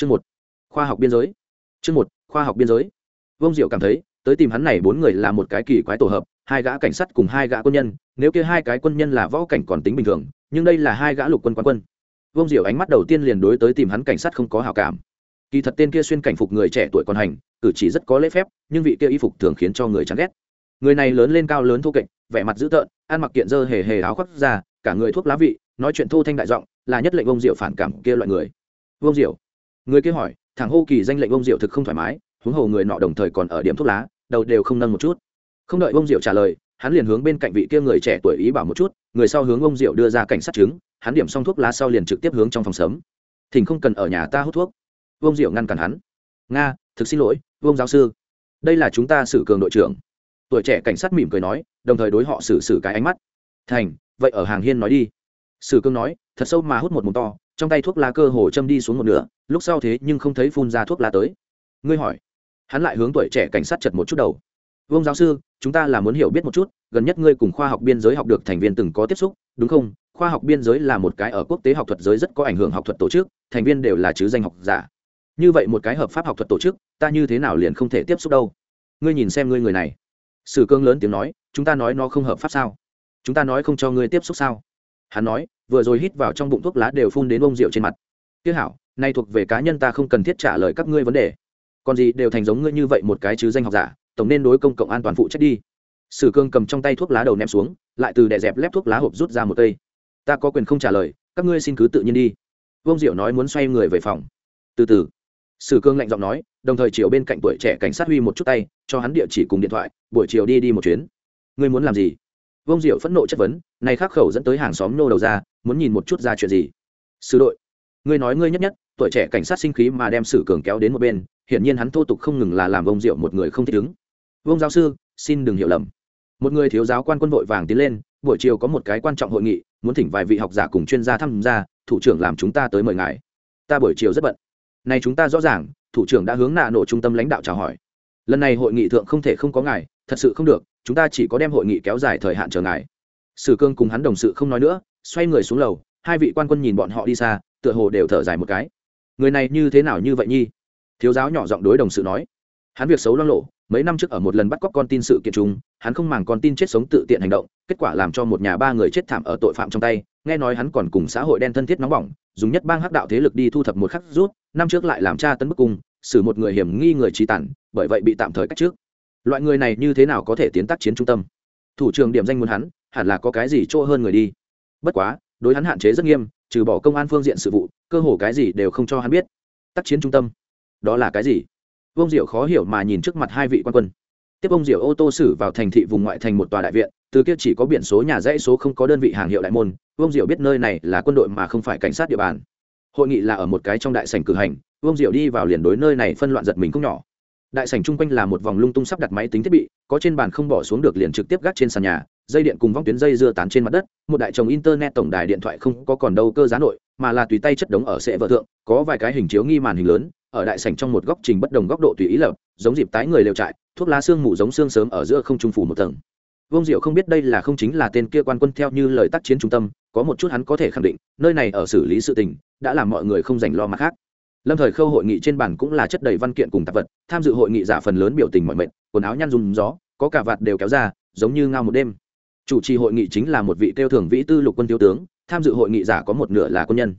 chương một, khoa học biên giới. Chương một, khoa học biên giới. Vông diệu cảm thấy, tới tìm hắn này bốn người là một cái kỳ quái tổ hợp, hai gã cảnh sát cùng hai gã quân nhân, nếu kia hai cái quân nhân là võ cảnh còn tính bình thường, nhưng đây là hai gã lục quân quán quân. Vông diệu ánh mắt đầu tiên liền đối tới tìm hắn cảnh sát không có hào cảm. Kỳ thật tên kia xuyên cảnh phục người trẻ tuổi còn hành, cử chỉ rất có lễ phép, nhưng vị kia y phục thường khiến cho người chán ghét. Người này lớn lên cao lớn thô kệch, vẻ mặt dữ tợn, ăn mặc kiện dơ hề hề áo khoác ra cả người thuốc lá vị, nói chuyện thô thanh đại giọng, là nhất lệnh vông diệu phản cảm kia loại người. Vông diệu người kia hỏi, thằng hô kỳ danh lệnh ông diệu thực không thoải mái, huống hồ người nọ đồng thời còn ở điểm thuốc lá, đầu đều không nâng một chút. Không đợi ông diệu trả lời, hắn liền hướng bên cạnh vị kia người trẻ tuổi ý bảo một chút, người sau hướng ông diệu đưa ra cảnh sát chứng, hắn điểm xong thuốc lá sau liền trực tiếp hướng trong phòng sớm. Thỉnh không cần ở nhà ta hút thuốc. Ông diệu ngăn cản hắn. Nga, thực xin lỗi ông giáo sư. Đây là chúng ta xử cường đội trưởng. Tuổi trẻ cảnh sát mỉm cười nói, đồng thời đối họ xử xử cái ánh mắt. Thành, vậy ở hàng hiên nói đi. Sử cương nói, thật sâu mà hút một mồm to trong tay thuốc lá cơ hồ châm đi xuống một nửa, lúc sau thế nhưng không thấy phun ra thuốc lá tới. Ngươi hỏi. Hắn lại hướng tuổi trẻ cảnh sát chật một chút đầu. Vương giáo sư, chúng ta là muốn hiểu biết một chút, gần nhất ngươi cùng khoa học biên giới học được thành viên từng có tiếp xúc, đúng không? Khoa học biên giới là một cái ở quốc tế học thuật giới rất có ảnh hưởng học thuật tổ chức, thành viên đều là chứ danh học giả. Như vậy một cái hợp pháp học thuật tổ chức, ta như thế nào liền không thể tiếp xúc đâu? Ngươi nhìn xem ngươi người này. Sử cương lớn tiếng nói, chúng ta nói nó không hợp pháp sao? Chúng ta nói không cho ngươi tiếp xúc sao? Hắn nói, vừa rồi hít vào trong bụng thuốc lá đều phun đến bông rượu trên mặt. Tiếc hảo, nay thuộc về cá nhân ta không cần thiết trả lời các ngươi vấn đề. Còn gì đều thành giống ngươi như vậy một cái chứ danh học giả, tổng nên đối công cộng an toàn phụ trách đi. Sử cương cầm trong tay thuốc lá đầu ném xuống, lại từ đè dẹp lép thuốc lá hộp rút ra một cây. Ta có quyền không trả lời, các ngươi xin cứ tự nhiên đi. Vương diệu nói muốn xoay người về phòng. Từ từ. Sử cương lạnh giọng nói, đồng thời chiều bên cạnh tuổi trẻ cảnh sát huy một chút tay, cho hắn địa chỉ cùng điện thoại, buổi chiều đi đi một chuyến. Ngươi muốn làm gì? Vông diệu phẫn nộ chất vấn, này khắc khẩu dẫn tới hàng xóm nô đầu ra, muốn nhìn một chút ra chuyện gì. Sư đội, ngươi nói ngươi nhất nhất, tuổi trẻ cảnh sát sinh khí mà đem sử cường kéo đến một bên, hiển nhiên hắn thô tục không ngừng là làm vông diệu một người không thích ứng. Vông giáo sư, xin đừng hiểu lầm. Một người thiếu giáo quan quân vội vàng tiến lên, buổi chiều có một cái quan trọng hội nghị, muốn thỉnh vài vị học giả cùng chuyên gia tham gia, thủ trưởng làm chúng ta tới mời ngài. Ta buổi chiều rất bận. Này chúng ta rõ ràng, thủ trưởng đã hướng nạ nổ trung tâm lãnh đạo chào hỏi. Lần này hội nghị thượng không thể không có ngài thật sự không được, chúng ta chỉ có đem hội nghị kéo dài thời hạn chờ ngài. Sử cương cùng hắn đồng sự không nói nữa, xoay người xuống lầu, hai vị quan quân nhìn bọn họ đi xa, tựa hồ đều thở dài một cái. Người này như thế nào như vậy nhi? Thiếu giáo nhỏ giọng đối đồng sự nói. Hắn việc xấu lo lộ mấy năm trước ở một lần bắt cóc con tin sự kiện chúng hắn không màng con tin chết sống tự tiện hành động, kết quả làm cho một nhà ba người chết thảm ở tội phạm trong tay, nghe nói hắn còn cùng xã hội đen thân thiết nóng bỏng, dùng nhất bang hắc đạo thế lực đi thu thập một khắc rút, năm trước lại làm tra tấn bức cung, xử một người hiểm nghi người trí tản bởi vậy bị tạm thời cách trước loại người này như thế nào có thể tiến tác chiến trung tâm? Thủ trưởng điểm danh muốn hắn, hẳn là có cái gì chỗ hơn người đi. Bất quá, đối hắn hạn chế rất nghiêm, trừ bỏ công an phương diện sự vụ, cơ hồ cái gì đều không cho hắn biết. Tác chiến trung tâm? Đó là cái gì? Vương diệu khó hiểu mà nhìn trước mặt hai vị quan quân. Tiếp ông diệu ô tô xử vào thành thị vùng ngoại thành một tòa đại viện, từ kia chỉ có biển số, nhà dãy số không có đơn vị hàng hiệu đại môn, Vương diệu biết nơi này là quân đội mà không phải cảnh sát địa bàn. Hội nghị là ở một cái trong đại sảnh cử hành, Vương diệu đi vào liền đối nơi này phân loạn giật mình không nhỏ đại sảnh chung quanh là một vòng lung tung sắp đặt máy tính thiết bị có trên bàn không bỏ xuống được liền trực tiếp gác trên sàn nhà dây điện cùng vong tuyến dây dưa tán trên mặt đất một đại chồng internet tổng đài điện thoại không có còn đâu cơ giá nội mà là tùy tay chất đống ở sệ vợ thượng có vài cái hình chiếu nghi màn hình lớn ở đại sảnh trong một góc trình bất đồng góc độ tùy ý lập giống dịp tái người lều trại thuốc lá xương mù giống xương sớm ở giữa không trung phủ một tầng. Vương Diệu không biết đây là không chính là tên kia quan quân theo như lời tác chiến trung tâm, có một chút hắn có thể khẳng định, nơi này ở xử lý sự tình, đã làm mọi người không dành lo mặt khác lâm thời khâu hội nghị trên bàn cũng là chất đầy văn kiện cùng tạp vật, tham dự hội nghị giả phần lớn biểu tình mọi mệnh quần áo nhăn rung gió, có cả vạt đều kéo ra, giống như ngao một đêm. Chủ trì hội nghị chính là một vị tiêu thường vĩ tư lục quân thiếu tướng, tham dự hội nghị giả có một nửa là quân nhân.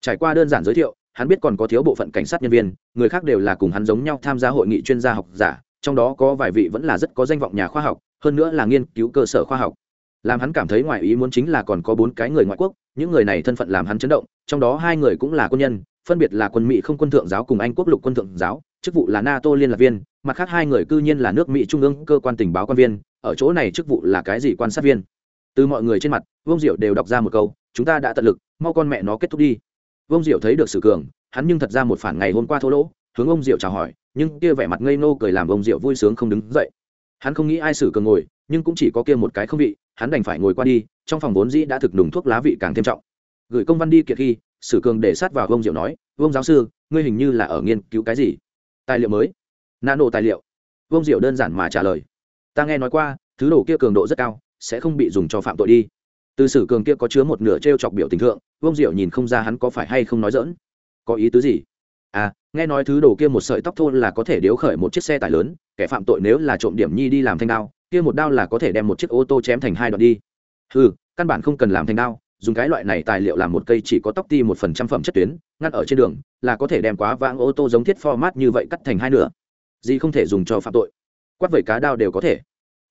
Trải qua đơn giản giới thiệu, hắn biết còn có thiếu bộ phận cảnh sát nhân viên, người khác đều là cùng hắn giống nhau tham gia hội nghị chuyên gia học giả, trong đó có vài vị vẫn là rất có danh vọng nhà khoa học, hơn nữa là nghiên cứu cơ sở khoa học. Làm hắn cảm thấy ngoài ý muốn chính là còn có bốn cái người ngoại quốc, những người này thân phận làm hắn chấn động, trong đó hai người cũng là quân nhân phân biệt là quân mỹ không quân thượng giáo cùng anh quốc lục quân thượng giáo, chức vụ là nato liên lạc viên, mặt khác hai người cư nhiên là nước mỹ trung ương cơ quan tình báo quan viên, ở chỗ này chức vụ là cái gì quan sát viên? Từ mọi người trên mặt, vương diệu đều đọc ra một câu, chúng ta đã tận lực, mau con mẹ nó kết thúc đi. Vương diệu thấy được sử cường, hắn nhưng thật ra một phản ngày hôm qua thô lỗ, hướng ông diệu chào hỏi, nhưng kia vẻ mặt ngây nô cười làm ông diệu vui sướng không đứng dậy. Hắn không nghĩ ai xử cường ngồi, nhưng cũng chỉ có kia một cái không vị, hắn đành phải ngồi qua đi, trong phòng vốn dĩ đã thực đùng thuốc lá vị càng thêm trọng. Gửi công văn đi kiệt khi sử cường để sát vào vông diệu nói, Vương giáo sư, ngươi hình như là ở nghiên cứu cái gì? Tài liệu mới. Nano tài liệu. Vương diệu đơn giản mà trả lời. Ta nghe nói qua, thứ đồ kia cường độ rất cao, sẽ không bị dùng cho phạm tội đi. Từ sử cường kia có chứa một nửa t r e o chọc biểu tình thượng, Vương diệu nhìn không ra hắn có phải hay không nói dỡn có ý tứ gì? À nghe nói thứ đồ kia một sợi tóc thô là có thể điếu khởi một chiếc xe tải lớn, kẻ phạm tội nếu là trộm điểm nhi đi làm thanh đao, kia một đao là có thể đem một chiếc ô tô chém thành hai đoạn đi. Ừ căn bản không cần làm thanh đao dùng cái loại này tài liệu làm một cây chỉ có tóc ti một phần trăm phẩm chất tuyến ngắt ở trên đường, là có thể đem quá vãng ô tô giống thiết format như vậy cắt thành hai nửa. Gì không thể dùng cho phạm tội. Quát vẩy cá đao đều có thể.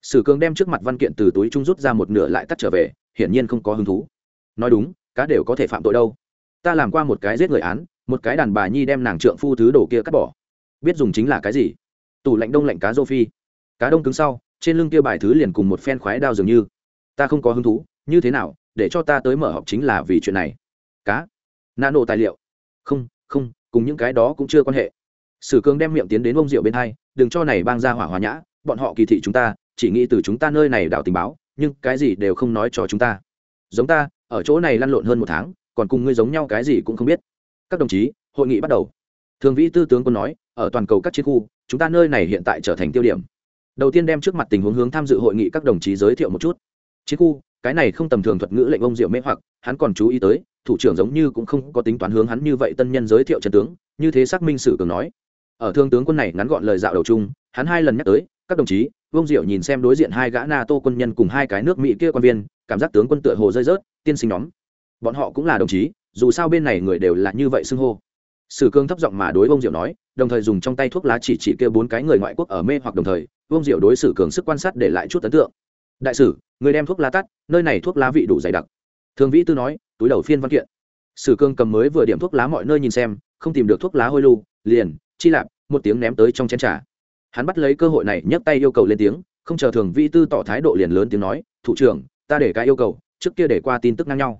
Sử cường đem trước mặt văn kiện từ túi trung rút ra một nửa lại tắt trở về, hiển nhiên không có hứng thú. Nói đúng, cá đều có thể phạm tội đâu. Ta làm qua một cái giết người án, một cái đàn bà nhi đem nàng trượng phu thứ đồ kia cắt bỏ. Biết dùng chính là cái gì? Tủ lạnh đông lạnh cá rô phi. Cá đông cứng sau, trên lưng kia bài thứ liền cùng một phen khoái đao dường như. Ta không có hứng thú, như thế nào để cho ta tới mở học chính là vì chuyện này. Cá. Nano tài liệu. Không không, cùng những cái đó cũng chưa quan hệ. Sử cường đem miệng tiến đến ông rượu bên hai, đừng cho này bang ra hỏa hòa nhã, bọn họ kỳ thị chúng ta, chỉ nghĩ từ chúng ta nơi này đảo tình báo, nhưng cái gì đều không nói cho chúng ta. Giống ta, ở chỗ này lăn lộn hơn một tháng, còn cùng ngươi giống nhau cái gì cũng không biết. Các đồng chí, hội nghị bắt đầu. Thường vĩ tư tướng quân nói, ở toàn cầu các chiến khu, chúng ta nơi này hiện tại trở thành tiêu điểm. Đầu tiên đem trước mặt tình huống hướng tham dự hội nghị các đồng chí giới thiệu một chút. Chiến khu cái này không tầm thường thuật ngữ lệnh ông diệu mê hoặc, hắn còn chú ý tới, thủ trưởng giống như cũng không có tính toán hướng hắn như vậy tân nhân giới thiệu trần tướng, như thế xác minh sử cường nói. Ở thương tướng quân này ngắn gọn lời dạo đầu chung, hắn hai lần nhắc tới, các đồng chí, ông diệu nhìn xem đối diện hai gã nato quân nhân cùng hai cái nước mỹ kia quan viên, cảm giác tướng quân tựa hồ rơi rớt, tiên sinh nhóm. Bọn họ cũng là đồng chí, dù sao bên này người đều là như vậy xưng hô. Sử cương thấp giọng mà đối ông diệu nói, đồng thời dùng trong tay thuốc lá chỉ chỉ kia bốn cái người ngoại quốc ở mê hoặc đồng thời, ông diệu đối sử cường sức quan sát để lại chút ấn tượng đại sử, người đem thuốc lá tắt, nơi này thuốc lá vị đủ dày đặc. Thường vĩ tư nói, túi đầu phiên văn kiện. Sử cương cầm mới vừa điểm thuốc lá mọi nơi nhìn xem, không tìm được thuốc lá hôi lu liền, chi lạp, một tiếng ném tới trong chén trà. Hắn bắt lấy cơ hội này, nhấc tay yêu cầu lên tiếng, không chờ thường vĩ tư tỏ thái độ liền lớn tiếng nói, thủ trưởng, ta để cái yêu cầu, trước kia để qua tin tức ngang nhau.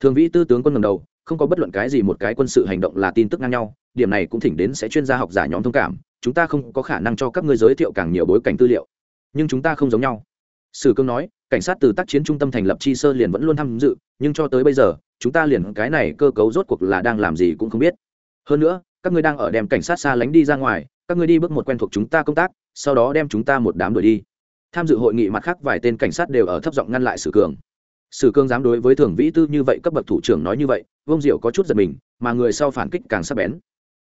Thường vĩ tư tướng quân ngầm đầu, không có bất luận cái gì một cái quân sự hành động là tin tức ngang nhau, điểm này cũng thỉnh đến sẽ chuyên gia học giả nhóm thông cảm, chúng ta không có khả năng cho các ngươi giới thiệu càng nhiều bối cảnh tư liệu. Nhưng chúng ta không giống nhau sử cương nói, cảnh sát từ tác chiến trung tâm thành lập chi sơ liền vẫn luôn tham dự, nhưng cho tới bây giờ, chúng ta liền cái này cơ cấu rốt cuộc là đang làm gì cũng không biết. Hơn nữa, các ngươi đang ở đem cảnh sát xa lánh đi ra ngoài, các ngươi đi bước một quen thuộc chúng ta công tác, sau đó đem chúng ta một đám đuổi đi. Tham dự hội nghị mặt khác vài tên cảnh sát đều ở thấp giọng ngăn lại sử cường sử cương dám đối với thường vĩ tư như vậy cấp bậc thủ trưởng nói như vậy vông diệu có chút giật mình, mà người sau phản kích càng sắc bén.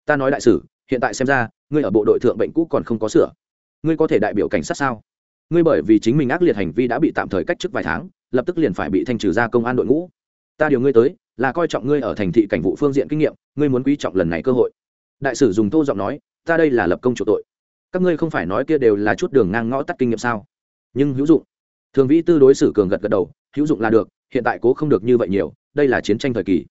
Ta nói đại sử, hiện tại xem ra, ngươi ở bộ đội thượng bệnh cũ còn không có sửa. Ngươi có thể đại biểu cảnh sát sao? Ngươi bởi vì chính mình ác liệt hành vi đã bị tạm thời cách chức vài tháng, lập tức liền phải bị thanh trừ ra công an đội ngũ. Ta điều ngươi tới, là coi trọng ngươi ở thành thị cảnh vụ phương diện kinh nghiệm, ngươi muốn quý trọng lần này cơ hội. Đại sử dùng thô giọng nói, ta đây là lập công chủ tội. Các ngươi không phải nói kia đều là chút đường ngang ngõ tắt kinh nghiệm sao? Nhưng hữu dụng. Thường vĩ tư đối xử cường gật gật đầu, hữu dụng là được, hiện tại cố không được như vậy nhiều, đây là chiến tranh thời kỳ.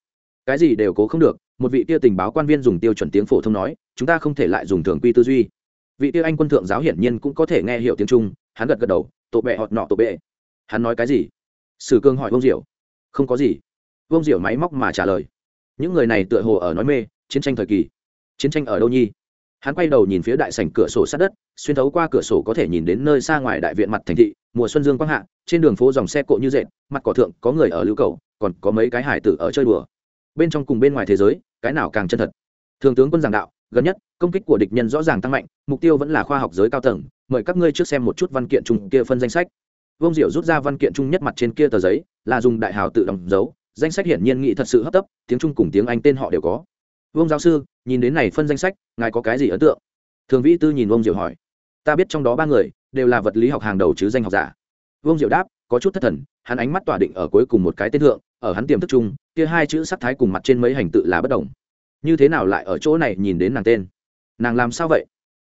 Cái gì đều cố không được. Một vị tia tình báo quan viên dùng tiêu chuẩn tiếng phổ thông nói, chúng ta không thể lại dùng thường quy tư duy. Vị tia anh quân thượng giáo hiển nhiên cũng có thể nghe hiểu tiếng trung hắn gật gật đầu, tổ bệ họt nọ tổ bệ. Hắn nói cái gì? Sử cương hỏi vông diệu. Không có gì. Vông diệu máy móc mà trả lời. Những người này tựa hồ ở nói mê, chiến tranh thời kỳ. Chiến tranh ở đâu nhi? Hắn quay đầu nhìn phía đại sảnh cửa sổ sát đất, xuyên thấu qua cửa sổ có thể nhìn đến nơi xa ngoài đại viện mặt thành thị, mùa xuân dương quang hạ, trên đường phố dòng xe cộ như dệt, mặt cỏ thượng có người ở lưu cầu, còn có mấy cái hải tử ở chơi đùa. Bên trong cùng bên ngoài thế giới, cái nào càng chân thật? Thường tướng quân giảng đạo, gần nhất, công kích của địch nhân rõ ràng tăng mạnh, mục tiêu vẫn là khoa học giới cao tầng mời các ngươi trước xem một chút văn kiện chung kia phân danh sách. Vông diệu rút ra văn kiện chung nhất mặt trên kia tờ giấy, là dùng đại hào tự đóng dấu, danh sách hiển nhiên nghị thật sự hấp tấp, tiếng trung cùng tiếng anh tên họ đều có. Vương giáo sư, nhìn đến này phân danh sách, ngài có cái gì ấn tượng? Thường vĩ tư nhìn vương diệu hỏi. Ta biết trong đó ba người, đều là vật lý học hàng đầu chứ danh học giả. Vương diệu đáp, có chút thất thần, hắn ánh mắt tỏa định ở cuối cùng một cái tên thượng, ở hắn tiềm thức chung, kia hai chữ sắc thái cùng mặt trên mấy hành tự là bất đồng. Như thế nào lại ở chỗ này nhìn đến nàng tên? Nàng làm sao vậy?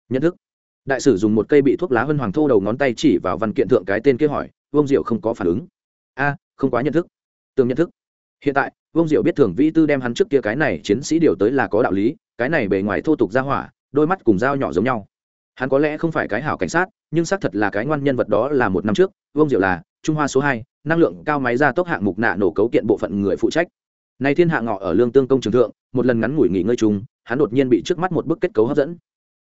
Nhận thức đại sử dùng một cây bị thuốc lá hân hoàng thô đầu ngón tay chỉ vào văn kiện thượng cái tên kia hỏi, vương diệu không có phản ứng? A, không quá nhận thức. Tương nhận thức. Hiện tại, vương diệu biết thường vĩ tư đem hắn trước kia cái này chiến sĩ điều tới là có đạo lý, cái này bề ngoài thô tục ra hỏa, đôi mắt cùng dao nhỏ giống nhau. Hắn có lẽ không phải cái hảo cảnh sát, nhưng xác thật là cái ngoan nhân vật đó là một năm trước, vương diệu là trung hoa số hai, năng lượng cao máy ra tốc hạng mục nạ nổ cấu kiện bộ phận người phụ trách. Này thiên hạ ngọ ở lương tương công trường thượng, một lần ngắn ngủi nghỉ ngơi chung, hắn đột nhiên bị trước mắt một bức kết cấu hấp dẫn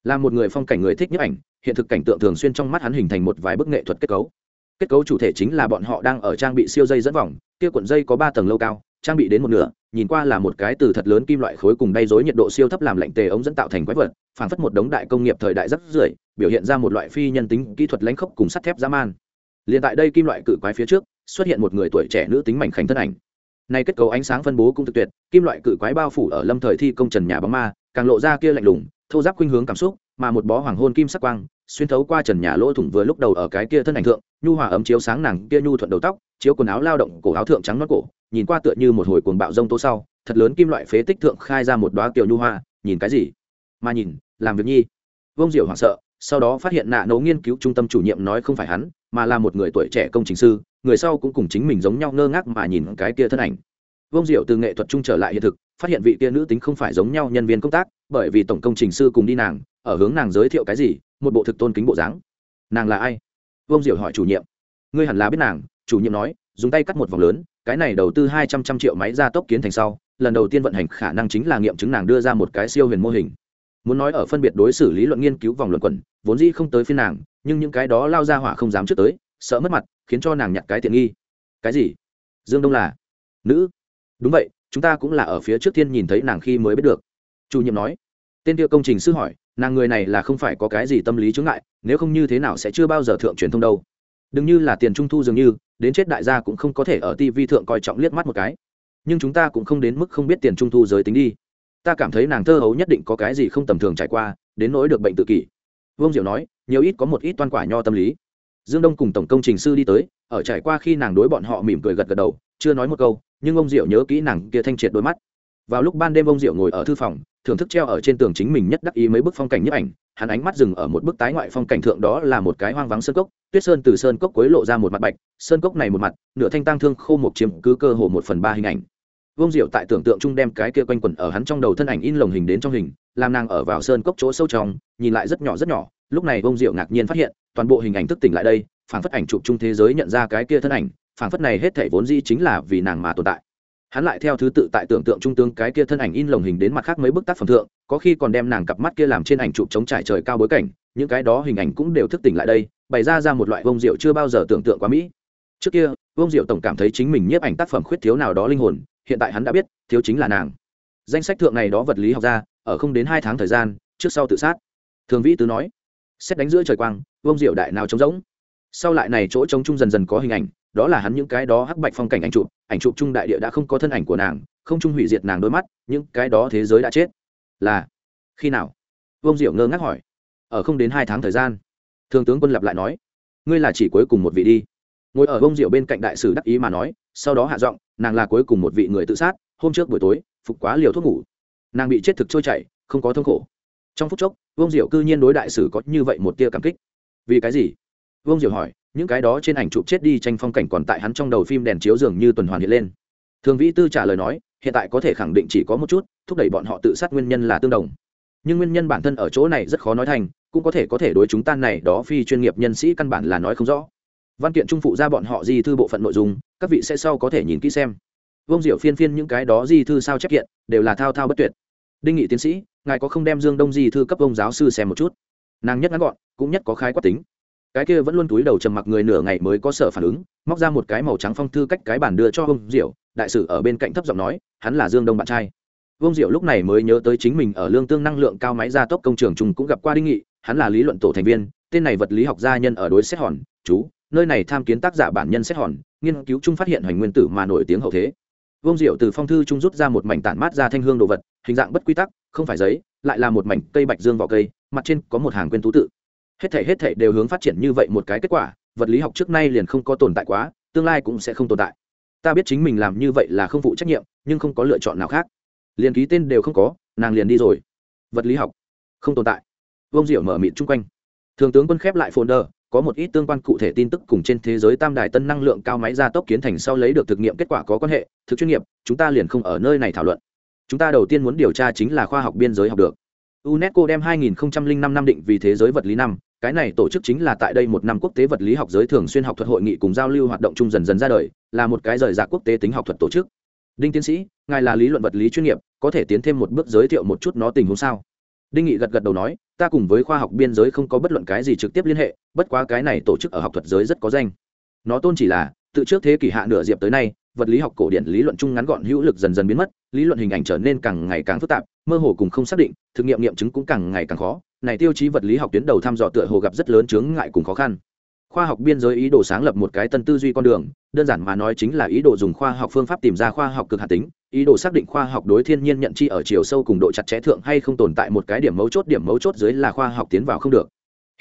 là một người phong cảnh người thích nhấp ảnh, hiện thực cảnh tượng thường xuyên trong mắt hắn hình thành một vài bức nghệ thuật kết cấu. Kết cấu chủ thể chính là bọn họ đang ở trang bị siêu dây dẫn vòng, kia cuộn dây có ba tầng lâu cao, trang bị đến một nửa, nhìn qua là một cái từ thật lớn kim loại khối cùng đay dối nhiệt độ siêu thấp làm lạnh tề ống dẫn tạo thành quái vật phản phất một đống đại công nghiệp thời đại rất rưởi, biểu hiện ra một loại phi nhân tính kỹ thuật lãnh khốc cùng sắt thép dã man. Liền tại đây kim loại cự quái phía trước, xuất hiện một người tuổi trẻ nữ tính mảnh khảnh thân ảnh. Này kết cấu ánh sáng phân bố cũng thực tuyệt, kim loại cự quái bao phủ ở lâm thời thi công trần nhà bóng ma, càng lộ ra kia lạnh lùng thô giáp khuynh hướng cảm xúc, mà một bó hoàng hôn kim sắc quang, xuyên thấu qua trần nhà lỗ thủng vừa lúc đầu ở cái kia thân ảnh thượng, nhu hòa ấm chiếu sáng nàng kia nhu thuận đầu tóc, chiếu quần áo lao động cổ áo thượng trắng nót cổ, nhìn qua tựa như một hồi cuồng bạo rông tố sau, thật lớn kim loại phế tích thượng khai ra một đoá kiều nhu hoa, nhìn cái gì? Mà nhìn, làm việc nhi. Vông diệu hoảng sợ, sau đó phát hiện nạ nấu nghiên cứu trung tâm chủ nhiệm nói không phải hắn, mà là một người tuổi trẻ công trình sư, người sau cũng cùng chính mình giống nhau ngơ ngác mà nhìn cái kia thân ảnh. Vông diệu từ nghệ thuật trung trở lại hiện thực, phát hiện vị kia nữ tính không phải giống nhau nhân viên công tác bởi vì tổng công trình sư cùng đi nàng, ở hướng nàng giới thiệu cái gì, một bộ thực tôn kính bộ dáng. Nàng là ai? Vương diệu hỏi chủ nhiệm. Ngươi hẳn là biết nàng, chủ nhiệm nói, dùng tay cắt một vòng lớn, cái này đầu tư hai trăm trăm triệu máy gia tốc kiến thành sau, lần đầu tiên vận hành khả năng chính là nghiệm chứng nàng đưa ra một cái siêu huyền mô hình. Muốn nói ở phân biệt đối xử lý luận nghiên cứu vòng luận quẩn, vốn dĩ không tới phiên nàng, nhưng những cái đó lao ra hỏa không dám trước tới, sợ mất mặt, khiến cho nàng nhặt cái tiện nghi. Cái gì? Dương đông là nữ. Đúng vậy, chúng ta cũng là ở phía trước tiên nhìn thấy nàng khi mới biết được chủ nhiệm nói, tên kia công trình sư hỏi, nàng người này là không phải có cái gì tâm lý chướng ngại, nếu không như thế nào sẽ chưa bao giờ thượng truyền thông đâu. Đừng như là tiền trung thu dường như, đến chết đại gia cũng không có thể ở tv thượng coi trọng liếc mắt một cái. Nhưng chúng ta cũng không đến mức không biết tiền trung thu giới tính đi. Ta cảm thấy nàng thơ hấu nhất định có cái gì không tầm thường trải qua, đến nỗi được bệnh tự kỷ. Vương diệu nói, nhiều ít có một ít toan quả nho tâm lý. Dương đông cùng tổng công trình sư đi tới, ở trải qua khi nàng đối bọn họ mỉm cười gật gật đầu, chưa nói một câu, nhưng ông diệu nhớ kỹ nàng kia thanh triệt đôi mắt. Vào lúc ban đêm ông diệu ngồi ở thư phòng thưởng thức treo ở trên tường chính mình nhất đắc ý mấy bức phong cảnh nhiếp ảnh, hắn ánh mắt dừng ở một bức tái ngoại phong cảnh thượng đó là một cái hoang vắng sơn cốc, tuyết sơn từ sơn cốc cuối lộ ra một mặt bạch, sơn cốc này một mặt, nửa thanh tang thương khô một chiếm cứ cơ hồ một phần ba hình ảnh. Vương diệu tại tưởng tượng chung đem cái kia quanh quẩn ở hắn trong đầu thân ảnh in lồng hình đến trong hình, làm nàng ở vào sơn cốc chỗ sâu trong, nhìn lại rất nhỏ rất nhỏ, lúc này vương diệu ngạc nhiên phát hiện, toàn bộ hình ảnh thức tỉnh lại đây phản phất ảnh chụp chung thế giới nhận ra cái kia thân ảnh phản phất này hết thể vốn dĩ chính là vì nàng mà tồn tại hắn lại theo thứ tự tại tưởng tượng trung tướng cái kia thân ảnh in lồng hình đến mặt khác mấy bức tác phẩm thượng, có khi còn đem nàng cặp mắt kia làm trên ảnh chụp chống trải trời cao bối cảnh, những cái đó hình ảnh cũng đều thức tỉnh lại đây, bày ra ra một loại vông diệu chưa bao giờ tưởng tượng quá mỹ. Trước kia vông diệu tổng cảm thấy chính mình nhiếp ảnh tác phẩm khuyết thiếu nào đó linh hồn, hiện tại hắn đã biết, thiếu chính là nàng. Danh sách thượng này đó vật lý học ra, ở không đến hai tháng thời gian, trước sau tự sát. Thường vĩ tứ nói, xét đánh giữa trời quang vông diệu đại nào trống rỗng. Sau lại này chỗ trống chung dần dần có hình ảnh đó là hắn những cái đó hắc bạch phong cảnh ảnh chụp ảnh chụp chung đại địa đã không có thân ảnh của nàng, không trung hủy diệt nàng đôi mắt, những cái đó thế giới đã chết. Là, khi nào? Vương diệu ngơ ngác hỏi. Ở không đến hai tháng thời gian. Thường tướng quân lặp lại nói. Ngươi là chỉ cuối cùng một vị đi. Ngồi ở vương diệu bên cạnh đại sử đắc ý mà nói, sau đó hạ giọng, nàng là cuối cùng một vị người tự sát, hôm trước buổi tối, phục quá liều thuốc ngủ. Nàng bị chết thực trôi chảy, không có thương khổ. Trong phút chốc, vương diệu cư nhiên đối đại sử có như vậy một tia cảm kích. Vì cái gì? Vương diệu hỏi, những cái đó trên ảnh chụp chết đi tranh phong cảnh còn tại hắn trong đầu phim đèn chiếu dường như tuần hoàn hiện lên. Thường vĩ tư trả lời nói, hiện tại có thể khẳng định chỉ có một chút, thúc đẩy bọn họ tự sát nguyên nhân là tương đồng. Nhưng nguyên nhân bản thân ở chỗ này rất khó nói thành, cũng có thể có thể đối chúng ta này đó phi chuyên nghiệp nhân sĩ căn bản là nói không rõ. Văn kiện trung phụ ra bọn họ di thư bộ phận nội dung, các vị sẽ sau có thể nhìn kỹ xem. Vương diệu phiên phiên những cái đó di thư sao chép kiện, đều là thao thao bất tuyệt. Đinh nghị tiến sĩ, ngài có không đem dương đông di thư cấp ông giáo sư xem một chút? Nàng nhất ngắn gọn, cũng nhất có khái quát tính cái kia vẫn luôn túi đầu trầm mặc người nửa ngày mới có sở phản ứng, móc ra một cái màu trắng phong thư cách cái bản đưa cho ông diệu. Đại sử ở bên cạnh thấp giọng nói, hắn là dương đông bạn trai. Vương diệu lúc này mới nhớ tới chính mình ở lương tương năng lượng cao máy gia tốc công trường trung cũng gặp qua đinh nghị, hắn là lý luận tổ thành viên, tên này vật lý học gia nhân ở đối xét hòn, chú, nơi này tham kiến tác giả bản nhân xét hòn, nghiên cứu chung phát hiện hoành nguyên tử mà nổi tiếng hậu thế. Vương diệu từ phong thư trung rút ra một mảnh tản mát ra thanh hương đồ vật, hình dạng bất quy tắc, không phải giấy, lại là một mảnh cây bạch dương vỏ cây, mặt trên có một hàng quên tú tự hết thể hết thể đều hướng phát triển như vậy một cái kết quả, vật lý học trước nay liền không có tồn tại quá, tương lai cũng sẽ không tồn tại. Ta biết chính mình làm như vậy là không phụ trách nhiệm, nhưng không có lựa chọn nào khác. Liền ký tên đều không có, nàng liền đi rồi. Vật lý học, không tồn tại. Vông diệu mở mịt chung quanh. Thường tướng quân khép lại folder, có một ít tương quan cụ thể tin tức cùng trên thế giới tam đài tân năng lượng cao máy gia tốc kiến thành sau lấy được thực nghiệm kết quả có quan hệ, thực chuyên nghiệp, chúng ta liền không ở nơi này thảo luận. Chúng ta đầu tiên muốn điều tra chính là khoa học biên giới học được. Unesco đem 2005 năm định vì thế giới vật lý năm cái này tổ chức chính là tại đây một năm quốc tế vật lý học giới thường xuyên học thuật hội nghị cùng giao lưu hoạt động chung dần dần ra đời, là một cái rời rạc quốc tế tính học thuật tổ chức. Đinh tiến sĩ, ngài là lý luận vật lý chuyên nghiệp, có thể tiến thêm một bước giới thiệu một chút nó tình huống sao? Đinh nghị gật gật đầu nói, ta cùng với khoa học biên giới không có bất luận cái gì trực tiếp liên hệ, bất quá cái này tổ chức ở học thuật giới rất có danh. Nó tôn chỉ là, từ trước thế kỷ hạ nửa diệp tới nay, vật lý học cổ điển lý luận chung ngắn gọn hữu lực dần dần biến mất, lý luận hình ảnh trở nên càng ngày càng phức tạp, mơ hồ cùng không xác định, thực nghiệm nghiệm chứng cũng càng ngày càng khó này tiêu chí vật lý học tuyến đầu thăm dò tựa hồ gặp rất lớn chướng ngại cùng khó khăn. Khoa học biên giới ý đồ sáng lập một cái tân tư duy con đường, đơn giản mà nói chính là ý đồ dùng khoa học phương pháp tìm ra khoa học cực hạt tính, ý đồ xác định khoa học đối thiên nhiên nhận chi ở chiều sâu cùng độ chặt chẽ thượng hay không tồn tại một cái điểm mấu chốt, điểm mấu chốt dưới là khoa học tiến vào không được.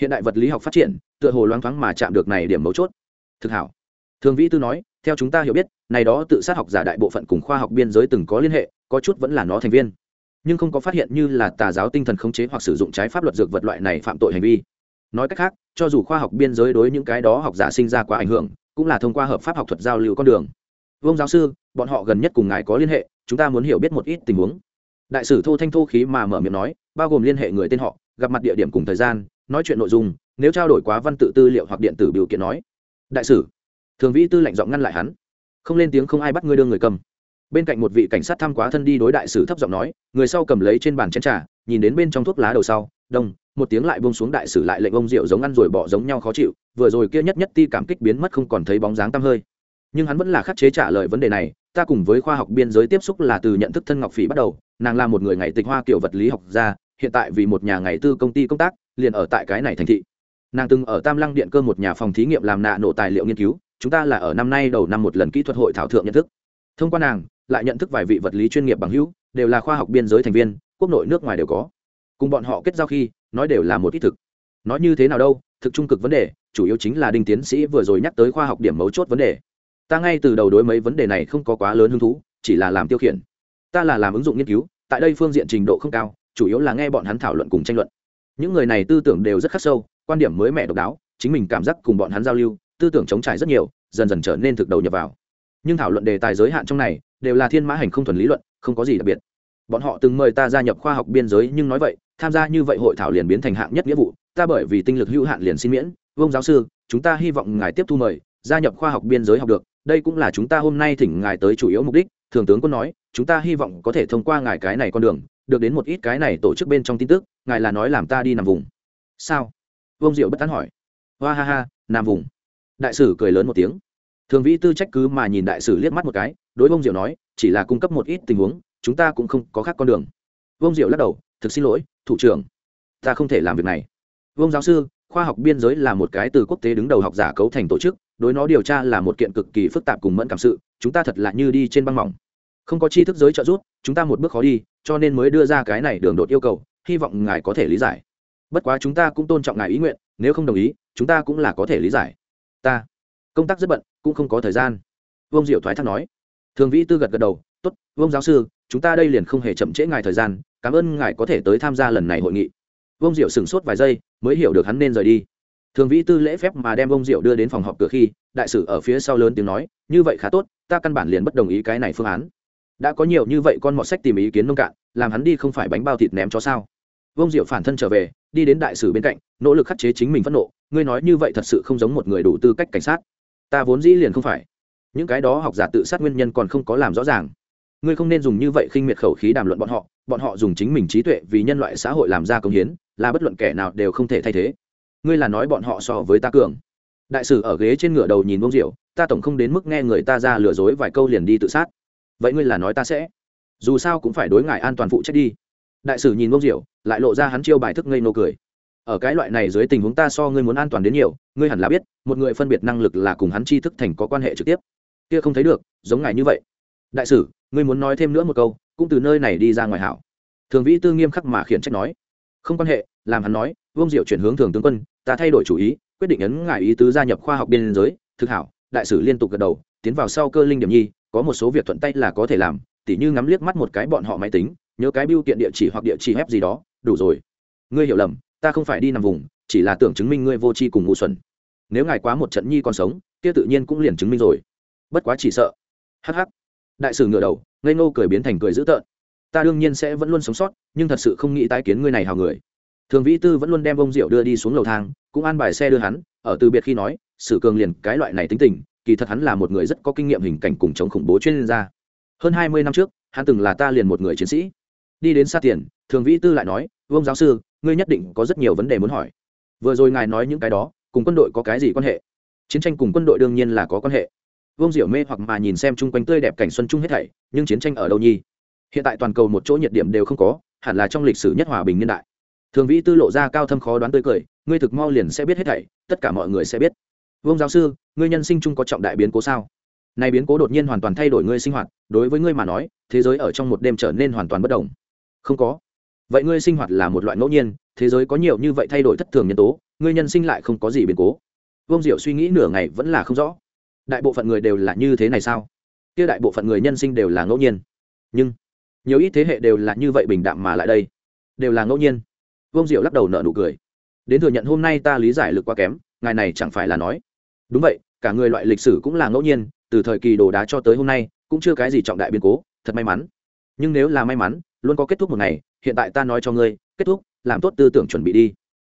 Hiện đại vật lý học phát triển, tựa hồ loáng thoáng mà chạm được này điểm mấu chốt. Thực hảo. Thường vĩ tư nói, theo chúng ta hiểu biết, này đó tự sát học giả đại bộ phận cùng khoa học biên giới từng có liên hệ, có chút vẫn là nó thành viên nhưng không có phát hiện như là tà giáo tinh thần khống chế hoặc sử dụng trái pháp luật dược vật loại này phạm tội hành vi. Nói cách khác, cho dù khoa học biên giới đối những cái đó học giả sinh ra quá ảnh hưởng, cũng là thông qua hợp pháp học thuật giao lưu con đường. Vương giáo sư, bọn họ gần nhất cùng ngài có liên hệ, chúng ta muốn hiểu biết một ít tình huống. Đại sử thô thanh thô khí mà mở miệng nói, bao gồm liên hệ người tên họ, gặp mặt địa điểm cùng thời gian, nói chuyện nội dung, nếu trao đổi quá văn tự tư liệu hoặc điện tử biểu kiện nói. Đại sử, thường vĩ tư lệnh giọng ngăn lại hắn. Không lên tiếng không ai bắt ngươi đưa người cầm bên cạnh một vị cảnh sát thăm quá thân đi đối đại sử thấp giọng nói, người sau cầm lấy trên bàn chén trà, nhìn đến bên trong thuốc lá đầu sau, đông, một tiếng lại bông xuống đại sử lại lệnh ông rượu giống ăn rồi bỏ giống nhau khó chịu, vừa rồi kia nhất nhất ti cảm kích biến mất không còn thấy bóng dáng tăm hơi. Nhưng hắn vẫn là khắc chế trả lời vấn đề này, ta cùng với khoa học biên giới tiếp xúc là từ nhận thức thân ngọc phỉ bắt đầu, nàng là một người ngày tịch hoa kiểu vật lý học gia, hiện tại vì một nhà ngày tư công ty công tác, liền ở tại cái này thành thị. Nàng từng ở tam lăng điện cơ một nhà phòng thí nghiệm làm nạ nổ tài liệu nghiên cứu, chúng ta là ở năm nay đầu năm một lần kỹ thuật hội thảo thượng nhận thức thông qua nàng, lại nhận thức vài vị vật lý chuyên nghiệp bằng hữu, đều là khoa học biên giới thành viên, quốc nội nước ngoài đều có. Cùng bọn họ kết giao khi, nói đều là một ít thực. Nói như thế nào đâu, thực trung cực vấn đề, chủ yếu chính là đinh tiến sĩ vừa rồi nhắc tới khoa học điểm mấu chốt vấn đề. Ta ngay từ đầu đối mấy vấn đề này không có quá lớn hứng thú, chỉ là làm tiêu khiển. Ta là làm ứng dụng nghiên cứu, tại đây phương diện trình độ không cao, chủ yếu là nghe bọn hắn thảo luận cùng tranh luận. Những người này tư tưởng đều rất khắc sâu, quan điểm mới mẻ độc đáo, chính mình cảm giác cùng bọn hắn giao lưu, tư tưởng chống trải rất nhiều, dần dần trở nên thực đầu nhập vào nhưng thảo luận đề tài giới hạn trong này đều là thiên mã hành không thuần lý luận, không có gì đặc biệt. Bọn họ từng mời ta gia nhập khoa học biên giới nhưng nói vậy, tham gia như vậy hội thảo liền biến thành hạng nhất nghĩa vụ, ta bởi vì tinh lực hữu hạn liền xin miễn. Vông giáo sư, chúng ta hy vọng ngài tiếp thu mời, gia nhập khoa học biên giới học được, đây cũng là chúng ta hôm nay thỉnh ngài tới chủ yếu mục đích. Thường tướng quân nói, chúng ta hy vọng có thể thông qua ngài cái này con đường, được đến một ít cái này tổ chức bên trong tin tức, ngài là nói làm ta đi nằm vùng. Sao? Vông diệu bất tán hỏi. Hoa ha ha, nằm vùng. Đại sử cười lớn một tiếng thường vĩ tư trách cứ mà nhìn đại sử liếc mắt một cái, đối vông diệu nói, chỉ là cung cấp một ít tình huống, chúng ta cũng không có khác con đường. Vông diệu lắc đầu, thực xin lỗi, thủ trưởng, ta không thể làm việc này. Vông giáo sư, khoa học biên giới là một cái từ quốc tế đứng đầu học giả cấu thành tổ chức, đối nó điều tra là một kiện cực kỳ phức tạp cùng mẫn cảm sự, chúng ta thật là như đi trên băng mỏng. Không có tri thức giới trợ giúp, chúng ta một bước khó đi, cho nên mới đưa ra cái này đường đột yêu cầu, hy vọng ngài có thể lý giải. Bất quá chúng ta cũng tôn trọng ngài ý nguyện, nếu không đồng ý, chúng ta cũng là có thể lý giải. Ta công tác rất bận, cũng không có thời gian. Vương diệu thoái thác nói. Thường vĩ tư gật gật đầu, tốt, vương giáo sư, chúng ta đây liền không hề chậm trễ ngài thời gian, cảm ơn ngài có thể tới tham gia lần này hội nghị. Vương diệu sửng sốt vài giây, mới hiểu được hắn nên rời đi. Thường vĩ tư lễ phép mà đem vương diệu đưa đến phòng họp cửa khi, đại sử ở phía sau lớn tiếng nói, như vậy khá tốt, ta căn bản liền bất đồng ý cái này phương án. Đã có nhiều như vậy con mọt sách tìm ý kiến nông cạn, làm hắn đi không phải bánh bao thịt ném cho sao? Vương diệu phản thân trở về, đi đến đại sử bên cạnh, nỗ lực khắc chế chính mình phẫn nộ, ngươi nói như vậy thật sự không giống một người đủ tư cách cảnh sát ta vốn dĩ liền không phải. Những cái đó học giả tự sát nguyên nhân còn không có làm rõ ràng. Ngươi không nên dùng như vậy khinh miệt khẩu khí đàm luận bọn họ bọn họ dùng chính mình trí tuệ vì nhân loại xã hội làm ra công hiến, là bất luận kẻ nào đều không thể thay thế. Ngươi là nói bọn họ so với ta cường. Đại sử ở ghế trên ngựa đầu nhìn bông rượu, ta tổng không đến mức nghe người ta ra lừa dối vài câu liền đi tự sát. Vậy ngươi là nói ta sẽ? Dù sao cũng phải đối ngại an toàn phụ trách đi. Đại sử nhìn bông rượu, lại lộ ra hắn chiêu bài thức ngây nô cười ở cái loại này dưới tình huống ta so ngươi muốn an toàn đến nhiều, ngươi hẳn là biết, một người phân biệt năng lực là cùng hắn tri thức thành có quan hệ trực tiếp. Kia không thấy được, giống ngài như vậy. Đại sử, ngươi muốn nói thêm nữa một câu, cũng từ nơi này đi ra ngoài hảo. Thường vĩ tư nghiêm khắc mà khiển trách nói. Không quan hệ, làm hắn nói, vương diệu chuyển hướng thường tướng quân, ta thay đổi chủ ý, quyết định ấn ngài ý tứ gia nhập khoa học biên giới. Thực hảo, đại sử liên tục gật đầu, tiến vào sau cơ linh điểm nhi, có một số việc thuận tay là có thể làm, tỉ như ngắm liếc mắt một cái bọn họ máy tính, nhớ cái biêu kiện địa chỉ hoặc địa chỉ web gì đó, đủ rồi. Ngươi hiểu lầm ta không phải đi nằm vùng, chỉ là tưởng chứng minh ngươi vô tri cùng ngu xuẩn. Nếu ngài quá một trận nhi còn sống, kia tự nhiên cũng liền chứng minh rồi. Bất quá chỉ sợ. Hh đại sử ngửa đầu, ngây ngô cười biến thành cười dữ tợn. Ta đương nhiên sẽ vẫn luôn sống sót, nhưng thật sự không nghĩ tái kiến ngươi này hào người. Thường vĩ tư vẫn luôn đem bông rượu đưa đi xuống lầu thang, cũng an bài xe đưa hắn, ở từ biệt khi nói, sử cường liền cái loại này tính tình, kỳ thật hắn là một người rất có kinh nghiệm hình cảnh cùng chống khủng bố chuyên gia. Hơn hai mươi năm trước, hắn từng là ta liền một người chiến sĩ. Đi đến xa tiền, thường vĩ tư lại nói, vương giáo sư ngươi nhất định có rất nhiều vấn đề muốn hỏi. Vừa rồi ngài nói những cái đó, cùng quân đội có cái gì quan hệ? Chiến tranh cùng quân đội đương nhiên là có quan hệ. Vương diệu mê hoặc mà nhìn xem chung quanh tươi đẹp cảnh xuân chung hết thảy, nhưng chiến tranh ở đâu nhi? Hiện tại toàn cầu một chỗ nhiệt điểm đều không có, hẳn là trong lịch sử nhất hòa bình niên đại. Thường vĩ tư lộ ra cao thâm khó đoán tươi cười, ngươi thực mau liền sẽ biết hết thảy, tất cả mọi người sẽ biết. Vương giáo sư, ngươi nhân sinh chung có trọng đại biến cố sao? Này biến cố đột nhiên hoàn toàn thay đổi ngươi sinh hoạt, đối với ngươi mà nói, thế giới ở trong một đêm trở nên hoàn toàn bất đồng. Không có vậy ngươi sinh hoạt là một loại ngẫu nhiên, thế giới có nhiều như vậy thay đổi thất thường nhân tố, ngươi nhân sinh lại không có gì biến cố. Vương diệu suy nghĩ nửa ngày vẫn là không rõ. Đại bộ phận người đều là như thế này sao? Kia đại bộ phận người nhân sinh đều là ngẫu nhiên. Nhưng, nhiều ít thế hệ đều là như vậy bình đạm mà lại đây. Đều là ngẫu nhiên. Vương diệu lắc đầu nợ nụ cười. Đến thừa nhận hôm nay ta lý giải lực quá kém, ngài này chẳng phải là nói. Đúng vậy, cả người loại lịch sử cũng là ngẫu nhiên, từ thời kỳ đồ đá cho tới hôm nay, cũng chưa cái gì trọng đại biến cố, thật may mắn. Nhưng nếu là may mắn luôn có kết thúc một ngày, hiện tại ta nói cho ngươi, kết thúc, làm tốt tư tưởng chuẩn bị đi.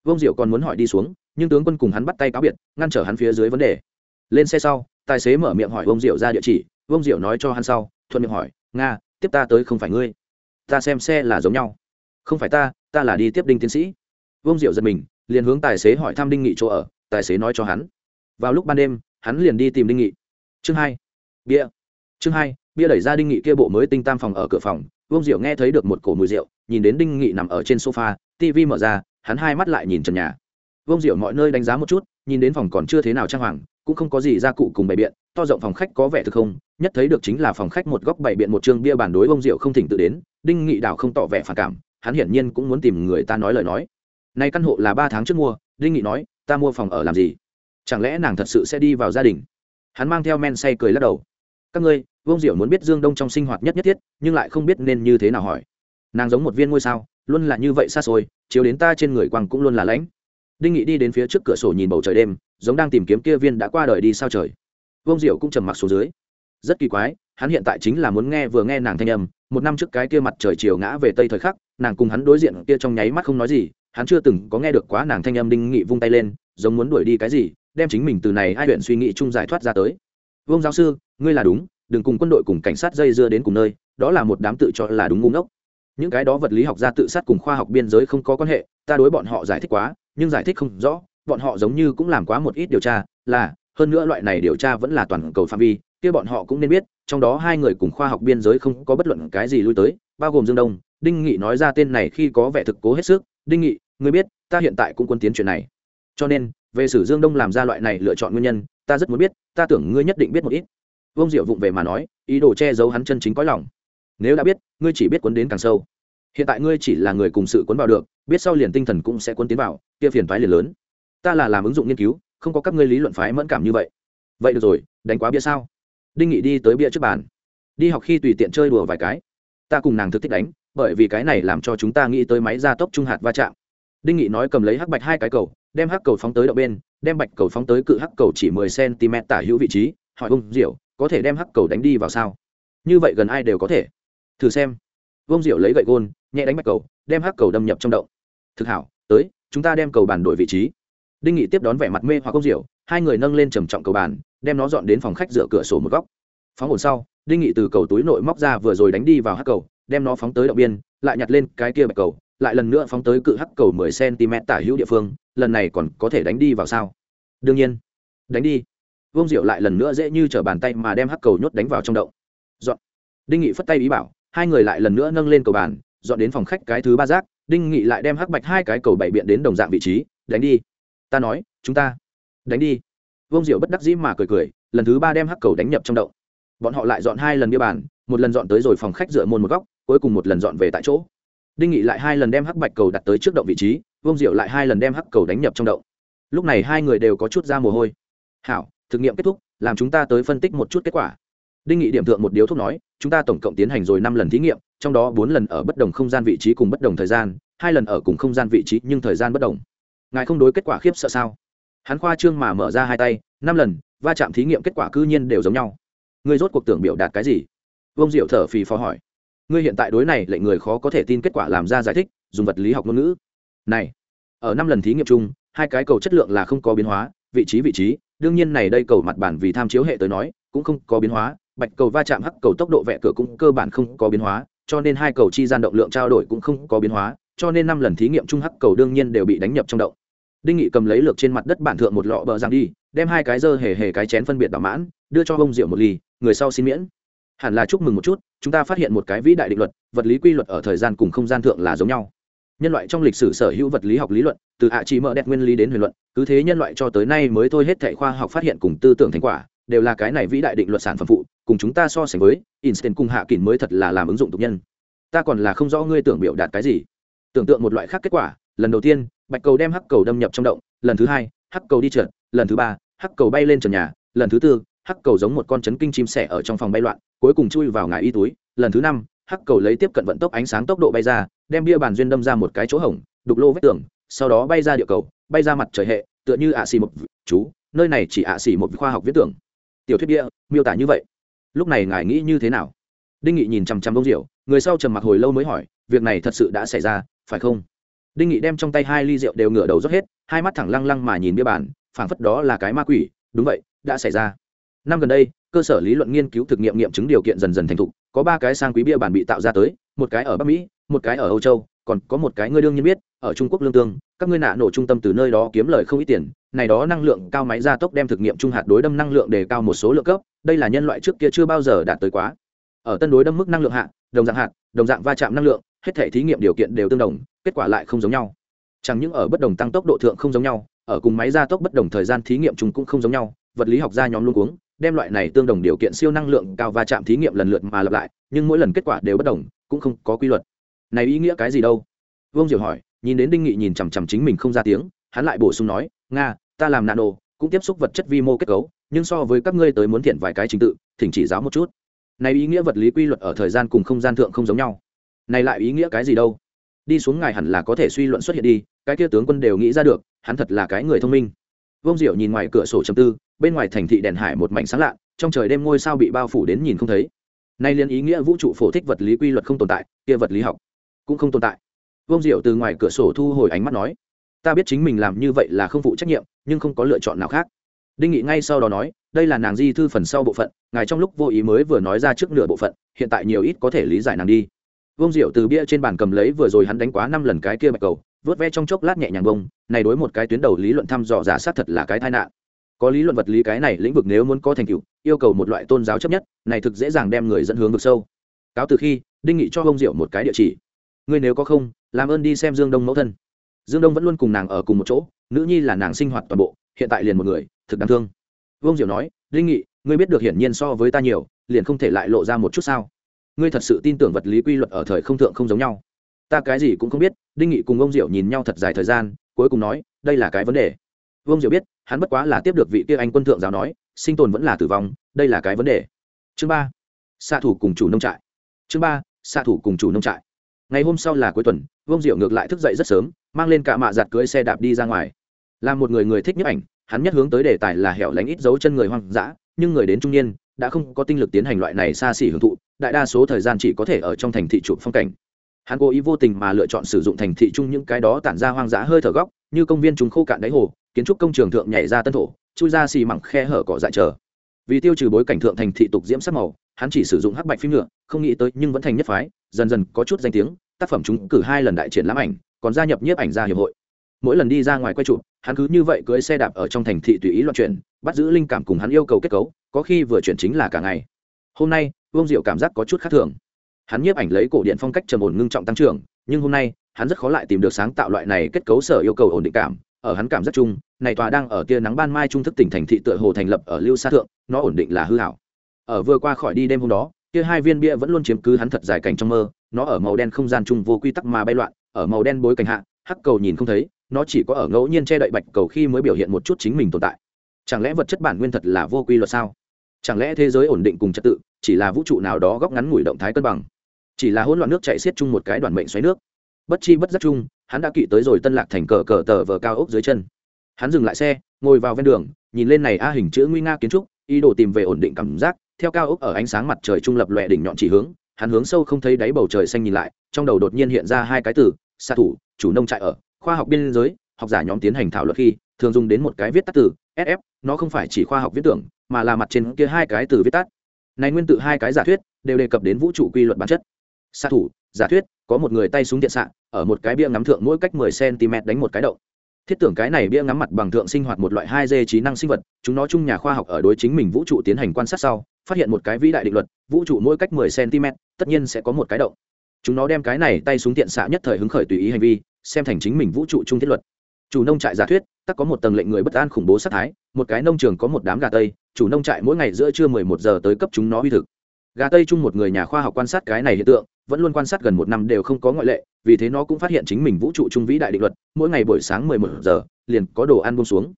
Vương diệu còn muốn hỏi đi xuống, nhưng tướng quân cùng hắn bắt tay cáo biệt, ngăn trở hắn phía dưới vấn đề. Lên xe sau, tài xế mở miệng hỏi vương diệu ra địa chỉ, vương diệu nói cho hắn sau, thuận miệng hỏi, nga, tiếp ta tới không phải ngươi. Ta xem xe là giống nhau. Không phải ta ta là đi tiếp đinh tiến sĩ. Vương diệu giật mình, liền hướng tài xế hỏi thăm đinh nghị chỗ ở, tài xế nói cho hắn. Vào lúc ban đêm, hắn liền đi tìm đinh nghị. Chương hai, bia. Chương hai, bia đẩy ra đinh nghị kia bộ mới tinh tam phòng ở cửa phòng vương diệu nghe thấy được một cổ mùi rượu, nhìn đến đinh nghị nằm ở trên sofa tv mở ra, hắn hai mắt lại nhìn trần nhà. Vương diệu mọi nơi đánh giá một chút, nhìn đến phòng còn chưa thế nào trang hoàng, cũng không có gì gia cụ cùng bày biện, to rộng phòng khách có vẻ thực không, nhất thấy được chính là phòng khách một góc bày biện một chương bia bản đối vương diệu không thỉnh tự đến, đinh nghị đảo không tỏ vẻ phản cảm, hắn hiển nhiên cũng muốn tìm người ta nói lời nói. Nay căn hộ là ba tháng trước mua, đinh nghị nói, ta mua phòng ở làm gì? Chẳng lẽ nàng thật sự sẽ đi vào gia đình? Hắn mang theo men say cười lắc đầu các ngươi, vương diệu muốn biết dương đông trong sinh hoạt nhất nhất thiết, nhưng lại không biết nên như thế nào hỏi. Nàng giống một viên ngôi sao, luôn là như vậy xa xôi, chiếu đến ta trên người quang cũng luôn là lãnh. Đinh nghị đi đến phía trước cửa sổ nhìn bầu trời đêm, giống đang tìm kiếm kia viên đã qua đời đi sao trời. Vương diệu cũng trầm mặc xuống dưới. Rất kỳ quái, hắn hiện tại chính là muốn nghe vừa nghe nàng thanh âm, một năm trước cái kia mặt trời chiều ngã về tây thời khắc, nàng cùng hắn đối diện kia trong nháy mắt không nói gì, hắn chưa từng có nghe được quá nàng thanh âm đinh nghị vung tay lên, giống muốn đuổi đi cái gì, đem chính mình từ này ai huyện suy nghĩ chung giải thoát ra tới vương giáo sư, ngươi là đúng, đừng cùng quân đội cùng cảnh sát dây dưa đến cùng nơi, đó là một đám tự cho là đúng ngu ngốc. Những cái đó vật lý học gia tự sát cùng khoa học biên giới không có quan hệ, ta đối bọn họ giải thích quá, nhưng giải thích không rõ, bọn họ giống như cũng làm quá một ít điều tra, là, hơn nữa loại này điều tra vẫn là toàn cầu phạm vi, kia bọn họ cũng nên biết, trong đó hai người cùng khoa học biên giới không có bất luận cái gì lui tới, bao gồm dương đông, đinh nghị nói ra tên này khi có vẻ thực cố hết sức, đinh nghị, ngươi biết, ta hiện tại cũng quân tiến chuyện này. Cho nên, về sử dương đông làm ra loại này lựa chọn nguyên nhân ta rất muốn biết, ta tưởng ngươi nhất định biết một ít. Vông diệu vụng về mà nói, ý đồ che giấu hắn chân chính có lòng. Nếu đã biết, ngươi chỉ biết cuốn đến càng sâu. Hiện tại ngươi chỉ là người cùng sự cuốn vào được, biết sau liền tinh thần cũng sẽ cuốn tiến vào, kia phiền phái liền lớn. Ta là làm ứng dụng nghiên cứu, không có các ngươi lý luận phái mẫn cảm như vậy. Vậy được rồi, đánh quá bia sao? Đinh nghị đi tới bia trước bàn. Đi học khi tùy tiện chơi đùa vài cái. Ta cùng nàng thực thích đánh, bởi vì cái này làm cho chúng ta nghĩ tới máy gia tốc trung hạt va chạm. Đinh nghị nói cầm lấy hắc bạch hai cái cầu đem hắc cầu phóng tới đậu bên, đem bạch cầu phóng tới cự hắc cầu chỉ mười cm tả hữu vị trí, hỏi ông diệu, có thể đem hắc cầu đánh đi vào sao? Như vậy gần ai đều có thể. Thử xem. Vông diệu lấy gậy gôn, nhẹ đánh bạch cầu, đem hắc cầu đâm nhập trong động. Thực hảo, tới, chúng ta đem cầu bàn đổi vị trí. Đinh nghị tiếp đón vẻ mặt mê hoặc công diệu, hai người nâng lên trầm trọng cầu bàn, đem nó dọn đến phòng khách dựa cửa sổ một góc. Phóng ổn sau, đinh nghị từ cầu túi nội móc ra vừa rồi đánh đi vào hắc cầu, đem nó phóng tới động biên, lại nhặt lên cái kia bạch cầu lại lần nữa phóng tới cự hắc cầu mười cm tả hữu địa phương, lần này còn có thể đánh đi vào sao? Đương nhiên. Đánh đi. Vương diệu lại lần nữa dễ như trở bàn tay mà đem hắc cầu nhốt đánh vào trong động. Dọn. Đinh nghị phất tay ý bảo, hai người lại lần nữa nâng lên cầu bàn, dọn đến phòng khách cái thứ ba giác, đinh nghị lại đem hắc bạch hai cái cầu bảy biện đến đồng dạng vị trí, đánh đi. Ta nói, chúng ta đánh đi. Vương diệu bất đắc dĩ mà cười cười, lần thứ ba đem hắc cầu đánh nhập trong động. Bọn họ lại dọn hai lần bia bàn, một lần dọn tới rồi phòng khách dựa môn một góc, cuối cùng một lần dọn về tại chỗ đinh nghị lại hai lần đem hắc bạch cầu đặt tới trước động vị trí, vương diệu lại hai lần đem hắc cầu đánh nhập trong động. Lúc này hai người đều có chút ra mồ hôi. Hảo, thực nghiệm kết thúc, làm chúng ta tới phân tích một chút kết quả. Đinh nghị điểm thượng một điếu thuốc nói, chúng ta tổng cộng tiến hành rồi năm lần thí nghiệm, trong đó bốn lần ở bất đồng không gian vị trí cùng bất đồng thời gian, hai lần ở cùng không gian vị trí nhưng thời gian bất đồng. Ngài không đối kết quả khiếp sợ sao? Hắn khoa trương mà mở ra hai tay, năm lần, va chạm thí nghiệm kết quả cư nhiên đều giống nhau. Ngươi rốt cuộc tưởng biểu đạt cái gì? Vương diệu thở phì phò hỏi ngươi hiện tại đối này lệnh người khó có thể tin kết quả làm ra giải thích, dùng vật lý học ngôn ngữ. Này, ở năm lần thí nghiệm chung, hai cái cầu chất lượng là không có biến hóa, vị trí vị trí, đương nhiên này đây cầu mặt bản vì tham chiếu hệ tới nói, cũng không có biến hóa, bạch cầu va chạm hắc cầu tốc độ vẽ cửa cũng cơ bản không có biến hóa, cho nên hai cầu chi gian động lượng trao đổi cũng không có biến hóa, cho nên năm lần thí nghiệm chung hắc cầu đương nhiên đều bị đánh nhập trong động. Đinh nghị cầm lấy lược trên mặt đất bản thượng một lọ bờ giang đi, đem hai cái dơ hề hề cái chén phân biệt bảo mãn, đưa cho bông rượu một ly, người sau xin miễn hẳn là chúc mừng một chút, chúng ta phát hiện một cái vĩ đại định luật, vật lý quy luật ở thời gian cùng không gian thượng là giống nhau. Nhân loại trong lịch sử sở hữu vật lý học lý luận, từ ạ chỉ mở đẹp nguyên lý đến huyền luận, cứ thế nhân loại cho tới nay mới thôi hết thệ khoa học phát hiện cùng tư tưởng thành quả, đều là cái này vĩ đại định luật sản phẩm phụ, cùng chúng ta so sánh với instant cùng hạ kỳn mới thật là làm ứng dụng tục nhân. Ta còn là không rõ ngươi tưởng biểu đạt cái gì. Tưởng tượng một loại khác kết quả, lần đầu tiên, bạch cầu đem hắc cầu đâm nhập trong động, lần thứ hai, hắc cầu đi trượt, lần thứ ba, hắc cầu bay lên trần nhà, lần thứ tư hắc cầu giống một con chấn kinh chim sẻ ở trong phòng bay loạn, cuối cùng chui vào ngài y túi. Lần thứ năm, hắc cầu lấy tiếp cận vận tốc ánh sáng tốc độ bay ra, đem bia bàn duyên đâm ra một cái chỗ hổng, đục lô vết tường, sau đó bay ra địa cầu, bay ra mặt trời hệ, tựa như ạ xì một chú, nơi này chỉ ạ xì một khoa học viết tưởng. Tiểu thuyết bia, miêu tả như vậy. Lúc này ngài nghĩ như thế nào? Đinh nghị nhìn chằm chằm bông rượu, người sau trầm mặc hồi lâu mới hỏi, việc này thật sự đã xảy ra, phải không? Đinh nghị đem trong tay hai ly rượu đều ngửa đầu rót hết, hai mắt thẳng lăng lăng mà nhìn bia bàn, phảng phất đó là cái ma quỷ, đúng vậy, đã xảy ra năm gần đây, cơ sở lý luận nghiên cứu thực nghiệm nghiệm chứng điều kiện dần dần thành thục, có ba cái sang quý bia bản bị tạo ra tới, một cái ở bắc mỹ, một cái ở âu châu, còn có một cái ngươi đương nhiên biết, ở trung quốc lương tương, các ngươi nạ nổ trung tâm từ nơi đó kiếm lời không ít tiền, này đó năng lượng cao máy gia tốc đem thực nghiệm trung hạt đối đâm năng lượng đề cao một số lượng cấp, đây là nhân loại trước kia chưa bao giờ đạt tới quá. Ở tân đối đâm mức năng lượng hạ, đồng dạng hạt, đồng dạng va chạm năng lượng, hết thể thí nghiệm điều kiện đều tương đồng, kết quả lại không giống nhau. Chẳng những ở bất đồng tăng tốc độ thượng không giống nhau, ở cùng máy gia tốc bất đồng thời gian thí nghiệm chúng cũng không giống nhau, vật lý học gia nhóm luôn uống đem loại này tương đồng điều kiện siêu năng lượng cao va chạm thí nghiệm lần lượt mà lặp lại, nhưng mỗi lần kết quả đều bất đồng, cũng không có quy luật. Này ý nghĩa cái gì đâu? Vương diệu hỏi, nhìn đến đinh nghị nhìn chằm chằm chính mình không ra tiếng, hắn lại bổ sung nói, nga, ta làm nano, cũng tiếp xúc vật chất vi mô kết cấu, nhưng so với các ngươi tới muốn thiện vài cái trình tự, thỉnh chỉ giáo một chút. Này ý nghĩa vật lý quy luật ở thời gian cùng không gian thượng không giống nhau. Này lại ý nghĩa cái gì đâu? Đi xuống ngài hẳn là có thể suy luận xuất hiện đi, cái kia tướng quân đều nghĩ ra được, hắn thật là cái người thông minh vông diệu nhìn ngoài cửa sổ chầm tư, bên ngoài thành thị đèn hải một mảnh sáng lạ, trong trời đêm ngôi sao bị bao phủ đến nhìn không thấy. Nay liên ý nghĩa vũ trụ phổ thích vật lý quy luật không tồn tại, kia vật lý học cũng không tồn tại. Vông diệu từ ngoài cửa sổ thu hồi ánh mắt nói, ta biết chính mình làm như vậy là không phụ trách nhiệm, nhưng không có lựa chọn nào khác. Đinh nghị ngay sau đó nói, đây là nàng di thư phần sau bộ phận, ngài trong lúc vô ý mới vừa nói ra trước nửa bộ phận, hiện tại nhiều ít có thể lý giải nàng đi. Vông diệu từ bia trên bàn cầm lấy vừa rồi hắn đánh quá năm lần cái kia bạch cầu vớt ve trong chốc lát nhẹ nhàng bông, này đối một cái tuyến đầu lý luận thăm dò giả sát thật là cái tai nạn. Có lý luận vật lý cái này lĩnh vực nếu muốn có thành tựu, yêu cầu một loại tôn giáo chấp nhất, này thực dễ dàng đem người dẫn hướng vực sâu. Cáo từ khi, đinh nghị cho bông diệu một cái địa chỉ. Ngươi nếu có không, làm ơn đi xem dương đông mẫu thân. Dương đông vẫn luôn cùng nàng ở cùng một chỗ, nữ nhi là nàng sinh hoạt toàn bộ, hiện tại liền một người, thực đáng thương. Vương diệu nói, đinh nghị, ngươi biết được hiển nhiên so với ta nhiều, liền không thể lại lộ ra một chút sao? Ngươi thật sự tin tưởng vật lý quy luật ở thời không thượng không giống nhau ta cái gì cũng không biết, đinh nghị cùng ông diệu nhìn nhau thật dài thời gian, cuối cùng nói, đây là cái vấn đề. Vương diệu biết, hắn bất quá là tiếp được vị kia anh quân thượng giáo nói, sinh tồn vẫn là tử vong, đây là cái vấn đề. Chương ba, xạ thủ cùng chủ nông trại. Chương ba, xạ thủ cùng chủ nông trại. Ngày hôm sau là cuối tuần, vương diệu ngược lại thức dậy rất sớm, mang lên cả mạ giặt cưới xe đạp đi ra ngoài. Là một người người thích nhấp ảnh, hắn nhất hướng tới đề tài là hẻo lánh ít dấu chân người hoang dã, nhưng người đến trung niên, đã không có tinh lực tiến hành loại này xa xỉ hưởng thụ, đại đa số thời gian chỉ có thể ở trong thành thị chụp phong cảnh hắn cố ý vô tình mà lựa chọn sử dụng thành thị chung những cái đó tản ra hoang dã hơi thở góc, như công viên chúng khô cạn đáy hồ, kiến trúc công trường thượng nhảy ra tân thổ, chui ra xì mẳng khe hở cỏ dại chờ. Vì tiêu trừ bối cảnh thượng thành thị tục diễm sắc màu, hắn chỉ sử dụng hắc bạch phim nhựa không nghĩ tới nhưng vẫn thành nhất phái, dần dần có chút danh tiếng, tác phẩm chúng cử hai lần đại triển lãm ảnh, còn gia nhập nhiếp ảnh gia hiệp hội. Mỗi lần đi ra ngoài quay chụp, hắn cứ như vậy cưỡi xe đạp ở trong thành thị tùy ý loạn chuyển, bắt giữ linh cảm cùng hắn yêu cầu kết cấu, có khi vừa chuyển chính là cả ngày. Hôm nay, vương diệu cảm giác có chút khác thường hắn nhiếp ảnh lấy cổ điện phong cách trầm ổn ngưng trọng tăng trưởng, nhưng hôm nay, hắn rất khó lại tìm được sáng tạo loại này kết cấu sở yêu cầu ổn định cảm. Ở hắn cảm rất chung, này tòa đang ở tia nắng ban mai trung thức tỉnh thành thị tựa hồ thành lập ở lưu sa thượng, nó ổn định là hư hảo. Ở vừa qua khỏi đi đêm hôm đó, kia hai viên bia vẫn luôn chiếm cứ hắn thật dài cảnh trong mơ, nó ở màu đen không gian chung vô quy tắc mà bay loạn, ở màu đen bối cảnh hạ, hắc cầu nhìn không thấy, nó chỉ có ở ngẫu nhiên che đậy bạch cầu khi mới biểu hiện một chút chính mình tồn tại. Chẳng lẽ vật chất bản nguyên thật là vô quy luật sao? Chẳng lẽ thế giới ổn định cùng trật tự, chỉ là vũ trụ nào đó góc ngắn ngủi động thái cân bằng? Chỉ là hỗn loạn nước chạy xiết chung một cái đoàn mệnh xoáy nước. Bất chi bất giác chung, hắn đã kỵ tới rồi tân lạc thành cờ cờ tờ vờ cao ốc dưới chân. Hắn dừng lại xe, ngồi vào ven đường, nhìn lên này a hình chữ nguy nga kiến trúc, ý đồ tìm về ổn định cảm giác, theo cao ốc ở ánh sáng mặt trời trung lập lòe đỉnh nhọn chỉ hướng, hắn hướng sâu không thấy đáy bầu trời xanh nhìn lại, trong đầu đột nhiên hiện ra hai cái từ xạ thủ, chủ nông trại ở, khoa học biên giới, học giả nhóm tiến hành thảo luận khi, thường dùng đến một cái viết tắt từ sf nó không phải chỉ khoa học viết tưởng, mà là mặt trên kia hai cái từ viết tắt. Này nguyên tự hai cái giả thuyết, đều đề cập đến vũ trụ quy luật bản chất xạ thủ, giả thuyết, có một người tay súng điện xạ, ở một cái bia ngắm thượng mỗi cách 10 cm đánh một cái động. Thiết tưởng cái này bia ngắm mặt bằng thượng sinh hoạt một loại hai d trí năng sinh vật, chúng nó chung nhà khoa học ở đối chính mình vũ trụ tiến hành quan sát sau, phát hiện một cái vĩ đại định luật, vũ trụ mỗi cách 10 cm, tất nhiên sẽ có một cái động. Chúng nó đem cái này tay súng tiện xạ nhất thời hứng khởi tùy ý hành vi, xem thành chính mình vũ trụ chung thiết luật. Chủ nông trại giả thuyết, tắc có một tầng lệnh người bất an khủng bố sát thái, một cái nông trường có một đám gà tây, chủ nông trại mỗi ngày giữa trưa mười một giờ tới cấp chúng nó uy thực. Gà tây chung một người nhà khoa học quan sát cái này hiện tượng vẫn luôn quan sát gần một năm đều không có ngoại lệ, vì thế nó cũng phát hiện chính mình vũ trụ trung vĩ đại định luật, mỗi ngày buổi sáng mười một giờ, liền có đồ ăn buông xuống.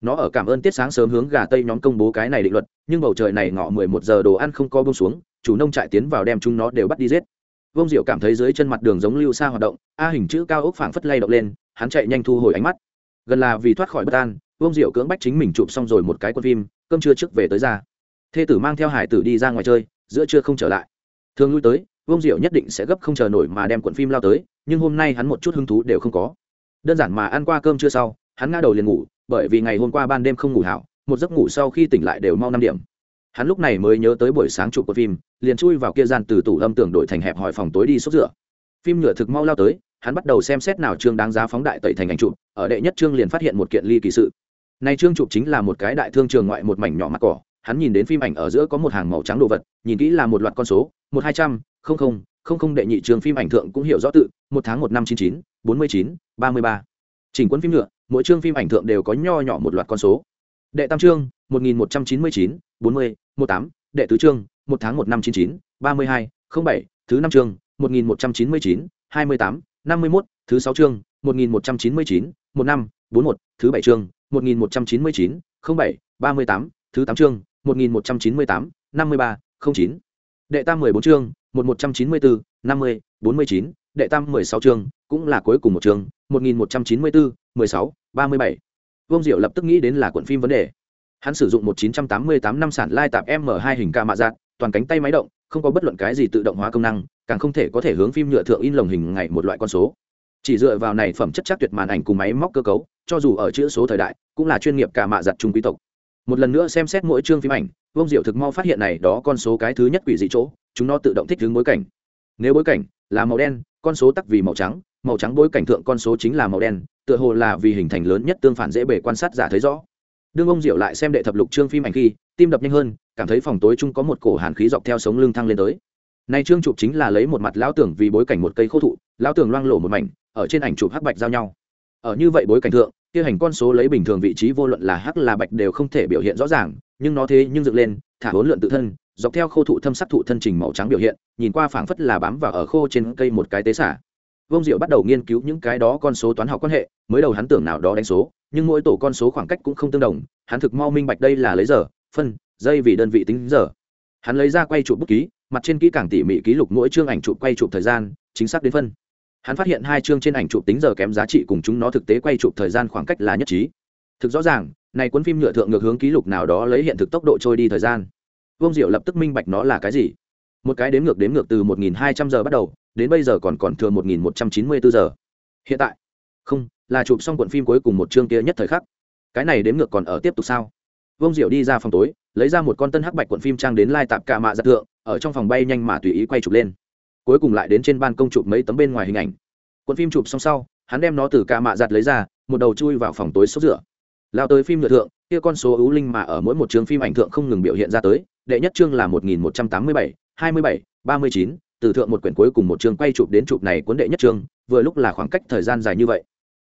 Nó ở cảm ơn tiết sáng sớm hướng gà tây nhóm công bố cái này định luật, nhưng bầu trời này ngọ mười một giờ đồ ăn không có buông xuống, chủ nông trại tiến vào đem chúng nó đều bắt đi giết. Vông diệu cảm thấy dưới chân mặt đường giống lưu xa hoạt động, a hình chữ cao ốc phảng phất lay động lên, hắn chạy nhanh thu hồi ánh mắt. Gần là vì thoát khỏi bất an vông diệu cưỡng bách chính mình chụp xong rồi một cái quân phim, cơm trưa trước về tới ra. Thê tử mang theo hải tử đi ra ngoài chơi, giữa trưa không trở lại. Thường lui tới Vương diệu nhất định sẽ gấp không chờ nổi mà đem cuộn phim lao tới, nhưng hôm nay hắn một chút hứng thú đều không có. Đơn giản mà ăn qua cơm chưa sau, hắn ngã đầu liền ngủ, bởi vì ngày hôm qua ban đêm không ngủ hảo, một giấc ngủ sau khi tỉnh lại đều mau năm điểm. Hắn lúc này mới nhớ tới buổi sáng chụp của phim, liền chui vào kia gian từ tủ âm tưởng đổi thành hẹp hỏi phòng tối đi xúc rửa. Phim nhựa thực mau lao tới, hắn bắt đầu xem xét nào chương đáng giá phóng đại tẩy thành ảnh chụp, ở đệ nhất chương liền phát hiện một kiện ly kỳ sự. Này chương chụp chính là một cái đại thương trường ngoại một mảnh nhỏ mặt cỏ, hắn nhìn đến phim ảnh ở giữa có một hàng màu trắng đồ vật, nhìn kỹ là một loạt con số, một hai trăm không không không không đệ nhị trường phim ảnh thượng cũng hiểu rõ tự, một tháng một năm chín chín, bốn mươi chín, ba mươi ba. Chỉnh quân phim nhựa, mỗi chương phim ảnh thượng đều có nho nhỏ một loạt con số. Đệ tam chương, một nghìn một trăm chín mươi chín, bốn mươi, một tám. Đệ tứ chương, một tháng một năm chín chín, ba mươi hai, không bảy. Thứ năm chương, một nghìn một trăm chín mươi chín, hai mươi tám, năm mươi mốt. Thứ sáu chương, một nghìn một trăm chín mươi chín, một năm, bốn một thứ bảy chương, một nghìn một trăm chín mươi chín, không bảy, ba mươi tám. Thứ tám chương, một nghìn một trăm chín mươi tám, năm mươi ba, không chín. Đệ tam mười bốn chương một một trăm chín mươi bốn năm mươi, bốn mươi chín, đệ tam mười sáu chương, cũng là cuối cùng một chương, một nghìn một trăm chín mươi bốn mười sáu, ba mươi bảy. Vương diệu lập tức nghĩ đến là cuộn phim vấn đề. Hắn sử dụng một chín trăm tám mươi tám năm sản lai tạp m hai hình ca mạ dạng toàn cánh tay máy động, không có bất luận cái gì tự động hóa công năng, càng không thể có thể hướng phim nhựa thượng in lồng hình ngày một loại con số. Chỉ dựa vào này phẩm chất chắc tuyệt màn ảnh cùng máy móc cơ cấu, cho dù ở chữ số thời đại, cũng là chuyên nghiệp cả mạ giặt trung quý tộc. Một lần nữa xem xét mỗi chương phim ảnh vông diệu thực mau phát hiện này đó con số cái thứ nhất quỷ dị chỗ chúng nó tự động thích ứng bối cảnh. Nếu bối cảnh là màu đen, con số tắc vì màu trắng màu trắng bối cảnh thượng con số chính là màu đen, tựa hồ là vì hình thành lớn nhất tương phản dễ bề quan sát giả thấy rõ. Đương ông diệu lại xem đệ thập lục chương phim ảnh khi, tim đập nhanh hơn, cảm thấy phòng tối chung có một cổ hàn khí dọc theo sống lưng thăng lên tới. Này chương chụp chính là lấy một mặt lão tưởng vì bối cảnh một cây khô thụ, lão tưởng loang lổ một mảnh, ở trên ảnh chụp hắc bạch giao nhau. Ở như vậy bối cảnh thượng, kia hành con số lấy bình thường vị trí vô luận là hắc là bạch đều không thể biểu hiện rõ ràng, nhưng nó thế nhưng dựng lên, thả hỗn lượn tự thân dọc theo khô thụ thâm sắc thụ thân trình màu trắng biểu hiện, nhìn qua phảng phất là bám vào ở khô trên cây một cái tế xả. Vông diệu bắt đầu nghiên cứu những cái đó con số toán học quan hệ, mới đầu hắn tưởng nào đó đánh số, nhưng mỗi tổ con số khoảng cách cũng không tương đồng, hắn thực mau minh bạch đây là lấy giờ, phân, giây vì đơn vị tính giờ. Hắn lấy ra quay chụp bút ký, mặt trên kỹ càng tỉ mỉ ký lục mỗi chương ảnh chụp quay chụp thời gian, chính xác đến phân. Hắn phát hiện hai chương trên ảnh chụp tính giờ kém giá trị cùng chúng nó thực tế quay chụp thời gian khoảng cách là nhất trí. Thực rõ ràng, này cuốn phim nhựa thượng ngược hướng ký lục nào đó lấy hiện thực tốc độ trôi đi thời gian. Vương diệu lập tức minh bạch nó là cái gì. Một cái đếm ngược đếm ngược từ 1.200 giờ bắt đầu, đến bây giờ còn còn thừa 1.194 giờ. Hiện tại, không, là chụp xong cuộn phim cuối cùng một chương kia nhất thời khắc. Cái này đếm ngược còn ở tiếp tục sao? Vương diệu đi ra phòng tối, lấy ra một con tân hắc bạch cuộn phim trang đến lai tạp cả mạ giặt thượng, ở trong phòng bay nhanh mà tùy ý quay chụp lên. Cuối cùng lại đến trên ban công chụp mấy tấm bên ngoài hình ảnh. Cuộn phim chụp xong sau, hắn đem nó từ cả mạ giặt lấy ra, một đầu chui vào phòng tối sốt rửa. Lao tới phim nhựa thượng kia con số ưu linh mà ở mỗi một chương phim ảnh thượng không ngừng biểu hiện ra tới đệ nhất chương là một nghìn một trăm tám mươi bảy hai mươi bảy ba mươi chín từ thượng một quyển cuối cùng một chương quay chụp đến chụp này cuốn đệ nhất chương vừa lúc là khoảng cách thời gian dài như vậy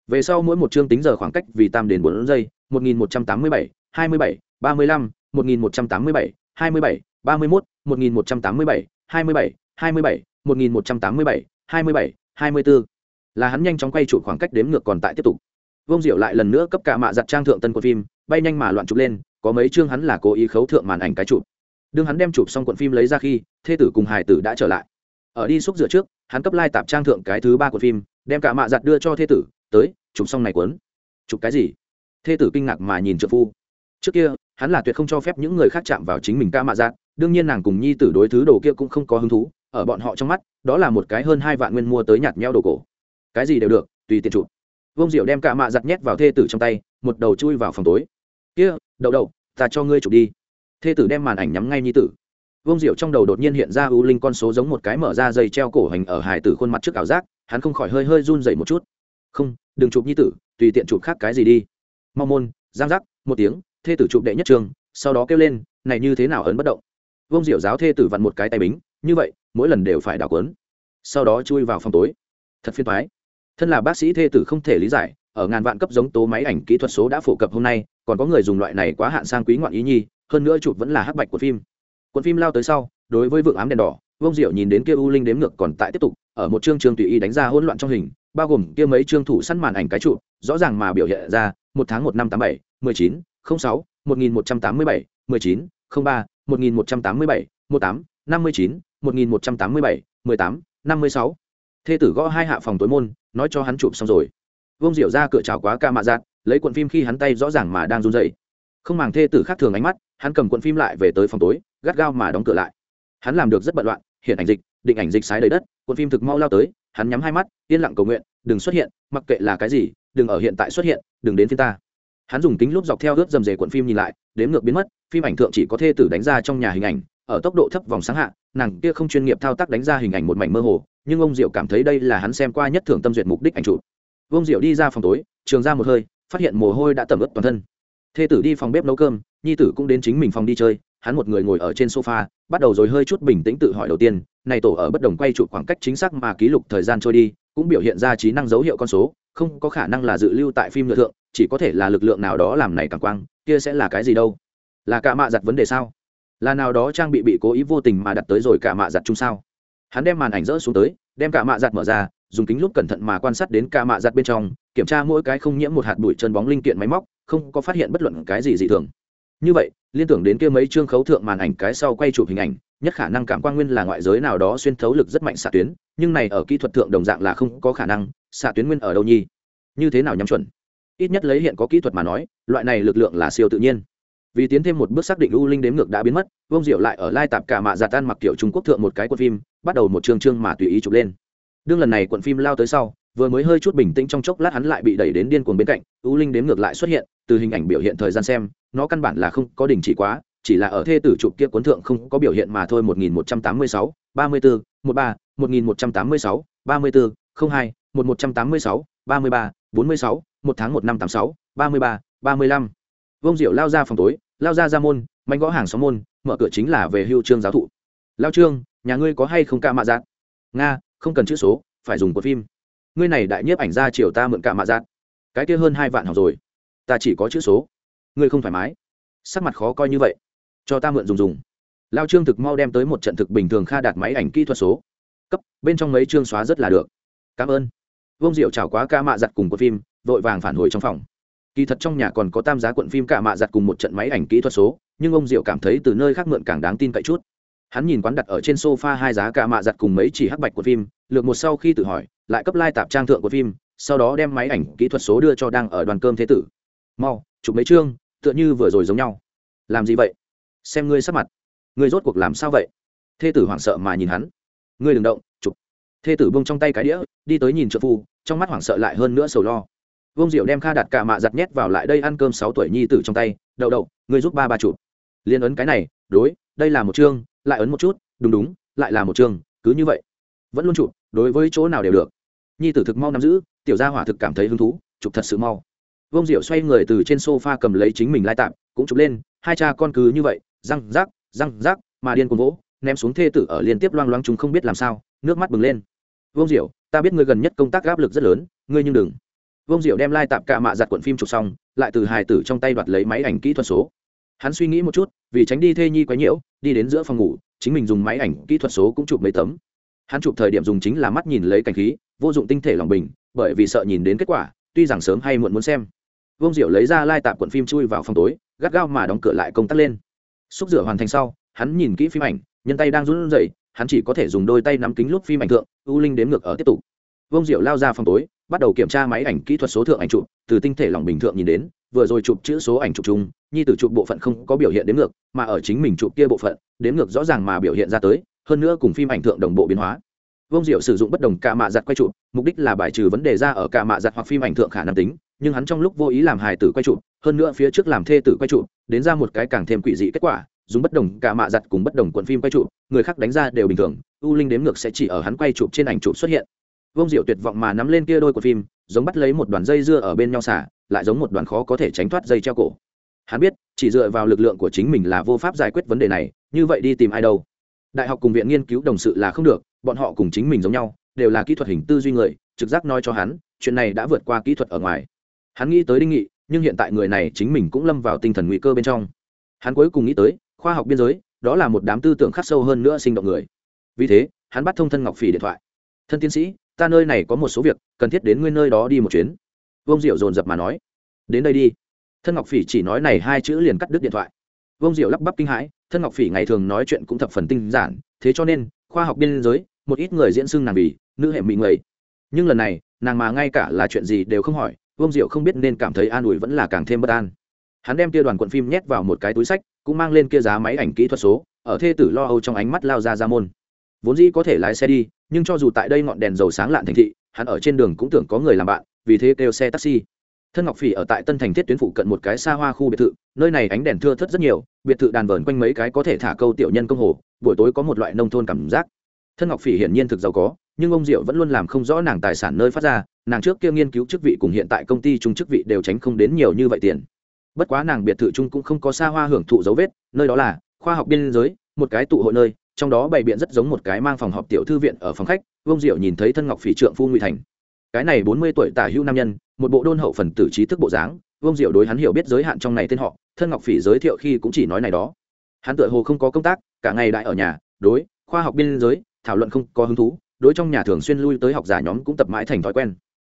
về sau mỗi một chương tính giờ khoảng cách vì tam đến bốn giây một nghìn một trăm tám mươi bảy hai mươi bảy ba mươi lăm một nghìn một trăm tám mươi bảy hai mươi bảy ba mươi mốt một nghìn một trăm tám mươi bảy hai mươi bảy hai mươi bảy một nghìn một trăm tám mươi bảy hai mươi bảy hai mươi bốn là hắn nhanh chóng quay chụp khoảng cách đếm ngược còn tại tiếp tục vông diệu lại lần nữa cấp cả mạ giặt trang thượng tân quân phim bay nhanh mà loạn chụp lên, có mấy chương hắn là cố ý khấu thượng màn ảnh cái chụp. Đương hắn đem chụp xong cuộn phim lấy ra khi, thê tử cùng hải tử đã trở lại. Ở đi xúc rửa trước, hắn cấp lai、like、tạp trang thượng cái thứ ba cuộn phim, đem cả mạ giặt đưa cho thê tử, tới, chụp xong này cuốn. Chụp cái gì? Thê tử kinh ngạc mà nhìn trợ phu. Trước kia, hắn là tuyệt không cho phép những người khác chạm vào chính mình ca mạ giặt, đương nhiên nàng cùng nhi tử đối thứ đồ kia cũng không có hứng thú, ở bọn họ trong mắt, đó là một cái hơn hai vạn nguyên mua tới nhạt nheo đồ cổ. Cái gì đều được, tùy tiện chụp. Vông diệu đem cả mạ giặt nhét vào thê tử trong tay, một đầu chui vào phòng tối kia, đậu đậu, ta cho ngươi chụp đi. Thê tử đem màn ảnh nhắm ngay nhi tử. Vương diệu trong đầu đột nhiên hiện ra ưu linh con số giống một cái mở ra dây treo cổ hành ở hải tử khuôn mặt trước ảo giác, hắn không khỏi hơi hơi run dậy một chút. Không, đừng chụp nhi tử, tùy tiện chụp khác cái gì đi. Mau môn, giang giác, một tiếng, thê tử chụp đệ nhất trường, sau đó kêu lên, này như thế nào ấn bất động? Vương diệu giáo thê tử vặn một cái tay bính, như vậy, mỗi lần đều phải đảo quấn sau đó chui vào phòng tối. Thật phiền thoái thân là bác sĩ thê tử không thể lý giải, ở ngàn vạn cấp giống tố máy ảnh kỹ thuật số đã phổ cập hôm nay còn có người dùng loại này quá hạn sang quý ngoạn ý nhi, hơn nữa chụp vẫn là hắc bạch của phim. Cuộn phim lao tới sau, đối với vượng ám đèn đỏ vông diệu nhìn đến kia u linh đếm ngược còn tại tiếp tục, ở một chương trường tùy ý đánh ra hỗn loạn trong hình, bao gồm kia mấy chương thủ săn màn ảnh cái trụ rõ ràng mà biểu hiện ra, một tháng một năm tám bảy, mười chín, không sáu, một nghìn một trăm tám mươi bảy, mười chín, không ba, một nghìn một trăm tám mươi bảy một tám, năm mươi chín, một nghìn một trăm tám mươi bảy, mười tám, năm mươi sáu. Thê tử gõ hai hạ phòng tối môn, nói cho hắn chụp xong rồi. Vông diệu ra cửa chào quá ca mạ dạn lấy cuộn phim khi hắn tay rõ ràng mà đang run dậy không màng thê tử khác thường ánh mắt, hắn cầm cuộn phim lại về tới phòng tối, gắt gao mà đóng cửa lại. Hắn làm được rất bận loạn, hiện ảnh dịch, định ảnh dịch sái đầy đất, cuộn phim thực mau lao tới, hắn nhắm hai mắt, yên lặng cầu nguyện, đừng xuất hiện, mặc kệ là cái gì, đừng ở hiện tại xuất hiện, đừng đến phía ta. Hắn dùng kính lúp dọc theo ướt dầm dề cuộn phim nhìn lại, đếm ngược biến mất, phim ảnh thượng chỉ có thê tử đánh ra trong nhà hình ảnh, ở tốc độ thấp vòng sáng hạ, nàng kia không chuyên nghiệp thao tác đánh ra hình ảnh một mảnh mơ hồ, nhưng ông diệu cảm thấy đây là hắn xem qua nhất thường tâm duyệt mục đích ảnh chụp. Ông diệu đi ra phòng tối, trường ra một hơi phát hiện mồ hôi đã tẩm ướt toàn thân. Thê tử đi phòng bếp nấu cơm, nhi tử cũng đến chính mình phòng đi chơi, hắn một người ngồi ở trên sofa, bắt đầu rồi hơi chút bình tĩnh tự hỏi đầu tiên, này tổ ở bất đồng quay chụp khoảng cách chính xác mà ký lục thời gian trôi đi, cũng biểu hiện ra trí năng dấu hiệu con số, không có khả năng là dự lưu tại phim nhựa thượng, chỉ có thể là lực lượng nào đó làm này càng quang, kia sẽ là cái gì đâu? Là cả mạ giặt vấn đề sao? Là nào đó trang bị bị cố ý vô tình mà đặt tới rồi cả mạ giặt chung sao? Hắn đem màn ảnh rỡ xuống tới, đem cả mạ giặt mở ra dùng kính lúc cẩn thận mà quan sát đến ca mạ giặt bên trong, kiểm tra mỗi cái không nhiễm một hạt bụi chân bóng linh kiện máy móc, không có phát hiện bất luận cái gì dị thường. Như vậy, liên tưởng đến kia mấy chương khấu thượng màn ảnh cái sau quay chụp hình ảnh, nhất khả năng cảm quang nguyên là ngoại giới nào đó xuyên thấu lực rất mạnh xạ tuyến, nhưng này ở kỹ thuật thượng đồng dạng là không có khả năng, xạ tuyến nguyên ở đâu nhi như thế nào nhắm chuẩn? Ít nhất lấy hiện có kỹ thuật mà nói, loại này lực lượng là siêu tự nhiên. Vì tiến thêm một bước xác định u linh đếm ngược đã biến mất vông diệu lại ở lai tạp cả mạ giả tan mặc kiểu trung quốc thượng một cái quân phim, bắt đầu một chương chương mà tùy ý chụp lên đương lần này quận phim lao tới sau vừa mới hơi chút bình tĩnh trong chốc lát hắn lại bị đẩy đến điên cuồng bên cạnh ưu linh đếm ngược lại xuất hiện từ hình ảnh biểu hiện thời gian xem nó căn bản là không có đình chỉ quá chỉ là ở thê tử chụp kia cuốn thượng không có biểu hiện mà thôi 1186, 34, 13, 1186, 34, 02, 1186, 33, 46, 1 tháng 1 năm 86, 33, 35. Vông Diệu lao ra phòng tối, lao ra ra môn, mạnh gõ hàng xóm môn, mở cửa chính là về hưu trương giáo thụ. Lao trương, nhà ngươi có hay không ca mạ giác? Nga, không cần chữ số, phải dùng của phim. Ngươi này đại nhiếp ảnh ra chiều ta mượn cả mạ giác. Cái kia hơn hai vạn học rồi. Ta chỉ có chữ số. Ngươi không thoải mái. Sắc mặt khó coi như vậy cho ta mượn dùng dùng lao trương thực mau đem tới một trận thực bình thường kha đạt máy ảnh kỹ thuật số cấp bên trong mấy chương xóa rất là được cảm ơn vông diệu chào quá ca mạ giặt cùng của phim vội vàng phản hồi trong phòng kỳ thật trong nhà còn có tam giá cuộn phim cả mạ giặt cùng một trận máy ảnh kỹ thuật số nhưng ông diệu cảm thấy từ nơi khác mượn càng đáng tin cậy chút hắn nhìn quán đặt ở trên sofa hai giá cả mạ giặt cùng mấy chỉ hắc bạch của phim lượt một sau khi tự hỏi, lại cấp lai tạp trang thượng của phim, sau đó đem máy ảnh kỹ thuật số đưa cho đang ở đoàn cơm thế tử. Mau, chụp mấy chương, tựa như vừa rồi giống nhau. Làm gì vậy? Xem ngươi sắp mặt. Ngươi rốt cuộc làm sao vậy? Thê tử hoảng sợ mà nhìn hắn. Ngươi đừng động, chụp. Thê tử bông trong tay cái đĩa, đi tới nhìn trợ phu, trong mắt hoảng sợ lại hơn nữa sầu lo. Vông diệu đem kha đặt cả mạ giặt nhét vào lại đây ăn cơm sáu tuổi nhi tử trong tay, đậu đậu, ngươi giúp ba ba chụp. Liên ấn cái này, đối, đây là một chương lại ấn một chút, đúng đúng, lại là một chương cứ như vậy. Vẫn luôn chụp, đối với chỗ nào đều được. Nhi tử thực mau nắm giữ, tiểu gia hỏa thực cảm thấy hứng thú, chụp thật sự mau. Vông diệu xoay người từ trên sofa cầm lấy chính mình lai tạm, cũng chụp lên, hai cha con cứ như vậy, răng rác răng rác mà điên cuồng vỗ, ném xuống thê tử ở liên tiếp loang loang chúng không biết làm sao, nước mắt bừng lên. Vông diệu, ta biết ngươi gần nhất công tác áp lực rất lớn, ngươi nhưng đừng. Vông diệu đem lai tạp cả mạ giặt cuộn phim chụp xong, lại từ hài tử trong tay đoạt lấy máy ảnh kỹ thuật số hắn suy nghĩ một chút, vì tránh đi thê nhi quấy nhiễu, đi đến giữa phòng ngủ, chính mình dùng máy ảnh, kỹ thuật số cũng chụp mấy tấm. Hắn chụp thời điểm dùng chính là mắt nhìn lấy cảnh khí, vô dụng tinh thể lòng bình, bởi vì sợ nhìn đến kết quả, tuy rằng sớm hay muộn muốn xem. Vông diệu lấy ra lai tạp cuộn phim chui vào phòng tối, gắt gao mà đóng cửa lại công tắc lên. Xúc rửa hoàn thành sau, hắn nhìn kỹ phim ảnh, nhân tay đang run rẩy, hắn chỉ có thể dùng đôi tay nắm kính lúc phim ảnh thượng, u linh đếm ngược ở tiếp tục. Vông diệu lao ra phòng tối, bắt đầu kiểm tra máy ảnh kỹ thuật số thượng ảnh chụp, từ tinh thể lỏng bình thượng nhìn đến, vừa rồi chụp chữ số ảnh chụp chung nhi tử chụp bộ phận không có biểu hiện đến ngược, mà ở chính mình chụp kia bộ phận, đến ngược rõ ràng mà biểu hiện ra tới, hơn nữa cùng phim ảnh thượng đồng bộ biến hóa. Vương diệu sử dụng bất đồng cả mạ giặt quay chụp, mục đích là bài trừ vấn đề ra ở cả mạ giặt hoặc phim ảnh thượng khả năng tính, nhưng hắn trong lúc vô ý làm hài tử quay chụp, hơn nữa phía trước làm thê tử quay chụp, đến ra một cái càng thêm quỷ dị kết quả, dùng bất đồng cả mạ giặt cùng bất đồng cuộn phim quay chụp, người khác đánh ra đều bình thường, u linh đếm ngược sẽ chỉ ở hắn quay chụp trên ảnh chụp xuất hiện. Vương diệu tuyệt vọng mà nắm lên kia đôi của phim, giống bắt lấy một đoàn dây dưa ở bên nhau xả, lại giống một đoàn khó có thể tránh thoát dây treo cổ hắn biết, chỉ dựa vào lực lượng của chính mình là vô pháp giải quyết vấn đề này, như vậy đi tìm ai đâu? Đại học cùng viện nghiên cứu đồng sự là không được, bọn họ cùng chính mình giống nhau, đều là kỹ thuật hình tư duy người, trực giác nói cho hắn, chuyện này đã vượt qua kỹ thuật ở ngoài. Hắn nghĩ tới đinh nghị, nhưng hiện tại người này chính mình cũng lâm vào tinh thần nguy cơ bên trong. Hắn cuối cùng nghĩ tới, khoa học biên giới, đó là một đám tư tưởng khắc sâu hơn nữa sinh động người. Vì thế, hắn bắt thông thân ngọc phỉ điện thoại. Thân tiến sĩ, ta nơi này có một số việc, cần thiết đến nguyên nơi đó đi một chuyến. Vương diệu dồn dập mà nói. Đến đây đi thân ngọc phỉ chỉ nói này hai chữ liền cắt đứt điện thoại. Vông diệu lắp bắp kinh hãi, thân ngọc phỉ ngày thường nói chuyện cũng thập phần tinh giản, thế cho nên, khoa học biên giới, một ít người diễn xưng nàng bì nữ hệ mỹ người. Nhưng lần này, nàng mà ngay cả là chuyện gì đều không hỏi vông diệu không biết nên cảm thấy an ủi vẫn là càng thêm bất an. Hắn đem kia đoàn cuộn phim nhét vào một cái túi sách, cũng mang lên kia giá máy ảnh kỹ thuật số, ở thê tử lo âu trong ánh mắt lao ra ra môn. Vốn dĩ có thể lái xe đi, nhưng cho dù tại đây ngọn đèn dầu sáng lạn thành thị, hắn ở trên đường cũng tưởng có người làm bạn, vì thế kêu xe taxi thân ngọc phỉ ở tại tân thành thiết tuyến phụ cận một cái xa hoa khu biệt thự, nơi này ánh đèn thưa thớt rất nhiều, biệt thự đàn vờn quanh mấy cái có thể thả câu tiểu nhân công hồ, buổi tối có một loại nông thôn cảm giác. Thân ngọc phỉ hiển nhiên thực giàu có, nhưng ông diệu vẫn luôn làm không rõ nàng tài sản nơi phát ra, nàng trước kia nghiên cứu chức vị cùng hiện tại công ty chung chức vị đều tránh không đến nhiều như vậy tiền. Bất quá nàng biệt thự chung cũng không có xa hoa hưởng thụ dấu vết, nơi đó là khoa học biên giới, một cái tụ hội nơi, trong đó bày biện rất giống một cái mang phòng họp tiểu thư viện ở phòng khách vương diệu nhìn thấy thân ngọc phỉ trượng phu ngụy thành cái này bốn mươi tuổi tả hữu nam nhân, một bộ đôn hậu phần tử trí thức bộ dáng, vương diệu đối hắn hiểu biết giới hạn trong này tên họ, thân ngọc phỉ giới thiệu khi cũng chỉ nói này đó. Hắn tựa hồ không có công tác, cả ngày đại ở nhà, đối, khoa học biên giới, thảo luận không có hứng thú, đối trong nhà thường xuyên lui tới học giả nhóm cũng tập mãi thành thói quen.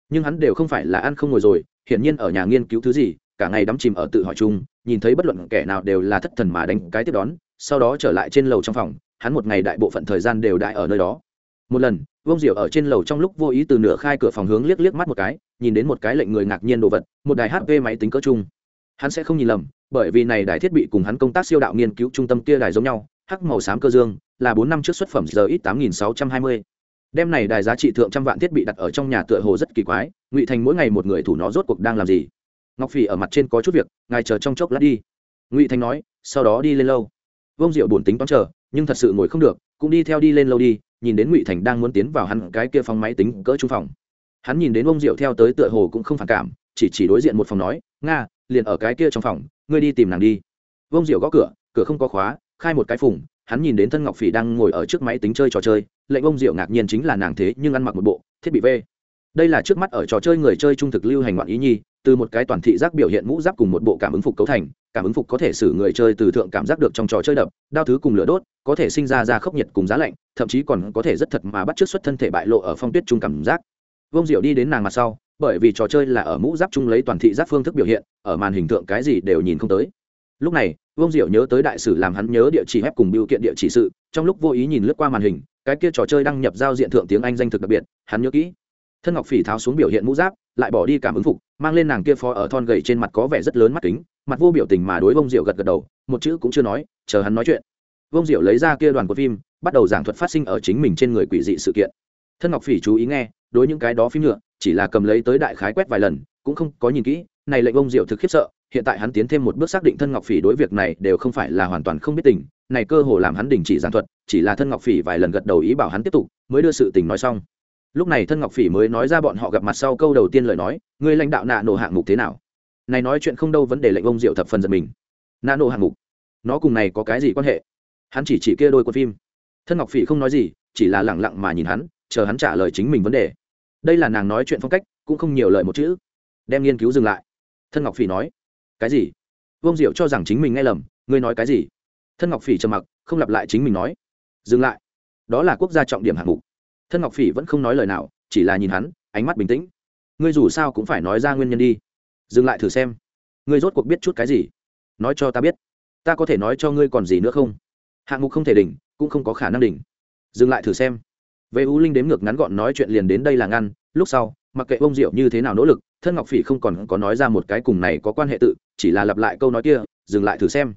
Nhưng hắn đều không phải là ăn không ngồi rồi, hiển nhiên ở nhà nghiên cứu thứ gì, cả ngày đắm chìm ở tự hỏi chung, nhìn thấy bất luận kẻ nào đều là thất thần mà đánh cái tiếp đón, sau đó trở lại trên lầu trong phòng, hắn một ngày đại bộ phận thời gian đều đại ở nơi đó một lần, vương diệu ở trên lầu trong lúc vô ý từ nửa khai cửa phòng hướng liếc liếc mắt một cái, nhìn đến một cái lệnh người ngạc nhiên đồ vật, một đài hp máy tính cỡ chung. Hắn sẽ không nhìn lầm, bởi vì này đài thiết bị cùng hắn công tác siêu đạo nghiên cứu trung tâm kia đài giống nhau, hắc màu xám cơ dương, là bốn năm trước xuất phẩm giờ ít tám nghìn sáu trăm hai mươi. Đem này đài giá trị thượng trăm vạn thiết bị đặt ở trong nhà tựa hồ rất kỳ quái, ngụy thành mỗi ngày một người thủ nó rốt cuộc đang làm gì? Ngọc phỉ ở mặt trên có chút việc, ngài chờ trong chốc lát đi. Ngụy thành nói, sau đó đi lên lâu vông diệu buồn tính toán chờ, nhưng thật sự ngồi không được, cũng đi theo đi lên lâu đi nhìn đến ngụy thành đang muốn tiến vào hắn cái kia phòng máy tính cỡ trung phòng. Hắn nhìn đến ông diệu theo tới tựa hồ cũng không phản cảm, chỉ chỉ đối diện một phòng nói, nga, liền ở cái kia trong phòng, ngươi đi tìm nàng đi. Ông diệu gõ cửa cửa không có khóa, khai một cái phùng, hắn nhìn đến thân ngọc phỉ đang ngồi ở trước máy tính chơi trò chơi, lệnh ông diệu ngạc nhiên chính là nàng thế nhưng ăn mặc một bộ thiết bị v. Đây là trước mắt ở trò chơi người chơi trung thực lưu hành ngoạn ý nhi, từ một cái toàn thị giác biểu hiện mũ giáp cùng một bộ cảm ứng phục cấu thành cảm ứng phục có thể xử người chơi từ thượng cảm giác được trong trò chơi đập, đao thứ cùng lửa đốt, có thể sinh ra ra khốc nhiệt cùng giá lạnh, thậm chí còn có thể rất thật mà bắt chước xuất thân thể bại lộ ở phong tuyết trung cảm giác. Vông diệu đi đến nàng mặt sau, bởi vì trò chơi là ở mũ giáp chung lấy toàn thị giáp phương thức biểu hiện, ở màn hình tượng cái gì đều nhìn không tới. Lúc này, vương diệu nhớ tới đại sử làm hắn nhớ địa chỉ hép cùng biểu kiện địa chỉ sự, trong lúc vô ý nhìn lướt qua màn hình, cái kia trò chơi đăng nhập giao diện thượng tiếng anh danh thực đặc biệt, hắn nhớ kỹ. Thân ngọc phỉ tháo xuống biểu hiện mũ giáp, lại bỏ đi cảm ứng phục, mang lên nàng kia phó ở thon gầy trên mặt có vẻ rất lớn mắt kính mặt vô biểu tình mà đối vông diệu gật gật đầu, một chữ cũng chưa nói, chờ hắn nói chuyện. Vông diệu lấy ra kia đoàn của phim, bắt đầu giảng thuật phát sinh ở chính mình trên người quỷ dị sự kiện. Thân ngọc phỉ chú ý nghe, đối những cái đó phim nhựa, chỉ là cầm lấy tới đại khái quét vài lần, cũng không có nhìn kỹ, này lệnh vông diệu thực khiếp sợ, hiện tại hắn tiến thêm một bước xác định thân ngọc phỉ đối việc này đều không phải là hoàn toàn không biết tình, này cơ hồ làm hắn đình chỉ giảng thuật, chỉ là thân ngọc phỉ vài lần gật đầu ý bảo hắn tiếp tục, mới đưa sự tình nói xong. Lúc này thân ngọc phỉ mới nói ra bọn họ gặp mặt sau câu đầu tiên lời nói người lãnh đạo nạ nổ hạng mục thế nào? Này nói chuyện không đâu vấn đề lệnh ông diệu thập phần giật mình. Nạ nổ hạng mục. Nó cùng này có cái gì quan hệ? Hắn chỉ chỉ kia đôi quân phim. Thân ngọc phỉ không nói gì, chỉ là lẳng lặng mà nhìn hắn, chờ hắn trả lời chính mình vấn đề. Đây là nàng nói chuyện phong cách, cũng không nhiều lời một chữ. Đem nghiên cứu dừng lại. Thân ngọc phỉ nói, cái gì? Vương diệu cho rằng chính mình nghe lầm, ngươi nói cái gì? Thân ngọc phỉ trầm mặc, không lặp lại chính mình nói, dừng lại. Đó là quốc gia trọng điểm hạng mục. Thân ngọc phỉ vẫn không nói lời nào, chỉ là nhìn hắn, ánh mắt bình tĩnh. Ngươi dù sao cũng phải nói ra nguyên nhân đi dừng lại thử xem. Ngươi rốt cuộc biết chút cái gì? Nói cho ta biết. Ta có thể nói cho ngươi còn gì nữa không? Hạng mục không thể đỉnh, cũng không có khả năng đỉnh. Dừng lại thử xem. Về u linh đếm ngược ngắn gọn nói chuyện liền đến đây là ngăn. Lúc sau, mặc kệ bông rượu như thế nào nỗ lực, thân ngọc phỉ không còn có nói ra một cái cùng này có quan hệ tự, chỉ là lặp lại câu nói kia, dừng lại thử xem.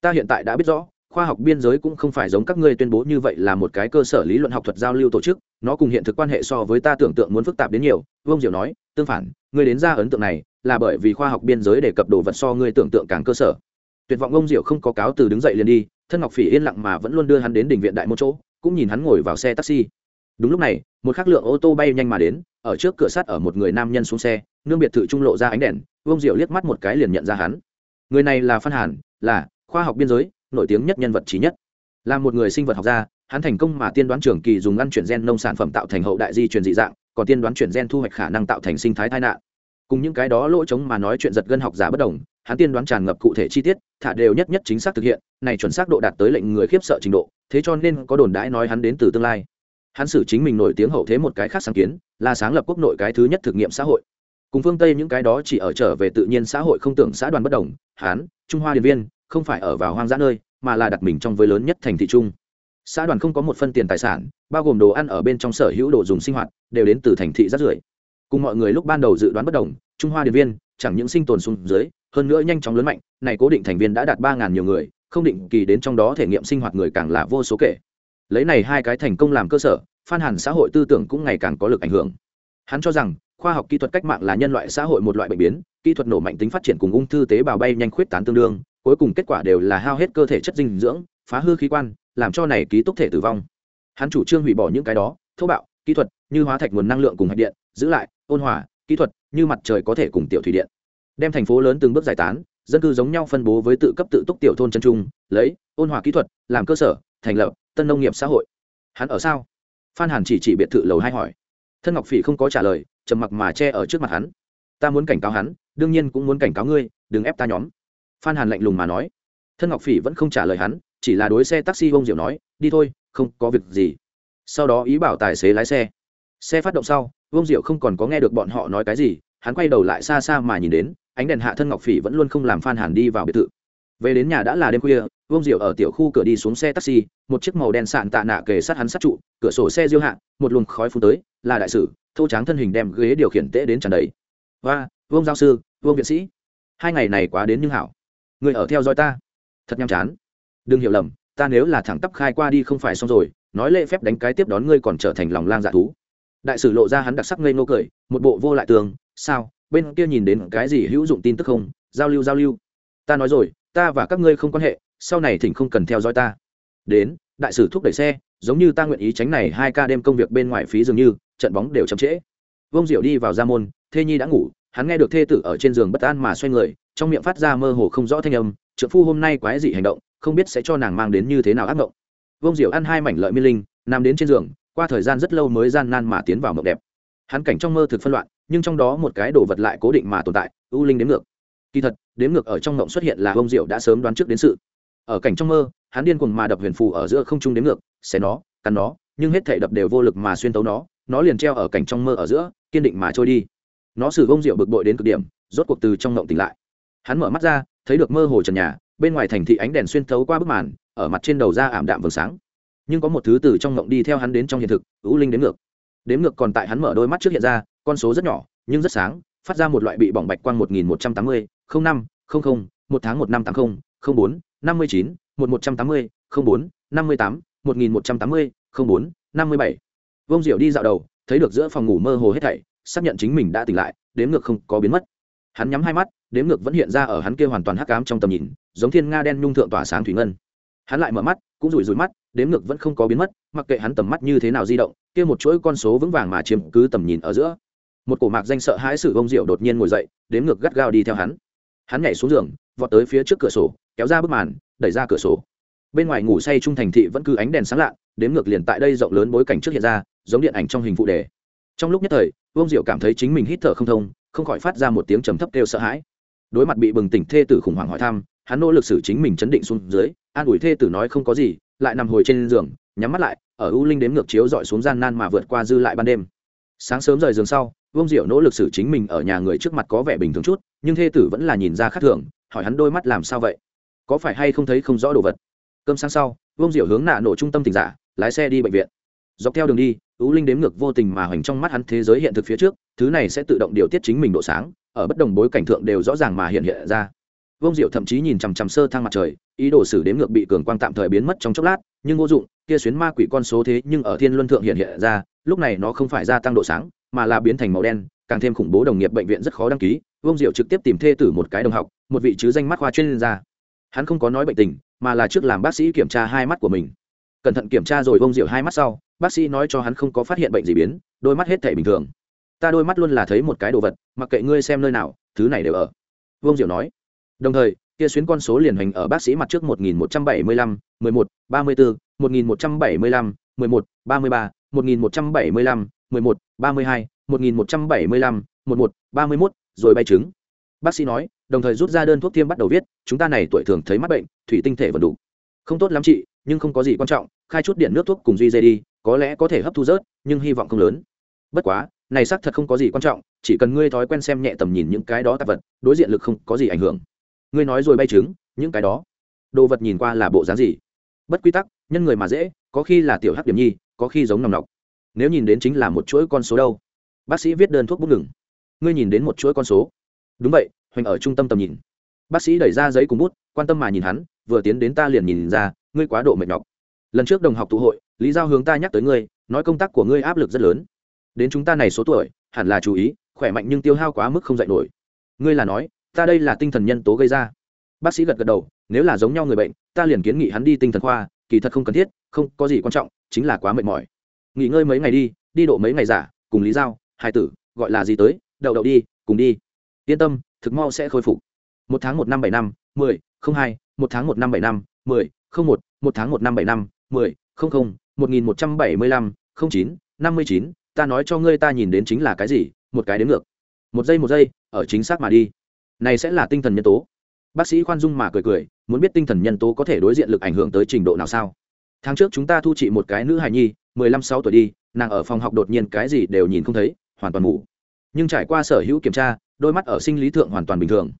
Ta hiện tại đã biết rõ, khoa học biên giới cũng không phải giống các ngươi tuyên bố như vậy là một cái cơ sở lý luận học thuật giao lưu tổ chức, nó cùng hiện thực quan hệ so với ta tưởng tượng muốn phức tạp đến nhiều. Vương diệu nói, tương phản, ngươi đến ra ấn tượng này là bởi vì khoa học biên giới đề cập đồ vật so ngươi tưởng tượng càng cơ sở. Tuyệt vọng ông diệu không có cáo từ đứng dậy liền đi, thân ngọc phỉ yên lặng mà vẫn luôn đưa hắn đến đỉnh viện đại một chỗ, cũng nhìn hắn ngồi vào xe taxi. Đúng lúc này, một khắc lượng ô tô bay nhanh mà đến, ở trước cửa sắt ở một người nam nhân xuống xe, nương biệt thự trung lộ ra ánh đèn, ông diệu liếc mắt một cái liền nhận ra hắn. Người này là phan hàn, là khoa học biên giới, nổi tiếng nhất nhân vật trí nhất. Là một người sinh vật học gia, hắn thành công mà tiên đoán trường kỳ dùng ngăn chuyển gen nông sản phẩm tạo thành hậu đại di truyền dị dạng, còn tiên đoán chuyển gen thu hoạch khả năng tạo thành sinh thái tai nạn cùng những cái đó lỗ trống mà nói chuyện giật gân học giả bất đồng, hắn tiên đoán tràn ngập cụ thể chi tiết, thả đều nhất nhất chính xác thực hiện, này chuẩn xác độ đạt tới lệnh người khiếp sợ trình độ, thế cho nên có đồn đãi nói hắn đến từ tương lai. Hắn xử chính mình nổi tiếng hậu thế một cái khác sáng kiến, là sáng lập quốc nội cái thứ nhất thực nghiệm xã hội. Cùng phương tây những cái đó chỉ ở trở về tự nhiên xã hội không tưởng xã đoàn bất đồng, hắn, trung hoa điện viên, không phải ở vào hoang dã nơi, mà là đặt mình trong với lớn nhất thành thị trung xã đoàn không có một phân tiền tài sản, bao gồm đồ ăn ở bên trong sở hữu đồ dùng sinh hoạt, đều đến từ thành thị rất rưởi cùng mọi người lúc ban đầu dự đoán bất đồng, trung hoa điện viên, chẳng những sinh tồn xuống dưới, hơn nữa nhanh chóng lớn mạnh, này cố định thành viên đã đạt ba ngàn nhiều người, không định kỳ đến trong đó thể nghiệm sinh hoạt người càng là vô số kể. Lấy này hai cái thành công làm cơ sở, phan hàn xã hội tư tưởng cũng ngày càng có lực ảnh hưởng. Hắn cho rằng, khoa học kỹ thuật cách mạng là nhân loại xã hội một loại bệnh biến, kỹ thuật nổ mạnh tính phát triển cùng ung thư tế bào bay nhanh khuyết tán tương đương, cuối cùng kết quả đều là hao hết cơ thể chất dinh dưỡng, phá hư khí quan, làm cho này ký túc thể tử vong. Hắn chủ trương hủy bỏ những cái đó, thô bạo, kỹ thuật, như hóa thạch nguồn năng lượng cùng hạch điện, giữ lại ôn hòa, kỹ thuật, như mặt trời có thể cùng tiểu thủy điện. Đem thành phố lớn từng bước giải tán, dân cư giống nhau phân bố với tự cấp tự túc tiểu thôn chân trung, lấy ôn hòa kỹ thuật làm cơ sở, thành lập tân nông nghiệp xã hội. Hắn ở sao? Phan hàn chỉ chỉ biệt thự lầu hai hỏi. Thân ngọc phỉ không có trả lời, trầm mặc mà che ở trước mặt hắn. Ta muốn cảnh cáo hắn, đương nhiên cũng muốn cảnh cáo ngươi, đừng ép ta nhóm. Phan hàn lạnh lùng mà nói. Thân ngọc phỉ vẫn không trả lời hắn, chỉ là đối xe taxi bông diệu nói, đi thôi, không có việc gì. Sau đó ý bảo tài xế lái xe. Xe phát động sau Vương diệu không còn có nghe được bọn họ nói cái gì, hắn quay đầu lại xa xa mà nhìn đến, ánh đèn hạ thân ngọc phỉ vẫn luôn không làm phan hàn đi vào biệt thự. Về đến nhà đã là đêm khuya, Vương diệu ở tiểu khu cửa đi xuống xe taxi, một chiếc màu đen sạn tạ nạ kề sát hắn sát trụ, cửa sổ xe diêu hạ, một luồng khói phun tới, là đại sử, thô tráng thân hình đem ghế điều khiển tễ đến tràn đầy. Và vương giáo sư, vương viện sĩ, hai ngày này quá đến nhưng hảo. Người ở theo dõi ta. Thật nhàm chán. Đừng hiểu lầm, ta nếu là thẳng tắp khai qua đi không phải xong rồi, nói lễ phép đánh cái tiếp đón ngươi còn trở thành lòng lang dạ thú đại sử lộ ra hắn đặc sắc ngây ngô cười, một bộ vô lại tường, sao, bên kia nhìn đến cái gì hữu dụng tin tức không, giao lưu giao lưu. Ta nói rồi, ta và các ngươi không quan hệ, sau này thỉnh không cần theo dõi ta. Đến, đại sử thúc đẩy xe, giống như ta nguyện ý tránh này hai ca đêm công việc bên ngoài phí dường như, trận bóng đều chậm trễ. Vông diệu đi vào ra môn, thê nhi đã ngủ, hắn nghe được thê tử ở trên giường bất an mà xoay người, trong miệng phát ra mơ hồ không rõ thanh âm trợ phu hôm nay quái dị hành động, không biết sẽ cho nàng mang đến như thế nào ác mộng. Vông diệu ăn hai mảnh lợi mi linh, nằm đến trên giường qua thời gian rất lâu mới gian nan mà tiến vào mộng đẹp. Hắn cảnh trong mơ thực phân loạn, nhưng trong đó một cái đồ vật lại cố định mà tồn tại ưu linh đếm ngược. Kỳ thật, đếm ngược ở trong mộng xuất hiện là ông diệu đã sớm đoán trước đến sự. Ở cảnh trong mơ, hắn điên cuồng mà đập huyền phù ở giữa không trung đếm ngược, xé nó, cắn nó, nhưng hết thể đập đều vô lực mà xuyên tấu nó nó liền treo ở cảnh trong mơ ở giữa, kiên định mà trôi đi. Nó xử ông diệu bực bội đến cực điểm, rốt cuộc từ trong mộng tỉnh lại. Hắn mở mắt ra, thấy được mơ hồ trần nhà, bên ngoài thành thị ánh đèn xuyên thấu qua bức màn, ở mặt trên đầu ra ảm đạm vầng sáng nhưng có một thứ từ trong ngộng đi theo hắn đến trong hiện thực ưu linh đếm ngược. Đếm ngược còn tại hắn mở đôi mắt trước hiện ra, con số rất nhỏ, nhưng rất sáng, phát ra một loại bị bỏng bạch quang một nghìn một trăm tám mươi năm, không một tháng một năm tám mươi bốn, năm mươi chín, một một trăm tám mươi bốn, năm mươi tám, một nghìn một trăm tám mươi bốn, năm mươi bảy. Vông diệu đi dạo đầu, thấy được giữa phòng ngủ mơ hồ hết thảy, xác nhận chính mình đã tỉnh lại, đếm ngược không có biến mất. Hắn nhắm hai mắt, đếm ngược vẫn hiện ra ở hắn kia hoàn toàn hắc ám trong tầm nhìn, giống thiên nga đen nhung thượng tỏa sáng thủy ngân. Hắn lại mở mắt, cũng rủi rủi mắt đếm ngược vẫn không có biến mất, mặc kệ hắn tầm mắt như thế nào di động, kia một chuỗi con số vững vàng mà chiếm cứ tầm nhìn ở giữa. Một cổ mạc danh sợ hãi sự ông diệu đột nhiên ngồi dậy, đếm ngược gắt gao đi theo hắn. Hắn nhảy xuống giường, vọt tới phía trước cửa sổ, kéo ra bức màn, đẩy ra cửa sổ. Bên ngoài ngủ say trung thành thị vẫn cứ ánh đèn sáng lạ, đếm ngược liền tại đây rộng lớn bối cảnh trước hiện ra, giống điện ảnh trong hình phụ đề. Trong lúc nhất thời vương diệu cảm thấy chính mình hít thở không thông, không khỏi phát ra một tiếng trầm thấp kêu sợ hãi. Đối mặt bị bừng tỉnh thê tử khủng hoảng hỏi thăm, hắn nỗ lực xử chính mình chấn định xuống dưới, an ủi thê tử nói không có gì lại nằm hồi trên giường, nhắm mắt lại, ở u linh đếm ngược chiếu dọi xuống gian nan mà vượt qua dư lại ban đêm. Sáng sớm rời giường sau, vương diệu nỗ lực xử chính mình ở nhà người trước mặt có vẻ bình thường chút, nhưng thê tử vẫn là nhìn ra khác thường, hỏi hắn đôi mắt làm sao vậy? Có phải hay không thấy không rõ đồ vật? Cơm sáng sau, vương diệu hướng nạ nổ trung tâm tỉnh giả, lái xe đi bệnh viện. Dọc theo đường đi ú linh đếm ngược vô tình mà hoành trong mắt hắn thế giới hiện thực phía trước, thứ này sẽ tự động điều tiết chính mình độ sáng, ở bất đồng bối cảnh thượng đều rõ ràng mà hiện hiện ra vương diệu thậm chí nhìn chằm chằm sơ thang mặt trời, ý đồ xử đến ngược bị cường quang tạm thời biến mất trong chốc lát, nhưng vô dụng, kia xuyến ma quỷ con số thế nhưng ở thiên luân thượng hiện hiện ra, lúc này nó không phải gia tăng độ sáng, mà là biến thành màu đen, càng thêm khủng bố đồng nghiệp bệnh viện rất khó đăng ký, vương diệu trực tiếp tìm thê tử một cái đồng học, một vị chứ danh mắt khoa chuyên gia. Hắn không có nói bệnh tình, mà là trước làm bác sĩ kiểm tra hai mắt của mình. Cẩn thận kiểm tra rồi vương diệu hai mắt sau, bác sĩ nói cho hắn không có phát hiện bệnh gì biến, đôi mắt hết thể bình thường. Ta đôi mắt luôn là thấy một cái đồ vật, mặc kệ ngươi xem nơi nào, thứ này đều ở. Vương diệu nói đồng thời kia xuyến con số liền hành ở bác sĩ mặt trước 1175, 11, 34, 1175, 11, 33, 1175, 11, 32, 1175, 11, 31, rồi bay trứng. Bác sĩ nói, đồng thời rút ra đơn thuốc tiêm bắt đầu viết, chúng ta này tuổi thường thấy mắt bệnh, thủy tinh thể vẫn đủ. Không tốt lắm chị, nhưng không có gì quan trọng, khai chút điện nước thuốc cùng duy dây đi, có lẽ có thể hấp thu rớt, nhưng hy vọng không lớn. Bất quá, này xác thật không có gì quan trọng, chỉ cần ngươi thói quen xem nhẹ tầm nhìn những cái đó tạp vật, đối diện lực không có gì ảnh hưởng ngươi nói rồi bay trứng, những cái đó. Đồ vật nhìn qua là bộ dáng gì? Bất quy tắc, nhân người mà dễ, có khi là tiểu hắc điểm nhi, có khi giống nòng nọc. Nếu nhìn đến chính là một chuỗi con số đâu? Bác sĩ viết đơn thuốc bút ngừng. Ngươi nhìn đến một chuỗi con số. Đúng vậy, hoành ở trung tâm tầm nhìn. Bác sĩ đẩy ra giấy cùng bút, quan tâm mà nhìn hắn, vừa tiến đến ta liền nhìn ra, ngươi quá độ mệt nhọc. Lần trước đồng học tụ hội, lý giao hướng ta nhắc tới ngươi, nói công tác của ngươi áp lực rất lớn. Đến chúng ta này số tuổi, hẳn là chú ý, khỏe mạnh nhưng tiêu hao quá mức không dạy nổi. Ngươi là nói ta đây là tinh thần nhân tố gây ra. Bác sĩ gật gật đầu, nếu là giống nhau người bệnh, ta liền kiến nghị hắn đi tinh thần khoa, kỳ thật không cần thiết, không có gì quan trọng, chính là quá mệt mỏi. Nghỉ ngơi mấy ngày đi đi độ mấy ngày giả, cùng lý giao, hai tử, gọi là gì tới, đậu đậu đi, cùng đi. Yên tâm, thực mau sẽ khôi phục. Một tháng một năm bảy năm, mười, không hai, một tháng một năm bảy năm, mười, không một một tháng một năm bảy năm, mười, không không, một nghìn một trăm bảy mươi lăm, không chín, năm mươi chín, ta nói cho ngươi ta nhìn đến chính là cái gì, một cái đến ngược. Một giây một giây, ở chính xác mà đi này sẽ là tinh thần nhân tố. Bác sĩ khoan dung mà cười cười, muốn biết tinh thần nhân tố có thể đối diện lực ảnh hưởng tới trình độ nào sao? Tháng trước chúng ta thu trị một cái nữ hài nhi, mười lăm sáu tuổi đi, nàng ở phòng học đột nhiên cái gì đều nhìn không thấy, hoàn toàn ngủ. Nhưng trải qua sở hữu kiểm tra, đôi mắt ở sinh lý thượng hoàn toàn bình thường.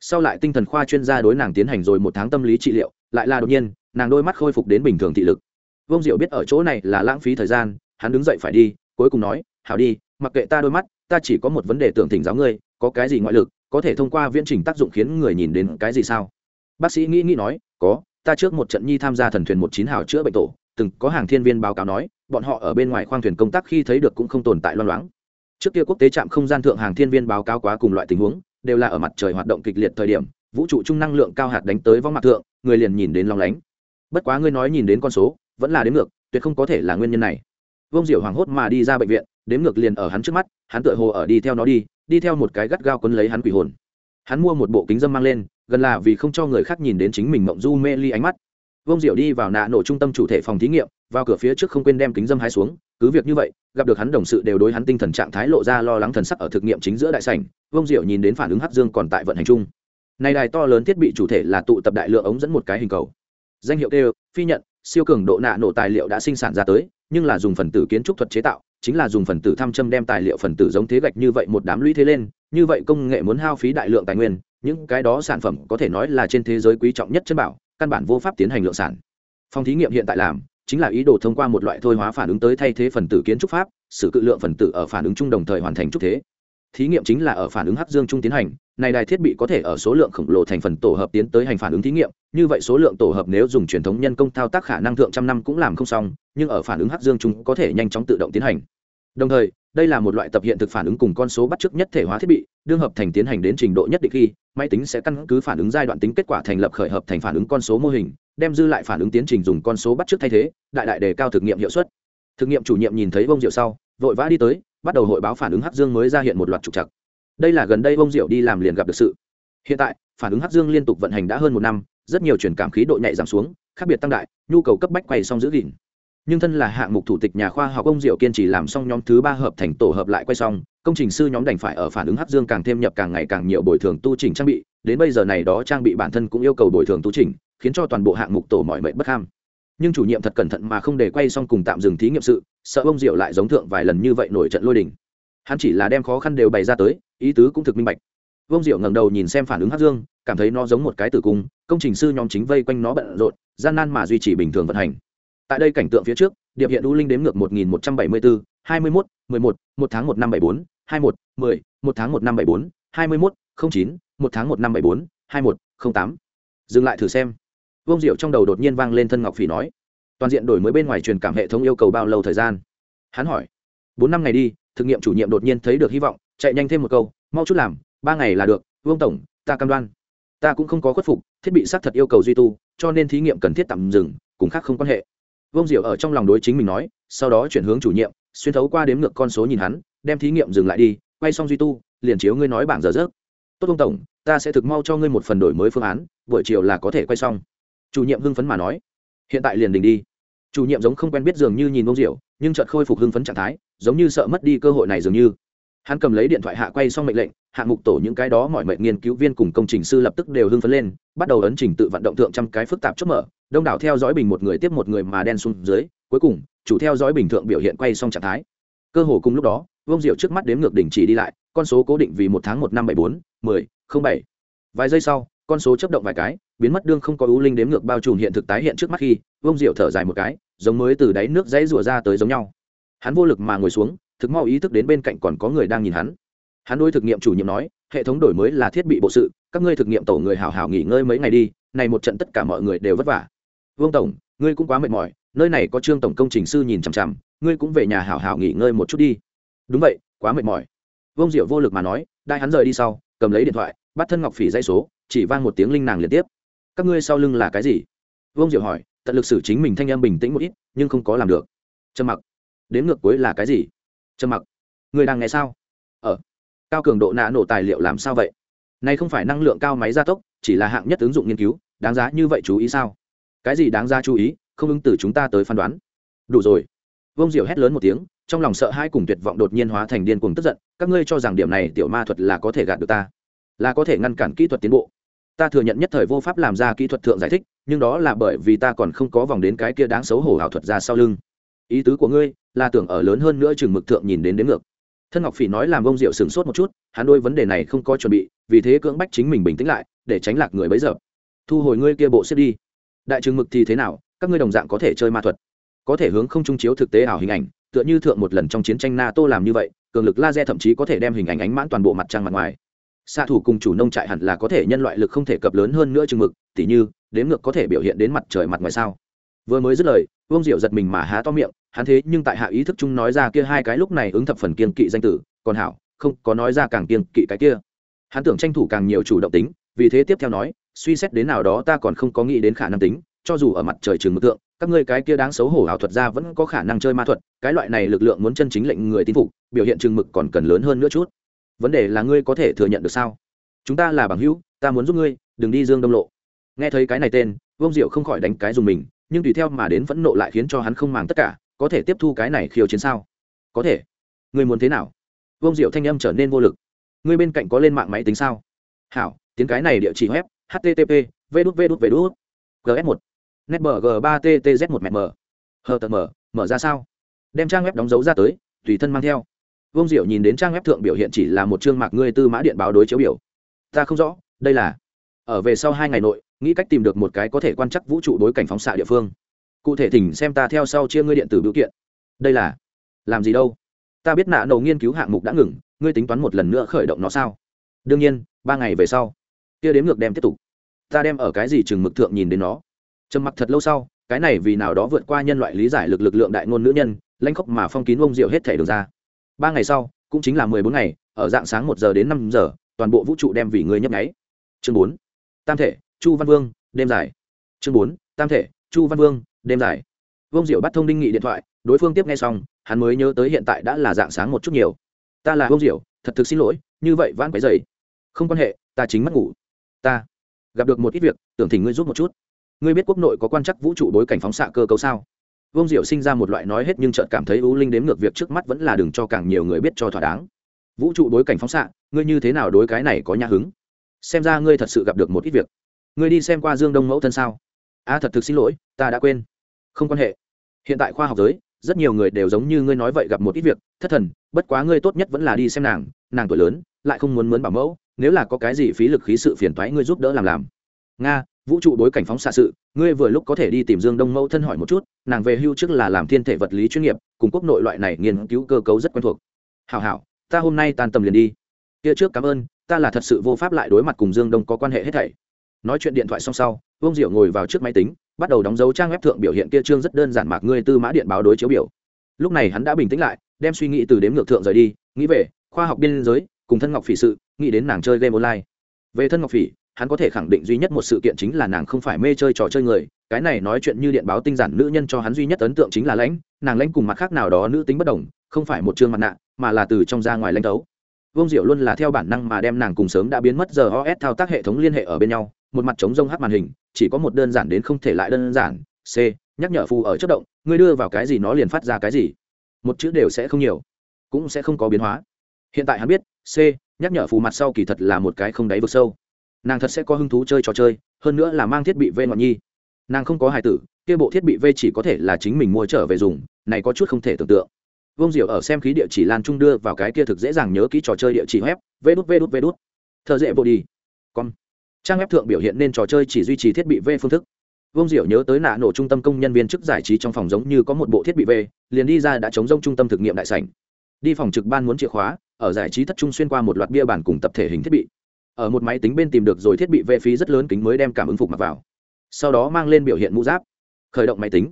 Sau lại tinh thần khoa chuyên gia đối nàng tiến hành rồi một tháng tâm lý trị liệu, lại là đột nhiên, nàng đôi mắt khôi phục đến bình thường thị lực. Vông diệu biết ở chỗ này là lãng phí thời gian, hắn đứng dậy phải đi, cuối cùng nói, hảo đi, mặc kệ ta đôi mắt, ta chỉ có một vấn đề tưởng thỉnh giáo ngươi, có cái gì ngoại lực có thể thông qua viễn trình tác dụng khiến người nhìn đến cái gì sao? Bác sĩ nghĩ nghĩ nói, có, ta trước một trận nhi tham gia thần thuyền một chín hào chữa bệnh tổ, từng có hàng thiên viên báo cáo nói, bọn họ ở bên ngoài khoang thuyền công tác khi thấy được cũng không tồn tại loan loáng. Trước kia quốc tế trạm không gian thượng hàng thiên viên báo cáo quá cùng loại tình huống, đều là ở mặt trời hoạt động kịch liệt thời điểm, vũ trụ trung năng lượng cao hạt đánh tới vong mặt thượng, người liền nhìn đến lòng lánh. Bất quá ngươi nói nhìn đến con số, vẫn là đến ngược, tuyệt không có thể là nguyên nhân này. Vông diệu hoảng hốt mà đi ra bệnh viện, đếm ngược liền ở hắn trước mắt, hắn tựa hồ ở đi theo nó đi đi theo một cái gắt gao quấn lấy hắn quỷ hồn. Hắn mua một bộ kính dâm mang lên, gần là vì không cho người khác nhìn đến chính mình mộng du mê ly ánh mắt. Vông diệu đi vào nạ nổ trung tâm chủ thể phòng thí nghiệm, vào cửa phía trước không quên đem kính dâm hai xuống, cứ việc như vậy, gặp được hắn đồng sự đều đối hắn tinh thần trạng thái lộ ra lo lắng thần sắc ở thực nghiệm chính giữa đại sảnh vông diệu nhìn đến phản ứng hắc dương còn tại vận hành chung. Này đài to lớn thiết bị chủ thể là tụ tập đại lượng ống dẫn một cái hình cầu. Danh hiệu kêu, phi nhận, siêu cường độ nạ nổ tài liệu đã sinh sản ra tới nhưng là dùng phần tử kiến trúc thuật chế tạo, chính là dùng phần tử tham châm đem tài liệu phần tử giống thế gạch như vậy một đám lũy thế lên, như vậy công nghệ muốn hao phí đại lượng tài nguyên, những cái đó sản phẩm có thể nói là trên thế giới quý trọng nhất chân bảo, căn bản vô pháp tiến hành lượng sản. Phòng thí nghiệm hiện tại làm, chính là ý đồ thông qua một loại thôi hóa phản ứng tới thay thế phần tử kiến trúc pháp, sử cự lượng phần tử ở phản ứng chung đồng thời hoàn thành trúc thế thí nghiệm chính là ở phản ứng hắc dương trung tiến hành, này đài thiết bị có thể ở số lượng khổng lồ thành phần tổ hợp tiến tới hành phản ứng thí nghiệm, như vậy số lượng tổ hợp nếu dùng truyền thống nhân công thao tác khả năng thượng trăm năm cũng làm không xong, nhưng ở phản ứng hắc dương trung có thể nhanh chóng tự động tiến hành. Đồng thời, đây là một loại tập hiện thực phản ứng cùng con số bắt chước nhất thể hóa thiết bị, đương hợp thành tiến hành đến trình độ nhất định khi, máy tính sẽ căn cứ phản ứng giai đoạn tính kết quả thành lập khởi hợp thành phản ứng con số mô hình, đem dư lại phản ứng tiến trình dùng con số bắt chước thay thế, đại đại đề cao thực nghiệm hiệu suất. Thực nghiệm chủ nhiệm nhìn thấy bông rượu sau, vội vã đi tới bắt đầu hội báo phản ứng hắc dương mới ra hiện một loạt trục trặc. Đây là gần đây bông Diệu đi làm liền gặp được sự. Hiện tại, phản ứng hắc dương liên tục vận hành đã hơn một năm, rất nhiều truyền cảm khí độ nhạy giảm xuống, khác biệt tăng đại, nhu cầu cấp bách quay xong giữ gìn. Nhưng thân là hạng mục thủ tịch nhà khoa học, ông diệu kiên trì làm xong nhóm thứ ba hợp thành tổ hợp lại quay xong, công trình sư nhóm đành phải ở phản ứng hắc dương càng thêm nhập càng ngày càng nhiều bồi thường tu trình trang bị, đến bây giờ này đó trang bị bản thân cũng yêu cầu bồi thường tu trình khiến cho toàn bộ hạng mục tổ mọi mệnh bất ham nhưng chủ nhiệm thật cẩn thận mà không để quay xong cùng tạm dừng thí nghiệm sự, sợ ông diệu lại giống thượng vài lần như vậy nổi trận lôi đình. Hắn chỉ là đem khó khăn đều bày ra tới, ý tứ cũng thực minh bạch. Vương diệu ngẩng đầu nhìn xem phản ứng hát dương, cảm thấy nó giống một cái tử cung, công trình sư nhóm chính vây quanh nó bận rộn, gian nan mà duy trì bình thường vận hành. Tại đây cảnh tượng phía trước, điệp hiện u linh đếm ngược một nghìn một trăm bảy mươi bốn hai mươi mốt, mười một một tháng một năm bảy bốn, hai một mười, một tháng một năm bảy bốn, hai mươi mốt, không chín, một tháng một năm bảy bốn, hai một không tám. Dừng lại thử xem vông diệu trong đầu đột nhiên vang lên thân ngọc phỉ nói, toàn diện đổi mới bên ngoài truyền cảm hệ thống yêu cầu bao lâu thời gian? Hắn hỏi, bốn năm ngày đi, thực nghiệm chủ nhiệm đột nhiên thấy được hy vọng, chạy nhanh thêm một câu, mau chút làm, ba ngày là được, vương tổng, ta cam đoan. Ta cũng không có khuất phục, thiết bị xác thật yêu cầu duy tu, cho nên thí nghiệm cần thiết tạm dừng, cùng khác không quan hệ. Vông diệu ở trong lòng đối chính mình nói, sau đó chuyển hướng chủ nhiệm, xuyên thấu qua đếm ngược con số nhìn hắn, đem thí nghiệm dừng lại đi, quay xong duy tu, liền chiếu ngươi nói bảng giờ rớt tốt ông tổng, ta sẽ thực mau cho ngươi một phần đổi mới phương án, buổi chiều là có thể quay xong chủ nhiệm hưng phấn mà nói, hiện tại liền đình đi. Chủ nhiệm giống không quen biết dường như nhìn ông diệu, nhưng chợt khôi phục hưng phấn trạng thái, giống như sợ mất đi cơ hội này dường như. Hắn cầm lấy điện thoại hạ quay xong mệnh lệnh, hạng mục tổ những cái đó mọi mệnh nghiên cứu viên cùng công trình sư lập tức đều hưng phấn lên, bắt đầu ấn trình tự vận động thượng trăm cái phức tạp chốt mở, đông đảo theo dõi bình một người tiếp một người mà đen xuống dưới, cuối cùng, chủ theo dõi bình thượng biểu hiện quay xong trạng thái. Cơ hồ cùng lúc đó vương diệu trước mắt đếm ngược đỉnh chỉ đi lại, con số cố định vì một tháng một năm bảy bốn, mười, không bảy. Vài giây sau, con số chấp động vài cái biến mất đương không có ưu linh đếm ngược bao trùm hiện thực tái hiện trước mắt khi, vương diệu thở dài một cái, giống mới từ đáy nước dãy rủa ra tới giống nhau. Hắn vô lực mà ngồi xuống, thực mau ý thức đến bên cạnh còn có người đang nhìn hắn. Hắn đôi thực nghiệm chủ nhiệm nói, hệ thống đổi mới là thiết bị bộ sự, các ngươi thực nghiệm tổ người hào hào nghỉ ngơi mấy ngày đi, này một trận tất cả mọi người đều vất vả. Vương tổng, ngươi cũng quá mệt mỏi, nơi này có trương tổng công trình sư nhìn chằm chằm, ngươi cũng về nhà hào hào nghỉ ngơi một chút đi. Đúng vậy, quá mệt mỏi. Vương diệu vô lực mà nói, đai hắn rời đi sau, cầm lấy điện thoại, bắt thân ngọc phỉ dây số, chỉ vang một tiếng linh nàng liên tiếp các ngươi sau lưng là cái gì? Vương diệu hỏi, tận lực xử chính mình thanh em bình tĩnh một ít, nhưng không có làm được. Trầm mặc, đến ngược cuối là cái gì? Trầm mặc, người đang nghe sao? Ở cao cường độ nạ nổ tài liệu làm sao vậy? Này không phải năng lượng cao máy gia tốc, chỉ là hạng nhất ứng dụng nghiên cứu, đáng giá như vậy chú ý sao? Cái gì đáng ra chú ý, không ứng từ chúng ta tới phán đoán. Đủ rồi. Vương diệu hét lớn một tiếng, trong lòng sợ hai cùng tuyệt vọng đột nhiên hóa thành điên cuồng tức giận, các ngươi cho rằng điểm này tiểu ma thuật là có thể gạt được ta, là có thể ngăn cản kỹ thuật tiến bộ ta thừa nhận nhất thời vô pháp làm ra kỹ thuật thượng giải thích, nhưng đó là bởi vì ta còn không có vòng đến cái kia đáng xấu hổ ảo thuật ra sau lưng. Ý tứ của ngươi là tưởng ở lớn hơn nữa chừng mực thượng nhìn đến đến ngược. Thân ngọc phỉ nói làm bông rượu sửng sốt một chút, hắn đôi vấn đề này không có chuẩn bị, vì thế cưỡng bách chính mình bình tĩnh lại, để tránh lạc người bấy giờ. Thu hồi ngươi kia bộ xếp đi. Đại chừng mực thì thế nào, các ngươi đồng dạng có thể chơi ma thuật. Có thể hướng không trung chiếu thực tế ảo hình ảnh, tựa như thượng một lần trong chiến tranh nato làm như vậy, cường lực laser thậm chí có thể đem hình ảnh ánh mãn toàn bộ mặt trăng mặt ngoài xạ thủ cùng chủ nông trại hẳn là có thể nhân loại lực không thể cập lớn hơn nữa chừng mực, tỉ như, đếm ngược có thể biểu hiện đến mặt trời mặt ngoài sao. Vừa mới dứt lời, vương diệu giật mình mà há to miệng, hắn thế nhưng tại hạ ý thức chung nói ra kia hai cái lúc này ứng thập phần kiên kỵ danh tử, còn hảo, không, có nói ra càng kiên kỵ cái kia. Hắn tưởng tranh thủ càng nhiều chủ động tính, vì thế tiếp theo nói, suy xét đến nào đó ta còn không có nghĩ đến khả năng tính, cho dù ở mặt trời trường mực tượng các ngươi cái kia đáng xấu hổ ảo thuật ra vẫn có khả năng chơi ma thuật, cái loại này lực lượng muốn chân chính lệnh người tin phục, biểu hiện trường mực còn cần lớn hơn nữa chút vấn đề là ngươi có thể thừa nhận được sao? Chúng ta là bằng hữu ta muốn giúp ngươi đừng đi dương đông lộ. Nghe thấy cái này tên vương diệu không khỏi đánh cái dùng mình nhưng tùy theo mà đến phẫn nộ lại khiến cho hắn không màng tất cả có thể tiếp thu cái này khiêu chiến sao? Có thể. Ngươi muốn thế nào? Vương diệu thanh âm trở nên vô lực. Ngươi bên cạnh có lên mạng máy tính sao? Hảo tiếng cái này địa chỉ web http v đút v đút v đút gs một netbg ba ttz một m. Hờ tờ mở, mở ra sao? Đem trang web đóng dấu ra tới tùy thân mang theo vương diệu nhìn đến trang web thượng biểu hiện chỉ là một chương mạc ngươi tư mã điện báo đối chiếu biểu. Ta không rõ, đây là ở về sau hai ngày nội, nghĩ cách tìm được một cái có thể quan trắc vũ trụ đối cảnh phóng xạ địa phương. Cụ thể thỉnh xem ta theo sau chia ngươi điện tử biểu kiện. Đây là làm gì đâu? Ta biết nạ đầu nghiên cứu hạng mục đã ngừng, ngươi tính toán một lần nữa khởi động nó sao? Đương nhiên, ba ngày về sau, kia đếm ngược đem tiếp tục. Ta đem ở cái gì chừng mực thượng nhìn đến nó. Trầm mặc thật lâu sau, cái này vì nào đó vượt qua nhân loại lý giải lực lực lượng đại ngôn nữ nhân lanh khóc mà phong kín ông Diệu hết thể được ra ba ngày sau, cũng chính là mười bốn ngày, ở dạng sáng một giờ đến năm giờ, toàn bộ vũ trụ đem vì người nhấp nháy. Chương bốn, tam thể, chu văn vương, đêm dài. Chương bốn, tam thể, chu văn vương, đêm dài. Vương diệu bắt thông đinh nghị điện thoại, đối phương tiếp nghe xong, hắn mới nhớ tới hiện tại đã là dạng sáng một chút nhiều. Ta là vương diệu, thật thực xin lỗi, như vậy vãn cái dày không quan hệ, ta chính mất ngủ. Ta gặp được một ít việc, tưởng thỉnh ngươi giúp một chút. Ngươi biết quốc nội có quan chắc vũ trụ bối cảnh phóng xạ cơ cấu sao? Vương diệu sinh ra một loại nói hết nhưng chợt cảm thấy ưu linh đếm ngược việc trước mắt vẫn là đừng cho càng nhiều người biết cho thỏa đáng. Vũ trụ đối cảnh phóng xạ, ngươi như thế nào đối cái này có nhã hứng? Xem ra ngươi thật sự gặp được một ít việc. Ngươi đi xem qua dương đông mẫu thân sao? A, thật thực xin lỗi, ta đã quên. Không quan hệ. Hiện tại khoa học giới, rất nhiều người đều giống như ngươi nói vậy gặp một ít việc. Thất thần, bất quá ngươi tốt nhất vẫn là đi xem nàng. Nàng tuổi lớn, lại không muốn mướn bảo mẫu. Nếu là có cái gì phí lực khí sự phiền toái ngươi giúp đỡ làm làm. Nga vũ trụ bối cảnh phóng xạ sự, ngươi vừa lúc có thể đi tìm dương đông mẫu thân hỏi một chút, nàng về hưu trước là làm thiên thể vật lý chuyên nghiệp, cùng quốc nội loại này nghiên cứu cơ cấu rất quen thuộc. Hảo hảo, ta hôm nay tan tầm liền đi. Kia trước cảm ơn, ta là thật sự vô pháp lại đối mặt cùng dương đông có quan hệ hết thảy. Nói chuyện điện thoại xong sau, vương diệu ngồi vào trước máy tính, bắt đầu đóng dấu trang web thượng biểu hiện kia trương rất đơn giản mạc ngươi tư mã điện báo đối chiếu biểu. Lúc này hắn đã bình tĩnh lại, đem suy nghĩ từ đếm ngược thượng rời đi, nghĩ về, khoa học biên giới, cùng thân ngọc phỉ sự, nghĩ đến nàng chơi game online. Về thân ngọc phỉ hắn có thể khẳng định duy nhất một sự kiện chính là nàng không phải mê chơi trò chơi người, cái này nói chuyện như điện báo tinh giản nữ nhân cho hắn duy nhất ấn tượng chính là lãnh, nàng lãnh cùng mặt khác nào đó nữ tính bất đồng, không phải một chương mặt nạ, mà là từ trong ra ngoài lãnh tấu vương diệu luôn là theo bản năng mà đem nàng cùng sớm đã biến mất giờ os thao tác hệ thống liên hệ ở bên nhau, một mặt chống rông hát màn hình, chỉ có một đơn giản đến không thể lại đơn giản, c, nhắc nhở phù ở chất động, ngươi đưa vào cái gì nó liền phát ra cái gì. Một chữ đều sẽ không nhiều, cũng sẽ không có biến hóa. Hiện tại hắn biết, c, nhắc nhở phù mặt sau kỳ thật là một cái không đáy vực sâu nàng thật sẽ có hứng thú chơi trò chơi, hơn nữa là mang thiết bị v ngọn nhi. Nàng không có hài tử, kia bộ thiết bị v chỉ có thể là chính mình mua trở về dùng, này có chút không thể tưởng tượng. Vương diệu ở xem khí địa chỉ lan trung đưa vào cái kia thực dễ dàng nhớ kỹ trò chơi địa chỉ web vê đút vê đút vê đút thợ dễ bộ đi. Con trang web thượng biểu hiện nên trò chơi chỉ duy trì thiết bị v phương thức. Vương diệu nhớ tới nạ nổ trung tâm công nhân viên chức giải trí trong phòng giống như có một bộ thiết bị v, liền đi ra đã chống rông trung tâm thực nghiệm đại sảnh. Đi phòng trực ban muốn chìa khóa, ở giải trí thất trung xuyên qua một loạt bia bản cùng tập thể hình thiết bị ở một máy tính bên tìm được rồi thiết bị vệ phí rất lớn kính mới đem cảm ứng phục mặc vào. Sau đó mang lên biểu hiện mũ giáp. Khởi động máy tính.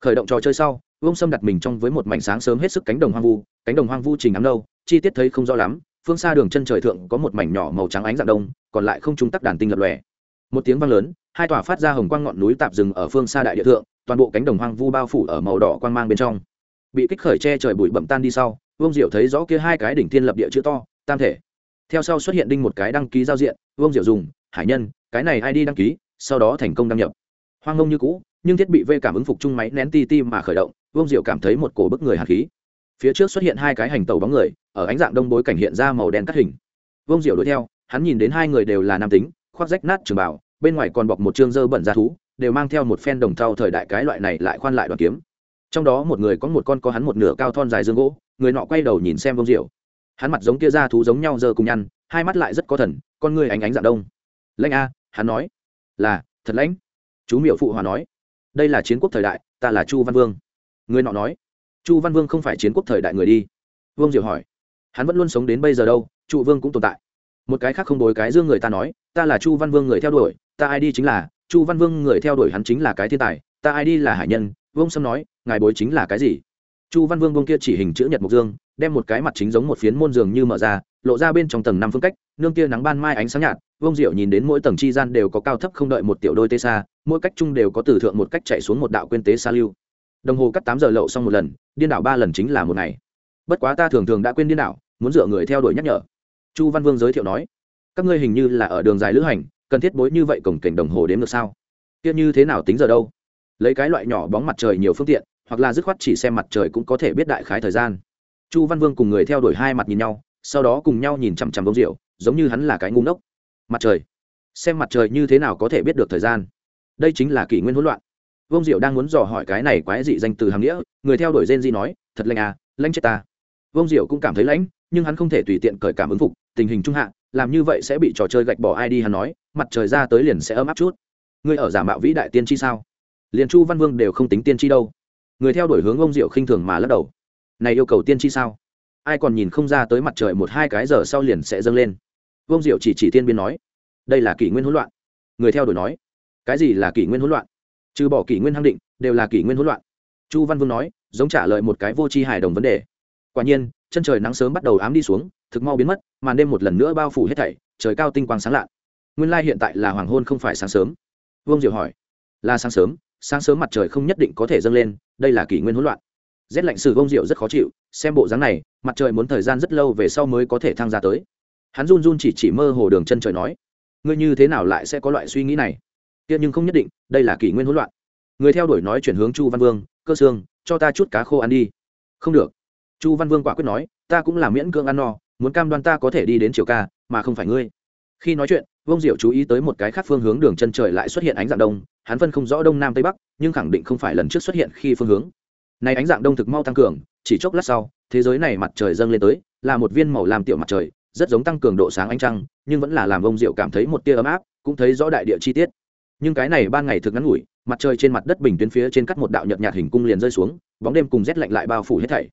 Khởi động trò chơi sau, vương sâm đặt mình trong với một mảnh sáng sớm hết sức cánh đồng hoang vu. Cánh đồng hoang vu trình ám đâu, chi tiết thấy không rõ lắm. Phương xa đường chân trời thượng có một mảnh nhỏ màu trắng ánh dạng đông, còn lại không trung tắc đàn tinh lập lòe. Một tiếng vang lớn, hai tòa phát ra hồng quang ngọn núi tạp rừng ở phương xa đại địa thượng, toàn bộ cánh đồng hoang vu bao phủ ở màu đỏ quang mang bên trong. Bị kích khởi che trời bụi bậm tan đi sau, vương diệu thấy rõ kia hai cái đỉnh thiên lập địa chữ to, tam thể theo sau xuất hiện đinh một cái đăng ký giao diện, vương diệu dùng, hải nhân, cái này id đăng ký, sau đó thành công đăng nhập. Hoang ngông như cũ, nhưng thiết bị v cảm ứng phục chung máy nén ti ti mà khởi động, vương diệu cảm thấy một cổ bức người hạt khí. Phía trước xuất hiện hai cái hành tàu bóng người, ở ánh dạng đông bối cảnh hiện ra màu đen cắt hình. Vương diệu đuổi theo, hắn nhìn đến hai người đều là nam tính, khoác rách nát trường bảo bên ngoài còn bọc một chương dơ bẩn ra thú, đều mang theo một phen đồng thau thời đại cái loại này lại khoan lại đoàn kiếm. Trong đó một người có một con có hắn một nửa cao thon dài dương gỗ, người nọ quay đầu nhìn xem Vương diệu hắn mặt giống kia ra thú giống nhau giờ cùng nhăn, hai mắt lại rất có thần, con người ánh ánh dạng đông. Lãnh a, hắn nói, là, thật lãnh. Chú miệu phụ hòa nói, đây là chiến quốc thời đại, ta là chu văn vương. Người nọ nói, chu văn vương không phải chiến quốc thời đại người đi. Vương diệu hỏi, hắn vẫn luôn sống đến bây giờ đâu trụ vương cũng tồn tại. Một cái khác không đối cái dương người ta nói, ta là chu văn vương người theo đuổi, ta ai đi chính là, chu văn vương người theo đuổi hắn chính là cái thiên tài, ta ai đi là hải nhân. Vương sâm nói, ngài bối chính là cái gì? Chu văn vương bông kia chỉ hình chữ nhật mộc dương, đem một cái mặt chính giống một phiến môn giường như mở ra, lộ ra bên trong tầng năm phương cách, nương kia nắng ban mai ánh sáng nhạt vông diệu nhìn đến mỗi tầng chi gian đều có cao thấp không đợi một tiểu đôi tê xa, mỗi cách chung đều có từ thượng một cách chạy xuống một đạo quên tế xa lưu. Đồng hồ cắt tám giờ lậu xong một lần, điên đảo ba lần chính là một ngày. Bất quá ta thường thường đã quên điên đảo, muốn dựa người theo đuổi nhắc nhở. Chu văn vương giới thiệu nói, các ngươi hình như là ở đường dài lữ hành, cần thiết bối như vậy cổng cảnh đồng hồ đến ngược sao? Kia như thế nào tính giờ đâu? Lấy cái loại nhỏ bóng mặt trời nhiều phương tiện hoặc là dứt khoát chỉ xem mặt trời cũng có thể biết đại khái thời gian. Chu văn vương cùng người theo đuổi hai mặt nhìn nhau, sau đó cùng nhau nhìn chằm chằm bông rượu, giống như hắn là cái ngu ngốc. Mặt trời. Xem mặt trời như thế nào có thể biết được thời gian. Đây chính là kỷ nguyên hỗn loạn. Vông diệu đang muốn dò hỏi cái này quái dị danh từ hàm nghĩa, người theo đuổi gen di nói, thật lạnh à lãnh chết ta. Vông diệu cũng cảm thấy lãnh nhưng hắn không thể tùy tiện cởi cảm ứng phục, tình hình trung hạ, làm như vậy sẽ bị trò chơi gạch bỏ ai đi, hắn nói, mặt trời ra tới liền sẽ ấm áp chút. Ngươi ở giả mạo vĩ đại tiên tri sao? Liền chu văn vương đều không tính tiên tri đâu người theo đuổi hướng ông diệu khinh thường mà lắc đầu. Này yêu cầu tiên tri sao? Ai còn nhìn không ra tới mặt trời một hai cái giờ sau liền sẽ dâng lên. Ông diệu chỉ chỉ tiên biên nói, đây là kỷ nguyên hỗn loạn. Người theo đuổi nói, cái gì là kỷ nguyên hỗn loạn? Trừ bỏ kỷ nguyên hăng định, đều là kỷ nguyên hỗn loạn. Chu văn vương nói, giống trả lời một cái vô tri hài đồng vấn đề. Quả nhiên, chân trời nắng sớm bắt đầu ám đi xuống, thực mau biến mất, màn đêm một lần nữa bao phủ hết thảy, trời cao tinh quang sáng lạ. Nguyên lai hiện tại là hoàng hôn không phải sáng sớm. Vương diệu hỏi, là sáng sớm? Sáng sớm mặt trời không nhất định có thể dâng lên, đây là kỷ nguyên hỗn loạn. Rét lạnh sử vông rượu rất khó chịu, xem bộ dáng này, mặt trời muốn thời gian rất lâu về sau mới có thể thăng ra tới. Hắn run run chỉ chỉ mơ hồ đường chân trời nói, ngươi như thế nào lại sẽ có loại suy nghĩ này? Kia nhưng không nhất định, đây là kỷ nguyên hỗn loạn. Người theo đuổi nói chuyển hướng chu văn vương, cơ xương cho ta chút cá khô ăn đi. Không được. Chu văn vương quả quyết nói, ta cũng là miễn cưỡng ăn no, muốn cam đoan ta có thể đi đến chiều ca, mà không phải ngươi. Khi nói chuyện, vương diệu chú ý tới một cái khác phương hướng đường chân trời lại xuất hiện ánh dạng đông hắn phân không rõ đông nam tây bắc, nhưng khẳng định không phải lần trước xuất hiện khi phương hướng. Này ánh dạng đông thực mau tăng cường, chỉ chốc lát sau, thế giới này mặt trời dâng lên tới, là một viên màu làm tiểu mặt trời, rất giống tăng cường độ sáng ánh trăng, nhưng vẫn là làm ông diệu cảm thấy một tia ấm áp, cũng thấy rõ đại địa chi tiết. Nhưng cái này ban ngày thực ngắn ngủi, mặt trời trên mặt đất bình tuyến phía trên cắt một đạo nhợt nhạt hình cung liền rơi xuống, bóng đêm cùng rét lạnh lại bao phủ hết thảy.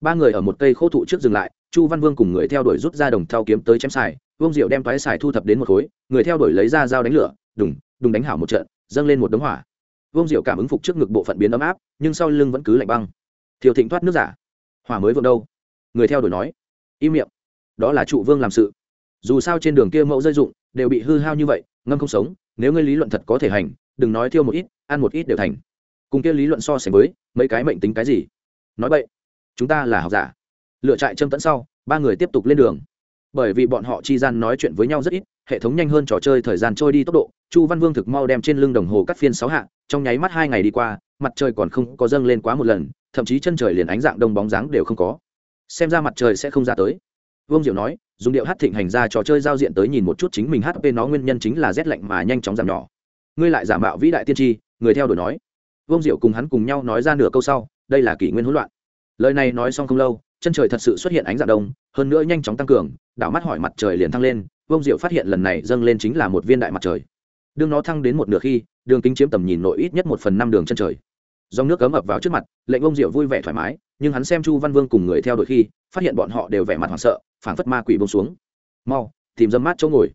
Ba người ở một cây khô thụ trước dừng lại, chu văn vương cùng người theo đuổi rút ra đồng thao kiếm tới chém xài, vương diệu đem toái xài thu thập đến một khối, người theo đuổi lấy ra dao đánh lửa, đùng đùng đánh hảo một trận dâng lên một đống hỏa. Vương diệu cảm ứng phục trước ngực bộ phận biến ấm áp, nhưng sau lưng vẫn cứ lạnh băng. Thiều thịnh thoát nước giả. Hỏa mới vượng đâu? Người theo đuổi nói. Im miệng. Đó là trụ vương làm sự. Dù sao trên đường kia mẫu rơi dụng, đều bị hư hao như vậy, ngâm không sống, nếu ngươi lý luận thật có thể hành, đừng nói thiêu một ít, ăn một ít đều thành. Cùng kia lý luận so sánh với, mấy cái mệnh tính cái gì? Nói vậy chúng ta là học giả. Lựa trại châm tẫn sau, ba người tiếp tục lên đường. Bởi vì bọn họ chi gian nói chuyện với nhau rất ít, hệ thống nhanh hơn trò chơi thời gian trôi đi tốc độ chu văn vương thực mau đem trên lưng đồng hồ cắt phiên sáu hạ, trong nháy mắt hai ngày đi qua, mặt trời còn không có dâng lên quá một lần, thậm chí chân trời liền ánh dạng đông bóng dáng đều không có. Xem ra mặt trời sẽ không ra tới. Vương diệu nói, dùng điệu hát thịnh hành ra trò chơi giao diện tới nhìn một chút chính mình hp nó nguyên nhân chính là rét lạnh mà nhanh chóng giảm nhỏ. Ngươi lại giả mạo vĩ đại tiên tri, người theo đuổi nói. Vương diệu cùng hắn cùng nhau nói ra nửa câu sau, đây là kỷ nguyên hỗn loạn. Lời này nói xong không lâu, chân trời thật sự xuất hiện ánh dạng đông, hơn nữa nhanh chóng tăng cường, đảo mắt hỏi mặt trời liền thăng lên, vương diệu phát hiện lần này dâng lên chính là một viên đại mặt trời đương nó thăng đến một nửa khi, đường kính chiếm tầm nhìn nội ít nhất một phần năm đường chân trời. Dòng nước cấm ập vào trước mặt, lệnh ông diệu vui vẻ thoải mái, nhưng hắn xem chu văn vương cùng người theo đuổi khi, phát hiện bọn họ đều vẻ mặt hoảng sợ, phảng phất ma quỷ bông xuống. Mau, tìm dâm mát chỗ ngồi.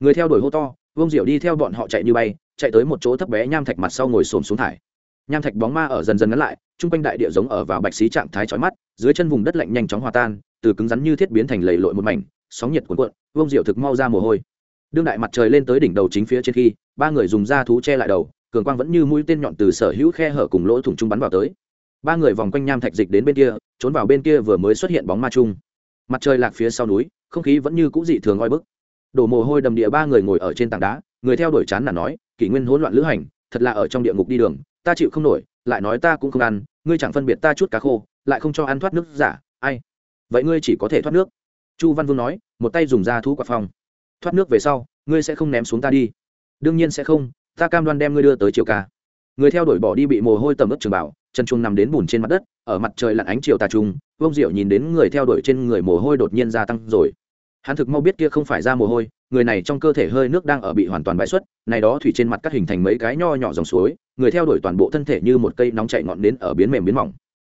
Người theo đuổi hô to vương diệu đi theo bọn họ chạy như bay, chạy tới một chỗ thấp bé nham thạch mặt sau ngồi xổm xuống thải. Nham thạch bóng ma ở dần dần ngắn lại, chung quanh đại địa giống ở vào bạch xí trạng thái chói mắt, dưới chân vùng đất lạnh nhanh chóng hòa tan, từ cứng rắn như thiết biến thành lầy lội một mảnh, sóng nhiệt cuộn cuộn vương diệu thực mau ra mồ hôi đương đại mặt trời lên tới đỉnh đầu chính phía trên khi, ba người dùng da thú che lại đầu, cường quang vẫn như mũi tên nhọn từ sở hữu khe hở cùng lỗ thủng trung bắn vào tới. Ba người vòng quanh nham thạch dịch đến bên kia, trốn vào bên kia vừa mới xuất hiện bóng ma chung. Mặt trời lạc phía sau núi, không khí vẫn như cũ dị thường oi bức. Đổ mồ hôi đầm địa ba người ngồi ở trên tảng đá, người theo đuổi chán là nói, kỷ nguyên hỗn loạn lữ hành, thật là ở trong địa ngục đi đường, ta chịu không nổi, lại nói ta cũng không ăn, ngươi chẳng phân biệt ta chút cá khô, lại không cho ăn thoát nước, giả, ai? Vậy ngươi chỉ có thể thoát nước. Chu văn vương nói, một tay dùng da thú quạt phong thoát nước về sau, ngươi sẽ không ném xuống ta đi. Đương nhiên sẽ không, ta cam đoan đem ngươi đưa tới chiều ca. Người theo đuổi bỏ đi bị mồ hôi tầm ướt trường bảo, chân chuông nằm đến bùn trên mặt đất, ở mặt trời lặn ánh chiều tà trung vông diệu nhìn đến người theo đuổi trên người mồ hôi đột nhiên gia tăng rồi. Hắn thực mau biết kia không phải ra mồ hôi, người này trong cơ thể hơi nước đang ở bị hoàn toàn bãi xuất, này đó thủy trên mặt cắt hình thành mấy cái nho nhỏ dòng suối, người theo đuổi toàn bộ thân thể như một cây nóng chạy ngọn đến ở biến mềm biến mỏng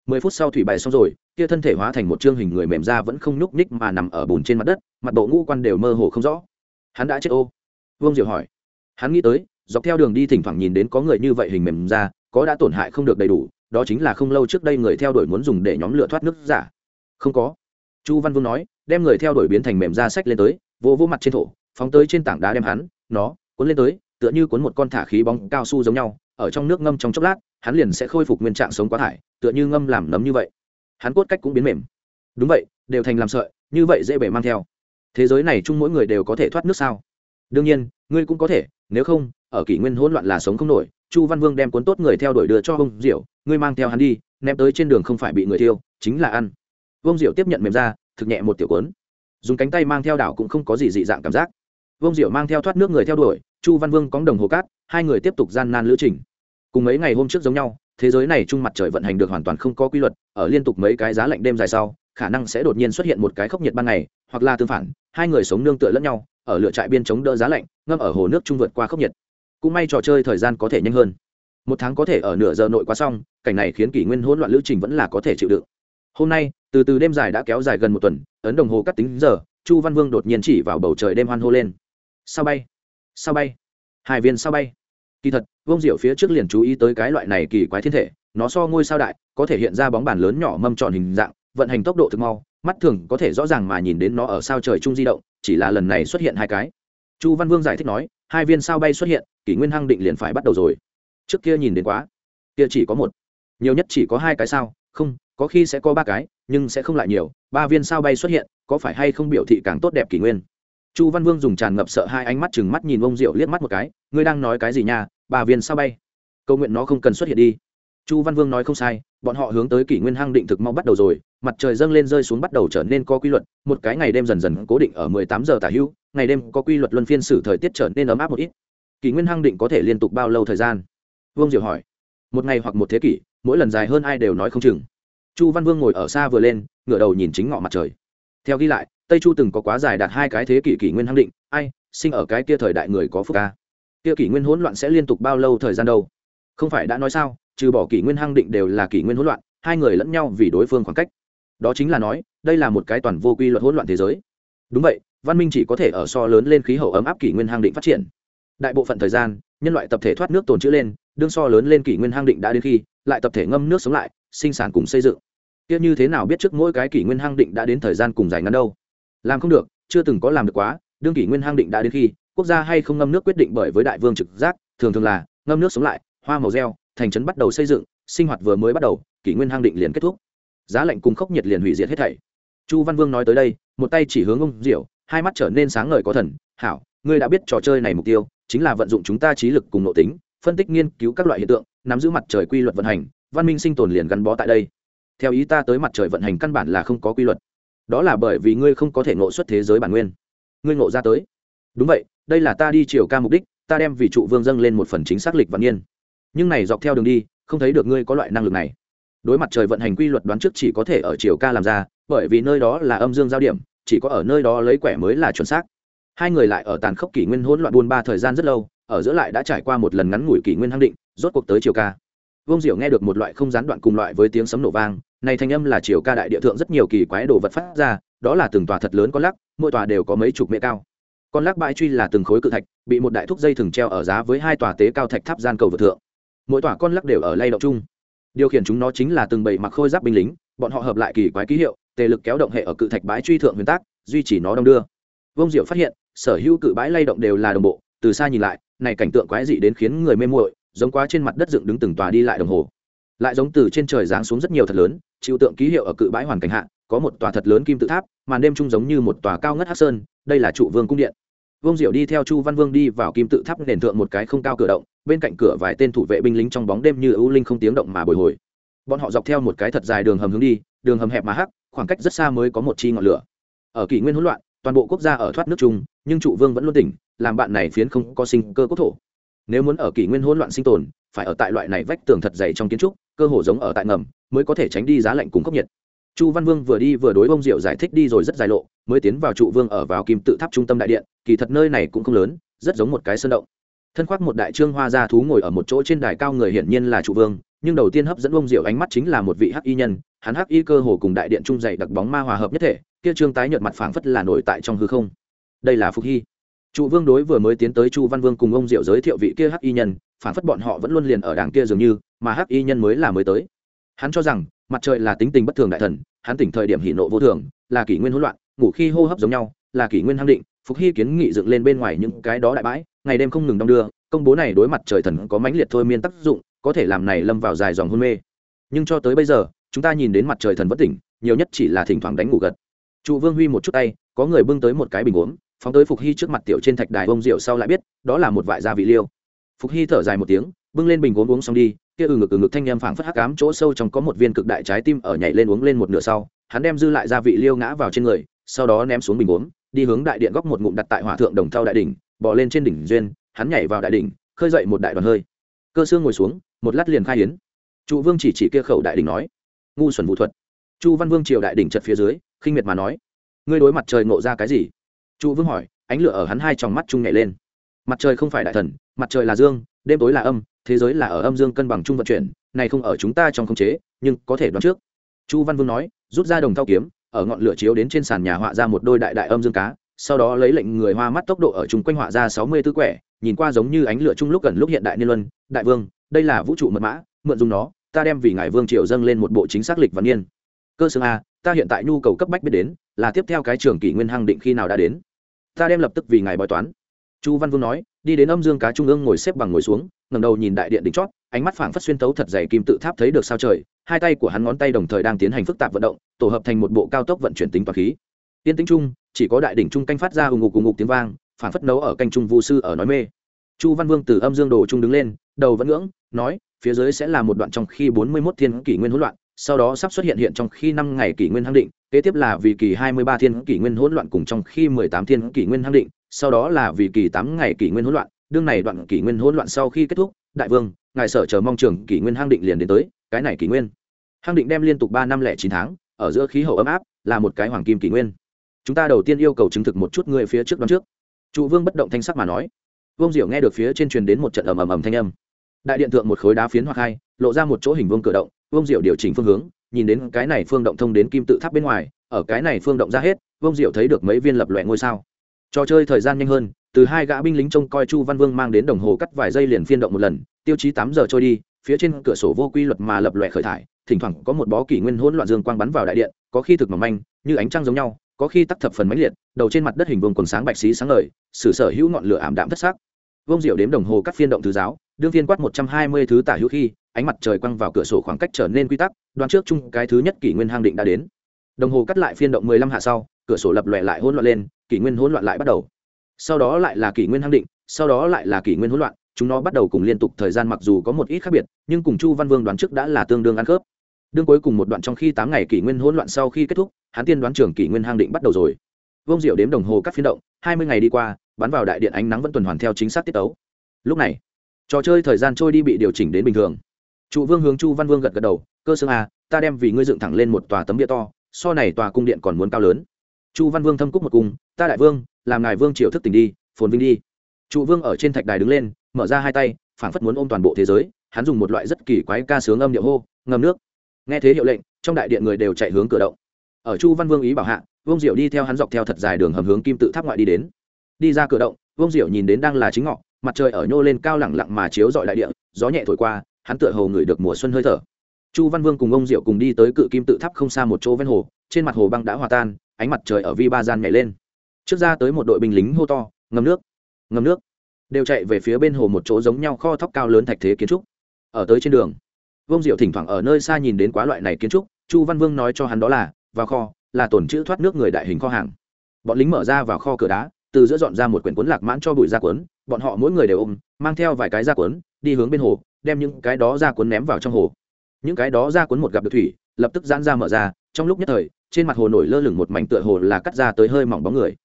mười phút sau thủy bài xong rồi, kia thân thể hóa thành một chương hình người mềm ra vẫn không nhúc nhích mà nằm ở bùn trên mặt đất, mặt bộ ngũ quan đều mơ hồ không rõ. Hắn đã chết ô. Vương diệu hỏi. Hắn nghĩ tới, dọc theo đường đi thỉnh thoảng nhìn đến có người như vậy hình mềm ra có đã tổn hại không được đầy đủ, đó chính là không lâu trước đây người theo đuổi muốn dùng để nhóm lửa thoát nước giả. Không có. Chu văn vương nói, đem người theo đuổi biến thành mềm da sách lên tới vô vô mặt trên thổ, phóng tới trên tảng đá đem hắn, nó, cuốn lên tới, tựa như cuốn một con thả khí bóng cao su giống nhau, ở trong nước ngâm trong chốc lát hắn liền sẽ khôi phục nguyên trạng sống quá thải, tựa như ngâm làm nấm như vậy. Hắn cốt cách cũng biến mềm. Đúng vậy, đều thành làm sợi, như vậy dễ bể mang theo. Thế giới này chung mỗi người đều có thể thoát nước sao? Đương nhiên, ngươi cũng có thể, nếu không, ở kỷ nguyên hỗn loạn là sống không nổi, chu văn vương đem cuốn tốt người theo đuổi đưa cho ông diệu, ngươi mang theo hắn đi, ném tới trên đường không phải bị người thiêu, chính là ăn. Ông diệu tiếp nhận mềm ra, thực nhẹ một tiểu cuốn. Dùng cánh tay mang theo đảo cũng không có gì dị dạng cảm giác. Ông diệu mang theo thoát nước người theo đuổi, chu văn vương cóng đồng hồ cát, hai người tiếp tục gian nan lữ trình cùng mấy ngày hôm trước giống nhau, thế giới này trung mặt trời vận hành được hoàn toàn không có quy luật, ở liên tục mấy cái giá lạnh đêm dài sau, khả năng sẽ đột nhiên xuất hiện một cái khốc nhiệt ban ngày, hoặc là tương phản, hai người sống nương tựa lẫn nhau, ở lửa trại biên chống đỡ giá lạnh, ngâm ở hồ nước trung vượt qua khốc nhiệt. Cũng may trò chơi thời gian có thể nhanh hơn. Một tháng có thể ở nửa giờ nội qua xong, cảnh này khiến kỷ nguyên hỗn loạn lữ trình vẫn là có thể chịu đựng. Hôm nay, từ từ đêm dài đã kéo dài gần một tuần, ấn đồng hồ cắt tính giờ, chu văn vương đột nhiên chỉ vào bầu trời đêm hoan hô lên. Sao bay? Sao bay? Hai viên sao bay? Kỳ thật vông diệu phía trước liền chú ý tới cái loại này kỳ quái thiên thể, nó so ngôi sao đại, có thể hiện ra bóng bàn lớn nhỏ mâm tròn hình dạng, vận hành tốc độ thực mau, mắt thường có thể rõ ràng mà nhìn đến nó ở sao trời trung di động, chỉ là lần này xuất hiện hai cái. Chu văn vương giải thích nói, hai viên sao bay xuất hiện, kỷ nguyên hăng định liền phải bắt đầu rồi. Trước kia nhìn đến quá, kia chỉ có một. Nhiều nhất chỉ có hai cái sao, không, có khi sẽ có ba cái, nhưng sẽ không lại nhiều, ba viên sao bay xuất hiện, có phải hay không biểu thị càng tốt đẹp kỷ nguyên? Chu văn vương dùng tràn ngập sợ hai ánh mắt chừng mắt nhìn ông diệu liếc mắt một cái, ngươi đang nói cái gì nha ba viên sao bay. Câu nguyện nó không cần xuất hiện đi. Chu văn vương nói không sai, bọn họ hướng tới kỷ nguyên hăng định thực mau bắt đầu rồi, mặt trời dâng lên rơi xuống bắt đầu trở nên có quy luật, một cái ngày đêm dần dần cố định ở mười tám giờ tả hữu ngày đêm có quy luật luân phiên xử thời tiết trở nên ấm áp một ít. Kỷ nguyên hăng định có thể liên tục bao lâu thời gian? Vương diệu hỏi. Một ngày hoặc một thế kỷ, mỗi lần dài hơn ai đều nói không chừng. Chu văn vương ngồi ở xa vừa lên, ngửa đầu nhìn chính ngọ mặt trời. Theo ghi lại, tây chu từng có quá dài đạt hai cái thế kỷ kỷ nguyên hăng định, ai, sinh ở cái kia thời đại người có phúc ca? Kia kỷ nguyên hỗn loạn sẽ liên tục bao lâu thời gian đâu? Không phải đã nói sao, trừ bỏ kỷ nguyên hăng định đều là kỷ nguyên hỗn loạn, hai người lẫn nhau vì đối phương khoảng cách. Đó chính là nói, đây là một cái toàn vô quy luật hỗn loạn thế giới. Đúng vậy, văn minh chỉ có thể ở so lớn lên khí hậu ấm áp kỷ nguyên hang định phát triển. Đại bộ phận thời gian, nhân loại tập thể thoát nước tồn chữ lên, đương so lớn lên kỷ nguyên hang định đã đến khi, lại tập thể ngâm nước sống lại, sinh sản cùng xây dựng. Tiếc như thế nào biết trước mỗi cái kỷ nguyên hang định đã đến thời gian cùng dài ngắn đâu? Làm không được, chưa từng có làm được quá, đương kỷ nguyên hang định đã đến khi quốc gia hay không ngâm nước quyết định bởi với đại vương trực giác, thường thường là ngâm nước sống lại, hoa màu reo, thành trấn bắt đầu xây dựng, sinh hoạt vừa mới bắt đầu, kỷ nguyên hang định liền kết thúc. Giá lạnh cùng khốc nhiệt liền hủy diệt hết thảy. Chu văn vương nói tới đây, một tay chỉ hướng ông diệu, hai mắt trở nên sáng ngời có thần, hảo, ngươi đã biết trò chơi này mục tiêu, chính là vận dụng chúng ta trí lực cùng nội tính, phân tích nghiên cứu các loại hiện tượng, nắm giữ mặt trời quy luật vận hành, văn minh sinh tồn liền gắn bó tại đây. Theo ý ta tới mặt trời vận hành căn bản là không có quy luật. Đó là bởi vì ngươi không có thể ngộ xuất thế giới bản nguyên. Ngươi ngộ ra tới. Đúng vậy đây là ta đi chiều ca mục đích, ta đem vị trụ vương dâng lên một phần chính xác lịch văn nhiên nhưng này dọc theo đường đi, không thấy được ngươi có loại năng lực này. Đối mặt trời vận hành quy luật đoán trước chỉ có thể ở chiều ca làm ra, bởi vì nơi đó là âm dương giao điểm, chỉ có ở nơi đó lấy quẻ mới là chuẩn xác. Hai người lại ở tàn khốc kỷ nguyên hỗn loạn buôn ba thời gian rất lâu, ở giữa lại đã trải qua một lần ngắn ngủi kỷ nguyên hăng định, rốt cuộc tới chiều ca. Vương diệu nghe được một loại không gián đoạn cùng loại với tiếng sấm nổ vang, này thanh âm là chiều ca đại địa thượng rất nhiều kỳ quái đồ vật phát ra, đó là từng tòa thật lớn có lắc, mỗi tòa đều có mấy chục mễ cao con lắc bãi truy là từng khối cự thạch, bị một đại thúc dây thừng treo ở giá với hai tòa tế cao thạch tháp gian cầu vượt thượng. Mỗi tòa con lắc đều ở lay động chung. Điều khiển chúng nó chính là từng bầy mặc khôi giáp binh lính, bọn họ hợp lại kỳ quái ký hiệu, tề lực kéo động hệ ở cự thạch bãi truy thượng nguyên tác, duy trì nó đông đưa. Vông diệu phát hiện, sở hữu cự bãi lay động đều là đồng bộ, từ xa nhìn lại, này cảnh tượng quái dị đến khiến người mê muội, giống quá trên mặt đất dựng đứng từng tòa đi lại đồng hồ. Lại giống từ trên trời giáng xuống rất nhiều thật lớn, chịu tượng ký hiệu ở cự bãi hoàn cảnh hạ, có một tòa thật lớn kim tự tháp, màn đêm chung giống như một tòa cao ngất hát sơn đây là trụ vương cung điện. Vương diệu đi theo chu văn vương đi vào kim tự tháp nền thượng một cái không cao cửa động, bên cạnh cửa vài tên thủ vệ binh lính trong bóng đêm như ưu linh không tiếng động mà bồi hồi. Bọn họ dọc theo một cái thật dài đường hầm hướng đi, đường hầm hẹp mà hắc, khoảng cách rất xa mới có một chi ngọn lửa. Ở kỷ nguyên hỗn loạn, toàn bộ quốc gia ở thoát nước chung, nhưng trụ vương vẫn luôn tỉnh, làm bạn này phiến không có sinh cơ quốc thổ. Nếu muốn ở kỷ nguyên hỗn loạn sinh tồn, phải ở tại loại này vách tường thật dày trong kiến trúc, cơ hồ giống ở tại ngầm, mới có thể tránh đi giá lạnh cùng khốc nhiệt chu văn vương vừa đi vừa đối bông diệu giải thích đi rồi rất dài lộ, mới tiến vào trụ vương ở vào kim tự tháp trung tâm đại điện, kỳ thật nơi này cũng không lớn, rất giống một cái sơn động. Thân khoác một đại trương hoa gia thú ngồi ở một chỗ trên đài cao người hiển nhiên là trụ vương, nhưng đầu tiên hấp dẫn bông diệu ánh mắt chính là một vị hắc y nhân, hắn hắc y cơ hồ cùng đại điện trung dày đặc bóng ma hòa hợp nhất thể, kia trương tái nhợt mặt phảng phất là nổi tại trong hư không. Đây là phục hy. Trụ vương đối vừa mới tiến tới chu văn vương cùng ông diệu giới thiệu vị kia hắc y nhân phản phất bọn họ vẫn luôn liền ở đảng kia dường như, mà hắc y nhân mới là mới tới. Hắn cho rằng mặt trời là tính tình bất thường đại thần, hắn tỉnh thời điểm hỉ nộ vô thường, là kỷ nguyên hỗn loạn, ngủ khi hô hấp giống nhau, là kỷ nguyên hăng định, phục hy kiến nghị dựng lên bên ngoài những cái đó đại bãi, ngày đêm không ngừng đong đưa, công bố này đối mặt trời thần có mãnh liệt thôi miên tác dụng, có thể làm này lâm vào dài dòng hôn mê. Nhưng cho tới bây giờ, chúng ta nhìn đến mặt trời thần vẫn tỉnh, nhiều nhất chỉ là thỉnh thoảng đánh ngủ gật. Trụ vương huy một chút tay, có người bưng tới một cái bình uống, phóng tới phục hy trước mặt tiểu trên thạch đài bông rượu sau lại biết, đó là một vại gia vị liêu. Phục hy thở dài một tiếng bưng lên bình uống uống xong đi, kia ừ ngực ừ ngực thanh em phảng phất hắc ám chỗ sâu trong có một viên cực đại trái tim ở nhảy lên uống lên một nửa sau, hắn đem dư lại gia vị liêu ngã vào trên người, sau đó ném xuống bình uống, đi hướng đại điện góc một ngụm đặt tại hỏa thượng đồng thau đại đỉnh bỏ lên trên đỉnh duyên, hắn nhảy vào đại đỉnh, khơi dậy một đại đoàn hơi. Cơ xương ngồi xuống, một lát liền khai hiến trụ vương chỉ chỉ kia khẩu đại đỉnh nói, ngu xuẩn vũ thuật. Chu văn vương triều đại đỉnh chật phía dưới, khinh miệt mà nói, ngươi đối mặt trời ngộ ra cái gì? Trụ vương hỏi, ánh lửa ở hắn hai tròng mắt chung nhảy lên. Mặt trời không phải đại thần, mặt trời là dương, đêm tối là âm thế giới là ở âm dương cân bằng chung vận chuyển, này không ở chúng ta trong khống chế, nhưng có thể đoán trước. Chu văn vương nói, rút ra đồng thao kiếm, ở ngọn lửa chiếu đến trên sàn nhà họa ra một đôi đại đại âm dương cá, sau đó lấy lệnh người hoa mắt tốc độ ở chung quanh họa ra sáu mươi tư quẻ, nhìn qua giống như ánh lửa chung lúc gần lúc hiện đại niên luân, đại vương, đây là vũ trụ mật mã, mượn dùng nó, ta đem vì ngài vương triều dâng lên một bộ chính xác lịch văn niên. Cơ xương a, ta hiện tại nhu cầu cấp bách biết đến, là tiếp theo cái trường kỷ nguyên hăng định khi nào đã đến. Ta đem lập tức vì ngài bói toán chu văn vương nói, đi đến âm dương cá trung ương ngồi xếp bằng ngồi xuống ngầm đầu nhìn đại điện đỉnh chót, ánh mắt phảng phất xuyên tấu thật dày kim tự tháp thấy được sao trời, hai tay của hắn ngón tay đồng thời đang tiến hành phức tạp vận động, tổ hợp thành một bộ cao tốc vận chuyển tính toàn khí. Tiên tĩnh trung, chỉ có đại đỉnh trung canh phát ra ù ngục ù ngục tiếng vang, phảng phất nấu ở canh trung vu sư ở nói mê. Chu văn vương từ âm dương đồ trung đứng lên, đầu vẫn ngưỡng, nói, phía dưới sẽ là một đoạn trong khi bốn mươi 41 thiên kỷ nguyên hỗn loạn, sau đó sắp xuất hiện hiện trong khi năm ngày kỷ nguyên hăng định, kế tiếp là vì kỳ hai mươi ba thiên kỷ nguyên hỗn loạn cùng trong khi mười tám thiên kỷ nguyên hăng định sau đó là vì kỳ tám ngày kỷ nguyên hỗn loạn, đương này đoạn kỷ nguyên hỗn loạn sau khi kết thúc, đại vương, ngài sở chờ mong trường kỷ nguyên hang định liền đến tới, cái này kỷ nguyên. Hang định đem liên tục ba năm lẻ chín tháng, ở giữa khí hậu ấm áp, là một cái hoàng kim kỷ nguyên. Chúng ta đầu tiên yêu cầu chứng thực một chút người phía trước đón trước. Trụ vương bất động thanh sắc mà nói. Vương diệu nghe được phía trên truyền đến một trận ầm ầm ầm thanh âm. Đại điện thượng một khối đá phiến hoặc hai, lộ ra một chỗ hình vương cửa động, vương diệu điều chỉnh phương hướng, nhìn đến cái này phương động thông đến kim tự tháp bên ngoài, ở cái này phương động ra hết, vương diệu thấy được mấy viên lập loẹ ngôi sao trò chơi thời gian nhanh hơn, từ hai gã binh lính trông coi chu văn vương mang đến đồng hồ cắt vài giây liền phiên động một lần, tiêu chí tám giờ trôi đi, phía trên cửa sổ vô quy luật mà lập lòe khởi thải, thỉnh thoảng có một bó kỷ nguyên hỗn loạn dương quang bắn vào đại điện, có khi thực mỏng manh, như ánh trăng giống nhau, có khi tắc thập phần mãnh liệt, đầu trên mặt đất hình vương quần sáng bạch xí sáng ngời, sử sở hữu ngọn lửa ảm đạm thất sắc. Vông diệu đếm đồng hồ cắt phiên động thứ giáo, đương viên quát một trăm hai mươi thứ tả hữu khi, ánh mặt trời quăng vào cửa sổ khoảng cách trở nên quy tắc, đoán trước chung cái thứ nhất kỷ nguyên hang định đã đến. Đồng hồ cắt lại phiên động mười lăm hạ sau cửa sổ lập lòe lại hỗn loạn lên, kỷ nguyên hỗn loạn lại bắt đầu. Sau đó lại là kỷ nguyên hang định, sau đó lại là kỷ nguyên hỗn loạn, chúng nó bắt đầu cùng liên tục thời gian mặc dù có một ít khác biệt, nhưng cùng chu văn vương đoán trước đã là tương đương ăn khớp. Đương cuối cùng một đoạn trong khi tám ngày kỷ nguyên hỗn loạn sau khi kết thúc, hắn tiên đoán trường kỷ nguyên hang định bắt đầu rồi. Vương diệu đếm đồng hồ cắt phiên động, hai mươi ngày đi qua, bắn vào đại điện ánh nắng vẫn tuần hoàn theo chính xác tiết tấu. Lúc này, trò chơi thời gian trôi đi bị điều chỉnh đến bình thường. Trụ vương hướng chu văn vương gật gật đầu, cơ xương a à, ta đem vì ngươi dựng thẳng lên một tòa tấm bia to, so này tòa cung điện còn muốn cao lớn chu văn vương thâm cúc một cung, ta đại vương, làm ngài vương triều thức tỉnh đi, phồn vinh đi. Trụ vương ở trên thạch đài đứng lên, mở ra hai tay, phảng phất muốn ôm toàn bộ thế giới, hắn dùng một loại rất kỳ quái ca sướng âm điệu hô, ngâm nước. Nghe thế hiệu lệnh, trong đại điện người đều chạy hướng cửa động. Ở chu văn vương ý bảo hạ, vương diệu đi theo hắn dọc theo thật dài đường hầm hướng kim tự tháp ngoại đi đến. Đi ra cửa động, vương diệu nhìn đến đang là chính ngọ, mặt trời ở nhô lên cao lẳng lặng mà chiếu dọi đại địa, gió nhẹ thổi qua, hắn tựa hồ ngửi được mùa xuân hơi thở. Chu văn vương cùng ông diệu cùng đi tới cự kim tự tháp không xa một chỗ ven hồ, trên mặt hồ băng đã hòa tan ánh mặt trời ở vi ba gian nhảy lên. Trước ra tới một đội binh lính hô to, ngâm nước ngâm nước. Đều chạy về phía bên hồ một chỗ giống nhau kho thóc cao lớn thạch thế kiến trúc. Ở tới trên đường, vương diệu thỉnh thoảng ở nơi xa nhìn đến quá loại này kiến trúc, chu văn vương nói cho hắn đó là, vào kho, là tổn chữ thoát nước người đại hình kho hàng. Bọn lính mở ra vào kho cửa đá, từ giữa dọn ra một quyển cuốn lạc mãn cho bụi ra cuốn, bọn họ mỗi người đều ôm, mang theo vài cái ra cuốn, đi hướng bên hồ, đem những cái đó ra cuốn ném vào trong hồ. Những cái đó ra cuốn một gặp được thủy, lập tức giãn ra mở ra, trong lúc nhất thời trên mặt hồ nổi lơ lửng một mảnh tựa hồ là cắt ra tới hơi mỏng bóng người.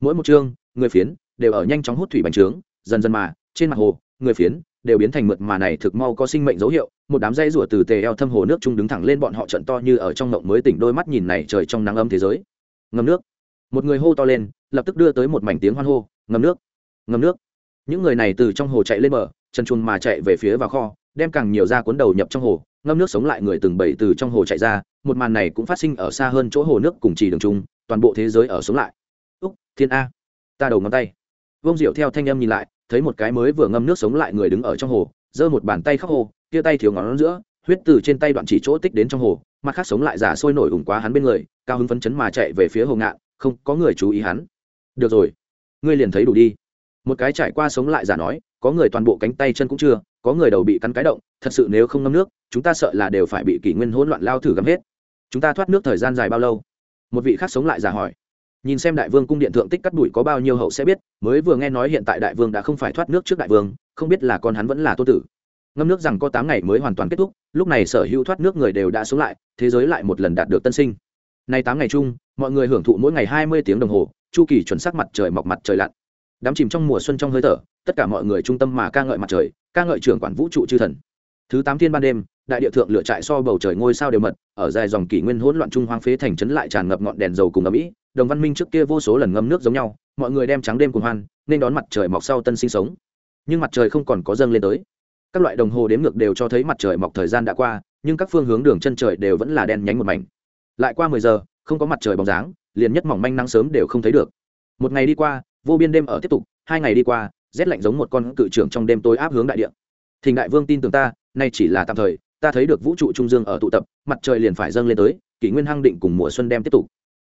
Mỗi một chương, người phiến đều ở nhanh chóng hút thủy bành trướng, dần dần mà, trên mặt hồ, người phiến đều biến thành mượt mà này thực mau có sinh mệnh dấu hiệu, một đám dây rủa từ tề eo thâm hồ nước trung đứng thẳng lên bọn họ trận to như ở trong ngộng mới tỉnh đôi mắt nhìn này trời trong nắng âm thế giới. Ngâm nước. Một người hô to lên, lập tức đưa tới một mảnh tiếng hoan hô. Ngâm nước. Ngâm nước. Những người này từ trong hồ chạy lên bờ, chân chuồn mà chạy về phía vào kho đem càng nhiều da cuốn đầu nhập trong hồ, ngâm nước sống lại người từng bảy từ trong hồ chạy ra, một màn này cũng phát sinh ở xa hơn chỗ hồ nước cùng trì đường trung toàn bộ thế giới ở sống lại. Úc, thiên a. Ta đầu ngón tay. Vông diệu theo thanh âm nhìn lại, thấy một cái mới vừa ngâm nước sống lại người đứng ở trong hồ, giơ một bàn tay khắc hồ kia tay thiếu ngón giữa, huyết từ trên tay đoạn chỉ chỗ tích đến trong hồ, mặt khác sống lại giả sôi nổi ủng quá hắn bên người, cao hứng phấn chấn mà chạy về phía hồ ngạn, không có người chú ý hắn. Được rồi, ngươi liền thấy đủ đi. Một cái trải qua sống lại giả nói, có người toàn bộ cánh tay chân cũng chưa có người đầu bị cắn cái động, thật sự nếu không ngâm nước, chúng ta sợ là đều phải bị kỷ nguyên hỗn loạn lao thử gắm hết. Chúng ta thoát nước thời gian dài bao lâu? Một vị khác sống lại giả hỏi. Nhìn xem đại vương cung điện thượng tích cắt đuổi có bao nhiêu hậu sẽ biết, mới vừa nghe nói hiện tại đại vương đã không phải thoát nước trước đại vương, không biết là con hắn vẫn là tô tử. Ngâm nước rằng có tám ngày mới hoàn toàn kết thúc, lúc này sở hữu thoát nước người đều đã sống lại, thế giới lại một lần đạt được tân sinh. Nay tám ngày chung, mọi người hưởng thụ mỗi ngày hai mươi tiếng đồng hồ, chu kỳ chuẩn xác mặt trời mọc mặt trời lặn. Đám chìm trong mùa xuân trong hơi thở tất cả mọi người trung tâm mà ca ngợi mặt trời, ca ngợi trưởng quản vũ trụ chư thần. Thứ tám thiên ban đêm, đại địa thượng lựa trại so bầu trời ngôi sao đều mật, ở dài dòng kỷ nguyên hỗn loạn trung hoang phế thành trấn lại tràn ngập ngọn đèn dầu cùng ở mỹ đồng văn minh trước kia vô số lần ngâm nước giống nhau, mọi người đem trắng đêm cùng hoan, nên đón mặt trời mọc sau tân sinh sống. Nhưng mặt trời không còn có dâng lên tới. Các loại đồng hồ đếm ngược đều cho thấy mặt trời mọc thời gian đã qua, nhưng các phương hướng đường chân trời đều vẫn là đen nhánh một mảnh. Lại qua mười giờ, không có mặt trời bóng dáng, liền nhất mỏng manh nắng sớm đều không thấy được. Một ngày đi qua, vô biên đêm ở tiếp tục, hai ngày đi qua rét lạnh giống một con cự trưởng trong đêm tối áp hướng đại địa. Thình đại vương tin tưởng ta, nay chỉ là tạm thời, ta thấy được vũ trụ trung dương ở tụ tập, mặt trời liền phải dâng lên tới, kỷ nguyên hăng định cùng mùa xuân đem tiếp tục.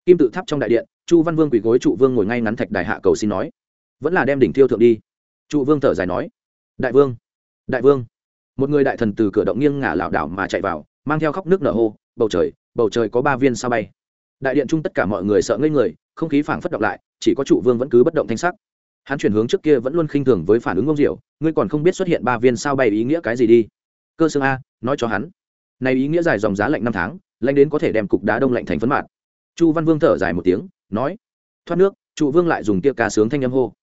Kim tự tháp trong đại điện chu văn vương quỳ gối trụ vương ngồi ngay ngắn thạch đài hạ cầu xin nói. Vẫn là đem đỉnh thiêu thượng đi. Trụ vương thở dài nói. Đại vương đại vương. Một người đại thần từ cửa động nghiêng ngả lảo đảo mà chạy vào, mang theo khóc nước nở hô, bầu trời bầu trời có ba viên sao bay. Đại điện chung tất cả mọi người sợ ngây người, không khí phảng phất động lại, chỉ có trụ vương vẫn cứ bất động thanh sắc hắn chuyển hướng trước kia vẫn luôn khinh thường với phản ứng ông diệu, ngươi còn không biết xuất hiện ba viên sao bay ý nghĩa cái gì đi. Cơ xương a, nói cho hắn. Này ý nghĩa dài dòng giá lạnh năm tháng lạnh đến có thể đem cục đá đông lạnh thành phấn mạt. Chu văn vương thở dài một tiếng, nói, thoát nước trụ vương lại dùng tia ca sướng thanh âm hô.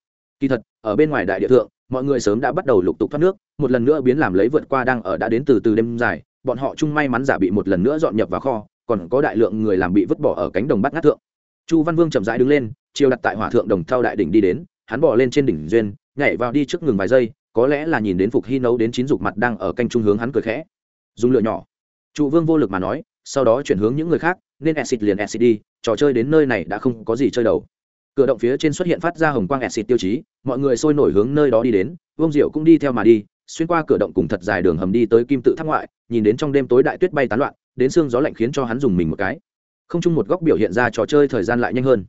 Kỳ thật, ở bên ngoài đại địa thượng, mọi người sớm đã bắt đầu lục tục thoát nước, một lần nữa biến làm lấy vượt qua đang ở đã đến từ từ đêm dài, bọn họ chung may mắn giả bị một lần nữa dọn nhập vào kho, còn có đại lượng người làm bị vứt bỏ ở cánh đồng bắt ngát thượng. Chu văn vương chậm rãi đứng lên chiều đặt tại hỏa thượng đồng thao đại đỉnh đi đến hắn bỏ lên trên đỉnh duyên, nhảy vào đi trước ngừng vài giây, có lẽ là nhìn đến phục hy nấu đến chín dục mặt đang ở canh trung hướng hắn cười khẽ. Dùng lửa nhỏ. Trụ vương vô lực mà nói, sau đó chuyển hướng những người khác, nên exit liền exit đi, trò chơi đến nơi này đã không có gì chơi đầu. Cửa động phía trên xuất hiện phát ra hồng quang exit tiêu chí, mọi người sôi nổi hướng nơi đó đi đến, vương diệu cũng đi theo mà đi, xuyên qua cửa động cùng thật dài đường hầm đi tới kim tự tháp ngoại, nhìn đến trong đêm tối đại tuyết bay tán loạn, đến sương gió lạnh khiến cho hắn dùng mình một cái. Không chung một góc biểu hiện ra trò chơi thời gian lại nhanh hơn.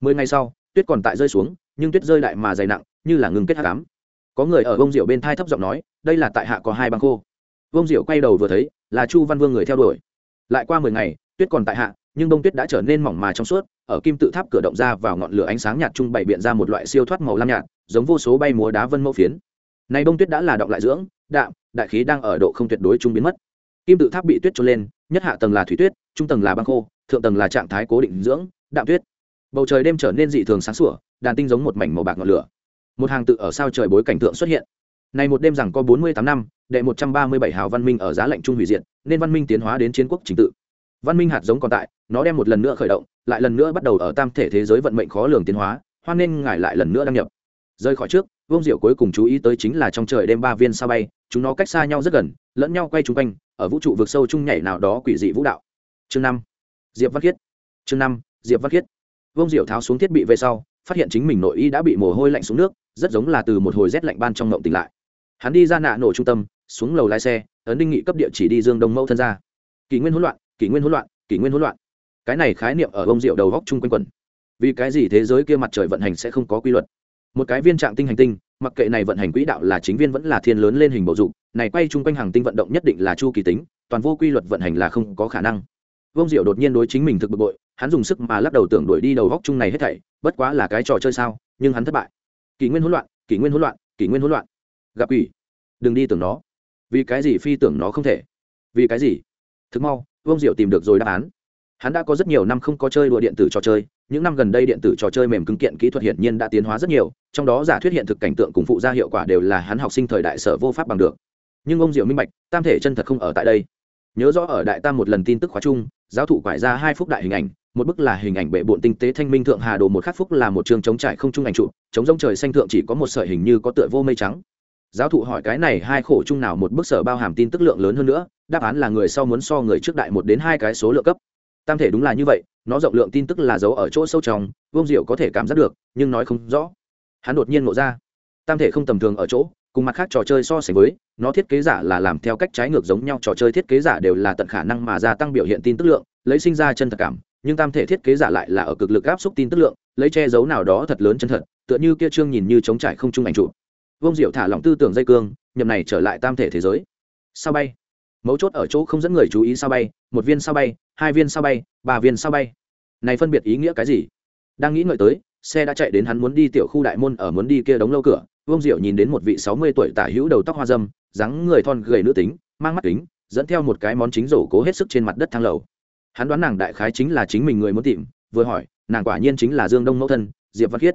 Mười ngày sau, tuyết còn tại rơi xuống nhưng tuyết rơi lại mà dày nặng, như là ngừng kết hạ cám có người ở bông rượu bên thai thấp giọng nói, đây là tại hạ có hai băng khô. Bông rượu quay đầu vừa thấy, là chu văn vương người theo đuổi. Lại qua mười ngày, tuyết còn tại hạ, nhưng bông tuyết đã trở nên mỏng mà trong suốt, ở kim tự tháp cửa động ra vào ngọn lửa ánh sáng nhạt trung bày biện ra một loại siêu thoát màu lam nhạt, giống vô số bay múa đá vân mẫu phiến. Này bông tuyết đã là động lại dưỡng, đạm, đại khí đang ở độ không tuyệt đối trung biến mất. Kim tự tháp bị tuyết trôn lên, nhất hạ tầng là thủy tuyết, trung tầng là băng khô, thượng tầng là trạng thái cố định dưỡng, đạm tuyết bầu trời đêm trở nên dị thường sáng sủa, đàn tinh giống một mảnh màu bạc ngọn lửa. Một hàng tự ở sao trời bối cảnh tượng xuất hiện. Này một đêm rằng có bốn mươi tám năm, đệ một trăm ba mươi bảy hào văn minh ở giá lạnh trung hủy diệt, nên văn minh tiến hóa đến chiến quốc trình tự. Văn minh hạt giống còn tại, nó đem một lần nữa khởi động, lại lần nữa bắt đầu ở tam thể thế giới vận mệnh khó lường tiến hóa, hoan nên ngài lại lần nữa đăng nhập. Rơi khỏi trước, vương diệu cuối cùng chú ý tới chính là trong trời đêm ba viên sao bay, chúng nó cách xa nhau rất gần, lẫn nhau quay chung quanh, ở vũ trụ vực sâu chung nhảy nào đó quỷ dị vũ đạo. Chương năm, diệp văn khiết. Chương năm, diệp văn khiết vông diệu tháo xuống thiết bị về sau, phát hiện chính mình nội y đã bị mồ hôi lạnh xuống nước, rất giống là từ một hồi rét lạnh ban trong ngộng tỉnh lại. Hắn đi ra nạ nổ trung tâm, xuống lầu lái xe, ấn đinh nghị cấp địa chỉ đi dương đông mẫu thân ra kỷ nguyên hỗn loạn, kỷ nguyên hỗn loạn, kỷ nguyên hỗn loạn. Cái này khái niệm ở vông diệu đầu góc chung quanh quẩn. Vì cái gì thế giới kia mặt trời vận hành sẽ không có quy luật? Một cái viên trạng tinh hành tinh, mặc kệ này vận hành quỹ đạo là chính viên vẫn là thiên lớn lên hình bầu dục, này quay chung quanh hàng tinh vận động nhất định là chu kỳ tính, toàn vô quy luật vận hành là không có khả năng. Vông diệu đột nhiên đối chính mình thực bực bội hắn dùng sức mà lắc đầu tưởng đuổi đi đầu góc chung này hết thảy, bất quá là cái trò chơi sao, nhưng hắn thất bại. Kỷ nguyên hỗn loạn, kỷ nguyên hỗn loạn, kỷ nguyên hỗn loạn. Gặp ủy đừng đi tưởng nó. Vì cái gì phi tưởng nó không thể? Vì cái gì? Thực mau, Vương diệu tìm được rồi đáp án. Hắn đã có rất nhiều năm không có chơi đùa điện tử trò chơi, những năm gần đây điện tử trò chơi mềm cứng kiện kỹ thuật hiển nhiên đã tiến hóa rất nhiều, trong đó giả thuyết hiện thực cảnh tượng cùng phụ gia hiệu quả đều là hắn học sinh thời đại sở vô pháp bằng được. Nhưng ông diệu minh bạch, tam thể chân thật không ở tại đây. Nhớ rõ ở đại tam một lần tin tức khóa chung, giáo thụ quải ra hai phúc đại hình ảnh một bức là hình ảnh bệ bộn tinh tế thanh minh thượng hà đồ, một khắc phúc là một trường chống trải không trung ảnh trụ chống rông trời xanh thượng chỉ có một sợi hình như có tựa vô mây trắng. Giáo thụ hỏi cái này hai khổ chung nào một bức sở bao hàm tin tức lượng lớn hơn nữa, đáp án là người sau muốn so người trước đại một đến hai cái số lượng cấp. Tam thể đúng là như vậy, nó rộng lượng tin tức là giấu ở chỗ sâu trong, vương diệu có thể cảm giác được, nhưng nói không rõ. Hắn đột nhiên ngộ ra. Tam thể không tầm thường ở chỗ, cùng mặt khác trò chơi so sánh với, nó thiết kế giả là làm theo cách trái ngược giống nhau, trò chơi thiết kế giả đều là tận khả năng mà gia tăng biểu hiện tin tức lượng, lấy sinh ra chân thật cảm nhưng tam thể thiết kế giả lại là ở cực lực áp xúc tin tức lượng, lấy che giấu nào đó thật lớn chân thật, tựa như kia trương nhìn như chống trải không trung ảnh trụ vông diệu thả lỏng tư tưởng dây cương nhầm này trở lại tam thể thế giới. Sao bay? Mấu chốt ở chỗ không dẫn người chú ý sao bay, một viên sao bay, hai viên sao bay, ba viên sao bay. Này phân biệt ý nghĩa cái gì? Đang nghĩ ngợi tới, xe đã chạy đến hắn muốn đi tiểu khu đại môn ở muốn đi kia đóng lâu cửa, vương diệu nhìn đến một vị sáu mươi tuổi tả hữu đầu tóc hoa dâm, dáng người thon gầy nữ tính, mang mắt kính, dẫn theo một cái món chính rổ cố hết sức trên mặt đất thang lầu hắn đoán nàng đại khái chính là chính mình người muốn tìm, vừa hỏi, nàng quả nhiên chính là dương đông mẫu thân, diệp văn khiết.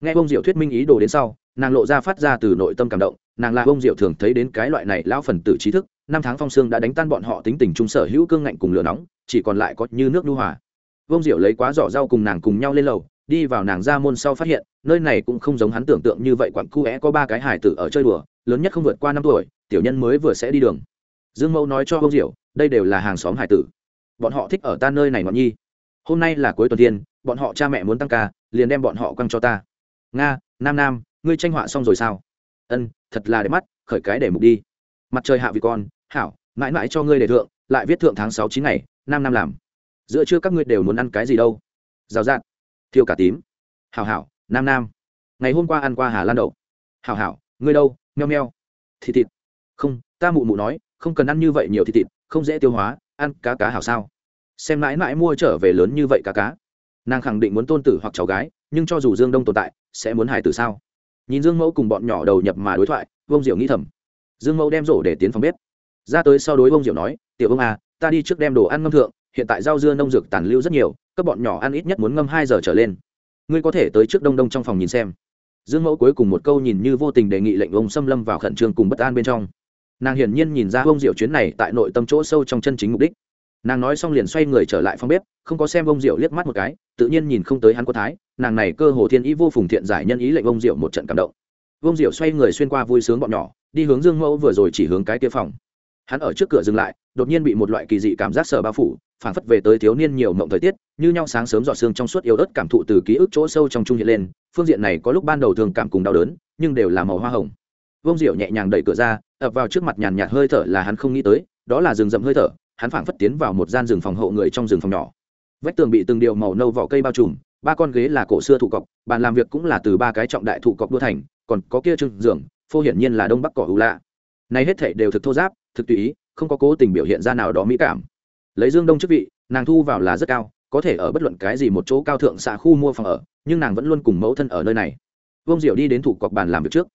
Nghe ông diệu thuyết minh ý đồ đến sau, nàng lộ ra phát ra từ nội tâm cảm động, nàng là ông diệu thường thấy đến cái loại này lão phần tử trí thức, năm tháng phong sương đã đánh tan bọn họ tính tình trung sở hữu cương ngạnh cùng lửa nóng, chỉ còn lại có như nước lưu hòa. Vông diệu lấy quá giỏ rau cùng nàng cùng nhau lên lầu, đi vào nàng ra môn sau phát hiện, nơi này cũng không giống hắn tưởng tượng như vậy quặng cu é có ba cái hải tử ở chơi đùa, lớn nhất không vượt qua năm tuổi, tiểu nhân mới vừa sẽ đi đường. Dương mẫu nói cho vông diệu, đây đều là hàng xóm hải tử bọn họ thích ở ta nơi này ngọn nhi. Hôm nay là cuối tuần tiên, bọn họ cha mẹ muốn tăng ca, liền đem bọn họ quăng cho ta. Nga, nam nam, ngươi tranh họa xong rồi sao? Ân, thật là đẹp mắt, khởi cái để mục đi. Mặt trời hạ vì con, hảo, mãi mãi cho ngươi để thượng, lại viết thượng tháng sáu chín ngày, nam nam làm. Giữa trưa các ngươi đều muốn ăn cái gì đâu? Rào rạt. Thiêu cả tím. Hảo hảo, nam nam. Ngày hôm qua ăn qua hà lan đậu. Hảo hảo, ngươi đâu, meo meo. Thịt thịt. Không, ta mụ mụ nói, không cần ăn như vậy nhiều thịt thịt, không dễ tiêu hóa ăn cá cá hảo sao? Xem mãi mãi mua trở về lớn như vậy cá cá. Nàng khẳng định muốn tôn tử hoặc cháu gái, nhưng cho dù dương đông tồn tại, sẽ muốn hài tử sao? Nhìn dương mẫu cùng bọn nhỏ đầu nhập mà đối thoại vông diệu nghĩ thầm. Dương mẫu đem rổ để tiến phòng bếp. Ra tới sau đối vông diệu nói, tiểu ông à ta đi trước đem đồ ăn ngâm thượng, hiện tại rau dưa nông dược tàn lưu rất nhiều, các bọn nhỏ ăn ít nhất muốn ngâm hai giờ trở lên. Ngươi có thể tới trước đông đông trong phòng nhìn xem. Dương mẫu cuối cùng một câu nhìn như vô tình đề nghị lệnh ông xâm lâm vào khẩn trương cùng bất an bên trong nàng hiển nhiên nhìn ra ông diệu chuyến này tại nội tâm chỗ sâu trong chân chính mục đích. Nàng nói xong liền xoay người trở lại phòng bếp, không có xem ông diệu liếc mắt một cái, tự nhiên nhìn không tới hắn có thái, nàng này cơ hồ thiên ý vô phùng thiện giải nhân ý lệnh ông diệu một trận cảm động. Ông diệu xoay người xuyên qua vui sướng bọn nhỏ, đi hướng dương mẫu vừa rồi chỉ hướng cái kia phòng. Hắn ở trước cửa dừng lại, đột nhiên bị một loại kỳ dị cảm giác sở bao phủ, phảng phất về tới thiếu niên nhiều mộng thời tiết, như nhau sáng sớm dọ sương trong suốt yếu ớt cảm thụ từ ký ức chỗ sâu trong trung hiện lên, phương diện này có lúc ban đầu thường cảm cùng đau đớn, nhưng đều là màu hoa hồng. Vông diệu nhẹ nhàng đẩy cửa ra ập vào trước mặt nhàn nhạt hơi thở là hắn không nghĩ tới, đó là rừng rậm hơi thở, hắn phảng phất tiến vào một gian rừng phòng hộ người trong rừng phòng nhỏ. Vách tường bị từng điệu màu nâu vỏ cây bao trùm, ba con ghế là cổ xưa thụ cọc, bàn làm việc cũng là từ ba cái trọng đại thụ cọc đua thành, còn có kia trưng giường, phô hiển nhiên là đông bắc cỏ ưu lạ. Này hết thể đều thực thô giáp, thực tùy ý, không có cố tình biểu hiện ra nào đó mỹ cảm. Lấy dương đông chức vị, nàng thu vào là rất cao, có thể ở bất luận cái gì một chỗ cao thượng xã khu mua phòng ở, nhưng nàng vẫn luôn cùng mẫu thân ở nơi này. Vương diệu đi đến thủ cọc bàn làm việc trước.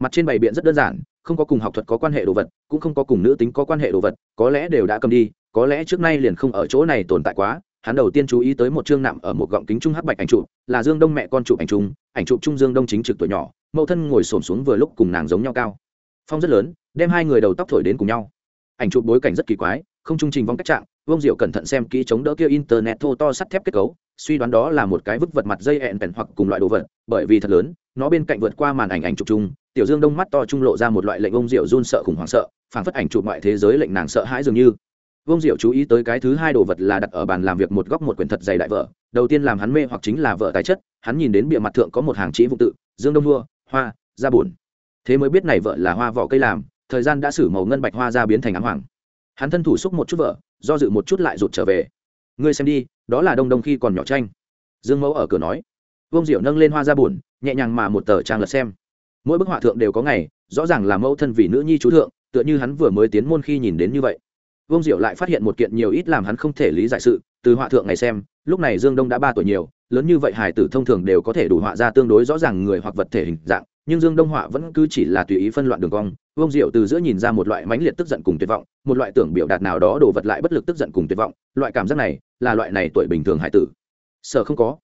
Mặt trên bày biện rất đơn giản không có cùng học thuật có quan hệ đồ vật, cũng không có cùng nữ tính có quan hệ đồ vật, có lẽ đều đã cầm đi, có lẽ trước nay liền không ở chỗ này tồn tại quá. Hắn đầu tiên chú ý tới một chương nạm ở một gọng kính trung hắc bạch ảnh chụp, là dương đông mẹ con chụp ảnh chung, ảnh chụp trung dương đông chính trực tuổi nhỏ, mẫu thân ngồi xổm xuống vừa lúc cùng nàng giống nhau cao. Phong rất lớn, đem hai người đầu tóc thổi đến cùng nhau. Ảnh chụp bối cảnh rất kỳ quái, không trung trình vong cách trạng, vương diệu cẩn thận xem kỹ chống đỡ kia internet thô to sắt thép kết cấu, suy đoán đó là một cái vứt vật mặt dây ẹn bèn hoặc cùng loại đồ vật, bởi vì thật lớn, nó bên cạnh vượt qua màn ảnh ảnh chụp chung tiểu dương đông mắt to trung lộ ra một loại lệnh ông diệu run sợ khủng hoảng sợ phản phất ảnh chụp ngoại thế giới lệnh nàng sợ hãi dường như. Vương diệu chú ý tới cái thứ hai đồ vật là đặt ở bàn làm việc một góc một quyển thật dày đại vợ đầu tiên làm hắn mê hoặc chính là vợ tài chất, hắn nhìn đến bìa mặt thượng có một hàng chữ vụ tự, dương đông vua, hoa ra buồn thế mới biết này vợ là hoa vỏ cây làm, thời gian đã xử màu ngân bạch hoa ra biến thành ám hoàng. Hắn thân thủ xúc một chút vợ, do dự một chút lại rụt trở về. Ngươi xem đi, đó là đông đông khi còn nhỏ tranh. Dương mẫu ở cửa nói. Vương diệu nâng lên hoa ra buồn nhẹ nhàng mà một tờ trang lật xem mỗi bức họa thượng đều có ngày, rõ ràng là mẫu thân vì nữ nhi chú thượng, tựa như hắn vừa mới tiến môn khi nhìn đến như vậy. Vương diệu lại phát hiện một kiện nhiều ít làm hắn không thể lý giải sự, từ họa thượng ngày xem, lúc này dương đông đã ba tuổi nhiều, lớn như vậy hải tử thông thường đều có thể đủ họa ra tương đối rõ ràng người hoặc vật thể hình dạng, nhưng dương đông họa vẫn cứ chỉ là tùy ý phân loạn đường cong. Vương diệu từ giữa nhìn ra một loại mãnh liệt tức giận cùng tuyệt vọng, một loại tưởng biểu đạt nào đó đồ vật lại bất lực tức giận cùng tuyệt vọng, loại cảm giác này là loại này tuổi bình thường hải tử. Sợ không có.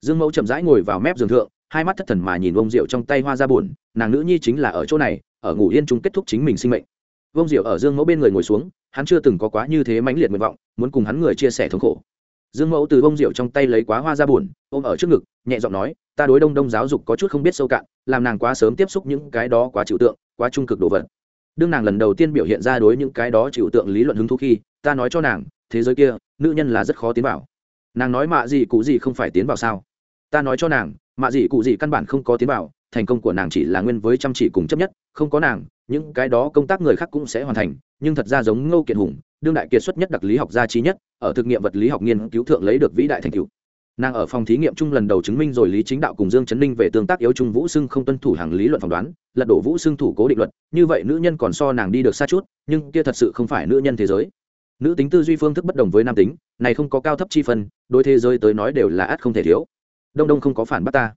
Dương mẫu chậm rãi ngồi vào mép giường thượng hai mắt thất thần mà nhìn vông diệu trong tay hoa ra buồn, nàng nữ nhi chính là ở chỗ này, ở ngủ yên chúng kết thúc chính mình sinh mệnh. Vông diệu ở dương mẫu bên người ngồi xuống, hắn chưa từng có quá như thế mãnh liệt nguyện vọng, muốn cùng hắn người chia sẻ thống khổ. Dương mẫu từ bông rượu trong tay lấy quá hoa ra buồn, ôm ở trước ngực, nhẹ giọng nói, ta đối đông đông giáo dục có chút không biết sâu cạn, làm nàng quá sớm tiếp xúc những cái đó quá trừu tượng, quá trung cực đồ vật. Đương nàng lần đầu tiên biểu hiện ra đối những cái đó trừu tượng lý luận hứng thú khi, ta nói cho nàng, thế giới kia, nữ nhân là rất khó tiến vào. Nàng nói mạ gì cụ gì không phải tiến vào sao? Ta nói cho nàng mạ gì cụ gì căn bản không có tiến bảo thành công của nàng chỉ là nguyên với chăm chỉ cùng chấp nhất, không có nàng, những cái đó công tác người khác cũng sẽ hoàn thành, nhưng thật ra giống ngô kiệt hùng, đương đại kiệt xuất nhất đặc lý học gia trí nhất, ở thực nghiệm vật lý học nghiên cứu thượng lấy được vĩ đại thành tựu. Nàng ở phòng thí nghiệm chung lần đầu chứng minh rồi lý chính đạo cùng dương chấn ninh về tương tác yếu chung vũ xưng không tuân thủ hàng lý luận phỏng đoán, lật đổ vũ xưng thủ cố định luật, như vậy nữ nhân còn so nàng đi được xa chút, nhưng kia thật sự không phải nữ nhân thế giới. Nữ tính tư duy phương thức bất đồng với nam tính, này không có cao thấp chi phân, đối thế giới tới nói đều là ắt không thể thiếu đông đông không có phản bác ta.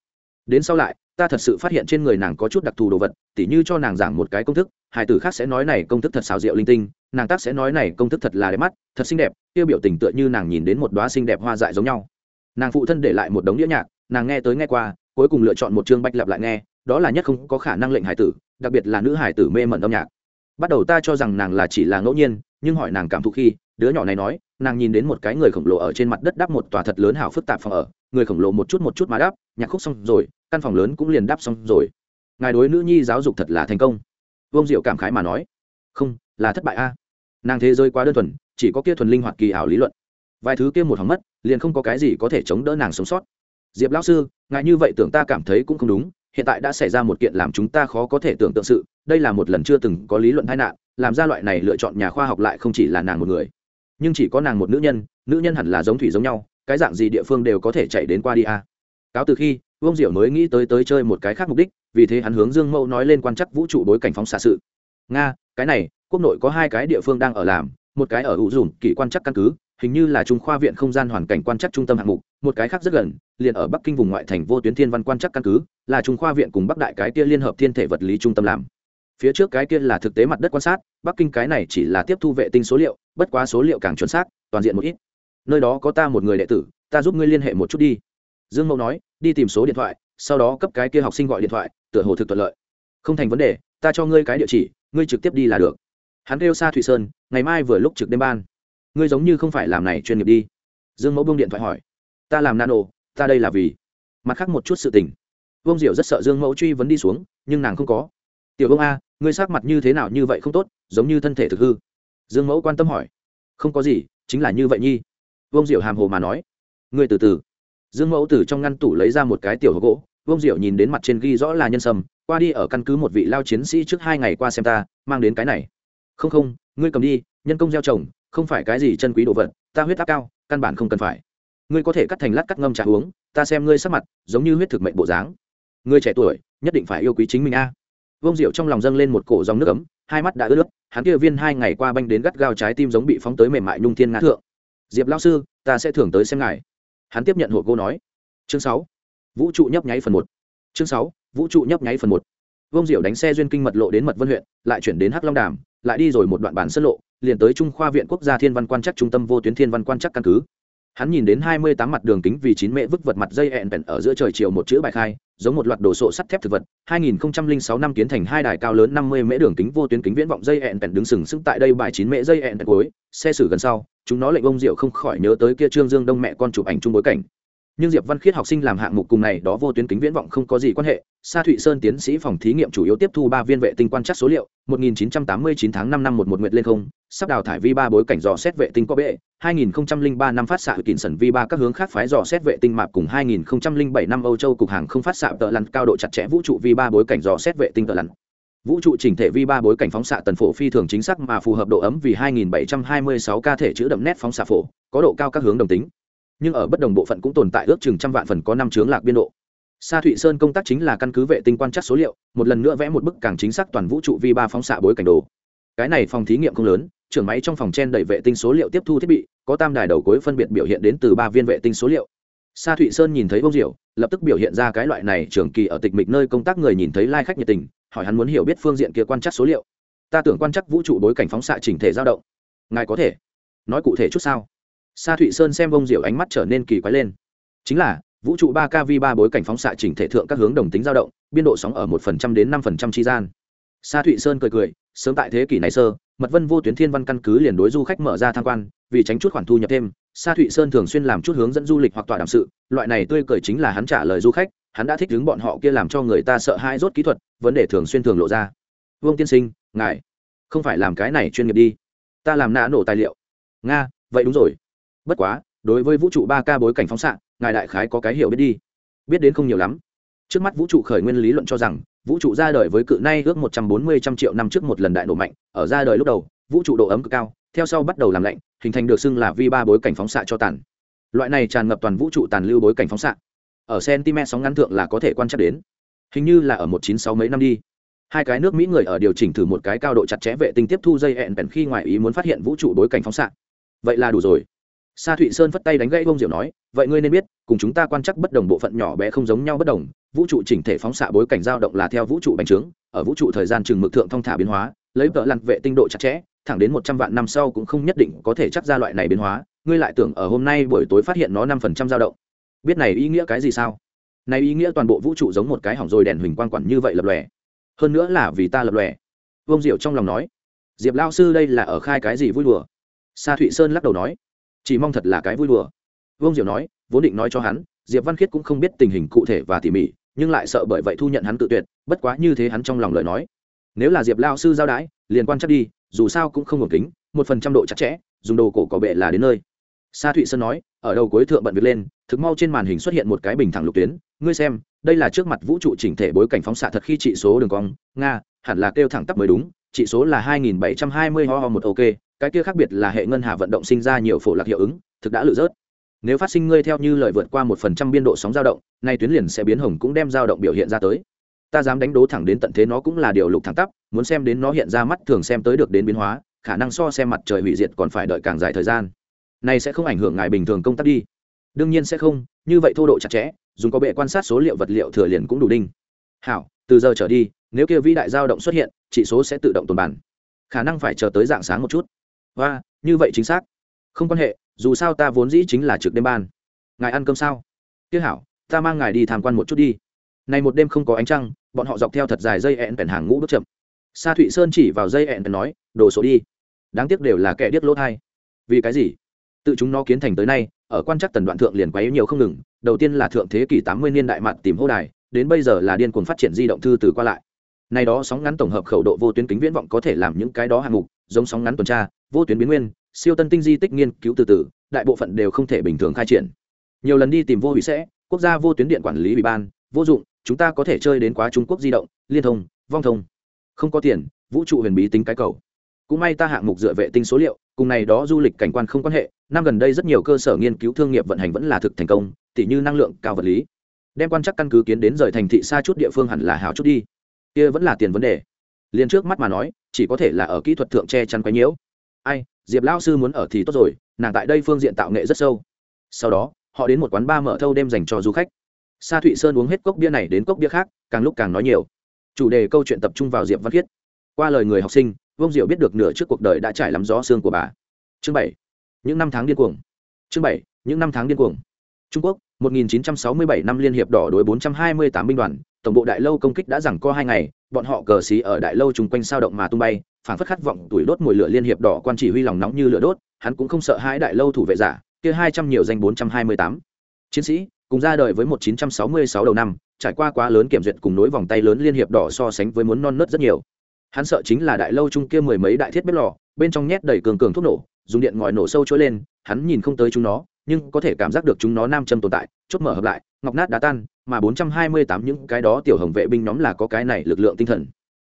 Đến sau lại, ta thật sự phát hiện trên người nàng có chút đặc thù đồ vật, tỉ như cho nàng giảng một cái công thức, hai tử khác sẽ nói này công thức thật xào rượu linh tinh, nàng tác sẽ nói này công thức thật là đẹp mắt, thật xinh đẹp, tiêu biểu tình tựa như nàng nhìn đến một đoá xinh đẹp hoa dại giống nhau. Nàng phụ thân để lại một đống đĩa nhạc, nàng nghe tới nghe qua, cuối cùng lựa chọn một chương bạch lặp lại nghe, đó là nhất không có khả năng lệnh hải tử, đặc biệt là nữ hải tử mê mẩn âm nhạc. Bắt đầu ta cho rằng nàng là chỉ là ngẫu nhiên, nhưng hỏi nàng cảm thụ khi đứa nhỏ này nói nàng nhìn đến một cái người khổng lồ ở trên mặt đất đắp một tòa thật lớn hảo phức tạp phòng ở. Người khổng lồ một chút một chút mà đắp, nhạc khúc xong rồi căn phòng lớn cũng liền đắp xong rồi. Ngài đối nữ nhi giáo dục thật là thành công. Vương diệu cảm khái mà nói không là thất bại a. Nàng thế giới quá đơn thuần chỉ có kia thuần linh hoạt kỳ ảo lý luận. Vài thứ kia một hỏng mất liền không có cái gì có thể chống đỡ nàng sống sót. Diệp lão sư ngài như vậy tưởng ta cảm thấy cũng không đúng hiện tại đã xảy ra một kiện làm chúng ta khó có thể tưởng tượng sự đây là một lần chưa từng có lý luận tai nạn làm ra loại này lựa chọn nhà khoa học lại không chỉ là nàng một người nhưng chỉ có nàng một nữ nhân nữ nhân hẳn là giống thủy giống nhau, cái dạng gì địa phương đều có thể chạy đến qua đi a cáo từ khi, vương diệu mới nghĩ tới tới chơi một cái khác mục đích, vì thế hắn hướng dương mẫu nói lên quan chắc vũ trụ bối cảnh phóng xạ sự. Nga, cái này, quốc nội có hai cái địa phương đang ở làm, một cái ở hữu dùm kỷ quan chắc căn cứ, hình như là trung khoa viện không gian hoàn cảnh quan chắc trung tâm hạng mục, một cái khác rất gần, liền ở bắc kinh vùng ngoại thành vô tuyến thiên văn quan chắc căn cứ, là trung khoa viện cùng bắc đại cái tia liên hợp thiên thể vật lý trung tâm làm phía trước cái kia là thực tế mặt đất quan sát, bắc kinh cái này chỉ là tiếp thu vệ tinh số liệu, bất quá số liệu càng chuẩn xác, toàn diện một ít. Nơi đó có ta một người đệ tử, ta giúp ngươi liên hệ một chút đi. Dương mẫu nói, đi tìm số điện thoại, sau đó cấp cái kia học sinh gọi điện thoại, tựa hồ thực thuận lợi. Không thành vấn đề, ta cho ngươi cái địa chỉ, ngươi trực tiếp đi là được. Hắn kêu xa thụy sơn, ngày mai vừa lúc trực đêm ban. Ngươi giống như không phải làm này chuyên nghiệp đi. Dương mẫu bông điện thoại hỏi, ta làm nano, ta đây là vì? Mặt khác một chút sự tình. Vương diệu rất sợ dương mẫu truy vấn đi xuống, nhưng nàng không có. Tiểu vương a ngươi sắc mặt như thế nào như vậy không tốt, giống như thân thể thực hư. Dương mẫu quan tâm hỏi. Không có gì, chính là như vậy nhi. Vương diệu hàm hồ mà nói. Ngươi từ từ. Dương mẫu từ trong ngăn tủ lấy ra một cái tiểu hộp gỗ, vương diệu nhìn đến mặt trên ghi rõ là nhân sâm, qua đi ở căn cứ một vị lao chiến sĩ trước hai ngày qua xem ta, mang đến cái này. Không không, ngươi cầm đi, nhân công gieo trồng, không phải cái gì chân quý đồ vật, ta huyết áp cao, căn bản không cần phải. Ngươi có thể cắt thành lát cắt ngâm trà uống, ta xem ngươi sắc mặt, giống như huyết thực mệnh bộ dáng. Ngươi trẻ tuổi, nhất định phải yêu quý chính mình a vông diệu trong lòng dâng lên một cổ dòng nước ấm, hai mắt đã ướt nước, hắn kia viên hai ngày qua banh đến gắt gao trái tim giống bị phóng tới mềm mại nhung thiên ngã thượng. Diệp lao sư, ta sẽ thưởng tới xem ngài. Hắn tiếp nhận hộ cô nói. Chương sáu, vũ trụ nhấp nháy phần một. Chương sáu, vũ trụ nhấp nháy phần một. Vông diệu đánh xe duyên kinh mật lộ đến mật vân huyện, lại chuyển đến hắc long đàm, lại đi rồi một đoạn bản sân lộ, liền tới trung khoa viện quốc gia thiên văn quan chắc trung tâm vô tuyến thiên văn quan chắc căn cứ. Hắn nhìn đến hai mươi tám mặt đường kính vì chín mễ vứt vật mặt dây ẹn bèn ở giữa trời chiều một chữ bài khai giống một loạt đồ sộ sắt thép thực vật 2006 năm kiến thành hai đài cao lớn 50 mễ đường kính vô tuyến kính viễn vọng dây ẹn bèn đứng sừng sững tại đây bài chín mễ dây ẹn bèn cuối, xe xử gần sau, chúng nó lệnh ông diệu không khỏi nhớ tới kia trương dương đông mẹ con chụp ảnh chung bối cảnh nhưng diệp văn khiết học sinh làm hạng mục cùng này đó vô tuyến kính viễn vọng không có gì quan hệ. Sa thụy sơn tiến sĩ phòng thí nghiệm chủ yếu tiếp thu ba viên vệ tinh quan trắc số liệu 1989 tháng 5 năm 11 nguyệt lên không, sắp đào thải vi ba bối cảnh dò xét vệ tinh có bệ 2003 năm phát xạ kỉnh sẩn vi ba các hướng khác phái dò xét vệ tinh map cùng 2007 năm âu châu cục hàng không phát xạ tợ lặn cao độ chặt chẽ vũ trụ vi ba bối cảnh dò xét vệ tinh tợ lặn. Vũ trụ chỉnh thể vi ba bối cảnh phóng xạ tần phổ phi thường chính xác mà phù hợp độ ấm vì 2726 ca thể chữ đậm nét phóng xạ phổ, có độ cao các hướng đồng tính nhưng ở bất đồng bộ phận cũng tồn tại ước chừng trăm vạn phần có năm chướng lạc biên độ. Sa thụy sơn công tác chính là căn cứ vệ tinh quan trắc số liệu, một lần nữa vẽ một bức càng chính xác toàn vũ trụ vi ba phóng xạ bối cảnh đồ. Cái này phòng thí nghiệm không lớn, trưởng máy trong phòng chen đầy vệ tinh số liệu tiếp thu thiết bị, có tam đài đầu cuối phân biệt biểu hiện đến từ ba viên vệ tinh số liệu. Sa thụy sơn nhìn thấy bông diệu lập tức biểu hiện ra cái loại này trường kỳ ở tịch mịch nơi công tác người nhìn thấy lai、like、khách nhiệt tình, hỏi hắn muốn hiểu biết phương diện kia quan trắc số liệu. Ta tưởng quan trắc vũ trụ bối cảnh phóng xạ chỉnh thể dao động. Ngài có thể nói cụ thể chút sao? Sa thụy sơn xem bông diệu ánh mắt trở nên kỳ quái lên. Chính là, vũ trụ ba kv ba bối cảnh phóng xạ chỉnh thể thượng các hướng đồng tính dao động, biên độ sóng ở một phần trăm đến năm phần trăm tri gian. Sa thụy sơn cười cười, sớm tại thế kỷ này sơ, mật vân vô tuyến thiên văn căn cứ liền đối du khách mở ra tham quan, vì tránh chút khoản thu nhập thêm, sa thụy sơn thường xuyên làm chút hướng dẫn du lịch hoặc tọa đàm sự, loại này tươi cười chính là hắn trả lời du khách, hắn đã thích đứng bọn họ kia làm cho người ta sợ hãi rốt kỹ thuật, vấn đề thường xuyên thường lộ ra. Vương tiên sinh, ngài, không phải làm cái này chuyên nghiệp đi. Ta làm nã nổ tài liệu. Nga, vậy đúng rồi bất quá, đối với vũ trụ ba k bối cảnh phóng xạ, ngài đại khái có cái hiểu biết đi. Biết đến không nhiều lắm. Trước mắt vũ trụ khởi nguyên lý luận cho rằng, vũ trụ ra đời với cự nay ước một trăm bốn mươi trăm triệu năm trước một lần đại nổ mạnh, ở ra đời lúc đầu, vũ trụ độ ấm cực cao, theo sau bắt đầu làm lạnh, hình thành được xưng là vi ba bối cảnh phóng xạ cho tàn. Loại này tràn ngập toàn vũ trụ tàn lưu bối cảnh phóng xạ, ở cm sóng ngắn thượng là có thể quan trắc đến. Hình như là ở một chín sáu mấy năm đi. Hai cái nước mỹ người ở điều chỉnh thử một cái cao độ chặt chẽ vệ tinh tiếp thu dây hẹn bèn khi ngoài ý muốn phát hiện vũ trụ bối cảnh phóng xạ. Vậy là đủ rồi sa thụy sơn phất tay đánh gãy bông diệu nói, vậy ngươi nên biết, cùng chúng ta quan trắc bất đồng bộ phận nhỏ bé không giống nhau bất đồng. Vũ trụ chỉnh thể phóng xạ bối cảnh dao động là theo vũ trụ bành trướng, ở vũ trụ thời gian chừng mực thượng thong thả biến hóa, lấy vợ lặn vệ tinh độ chặt chẽ, thẳng đến một trăm vạn năm sau cũng không nhất định có thể chắc ra loại này biến hóa. Ngươi lại tưởng ở hôm nay buổi tối phát hiện nó năm phần trăm dao động. Biết này ý nghĩa cái gì sao? Này ý nghĩa toàn bộ vũ trụ giống một cái hỏng rồi đèn huỳnh quang quản như vậy lập lòe. Hơn nữa là vì ta lập lòe. Vông diệu trong lòng nói. Diệp lao sư đây là ở khai cái gì vui đùa? Sa thụy sơn lắc đầu nói chỉ mong thật là cái vui đùa. Vương diệu nói, vốn định nói cho hắn, diệp văn khiết cũng không biết tình hình cụ thể và tỉ mỉ, nhưng lại sợ bởi vậy thu nhận hắn tự tuyệt, bất quá như thế hắn trong lòng lời nói. Nếu là diệp lao sư giao đái, liền quan chắc đi, dù sao cũng không ổn kính, một phần trăm độ chặt chẽ, dùng đồ cổ có bệ là đến nơi. Sa thụy sơn nói, ở đầu cuối thượng bận việc lên, thực mau trên màn hình xuất hiện một cái bình thẳng lục tuyến, ngươi xem, đây là trước mặt vũ trụ chỉnh thể bối cảnh phóng xạ thật khi trị số đường cong, nga, hẳn là kêu thẳng tắp mới đúng trị số là 2720 ho ho một ok cái kia khác biệt là hệ ngân hà vận động sinh ra nhiều phổ lạc hiệu ứng, thực đã lự rớt. Nếu phát sinh ngươi theo như lời vượt qua một phần trăm biên độ sóng dao động, nay tuyến liền sẽ biến hồng cũng đem dao động biểu hiện ra tới. Ta dám đánh đố thẳng đến tận thế nó cũng là điều lục thẳng tắp, muốn xem đến nó hiện ra mắt thường xem tới được đến biến hóa, khả năng so xem mặt trời hủy diệt còn phải đợi càng dài thời gian. Này sẽ không ảnh hưởng ngài bình thường công tác đi. Đương nhiên sẽ không, như vậy thô độ chặt chẽ, dùng có bệ quan sát số liệu vật liệu thừa liền cũng đủ đinh. Hảo, từ giờ trở đi, nếu kia vĩ đại dao động xuất hiện, chỉ số sẽ tự động tồn bản. Khả năng phải chờ tới dạng sáng một chút và, như vậy chính xác. Không quan hệ, dù sao ta vốn dĩ chính là trực đêm ban. Ngài ăn cơm sao? Tiếc hảo, ta mang ngài đi tham quan một chút đi. Này một đêm không có ánh trăng, bọn họ dọc theo thật dài dây ẹn bèn hàng ngũ bước chậm. Sa thụy sơn chỉ vào dây ẹn bèn nói, đồ số đi. Đáng tiếc đều là kẻ điếc lỗ thai vì cái gì? Tự chúng nó kiến thành tới nay, ở quan chắc tần đoạn thượng liền quấy nhiều không ngừng. Đầu tiên là thượng thế kỷ tám mươi niên đại mạn tìm hô đài, đến bây giờ là điên cuồng phát triển di động thư từ qua lại. Nay đó sóng ngắn tổng hợp khẩu độ vô tuyến kính viễn vọng có thể làm những cái đó hạng mục, giống sóng ngắn tuần tra vô tuyến biến nguyên, siêu tân tinh di tích nghiên cứu từ từ, đại bộ phận đều không thể bình thường khai triển. Nhiều lần đi tìm vô hủy sẽ, quốc gia vô tuyến điện quản lý ủy ban, vô dụng, chúng ta có thể chơi đến quá trung quốc di động, liên thông, vong thông. Không có tiền, vũ trụ huyền bí tính cái cầu. Cũng may ta hạng mục dựa vệ tinh số liệu, cùng này đó du lịch cảnh quan không quan hệ, năm gần đây rất nhiều cơ sở nghiên cứu thương nghiệp vận hành vẫn là thực thành công, tỉ như năng lượng, cao vật lý. Đem quan chắc căn cứ kiến đến rời thành thị xa chút địa phương hẳn là hào chút đi. Kia vẫn là tiền vấn đề. Liền trước mắt mà nói, chỉ có thể là ở kỹ thuật thượng che chắn quấy nhiễu ai, diệp lao sư muốn ở thì tốt rồi, nàng tại đây phương diện tạo nghệ rất sâu. Sau đó, họ đến một quán ba mở thâu đêm dành cho du khách. Sa thụy sơn uống hết cốc bia này đến cốc bia khác, càng lúc càng nói nhiều. Chủ đề câu chuyện tập trung vào diệp văn khiết. Qua lời người học sinh vông diệu biết được nửa trước cuộc đời đã trải lắm gió xương của bà. Chương bảy, những năm tháng điên cuồng. Chương bảy, những năm tháng điên cuồng. Trung quốc 1967 năm liên hiệp đỏ đối 428 binh đoàn tổng bộ đại lâu công kích đã rằng co hai ngày, bọn họ cờ xí ở đại lâu chung quanh sao động mà tung bay phản phất khát vọng tuổi đốt mùi lửa liên hiệp đỏ quan chỉ huy lòng nóng như lửa đốt, hắn cũng không sợ hãi đại lâu thủ vệ giả, kia hai trăm nhiều danh 428 chiến sĩ, cùng ra đời với 1966 đầu năm, trải qua quá lớn kiểm duyệt cùng nối vòng tay lớn liên hiệp đỏ so sánh với muốn non nớt rất nhiều. Hắn sợ chính là đại lâu chung kia mười mấy đại thiết bếp lò, bên trong nhét đầy cường cường thuốc nổ, dùng điện ngòi nổ sâu trôi lên, hắn nhìn không tới chúng nó, nhưng có thể cảm giác được chúng nó nam châm tồn tại, chốt mở hợp lại, ngọc nát đá tan mà 428 những cái đó tiểu hồng vệ binh nhóm là có cái này lực lượng tinh thần.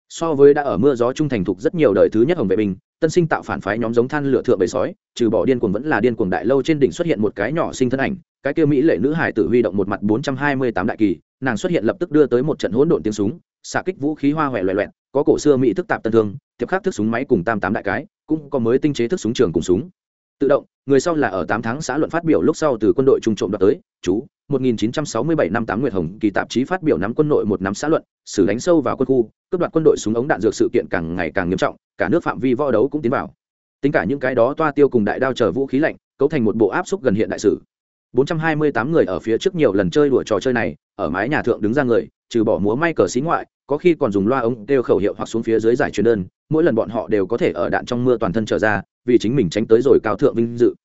So với đã ở mưa gió trung thành thục rất nhiều đời thứ nhất hồng vệ binh, tân sinh tạo phản phái nhóm giống than lửa thượng bầy sói, trừ bỏ điên cuồng vẫn là điên cuồng đại lâu trên đỉnh xuất hiện một cái nhỏ sinh thân ảnh, cái kia mỹ lệ nữ hải tử huy động một mặt 428 đại kỳ, nàng xuất hiện lập tức đưa tới một trận hỗn độn tiếng súng, xạ kích vũ khí hoa hoẹ loẹ loẹt, có cổ xưa mỹ thức tạp tân thương tiếp khác thức súng máy cùng tam tám đại cái, cũng có mới tinh chế thức súng trường cùng súng tự động, người sau là ở tám tháng xã luận phát biểu lúc sau từ quân đội trung trộm đoạt tới, chú 1967 năm tám nguyệt hồng, kỳ tạp chí phát biểu nắm quân đội một nắm xã luận, xử đánh sâu vào quân khu, cướp đoạt quân đội súng ống đạn dược sự kiện càng ngày càng nghiêm trọng, cả nước phạm vi võ đấu cũng tiến vào. Tính cả những cái đó toa tiêu cùng đại đao chờ vũ khí lạnh, cấu thành một bộ áp xúc gần hiện đại sử. 428 người ở phía trước nhiều lần chơi đùa trò chơi này, ở mái nhà thượng đứng ra người, trừ bỏ múa may cờ xí ngoại, có khi còn dùng loa ống đeo khẩu hiệu hoặc xuống phía dưới giải truyền đơn, mỗi lần bọn họ đều có thể ở đạn trong mưa toàn thân trở ra vì chính mình tránh tới rồi cao thượng vinh dự.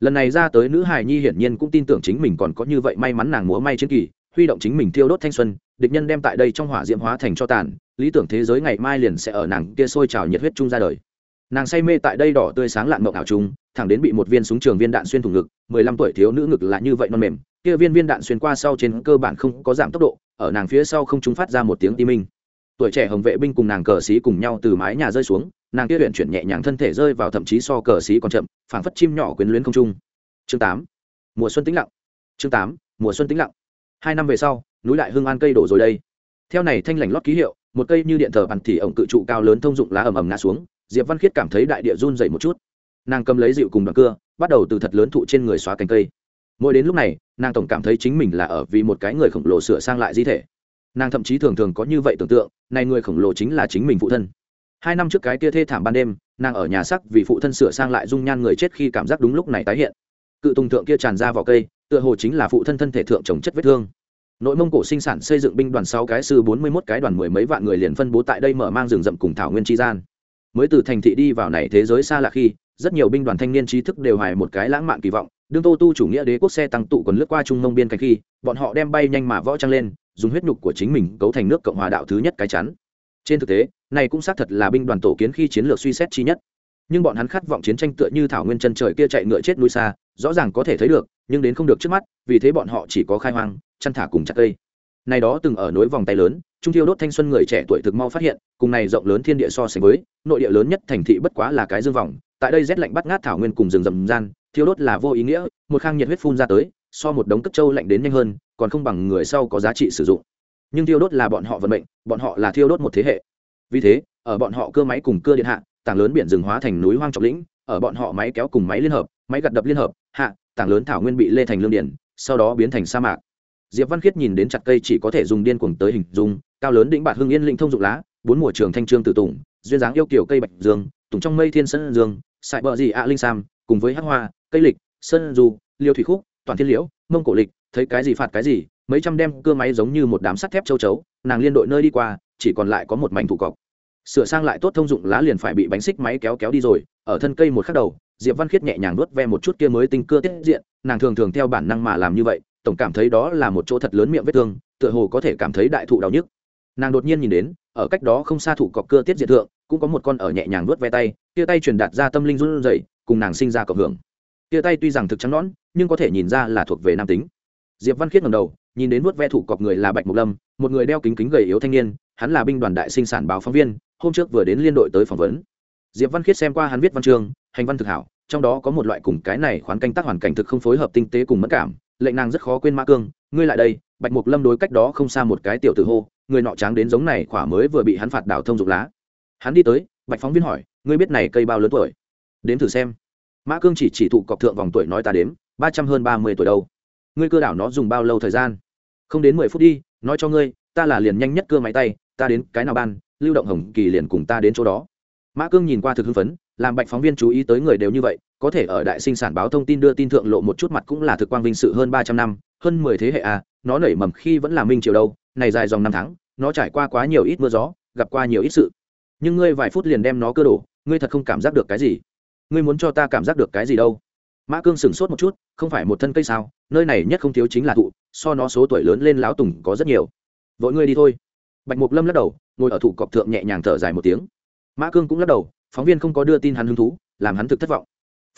Lần này ra tới nữ hài nhi hiển nhiên cũng tin tưởng chính mình còn có như vậy may mắn nàng múa may chiến kỳ, huy động chính mình thiêu đốt thanh xuân, địch nhân đem tại đây trong hỏa diễm hóa thành cho tàn, lý tưởng thế giới ngày mai liền sẽ ở nàng kia sôi trào nhiệt huyết chung ra đời. Nàng say mê tại đây đỏ tươi sáng lạn mộng ảo chung, thẳng đến bị một viên súng trường viên đạn xuyên thủng ngực, mười lăm tuổi thiếu nữ ngực là như vậy non mềm, kia viên viên đạn xuyên qua sau trên cơ bản không có giảm tốc độ, ở nàng phía sau không trúng phát ra một tiếng ti minh. Tuổi trẻ hồng vệ binh cùng nàng cờ xí cùng nhau từ mái nhà rơi xuống nàng kia huyện chuyển nhẹ nhàng thân thể rơi vào thậm chí so cờ xí còn chậm, phảng phất chim nhỏ quyến luyến không trung. Chương tám. Mùa xuân tĩnh lặng. Chương tám. Mùa xuân tĩnh lặng. Hai năm về sau, núi đại hương an cây đổ rồi đây. Theo này thanh lành lót ký hiệu, một cây như điện thờ bàn thì ổng cự trụ cao lớn thông dụng lá ầm ầm ngã xuống, diệp văn khiết cảm thấy đại địa run dậy một chút. Nàng cầm lấy dịu cùng đoạn cưa, bắt đầu từ thật lớn thụ trên người xóa cành cây. Mỗi đến lúc này, nàng tổng cảm thấy chính mình là ở vì một cái người khổng lồ sửa sang lại di thể. Nàng thậm chí thường thường có như vậy tưởng tượng, này người khổng lồ chính là chính mình phụ thân hai năm trước cái kia thê thảm ban đêm, nàng ở nhà sắc vì phụ thân sửa sang lại dung nhan người chết khi cảm giác đúng lúc này tái hiện. Cự tùng thượng kia tràn ra vào cây, tựa hồ chính là phụ thân thân thể thượng trồng chất vết thương. Nội mông cổ sinh sản xây dựng binh đoàn sáu cái sư bốn mươi mốt cái đoàn mười mấy vạn người liền phân bố tại đây mở mang rừng rậm cùng thảo nguyên tri gian. Mới từ thành thị đi vào này thế giới xa lạ khi, rất nhiều binh đoàn thanh niên trí thức đều hài một cái lãng mạn kỳ vọng. Đương tô tu chủ nghĩa đế quốc xe tăng tụ còn lướt qua trung mông biên cảnh khi, bọn họ đem bay nhanh mà võ trăng lên, dùng huyết nhục của chính mình cấu thành nước cộng hòa đạo thứ nhất cái chắn. Trên thực tế này cũng xác thật là binh đoàn tổ kiến khi chiến lược suy xét chi nhất. Nhưng bọn hắn khát vọng chiến tranh tựa như thảo nguyên chân trời kia chạy ngựa chết núi xa, rõ ràng có thể thấy được, nhưng đến không được trước mắt, vì thế bọn họ chỉ có khai hoang, chăn thả cùng chặt cây. Này đó từng ở nối vòng tay lớn, trung thiêu đốt thanh xuân người trẻ tuổi thực mau phát hiện, cùng này rộng lớn thiên địa so sánh với, nội địa lớn nhất thành thị bất quá là cái dương vòng, tại đây rét lạnh bắt ngát thảo nguyên cùng rừng rậm gian, thiêu đốt là vô ý nghĩa, một khang nhiệt huyết phun ra tới, so một đống cất trâu lạnh đến nhanh hơn, còn không bằng người sau có giá trị sử dụng. Nhưng thiêu đốt là bọn họ vận mệnh, bọn họ là thiêu đốt một thế hệ vì thế, ở bọn họ cơ máy cùng cơ điện hạ, tảng lớn biển rừng hóa thành núi hoang trọng lĩnh, ở bọn họ máy kéo cùng máy liên hợp, máy gặt đập liên hợp, hạ, tảng lớn thảo nguyên bị lê thành lương điển sau đó biến thành sa mạc. Diệp văn khiết nhìn đến chặt cây chỉ có thể dùng điên cuồng tới hình dung, cao lớn đỉnh bạt hưng yên linh thông dụng lá, bốn mùa trường thanh trương tử tùng, duyên dáng yêu kiểu cây bạch dương, tùng trong mây thiên sơn dương sại bờ gì ạ linh sam, cùng với hắc hoa, cây lịch, sơn du, liêu thủy khúc, toàn thiên liễu, mông cổ lịch, thấy cái gì phạt cái gì, mấy trăm đem cưa máy giống như một đám sắt thép châu chấu, nàng liên đội nơi đi qua chỉ còn lại có một mảnh thủ cọc. Sửa sang lại tốt thông dụng lá liền phải bị bánh xích máy kéo kéo đi rồi, ở thân cây một khắc đầu, diệp văn khiết nhẹ nhàng nuốt ve một chút kia mới tinh cưa tiết diện, nàng thường thường theo bản năng mà làm như vậy, tổng cảm thấy đó là một chỗ thật lớn miệng vết thương, tựa hồ có thể cảm thấy đại thụ đau nhức. Nàng đột nhiên nhìn đến, ở cách đó không xa thủ cọc cưa tiết diện thượng, cũng có một con ở nhẹ nhàng nuốt ve tay, kia tay truyền đạt ra tâm linh run rẩy, cùng nàng sinh ra cộng hưởng. Kia tay tuy rằng thực trắng nõn, nhưng có thể nhìn ra là thuộc về nam tính. Diệp văn khiết ngẩng đầu, nhìn đến nuốt ve thủ cọc người là bạch mộc lâm, một người đeo kính kính gầy yếu thanh niên hắn là binh đoàn đại sinh sản báo phóng viên, hôm trước vừa đến liên đội tới phỏng vấn. Diệp văn khiết xem qua hắn viết văn chương, hành văn thực hảo, trong đó có một loại cùng cái này khoán canh tác hoàn cảnh thực không phối hợp tinh tế cùng mất cảm, lệnh nàng rất khó quên mã cương, ngươi lại đây, bạch mục lâm đối cách đó không xa một cái tiểu tử hô, người nọ tráng đến giống này khỏa mới vừa bị hắn phạt đảo thông dục lá. Hắn đi tới, bạch phóng viên hỏi, ngươi biết này cây bao lớn tuổi? Đến thử xem. Mã cương chỉ chỉ thụ cọc thượng vòng tuổi nói ta đếm, ba trăm hơn ba mươi tuổi đâu. Ngươi cơ đảo nó dùng bao lâu thời gian? Không đến mười phút đi, nói cho ngươi ta là liền nhanh nhất cưa máy tay, ta đến cái nào ban, lưu động hồng kỳ liền cùng ta đến chỗ đó. Mã cương nhìn qua thực hưng phấn, làm bạch phóng viên chú ý tới người đều như vậy, có thể ở đại sinh sản báo thông tin đưa tin thượng lộ một chút mặt cũng là thực quang vinh sự hơn ba trăm năm, hơn mười thế hệ à nó nảy mầm khi vẫn là minh triều đâu, này dài dòng năm tháng, nó trải qua quá nhiều ít mưa gió, gặp qua nhiều ít sự. Nhưng ngươi vài phút liền đem nó cơ đổ, ngươi thật không cảm giác được cái gì? Ngươi muốn cho ta cảm giác được cái gì đâu? Mã cương sửng sốt một chút, không phải một thân cây sao, nơi này nhất không thiếu chính là thụ, so nó số tuổi lớn lên láo tùng có rất nhiều vội ngươi đi thôi. Bạch mục lâm lắc đầu, ngồi ở thụ cọc thượng nhẹ nhàng thở dài một tiếng. Mã cương cũng lắc đầu, phóng viên không có đưa tin hắn hứng thú, làm hắn thực thất vọng.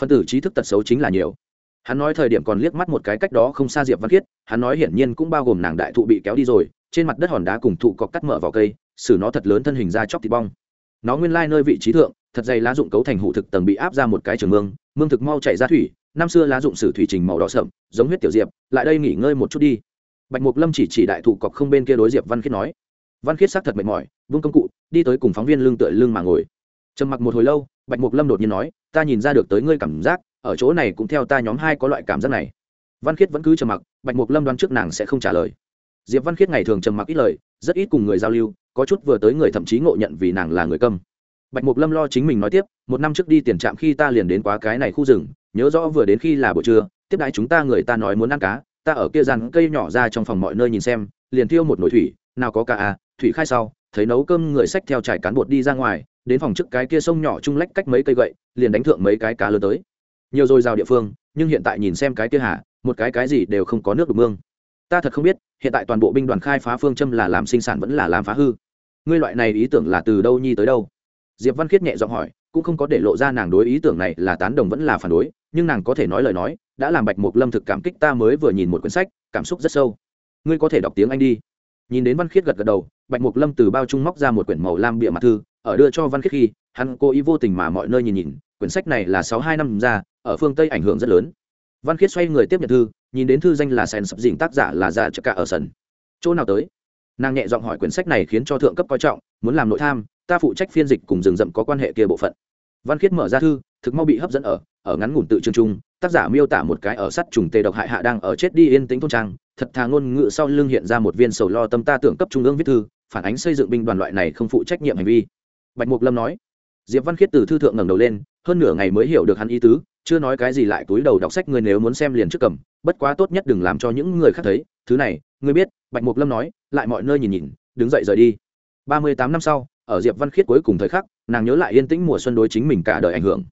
Phân tử trí thức tật xấu chính là nhiều. Hắn nói thời điểm còn liếc mắt một cái cách đó không xa diệp văn khiết hắn nói hiển nhiên cũng bao gồm nàng đại thụ bị kéo đi rồi, trên mặt đất hòn đá cùng thụ cọc cắt mở vào cây, xử nó thật lớn thân hình ra chóc thịt bong. Nó nguyên lai nơi vị trí thượng, thật dày lá dụng cấu thành hụ thực tầng bị áp ra một cái trường mương mương thực mau chạy ra thủy, năm xưa lá dụng sử thủy trình màu đỏ sậm, giống huyết tiểu diệp, lại đây nghỉ ngơi một chút đi bạch mục lâm chỉ chỉ đại thụ cọc không bên kia đối diệp văn khiết nói. Văn khiết xác thật mệt mỏi, vung công cụ, đi tới cùng phóng viên lưng tựa lưng mà ngồi. Trầm mặc một hồi lâu, bạch mục lâm đột nhiên nói, ta nhìn ra được tới ngươi cảm giác, ở chỗ này cũng theo ta nhóm hai có loại cảm giác này. Văn khiết vẫn cứ trầm mặc, bạch mục lâm đoán trước nàng sẽ không trả lời. Diệp văn khiết ngày thường trầm mặc ít lời, rất ít cùng người giao lưu, có chút vừa tới người thậm chí ngộ nhận vì nàng là người câm. Bạch mục lâm lo chính mình nói tiếp, một năm trước đi tiền trạm khi ta liền đến quá cái này khu rừng, nhớ rõ vừa đến khi là buổi trưa, tiếp đãi chúng ta người ta nói muốn ăn cá ta ở kia dàn cây nhỏ ra trong phòng mọi nơi nhìn xem, liền thiêu một nồi thủy, nào có cả. à thủy khai sau, thấy nấu cơm người sách theo trải cán bột đi ra ngoài, đến phòng trước cái kia sông nhỏ chung lách cách mấy cây gậy, liền đánh thượng mấy cái cá lớn tới. Nhiều rồi rào địa phương, nhưng hiện tại nhìn xem cái kia hà, một cái cái gì đều không có nước đục mương. Ta thật không biết, hiện tại toàn bộ binh đoàn khai phá phương châm là làm sinh sản vẫn là làm phá hư. Ngươi loại này ý tưởng là từ đâu nhi tới đâu? Diệp văn khiết nhẹ giọng hỏi, cũng không có để lộ ra nàng đối ý tưởng này là tán đồng vẫn là phản đối, nhưng nàng có thể nói lời nói, đã làm bạch mục lâm thực cảm kích ta mới vừa nhìn một quyển sách, cảm xúc rất sâu. Ngươi có thể đọc tiếng anh đi. Nhìn đến văn khiết gật gật đầu, bạch mục lâm từ bao trung móc ra một quyển màu lam bịa mặt thư, ở đưa cho văn khiết khi, hắn cố ý vô tình mà mọi nơi nhìn nhìn, quyển sách này là sáu hai năm ra, ở phương tây ảnh hưởng rất lớn. Văn khiết xoay người tiếp nhận thư, nhìn đến thư danh là sen sập dình tác giả là dạ cho cả ở sân. Chỗ nào tới? Nàng nhẹ giọng hỏi quyển sách này khiến cho thượng cấp coi trọng, muốn làm nội tham, ta phụ trách phiên dịch cùng rừng rậm có quan hệ kia bộ phận. Văn khiết mở ra thư, thực mau bị hấp dẫn ở ở ngắn ngủn tự trường trung tác giả miêu tả một cái ở sắt trùng tê độc hại hạ đang ở chết đi yên tĩnh thôn trang, thật thà ngôn ngữ sau lưng hiện ra một viên sầu lo tâm ta tưởng cấp trung ương viết thư, phản ánh xây dựng binh đoàn loại này không phụ trách nhiệm hành vi. Bạch mục lâm nói, diệp văn khiết từ thư thượng ngẩng đầu lên, hơn nửa ngày mới hiểu được hắn ý tứ, chưa nói cái gì lại túi đầu đọc sách người nếu muốn xem liền trước cầm, bất quá tốt nhất đừng làm cho những người khác thấy, thứ này ngươi biết, bạch mục lâm nói lại mọi nơi nhìn nhìn, đứng dậy rời đi. Ba mươi tám năm sau, ở diệp văn khiết cuối cùng thời khắc, nàng nhớ lại yên tĩnh mùa xuân đối chính mình cả đời ảnh hưởng.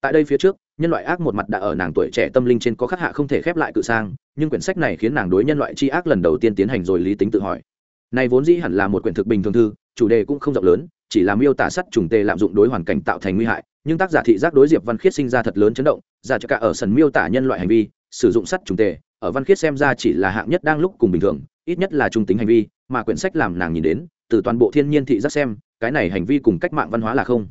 Tại đây phía trước, nhân loại ác một mặt đã ở nàng tuổi trẻ tâm linh trên có khắc hạ không thể khép lại cự sang, nhưng quyển sách này khiến nàng đối nhân loại chi ác lần đầu tiên tiến hành rồi lý tính tự hỏi. Này vốn dĩ hẳn là một quyển thực bình thường thư, chủ đề cũng không rộng lớn, chỉ là miêu tả sắt trùng tê lạm dụng đối hoàn cảnh tạo thành nguy hại, nhưng tác giả thị giác đối diệp văn khiết sinh ra thật lớn chấn động, giả cho cả ở sần miêu tả nhân loại hành vi, sử dụng sắt trùng tê ở văn khiết xem ra chỉ là hạng nhất đang lúc cùng bình thường ít nhất là trung tính hành vi, mà quyển sách làm nàng nhìn đến, từ toàn bộ thiên nhiên thị giác xem, cái này hành vi cùng cách mạng văn hóa là không.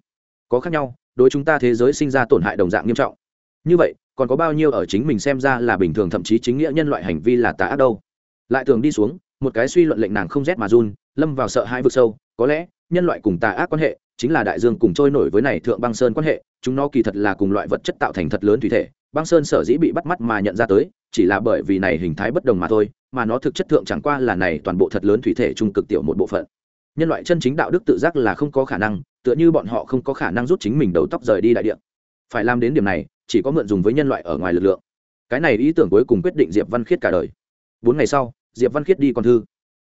Có khác nhau, đối chúng ta thế giới sinh ra tổn hại đồng dạng nghiêm trọng. Như vậy, còn có bao nhiêu ở chính mình xem ra là bình thường thậm chí chính nghĩa nhân loại hành vi là tà ác đâu? Lại thường đi xuống, một cái suy luận lệnh nàng không rét mà run, lâm vào sợ hai vực sâu, có lẽ, nhân loại cùng tà ác quan hệ, chính là đại dương cùng trôi nổi với này thượng băng sơn quan hệ, chúng nó kỳ thật là cùng loại vật chất tạo thành thật lớn thủy thể, băng sơn sở dĩ bị bắt mắt mà nhận ra tới chỉ là bởi vì này hình thái bất đồng mà thôi, mà nó thực chất thượng chẳng qua là này toàn bộ thật lớn thủy thể trung cực tiểu một bộ phận. Nhân loại chân chính đạo đức tự giác là không có khả năng, tựa như bọn họ không có khả năng rút chính mình đầu tóc rời đi đại địa. Phải làm đến điểm này, chỉ có mượn dùng với nhân loại ở ngoài lực lượng. Cái này ý tưởng cuối cùng quyết định diệp văn khiết cả đời. Bốn ngày sau, diệp văn khiết đi còn thư.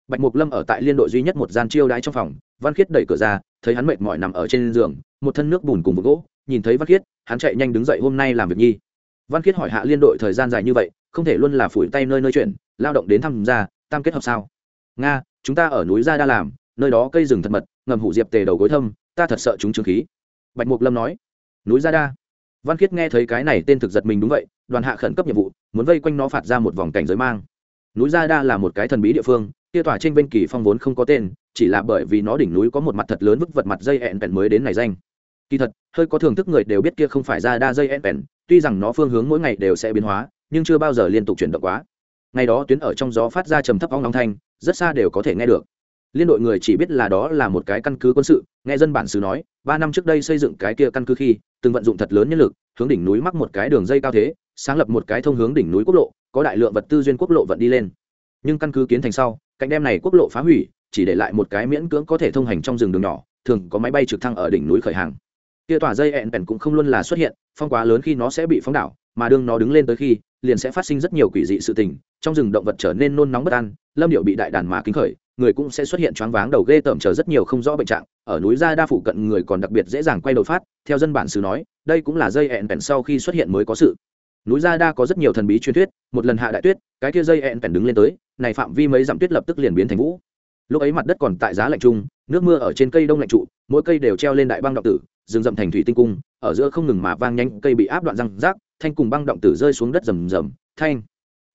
Bạch mục lâm ở tại liên đội duy nhất một gian chiêu đãi trong phòng, văn khiết đẩy cửa ra, thấy hắn mệt mỏi nằm ở trên giường, một thân nước bùn cùng một gỗ, nhìn thấy văn khiết, hắn chạy nhanh đứng dậy hôm nay làm việc nhi. Văn khiết hỏi hạ liên đội thời gian dài như vậy không thể luôn là phủi tay nơi nơi chuyện, lao động đến tham gia tam kết hợp sao. Nga chúng ta ở núi gia đa làm nơi đó cây rừng thật mật ngầm hủ diệp tề đầu gối thâm ta thật sợ chúng trương khí. Bạch mục lâm nói. Núi gia đa. Văn khiết nghe thấy cái này tên thực giật mình đúng vậy đoàn hạ khẩn cấp nhiệm vụ muốn vây quanh nó phạt ra một vòng cảnh giới mang. Núi gia đa là một cái thần bí địa phương kia tỏa trên bên kỳ phong vốn không có tên chỉ là bởi vì nó đỉnh núi có một mặt thật lớn vứt vật mặt dây ẹn vẹn mới đến này danh. Kỳ thật hơi có thưởng thức người đều biết kia không phải ra đa dây ẹn vẹn tuy rằng nó phương hướng mỗi ngày đều sẽ biến hóa nhưng chưa bao giờ liên tục chuyển động quá. Ngày đó tuyến ở trong gió phát ra trầm thấp ong long thanh, rất xa đều có thể nghe được. Liên đội người chỉ biết là đó là một cái căn cứ quân sự, nghe dân bản xứ nói, ba năm trước đây xây dựng cái kia căn cứ khi, từng vận dụng thật lớn nhân lực, hướng đỉnh núi mắc một cái đường dây cao thế, sáng lập một cái thông hướng đỉnh núi quốc lộ, có đại lượng vật tư duyên quốc lộ vận đi lên. Nhưng căn cứ kiến thành sau, cạnh đem này quốc lộ phá hủy, chỉ để lại một cái miễn cưỡng có thể thông hành trong rừng đường nhỏ, thường có máy bay trực thăng ở đỉnh núi khởi hàng. Kia tỏa dây ẹn bèn cũng không luôn là xuất hiện, phong quá lớn khi nó sẽ bị phóng đảo, mà đương nó đứng lên tới khi liền sẽ phát sinh rất nhiều quỷ dị sự tình, trong rừng động vật trở nên nôn nóng bất an, lâm điệu bị đại đàn mà kính khởi, người cũng sẽ xuất hiện choáng váng đầu ghê tởm chờ rất nhiều không rõ bệnh trạng, ở núi ra đa phụ cận người còn đặc biệt dễ dàng quay đầu phát, theo dân bản xứ nói, đây cũng là dây ẹn bèn sau khi xuất hiện mới có sự. Núi ra đa có rất nhiều thần bí truyền thuyết, một lần hạ đại tuyết, cái kia dây ẹn bèn đứng lên tới, này phạm vi mấy dặm tuyết lập tức liền biến thành vũ. Lúc ấy mặt đất còn tại giá lạnh trung, nước mưa ở trên cây đông lạnh trụ, mỗi cây đều treo lên đại băng đạo tử, rừng rậm thành thủy tinh cung, ở giữa không ngừng mà vang nhanh, cây bị áp đoạn răng rác thanh cùng băng động tử rơi xuống đất rầm rầm, thanh.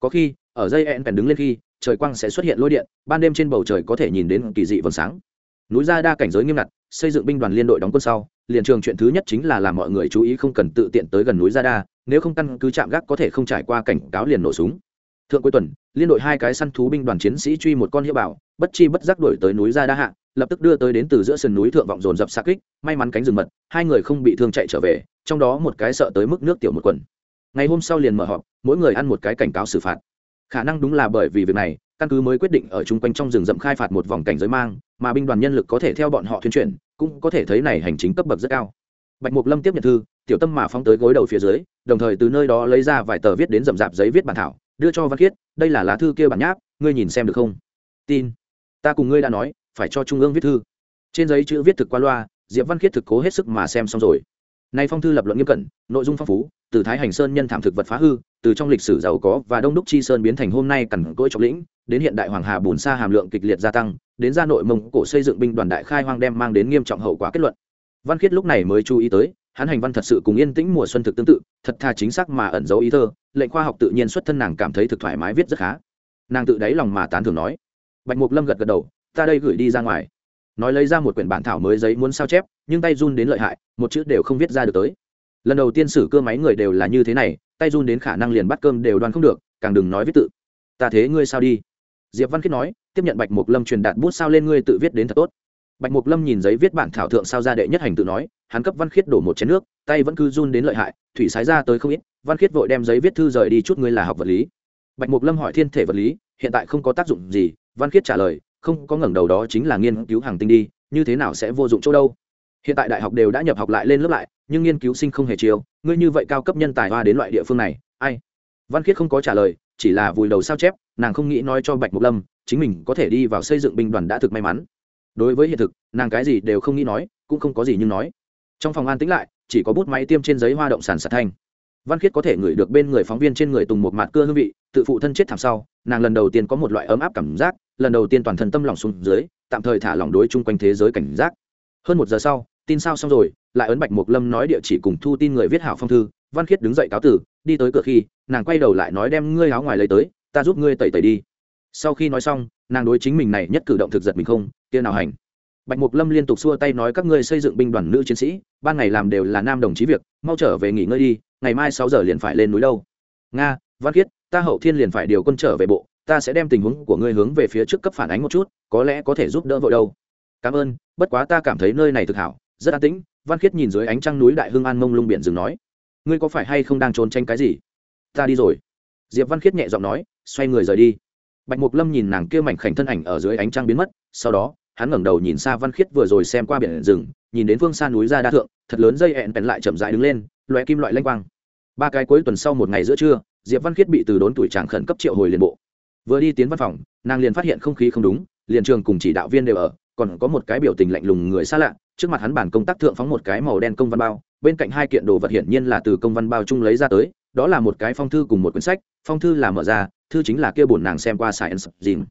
Có khi, ở dây ẹn bèn đứng lên khi, trời quang sẽ xuất hiện lôi điện, ban đêm trên bầu trời có thể nhìn đến kỳ dị vầng sáng. Núi ra đa cảnh giới nghiêm ngặt, xây dựng binh đoàn liên đội đóng quân sau, liền trường chuyện thứ nhất chính là làm mọi người chú ý không cần tự tiện tới gần núi ra đa, nếu không căn cứ chạm gác có thể không trải qua cảnh cáo liền nổ súng. Thượng cuối tuần, liên đội hai cái săn thú binh đoàn chiến sĩ truy một con hiệu bảo, bất chi bất giác đuổi tới núi ra đa hạ, lập tức đưa tới đến từ giữa sườn núi thượng vọng dồn dập xa kích, may mắn cánh rừng mật, hai người không bị thương chạy trở về, trong đó một cái sợ tới mức nước tiểu một quần ngày hôm sau liền mở họp, mỗi người ăn một cái cảnh cáo xử phạt. Khả năng đúng là bởi vì việc này, căn cứ mới quyết định ở chung quanh trong rừng rậm khai phạt một vòng cảnh giới mang, mà binh đoàn nhân lực có thể theo bọn họ thuyên truyền cũng có thể thấy này hành chính cấp bậc rất cao. Bạch mục lâm tiếp nhận thư, tiểu tâm mà phóng tới gối đầu phía dưới, đồng thời từ nơi đó lấy ra vài tờ viết đến rậm rạp giấy viết bản thảo, đưa cho văn khiết, đây là lá thư kia bản nháp, ngươi nhìn xem được không? Tin. Ta cùng ngươi đã nói, phải cho trung ương viết thư. Trên giấy chữ viết thực qua loa, diệp văn khiết thực cố hết sức mà xem xong rồi. Nay phong thư lập luận nghiêm cẩn, nội dung phong phú từ thái hành sơn nhân thảm thực vật phá hư, từ trong lịch sử giàu có và đông đúc chi sơn biến thành hôm nay cằn cỗi trọng lĩnh, đến hiện đại hoàng hà bùn xa hàm lượng kịch liệt gia tăng, đến gia nội mông cổ xây dựng binh đoàn đại khai hoang đem mang đến nghiêm trọng hậu quả kết luận. Văn khiết lúc này mới chú ý tới, hắn hành văn thật sự cùng yên tĩnh mùa xuân thực tương tự, thật thà chính xác mà ẩn dấu ý thơ, lệnh khoa học tự nhiên xuất thân nàng cảm thấy thực thoải mái viết rất khá. Nàng tự đáy lòng mà tán thường nói, bạch mục lâm gật gật đầu, ta đây gửi đi ra ngoài. Nói lấy ra một quyển bản thảo mới giấy muốn sao chép, nhưng tay run đến lợi hại, một chữ đều không viết ra được tới lần đầu tiên sử cơ máy người đều là như thế này, tay run đến khả năng liền bắt cơm đều đoán không được, càng đừng nói viết tự. Ta thế ngươi sao đi? Diệp văn khiết nói, tiếp nhận bạch mục lâm truyền đạt bút sao lên ngươi tự viết đến thật tốt. Bạch mục lâm nhìn giấy viết bản thảo thượng sao ra đệ nhất hành tự nói, hắn cấp văn khiết đổ một chén nước, tay vẫn cứ run đến lợi hại, thủy sái ra tới không ít, văn khiết vội đem giấy viết thư rời đi chút ngươi là học vật lý. Bạch mục lâm hỏi thiên thể vật lý, hiện tại không có tác dụng gì, văn khiết trả lời, không có ngẩng đầu đó chính là nghiên cứu hàng tinh đi, như thế nào sẽ vô dụng chỗ đâu? Hiện tại đại học đều đã nhập học lại lên lớp lại, nhưng nghiên cứu sinh không hề chiều ngươi như vậy cao cấp nhân tài hoa đến loại địa phương này, ai? Văn khiết không có trả lời, chỉ là vùi đầu sao chép, nàng không nghĩ nói cho bạch mục lâm, chính mình có thể đi vào xây dựng binh đoàn đã thực may mắn. Đối với hiện thực, nàng cái gì đều không nghĩ nói, cũng không có gì nhưng nói. Trong phòng an tĩnh lại, chỉ có bút máy tiêm trên giấy hoa động sản sạt thanh. Văn khiết có thể ngửi được bên người phóng viên trên người tùng một mặt cưa hương vị, tự phụ thân chết thảm sau, nàng lần đầu tiên có một loại ấm áp cảm giác, lần đầu tiên toàn thân tâm lòng xuống dưới, tạm thời thả lỏng đối chung quanh thế giới cảnh giác. Hơn một giờ sau tin sao xong rồi, lại ấn bạch mục lâm nói địa chỉ cùng thu tin người viết hảo phong thư, văn khiết đứng dậy cáo tử, đi tới cửa khi, nàng quay đầu lại nói đem ngươi áo ngoài lấy tới, ta giúp ngươi tẩy tẩy đi. Sau khi nói xong, nàng đối chính mình này nhất cử động thực giật mình không, kia nào hành. Bạch mục lâm liên tục xua tay nói các ngươi xây dựng binh đoàn nữ chiến sĩ, ban ngày làm đều là nam đồng chí việc, mau trở về nghỉ ngơi đi, ngày mai sáu giờ liền phải lên núi đâu. Nga, văn khiết, ta hậu thiên liền phải điều quân trở về bộ, ta sẽ đem tình huống của ngươi hướng về phía trước cấp phản ánh một chút, có lẽ có thể giúp đỡ vội đâu. Cảm ơn, bất quá ta cảm thấy nơi này thực hảo rất an tĩnh, văn khiết nhìn dưới ánh trăng núi đại hưng an mông lung biển rừng nói, ngươi có phải hay không đang trốn tranh cái gì? Ta đi rồi. Diệp văn khiết nhẹ giọng nói, xoay người rời đi. Bạch mục lâm nhìn nàng kia mảnh khảnh thân ảnh ở dưới ánh trăng biến mất, sau đó, hắn ngẩng đầu nhìn xa văn khiết vừa rồi xem qua biển rừng, nhìn đến phương xa núi ra đa thượng, thật lớn dây hẹn bèn lại chậm rãi đứng lên loé kim loại lanh quang. Ba cái cuối tuần sau một ngày giữa trưa, diệp văn khiết bị từ đốn tuổi tràng khẩn cấp triệu hồi liền bộ. Vừa đi tiến văn phòng, nàng liền phát hiện không khí không đúng, liền trường cùng chỉ đạo viên đều ở còn có một cái biểu tình lạnh lùng người xa lạ, trước mặt hắn bản công tác thượng phóng một cái màu đen công văn bao, bên cạnh hai kiện đồ vật hiển nhiên là từ công văn bao chung lấy ra tới, đó là một cái phong thư cùng một quyển sách, phong thư là mở ra, thư chính là kia bổn nàng xem qua sài dìm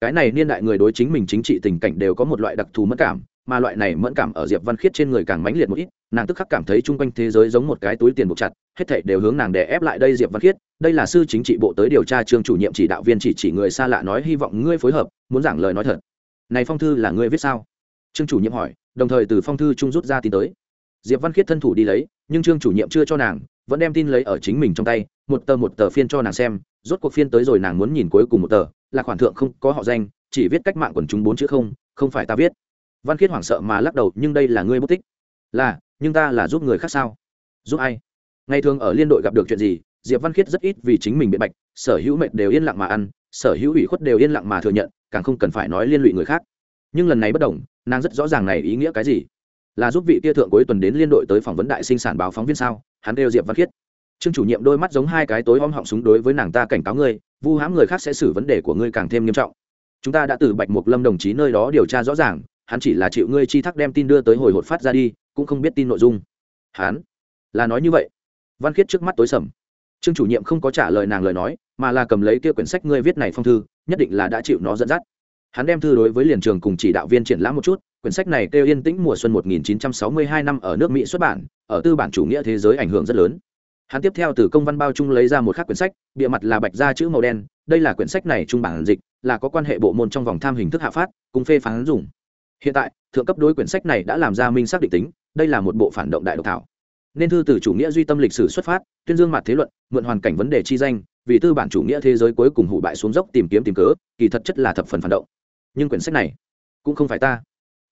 cái này niên đại người đối chính mình chính trị tình cảnh đều có một loại đặc thù mất cảm, mà loại này mẫn cảm ở diệp văn khiết trên người càng mãnh liệt một ít, nàng tức khắc cảm thấy chung quanh thế giới giống một cái túi tiền buộc chặt, hết thảy đều hướng nàng đè ép lại đây diệp văn khiết, đây là sư chính trị bộ tới điều tra trương chủ nhiệm chỉ đạo viên chỉ chỉ người xa lạ nói hy vọng ngươi phối hợp, muốn giảng lời nói thật này phong thư là ngươi viết sao? Trương chủ nhiệm hỏi, đồng thời từ phong thư trung rút ra tin tới. Diệp văn khiết thân thủ đi lấy, nhưng trương chủ nhiệm chưa cho nàng, vẫn đem tin lấy ở chính mình trong tay, một tờ một tờ phiên cho nàng xem, rốt cuộc phiên tới rồi nàng muốn nhìn cuối cùng một tờ, là khoản thượng không có họ danh, chỉ viết cách mạng quần chúng bốn chữ không không phải ta viết. Văn khiết hoảng sợ mà lắc đầu, nhưng đây là ngươi bất tích. Là, nhưng ta là giúp người khác sao? Giúp ai? Ngày thường ở liên đội gặp được chuyện gì, diệp văn khiết rất ít vì chính mình biện bạch, sở hữu mệnh đều yên lặng mà ăn, sở hữu ủy khuất đều yên lặng mà thừa nhận càng không cần phải nói liên lụy người khác. Nhưng lần này bất đồng, nàng rất rõ ràng này ý nghĩa cái gì. Là giúp vị kia thượng cuối tuần đến liên đội tới phỏng vấn đại sinh sản báo phóng viên sao? Hắn đều diệp văn khiết. Trương chủ nhiệm đôi mắt giống hai cái tối om họng súng đối với nàng ta cảnh cáo ngươi vu hãm người khác sẽ xử vấn đề của ngươi càng thêm nghiêm trọng. Chúng ta đã từ bạch mục lâm đồng chí nơi đó điều tra rõ ràng, hắn chỉ là chịu ngươi chi thác đem tin đưa tới hồi hột phát ra đi, cũng không biết tin nội dung. Hắn? Là nói như vậy. Văn khiết trước mắt tối sầm trương chủ nhiệm không có trả lời nàng lời nói, mà là cầm lấy kia quyển sách ngươi viết này phong thư, nhất định là đã chịu nó dẫn dắt. Hắn đem thư đối với liền trường cùng chỉ đạo viên triển lãm một chút, quyển sách này kêu yên tĩnh mùa xuân 1962 năm ở nước mỹ xuất bản, ở tư bản chủ nghĩa thế giới ảnh hưởng rất lớn. Hắn tiếp theo từ công văn bao trung lấy ra một khác quyển sách bìa mặt là bạch da chữ màu đen, đây là quyển sách này trung bản dịch, là có quan hệ bộ môn trong vòng tham hình thức hạ phát, cùng phê phán dùng. Hiện tại, thượng cấp đối quyển sách này đã làm ra minh xác định tính, đây là một bộ phản động đại độc thảo nên thư từ chủ nghĩa duy tâm lịch sử xuất phát, tuyên dương mặt thế luận, mượn hoàn cảnh vấn đề chi danh, vì tư bản chủ nghĩa thế giới cuối cùng hủ bại xuống dốc tìm kiếm tìm cớ, kỳ thật chất là thập phần phản động. Nhưng quyển sách này cũng không phải ta.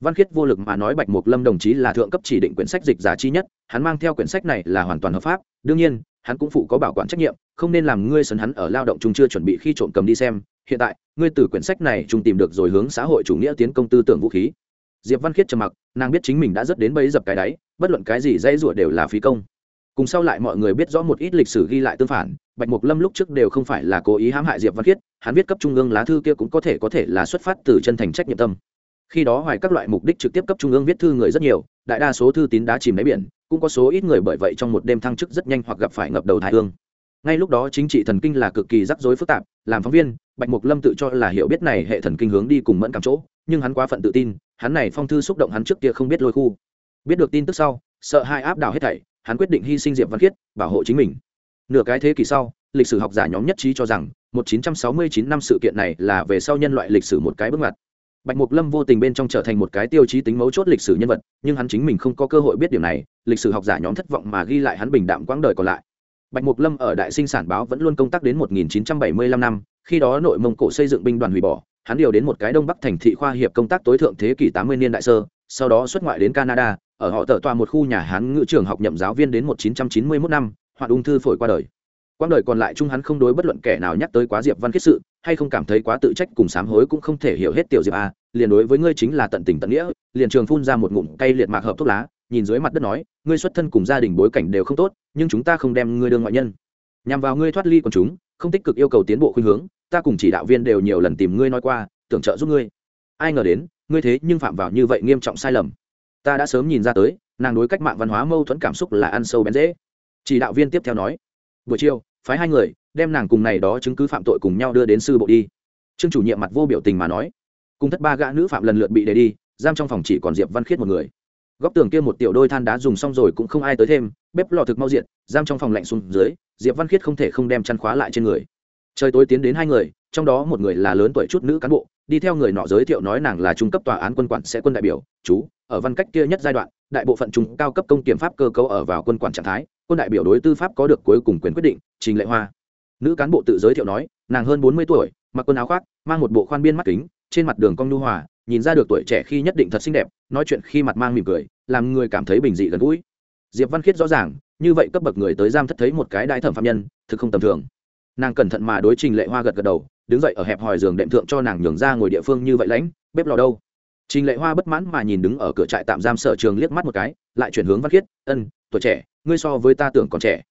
Văn khiết vô lực mà nói bạch mục lâm đồng chí là thượng cấp chỉ định quyển sách dịch giả chi nhất, hắn mang theo quyển sách này là hoàn toàn hợp pháp, đương nhiên, hắn cũng phụ có bảo quản trách nhiệm, không nên làm ngươi sấn hắn ở lao động chúng chưa chuẩn bị khi trộm cầm đi xem, hiện tại, ngươi từ quyển sách này chúng tìm được rồi hướng xã hội chủ nghĩa tiến công tư tưởng vũ khí diệp văn khiết trầm mặc, nàng biết chính mình đã rất đến bấy dập cái đáy, bất luận cái gì dây rủa đều là phí công. Cùng sau lại mọi người biết rõ một ít lịch sử ghi lại tương phản, bạch mục lâm lúc trước đều không phải là cố ý hãm hại diệp văn khiết, hắn viết cấp trung ương lá thư kia cũng có thể có thể là xuất phát từ chân thành trách nhiệm tâm. Khi đó hoài các loại mục đích trực tiếp cấp trung ương viết thư người rất nhiều, đại đa số thư tín đá chìm đáy biển, cũng có số ít người bởi vậy trong một đêm thăng chức rất nhanh hoặc gặp phải ngập đầu thái hương. Ngay lúc đó chính trị thần kinh là cực kỳ rắc rối phức tạp, làm phóng viên, bạch mục lâm tự cho là hiểu biết này hệ thần kinh hướng đi cùng mẫn cảm chỗ, nhưng hắn quá phận tự tin hắn này phong thư xúc động hắn trước kia không biết lôi khu. Biết được tin tức sau, sợ hai áp đảo hết thảy, hắn quyết định hy sinh diệp văn khiết, bảo hộ chính mình. Nửa cái thế kỷ sau, lịch sử học giả nhóm nhất trí cho rằng 1969 năm sự kiện này là về sau nhân loại lịch sử một cái bước ngoặt. Bạch mục lâm vô tình bên trong trở thành một cái tiêu chí tính mấu chốt lịch sử nhân vật, nhưng hắn chính mình không có cơ hội biết điều này, lịch sử học giả nhóm thất vọng mà ghi lại hắn bình đạm quãng đời còn lại. Bạch mục lâm ở đại sinh sản báo vẫn luôn công tác đến 1975 năm, khi đó nội mông cổ xây dựng binh đoàn hủy bỏ hắn điều đến một cái đông bắc thành thị khoa hiệp công tác tối thượng thế kỷ 80 niên đại sơ, sau đó xuất ngoại đến canada, ở họ tờ tòa một khu nhà hán ngữ trường học nhậm giáo viên đến 1991 năm hoạn ung thư phổi qua đời. Quãng đời còn lại chung hắn không đối bất luận kẻ nào nhắc tới quá diệp văn khiết sự, hay không cảm thấy quá tự trách cùng sám hối cũng không thể hiểu hết tiểu diệp a, liền đối với ngươi chính là tận tình tận nghĩa, liền trường phun ra một ngụm cây liệt mạc hợp thuốc lá, nhìn dưới mặt đất nói, ngươi xuất thân cùng gia đình bối cảnh đều không tốt, nhưng chúng ta không đem ngươi đương ngoại nhân. Nhằm vào ngươi thoát ly còn chúng không tích cực yêu cầu tiến bộ khuynh hướng, ta cùng chỉ đạo viên đều nhiều lần tìm ngươi nói qua, tưởng trợ giúp ngươi. Ai ngờ đến, ngươi thế nhưng phạm vào như vậy nghiêm trọng sai lầm. Ta đã sớm nhìn ra tới, nàng đối cách mạng văn hóa mâu thuẫn cảm xúc là ăn sâu bén dễ. Chỉ đạo viên tiếp theo nói, buổi chiều, phái hai người, đem nàng cùng này đó chứng cứ phạm tội cùng nhau đưa đến sư bộ đi. Trương chủ nhiệm mặt vô biểu tình mà nói, cùng thất ba gã nữ phạm lần lượt bị đề đi, giam trong phòng chỉ còn diệp văn khiết một người góc tường kia một tiểu đôi than đá dùng xong rồi cũng không ai tới thêm, bếp lò thực mau diện giam trong phòng lạnh xuống dưới, diệp văn khiết không thể không đem chăn khóa lại trên người. Trời tối tiến đến hai người, trong đó một người là lớn tuổi chút nữ cán bộ, đi theo người nọ giới thiệu nói nàng là trung cấp tòa án quân quản sẽ quân đại biểu, chú, ở văn cách kia nhất giai đoạn, đại bộ phận trung cao cấp công kiểm pháp cơ cấu ở vào quân quản trạng thái, quân đại biểu đối tư pháp có được cuối cùng quyền quyết định, trình lệ hoa. Nữ cán bộ tự giới thiệu nói, nàng hơn bốn mươi tuổi, mặc quần áo khoác, mang một bộ khoan biên mắt kính, trên mặt đường cong nhu hòa nhìn ra được tuổi trẻ khi nhất định thật xinh đẹp, nói chuyện khi mặt mang mỉm cười, làm người cảm thấy bình dị gần gũi. Diệp văn khiết rõ ràng, như vậy cấp bậc người tới giam thất thấy một cái đại thẩm phạm nhân, thực không tầm thường. Nàng cẩn thận mà đối trình lệ hoa gật gật đầu, đứng dậy ở hẹp hòi giường đệm thượng cho nàng nhường ra ngồi địa phương như vậy lãnh, bếp lò đâu? Trình lệ hoa bất mãn mà nhìn đứng ở cửa trại tạm giam sở trường liếc mắt một cái, lại chuyển hướng văn khiết, ân, tuổi trẻ, ngươi so với ta tưởng còn trẻ.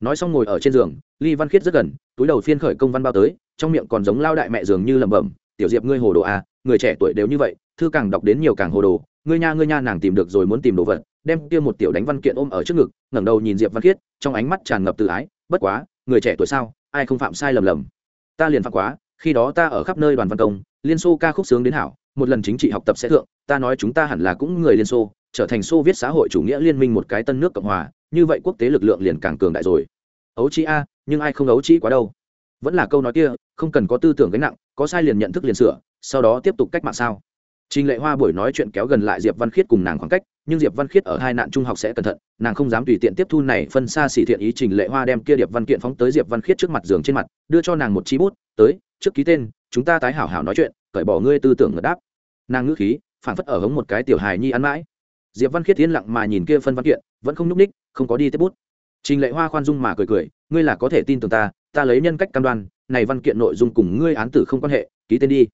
Nói xong ngồi ở trên giường ly văn khiết rất gần, túi đầu phiên khởi công văn bao tới, trong miệng còn giống lao đại mẹ giường như lẩm bẩm tiểu diệp ngươi hồ đồ à người trẻ tuổi đều như vậy, thư càng đọc đến nhiều càng hồ đồ, ngươi nha ngươi nha, nàng tìm được rồi muốn tìm đồ vật, đem kia một tiểu đánh văn kiện ôm ở trước ngực, ngẩng đầu nhìn diệp văn khiết, trong ánh mắt tràn ngập tự ái, bất quá, người trẻ tuổi sao, ai không phạm sai lầm lầm. Ta liền phạm quá, khi đó ta ở khắp nơi đoàn văn công, liên xô ca khúc sướng đến hảo, một lần chính trị học tập sẽ thượng, ta nói chúng ta hẳn là cũng người liên xô, trở thành xô viết xã hội chủ nghĩa liên minh một cái tân nước cộng hòa, như vậy quốc tế lực lượng liền càng cường đại rồi. Ấu trí a, nhưng ai không ấu trí quá đâu vẫn là câu nói kia không cần có tư tưởng gánh nặng có sai liền nhận thức liền sửa sau đó tiếp tục cách mạng sao Trình Lệ Hoa buổi nói chuyện kéo gần lại Diệp Văn Khiết cùng nàng khoảng cách, nhưng Diệp Văn Khiết ở hai nạn trung học sẽ cẩn thận, nàng không dám tùy tiện tiếp thu này phân xa xỉ thiện ý Trình Lệ Hoa đem kia điệp văn kiện phóng tới Diệp Văn Khiết trước mặt giường trên mặt, đưa cho nàng một chi bút, "Tới, trước ký tên, chúng ta tái hảo hảo nói chuyện, cởi bỏ ngươi tư tưởng ngật đáp." Nàng ngữ khí, phảng phất ở hống một cái tiểu hài nhi ăn mãi. Diệp Văn Khiết yên lặng mà nhìn kia phân văn kiện, vẫn không nhúc ních, không có đi tiếp bút. Trình Lệ Hoa khoan dung mà cười cười, "Ngươi là có thể tin tưởng ta, ta lấy nhân cách cam đoan, này văn kiện nội dung cùng ngươi án tử không quan hệ, ký tên đi."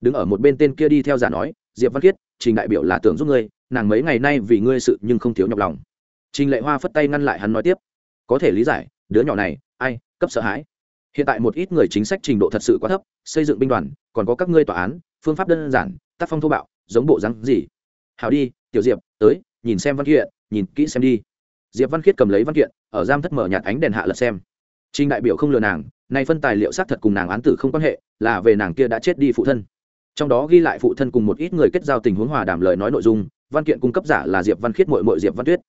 Đứng ở một bên tên kia đi theo giả nói, diệp văn Kiết trình đại biểu là tưởng giúp ngươi nàng mấy ngày nay vì ngươi sự nhưng không thiếu nhọc lòng. Trình lệ hoa phất tay ngăn lại hắn nói tiếp có thể lý giải đứa nhỏ này ai cấp sợ hãi. Hiện tại một ít người chính sách trình độ thật sự quá thấp xây dựng binh đoàn còn có các ngươi tòa án phương pháp đơn giản tác phong thô bạo giống bộ rắn gì. Hào đi tiểu diệp tới nhìn xem văn kiện nhìn kỹ xem đi. Diệp văn khiết cầm lấy văn kiện ở giam thất mở nhạt ánh đèn hạ lật xem trình đại biểu không lừa nàng, này phân tài liệu xác thật cùng nàng án tử không quan hệ, là về nàng kia đã chết đi phụ thân. Trong đó ghi lại phụ thân cùng một ít người kết giao tình huống hòa đàm lời nói nội dung, văn kiện cung cấp giả là diệp văn khiết mội mội diệp văn tuyết.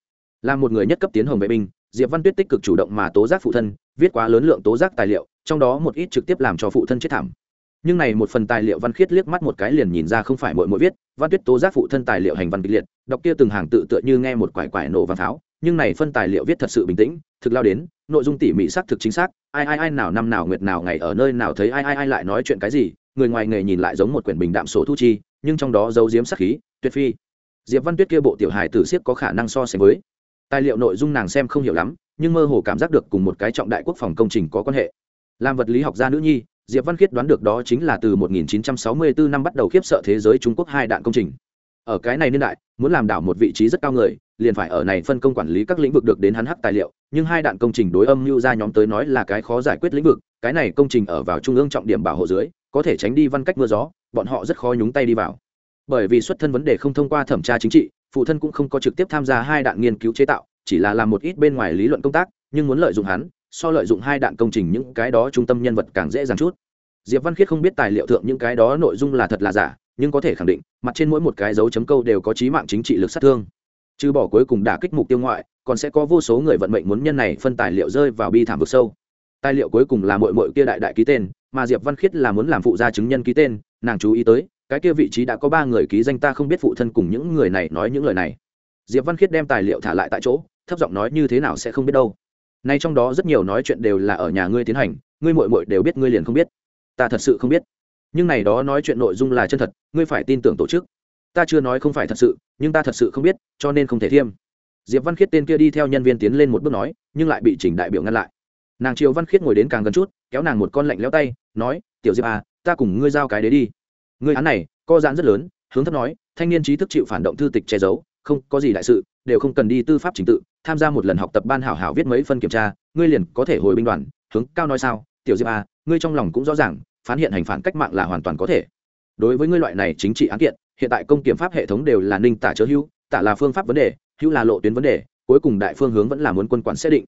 Là một người nhất cấp tiến hồng vệ binh, diệp văn tuyết tích cực chủ động mà tố giác phụ thân, viết quá lớn lượng tố giác tài liệu, trong đó một ít trực tiếp làm cho phụ thân chết thảm. Nhưng này một phần tài liệu văn khiết liếc mắt một cái liền nhìn ra không phải mỗi mỗi viết, văn tuyết tố giác phụ thân tài liệu hành văn kịch liệt, đọc kia từng hàng tự tựa như nghe một quải quải nổ văn pháo, nhưng này phân tài liệu viết thật sự bình tĩnh, thực lao đến nội dung tỉ mỉ xác thực chính xác, ai ai ai nào năm nào nguyệt nào ngày ở nơi nào thấy ai ai ai lại nói chuyện cái gì, người ngoài nghề nhìn lại giống một quyển bình đạm sổ thu chi, nhưng trong đó giấu diếm sắc khí, tuyệt phi. Diệp văn tuyết kia bộ tiểu hài tử siếc có khả năng so sánh với. Tài liệu nội dung nàng xem không hiểu lắm, nhưng mơ hồ cảm giác được cùng một cái trọng đại quốc phòng công trình có quan hệ. Làm vật lý học gia nữ nhi, diệp văn khiết đoán được đó chính là từ 1964 năm bắt đầu khiếp sợ thế giới trung quốc hai đạn công trình ở cái này niên đại, muốn làm đảo một vị trí rất cao người, liền phải ở này phân công quản lý các lĩnh vực được đến hắn hắc tài liệu, nhưng hai đạn công trình đối âm mưu ra nhóm tới nói là cái khó giải quyết lĩnh vực, cái này công trình ở vào trung ương trọng điểm bảo hộ dưới, có thể tránh đi văn cách mưa gió, bọn họ rất khó nhúng tay đi vào. Bởi vì xuất thân vấn đề không thông qua thẩm tra chính trị, phụ thân cũng không có trực tiếp tham gia hai đạn nghiên cứu chế tạo, chỉ là làm một ít bên ngoài lý luận công tác, nhưng muốn lợi dụng hắn, so lợi dụng hai đạn công trình những cái đó trung tâm nhân vật càng dễ dàng chút. Diệp văn khiết không biết tài liệu thượng những cái đó nội dung là thật là giả nhưng có thể khẳng định, mặt trên mỗi một cái dấu chấm câu đều có trí mạng chính trị lực sát thương. Trừ bỏ cuối cùng đả kích mục tiêu ngoại, còn sẽ có vô số người vận mệnh muốn nhân này phân tài liệu rơi vào bi thảm vực sâu. Tài liệu cuối cùng là mội mội kia đại đại ký tên, mà diệp văn khiết là muốn làm phụ gia chứng nhân ký tên, nàng chú ý tới, cái kia vị trí đã có ba người ký danh ta không biết phụ thân cùng những người này nói những lời này. Diệp văn khiết đem tài liệu thả lại tại chỗ, thấp giọng nói như thế nào sẽ không biết đâu. Nay trong đó rất nhiều nói chuyện đều là ở nhà ngươi tiến hành, ngươi mội mội đều biết ngươi liền không biết. Ta thật sự không biết nhưng này đó nói chuyện nội dung là chân thật, ngươi phải tin tưởng tổ chức. Ta chưa nói không phải thật sự, nhưng ta thật sự không biết, cho nên không thể thiêm. Diệp văn khiết tên kia đi theo nhân viên tiến lên một bước nói, nhưng lại bị chỉnh đại biểu ngăn lại. Nàng triều văn khiết ngồi đến càng gần chút, kéo nàng một con lạnh leo tay, nói, tiểu diệp à ta cùng ngươi giao cái đấy đi. Ngươi án này, co giãn rất lớn, hướng thấp nói, thanh niên trí thức chịu phản động thư tịch che giấu, không có gì đại sự, đều không cần đi tư pháp trình tự, tham gia một lần học tập ban hảo hảo viết mấy phân kiểm tra, ngươi liền có thể hồi binh đoàn, hướng cao nói sao, tiểu diệp à ngươi trong lòng cũng rõ ràng phán hiện hành phản cách mạng là hoàn toàn có thể. Đối với ngươi loại này chính trị án kiện, hiện tại công kiểm pháp hệ thống đều là ninh tả chớ hữu, tả là phương pháp vấn đề, hữu là lộ tuyến vấn đề, cuối cùng đại phương hướng vẫn là muốn quân quản xét định.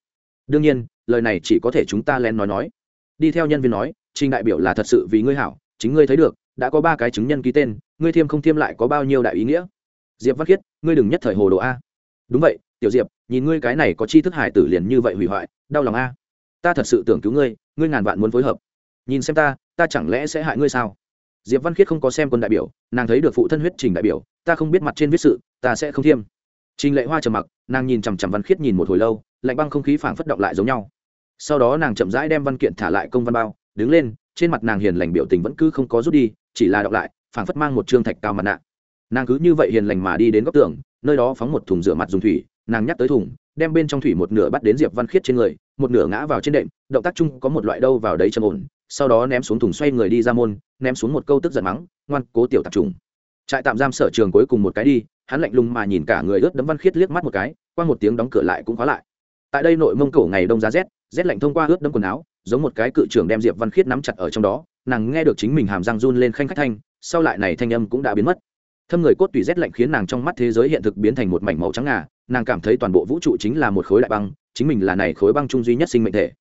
Đương nhiên, lời này chỉ có thể chúng ta len nói nói. Đi theo nhân viên nói, trình đại biểu là thật sự vì ngươi hảo, chính ngươi thấy được, đã có ba cái chứng nhân ký tên, ngươi thiêm không thiêm lại có bao nhiêu đại ý nghĩa? Diệp văn khiết, ngươi đừng nhất thời hồ đồ a. Đúng vậy, tiểu diệp, nhìn ngươi cái này có chi thức hải tử liền như vậy hủy hoại, đau lòng a. Ta thật sự tưởng cứu ngươi ngươi ngàn vạn muốn phối hợp. Nhìn xem ta ta chẳng lẽ sẽ hại ngươi sao? Diệp văn khiết không có xem quân đại biểu, nàng thấy được phụ thân huyết trình đại biểu, ta không biết mặt trên viết sự, ta sẽ không thiêm. Trình lệ hoa trầm mặc, nàng nhìn chằm chằm văn khiết nhìn một hồi lâu, lạnh băng không khí phảng phất động lại giống nhau. Sau đó nàng chậm rãi đem văn kiện thả lại công văn bao, đứng lên, trên mặt nàng hiền lành biểu tình vẫn cứ không có rút đi, chỉ là đọc lại, phảng phất mang một trương thạch cao mặt nạ. Nàng cứ như vậy hiền lành mà đi đến góc tường, nơi đó phóng một thùng rửa mặt dùng thủy, nàng nhắc tới thùng, đem bên trong thủy một nửa bắt đến diệp văn khiết trên người, một nửa ngã vào trên đệm, động tác chung có một loại đâu vào đấy trầm ổn sau đó ném xuống thùng xoay người đi ra môn, ném xuống một câu tức giận mắng, ngoan, cố tiểu tạp trùng. Trại tạm giam sở trường cuối cùng một cái đi, hắn lạnh lùng mà nhìn cả người ướt đấm văn khiết liếc mắt một cái, qua một tiếng đóng cửa lại cũng khóa lại. Tại đây nội mông cổ ngày đông giá rét rét lạnh thông qua ướt đấm quần áo, giống một cái cự trưởng đem diệp văn khiết nắm chặt ở trong đó, nàng nghe được chính mình hàm răng run lên khanh khách thanh, sau lại này thanh âm cũng đã biến mất. Thâm người cốt tủy rét lạnh khiến nàng trong mắt thế giới hiện thực biến thành một mảnh màu trắng ngà, nàng cảm thấy toàn bộ vũ trụ chính là một khối đại băng, chính mình là này khối băng chung duy nhất sinh mệnh thể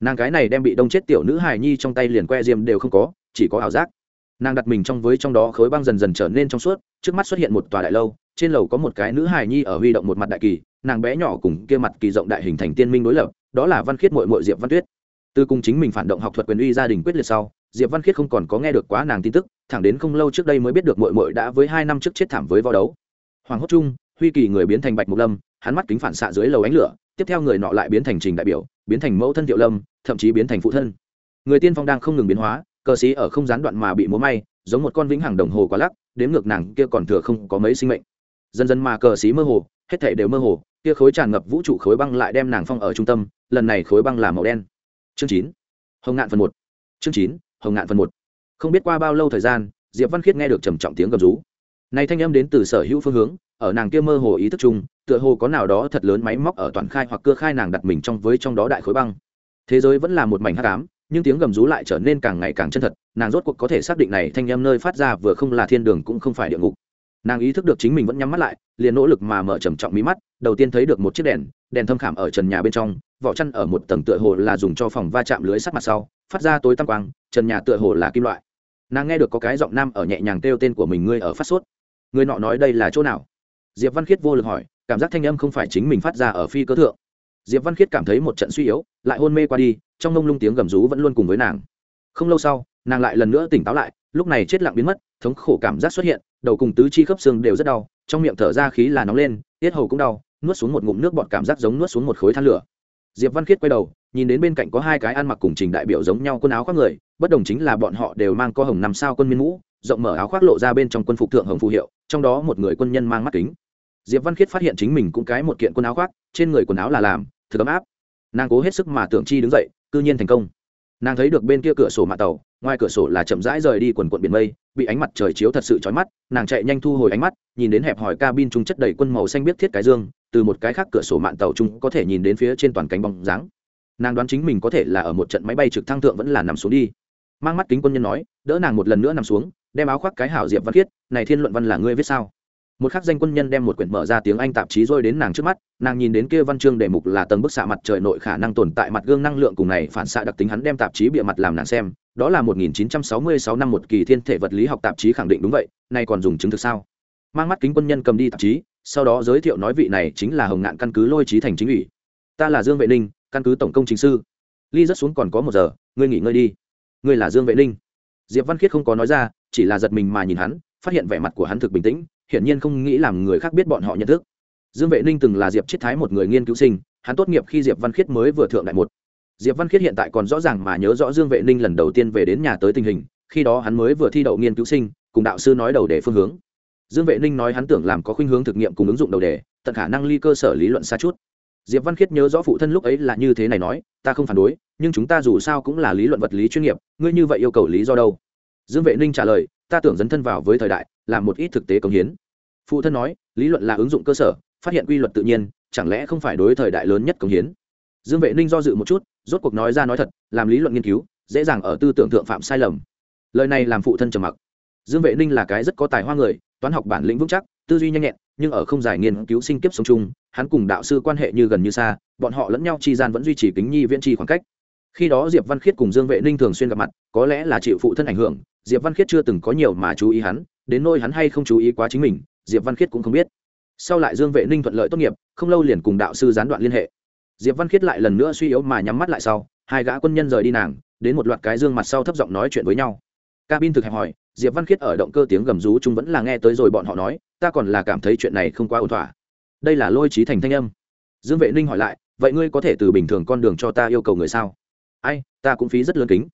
nàng cái này đem bị đông chết tiểu nữ hài nhi trong tay liền que diêm đều không có, chỉ có ảo giác. Nàng đặt mình trong với trong đó khối băng dần dần trở nên trong suốt, trước mắt xuất hiện một tòa đại lâu, trên lầu có một cái nữ hài nhi ở huy động một mặt đại kỳ, nàng bé nhỏ cùng kia mặt kỳ rộng đại hình thành tiên minh đối lập, đó là văn khiết mội mội diệp văn tuyết. Từ cùng chính mình phản động học thuật quyền uy gia đình quyết liệt sau, diệp văn khiết không còn có nghe được quá nàng tin tức, thẳng đến không lâu trước đây mới biết được mội mội đã với hai năm trước chết thảm với võ đấu. Hoàng hốt trung, huy kỳ người biến thành bạch mục lâm, hắn mắt kính phản xạ dưới lầu ánh lửa tiếp theo người nọ lại biến thành trình đại biểu, biến thành mẫu thân thiệu lâm, thậm chí biến thành phụ thân. Người tiên phong đang không ngừng biến hóa, cờ sĩ ở không gián đoạn mà bị múa may, giống một con vĩnh hằng đồng hồ quá lắc đếm ngược nàng kia còn thừa không có mấy sinh mệnh. Dần dần mà cờ sĩ mơ hồ, hết thể đều mơ hồ, kia khối tràn ngập vũ trụ khối băng lại đem nàng phong ở trung tâm, lần này khối băng là màu đen. Chương chín. Hồng ngạn phần một. Chương chín, hồng ngạn phần một. Không biết qua bao lâu thời gian, diệp văn khiết nghe được trầm trọng tiếng gầm rú. Này thanh âm đến từ sở hữu phương hướng ở nàng kia mơ hồ ý thức chung, tựa hồ có nào đó thật lớn máy móc ở toàn khai hoặc cưa khai nàng đặt mình trong với trong đó đại khối băng. Thế giới vẫn là một mảnh hắc ám, nhưng tiếng gầm rú lại trở nên càng ngày càng chân thật, nàng rốt cuộc có thể xác định này thanh âm nơi phát ra vừa không là thiên đường cũng không phải địa ngục. Nàng ý thức được chính mình vẫn nhắm mắt lại, liền nỗ lực mà mở trầm trọng mí mắt, đầu tiên thấy được một chiếc đèn đèn thâm khảm ở trần nhà bên trong, vỏ chăn ở một tầng tựa hồ là dùng cho phòng va chạm lưới sắt mặt sau, phát ra tối tăm quang, trần nhà tựa hồ là kim loại. Nàng nghe được có cái giọng nam ở nhẹ nhàng kêu tên của mình, ngươi ở phát sốt. Người nọ nói đây là chỗ nào? Diệp văn khiết vô lực hỏi, cảm giác thanh âm không phải chính mình phát ra ở phi cơ thượng. Diệp văn khiết cảm thấy một trận suy yếu, lại hôn mê qua đi, trong mông lung tiếng gầm rú vẫn luôn cùng với nàng. Không lâu sau, nàng lại lần nữa tỉnh táo lại, lúc này chết lặng biến mất, thống khổ cảm giác xuất hiện, đầu cùng tứ chi khớp xương đều rất đau, trong miệng thở ra khí là nóng lên, tiết hầu cũng đau, nuốt xuống một ngụm nước bọt cảm giác giống nuốt xuống một khối than lửa. Diệp văn khiết quay đầu, nhìn đến bên cạnh có hai cái ăn mặc cùng trình đại biểu giống nhau quần áo khoác người, bất đồng chính là bọn họ đều mang co hồng năm sao quân miên mũ, rộng mở áo khoác lộ ra bên trong quân phục thượng hồng phù hiệu, trong đó một người quân nhân mang mắt kính diệp văn khiết phát hiện chính mình cũng cái một kiện quần áo khoác, trên người quần áo là làm, thực ấm áp. Nàng cố hết sức mà tưởng chi đứng dậy, cư nhiên thành công. Nàng thấy được bên kia cửa sổ mạ tàu, ngoài cửa sổ là chậm rãi rời đi quần quận biển mây, bị ánh mặt trời chiếu thật sự chói mắt, nàng chạy nhanh thu hồi ánh mắt, nhìn đến hẹp hỏi cabin trung chất đầy quân màu xanh biết thiết cái dương, từ một cái khác cửa sổ mạn tàu trung có thể nhìn đến phía trên toàn cánh bóng dáng. Nàng đoán chính mình có thể là ở một trận máy bay trực thăng thượng vẫn là nằm xuống đi. Mang mắt kính quân nhân nói, đỡ nàng một lần nữa nằm xuống, đem áo khoác cái hảo diệp văn khiết, này thiên luận văn là ngươi viết sao? Một khắc danh quân nhân đem một quyển mở ra tiếng anh tạp chí rơi đến nàng trước mắt, nàng nhìn đến kia văn chương đề mục là tầng bức xạ mặt trời nội khả năng tồn tại mặt gương năng lượng cùng này phản xạ đặc tính hắn đem tạp chí bịa mặt làm nàng xem, đó là 1966 năm một kỳ thiên thể vật lý học tạp chí khẳng định đúng vậy nay còn dùng chứng thực sao? Mang mắt kính quân nhân cầm đi tạp chí, sau đó giới thiệu nói vị này chính là hồng ngạn căn cứ lôi trí thành chính ủy. Ta là dương vệ ninh, căn cứ tổng công chính sư. Ly rất xuống còn có một giờ, ngươi nghỉ ngơi đi. Ngươi là dương vệ ninh. Diệp văn khiết không có nói ra, chỉ là giật mình mà nhìn hắn, phát hiện vẻ mặt của hắn thực bình tĩnh hiển nhiên không nghĩ làm người khác biết bọn họ nhận thức. Dương vệ ninh từng là diệp chiết thái một người nghiên cứu sinh, hắn tốt nghiệp khi diệp văn khiết mới vừa thượng đại một. Diệp văn khiết hiện tại còn rõ ràng mà nhớ rõ dương vệ ninh lần đầu tiên về đến nhà tới tình hình, khi đó hắn mới vừa thi đậu nghiên cứu sinh, cùng đạo sư nói đầu đề phương hướng. Dương vệ ninh nói hắn tưởng làm có khuynh hướng thực nghiệm cùng ứng dụng đầu đề, tận khả năng ly cơ sở lý luận xa chút. Diệp văn khiết nhớ rõ phụ thân lúc ấy là như thế này nói, ta không phản đối, nhưng chúng ta dù sao cũng là lý luận vật lý chuyên nghiệp, ngươi như vậy yêu cầu lý do đâu? Dương vệ ninh trả lời, ta tưởng dấn thân vào với thời đại làm một ít thực tế công hiến. Phụ thân nói, lý luận là ứng dụng cơ sở, phát hiện quy luật tự nhiên, chẳng lẽ không phải đối thời đại lớn nhất công hiến? Dương vệ ninh do dự một chút, rốt cuộc nói ra nói thật, làm lý luận nghiên cứu, dễ dàng ở tư tưởng thượng phạm sai lầm. Lời này làm phụ thân trầm mặc. Dương vệ ninh là cái rất có tài hoa người, toán học bản lĩnh vững chắc, tư duy nhanh nhẹn, nhưng ở không giải nghiên cứu sinh kiếp sống chung, hắn cùng đạo sư quan hệ như gần như xa, bọn họ lẫn nhau chi gian vẫn duy trì kính nhi viễn trì khoảng cách. Khi đó diệp văn khiết cùng dương vệ ninh thường xuyên gặp mặt, có lẽ là chịu phụ thân ảnh hưởng diệp văn khiết chưa từng có nhiều mà chú ý hắn, đến nôi hắn hay không chú ý quá chính mình, diệp văn khiết cũng không biết. Sau lại dương vệ ninh thuận lợi tốt nghiệp, không lâu liền cùng đạo sư gián đoạn liên hệ. Diệp văn khiết lại lần nữa suy yếu mà nhắm mắt lại sau, hai gã quân nhân rời đi nàng, đến một loạt cái dương mặt sau thấp giọng nói chuyện với nhau. Cabin thực hẹp hỏi diệp văn khiết ở động cơ tiếng gầm rú chúng vẫn là nghe tới rồi bọn họ nói, ta còn là cảm thấy chuyện này không quá ổn thỏa. Đây là lôi trí thành thanh âm. Dương vệ ninh hỏi lại, vậy ngươi có thể từ bình thường con đường cho ta yêu cầu người sao? Ai, ta cũng phí rất lớn kính.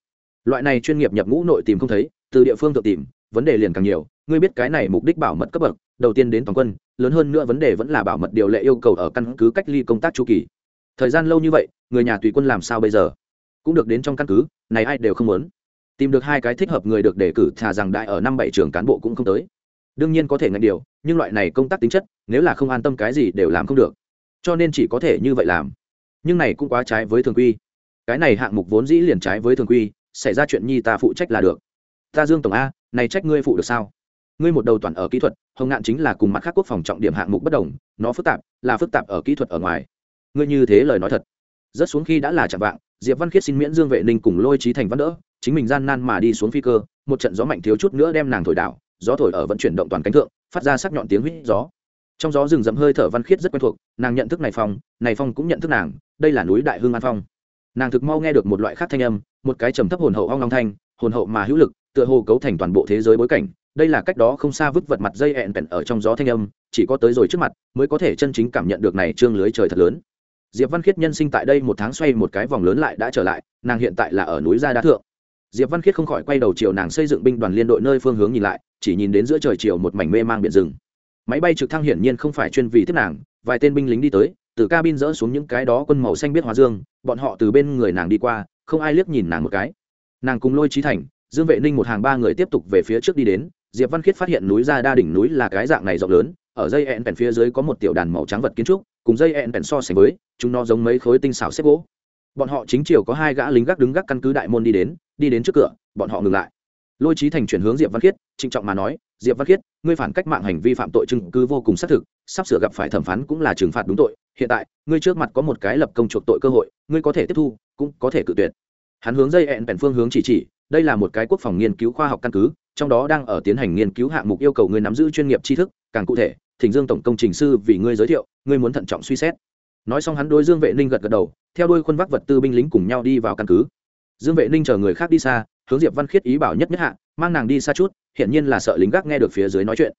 Loại này chuyên nghiệp nhập ngũ nội tìm không thấy từ địa phương tự tìm, vấn đề liền càng nhiều. Ngươi biết cái này mục đích bảo mật cấp bậc, đầu tiên đến toàn quân, lớn hơn nữa vấn đề vẫn là bảo mật điều lệ yêu cầu ở căn cứ cách ly công tác chu kỳ. Thời gian lâu như vậy, người nhà tùy quân làm sao bây giờ? Cũng được đến trong căn cứ, này ai đều không muốn. Tìm được hai cái thích hợp người được đề cử, thà rằng đại ở năm bảy trường cán bộ cũng không tới. Đương nhiên có thể ngăn điều, nhưng loại này công tác tính chất, nếu là không an tâm cái gì đều làm không được. Cho nên chỉ có thể như vậy làm. Nhưng này cũng quá trái với thường quy. Cái này hạng mục vốn dĩ liền trái với thường quy, xảy ra chuyện nhi ta phụ trách là được ta dương tổng a, này trách ngươi phụ được sao? Ngươi một đầu toàn ở kỹ thuật, hồng ngạn chính là cùng mặt khác quốc phòng trọng điểm hạng mục bất đồng, nó phức tạp, là phức tạp ở kỹ thuật ở ngoài. Ngươi như thế lời nói thật. Rất xuống khi đã là chạm vạng, diệp văn khiết xin miễn dương vệ ninh cùng lôi trí thành văn đỡ, chính mình gian nan mà đi xuống phi cơ, một trận gió mạnh thiếu chút nữa đem nàng thổi đảo, gió thổi ở vẫn chuyển động toàn cánh thượng, phát ra sắc nhọn tiếng huýt gió. Trong gió rừng rậm hơi thở văn khiết rất quen thuộc, nàng nhận thức này phong này phong cũng nhận thức nàng, đây là núi đại hương an phong. Nàng thực mau nghe được một loại khác thanh âm, một cái trầm thấp hồn hậu ong long thanh, hồn hậu mà hữu lực tựa hồ cấu thành toàn bộ thế giới bối cảnh, đây là cách đó không xa vứt vật mặt dây ẹn tẹn ở trong gió thanh âm, chỉ có tới rồi trước mặt, mới có thể chân chính cảm nhận được này trương lưới trời thật lớn. Diệp văn khiết nhân sinh tại đây một tháng xoay một cái vòng lớn lại đã trở lại, nàng hiện tại là ở núi gia đá thượng. Diệp văn khiết không khỏi quay đầu chiều nàng xây dựng binh đoàn liên đội nơi phương hướng nhìn lại, chỉ nhìn đến giữa trời chiều một mảnh mê mang biển rừng. Máy bay trực thăng hiển nhiên không phải chuyên vì tiếp nàng, vài tên binh lính đi tới, từ cabin dỡ xuống những cái đó quân màu xanh biết hóa dương, bọn họ từ bên người nàng đi qua, không ai liếc nhìn nàng một cái. Nàng cùng lôi trí thành dương vệ ninh một hàng ba người tiếp tục về phía trước đi đến, diệp văn khiết phát hiện núi ra đa đỉnh núi là cái dạng này rộng lớn, ở dây ẹn pèn phía dưới có một tiểu đàn màu trắng vật kiến trúc, cùng dây ẹn pèn so sánh với, chúng nó giống mấy khối tinh xảo xếp gỗ. Bọn họ chính chiều có hai gã lính gác đứng gác căn cứ đại môn đi đến đi đến trước cửa, bọn họ ngừng lại. Lôi trí thành chuyển hướng diệp văn khiết, trịnh trọng mà nói, diệp văn khiết, ngươi phản cách mạng hành vi phạm tội chứng cứ vô cùng xác thực, sắp sửa gặp phải thẩm phán cũng là trừng phạt đúng tội, hiện tại, ngươi trước mặt có một cái lập công chuộc tội cơ hội, ngươi có thể tiếp thu, cũng có thể cự tuyệt. Hắn hướng dây ẹn pèn phương hướng chỉ chỉ đây là một cái quốc phòng nghiên cứu khoa học căn cứ, trong đó đang ở tiến hành nghiên cứu hạng mục yêu cầu ngươi nắm giữ chuyên nghiệp tri thức, càng cụ thể thỉnh dương tổng công trình sư vì ngươi giới thiệu, ngươi muốn thận trọng suy xét. Nói xong hắn đối dương vệ ninh gật gật đầu, theo đôi khuôn vác vật tư binh lính cùng nhau đi vào căn cứ. Dương vệ ninh chờ người khác đi xa, hướng diệp văn khiết ý bảo nhất nhất hạ, mang nàng đi xa chút, hiển nhiên là sợ lính gác nghe được phía dưới nói chuyện.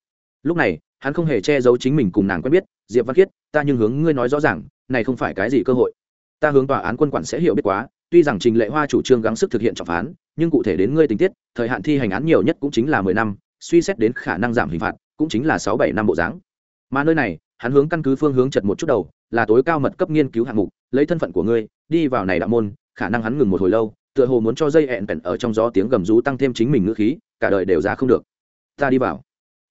Lúc này, hắn không hề che giấu chính mình cùng nàng quen biết, diệp văn khiết, ta nhưng hướng ngươi nói rõ ràng, này không phải cái gì cơ hội. Ta hướng tòa án quân quản sẽ hiểu biết quá, tuy rằng trình lệ hoa chủ trương gắng sức thực hiện trọng phán nhưng cụ thể đến ngươi tình tiết, thời hạn thi hành án nhiều nhất cũng chính là mười năm, suy xét đến khả năng giảm hình phạt cũng chính là sáu bảy năm bộ dáng. Mà nơi này, hắn hướng căn cứ phương hướng chật một chút đầu, là tối cao mật cấp nghiên cứu hạng mục, lấy thân phận của ngươi, đi vào này đạo môn, khả năng hắn ngừng một hồi lâu, tựa hồ muốn cho dây hẹn bèn ở trong gió tiếng gầm rú tăng thêm chính mình ngữ khí, cả đời đều ra không được. Ta đi vào.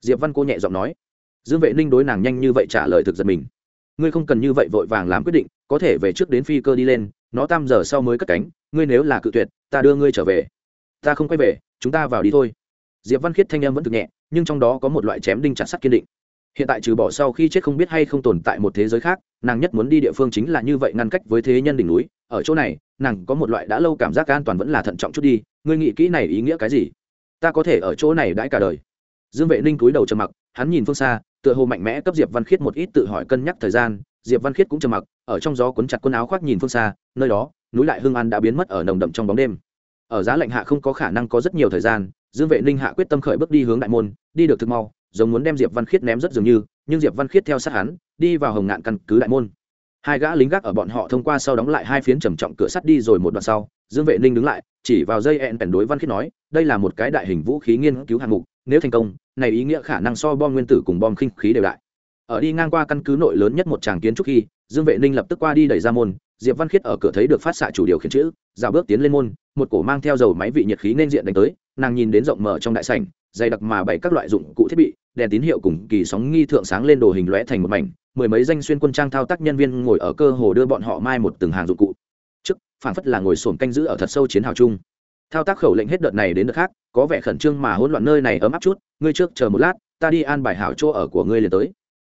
Diệp văn cô nhẹ giọng nói. Dương vệ ninh đối nàng nhanh như vậy trả lời thực giật mình ngươi không cần như vậy vội vàng làm quyết định, có thể về trước đến phi cơ đi lên, nó tam giờ sau mới cất cánh, ngươi nếu là cự tuyệt, ta đưa ngươi trở về. Ta không quay về, chúng ta vào đi thôi. Diệp văn khiết thanh em vẫn thực nhẹ, nhưng trong đó có một loại chém đinh chặt sắt kiên định. Hiện tại trừ bỏ sau khi chết không biết hay không tồn tại một thế giới khác, nàng nhất muốn đi địa phương chính là như vậy ngăn cách với thế nhân đỉnh núi. Ở chỗ này, nàng có một loại đã lâu cảm giác an toàn vẫn là thận trọng chút đi. Ngươi nghĩ kỹ này ý nghĩa cái gì? Ta có thể ở chỗ này đãi cả đời. Dương vệ ninh cúi đầu trầm mặc, hắn nhìn phương xa tựa hồ mạnh mẽ cấp diệp văn khiết một ít tự hỏi cân nhắc thời gian, diệp văn khiết cũng trầm mặc, ở trong gió cuốn chặt quần áo khoác nhìn phương xa, nơi đó, núi lại hương an đã biến mất ở nồng đậm trong bóng đêm. Ở giá lạnh hạ không có khả năng có rất nhiều thời gian, dương vệ ninh hạ quyết tâm khởi bước đi hướng đại môn, đi được thực mau, giống muốn đem diệp văn khiết ném rất dường như, nhưng diệp văn khiết theo sát hắn, đi vào hồng ngạn căn cứ đại môn. Hai gã lính gác ở bọn họ thông qua sau đóng lại hai phiến trầm trọng cửa sắt đi rồi một đoạn sau dương vệ ninh đứng lại, chỉ vào dây ẹn bèn đối văn khiết nói, đây là một cái đại hình vũ khí nghiên cứu hạng mục, nếu thành công, này ý nghĩa khả năng so bom nguyên tử cùng bom khinh khí đều đại. Ở đi ngang qua căn cứ nội lớn nhất một tràng kiến trúc khi, dương vệ ninh lập tức qua đi đẩy ra môn, diệp văn khiết ở cửa thấy được phát xạ chủ điều khiển chữ, dạo bước tiến lên môn, một cổ mang theo dầu máy vị nhiệt khí nên diện đánh tới, nàng nhìn đến rộng mở trong đại sảnh, dày đặc mà bày các loại dụng cụ thiết bị, đèn tín hiệu cùng kỳ sóng nghi thượng sáng lên đồ hình lóe thành một mảnh, mười mấy danh xuyên quân trang thao tác nhân viên ngồi ở cơ hồ đưa bọn họ mai một từng hàng dụng cụ phản phất là ngồi sồn canh giữ ở thật sâu chiến hào chung. Thao tác khẩu lệnh hết đợt này đến đợt khác, có vẻ khẩn trương mà hỗn loạn nơi này ấm áp chút, ngươi trước chờ một lát, ta đi an bài hảo chỗ ở của ngươi liền tới.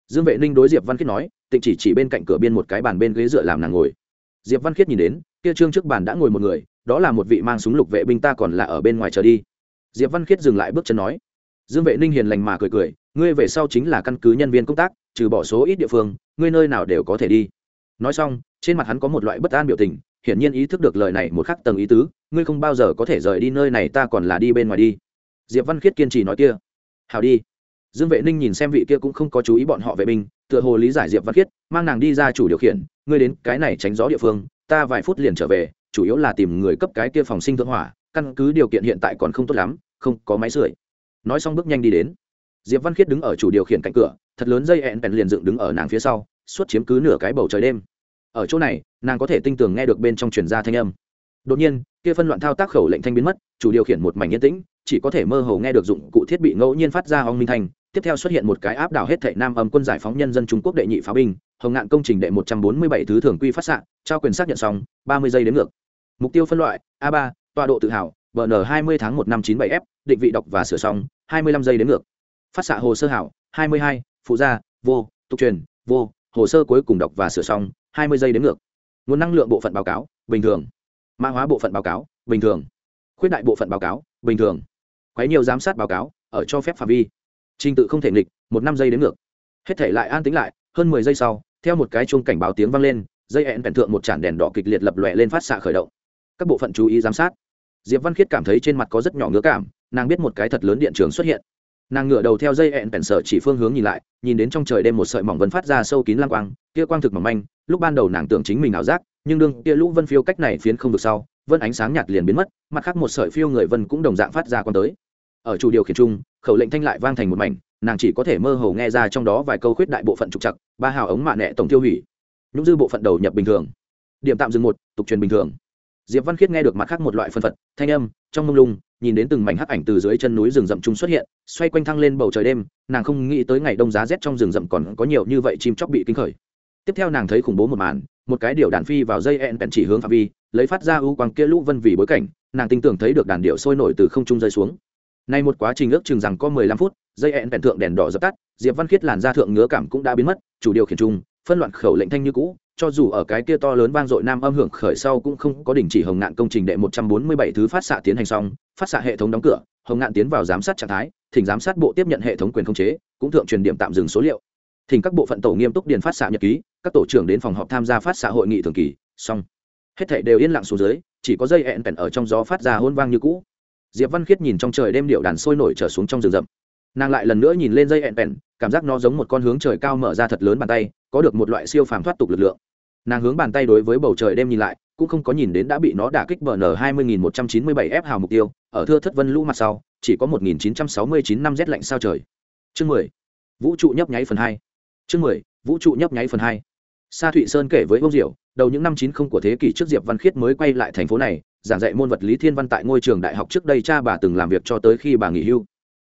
Dương vệ ninh đối diệp văn khiết nói, tịnh chỉ chỉ bên cạnh cửa biên một cái bàn bên ghế dựa làm nàng ngồi. Diệp văn khiết nhìn đến, kia trương trước bàn đã ngồi một người, đó là một vị mang súng lục vệ binh ta còn là ở bên ngoài chờ đi. Diệp văn khiết dừng lại bước chân nói, dương vệ ninh hiền lành mà cười cười, ngươi về sau chính là căn cứ nhân viên công tác, trừ bỏ số ít địa phương, ngươi nơi nào đều có thể đi. Nói xong, trên mặt hắn có một loại bất an biểu tình hiển nhiên ý thức được lời này một khắc tầng ý tứ, ngươi không bao giờ có thể rời đi nơi này, ta còn là đi bên ngoài đi. Diệp văn khiết kiên trì nói kia. Hào đi. Dương vệ ninh nhìn xem vị kia cũng không có chú ý bọn họ vệ binh, tựa hồ lý giải diệp văn khiết, mang nàng đi ra chủ điều khiển, ngươi đến cái này tránh gió địa phương, ta vài phút liền trở về, chủ yếu là tìm người cấp cái kia phòng sinh thượng hỏa, căn cứ điều kiện hiện tại còn không tốt lắm, không có máy sưởi. Nói xong bước nhanh đi đến. Diệp văn khiết đứng ở chủ điều khiển cạnh cửa, thật lớn dây ẹn bèn liền dựng đứng ở nàng phía sau, suốt chiếm cứ nửa cái bầu trời đêm ở chỗ này, nàng có thể tinh tường nghe được bên trong truyền ra thanh âm. Đột nhiên, kia phân loạn thao tác khẩu lệnh thanh biến mất, chủ điều khiển một mảnh yên tĩnh, chỉ có thể mơ hồ nghe được dụng cụ thiết bị ngẫu nhiên phát ra ong minh thanh tiếp theo xuất hiện một cái áp đảo hết thệ nam âm quân giải phóng nhân dân trung quốc đệ nhị pháo binh, hồng ngạn công trình đệ một trăm bốn mươi bảy thứ thường quy phát xạ, trao quyền xác nhận xong, ba mươi giây đến ngược. Mục tiêu phân loại, a ba, tọa độ tự hào bn hai mươi tháng một năm chín bảy f, định vị đọc và sửa xong, hai mươi lăm giây đến ngược. Phát xạ hồ sơ hảo, hai mươi hai, phụ gia, vô, tục truyền, vô, hồ sơ cuối cùng đọc và sửa xong hai mươi giây đến ngược. Nguồn năng lượng bộ phận báo cáo, bình thường. Mã hóa bộ phận báo cáo, bình thường. Khuyết đại bộ phận báo cáo, bình thường. Quấy nhiều giám sát báo cáo, ở cho phép phạm vi. Trình tự không thể nghịch, một năm giây đến ngược. Hết thể lại an tính lại, hơn mười giây sau, theo một cái chuông cảnh báo tiếng vang lên, dây hẹn bèn thượng một tràn đèn đỏ kịch liệt lập lòe lên phát xạ khởi động. Các bộ phận chú ý giám sát. Diệp văn khiết cảm thấy trên mặt có rất nhỏ ngứa cảm, nàng biết một cái thật lớn điện trường xuất hiện nàng ngửa đầu theo dây hẹn bèn sở chỉ phương hướng nhìn lại, nhìn đến trong trời đêm một sợi mỏng vân phát ra sâu kín lang quang, kia quang thực mỏng manh, lúc ban đầu nàng tưởng chính mình ảo giác, nhưng đương kia lũ vân phiêu cách này phiến không được sau, vân ánh sáng nhạt liền biến mất, mặt khác một sợi phiêu người vân cũng đồng dạng phát ra quan tới. Ở chủ điều khiển chung, khẩu lệnh thanh lại vang thành một mảnh, nàng chỉ có thể mơ hồ nghe ra trong đó vài câu khuyết đại bộ phận trục chặt ba hào ống mạ nẹ tổng tiêu hủy nhũng dư bộ phận đầu nhập bình thường. Điểm tạm dừng một, tục truyền bình thường diệp văn khiết nghe được mặt khác một loại phân phật, thanh âm, trong mông lung, nhìn đến từng mảnh hắc ảnh từ dưới chân núi rừng rậm trung xuất hiện, xoay quanh thăng lên bầu trời đêm, nàng không nghĩ tới ngày đông giá rét trong rừng rậm còn có nhiều như vậy chim chóc bị kinh khởi. Tiếp theo nàng thấy khủng bố một màn, một cái điệu đàn phi vào dây ẹn bèn chỉ hướng phạm vi, lấy phát ra ưu quang kia lũ vân vì bối cảnh, nàng tin tưởng thấy được đàn điệu sôi nổi từ không trung rơi xuống. Nay một quá trình ước chừng rằng có mười lăm phút, dây ẹn bèn thượng đèn đỏ dập tắt, diệp văn khiết làn da thượng ngứa cảm cũng đã biến mất, chủ điều khiển chung, phân loạn khẩu lệnh thanh như cũ cho dù ở cái kia to lớn vang dội nam âm hưởng khởi sau cũng không có đình chỉ hồng ngạn công trình đệ một trăm bốn mươi bảy thứ phát xạ tiến hành xong, phát xạ hệ thống đóng cửa, hồng ngạn tiến vào giám sát trạng thái, thỉnh giám sát bộ tiếp nhận hệ thống quyền khống chế, cũng thượng truyền điểm tạm dừng số liệu. Thỉnh các bộ phận tổ nghiêm túc điền phát xạ nhật ký, các tổ trưởng đến phòng họp tham gia phát xạ hội nghị thường kỳ, xong. Hết thảy đều yên lặng xuống dưới, chỉ có dây ẹn ở trong gió phát ra hôn vang như cũ. Diệp văn khiết nhìn trong trời đêm điệu đàn sôi nổi trở xuống trong rừng rậm. Nàng lại lần nữa nhìn lên dây ẹn pèn cảm giác nó giống một con hướng trời cao mở ra thật lớn bàn tay, có được một loại siêu phàm thoát tục lực lượng nàng hướng bàn tay đối với bầu trời đêm nhìn lại, cũng không có nhìn đến đã bị nó đả kích bn hai mươi nghìn một trăm chín mươi bảy f hào mục tiêu, ở thưa thất vân lũ mặt sau, chỉ có một nghìn chín trăm sáu mươi chín năm rét lạnh sao trời. Chương mười. Vũ trụ nhấp nháy phần hai. Chương mười, vũ trụ nhấp nháy phần hai. Sa thụy sơn kể với bông diệu, đầu những năm chín không của thế kỷ trước diệp văn khiết mới quay lại thành phố này, giảng dạy môn vật lý thiên văn tại ngôi trường đại học trước đây cha bà từng làm việc cho tới khi bà nghỉ hưu.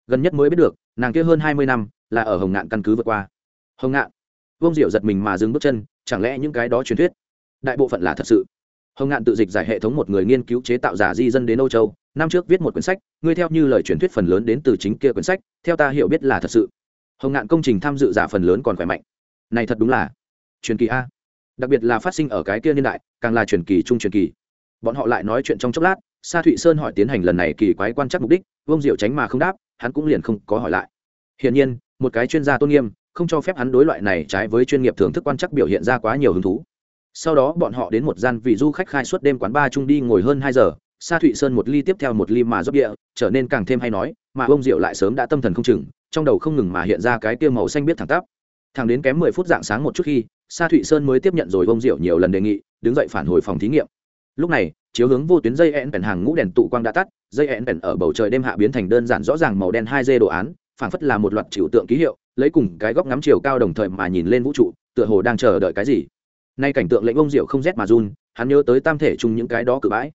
Gần nhất mới biết được, nàng kia hơn hai mươi năm, là ở hồng ngạn căn cứ vượt qua. Hồng ngạn. Vương diệu giật mình mà dừng bước chân chẳng lẽ những cái đó truyền thuyết? Đại bộ phận là thật sự. Hồng ngạn tự dịch giải hệ thống một người nghiên cứu chế tạo giả di dân đến âu châu, năm trước viết một quyển sách, ngươi theo như lời truyền thuyết phần lớn đến từ chính kia quyển sách, theo ta hiểu biết là thật sự. Hồng ngạn công trình tham dự giả phần lớn còn khỏe mạnh. Này thật đúng là truyền kỳ a. Đặc biệt là phát sinh ở cái kia niên đại, càng là truyền kỳ trung truyền kỳ. Bọn họ lại nói chuyện trong chốc lát, sa thụy sơn hỏi tiến hành lần này kỳ quái quan chắc mục đích vông diệu tránh mà không đáp, hắn cũng liền không có hỏi lại. Hiển nhiên, một cái chuyên gia tôn nghiêm không cho phép hắn đối loại này trái với chuyên nghiệp thưởng thức quan chắc biểu hiện ra quá nhiều hứng thú. Sau đó bọn họ đến một gian vị du khách khai suốt đêm quán ba trung đi ngồi hơn hai giờ, sa thụy sơn một ly tiếp theo một ly mà rót địa trở nên càng thêm hay nói, mà ông diệu lại sớm đã tâm thần không chừng, trong đầu không ngừng mà hiện ra cái tiêu màu xanh biết thẳng tắp. Thẳng đến kém mười phút dạng sáng một chút khi, sa thụy sơn mới tiếp nhận rồi ông diệu nhiều lần đề nghị, đứng dậy phản hồi phòng thí nghiệm. Lúc này, chiếu hướng vô tuyến dây ẹn hàng ngũ đèn tụ quang đã tắt, dây ẹn ở bầu trời đêm hạ biến thành đơn giản rõ ràng màu đen hai d đồ án, phảng phất là một loạt trừu tượng ký hiệu lấy cùng cái góc ngắm chiều cao đồng thời mà nhìn lên vũ trụ, tựa hồ đang chờ đợi cái gì. Nay cảnh tượng lệnh ông diệu không rét mà run, hắn nhớ tới tam thể chung những cái đó cự bãi.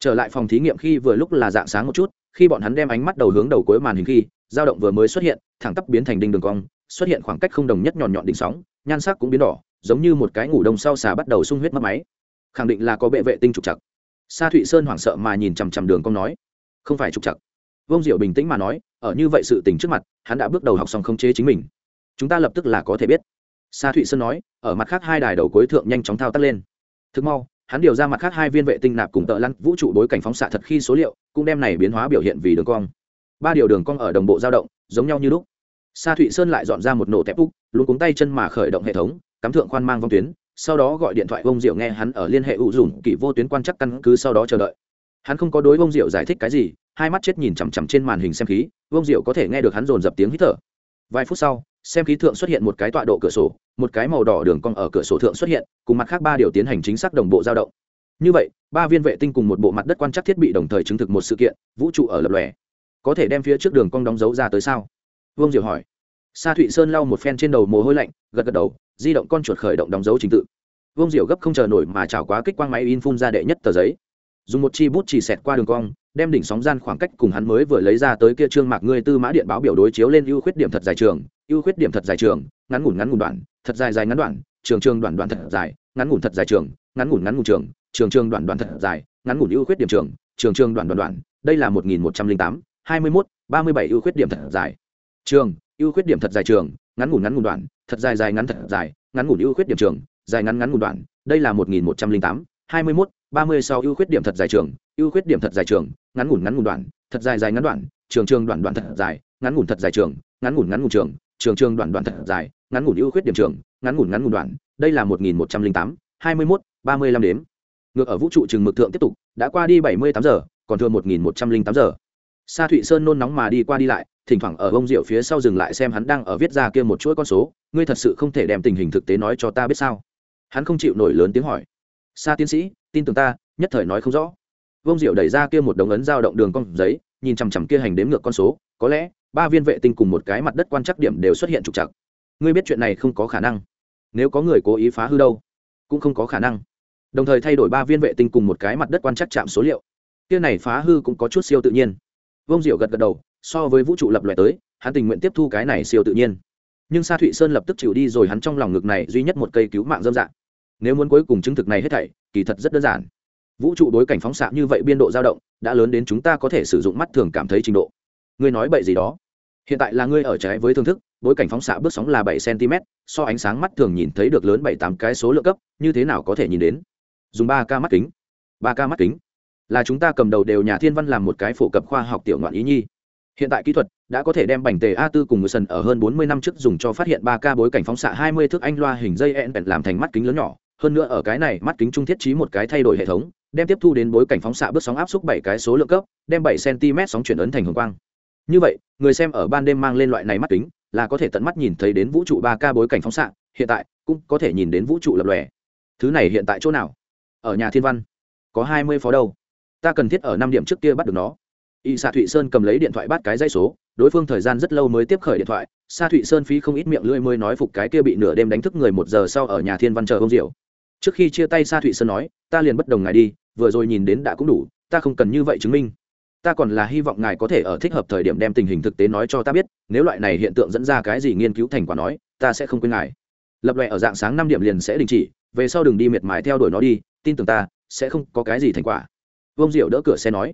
Trở lại phòng thí nghiệm khi vừa lúc là dạng sáng một chút, khi bọn hắn đem ánh mắt đầu hướng đầu cuối màn hình khi, dao động vừa mới xuất hiện, thẳng tắp biến thành đinh đường cong, xuất hiện khoảng cách không đồng nhất nhọn nhọn đỉnh sóng, nhan sắc cũng biến đỏ, giống như một cái ngủ đông sau xà bắt đầu sung huyết mất máy. Khẳng định là có bệ vệ tinh trục chặt sa thụy sơn hoảng sợ mà nhìn chằm chằm đường cong nói, không phải trục chặt vông diệu bình tĩnh mà nói ở như vậy sự tình trước mặt, hắn đã bước đầu học xong khống chế chính mình. Chúng ta lập tức là có thể biết. Sa thụy sơn nói, ở mặt khác hai đài đầu cuối thượng nhanh chóng thao tác lên. Thực mau, hắn điều ra mặt khác hai viên vệ tinh nạp cùng tợ lăn vũ trụ bối cảnh phóng xạ thật khi số liệu, cũng đem này biến hóa biểu hiện vì đường cong. Ba điều đường cong ở đồng bộ dao động, giống nhau như lúc. Sa thụy sơn lại dọn ra một nổ tép úc, luôn cuống tay chân mà khởi động hệ thống, cắm thượng khoan mang vong tuyến, sau đó gọi điện thoại vông diệu nghe hắn ở liên hệ ủ dùng kỷ vô tuyến quan chắc căn cứ sau đó chờ đợi. Hắn không có đối vông diệu giải thích cái gì hai mắt chết nhìn chằm chằm trên màn hình xem khí vông diệu có thể nghe được hắn dồn dập tiếng hít thở. Vài phút sau, xem khí thượng xuất hiện một cái tọa độ cửa sổ, một cái màu đỏ đường cong ở cửa sổ thượng xuất hiện, cùng mặt khác ba điều tiến hành chính xác đồng bộ dao động. Như vậy, ba viên vệ tinh cùng một bộ mặt đất quan trắc thiết bị đồng thời chứng thực một sự kiện, vũ trụ ở lập lòe. Có thể đem phía trước đường cong đóng dấu ra tới sao? Vương diệu hỏi. Sa thụy sơn lau một phen trên đầu mồ hôi lạnh, gật gật đầu, di động con chuột khởi động đóng dấu trình tự. Vương diệu gấp không chờ nổi mà trào quá kích quang máy in phun ra đệ nhất tờ giấy. Dùng một chi bút chỉ xẹt qua đường cong đem đỉnh sóng gian khoảng cách cùng hắn mới vừa lấy ra tới kia trương mạc ngươi tư mã điện báo biểu đối chiếu lên ưu khuyết điểm thật dài trường ưu khuyết điểm thật dài trường ngắn ngủn ngắn ngủn đoạn thật dài dài ngắn đoạn trường trường đoạn đoạn thật dài ngắn ngủn thật dài trường ngắn ngủn ngắn ngủn trường trường trường đoạn đoạn thật dài ngắn ngủn ưu khuyết điểm trường trường trường đoạn đoạn đoạn đây là một nghìn một trăm linh tám hai mươi mốt ba mươi bảy ưu khuyết điểm thật dài trường ưu khuyết điểm thật dài trường ngắn ngủn ngắn ngủn đoạn thật dài dài ngắn thật dài ngắn ngủn ưu khuyết điểm trường dài ngắn ngắn ngủn đoạn đây là một nghìn một trăm linh tám hai mươi mốt ba mươi sau ưu khuyết điểm thật dài trường ưu khuyết điểm thật dài trường, ngắn ngủn ngắn ngủn đoạn, thật dài dài ngắn đoạn, trường trường đoạn đoạn thật dài, ngắn ngủn thật dài trường, ngắn ngủn ngắn ngủn trường trường trường đoạn đoạn thật dài, ngắn ngủn ưu khuyết điểm trường, ngắn ngủn ngắn ngủn đoạn. Đây là một nghìn một trăm linh tám, hai mươi mốt, ba mươi lăm đếm. Ngược ở vũ trụ trường mực thượng tiếp tục, đã qua đi bảy mươi tám giờ, còn thừa một nghìn một trăm linh tám giờ. Sa thụy sơn nôn nóng mà đi qua đi lại, thỉnh thoảng ở bông rượu phía sau dừng lại xem hắn đang ở viết ra kia một chuỗi con số, ngươi thật sự không thể đem tình hình thực tế nói cho ta biết sao? Hắn không chịu nổi lớn tiếng hỏi. Sa tiến sĩ, tin tưởng ta, nhất thời nói không rõ vông diệu đẩy ra kia một đống ấn giao động đường con giấy, nhìn chằm chằm kia hành đếm ngược con số, có lẽ ba viên vệ tinh cùng một cái mặt đất quan trắc điểm đều xuất hiện trục chặt ngươi biết chuyện này không có khả năng. Nếu có người cố ý phá hư đâu, cũng không có khả năng. Đồng thời thay đổi ba viên vệ tinh cùng một cái mặt đất quan trắc chạm số liệu. Kia này phá hư cũng có chút siêu tự nhiên. Vông diệu gật gật đầu, so với vũ trụ lập loại tới, hắn tình nguyện tiếp thu cái này siêu tự nhiên. Nhưng sa thụy sơn lập tức chịu đi rồi, hắn trong lòng ngực này duy nhất một cây cứu mạng dâm dạng. Nếu muốn cuối cùng chứng thực này hết thảy, kỳ thật rất đơn giản vũ trụ đối cảnh phóng xạ như vậy biên độ dao động, đã lớn đến chúng ta có thể sử dụng mắt thường cảm thấy trình độ. Ngươi nói bậy gì đó? Hiện tại là ngươi ở trái với thương thức bối cảnh phóng xạ bước sóng là bảy cm so ánh sáng mắt thường nhìn thấy được lớn bảy tám cái số lượng cấp, như thế nào có thể nhìn đến? Dùng ba k mắt kính. Ba k mắt kính. Là chúng ta cầm đầu đều nhà thiên văn làm một cái phổ cập khoa học tiểu ngoạn ý nhi. Hiện tại kỹ thuật đã có thể đem bành tề a tư cùng người sần ở hơn bốn mươi năm trước dùng cho phát hiện ba k bối cảnh phóng xạ hai mươi thước anh loa hình dây en làm thành mắt kính lớn nhỏ. Hơn nữa ở cái này, mắt kính trung thiết trí một cái thay đổi hệ thống đem tiếp thu đến bối cảnh phóng xạ bước sóng áp suất bảy cái số lượng cấp, đem bảy cm sóng chuyển ấn thành hồng quang. Như vậy, người xem ở ban đêm mang lên loại này mắt kính, là có thể tận mắt nhìn thấy đến vũ trụ ba k bối cảnh phóng xạ, hiện tại cũng có thể nhìn đến vũ trụ lập lòe. Thứ này hiện tại chỗ nào? Ở nhà thiên văn. Có hai mươi phó đâu. Ta cần thiết ở năm điểm trước kia bắt được nó. Y xạ thụy sơn cầm lấy điện thoại bắt cái dây số, đối phương thời gian rất lâu mới tiếp khởi điện thoại. Xa thụy sơn phí không ít miệng lưỡi mới nói phục cái kia bị nửa đêm đánh thức người một giờ sau ở nhà thiên văn chờ ông diệu trước khi chia tay sa thụy sơn nói, ta liền bất đồng ngài đi, vừa rồi nhìn đến đã cũng đủ, ta không cần như vậy chứng minh. Ta còn là hy vọng ngài có thể ở thích hợp thời điểm đem tình hình thực tế nói cho ta biết, nếu loại này hiện tượng dẫn ra cái gì nghiên cứu thành quả nói, ta sẽ không quên ngài. Lập loại ở dạng sáng năm điểm liền sẽ đình chỉ, về sau đừng đi miệt mài theo đuổi nó đi, tin tưởng ta, sẽ không có cái gì thành quả. Vông diệu đỡ cửa xe nói.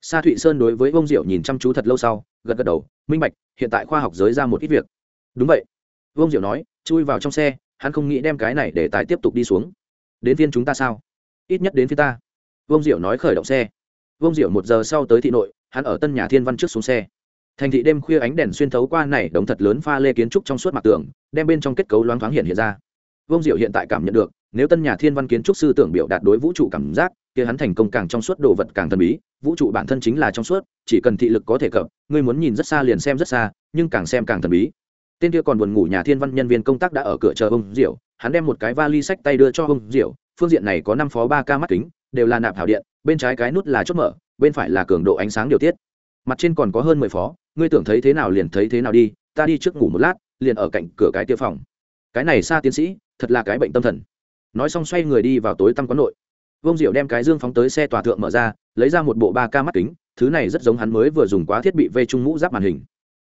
Sa thụy sơn đối với vông diệu nhìn chăm chú thật lâu sau, gật gật đầu, minh bạch, hiện tại khoa học giới ra một ít việc. Đúng vậy. Vông diệu nói, chui vào trong xe, hắn không nghĩ đem cái này để tài tiếp tục đi xuống đến viên chúng ta sao? Ít nhất đến phía ta. Vông diệu nói khởi động xe. Vông diệu một giờ sau tới thị nội, hắn ở tân nhà thiên văn trước xuống xe. Thành thị đêm khuya ánh đèn xuyên thấu qua này đống thật lớn pha lê kiến trúc trong suốt mặt tường, đem bên trong kết cấu loáng thoáng hiện hiện ra. Vông diệu hiện tại cảm nhận được, nếu tân nhà thiên văn kiến trúc sư tưởng biểu đạt đối vũ trụ cảm giác, kia hắn thành công càng trong suốt, đồ vật càng thần bí, vũ trụ bản thân chính là trong suốt, chỉ cần thị lực có thể cập, ngươi muốn nhìn rất xa liền xem rất xa, nhưng càng xem càng thần bí. Tên kia còn buồn ngủ nhà thiên văn nhân viên công tác đã ở cửa chờ ông diệu hắn đem một cái vali sách tay đưa cho ông diệu phương diện này có năm phó ba k mắt kính đều là nạp hảo điện bên trái cái nút là chốt mở bên phải là cường độ ánh sáng điều tiết mặt trên còn có hơn mười phó ngươi tưởng thấy thế nào liền thấy thế nào đi ta đi trước ngủ một lát liền ở cạnh cửa cái tiêu phòng cái này xa tiến sĩ thật là cái bệnh tâm thần nói xong xoay người đi vào tối tăm quán nội vông diệu đem cái dương phóng tới xe tòa thượng mở ra lấy ra một bộ ba k mắt kính thứ này rất giống hắn mới vừa dùng quá thiết bị vây trung mũ giáp màn hình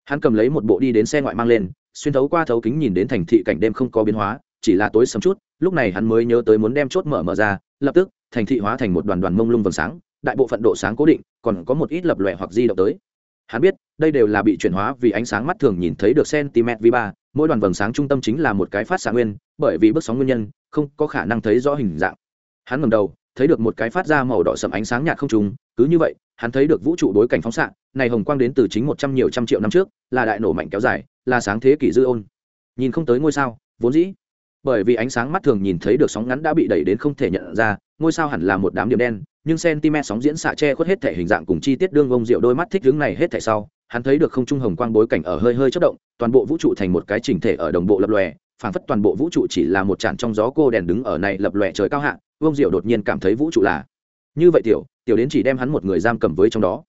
hắn cầm lấy một bộ đi đến xe ngoại mang lên xuyên thấu qua thấu kính nhìn đến thành thị cảnh đêm không có biến hóa chỉ là tối sầm chút, lúc này hắn mới nhớ tới muốn đem chốt mở mở ra, lập tức, thành thị hóa thành một đoàn đoàn mông lung vầng sáng, đại bộ phận độ sáng cố định, còn có một ít lập lòe hoặc di động tới. Hắn biết, đây đều là bị chuyển hóa vì ánh sáng mắt thường nhìn thấy được cm v ba, mỗi đoàn vầng sáng trung tâm chính là một cái phát xạ nguyên, bởi vì bước sóng nguyên nhân, không có khả năng thấy rõ hình dạng. Hắn ngầm đầu, thấy được một cái phát ra màu đỏ sậm ánh sáng nhạt không trùng, cứ như vậy, hắn thấy được vũ trụ đối cảnh phóng xạ, này hồng quang đến từ chính một trăm nhiều trăm triệu năm trước, là đại nổ mạnh kéo dài, là sáng thế kỷ dư ôn. Nhìn không tới ngôi sao, vốn dĩ bởi vì ánh sáng mắt thường nhìn thấy được sóng ngắn đã bị đẩy đến không thể nhận ra, ngôi sao hẳn là một đám điểm đen, nhưng cm sóng diễn xạ che khuất hết thể hình dạng cùng chi tiết đương ông rượu đôi mắt thích hướng này hết thể sau, hắn thấy được không trung hồng quang bối cảnh ở hơi hơi chất động, toàn bộ vũ trụ thành một cái chỉnh thể ở đồng bộ lập lòe, phảng phất toàn bộ vũ trụ chỉ là một tràn trong gió cô đèn đứng ở này lập lòe trời cao hạ, ông diệu đột nhiên cảm thấy vũ trụ là như vậy tiểu tiểu đến chỉ đem hắn một người giam cầm với trong đó.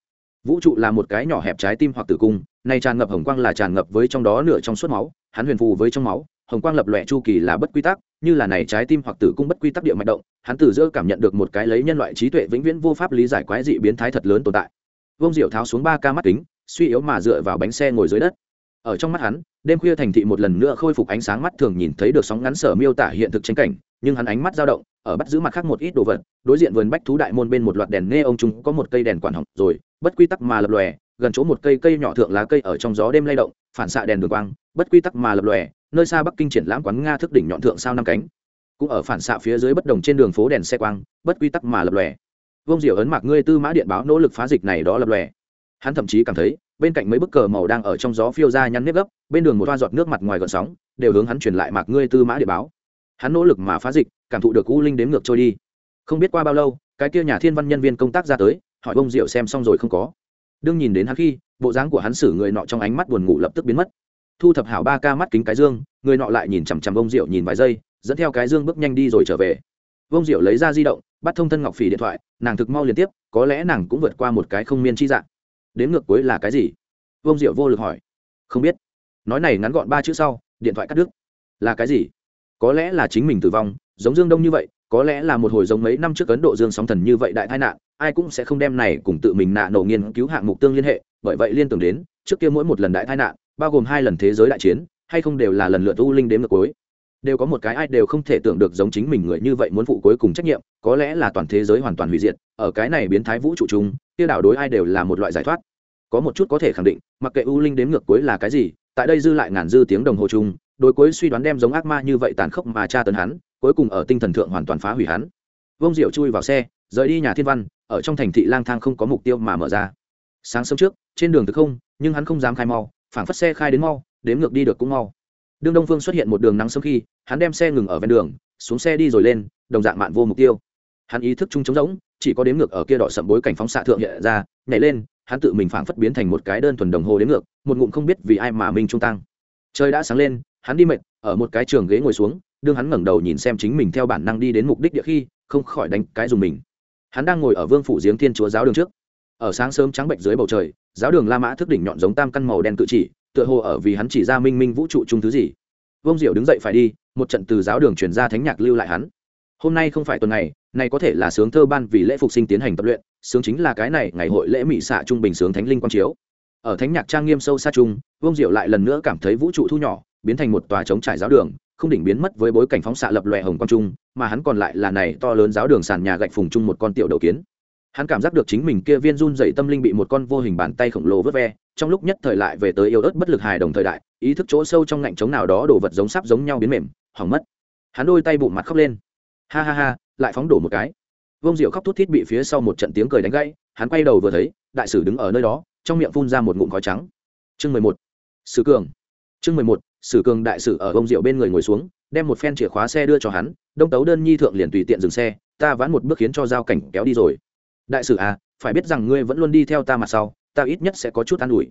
Vũ trụ là một cái nhỏ hẹp trái tim hoặc tử cung nay tràn ngập hồng quang là tràn ngập với trong đó nửa trong suốt máu, hắn huyền phù với trong máu hồng quang lập lòe chu kỳ là bất quy tắc, như là này trái tim hoặc tử cung bất quy tắc địa mạch động, hắn từ giữa cảm nhận được một cái lấy nhân loại trí tuệ vĩnh viễn vô pháp lý giải quái dị biến thái thật lớn tồn tại. Vông diệu tháo xuống ba ca mắt kính, suy yếu mà dựa vào bánh xe ngồi dưới đất. Ở trong mắt hắn, đêm khuya thành thị một lần nữa khôi phục ánh sáng mắt thường nhìn thấy được sóng ngắn sở miêu tả hiện thực tranh cảnh, nhưng hắn ánh mắt dao động, ở bắt giữ mặt khác một ít đồ vật, đối diện vườn bách thú đại môn bên một loạt đèn nghe ông chúng có một cây đèn quản hỏng rồi, bất quy tắc mà lập lòe, gần chỗ một cây cây nhỏ thượng lá cây ở trong gió đêm lay động, phản xạ đèn đường quang, bất quy tắc mà lập lòe nơi xa bắc kinh triển lãm quán nga thức đỉnh nhọn thượng sao năm cánh. Cũng ở phản xạ phía dưới bất đồng trên đường phố đèn xe quang, bất quy tắc mà lập lòe. Vông diệu ấn mạc ngươi tư mã điện báo nỗ lực phá dịch này đó lập lòe. Hắn thậm chí cảm thấy, bên cạnh mấy bức cờ màu đang ở trong gió phiêu ra nhăn nếp gấp, bên đường một toa giọt nước mặt ngoài gợn sóng, đều hướng hắn truyền lại mạc ngươi tư mã điện báo. Hắn nỗ lực mà phá dịch, cảm thụ được u linh đến ngược trôi đi. Không biết qua bao lâu, cái kia nhà thiên văn nhân viên công tác ra tới, hỏi bông diệu xem xong rồi không có. Đương nhìn đến hắn khi, bộ dáng của hắn xử người nọ trong ánh mắt buồn ngủ lập tức biến mất thu thập hảo ba ca mắt kính cái dương, người nọ lại nhìn chằm chằm ông diệu nhìn vài giây, dẫn theo cái dương bước nhanh đi rồi trở về. Ông diệu lấy ra di động, bắt thông thân ngọc phỉ điện thoại, nàng thực mau liên tiếp, có lẽ nàng cũng vượt qua một cái không miên chi dạng. Đến ngược cuối là cái gì? Ông diệu vô lực hỏi. Không biết. Nói này ngắn gọn ba chữ sau, điện thoại cắt đứt. Là cái gì? Có lẽ là chính mình tử vong, giống dương đông như vậy, có lẽ là một hồi giống mấy năm trước ấn độ dương sóng thần như vậy đại tai nạn, ai cũng sẽ không đem này cùng tự mình nạ nổ nghiên cứu hạng mục tương liên hệ, bởi vậy liên tưởng đến, trước kia mỗi một lần đại tai nạn bao gồm hai lần thế giới đại chiến, hay không đều là lần lượt u linh đến ngược cuối. Đều có một cái ai đều không thể tưởng được giống chính mình người như vậy muốn phụ cuối cùng trách nhiệm, có lẽ là toàn thế giới hoàn toàn hủy diệt, ở cái này biến thái vũ trụ chung tiêu đảo đối ai đều là một loại giải thoát. Có một chút có thể khẳng định, mặc kệ u linh đến ngược cuối là cái gì, tại đây dư lại ngàn dư tiếng đồng hồ chung, đối cuối suy đoán đem giống ác ma như vậy tàn khốc mà tra tấn hắn, cuối cùng ở tinh thần thượng hoàn toàn phá hủy hắn. Vông diệu chui vào xe, rời đi nhà thiên văn, ở trong thành thị lang thang không có mục tiêu mà mở ra. Sáng sớm trước, trên đường thực không, nhưng hắn không dám khai mau phảng phất xe khai đến mau đếm ngược đi được cũng mau. Đương đông phương xuất hiện một đường nắng sớm khi, hắn đem xe ngừng ở ven đường, xuống xe đi rồi lên, đồng dạng mạn vô mục tiêu. Hắn ý thức chung trống rỗng, chỉ có đếm ngược ở kia đỏ sậm bối cảnh phóng xạ thượng hiện ra, nhảy lên, hắn tự mình phảng phất biến thành một cái đơn thuần đồng hồ đếm ngược, một ngụm không biết vì ai mà minh trung tăng. Trời đã sáng lên, hắn đi mệt, ở một cái trường ghế ngồi xuống, đương hắn ngẩng đầu nhìn xem chính mình theo bản năng đi đến mục đích địa khi, không khỏi đánh cái dùng mình. Hắn đang ngồi ở vương phủ giếng thiên chúa giáo đường trước. Ở sáng sớm trắng bệnh dưới bầu trời giáo đường la mã thức đỉnh nhọn giống tam căn màu đen cự chỉ, tựa hồ ở vì hắn chỉ ra minh minh vũ trụ chung thứ gì. Vông diệu đứng dậy phải đi, một trận từ giáo đường truyền ra thánh nhạc lưu lại hắn. Hôm nay không phải tuần này này có thể là sướng thơ ban vì lễ phục sinh tiến hành tập luyện, sướng chính là cái này ngày hội lễ mỹ xạ trung bình sướng thánh linh quang chiếu. Ở thánh nhạc trang nghiêm sâu xa chung vông diệu lại lần nữa cảm thấy vũ trụ thu nhỏ, biến thành một tòa trống trải giáo đường, không đỉnh biến mất với bối cảnh phóng xạ lập lòe hồng quang trung mà hắn còn lại là này to lớn giáo đường sàn nhà gạch phùng chung một con tiểu đầu kiến hắn cảm giác được chính mình kia viên run dậy tâm linh bị một con vô hình bàn tay khổng lồ vớt ve, trong lúc nhất thời lại về tới yêu ớt bất lực hài đồng thời đại, ý thức chỗ sâu trong ngạnh trống nào đó đổ vật giống sắp giống nhau biến mềm, hỏng mất. Hắn đôi tay bụng mặt khóc lên. Ha ha ha, lại phóng đổ một cái. Vông diệu khóc thút thít bị phía sau một trận tiếng cười đánh gãy, hắn quay đầu vừa thấy, đại sử đứng ở nơi đó, trong miệng phun ra một ngụm khói trắng. Chương mười một. Sử cường. Chương mười một, sử cường đại sử ở vông diệu bên người ngồi xuống, đem một phen chìa khóa xe đưa cho hắn, đông tấu đơn nhi thượng liền tùy tiện dừng xe, ta vãn một bước khiến cho giao cảnh kéo đi rồi đại sử à phải biết rằng ngươi vẫn luôn đi theo ta mặt sau, ta ít nhất sẽ có chút an ủi.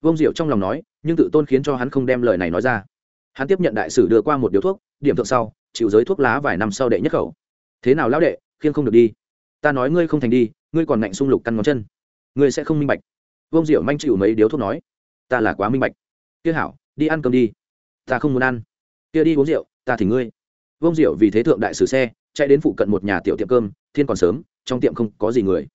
Vông diệu trong lòng nói, nhưng tự tôn khiến cho hắn không đem lời này nói ra. Hắn tiếp nhận đại sử đưa qua một điếu thuốc, điểm thượng sau, chịu giới thuốc lá vài năm sau đệ nhất khẩu. Thế nào lão đệ, khiêng không được đi. Ta nói ngươi không thành đi, ngươi còn ngạnh xung lục căn ngón chân. Ngươi sẽ không minh bạch. Vông diệu manh chịu mấy điếu thuốc nói, ta là quá minh bạch. Kia hảo, đi ăn cơm đi. Ta không muốn ăn. Kia đi uống rượu, ta thì ngươi. Vông diệu vì thế thượng đại sử xe, chạy đến phụ cận một nhà tiểu tiệm cơm, thiên còn sớm trong tiệm không có gì người.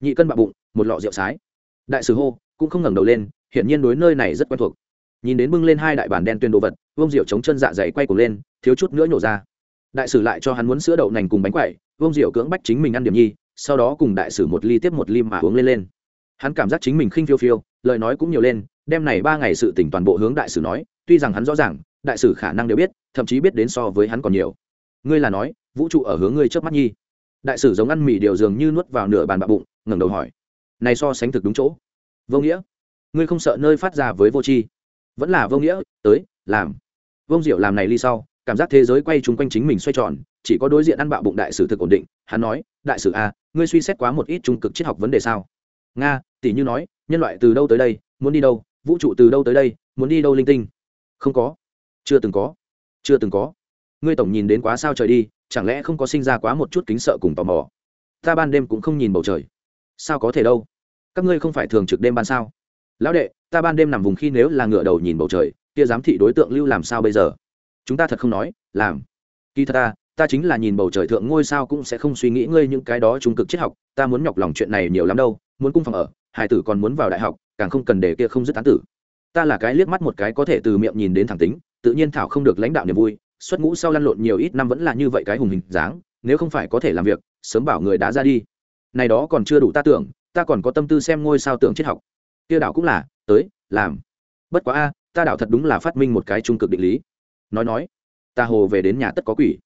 Nhị cân bạ bụng, một lọ rượu sái. Đại sử hô, cũng không ngẩng đầu lên, hiển nhiên đối nơi này rất quen thuộc. Nhìn đến bưng lên hai đại bản đen tuyên đồ vật vông diệu chống chân dạ dày quay cuồng lên, thiếu chút nữa nhổ ra. Đại sử lại cho hắn muốn sữa đậu nành cùng bánh quẩy vông diệu cưỡng bách chính mình ăn điểm nhi, sau đó cùng đại sử một ly tiếp một ly mà uống lên lên. Hắn cảm giác chính mình khinh phiêu phiêu, lời nói cũng nhiều lên đem này ba ngày sự tỉnh toàn bộ hướng đại sử nói, tuy rằng hắn rõ ràng, đại sử khả năng đều biết, thậm chí biết đến so với hắn còn nhiều. Ngươi là nói, vũ trụ ở hướng ngươi trước mắt nhi đại sử giống ăn mì điều dường như nuốt vào nửa bàn bạc bụng, ngẩng đầu hỏi. Này so sánh thực đúng chỗ. Vô nghĩa, ngươi không sợ nơi phát ra với vô tri vẫn là vô nghĩa, tới, làm. Vông diệu làm này ly sau, cảm giác thế giới quay chung quanh chính mình xoay tròn, chỉ có đối diện ăn bạo bụng đại sử thực ổn định. Hắn nói, đại sử a ngươi suy xét quá một ít trung cực triết học vấn đề sao? Nga, tỷ như nói, nhân loại từ đâu tới đây, muốn đi đâu, vũ trụ từ đâu tới đây, muốn đi đâu linh tinh? Không có. Chưa từng có. Chưa từng có. Ngươi tổng nhìn đến quá sao trời đi chẳng lẽ không có sinh ra quá một chút kính sợ cùng tò mò? Ta ban đêm cũng không nhìn bầu trời. Sao có thể đâu? Các ngươi không phải thường trực đêm ban sao? Lão đệ, ta ban đêm nằm vùng khi nếu là ngựa đầu nhìn bầu trời, kia giám thị đối tượng lưu làm sao bây giờ? Chúng ta thật không nói, làm. Kỳ thật ta ta chính là nhìn bầu trời thượng ngôi sao cũng sẽ không suy nghĩ ngươi những cái đó trung cực triết học, ta muốn nhọc lòng chuyện này nhiều lắm đâu, muốn cung phòng ở hải tử còn muốn vào đại học, càng không cần để kia không dứt tán tử. Ta là cái liếc mắt một cái có thể từ miệng nhìn đến thẳng tính, tự nhiên thảo không được lãnh đạo niềm vui xuất ngũ sau lăn lộn nhiều ít năm vẫn là như vậy cái hùng hình dáng, nếu không phải có thể làm việc, sớm bảo người đã ra đi. Này đó còn chưa đủ ta tưởng, ta còn có tâm tư xem ngôi sao tưởng triết học. Tiêu đảo cũng là, tới, làm. Bất quá a, ta đảo thật đúng là phát minh một cái trung cực định lý. Nói nói, ta hồ về đến nhà tất có quỷ.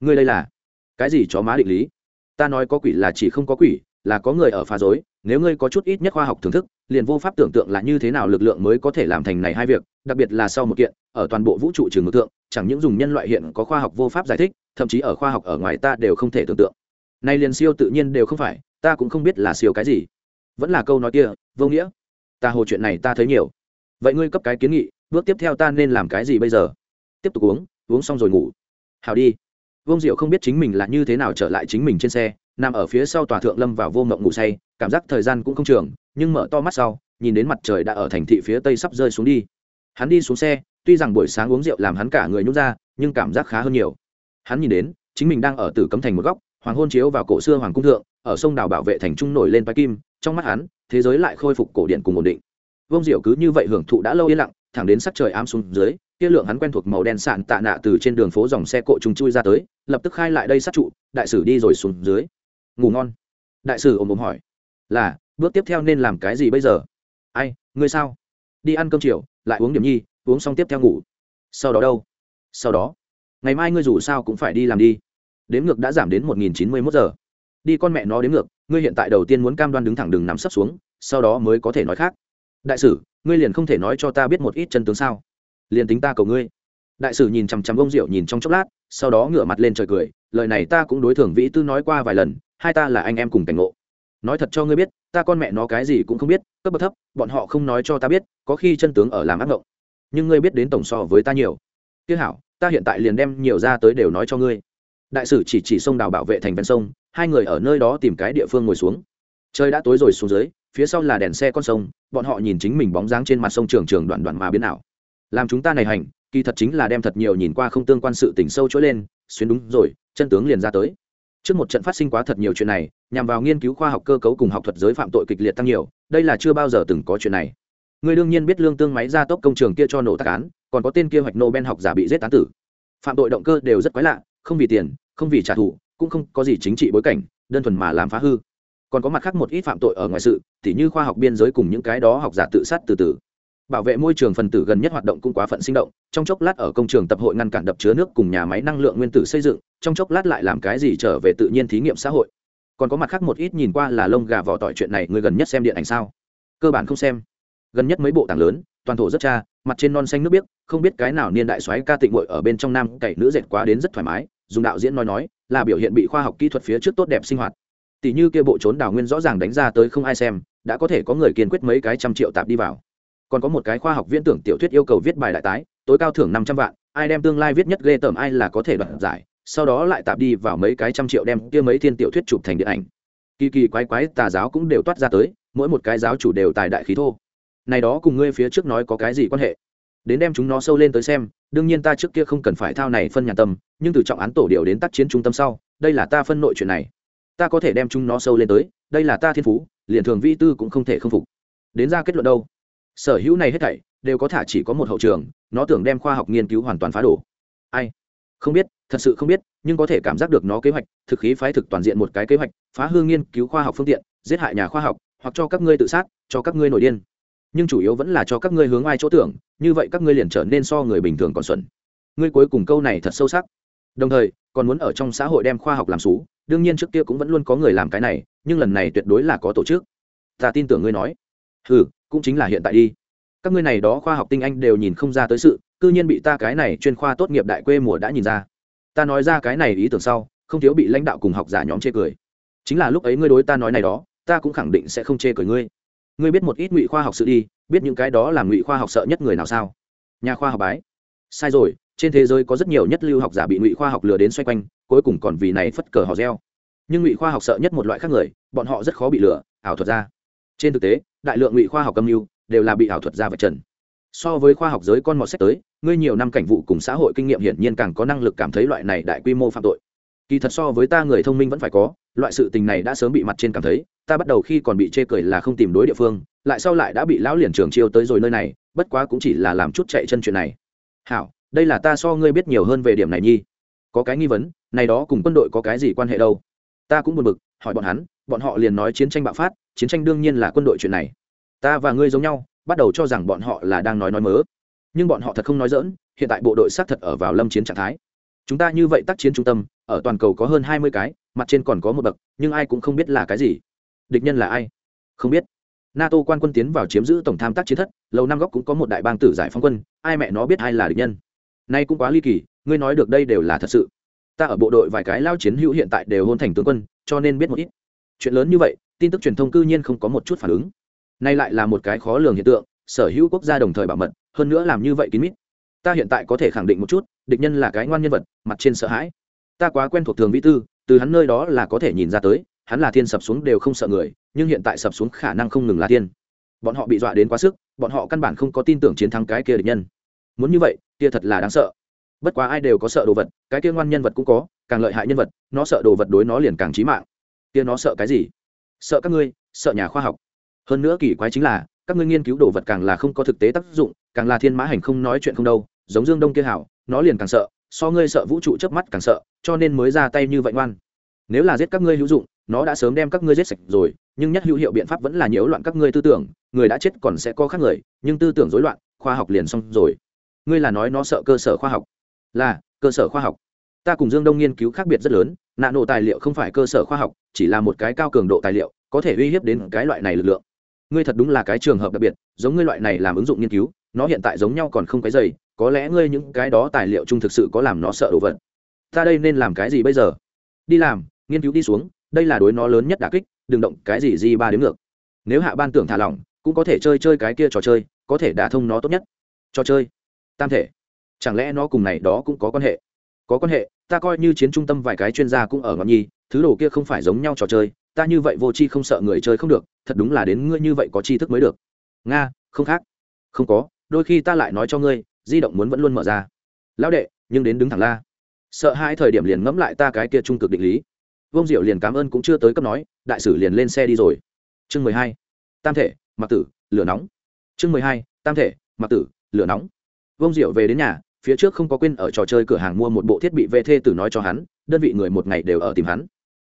Ngươi đây là cái gì chó má định lý? Ta nói có quỷ là chỉ không có quỷ là có người ở phá dối nếu ngươi có chút ít nhất khoa học thưởng thức, liền vô pháp tưởng tượng là như thế nào lực lượng mới có thể làm thành này hai việc, đặc biệt là sau một kiện, ở toàn bộ vũ trụ trường ngược tượng chẳng những dùng nhân loại hiện có khoa học vô pháp giải thích, thậm chí ở khoa học ở ngoài ta đều không thể tưởng tượng. Nay liền siêu tự nhiên đều không phải, ta cũng không biết là siêu cái gì. Vẫn là câu nói kia, vô nghĩa. Ta hồ chuyện này ta thấy nhiều. Vậy ngươi cấp cái kiến nghị, bước tiếp theo ta nên làm cái gì bây giờ? Tiếp tục uống uống xong rồi ngủ. Hào đi. Vương diệu không biết chính mình là như thế nào trở lại chính mình trên xe nằm ở phía sau tòa thượng lâm vào vô mộng ngủ say, cảm giác thời gian cũng không trường, nhưng mở to mắt sau, nhìn đến mặt trời đã ở thành thị phía tây sắp rơi xuống đi. Hắn đi xuống xe, tuy rằng buổi sáng uống rượu làm hắn cả người nhút ra, nhưng cảm giác khá hơn nhiều. Hắn nhìn đến, chính mình đang ở tử cấm thành một góc, hoàng hôn chiếu vào cổ xưa hoàng cung thượng, ở sông đảo bảo vệ thành trung nổi lên vai kim, trong mắt hắn, thế giới lại khôi phục cổ điện cùng ổn định. Vông diệu cứ như vậy hưởng thụ đã lâu yên lặng, thẳng đến sắc trời ám xuống dưới, kia lượng hắn quen thuộc màu đen sạn tạ nạ từ trên đường phố dòng xe cộ trùng chui ra tới, lập tức khai lại đây sát trụ, đại sử đi rồi xuống dưới ngủ ngon. Đại sử ồm ồm hỏi, là, bước tiếp theo nên làm cái gì bây giờ? Ai, ngươi sao? Đi ăn cơm chiều, lại uống điểm nhi, uống xong tiếp theo ngủ. Sau đó đâu? Sau đó, ngày mai ngươi dù sao cũng phải đi làm đi. Đếm ngược đã giảm đến một nghìn chín mươi mốt giờ. Đi con mẹ nó đếm ngược, ngươi hiện tại đầu tiên muốn cam đoan đứng thẳng đừng nằm sấp xuống, sau đó mới có thể nói khác. Đại sử, ngươi liền không thể nói cho ta biết một ít chân tướng sao? Liền tính ta cầu ngươi. Đại sử nhìn chằm chằm bông rượu nhìn trong chốc lát, sau đó ngửa mặt lên trời cười, lời này ta cũng đối thường vĩ tư nói qua vài lần hai ta là anh em cùng cảnh ngộ. Nói thật cho ngươi biết, ta con mẹ nó cái gì cũng không biết, cấp bậc thấp, bọn họ không nói cho ta biết, có khi chân tướng ở làm ác ngộng. Nhưng ngươi biết đến tổng so với ta nhiều. Tiếc hảo, ta hiện tại liền đem nhiều ra tới đều nói cho ngươi. Đại sử chỉ chỉ sông đào bảo vệ thành ven sông, hai người ở nơi đó tìm cái địa phương ngồi xuống. Trời đã tối rồi xuống dưới, phía sau là đèn xe con sông, bọn họ nhìn chính mình bóng dáng trên mặt sông trường trường đoạn đoạn mà biến ảo. Làm chúng ta này hành, kỳ thật chính là đem thật nhiều nhìn qua không tương quan sự tỉnh sâu trỗi lên xuyên đúng rồi, chân tướng liền ra tới trước một trận phát sinh quá thật nhiều chuyện này, nhằm vào nghiên cứu khoa học cơ cấu cùng học thuật giới phạm tội kịch liệt tăng nhiều, đây là chưa bao giờ từng có chuyện này. Người đương nhiên biết lương tương máy gia tốc công trường kia cho nổ tác án, còn có tên kia hoạch nobel học giả bị giết tán tử. Phạm tội động cơ đều rất quái lạ, không vì tiền, không vì trả thù, cũng không có gì chính trị bối cảnh, đơn thuần mà làm phá hư. Còn có mặt khác một ít phạm tội ở ngoài sự, tỉ như khoa học biên giới cùng những cái đó học giả tự sát từ từ bảo vệ môi trường phần tử gần nhất hoạt động cũng quá phận sinh động, trong chốc lát ở công trường tập hội ngăn cản đập chứa nước cùng nhà máy năng lượng nguyên tử xây dựng, trong chốc lát lại làm cái gì trở về tự nhiên thí nghiệm xã hội. Còn có mặt khác một ít nhìn qua là lông gà vỏ tỏi chuyện này, người gần nhất xem điện ảnh sao? Cơ bản không xem. Gần nhất mấy bộ tảng lớn, toàn thổ rất cha, mặt trên non xanh nước biếc, không biết cái nào niên đại xoáy ca tịnh bội ở bên trong nam cậy nữ dệt quá đến rất thoải mái, dùng đạo diễn nói nói, là biểu hiện bị khoa học kỹ thuật phía trước tốt đẹp sinh hoạt. Tỷ như kia bộ trốn đảo nguyên rõ ràng đánh ra tới không ai xem, đã có thể có người kiên quyết mấy cái trăm triệu tạp đi vào còn có một cái khoa học viễn tưởng tiểu thuyết yêu cầu viết bài đại tái, tối cao thưởng năm trăm vạn, ai đem tương lai viết nhất ghê tởm ai là có thể đoạt giải, sau đó lại tạp đi vào mấy cái trăm triệu đem kia mấy thiên tiểu thuyết chụp thành điện ảnh. Kỳ kỳ quái quái, tà giáo cũng đều toát ra tới, mỗi một cái giáo chủ đều tài đại khí thô. Này đó cùng ngươi phía trước nói có cái gì quan hệ? Đến đem chúng nó sâu lên tới xem, đương nhiên ta trước kia không cần phải thao này phân nhà tâm, nhưng từ trọng án tổ điều đến tác chiến trung tâm sau, đây là ta phân nội chuyện này. Ta có thể đem chúng nó sâu lên tới, đây là ta thiên phú, liền thường vi tư cũng không thể không phục. Đến ra kết luận đâu? Sở hữu này hết thảy đều có thả chỉ có một hậu trường, nó tưởng đem khoa học nghiên cứu hoàn toàn phá đổ. Ai? Không biết, thật sự không biết, nhưng có thể cảm giác được nó kế hoạch, thực khí phái thực toàn diện một cái kế hoạch, phá hư nghiên cứu khoa học phương tiện, giết hại nhà khoa học, hoặc cho các ngươi tự sát, cho các ngươi nổi điên. Nhưng chủ yếu vẫn là cho các ngươi hướng ai chỗ tưởng, như vậy các ngươi liền trở nên so người bình thường còn xuẩn. Ngươi cuối cùng câu này thật sâu sắc. Đồng thời, còn muốn ở trong xã hội đem khoa học làm xú, đương nhiên trước kia cũng vẫn luôn có người làm cái này, nhưng lần này tuyệt đối là có tổ chức. Ta tin tưởng ngươi nói. Ừ cũng chính là hiện tại đi. Các ngươi này đó khoa học tinh anh đều nhìn không ra tới sự, cư nhiên bị ta cái này chuyên khoa tốt nghiệp đại quê mùa đã nhìn ra. Ta nói ra cái này ý tưởng sau, không thiếu bị lãnh đạo cùng học giả nhóm chê cười. Chính là lúc ấy ngươi đối ta nói này đó, ta cũng khẳng định sẽ không chê cười ngươi. Ngươi biết một ít ngụy khoa học sự đi, biết những cái đó là ngụy khoa học sợ nhất người nào sao? Nhà khoa học bái. Sai rồi, trên thế giới có rất nhiều nhất lưu học giả bị ngụy khoa học lừa đến xoay quanh, cuối cùng còn vì này phất cờ họ reo. Nhưng ngụy khoa học sợ nhất một loại khác người, bọn họ rất khó bị lừa, ảo thuật ra. Trên thực tế đại lượng ngụy khoa học âm mưu đều là bị ảo thuật ra vật trần. So với khoa học giới con mọt sách tới, ngươi nhiều năm cảnh vụ cùng xã hội kinh nghiệm hiển nhiên càng có năng lực cảm thấy loại này đại quy mô phạm tội. Kỳ thật so với ta người thông minh vẫn phải có, loại sự tình này đã sớm bị mặt trên cảm thấy, ta bắt đầu khi còn bị chê cười là không tìm đối địa phương, lại sau lại đã bị lão liền trường chiêu tới rồi nơi này, bất quá cũng chỉ là làm chút chạy chân chuyện này. Hảo, đây là ta so ngươi biết nhiều hơn về điểm này nhi. Có cái nghi vấn, này đó cùng quân đội có cái gì quan hệ đâu? Ta cũng buồn bực, hỏi bọn hắn bọn họ liền nói chiến tranh bạo phát, chiến tranh đương nhiên là quân đội chuyện này. Ta và ngươi giống nhau, bắt đầu cho rằng bọn họ là đang nói nói mớ. Nhưng bọn họ thật không nói dỡn hiện tại bộ đội xác thật ở vào lâm chiến trạng thái. Chúng ta như vậy tác chiến trung tâm, ở toàn cầu có hơn hai mươi cái, mặt trên còn có một bậc, nhưng ai cũng không biết là cái gì. Địch nhân là ai? Không biết. Nato quan quân tiến vào chiếm giữ tổng tham tác chiến thất, lầu năm góc cũng có một đại bang tử giải phóng quân, ai mẹ nó biết ai là địch nhân? Nay cũng quá ly kỳ, ngươi nói được đây đều là thật sự. Ta ở bộ đội vài cái lao chiến hữu hiện tại đều hôn thành tướng quân, cho nên biết một ít chuyện lớn như vậy, tin tức truyền thông cư nhiên không có một chút phản ứng. Nay lại là một cái khó lường hiện tượng, sở hữu quốc gia đồng thời bảo mật, hơn nữa làm như vậy kín mít. Ta hiện tại có thể khẳng định một chút, địch nhân là cái ngoan nhân vật, mặt trên sợ hãi. Ta quá quen thuộc thường vĩ tư, từ hắn nơi đó là có thể nhìn ra tới, hắn là thiên sập xuống đều không sợ người, nhưng hiện tại sập xuống khả năng không ngừng là thiên. Bọn họ bị dọa đến quá sức, bọn họ căn bản không có tin tưởng chiến thắng cái kia địch nhân. Muốn như vậy, kia thật là đáng sợ. Bất quá ai đều có sợ đồ vật, cái kia ngoan nhân vật cũng có, càng lợi hại nhân vật, nó sợ đồ vật đối nó liền càng trí mạng kia nó sợ cái gì? Sợ các ngươi, sợ nhà khoa học. Hơn nữa kỳ quái chính là, các ngươi nghiên cứu đồ vật càng là không có thực tế tác dụng, càng là thiên mã hành không nói chuyện không đâu, giống dương đông kia hảo, nó liền càng sợ, so ngươi sợ vũ trụ chớp mắt càng sợ, cho nên mới ra tay như vậy ngoan. Nếu là giết các ngươi hữu dụng, nó đã sớm đem các ngươi giết sạch rồi, nhưng nhất hữu hiệu biện pháp vẫn là nhiễu loạn các ngươi tư tưởng, người đã chết còn sẽ có khác người, nhưng tư tưởng rối loạn, khoa học liền xong rồi. Ngươi là nói nó sợ cơ sở khoa học. Là, cơ sở khoa học. Ta cùng dương đông nghiên cứu khác biệt rất lớn nạn nổ tài liệu không phải cơ sở khoa học, chỉ là một cái cao cường độ tài liệu, có thể uy hiếp đến cái loại này lực lượng. Ngươi thật đúng là cái trường hợp đặc biệt, giống ngươi loại này làm ứng dụng nghiên cứu, nó hiện tại giống nhau còn không cái dày có lẽ ngươi những cái đó tài liệu chung thực sự có làm nó sợ đồ vật. Ta đây nên làm cái gì bây giờ? Đi làm, nghiên cứu đi xuống, đây là đối nó lớn nhất đà kích, đừng động cái gì di ba đến ngược. Nếu hạ ban tưởng thả lỏng, cũng có thể chơi chơi cái kia trò chơi, có thể đả thông nó tốt nhất. Trò chơi, tam thể, chẳng lẽ nó cùng này đó cũng có quan hệ? Có quan hệ ta coi như chiến trung tâm vài cái chuyên gia cũng ở ngọn nhi, thứ đồ kia không phải giống nhau trò chơi, ta như vậy vô tri không sợ người chơi không được, thật đúng là đến ngươi như vậy có tri thức mới được. Nga, không khác. Không có, đôi khi ta lại nói cho ngươi, di động muốn vẫn luôn mở ra. Lão đệ, nhưng đến đứng thẳng la. Sợ hai thời điểm liền ngẫm lại ta cái kia trung cực định lý. Vông diệu liền cảm ơn cũng chưa tới cấp nói, đại sử liền lên xe đi rồi. Chương mười hai. Tam thể, mặc tử, lửa nóng. Chương mười hai. Tam thể, mặc tử, lửa nóng. Vông diệu về đến nhà phía trước không có quên ở trò chơi cửa hàng mua một bộ thiết bị vệ thê tử nói cho hắn, đơn vị người một ngày đều ở tìm hắn.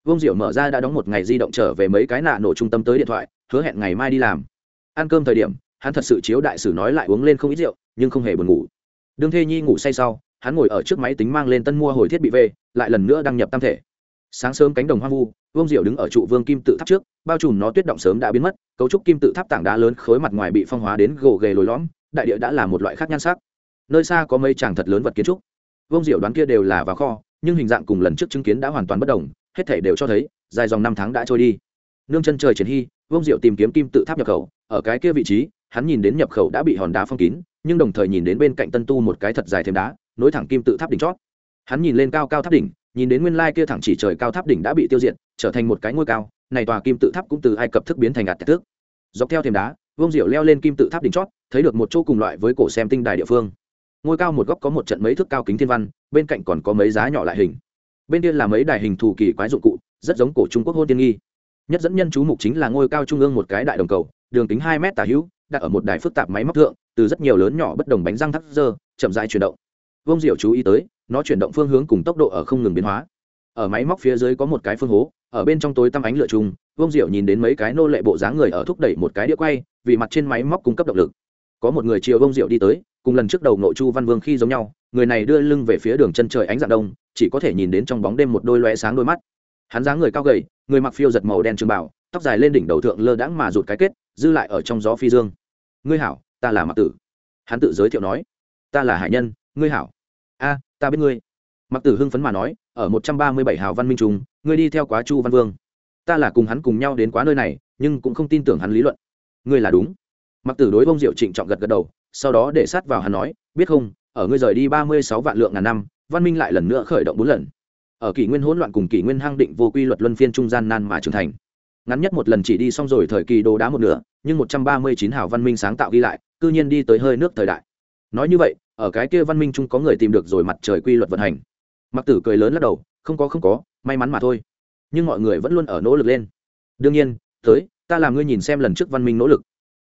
Vương diệu mở ra đã đóng một ngày di động trở về mấy cái nạ nổ trung tâm tới điện thoại, hứa hẹn ngày mai đi làm. Ăn cơm thời điểm, hắn thật sự chiếu đại sử nói lại uống lên không ít rượu, nhưng không hề buồn ngủ. Đương thê nhi ngủ say sau, hắn ngồi ở trước máy tính mang lên tân mua hồi thiết bị về lại lần nữa đăng nhập tam thể. Sáng sớm cánh đồng hoang vu, vương diệu đứng ở trụ vương kim tự tháp trước, bao trùm nó tuyết động sớm đã biến mất, cấu trúc kim tự tháp tảng đá lớn khối mặt ngoài bị phong hóa đến gồ ghề lồi lõm, đại địa đã là một loại khác nhan sắc nơi xa có mấy tràng thật lớn vật kiến trúc. Vương diệu đoán kia đều là vào kho, nhưng hình dạng cùng lần trước chứng kiến đã hoàn toàn bất đồng, hết thể đều cho thấy, dài dòng năm tháng đã trôi đi. Nương chân trời triển hy, vương diệu tìm kiếm kim tự tháp nhập khẩu, ở cái kia vị trí, hắn nhìn đến nhập khẩu đã bị hòn đá phong kín, nhưng đồng thời nhìn đến bên cạnh tân tu một cái thật dài thêm đá, nối thẳng kim tự tháp đỉnh chót. Hắn nhìn lên cao cao tháp đỉnh, nhìn đến nguyên lai kia thẳng chỉ trời cao tháp đỉnh đã bị tiêu diệt, trở thành một cái ngôi cao, này tòa kim tự tháp cũng từ ai cập thức biến thành ạt tước dọc theo thêm đá, vương diệu leo lên kim tự tháp đỉnh chót, thấy được một chỗ cùng loại với cổ xem tinh đài địa phương ngôi cao một góc có một trận mấy thước cao kính thiên văn, bên cạnh còn có mấy giá nhỏ lại hình. Bên kia là mấy đài hình thù kỳ quái dụng cụ, rất giống cổ trung quốc hôn tiên nghi. Nhất dẫn nhân chú mục chính là ngôi cao trung ương một cái đại đồng cầu, đường kính hai mét tả hữu, đặt ở một đài phức tạp máy móc thượng, từ rất nhiều lớn nhỏ bất đồng bánh răng thắt dơ, chậm rãi chuyển động. Vông diệu chú ý tới, nó chuyển động phương hướng cùng tốc độ ở không ngừng biến hóa. Ở máy móc phía dưới có một cái phương hố, ở bên trong tối tăm ánh lửa chung vông diệu nhìn đến mấy cái nô lệ bộ dáng người ở thúc đẩy một cái đĩa quay, vì mặt trên máy móc cung cấp động lực có một người chiều bông rượu đi tới, cùng lần trước đầu nội chu văn vương khi giống nhau, người này đưa lưng về phía đường chân trời ánh dạng đông, chỉ có thể nhìn đến trong bóng đêm một đôi loe sáng đôi mắt. Hắn dáng người cao gầy, người mặc phiêu giật màu đen trường bảo tóc dài lên đỉnh đầu thượng lơ đãng mà rụt cái kết, dư lại ở trong gió phi dương. Ngươi hảo, ta là mặc tử. Hắn tự giới thiệu nói. Ta là hải nhân, ngươi hảo. A, ta biết ngươi. Mặc tử hưng phấn mà nói, ở một trăm ba mươi bảy hào văn minh trung ngươi đi theo quá chu văn vương. Ta là cùng hắn cùng nhau đến quá nơi này, nhưng cũng không tin tưởng hắn lý luận. Ngươi là đúng mặc tử đối bông diệu trịnh trọng gật gật đầu, sau đó để sát vào hắn nói, biết không, ở ngươi rời đi ba mươi sáu vạn lượng ngàn năm, văn minh lại lần nữa khởi động bốn lần. Ở kỷ nguyên hỗn loạn cùng kỷ nguyên hang định vô quy luật luân phiên trung gian nan mà trưởng thành. Ngắn nhất một lần chỉ đi xong rồi thời kỳ đồ đá một nửa, nhưng một trăm ba mươi chín hào văn minh sáng tạo ghi lại, cư nhiên đi tới hơi nước thời đại. Nói như vậy, ở cái kia văn minh chung có người tìm được rồi mặt trời quy luật vận hành. Mặc tử cười lớn lắc đầu, không có không có, may mắn mà thôi. Nhưng mọi người vẫn luôn ở nỗ lực lên. Đương nhiên, tới, ta làm ngươi nhìn xem lần trước văn minh nỗ lực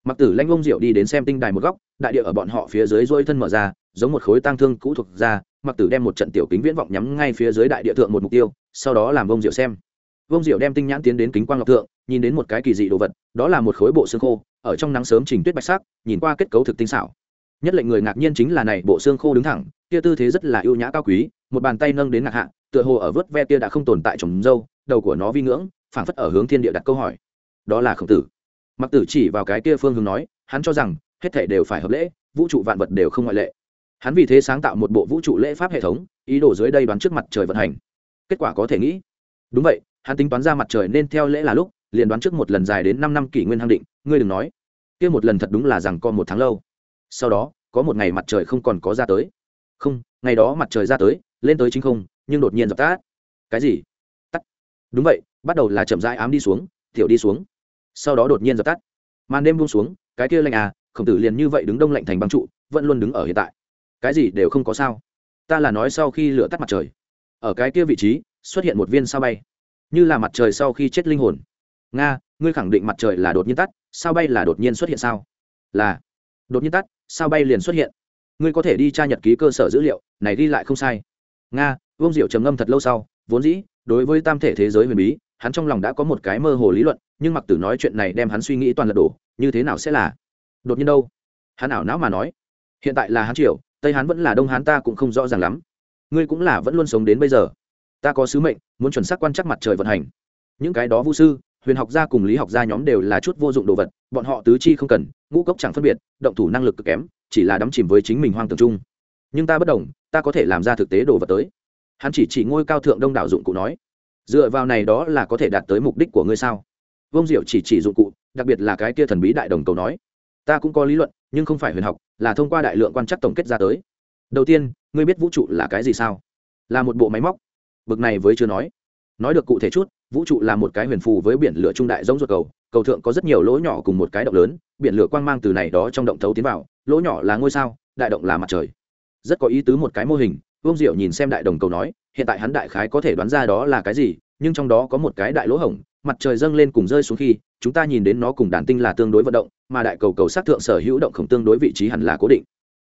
mặc tử lanh ông diệu đi đến xem tinh đài một góc, đại địa ở bọn họ phía dưới dôi thân mở ra, giống một khối tang thương cũ thuộc ra, mặc tử đem một trận tiểu kính viễn vọng nhắm ngay phía dưới đại địa thượng một mục tiêu, sau đó làm ông diệu xem. Ông diệu đem tinh nhãn tiến đến kính quang ngọc thượng, nhìn đến một cái kỳ dị đồ vật, đó là một khối bộ xương khô, ở trong nắng sớm trình tuyết bạch sắc, nhìn qua kết cấu thực tinh xảo. Nhất lệnh người ngạc nhiên chính là này bộ xương khô đứng thẳng, kia tư thế rất là ưu nhã cao quý, một bàn tay nâng đến ngạc hạ, tựa hồ ở vớt ve kia đã không tồn tại trồng dâu, đầu của nó vi ngưỡng, phảng phất ở hướng thiên địa đặt câu hỏi. Đó là khổng tử mặc tử chỉ vào cái kia phương hướng nói, hắn cho rằng, hết thể đều phải hợp lễ, vũ trụ vạn vật đều không ngoại lệ. Hắn vì thế sáng tạo một bộ vũ trụ lễ pháp hệ thống, ý đồ dưới đây đoán trước mặt trời vận hành. Kết quả có thể nghĩ. Đúng vậy, hắn tính toán ra mặt trời nên theo lễ là lúc, liền đoán trước một lần dài đến năm năm kỷ nguyên hang định, ngươi đừng nói. Kia một lần thật đúng là rằng còn một tháng lâu. Sau đó, có một ngày mặt trời không còn có ra tới. Không, ngày đó mặt trời ra tới, lên tới chính không, nhưng đột nhiên dập tắt. Cái gì? Tắt. Đúng vậy, bắt đầu là chậm rãi ám đi xuống thiểu đi xuống sau đó đột nhiên dập tắt. Màn đêm buông xuống, cái kia lạnh à khổng tử liền như vậy đứng đông lạnh thành băng trụ, vẫn luôn đứng ở hiện tại. Cái gì đều không có sao. Ta là nói sau khi lửa tắt mặt trời. Ở cái kia vị trí, xuất hiện một viên sao bay. Như là mặt trời sau khi chết linh hồn. Nga, ngươi khẳng định mặt trời là đột nhiên tắt, sao bay là đột nhiên xuất hiện sao? Là. Đột nhiên tắt, sao bay liền xuất hiện. Ngươi có thể đi tra nhật ký cơ sở dữ liệu, này đi lại không sai. Nga, vương diệu trầm ngâm thật lâu sau, vốn dĩ, đối với tam thể thế giới huyền bí hắn trong lòng đã có một cái mơ hồ lý luận, nhưng mặc tử nói chuyện này đem hắn suy nghĩ toàn lật đổ, như thế nào sẽ là? Đột nhiên đâu? Hắn ảo não mà nói. Hiện tại là hắn triều, tây hắn vẫn là đông hắn ta cũng không rõ ràng lắm. Ngươi cũng là vẫn luôn sống đến bây giờ. Ta có sứ mệnh, muốn chuẩn xác quan trắc mặt trời vận hành. Những cái đó vũ sư, huyền học gia cùng lý học gia nhóm đều là chút vô dụng đồ vật, bọn họ tứ chi không cần, ngũ cốc chẳng phân biệt, động thủ năng lực cực kém, chỉ là đắm chìm với chính mình hoang tưởng chung. Nhưng ta bất đồng, ta có thể làm ra thực tế đồ vật tới. Hắn chỉ chỉ ngôi cao thượng đông đảo dụng cụ nói dựa vào này đó là có thể đạt tới mục đích của ngươi sao? Vông diệu chỉ chỉ dụng cụ, đặc biệt là cái kia thần bí đại đồng cầu nói. Ta cũng có lý luận, nhưng không phải huyền học, là thông qua đại lượng quan trắc tổng kết ra tới. Đầu tiên, ngươi biết vũ trụ là cái gì sao? Là một bộ máy móc. Bực này với chưa nói. Nói được cụ thể chút, vũ trụ là một cái huyền phù với biển lửa trung đại giống ruột cầu. Cầu thượng có rất nhiều lỗ nhỏ cùng một cái động lớn, biển lửa quang mang từ này đó trong động thấu tiến vào. Lỗ nhỏ là ngôi sao, đại động là mặt trời. Rất có ý tứ một cái mô hình, vương diệu nhìn xem đại đồng cầu nói hiện tại hắn đại khái có thể đoán ra đó là cái gì nhưng trong đó có một cái đại lỗ hổng mặt trời dâng lên cùng rơi xuống khi chúng ta nhìn đến nó cùng đàn tinh là tương đối vận động mà đại cầu cầu sát thượng sở hữu động khổng tương đối vị trí hẳn là cố định.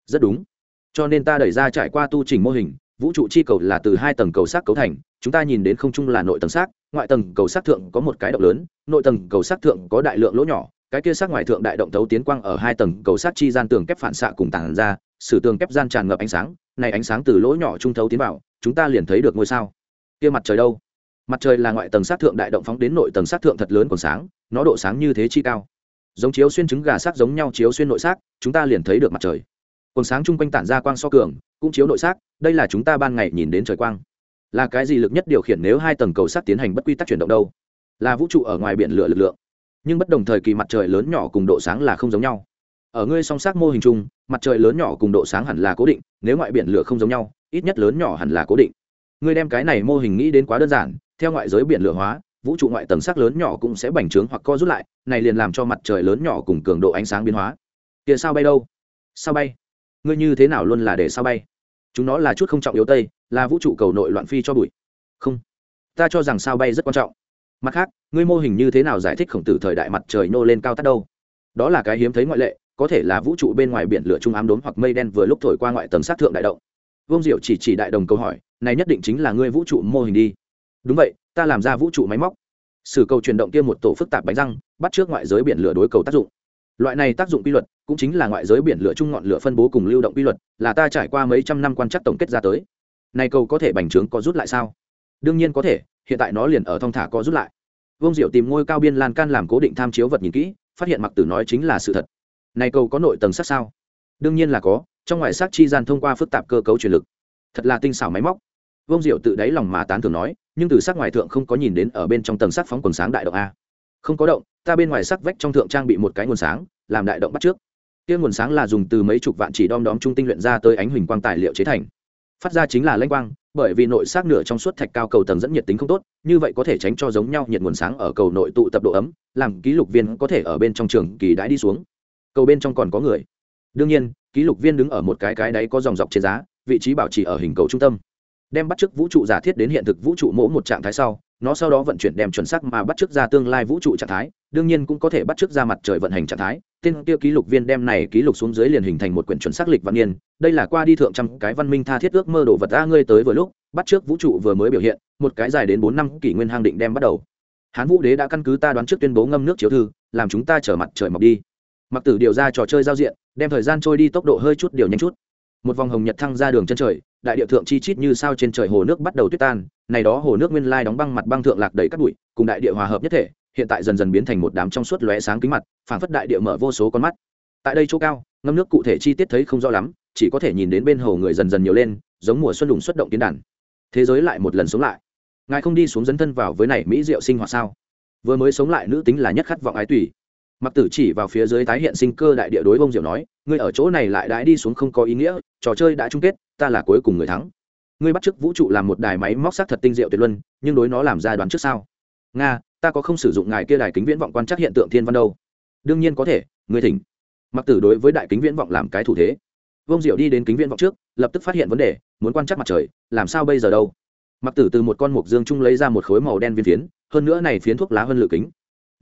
Rất đúng. Cho nên ta đẩy ra trải qua tu trình mô hình vũ trụ chi cầu là từ hai tầng cầu sát cấu thành chúng ta nhìn đến không chung là nội tầng sát, ngoại tầng cầu sát thượng có một cái động lớn nội tầng cầu sát thượng có đại lượng lỗ nhỏ cái kia sát ngoài thượng đại động thấu tiến quang ở hai tầng cầu sát chi gian tường kép phản xạ cùng tàn ra sử tường kép gian tràn ngập ánh sáng này ánh sáng từ lỗ nhỏ trung thấu tiến vào, chúng ta liền thấy được ngôi sao. Kia mặt trời đâu? Mặt trời là ngoại tầng sát thượng đại động phóng đến nội tầng sát thượng thật lớn còn sáng, nó độ sáng như thế chi cao. Giống chiếu xuyên trứng gà sắc giống nhau chiếu xuyên nội xác chúng ta liền thấy được mặt trời. Còn sáng chung quanh tản ra quang so cường, cũng chiếu nội xác đây là chúng ta ban ngày nhìn đến trời quang. Là cái gì lực nhất điều khiển nếu hai tầng cầu sắt tiến hành bất quy tắc chuyển động đâu? Là vũ trụ ở ngoài biển lửa lực lượng. Nhưng bất đồng thời kỳ mặt trời lớn nhỏ cùng độ sáng là không giống nhau. Ở ngươi song sắc mô hình chung mặt trời lớn nhỏ cùng độ sáng hẳn là cố định, nếu ngoại biển lửa không giống nhau, ít nhất lớn nhỏ hẳn là cố định. Ngươi đem cái này mô hình nghĩ đến quá đơn giản, theo ngoại giới biển lửa hóa, vũ trụ ngoại tầng sắc lớn nhỏ cũng sẽ bành trướng hoặc co rút lại, này liền làm cho mặt trời lớn nhỏ cùng cường độ ánh sáng biến hóa. Kìa sao bay đâu? Sao bay? Ngươi như thế nào luôn là để sao bay? Chúng nó là chút không trọng yếu tây, là vũ trụ cầu nội loạn phi cho bụi. Không. Ta cho rằng sao bay rất quan trọng. Mặt khác, ngươi mô hình như thế nào giải thích khổng tử thời đại mặt trời nô lên cao tắt đâu? Đó là cái hiếm thấy ngoại lệ có thể là vũ trụ bên ngoài biển lửa trung ám đốn hoặc mây đen vừa lúc thổi qua ngoại tầng sát thượng đại động. Vương diệu chỉ chỉ đại đồng câu hỏi, này nhất định chính là ngươi vũ trụ mô hình đi. Đúng vậy, ta làm ra vũ trụ máy móc. Sử cầu chuyển động kia một tổ phức tạp bánh răng, bắt trước ngoại giới biển lửa đối cầu tác dụng. Loại này tác dụng quy luật, cũng chính là ngoại giới biển lửa chung ngọn lửa phân bố cùng lưu động quy luật, là ta trải qua mấy trăm năm quan trắc tổng kết ra tới. Này cầu có thể bành trướng có rút lại sao? Đương nhiên có thể, hiện tại nó liền ở thong thả có rút lại. Vương diệu tìm ngôi cao biên lan can làm cố định tham chiếu vật nhìn kỹ, phát hiện mặc tử nói chính là sự thật này cầu có nội tầng sát sao? Đương nhiên là có, trong ngoại sát chi gian thông qua phức tạp cơ cấu truyền lực. Thật là tinh xảo máy móc. Vương diệu tự đáy lòng mà tán thường nói, nhưng từ sát ngoài thượng không có nhìn đến ở bên trong tầng sát phóng quần sáng đại động a. Không có động, ta bên ngoài sắc vách trong thượng trang bị một cái nguồn sáng, làm đại động bắt trước. Kia nguồn sáng là dùng từ mấy chục vạn chỉ đom đóm trung tinh luyện ra tới ánh huỳnh quang tài liệu chế thành. Phát ra chính là lanh quang, bởi vì nội xác nửa trong suốt thạch cao cầu tầng dẫn nhiệt tính không tốt, như vậy có thể tránh cho giống nhau nhiệt nguồn sáng ở cầu nội tụ tập độ ấm, làm ký lục viên có thể ở bên trong trường kỳ đãi đi xuống cầu bên trong còn có người. Đương nhiên, ký lục viên đứng ở một cái cái đáy có dòng dọc trên giá, vị trí bảo trì ở hình cầu trung tâm. Đem bắt chước vũ trụ giả thiết đến hiện thực vũ trụ mỗ một trạng thái sau, nó sau đó vận chuyển đem chuẩn xác mà bắt chước ra tương lai vũ trụ trạng thái, đương nhiên cũng có thể bắt chước ra mặt trời vận hành trạng thái. Tên kia ký lục viên đem này ký lục xuống dưới liền hình thành một quyển chuẩn xác lịch văn niên. Đây là qua đi thượng trăm cái văn minh tha thiết ước mơ đồ vật a ngươi tới vừa lúc, bắt trước vũ trụ vừa mới biểu hiện, một cái dài đến bốn năm kỷ nguyên hang định đem bắt đầu. Hán vũ đế đã căn cứ ta đoán trước tuyên bố ngâm nước chiếu thư, làm chúng ta trở mặt trời mọc đi mặc tử điều ra trò chơi giao diện, đem thời gian trôi đi tốc độ hơi chút điều nhanh chút. Một vòng hồng nhật thăng ra đường chân trời, đại địa thượng chi chít như sao trên trời hồ nước bắt đầu tuyết tan, này đó hồ nước nguyên lai đóng băng mặt băng thượng lạc đầy các bụi, cùng đại địa hòa hợp nhất thể, hiện tại dần dần biến thành một đám trong suốt lóe sáng kính mặt, phảng phất đại địa mở vô số con mắt. Tại đây chỗ cao, ngâm nước cụ thể chi tiết thấy không rõ lắm, chỉ có thể nhìn đến bên hồ người dần dần nhiều lên, giống mùa xuân đùng xuất động tiến đàn. Thế giới lại một lần sống lại. Ngài không đi xuống dấn thân vào với này mỹ diệu sinh hoạt sao? Vừa mới sống lại nữ tính là nhất khát vọng ái tùy mặc tử chỉ vào phía dưới tái hiện sinh cơ đại địa đối bông diệu nói, ngươi ở chỗ này lại đãi đi xuống không có ý nghĩa, trò chơi đã chung kết, ta là cuối cùng người thắng. Ngươi bắt chước vũ trụ làm một đài máy móc sắc thật tinh diệu tuyệt luân, nhưng đối nó làm ra đoán trước sao? Nga, ta có không sử dụng ngài kia đài kính viễn vọng quan trắc hiện tượng thiên văn đâu. Đương nhiên có thể, ngươi thỉnh. Mặc tử đối với đại kính viễn vọng làm cái thủ thế. Vông diệu đi đến kính viễn vọng trước, lập tức phát hiện vấn đề, muốn quan trắc mặt trời, làm sao bây giờ đâu? Mặc tử từ một con mục dương trung lấy ra một khối màu đen viên phiến, hơn nữa này phiến thuốc lá hơn lự kính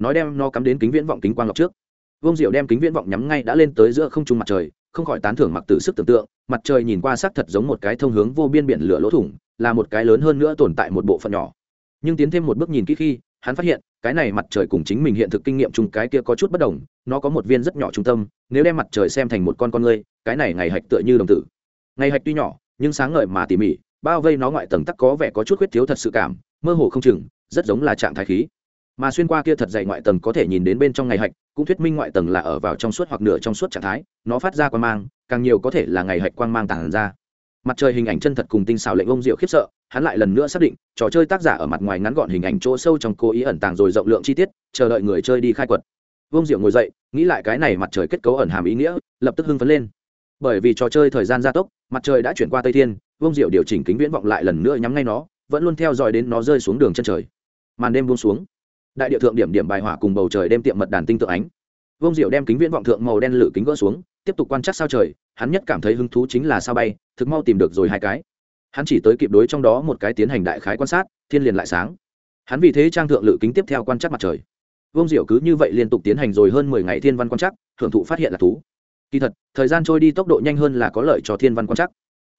nói đem nó cắm đến kính viễn vọng kính quang lọc trước. Vương diệu đem kính viễn vọng nhắm ngay đã lên tới giữa không trung mặt trời, không khỏi tán thưởng mặc tử sức tưởng tượng, mặt trời nhìn qua xác thật giống một cái thông hướng vô biên biển lửa lỗ thủng, là một cái lớn hơn nữa tồn tại một bộ phận nhỏ. Nhưng tiến thêm một bước nhìn kỹ khi, hắn phát hiện, cái này mặt trời cùng chính mình hiện thực kinh nghiệm chung cái kia có chút bất đồng, nó có một viên rất nhỏ trung tâm, nếu đem mặt trời xem thành một con con ngươi, cái này ngày hạch tựa như đồng tử. Ngày hạch tuy nhỏ, nhưng sáng ngời mà tỉ mỉ, bao vây nó ngoại tầng tắc có vẻ có chút khuyết thiếu thật sự cảm, mơ hồ không chừng, rất giống là trạng thái khí mà xuyên qua kia thật dày ngoại tầng có thể nhìn đến bên trong ngày hạch, cũng thuyết minh ngoại tầng là ở vào trong suốt hoặc nửa trong suốt trạng thái, nó phát ra quang mang, càng nhiều có thể là ngày hạch quang mang tàn ra. Mặt trời hình ảnh chân thật cùng tinh xảo lệnh ông diệu khiếp sợ, hắn lại lần nữa xác định, trò chơi tác giả ở mặt ngoài ngắn gọn hình ảnh chỗ sâu trong cố ý ẩn tàng rồi rộng lượng chi tiết, chờ đợi người chơi đi khai quật. Vương diệu ngồi dậy, nghĩ lại cái này mặt trời kết cấu ẩn hàm ý nghĩa, lập tức hưng phấn lên. Bởi vì trò chơi thời gian gia tốc, mặt trời đã chuyển qua tây thiên, vương diệu điều chỉnh kính viễn vọng lại lần nữa nhắm ngay nó, vẫn luôn theo dõi đến nó rơi xuống đường chân trời. Màn đêm buông xuống đại địa thượng điểm điểm bài hỏa cùng bầu trời đem tiệm mật đàn tinh tượng ánh. Vương diệu đem kính viễn vọng thượng màu đen lử kính gỡ xuống, tiếp tục quan trắc sao trời, hắn nhất cảm thấy hứng thú chính là sao bay, thực mau tìm được rồi hai cái. Hắn chỉ tới kịp đối trong đó một cái tiến hành đại khái quan sát, thiên liền lại sáng. Hắn vì thế trang thượng lự kính tiếp theo quan trắc mặt trời. Vương diệu cứ như vậy liên tục tiến hành rồi hơn mười ngày thiên văn quan trắc, thưởng thụ phát hiện là thú. Kỳ thật, thời gian trôi đi tốc độ nhanh hơn là có lợi cho thiên văn quan trắc.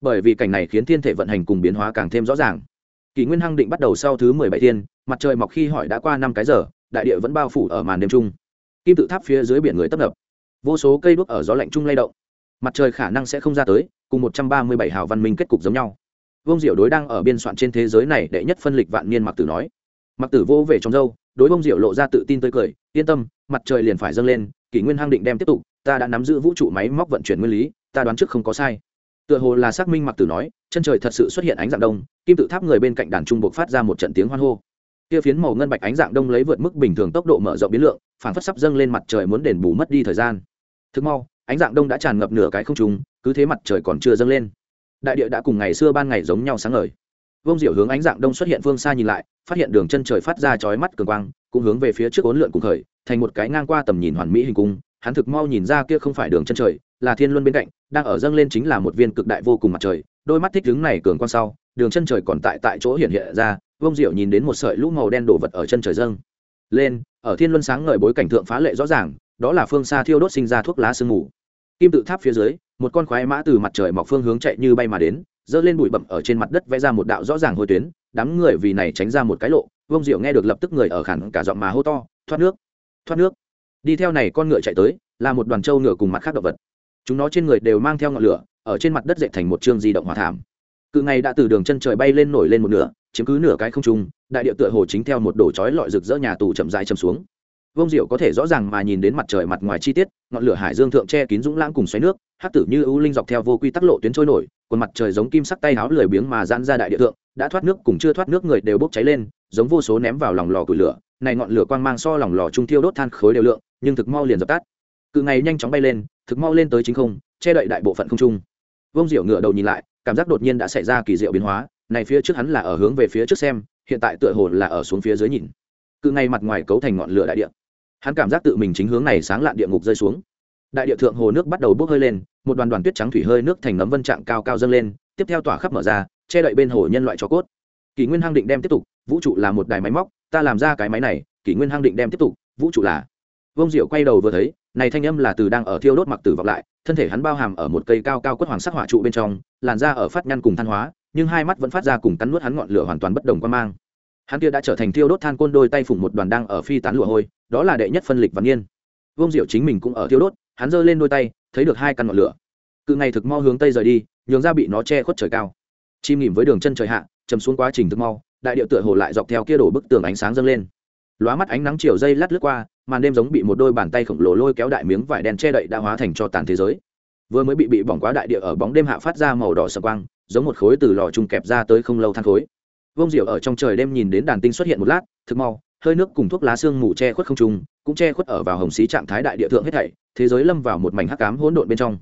Bởi vì cảnh này khiến thiên thể vận hành cùng biến hóa càng thêm rõ ràng kỷ nguyên hăng định bắt đầu sau thứ mười bảy thiên, mặt trời mọc khi hỏi đã qua năm cái giờ, đại địa vẫn bao phủ ở màn đêm trung kim tự tháp phía dưới biển người tấp nập. Vô số cây đuốc ở gió lạnh trung lay động. Mặt trời khả năng sẽ không ra tới, cùng một trăm ba mươi bảy hào văn minh kết cục giống nhau. Vương diệu đối đang ở biên soạn trên thế giới này đệ nhất phân lịch vạn niên mặc tử nói. Mặc tử vô về trong dâu, đối vương diệu lộ ra tự tin tươi cười, yên tâm, mặt trời liền phải dâng lên, kỷ nguyên hăng định đem tiếp tục, ta đã nắm giữ vũ trụ máy móc vận chuyển nguyên lý, ta đoán trước không có sai. Tựa hồ là xác minh mặc tử nói chân trời thật sự xuất hiện ánh dạng đông, kim tự tháp người bên cạnh đàn trung buộc phát ra một trận tiếng hoan hô. Kia phiến màu ngân bạch ánh dạng đông lấy vượt mức bình thường tốc độ mở rộng biến lượng phản phất sắp dâng lên mặt trời muốn đền bù mất đi thời gian. Thực mau, ánh dạng đông đã tràn ngập nửa cái không trùng cứ thế mặt trời còn chưa dâng lên. Đại địa đã cùng ngày xưa ban ngày giống nhau sáng ngời. Vông diệu hướng ánh dạng đông xuất hiện phương xa nhìn lại, phát hiện đường chân trời phát ra chói mắt cường quang, cũng hướng về phía trước ốn lượn cùng khởi, thành một cái ngang qua tầm nhìn hoàn mỹ hình cung. Hắn thực mau nhìn ra kia không phải đường chân trời, là thiên luân bên cạnh, đang ở dâng lên chính là một viên cực đại vô cùng mặt trời đôi mắt thích đứng này cường quang sau, đường chân trời còn tại tại chỗ hiện hiện ra vông diệu nhìn đến một sợi lũ màu đen đổ vật ở chân trời dâng. Lên, ở thiên luân sáng ngời bối cảnh thượng phá lệ rõ ràng, đó là phương xa thiêu đốt sinh ra thuốc lá sương mù. Kim tự tháp phía dưới, một con khoái mã từ mặt trời mọc phương hướng chạy như bay mà đến dơ lên bụi bậm ở trên mặt đất vẽ ra một đạo rõ ràng hồi tuyến, đám người vì này tránh ra một cái lộ vông diệu nghe được lập tức người ở khản cả giọng mà hô to, thoát nước thoát nước. Đi theo này con ngựa chạy tới, là một đoàn trâu ngựa cùng mặt khác động vật. Chúng nó trên người đều mang theo ngọn lửa ở trên mặt đất dệt thành một chương di động hỏa thảm. Cự ngày đã từ đường chân trời bay lên nổi lên một nửa, chiếm cứ nửa cái không trung, đại địa tựa hồ chính theo một đổ chói lọi rực rỡ nhà tù chậm dài chầm xuống. Vông diệu có thể rõ ràng mà nhìn đến mặt trời mặt ngoài chi tiết, ngọn lửa hải dương thượng che kín dũng lãng cùng xoáy nước hát tử như ưu linh dọc theo vô quy tắc lộ tuyến trôi nổi còn mặt trời giống kim sắc tay áo lười biếng mà giãn ra đại địa thượng, đã thoát nước cùng chưa thoát nước người đều bốc cháy lên, giống vô số ném vào lòng lò củi lửa, này ngọn lửa quang mang so lòng lò trung thiêu đốt than khối đều lượng, nhưng thực mau liền dập tắt. Cự ngày nhanh chóng bay lên, thực mau lên tới chính không, che đậy đại bộ phận không trung vông diệu ngựa đầu nhìn lại, cảm giác đột nhiên đã xảy ra kỳ diệu biến hóa, này phía trước hắn là ở hướng về phía trước xem, hiện tại tựa hồ là ở xuống phía dưới nhìn. Cự ngay mặt ngoài cấu thành ngọn lửa đại địa. Hắn cảm giác tự mình chính hướng này sáng lạn địa ngục rơi xuống. Đại địa thượng hồ nước bắt đầu bốc hơi lên, một đoàn đoàn tuyết trắng thủy hơi nước thành nấm vân trạng cao cao dâng lên, tiếp theo tỏa khắp mở ra, che đậy bên hồ nhân loại cho cốt. Kỷ nguyên hang định đem tiếp tục, vũ trụ là một đài máy móc, ta làm ra cái máy này, kỷ nguyên hang định đem tiếp tục, vũ trụ là. Vông diệu quay đầu vừa thấy này thanh âm là từ đang ở thiêu đốt mặc tử vọng lại, thân thể hắn bao hàm ở một cây cao cao quất hoàng sắc hỏa trụ bên trong, làn da ở phát nhăn cùng than hóa, nhưng hai mắt vẫn phát ra cùng cắn nuốt hắn ngọn lửa hoàn toàn bất đồng quan mang. Hắn kia đã trở thành thiêu đốt than côn đôi tay phủng một đoàn đang ở phi tán lụa hôi, đó là đệ nhất phân lịch văn niên. Vương diệu chính mình cũng ở thiêu đốt, hắn giơ lên đôi tay, thấy được hai căn ngọn lửa. Cự ngày thực mau hướng tây rời đi, nhường ra bị nó che khuất trời cao. Chim nghỉm với đường chân trời hạ, chầm xuống quá trình thực mau, đại điệu tựa hồ lại dọc theo kia đổ bức tường ánh sáng dâng lên. Lóa mắt ánh nắng chiều dây lát lướt qua màn đêm giống bị một đôi bàn tay khổng lồ lôi kéo đại miếng vải đen che đậy đã hóa thành cho tàn thế giới. Vừa mới bị bị bỏng quá đại địa ở bóng đêm hạ phát ra màu đỏ sập quang, giống một khối từ lò chung kẹp ra tới không lâu than khối. Vông diệu ở trong trời đêm nhìn đến đàn tinh xuất hiện một lát thực mau, hơi nước cùng thuốc lá xương mù che khuất không trung, cũng che khuất ở vào hồng xí trạng thái đại địa thượng hết thảy, thế giới lâm vào một mảnh hắc ám hỗn độn bên trong.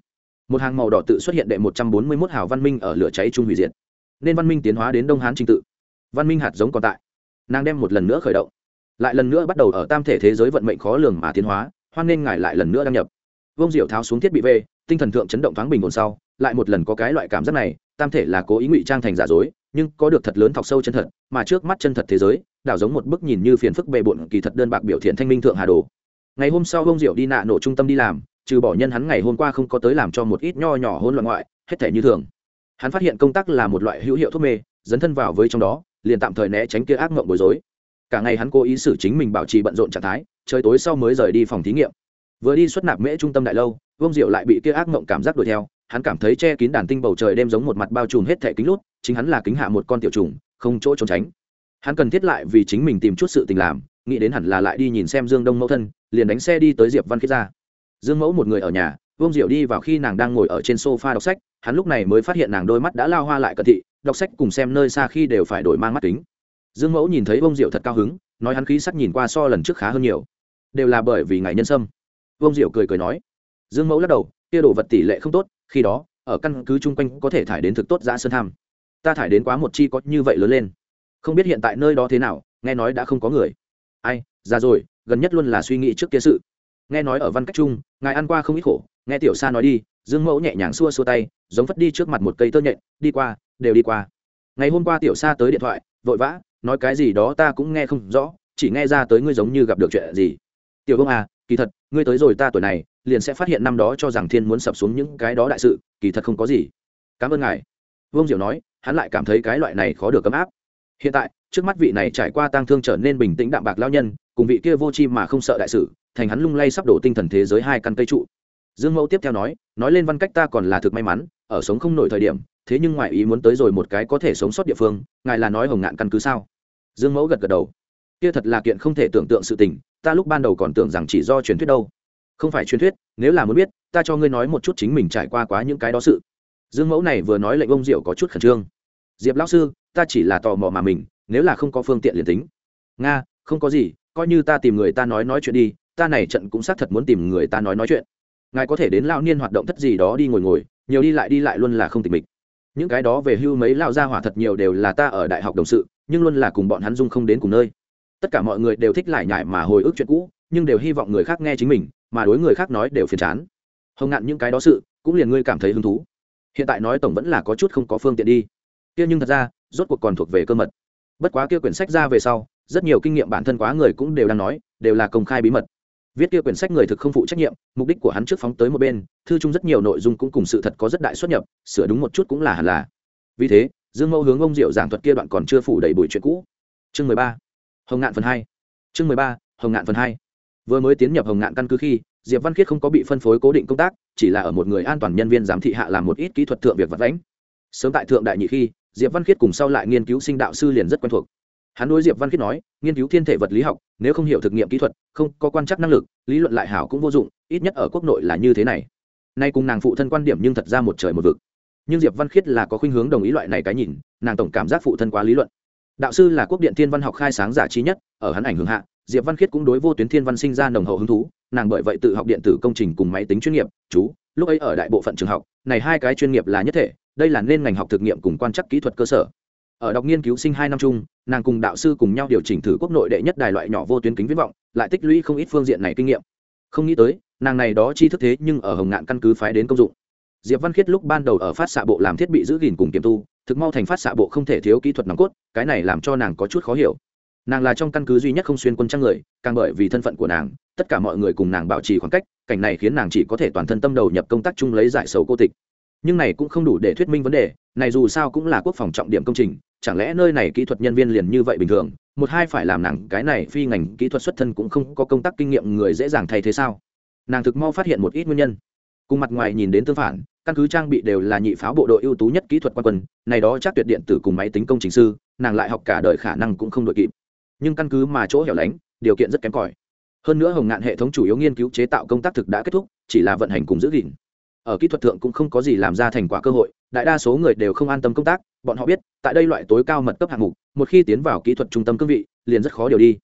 Một hàng màu đỏ tự xuất hiện đệ một trăm bốn mươi 141 hào văn minh ở lửa cháy trung hủy diệt, nên văn minh tiến hóa đến đông hán trình tự. Văn minh hạt giống còn tại. Nàng đem một lần nữa khởi động lại lần nữa bắt đầu ở tam thể thế giới vận mệnh khó lường mà tiến hóa, hoan nên ngài lại lần nữa đăng nhập. Vông diệu tháo xuống thiết bị v, tinh thần thượng chấn động thoáng bình ổn sau, lại một lần có cái loại cảm giác này, tam thể là cố ý ngụy trang thành giả dối, nhưng có được thật lớn thọc sâu chân thật, mà trước mắt chân thật thế giới, đảo giống một bức nhìn như phiền phức bề bộn kỳ thật đơn bạc biểu thiện thanh minh thượng hà đồ. Ngày hôm sau ông diệu đi nạ nổ trung tâm đi làm, trừ bỏ nhân hắn ngày hôm qua không có tới làm cho một ít nho nhỏ hôn loạn ngoại, hết thể như thường. Hắn phát hiện công tác là một loại hữu hiệu thuốc mê, dấn thân vào với trong đó, liền tạm thời né tránh kia ác mộng bối rối cả ngày hắn cố ý xử chính mình bảo trì bận rộn trạng thái, trời tối sau mới rời đi phòng thí nghiệm. Vừa đi xuất nạp mễ trung tâm đại lâu vông diệu lại bị kia ác mộng cảm giác đuổi theo, hắn cảm thấy che kín đàn tinh bầu trời đem giống một mặt bao trùm hết thẻ kính lút, chính hắn là kính hạ một con tiểu trùng, không chỗ trốn tránh. Hắn cần thiết lại vì chính mình tìm chút sự tình làm, nghĩ đến hẳn là lại đi nhìn xem dương đông mẫu thân, liền đánh xe đi tới diệp văn khiết ra. Dương mẫu một người ở nhà vông diệu đi vào khi nàng đang ngồi ở trên sofa đọc sách, hắn lúc này mới phát hiện nàng đôi mắt đã lao hoa lại cận thị, đọc sách cùng xem nơi xa khi đều phải đổi mang mắt kính dương mẫu nhìn thấy vông diệu thật cao hứng, nói hắn khí sắc nhìn qua so lần trước khá hơn nhiều. Đều là bởi vì ngài nhân sâm. Vông diệu cười cười nói. Dương mẫu lắc đầu, kia đồ vật tỷ lệ không tốt, khi đó, ở căn cứ chung quanh có thể thải đến thực tốt giã sơn tham. Ta thải đến quá một chi có như vậy lớn lên. Không biết hiện tại nơi đó thế nào, nghe nói đã không có người. Ai ra rồi, gần nhất luôn là suy nghĩ trước kia sự. Nghe nói ở văn cách chung, ngài ăn qua không ít khổ, nghe tiểu sa nói đi, dương mẫu nhẹ nhàng xua xua tay, giống phất đi trước mặt một cây tơ nhện, đi qua, đều đi qua. Ngày hôm qua tiểu sa tới điện thoại, vội vã nói cái gì đó ta cũng nghe không rõ, chỉ nghe ra tới ngươi giống như gặp được chuyện gì. Tiểu ông à kỳ thật, ngươi tới rồi ta tuổi này, liền sẽ phát hiện năm đó cho rằng thiên muốn sập xuống những cái đó đại sự, kỳ thật không có gì. Cảm ơn ngài. Vương diệu nói, hắn lại cảm thấy cái loại này khó được ấm áp. Hiện tại, trước mắt vị này trải qua tang thương trở nên bình tĩnh đạm bạc lao nhân, cùng vị kia vô chi mà không sợ đại sự, thành hắn lung lay sắp đổ tinh thần thế giới hai căn cây trụ. Dương mẫu tiếp theo nói nói lên văn cách ta còn là thực may mắn, ở sống không nổi thời điểm thế nhưng ngoại ý muốn tới rồi một cái có thể sống sót địa phương, ngài là nói hồng ngạn căn cứ sao? Dương mẫu gật gật đầu. Kia thật là kiện không thể tưởng tượng sự tình, ta lúc ban đầu còn tưởng rằng chỉ do truyền thuyết đâu. Không phải truyền thuyết, nếu là muốn biết, ta cho ngươi nói một chút chính mình trải qua quá những cái đó sự. Dương mẫu này vừa nói lệnh ông diệu có chút khẩn trương. Diệp lão sư, ta chỉ là tò mò mà mình, nếu là không có phương tiện liền tính. Nga, không có gì, coi như ta tìm người ta nói nói chuyện đi, ta này trận cũng xác thật muốn tìm người ta nói nói chuyện. Ngài có thể đến lao niên hoạt động thất gì đó đi ngồi ngồi, nhiều đi lại đi lại luôn là không tịch mịch những cái đó về hưu mấy lao gia hỏa thật nhiều đều là ta ở đại học đồng sự, nhưng luôn là cùng bọn hắn dung không đến cùng nơi. Tất cả mọi người đều thích lại nhải mà hồi ức chuyện cũ, nhưng đều hy vọng người khác nghe chính mình, mà đối người khác nói đều phiền chán. Hồng ngạn những cái đó sự, cũng liền ngươi cảm thấy hứng thú. Hiện tại nói tổng vẫn là có chút không có phương tiện đi. Kia nhưng thật ra, rốt cuộc còn thuộc về cơ mật. Bất quá kia quyển sách ra về sau, rất nhiều kinh nghiệm bản thân quá người cũng đều đang nói, đều là công khai bí mật viết kia quyển sách người thực không phụ trách nhiệm, mục đích của hắn trước phóng tới một bên, thư chung rất nhiều nội dung cũng cùng sự thật có rất đại xuất nhập, sửa đúng một chút cũng là hẳn là. Vì thế, dương mẫu hướng ông diệu giảng thuật kia đoạn còn chưa phủ đầy bụi chuyện cũ. Chương mười ba, hồng ngạn phần hai. Chương mười ba, hồng ngạn phần hai. Vừa mới tiến nhập hồng ngạn căn cứ khi, diệp văn khiết không có bị phân phối cố định công tác, chỉ là ở một người an toàn nhân viên giám thị hạ làm một ít kỹ thuật thượng việc vật lãnh sớm tại thượng đại nhị khi, diệp văn khiết cùng sau lại nghiên cứu sinh đạo sư liền rất quen thuộc hắn đối diệp văn khiết nói, nghiên cứu thiên thể vật lý học, nếu không hiểu thực nghiệm kỹ thuật, không có quan trắc năng lực, lý luận lại hảo cũng vô dụng, ít nhất ở quốc nội là như thế này. Nay cùng nàng phụ thân quan điểm nhưng thật ra một trời một vực. Nhưng diệp văn khiết là có khuynh hướng đồng ý loại này cái nhìn, nàng tổng cảm giác phụ thân quá lý luận. Đạo sư là quốc điện thiên văn học khai sáng giả trí nhất, ở hắn ảnh hưởng hạ, diệp văn khiết cũng đối vô tuyến thiên văn sinh ra nồng hậu hứng thú, nàng bởi vậy tự học điện tử công trình cùng máy tính chuyên nghiệp, chú, lúc ấy ở đại bộ phận trường học, này hai cái chuyên nghiệp là nhất thể, đây là nên ngành học thực nghiệm cùng quan trắc kỹ thuật cơ sở ở đọc nghiên cứu sinh hai năm chung, nàng cùng đạo sư cùng nhau điều chỉnh thử quốc nội đệ nhất đài loại nhỏ vô tuyến kính viễn vọng, lại tích lũy không ít phương diện này kinh nghiệm. Không nghĩ tới, nàng này đó chi thức thế nhưng ở hồng ngạn căn cứ phái đến công dụng. Diệp văn khiết lúc ban đầu ở phát xạ bộ làm thiết bị giữ gìn cùng kiểm tu, thực mau thành phát xạ bộ không thể thiếu kỹ thuật nòng cốt, cái này làm cho nàng có chút khó hiểu. Nàng là trong căn cứ duy nhất không xuyên quân trang người, càng bởi vì thân phận của nàng, tất cả mọi người cùng nàng bảo trì khoảng cách, cảnh này khiến nàng chỉ có thể toàn thân tâm đầu nhập công tác chung lấy giải sầu cô tịch. Nhưng này cũng không đủ để thuyết minh vấn đề, này dù sao cũng là quốc phòng trọng điểm công trình chẳng lẽ nơi này kỹ thuật nhân viên liền như vậy bình thường? Một hai phải làm nàng, cái này phi ngành kỹ thuật xuất thân cũng không có công tác kinh nghiệm, người dễ dàng thay thế sao? Nàng thực mau phát hiện một ít nguyên nhân. Cùng mặt ngoài nhìn đến tương phản, căn cứ trang bị đều là nhị pháo bộ đội ưu tú nhất kỹ thuật quan quân, này đó chắc tuyệt điện tử cùng máy tính công trình sư, nàng lại học cả đời khả năng cũng không đội kịp. Nhưng căn cứ mà chỗ hẻo lánh, điều kiện rất kém cỏi. Hơn nữa hồng ngạn hệ thống chủ yếu nghiên cứu chế tạo công tác thực đã kết thúc, chỉ là vận hành cùng giữ gìn ở kỹ thuật thượng cũng không có gì làm ra thành quả cơ hội, đại đa số người đều không an tâm công tác, bọn họ biết, tại đây loại tối cao mật cấp hạng mục, một khi tiến vào kỹ thuật trung tâm cương vị, liền rất khó điều đi.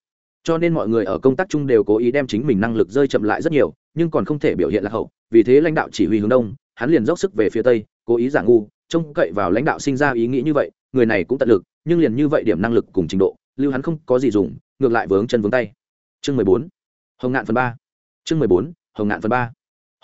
Cho nên mọi người ở công tác chung đều cố ý đem chính mình năng lực rơi chậm lại rất nhiều, nhưng còn không thể biểu hiện lạc hậu, vì thế lãnh đạo chỉ huy hướng đông, hắn liền dốc sức về phía tây, cố ý giả ngu, trông cậy vào lãnh đạo sinh ra ý nghĩ như vậy, người này cũng tận lực, nhưng liền như vậy điểm năng lực cùng trình độ, lưu hắn không có gì dùng, ngược lại vướng chân vướng tay. Chương mười bốn, hồng ngạn phần ba. Chương mười bốn, hồng ngạn phần ba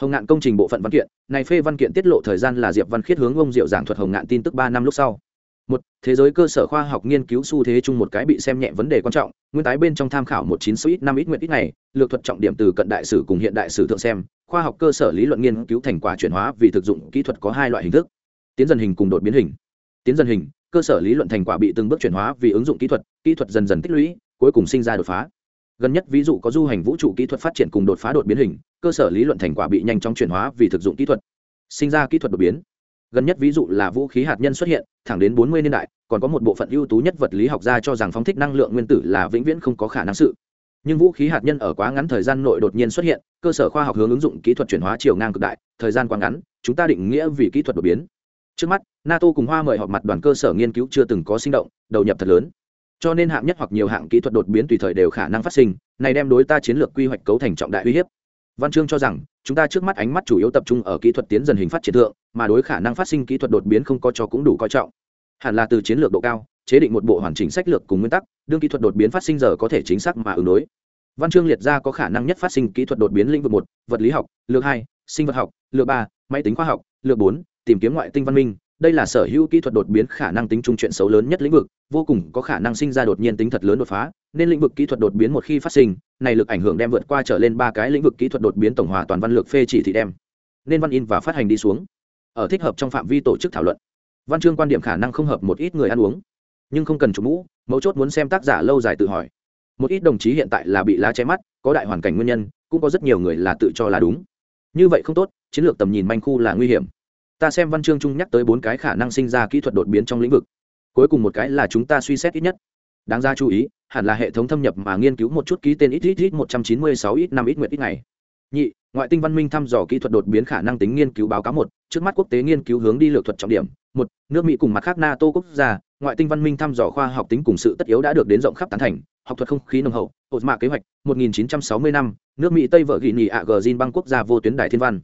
hồng ngạn công trình bộ phận văn kiện, này phê văn kiện tiết lộ thời gian là diệp văn khiết hướng ông diệu giảng thuật hồng ngạn tin tức ba năm lúc sau. Một, thế giới cơ sở khoa học nghiên cứu xu thế chung một cái bị xem nhẹ vấn đề quan trọng, nguyên tái bên trong tham khảo một chín số ít năm ít nguyện ít ngày, lược thuật trọng điểm từ cận đại sử cùng hiện đại sử thượng xem, khoa học cơ sở lý luận nghiên cứu thành quả chuyển hóa vì thực dụng, kỹ thuật có hai loại hình thức. Tiến dần hình cùng đột biến hình. Tiến dần hình, cơ sở lý luận thành quả bị từng bước chuyển hóa vì ứng dụng kỹ thuật kỹ thuật dần dần tích lũy, cuối cùng sinh ra đột phá gần nhất ví dụ có du hành vũ trụ kỹ thuật phát triển cùng đột phá đột biến hình, cơ sở lý luận thành quả bị nhanh chóng chuyển hóa vì thực dụng kỹ thuật. Sinh ra kỹ thuật đột biến. Gần nhất ví dụ là vũ khí hạt nhân xuất hiện, thẳng đến 40 niên đại, còn có một bộ phận ưu tú nhất vật lý học gia cho rằng phóng thích năng lượng nguyên tử là vĩnh viễn không có khả năng sự. Nhưng vũ khí hạt nhân ở quá ngắn thời gian nội đột nhiên xuất hiện, cơ sở khoa học hướng ứng dụng kỹ thuật chuyển hóa chiều ngang cực đại, thời gian quá ngắn, chúng ta định nghĩa vì kỹ thuật đột biến. Trước mắt, nato cùng hoa mời họp mặt đoàn cơ sở nghiên cứu chưa từng có sinh động, đầu nhập thật lớn cho nên hạng nhất hoặc nhiều hạng kỹ thuật đột biến tùy thời đều khả năng phát sinh, này đem đối ta chiến lược quy hoạch cấu thành trọng đại uy hiếp. Văn chương cho rằng, chúng ta trước mắt ánh mắt chủ yếu tập trung ở kỹ thuật tiến dần hình phát triển thượng, mà đối khả năng phát sinh kỹ thuật đột biến không có cho cũng đủ coi trọng. Hẳn là từ chiến lược độ cao, chế định một bộ hoàn chỉnh sách lược cùng nguyên tắc, đương kỹ thuật đột biến phát sinh giờ có thể chính xác mà ứng đối. Văn chương liệt ra có khả năng nhất phát sinh kỹ thuật đột biến lĩnh vực một, vật lý học, lược hai, sinh vật học, lược ba, máy tính khoa học, lược bốn, tìm kiếm ngoại tinh văn minh đây là sở hữu kỹ thuật đột biến khả năng tính trung chuyện xấu lớn nhất lĩnh vực, vô cùng có khả năng sinh ra đột nhiên tính thật lớn đột phá, nên lĩnh vực kỹ thuật đột biến một khi phát sinh, này lực ảnh hưởng đem vượt qua trở lên ba cái lĩnh vực kỹ thuật đột biến tổng hòa toàn văn lược phê chỉ thị đem. Nên văn in và phát hành đi xuống. Ở thích hợp trong phạm vi tổ chức thảo luận. Văn chương quan điểm khả năng không hợp một ít người ăn uống. Nhưng không cần chủ mũ, mấu chốt muốn xem tác giả lâu dài tự hỏi. Một ít đồng chí hiện tại là bị lá che mắt, có đại hoàn cảnh nguyên nhân, cũng có rất nhiều người là tự cho là đúng. Như vậy không tốt, chiến lược tầm nhìn manh khu là nguy hiểm ta xem văn chương chung nhắc tới bốn cái khả năng sinh ra kỹ thuật đột biến trong lĩnh vực. Cuối cùng một cái là chúng ta suy xét ít nhất. Đáng ra chú ý, hẳn là hệ thống thâm nhập mà nghiên cứu một chút ký tên ít ít ít một trăm chín mươi sáu ít năm ít nguyện ít ngày. Nhị, ngoại tinh văn minh thăm dò kỹ thuật đột biến khả năng tính nghiên cứu báo cáo một, trước mắt quốc tế nghiên cứu hướng đi lược thuật trọng điểm. Một, nước mỹ cùng mặt khác nato quốc gia, ngoại tinh văn minh thăm dò khoa học tính cùng sự tất yếu đã được đến rộng khắp tán thành. Học thuật không khí nồng hậu hột mạ kế hoạch 1960 năm, nước mỹ tây vợ ghi nhị ạ gờ băng quốc gia vô tuyến đài thiên văn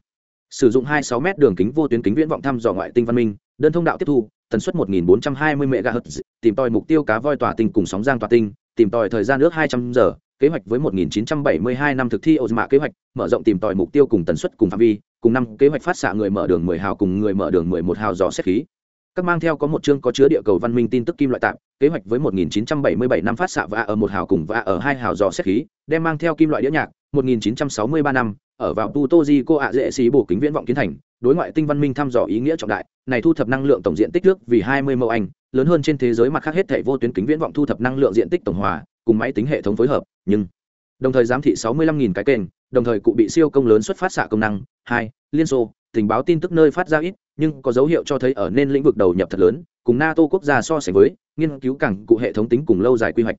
sử dụng 26 m đường kính vô tuyến kính viễn vọng thăm dò ngoại tinh văn minh đơn thông đạo tiếp thu tần suất 1420 MHz, tìm tòi mục tiêu cá voi tỏa tinh cùng sóng giang tỏa tinh, tìm tòi thời gian nước 200 giờ, kế hoạch với 1972 năm thực thi ô mạ kế hoạch, mở rộng tìm tòi mục tiêu cùng tần suất cùng phạm vi, cùng năm kế hoạch phát xạ người mở đường 10 hào cùng người mở đường 11 hào dò xét khí. Các mang theo có một chương có chứa địa cầu văn minh tin tức kim loại tạm, kế hoạch với 1977 năm phát xạ và ở một hào cùng và ở hai hào dò xét khí, đem mang theo kim loại đĩa nhạc, 1963 năm, ở vào Putoji cô ạ dễ xí bổ kính viễn vọng kiến thành, đối ngoại tinh văn minh thăm dò ý nghĩa trọng đại, này thu thập năng lượng tổng diện tích nước vì 20 mẫu anh, lớn hơn trên thế giới mặt khác hết thảy vô tuyến kính viễn vọng thu thập năng lượng diện tích tổng hòa, cùng máy tính hệ thống phối hợp, nhưng đồng thời giám thị 65.000 cái kênh, đồng thời cụ bị siêu công lớn xuất phát xạ công năng. hai Liên Xô, tình báo tin tức nơi phát ra ít, nhưng có dấu hiệu cho thấy ở nên lĩnh vực đầu nhập thật lớn, cùng NATO quốc gia so sánh với, nghiên cứu càng cụ hệ thống tính cùng lâu dài quy hoạch.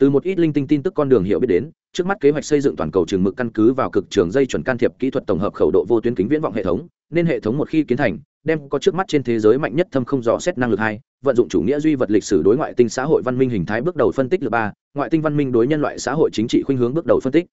Từ một ít linh tinh tin tức con đường hiểu biết đến, trước mắt kế hoạch xây dựng toàn cầu trường mực căn cứ vào cực trường dây chuẩn can thiệp kỹ thuật tổng hợp khẩu độ vô tuyến kính viễn vọng hệ thống, nên hệ thống một khi kiến thành, đem có trước mắt trên thế giới mạnh nhất thâm không dò xét năng lực hai vận dụng chủ nghĩa duy vật lịch sử đối ngoại tinh xã hội văn minh hình thái bước đầu phân tích lượt ba ngoại tinh văn minh đối nhân loại xã hội chính trị khuynh hướng bước đầu phân tích.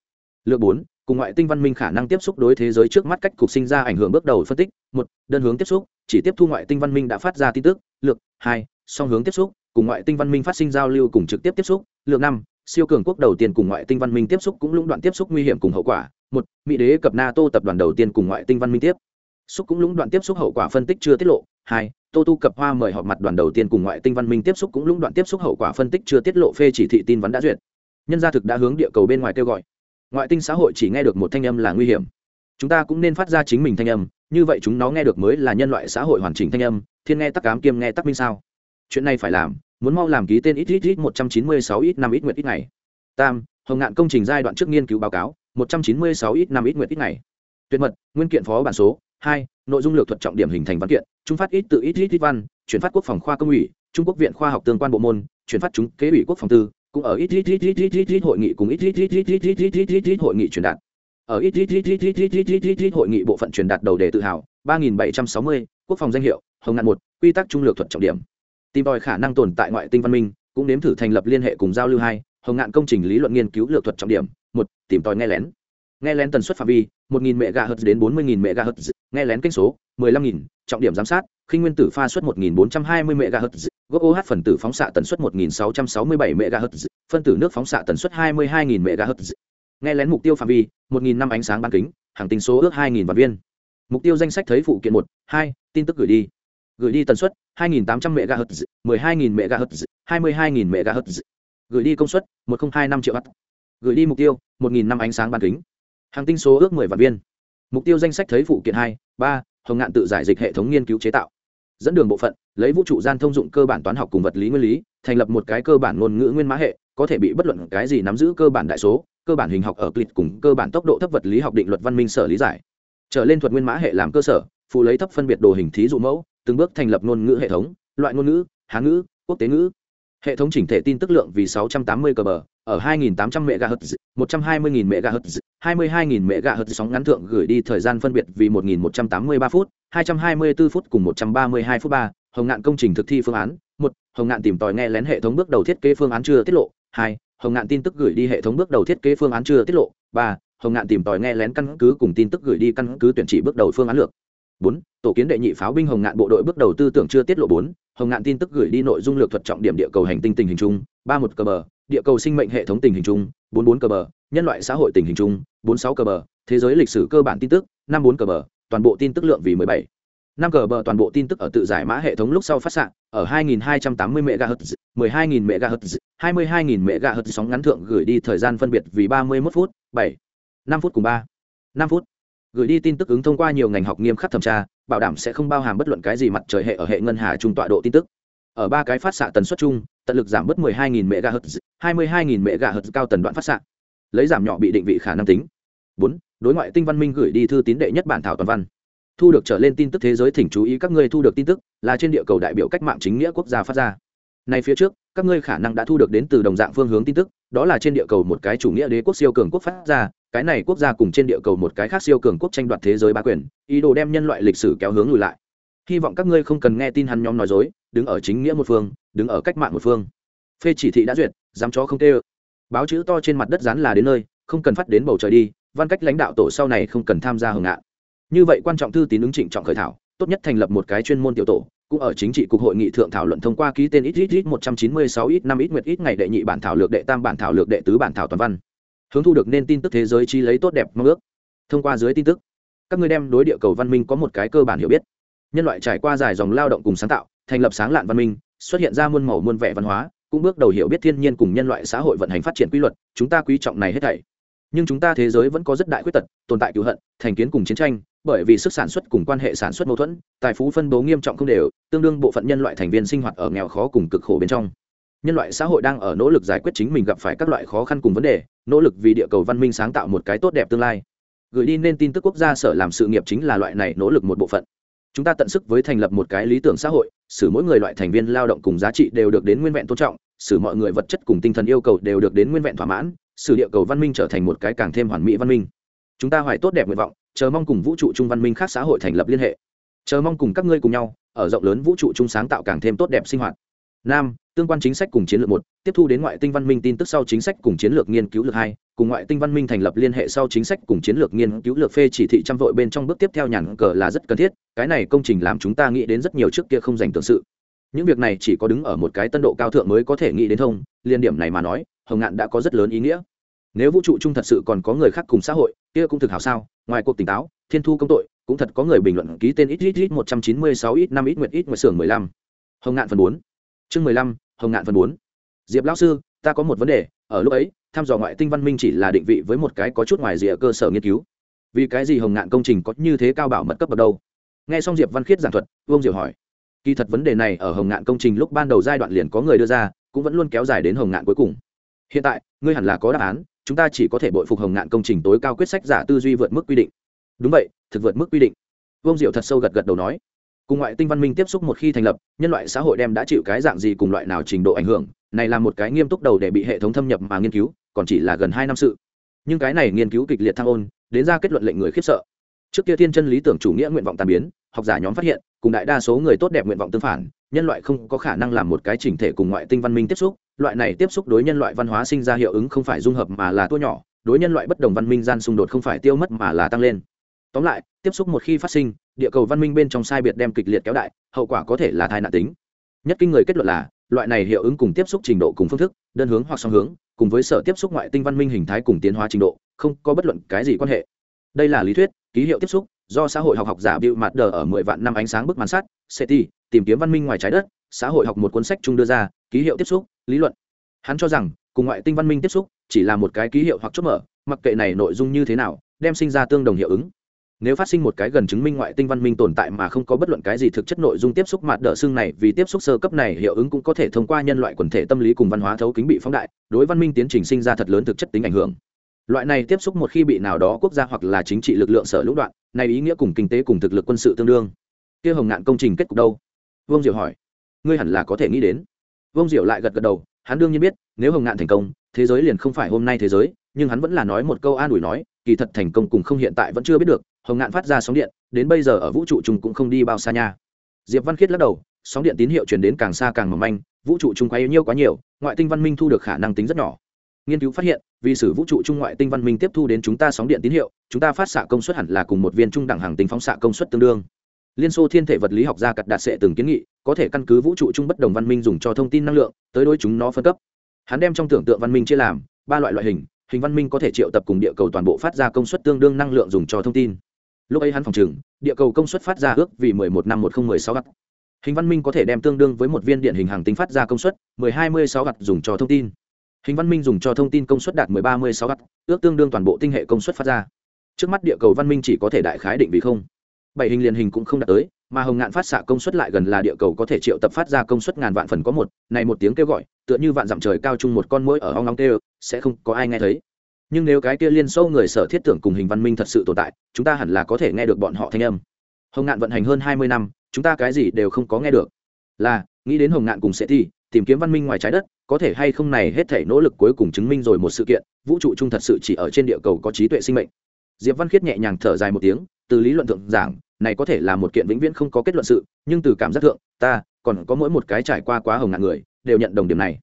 Lượt bốn cùng ngoại tinh văn minh khả năng tiếp xúc đối thế giới trước mắt cách cục sinh ra ảnh hưởng bước đầu phân tích. Một đơn hướng tiếp xúc chỉ tiếp thu ngoại tinh văn minh đã phát ra tin tức. Lược hai song hướng tiếp xúc cùng ngoại tinh văn minh phát sinh giao lưu cùng trực tiếp tiếp xúc, lượng năm, siêu cường quốc đầu tiên cùng ngoại tinh văn minh tiếp xúc cũng lũng đoạn tiếp xúc nguy hiểm cùng hậu quả. Một, mỹ đế cập nato tập đoàn đầu tiên cùng ngoại tinh văn minh tiếp xúc cũng lũng đoạn tiếp xúc hậu quả phân tích chưa tiết lộ. Hai, tô tu cập hoa mời họp mặt đoàn đầu tiên cùng ngoại tinh văn minh tiếp xúc cũng lũng đoạn tiếp xúc hậu quả phân tích chưa tiết lộ phê chỉ thị tin vắn đã duyệt. Nhân gia thực đã hướng địa cầu bên ngoài kêu gọi. Ngoại tinh xã hội chỉ nghe được một thanh âm là nguy hiểm. Chúng ta cũng nên phát ra chính mình thanh âm, như vậy chúng nó nghe được mới là nhân loại xã hội hoàn chỉnh thanh âm. Thiên nghe tắc cám, kiêm nghe tắc minh sao? Chuyện này phải làm muốn mau làm ký tên ít ít ít một trăm chín mươi sáu ít năm ít nguyện ít ngày tam hồng ngạn công trình giai đoạn trước nghiên cứu báo cáo một trăm chín mươi sáu ít năm ít nguyện ít ngày tuyệt mật nguyên kiện phó bản số hai nội dung lược thuật trọng điểm hình thành văn kiện trung phát ít tự ít ít ít văn chuyển phát quốc phòng khoa công ủy trung quốc viện khoa học tương quan bộ môn chuyển phát chúng kế ủy quốc phòng tư cũng ở ít ít ít ít ít ít ít hội nghị cùng ít ít ít ít ít ít ít ít ít ít hội nghị truyền đạt ở ít ít ít ít ít ít ít ít ít ít hội nghị bộ phận truyền đạt đầu đề tự hào ba nghìn bảy trăm sáu mươi quốc phòng danh hiệu hồng ngạn một quy tắc trung lược thuật trọng điểm tìm tòi khả năng tồn tại ngoại tinh văn minh cũng nếm thử thành lập liên hệ cùng giao lưu hai hồng ngạn công trình lý luận nghiên cứu lược thuật trọng điểm một tìm tòi nghe lén nghe lén tần suất phạm vi 1.000 MHz đến 40.000 MHz, nghe lén kênh số 15.000, trọng điểm giám sát, khinh nguyên tử pha suất 1.420 MHz, gốc OH phần tử phóng xạ tần suất 1.667 MHz, phân tử nước phóng xạ tần suất 22.000 MHz. Nghe lén mục tiêu phạm vi 1.000 năm ánh sáng bán kính, hàng tinh số ước 2.000 vạn viên. mục tiêu danh sách thấy phụ kiện một hai tin tức gửi đi gửi đi tần suất 2.800 MHz, 12.000 MHz, 22.000 MHz. Gửi đi công suất 1025 triệu W. Gửi đi mục tiêu 1.000 năm ánh sáng bán kính. Hàng tinh số ước 10 vạn viên. Mục tiêu danh sách thấy phụ kiện 2, 3, hồng ngạn tự giải dịch hệ thống nghiên cứu chế tạo. Dẫn đường bộ phận, lấy vũ trụ gian thông dụng cơ bản toán học cùng vật lý nguyên lý, thành lập một cái cơ bản ngôn ngữ nguyên mã hệ, có thể bị bất luận cái gì nắm giữ cơ bản đại số, cơ bản hình học ở clip cùng cơ bản tốc độ thấp vật lý học định luật văn minh sở lý giải. Trở lên thuật nguyên mã hệ làm cơ sở, phụ lấy thấp phân biệt đồ hình thí dụ mẫu, từng bước thành lập ngôn ngữ hệ thống loại ngôn ngữ hán ngữ quốc tế ngữ hệ thống chỉnh thể tin tức lượng vì 680 cờ bờ ở 2.800 MHz, 120.000 MHz, 22.000 MHz sóng ngắn thượng gửi đi thời gian phân biệt vì 1.183 phút, 224 phút cùng 132 phút 3, Hồng ngạn công trình thực thi phương án, 1. Hồng ngạn tìm tòi nghe lén hệ thống bước đầu thiết kế phương án chưa tiết lộ, 2. Hồng ngạn tin tức gửi đi hệ thống bước đầu thiết kế phương án chưa tiết lộ, 3. Hồng ngạn tìm tòi nghe lén căn cứ cùng tin tức gửi đi căn cứ tuyển chỉ bước đầu phương án lược bốn tổ kiến đệ nhị pháo binh hồng ngạn bộ đội bước đầu tư tưởng chưa tiết lộ bốn hồng ngạn tin tức gửi đi nội dung lược thuật trọng điểm địa cầu hành tinh tình hình chung ba một cờ bờ địa cầu sinh mệnh hệ thống tình hình chung bốn bốn cờ bờ nhân loại xã hội tình hình chung bốn sáu cờ bờ thế giới lịch sử cơ bản tin tức năm bốn cờ bờ toàn bộ tin tức lượng vì mười bảy. Năm cờ bờ toàn bộ tin tức ở tự giải mã hệ thống lúc sau phát xạ ở 2280 MHz, 12000 MHz, 22000 MHz sóng ngắn thượng gửi đi thời gian phân biệt vì 31 phút, 7, 5 phút cùng 3, 5 phút gửi đi tin tức ứng thông qua nhiều ngành học nghiêm khắc thẩm tra bảo đảm sẽ không bao hàm bất luận cái gì mặt trời hệ ở hệ ngân hà trung tọa độ tin tức. Ở ba cái phát xạ tần suất chung tận lực giảm bớt 12.000 MHz, 22.000 MHz cao tần đoạn phát xạ. Lấy giảm nhỏ bị định vị khả năng tính. Bốn đối ngoại tinh văn minh gửi đi thư tín đệ nhất bản thảo toàn văn. Thu được trở lên tin tức thế giới thỉnh chú ý các ngươi thu được tin tức là trên địa cầu đại biểu cách mạng chính nghĩa quốc gia phát ra. Này phía trước các ngươi khả năng đã thu được đến từ đồng dạng phương hướng tin tức đó là trên địa cầu một cái chủ nghĩa đế quốc siêu cường quốc phát ra cái này quốc gia cùng trên địa cầu một cái khác siêu cường quốc tranh đoạt thế giới ba quyền, ý đồ đem nhân loại lịch sử kéo hướng lùi lại. Hy vọng các ngươi không cần nghe tin hắn nhóm nói dối, đứng ở chính nghĩa một phương, đứng ở cách mạng một phương. Phê chỉ thị đã duyệt, dám chó không tê ơ. Báo chữ to trên mặt đất dán là đến nơi, không cần phát đến bầu trời đi, văn cách lãnh đạo tổ sau này không cần tham gia hưởng ngạn. Như vậy quan trọng thư tín ứng trịnh trọng khởi thảo, tốt nhất thành lập một cái chuyên môn tiểu tổ, cũng ở chính trị cục hội nghị thượng thảo luận thông qua ký tên ít ít ít một trăm chín mươi sáu ít năm ít nguyệt ít ngày đệ nhị bản thảo lược đệ tam bản thảo lược đệ tứ bản thảo toàn văn hướng thu được nên tin tức thế giới chi lấy tốt đẹp mong ước. Thông qua dưới tin tức, các ngươi đem đối địa cầu văn minh có một cái cơ bản hiểu biết. Nhân loại trải qua dài dòng lao động cùng sáng tạo, thành lập sáng lạn văn minh, xuất hiện ra muôn màu muôn vẻ văn hóa, cũng bước đầu hiểu biết thiên nhiên cùng nhân loại xã hội vận hành phát triển quy luật, chúng ta quý trọng này hết thảy. Nhưng chúng ta thế giới vẫn có rất đại khuyết tật, tồn tại cựu hận, thành kiến cùng chiến tranh, bởi vì sức sản xuất cùng quan hệ sản xuất mâu thuẫn, tài phú phân bố nghiêm trọng không đều, tương đương bộ phận nhân loại thành viên sinh hoạt ở nghèo khó cùng cực khổ bên trong nhân loại xã hội đang ở nỗ lực giải quyết chính mình gặp phải các loại khó khăn cùng vấn đề, nỗ lực vì địa cầu văn minh sáng tạo một cái tốt đẹp tương lai. Gửi đi nên tin tức quốc gia sở làm sự nghiệp chính là loại này nỗ lực một bộ phận. Chúng ta tận sức với thành lập một cái lý tưởng xã hội, xử mỗi người loại thành viên lao động cùng giá trị đều được đến nguyên vẹn tôn trọng, xử mọi người vật chất cùng tinh thần yêu cầu đều được đến nguyên vẹn thỏa mãn, xử địa cầu văn minh trở thành một cái càng thêm hoàn mỹ văn minh. Chúng ta hoài tốt đẹp nguyện vọng, chờ mong cùng vũ trụ chung văn minh khác xã hội thành lập liên hệ. Chờ mong cùng các ngươi cùng nhau, ở rộng lớn vũ trụ chung sáng tạo càng thêm tốt đẹp sinh hoạt. Nam tương quan chính sách cùng chiến lược một, tiếp thu đến ngoại tinh văn minh tin tức sau chính sách cùng chiến lược nghiên cứu lược hai, cùng ngoại tinh văn minh thành lập liên hệ sau chính sách cùng chiến lược nghiên cứu lược phê chỉ thị trăm vội bên trong bước tiếp theo nhàn cờ là rất cần thiết, cái này công trình làm chúng ta nghĩ đến rất nhiều trước kia không dành tưởng sự. Những việc này chỉ có đứng ở một cái tân độ cao thượng mới có thể nghĩ đến thông, liên điểm này mà nói, hồng ngạn đã có rất lớn ý nghĩa. Nếu vũ trụ chung thật sự còn có người khác cùng xã hội, kia cũng thực hảo sao, ngoài cuộc tỉnh táo, thiên thu công tội, cũng thật có người bình luận ký tên ít ít ít một trăm chín mươi sáu ít năm ít nguyệt ít nguyệt xưởng mười lăm. Hồng ngạn phần bốn. Chương mười lăm hồng ngạn phần bốn. Diệp lão sư, ta có một vấn đề, ở lúc ấy, thăm dò ngoại tinh văn minh chỉ là định vị với một cái có chút ngoài rìa cơ sở nghiên cứu. Vì cái gì hồng ngạn công trình có như thế cao bảo mật cấp bậc đâu? Nghe xong diệp văn khiết giảng thuật, vương diệu hỏi. Kỳ thật vấn đề này ở hồng ngạn công trình lúc ban đầu giai đoạn liền có người đưa ra, cũng vẫn luôn kéo dài đến hồng ngạn cuối cùng. Hiện tại, ngươi hẳn là có đáp án, chúng ta chỉ có thể bội phục hồng ngạn công trình tối cao quyết sách giả tư duy vượt mức quy định. Đúng vậy, thực vượt mức quy định. Vương diệu thật sâu gật gật đầu nói cùng ngoại tinh văn minh tiếp xúc một khi thành lập, nhân loại xã hội đem đã chịu cái dạng gì cùng loại nào trình độ ảnh hưởng, này là một cái nghiêm túc đầu để bị hệ thống thâm nhập mà nghiên cứu, còn chỉ là gần hai năm sự. Nhưng cái này nghiên cứu kịch liệt thăng ôn, đến ra kết luận lệnh người khiếp sợ. Trước kia thiên chân lý tưởng chủ nghĩa nguyện vọng tàn biến, học giả nhóm phát hiện, cùng đại đa số người tốt đẹp nguyện vọng tương phản, nhân loại không có khả năng làm một cái chỉnh thể cùng ngoại tinh văn minh tiếp xúc, loại này tiếp xúc đối nhân loại văn hóa sinh ra hiệu ứng không phải dung hợp mà là tua nhỏ, đối nhân loại bất đồng văn minh gian xung đột không phải tiêu mất mà là tăng lên tóm lại tiếp xúc một khi phát sinh địa cầu văn minh bên trong sai biệt đem kịch liệt kéo đại hậu quả có thể là thai nạn tính nhất kinh người kết luận là loại này hiệu ứng cùng tiếp xúc trình độ cùng phương thức đơn hướng hoặc song hướng cùng với sở tiếp xúc ngoại tinh văn minh hình thái cùng tiến hóa trình độ không có bất luận cái gì quan hệ đây là lý thuyết ký hiệu tiếp xúc do xã hội học học giả Bill Mặt Đờ ở mười vạn năm ánh sáng bức màn sắt, SETI, tìm kiếm văn minh ngoài trái đất, xã hội học một cuốn sách chung đưa ra, ký hiệu tiếp xúc, lý luận. Hắn cho rằng, cùng ngoại tinh văn minh tiếp xúc, chỉ là một cái ký hiệu hoặc chốt mở, mặc kệ này nội dung như thế nào, đem sinh ra tương đồng hiệu ứng. Nếu phát sinh một cái gần chứng minh ngoại tinh văn minh tồn tại mà không có bất luận cái gì thực chất nội dung tiếp xúc mặt đỡ xương này, vì tiếp xúc sơ cấp này hiệu ứng cũng có thể thông qua nhân loại quần thể tâm lý cùng văn hóa thấu kính bị phóng đại, đối văn minh tiến trình sinh ra thật lớn thực chất tính ảnh hưởng. Loại này tiếp xúc một khi bị nào đó quốc gia hoặc là chính trị lực lượng sở lũng đoạn này ý nghĩa cùng kinh tế cùng thực lực quân sự tương đương. Kia hồng ngạn công trình kết cục đâu? Vương diệu hỏi. Ngươi hẳn là có thể nghĩ đến. Vương diệu lại gật gật đầu hắn đương nhiên biết nếu hồng ngạn thành công thế giới liền không phải hôm nay thế giới nhưng hắn vẫn là nói một câu an ủi nói kỳ thật thành công cùng không hiện tại vẫn chưa biết được hồng ngạn phát ra sóng điện, đến bây giờ ở vũ trụ chung cũng không đi bao xa nha. Diệp văn khiết lắc đầu, sóng điện tín hiệu truyền đến càng xa càng mỏng manh, vũ trụ chung quá yếu nhiêu quá nhiều, ngoại tinh văn minh thu được khả năng tính rất nhỏ. Nghiên cứu phát hiện, vì sử vũ trụ trung ngoại tinh văn minh tiếp thu đến chúng ta sóng điện tín hiệu, chúng ta phát xạ công suất hẳn là cùng một viên trung đẳng hàng tính phóng xạ công suất tương đương. Liên xô thiên thể vật lý học gia cật đạt sẽ từng kiến nghị, có thể căn cứ vũ trụ chung bất đồng văn minh dùng cho thông tin năng lượng, tới đối chúng nó phân cấp. Hắn đem trong tưởng tượng văn minh chia làm ba loại loại hình hình văn minh có thể triệu tập cùng địa cầu toàn bộ phát ra công suất tương đương năng lượng dùng cho thông tin lúc ấy hắn phòng trừng địa cầu công suất phát ra ước vì mười một năm một nghìn mười sáu gặt hình văn minh có thể đem tương đương với một viên điện hình hàng tính phát ra công suất, mười hai mươi sáu gặt dùng cho thông tin. Hình văn minh dùng cho thông tin công suất đạt 1036 w ước tương đương toàn bộ tinh hệ công suất phát ra. Trước mắt địa cầu văn minh chỉ có thể đại khái định vị không. Bảy hình liền hình cũng không đạt tới, mà hồng ngạn phát xạ công suất lại gần là địa cầu có thể triệu tập phát ra công suất ngàn vạn phần có một, này một tiếng kêu gọi, tựa như vạn dặm trời cao chung một con mũi ở ong long kêu, sẽ không có ai nghe thấy nhưng nếu cái kia liên sâu người sở thiết tưởng cùng hình văn minh thật sự tồn tại, chúng ta hẳn là có thể nghe được bọn họ thanh âm. Hồng ngạn vận hành hơn hai mươi năm, chúng ta cái gì đều không có nghe được. Là, nghĩ đến hồng ngạn cùng sẽ thi tìm kiếm văn minh ngoài trái đất, có thể hay không này hết thể nỗ lực cuối cùng chứng minh rồi một sự kiện, vũ trụ chung thật sự chỉ ở trên địa cầu có trí tuệ sinh mệnh. Diệp văn khiết nhẹ nhàng thở dài một tiếng, từ lý luận thượng giảng, này có thể là một kiện vĩnh viễn không có kết luận sự, nhưng từ cảm giác thượng, ta còn có mỗi một cái trải qua quá hồng ngạn người, đều nhận đồng điểm này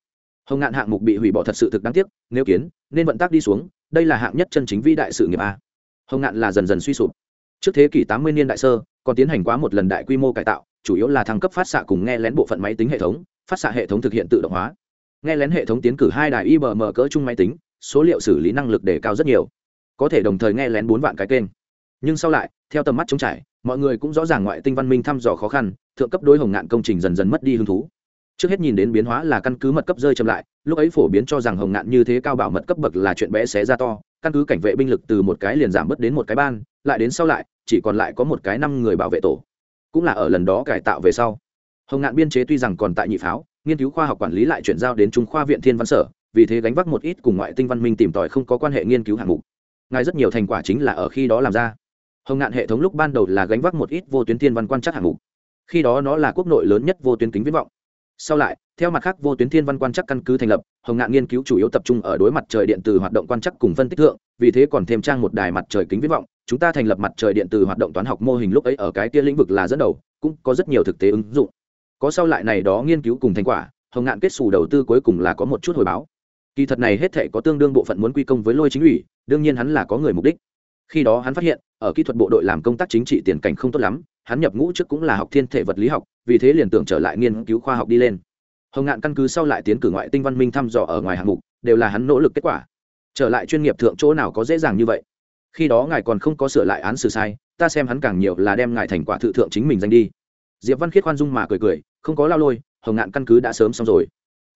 hồng ngạn hạng mục bị hủy bỏ thật sự thực đáng tiếc, nếu kiến, nên vận tác đi xuống, đây là hạng nhất chân chính vĩ đại sự nghiệp a. Hồng ngạn là dần dần suy sụp. Trước thế kỷ tám mươi niên đại sơ, còn tiến hành quá một lần đại quy mô cải tạo, chủ yếu là thăng cấp phát xạ cùng nghe lén bộ phận máy tính hệ thống, phát xạ hệ thống thực hiện tự động hóa. Nghe lén hệ thống tiến cử hai đài ibm cỡ chung máy tính, số liệu xử lý năng lực đề cao rất nhiều. Có thể đồng thời nghe lén bốn vạn cái kênh. Nhưng sau lại, theo tầm mắt trống trải, mọi người cũng rõ ràng ngoại tinh văn minh thăm dò khó khăn, thượng cấp đối hồng ngạn công trình dần dần mất đi hứng thú trước hết nhìn đến biến hóa là căn cứ mật cấp rơi chậm lại, lúc ấy phổ biến cho rằng hồng ngạn như thế cao bảo mật cấp bậc là chuyện bé xé ra to, căn cứ cảnh vệ binh lực từ một cái liền giảm bớt đến một cái ban, lại đến sau lại, chỉ còn lại có một cái năm người bảo vệ tổ. Cũng là ở lần đó cải tạo về sau. Hồng ngạn biên chế tuy rằng còn tại nhị pháo, nghiên cứu khoa học quản lý lại chuyển giao đến trung khoa viện thiên văn sở, vì thế gánh vác một ít cùng ngoại tinh văn minh tìm tòi không có quan hệ nghiên cứu hạng mục. Ngài rất nhiều thành quả chính là ở khi đó làm ra. Hồng ngạn hệ thống lúc ban đầu là gánh vác một ít vô tuyến thiên văn quan trắc hạng mục. Khi đó nó là quốc nội lớn nhất vô tuyến kính viễn vọng sau lại, theo mặt khác vô tuyến thiên văn quan trắc căn cứ thành lập, hồng ngạn nghiên cứu chủ yếu tập trung ở đối mặt trời điện từ hoạt động quan trắc cùng phân tích thượng, vì thế còn thêm trang một đài mặt trời kính viễn vọng, chúng ta thành lập mặt trời điện từ hoạt động toán học mô hình lúc ấy ở cái kia lĩnh vực là dẫn đầu, cũng có rất nhiều thực tế ứng dụng. Có sau lại này đó nghiên cứu cùng thành quả, hồng ngạn kết xù đầu tư cuối cùng là có một chút hồi báo. Kỳ thật này hết thể có tương đương bộ phận muốn quy công với lôi chính ủy, đương nhiên hắn là có người mục đích khi đó hắn phát hiện, ở kỹ thuật bộ đội làm công tác chính trị tiền cảnh không tốt lắm, hắn nhập ngũ trước cũng là học thiên thể vật lý học, vì thế liền tưởng trở lại nghiên cứu khoa học đi lên. Hồng ngạn căn cứ sau lại tiến cử ngoại tinh văn minh thăm dò ở ngoài hạng mục, đều là hắn nỗ lực kết quả. Trở lại chuyên nghiệp thượng chỗ nào có dễ dàng như vậy? Khi đó ngài còn không có sửa lại án xử sai, ta xem hắn càng nhiều là đem ngài thành quả thự thượng chính mình danh đi. Diệp văn khiết khoan dung mà cười cười, không có lao lôi, hồng ngạn căn cứ đã sớm xong rồi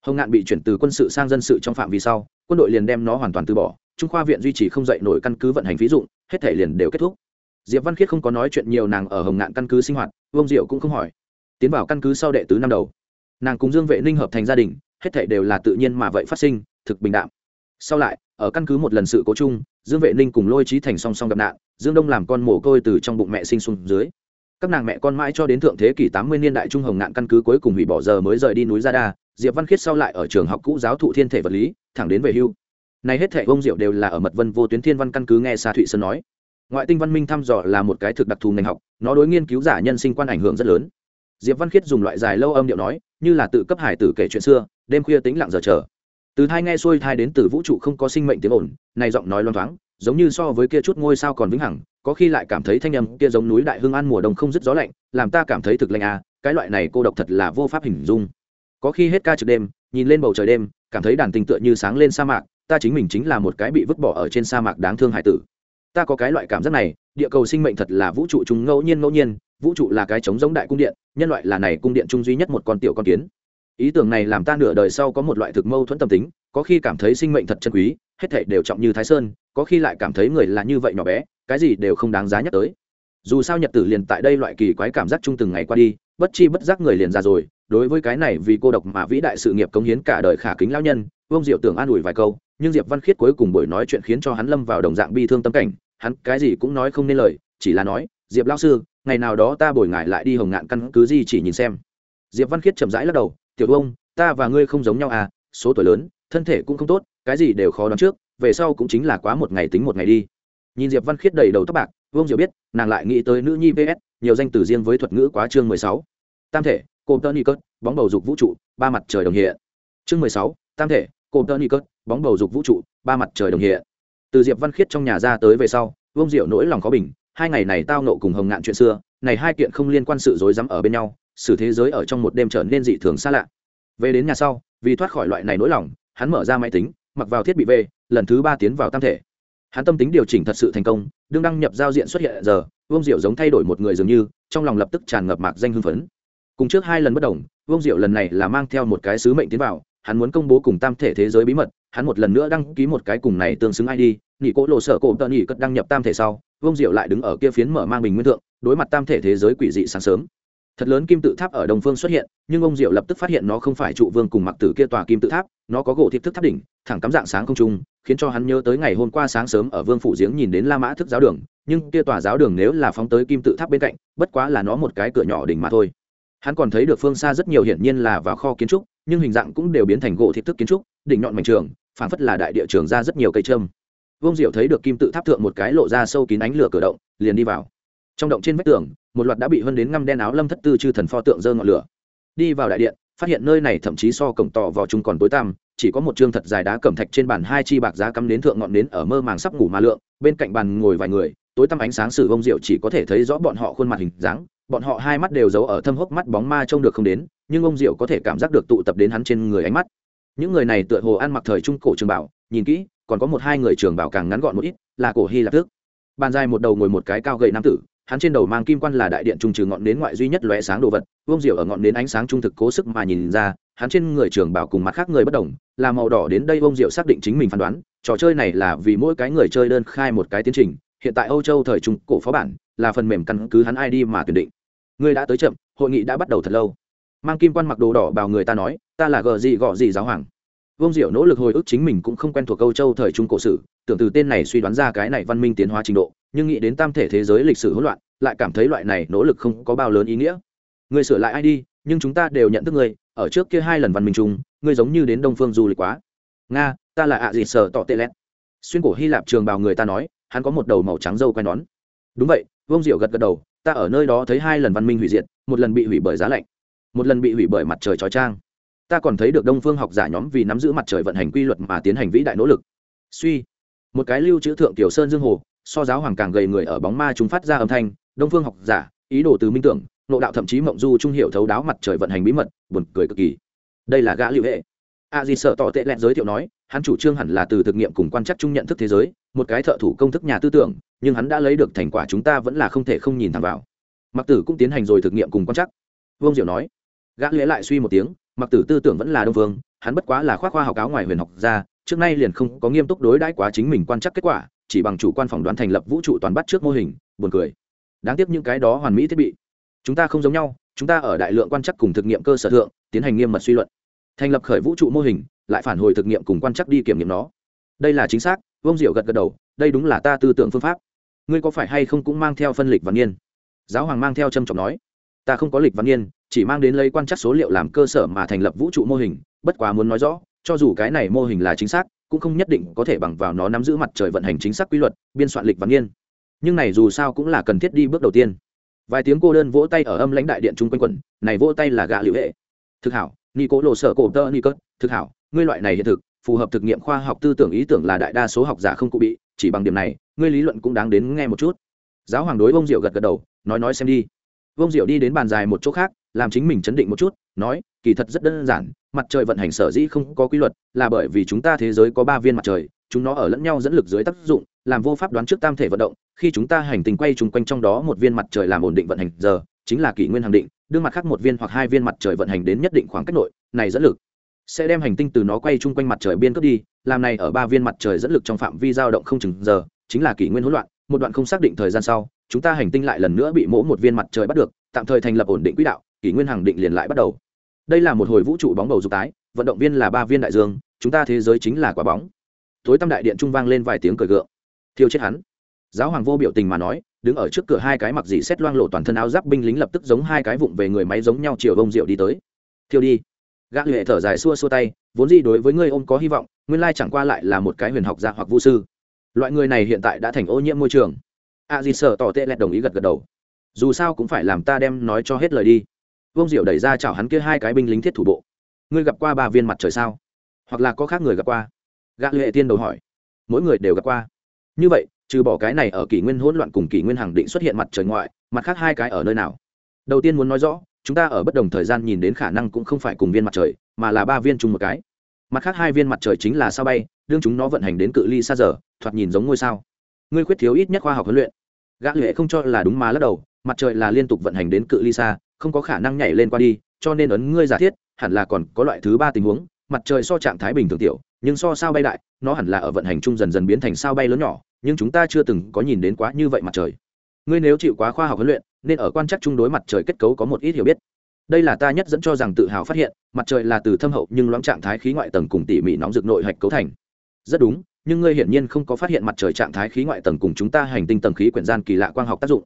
hồng ngạn bị chuyển từ quân sự sang dân sự trong phạm vi sau, quân đội liền đem nó hoàn toàn từ bỏ, trung khoa viện duy trì không dạy nổi căn cứ vận hành ví dụ hết thể liền đều kết thúc. Diệp văn khiết không có nói chuyện nhiều nàng ở hồng ngạn căn cứ sinh hoạt, vương diệu cũng không hỏi. Tiến vào căn cứ sau đệ tứ năm đầu, nàng cùng dương vệ ninh hợp thành gia đình, hết thể đều là tự nhiên mà vậy phát sinh, thực bình đạm. Sau lại, ở căn cứ một lần sự cố chung, dương vệ ninh cùng lôi trí thành song song gặp nạn, dương đông làm con mồ côi từ trong bụng mẹ sinh xuống dưới. Các nàng mẹ con mãi cho đến thượng thế kỷ tám mươi niên đại trung hồng ngạn căn cứ cuối cùng hủy bỏ giờ mới rời đi núi gia đa diệp văn khiết sau lại ở trường học cũ giáo thụ thiên thể vật lý, thẳng đến về hưu. Này hết thảy ông diệu đều là ở mật vân vô tuyến thiên văn căn cứ nghe xa thụy sơn nói. Ngoại tinh văn minh thăm dò là một cái thực đặc thù ngành học, nó đối nghiên cứu giả nhân sinh quan ảnh hưởng rất lớn. Diệp văn khiết dùng loại dài lâu âm điệu nói, như là tự cấp hải tử kể chuyện xưa, đêm khuya tĩnh lặng giờ chờ. Từ thai nghe xuôi thai đến từ vũ trụ không có sinh mệnh tiếng ồn, này giọng nói loan thoáng, giống như so với kia chút ngôi sao còn vĩnh hằng, có khi lại cảm thấy thanh âm kia giống núi đại hương an mùa đông không dứt gió lạnh, làm ta cảm thấy thực lạnh à cái loại này cô độc thật là vô pháp hình dung có khi hết ca trực đêm, nhìn lên bầu trời đêm, cảm thấy đàn tình tựa như sáng lên sa mạc, ta chính mình chính là một cái bị vứt bỏ ở trên sa mạc đáng thương hải tử. Ta có cái loại cảm giác này, địa cầu sinh mệnh thật là vũ trụ chúng ngẫu nhiên ngẫu nhiên, vũ trụ là cái trống giống đại cung điện, nhân loại là này cung điện chung duy nhất một con tiểu con kiến. Ý tưởng này làm ta nửa đời sau có một loại thực mâu thuẫn tâm tính, có khi cảm thấy sinh mệnh thật chân quý, hết thể đều trọng như thái sơn, có khi lại cảm thấy người là như vậy nhỏ bé, cái gì đều không đáng giá nhắc tới. Dù sao nhật tử liền tại đây loại kỳ quái cảm giác chung từng ngày qua đi bất chi bất giác người liền ra rồi, đối với cái này vì cô độc mà vĩ đại sự nghiệp cống hiến cả đời khả kính lao nhân, vương diệu tưởng an ủi vài câu, nhưng diệp văn khiết cuối cùng buổi nói chuyện khiến cho hắn lâm vào đồng dạng bi thương tâm cảnh, hắn cái gì cũng nói không nên lời, chỉ là nói, diệp lao sư, ngày nào đó ta bồi ngại lại đi hồng ngạn căn cứ gì chỉ nhìn xem. Diệp văn khiết chậm rãi lắc đầu, tiểu ông ta và ngươi không giống nhau à số tuổi lớn, thân thể cũng không tốt, cái gì đều khó đoán trước, về sau cũng chính là quá một ngày tính một ngày đi. Nhìn diệp văn khiết đầy đầu tóc bạc vương diệu biết, nàng lại nghĩ tới nữ nhi vs, nhiều danh từ riêng với thuật ngữ quá chương mười sáu. Tam thể, cô tơ ni cớt, bóng bầu dục vũ trụ, ba mặt trời đồng hiện. Chương mười sáu, tam thể, cô tơ ni cớt, bóng bầu dục vũ trụ, ba mặt trời đồng hiện. Từ diệp văn khiết trong nhà ra tới về sau, vương diệu nỗi lòng khó bình, hai ngày này tao nộ cùng hồng ngạn chuyện xưa, này hai kiện không liên quan sự rối rắm ở bên nhau sự thế giới ở trong một đêm trở nên dị thường xa lạ. Về đến nhà sau, vì thoát khỏi loại này nỗi lòng, hắn mở ra máy tính, mặc vào thiết bị v, lần thứ ba tiến vào tam thể. Hắn tâm tính điều chỉnh thật sự thành công đương đăng nhập giao diện xuất hiện giờ, vương diệu giống thay đổi một người dường như, trong lòng lập tức tràn ngập mạc danh hưng phấn. Cùng trước hai lần bất đồng, vương diệu lần này là mang theo một cái sứ mệnh tiến vào, hắn muốn công bố cùng tam thể thế giới bí mật, hắn một lần nữa đăng ký một cái cùng này tương xứng id nghỉ cỗ lộ sở cổ tợn nghỉ cất đăng nhập tam thể sau, vương diệu lại đứng ở kia phiến mở mang bình nguyên thượng, đối mặt tam thể thế giới quỷ dị sáng sớm thật lớn kim tự tháp ở đông phương xuất hiện, nhưng ông diệu lập tức phát hiện nó không phải trụ vương cùng mặc tử kia tòa kim tự tháp, nó có gỗ thịt thức tháp đỉnh, thẳng cắm dạng sáng không trung, khiến cho hắn nhớ tới ngày hôm qua sáng sớm ở vương phủ giếng nhìn đến la mã thức giáo đường, nhưng kia tòa giáo đường nếu là phóng tới kim tự tháp bên cạnh, bất quá là nó một cái cửa nhỏ đỉnh mà thôi. Hắn còn thấy được phương xa rất nhiều hiển nhiên là vào kho kiến trúc, nhưng hình dạng cũng đều biến thành gỗ thịt thức kiến trúc, đỉnh nhọn mảnh trường phản phất là đại địa trường ra rất nhiều cây trâm vương diệu thấy được kim tự tháp thượng một cái lộ ra sâu kín ánh lửa cửa động, liền đi vào. Trong động trên vách tường một loạt đã bị hơn đến ngăm đen áo lâm thất tư chư thần pho tượng dơ ngọn lửa. Đi vào đại điện, phát hiện nơi này thậm chí so cổng tỏ vào chung còn tối tăm, chỉ có một chương thật dài đá cẩm thạch trên bàn hai chi bạc giá cắm đến thượng ngọn nến ở mơ màng sắp ngủ mà lượng, bên cạnh bàn ngồi vài người, tối tăm ánh sáng sử vông rượu chỉ có thể thấy rõ bọn họ khuôn mặt hình dáng, bọn họ hai mắt đều giấu ở thâm hốc mắt bóng ma trông được không đến, nhưng ông diệu có thể cảm giác được tụ tập đến hắn trên người ánh mắt. Những người này tựa hồ ăn mặc thời trung cổ trường bảo, nhìn kỹ, còn có một hai người trường bảo càng ngắn gọn một ít, là cổ hy lạp thức. Bàn dài một đầu ngồi một cái cao gậy nam tử hắn trên đầu mang kim quan là đại điện trung trừ ngọn nến ngoại duy nhất lóe sáng đồ vật, vương diệu ở ngọn nến ánh sáng trung thực cố sức mà nhìn ra, hắn trên người trường bảo cùng mặt khác người bất đồng, là màu đỏ đến đây vương diệu xác định chính mình phán đoán, trò chơi này là vì mỗi cái người chơi đơn khai một cái tiến trình, hiện tại âu châu thời trung cổ phó bản, là phần mềm căn cứ hắn id mà tuyển định. Người đã tới chậm, hội nghị đã bắt đầu thật lâu. Mang kim quan mặc đồ đỏ bảo người ta nói, ta là gờ gì gọ gì giáo hoàng. Vương diệu nỗ lực hồi ức chính mình cũng không quen thuộc âu châu thời trung cổ sử, tưởng từ tên này suy đoán ra cái này văn minh tiến hóa trình độ nhưng nghĩ đến tam thể thế giới lịch sử hỗn loạn, lại cảm thấy loại này nỗ lực không có bao lớn ý nghĩa. Người sửa lại ai đi, nhưng chúng ta đều nhận thức người ở trước kia hai lần văn minh chung người giống như đến đông phương du lịch quá. Nga, ta là ạ gì sở tọ tệ lẹt. xuyên cổ hy lạp trường bào người ta nói, hắn có một đầu màu trắng dâu quay nón. Đúng vậy, vương diệu gật gật đầu, ta ở nơi đó thấy hai lần văn minh hủy diệt, một lần bị hủy bởi giá lạnh, một lần bị hủy bởi mặt trời trói trang ta còn thấy được đông phương học giả nhóm vì nắm giữ mặt trời vận hành quy luật mà tiến hành vĩ đại nỗ lực. Suy, một cái lưu trữ thượng tiểu sơn dương hồ so giáo hoàng càng gầy người ở bóng ma chúng phát ra âm thanh, đông phương học giả, ý đồ từ minh tưởng, nộ đạo thậm chí mộng du trung hiệu thấu đáo mặt trời vận hành bí mật, buồn cười cực kỳ. Đây là gã liệu hệ. A di sợ tỏ tệ lẹn giới thiệu nói, hắn chủ trương hẳn là từ thực nghiệm cùng quan chắc chung nhận thức thế giới, một cái thợ thủ công thức nhà tư tưởng, nhưng hắn đã lấy được thành quả chúng ta vẫn là không thể không nhìn thẳng vào. Mặc tử cũng tiến hành rồi thực nghiệm cùng quan chắc vương diệu nói, gã lễ lại suy một tiếng, mặc tử tư tưởng vẫn là đông phương, hắn bất quá là khoác khoa học áo ngoài huyền học ra trước nay liền không có nghiêm túc đối đãi quá chính mình quan chắc kết quả chỉ bằng chủ quan phỏng đoán thành lập vũ trụ toàn bắt trước mô hình, buồn cười. Đáng tiếc những cái đó hoàn mỹ thiết bị. Chúng ta không giống nhau, chúng ta ở đại lượng quan chắc cùng thực nghiệm cơ sở thượng, tiến hành nghiêm mật suy luận. Thành lập khởi vũ trụ mô hình, lại phản hồi thực nghiệm cùng quan chắc đi kiểm nghiệm nó. Đây là chính xác vông diệu gật gật đầu, đây đúng là ta tư tưởng phương pháp. Ngươi có phải hay không cũng mang theo phân lịch văn niên? Giáo hoàng mang theo trâm trọng nói. Ta không có lịch văn niên, chỉ mang đến lấy quan chắc số liệu làm cơ sở mà thành lập vũ trụ mô hình, bất quá muốn nói rõ, cho dù cái này mô hình là chính xác cũng không nhất định có thể bằng vào nó nắm giữ mặt trời vận hành chính xác quy luật, biên soạn lịch văn niên nhưng này dù sao cũng là cần thiết đi bước đầu tiên. Vài tiếng cô đơn vỗ tay ở âm lãnh đại điện chung quanh quẩn này vỗ tay là gạ liệu hệ. Thực hảo ni cố lộ sở cổ tơ ni cất thực hảo, ngươi loại này hiện thực, phù hợp thực nghiệm khoa học tư tưởng ý tưởng là đại đa số học giả không cụ bị, chỉ bằng điểm này, ngươi lý luận cũng đáng đến nghe một chút. Giáo hoàng đối bông diệu gật gật đầu, nói nói xem đi vông diệu đi đến bàn dài một chỗ khác, làm chính mình chấn định một chút, nói, kỳ thật rất đơn giản, mặt trời vận hành sở dĩ không có quy luật là bởi vì chúng ta thế giới có ba viên mặt trời, chúng nó ở lẫn nhau dẫn lực dưới tác dụng, làm vô pháp đoán trước tam thể vận động. Khi chúng ta hành tinh quay chung quanh trong đó một viên mặt trời làm ổn định vận hành giờ, chính là kỷ nguyên hàng định đương mặt khác một viên hoặc hai viên mặt trời vận hành đến nhất định khoảng cách nội, này dẫn lực sẽ đem hành tinh từ nó quay chung quanh mặt trời biên cướp đi, làm này ở ba viên mặt trời dẫn lực trong phạm vi dao động không chừng giờ, chính là kỷ nguyên hỗn loạn. Một đoạn không xác định thời gian sau chúng ta hành tinh lại lần nữa bị mỗ một viên mặt trời bắt được, tạm thời thành lập ổn định quỹ đạo, kỷ nguyên hàng định liền lại bắt đầu. Đây là một hồi vũ trụ bóng bầu dục tái, vận động viên là ba viên đại dương, chúng ta thế giới chính là quả bóng. Tối tâm đại điện trung vang lên vài tiếng cười gượng. Thiêu chết hắn. Giáo hoàng vô biểu tình mà nói, đứng ở trước cửa hai cái mặc dị xét loang lộ toàn thân áo giáp binh lính lập tức giống hai cái vụng về người máy giống nhau chiều bông rượu đi tới. Thiêu đi. Gã huệ thở dài xua xua tay, vốn gì đối với ngươi ôm có hy vọng, nguyên lai chẳng qua lại là một cái huyền học gia hoặc vũ sư. Loại người này hiện tại đã thành ô nhiễm môi trường a à, di sợ tỏ tệ lẹt đồng ý gật gật đầu. Dù sao cũng phải làm ta đem nói cho hết lời đi. Vương diệu đẩy ra chào hắn kia hai cái binh lính thiết thủ bộ. Ngươi gặp qua ba viên mặt trời sao? Hoặc là có khác người gặp qua? Gã lệ tiên đầu hỏi. Mỗi người đều gặp qua. Như vậy trừ bỏ cái này ở kỷ nguyên hỗn loạn cùng kỷ nguyên hàng định xuất hiện mặt trời ngoại mặt khác hai cái ở nơi nào? Đầu tiên muốn nói rõ chúng ta ở bất đồng thời gian nhìn đến khả năng cũng không phải cùng viên mặt trời mà là ba viên chung một cái. Mặt khác hai viên mặt trời chính là sao bay đương chúng nó vận hành đến cự ly xa giờ thoạt nhìn giống ngôi sao. Ngươi khuyết thiếu ít nhất khoa học huấn luyện gã lệ không cho là đúng mà lắc đầu, mặt trời là liên tục vận hành đến cự ly xa, không có khả năng nhảy lên qua đi, cho nên ấn ngươi giả thiết, hẳn là còn có loại thứ ba tình huống, mặt trời so trạng thái bình thường tiểu, nhưng so sao bay đại, nó hẳn là ở vận hành chung dần dần biến thành sao bay lớn nhỏ, nhưng chúng ta chưa từng có nhìn đến quá như vậy mặt trời. Ngươi nếu chịu quá khoa học huấn luyện, nên ở quan chắc chung đối mặt trời kết cấu có một ít hiểu biết. Đây là ta nhất dẫn cho rằng tự hào phát hiện, mặt trời là từ thâm hậu nhưng loãng trạng thái khí ngoại tầng cùng tỉ mỉ nóng rực nội hạch cấu thành. Rất đúng nhưng ngươi hiển nhiên không có phát hiện mặt trời trạng thái khí ngoại tầng cùng chúng ta hành tinh tầng khí quyển gian kỳ lạ quang học tác dụng.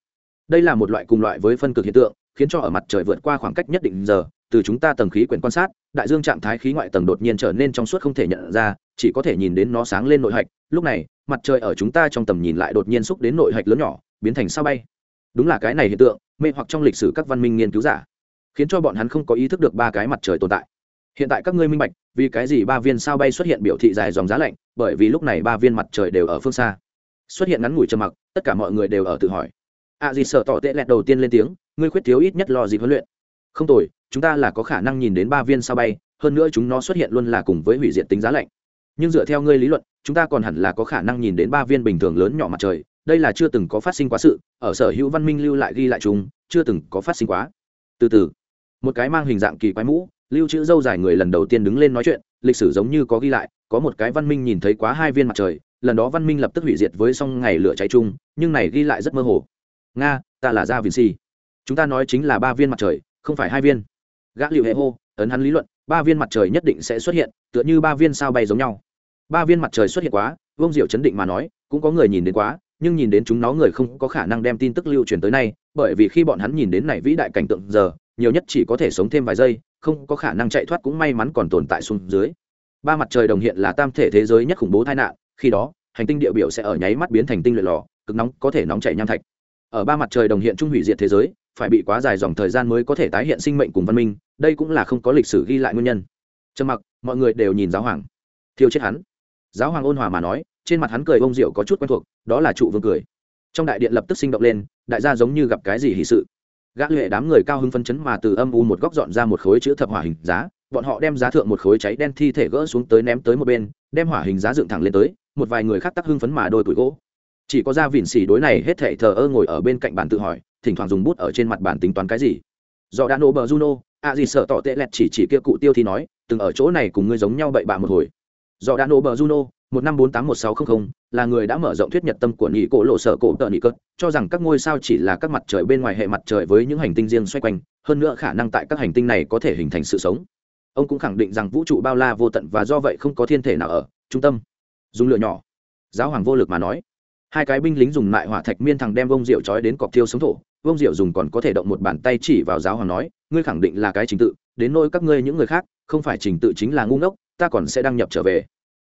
Đây là một loại cùng loại với phân cực hiện tượng, khiến cho ở mặt trời vượt qua khoảng cách nhất định giờ, từ chúng ta tầng khí quyển quan sát, đại dương trạng thái khí ngoại tầng đột nhiên trở nên trong suốt không thể nhận ra, chỉ có thể nhìn đến nó sáng lên nội hạch. Lúc này, mặt trời ở chúng ta trong tầm nhìn lại đột nhiên xúc đến nội hạch lớn nhỏ, biến thành sao bay. Đúng là cái này hiện tượng, mê hoặc trong lịch sử các văn minh nghiên cứu giả, khiến cho bọn hắn không có ý thức được ba cái mặt trời tồn tại hiện tại các ngươi minh bạch, vì cái gì ba viên sao bay xuất hiện biểu thị dài dòng giá lạnh, bởi vì lúc này ba viên mặt trời đều ở phương xa. Xuất hiện ngắn ngủi trầm mặc, tất cả mọi người đều ở tự hỏi. Ạ gì sợ tỏ tệ lẹt đầu tiên lên tiếng, ngươi khuyết thiếu ít nhất lo gì huấn luyện. Không tồi, chúng ta là có khả năng nhìn đến ba viên sao bay, hơn nữa chúng nó xuất hiện luôn là cùng với hủy diệt tính giá lạnh. Nhưng dựa theo ngươi lý luận, chúng ta còn hẳn là có khả năng nhìn đến ba viên bình thường lớn nhỏ mặt trời, đây là chưa từng có phát sinh quá sự, ở sở hữu văn minh lưu lại ghi lại chúng, chưa từng có phát sinh quá. Từ từ, một cái mang hình dạng kỳ quái mũ lưu trữ dâu dài người lần đầu tiên đứng lên nói chuyện, lịch sử giống như có ghi lại, có một cái văn minh nhìn thấy quá hai viên mặt trời, lần đó văn minh lập tức hủy diệt với xong ngày lửa cháy chung, nhưng này ghi lại rất mơ hồ. Nga, ta là gia viên si. Chúng ta nói chính là ba viên mặt trời, không phải hai viên. Gã liệu hệ hô, ấn hắn lý luận, ba viên mặt trời nhất định sẽ xuất hiện, tựa như ba viên sao bay giống nhau. Ba viên mặt trời xuất hiện quá vông diệu chấn định mà nói, cũng có người nhìn đến quá, nhưng nhìn đến chúng nó người không có khả năng đem tin tức lưu truyền tới nay, bởi vì khi bọn hắn nhìn đến này vĩ đại cảnh tượng giờ, nhiều nhất chỉ có thể sống thêm vài giây không có khả năng chạy thoát cũng may mắn còn tồn tại xuống dưới. Ba mặt trời đồng hiện là tam thể thế giới nhất khủng bố tai nạn, khi đó, hành tinh địa biểu sẽ ở nháy mắt biến thành tinh luyện lò, cực nóng có thể nóng chảy nham thạch. Ở ba mặt trời đồng hiện trung hủy diệt thế giới, phải bị quá dài dòng thời gian mới có thể tái hiện sinh mệnh cùng văn minh, đây cũng là không có lịch sử ghi lại nguyên nhân. Trầm mặc, mọi người đều nhìn giáo hoàng. Thiêu chết hắn. Giáo hoàng ôn hòa mà nói, trên mặt hắn cười bông rượu có chút quen thuộc, đó là trụ vương cười. Trong đại điện lập tức sinh động lên, đại gia giống như gặp cái gì hì sự gã lệ đám người cao hứng phấn chấn mà từ âm u một góc dọn ra một khối chữ thập hỏa hình giá, bọn họ đem giá thượng một khối cháy đen thi thể gỡ xuống tới ném tới một bên, đem hỏa hình giá dựng thẳng lên tới, một vài người khác tắc hưng phấn mà đôi tuổi gỗ. Chỉ có ra vỉn xỉ đối này hết thảy thờ ơ ngồi ở bên cạnh bàn tự hỏi, thỉnh thoảng dùng bút ở trên mặt bàn tính toán cái gì. Do đã nổ bờ juno a gì sợ tỏ tệ lẹt chỉ chỉ kia cụ tiêu thì nói, từng ở chỗ này cùng ngươi giống nhau bậy bạ một hồi. Do đã nổ bờ juno một năm bốn tám một sáu không không, là người đã mở rộng thuyết nhật tâm của nhị cổ lộ sở cổ tợ nhị cất cho rằng các ngôi sao chỉ là các mặt trời bên ngoài hệ mặt trời với những hành tinh riêng xoay quanh, hơn nữa khả năng tại các hành tinh này có thể hình thành sự sống. Ông cũng khẳng định rằng vũ trụ bao la vô tận và do vậy không có thiên thể nào ở trung tâm. Dùng lửa nhỏ. Giáo hoàng vô lực mà nói. Hai cái binh lính dùng mại hỏa thạch miên thằng đem vông rượu trói đến cọc thiêu sống thổ. Vông rượu dùng còn có thể động một bàn tay chỉ vào giáo hoàng nói, ngươi khẳng định là cái trình tự, đến nỗi các ngươi những người khác, không phải trình tự chính là ngu ngốc, ta còn sẽ đăng nhập trở về.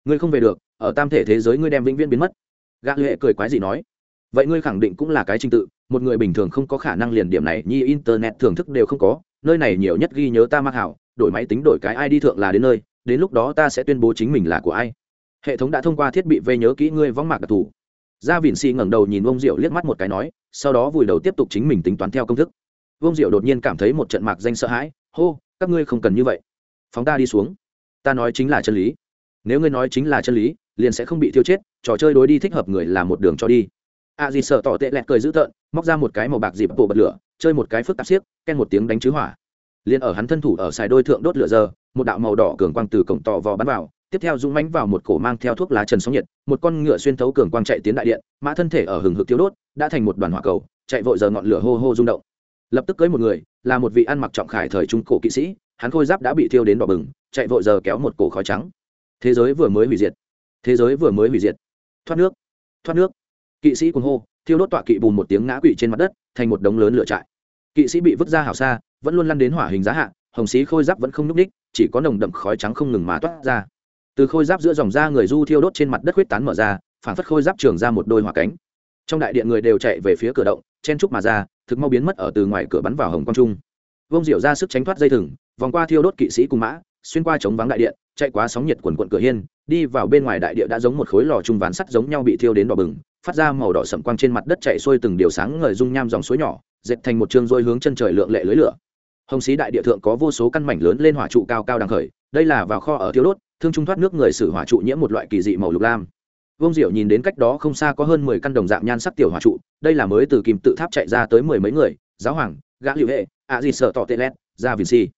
Ngươi không về được ở tam thể thế giới ngươi đem vĩnh viễn biến mất. Gã lệ cười quái gì nói, vậy ngươi khẳng định cũng là cái trình tự, một người bình thường không có khả năng liền điểm này, như internet thưởng thức đều không có, nơi này nhiều nhất ghi nhớ ta mang hảo, đổi máy tính đổi cái ai đi thượng là đến nơi, đến lúc đó ta sẽ tuyên bố chính mình là của ai. Hệ thống đã thông qua thiết bị vây nhớ kỹ ngươi vong mạc đặc thù. Gia vịn si ngẩng đầu nhìn ông diệu liếc mắt một cái nói, sau đó vùi đầu tiếp tục chính mình tính toán theo công thức. Ông diệu đột nhiên cảm thấy một trận mạc danh sợ hãi, hô, các ngươi không cần như vậy. Phóng ta đi xuống. Ta nói chính là chân lý. Nếu ngươi nói chính là chân lý liền sẽ không bị thiêu chết, trò chơi đối đi thích hợp người là một đường cho đi. A di sợ tỏ tệ lẹt cười dữ tợn, móc ra một cái màu bạc dịp bộ bật lửa, chơi một cái phức tạp xiếc, ken một tiếng đánh chứ hỏa. Liền ở hắn thân thủ ở xài đôi thượng đốt lửa giờ, một đạo màu đỏ cường quang từ cổng tỏ vò bắn vào, tiếp theo dũng mánh vào một cổ mang theo thuốc lá trần sóng nhiệt, một con ngựa xuyên thấu cường quang chạy tiến đại điện, mã thân thể ở hừng hực thiếu đốt, đã thành một đoàn hỏa cầu, chạy vội giờ ngọn lửa hô hô rung động. Lập tức cưới một người, là một vị ăn mặc trọng khải thời trung cổ kỵ sĩ, hắn khôi giáp đã bị thiêu đến đỏ bừng, chạy vội giờ kéo một cổ khói trắng. Thế giới vừa mới hủy diệt thế giới vừa mới hủy diệt. Thoát nước thoát nước. Kỵ sĩ cuồng hô, thiêu đốt tọa kỵ bùn một tiếng ngã quỵ trên mặt đất, thành một đống lớn lửa trại. Kỵ sĩ bị vứt ra hảo xa, vẫn luôn lăn đến hỏa hình giá hạ, hồng sĩ khôi giáp vẫn không núp ních chỉ có nồng đậm khói trắng không ngừng mà toát ra. Từ khôi giáp giữa dòng da người du thiêu đốt trên mặt đất huyết tán mở ra phản phất khôi giáp trường ra một đôi hỏa cánh. Trong đại điện người đều chạy về phía cửa động, chen trúc mà ra, thực mau biến mất ở từ ngoài cửa bắn vào hồng quang trung. Vông diệu ra sức tránh thoát dây thừng, vòng qua thiêu đốt kỵ sĩ cùng mã xuyên qua chống vắng đại điện chạy qua sóng nhiệt quần quận cửa hiên đi vào bên ngoài đại địa đã giống một khối lò trung ván sắt giống nhau bị thiêu đến đỏ bừng phát ra màu đỏ sậm quang trên mặt đất chạy xuôi từng điều sáng ngời dung nham dòng suối nhỏ dệt thành một trường rôi hướng chân trời lượng lệ lưới lửa hồng xí đại địa thượng có vô số căn mảnh lớn lên hỏa trụ cao cao đằng khởi đây là vào kho ở thiêu đốt thương trung thoát nước người sử hỏa trụ nhiễm một loại kỳ dị màu lục lam Vương Diệu nhìn đến cách đó không xa có hơn mười căn đồng dạng nhan sắc tiểu hỏa trụ, đây là mới từ kim tự tháp chạy ra tới mười mấy người, giáo hoàng, gã liệu hệ, ạ gì sợ tỏ tệ lét, ra Vinci.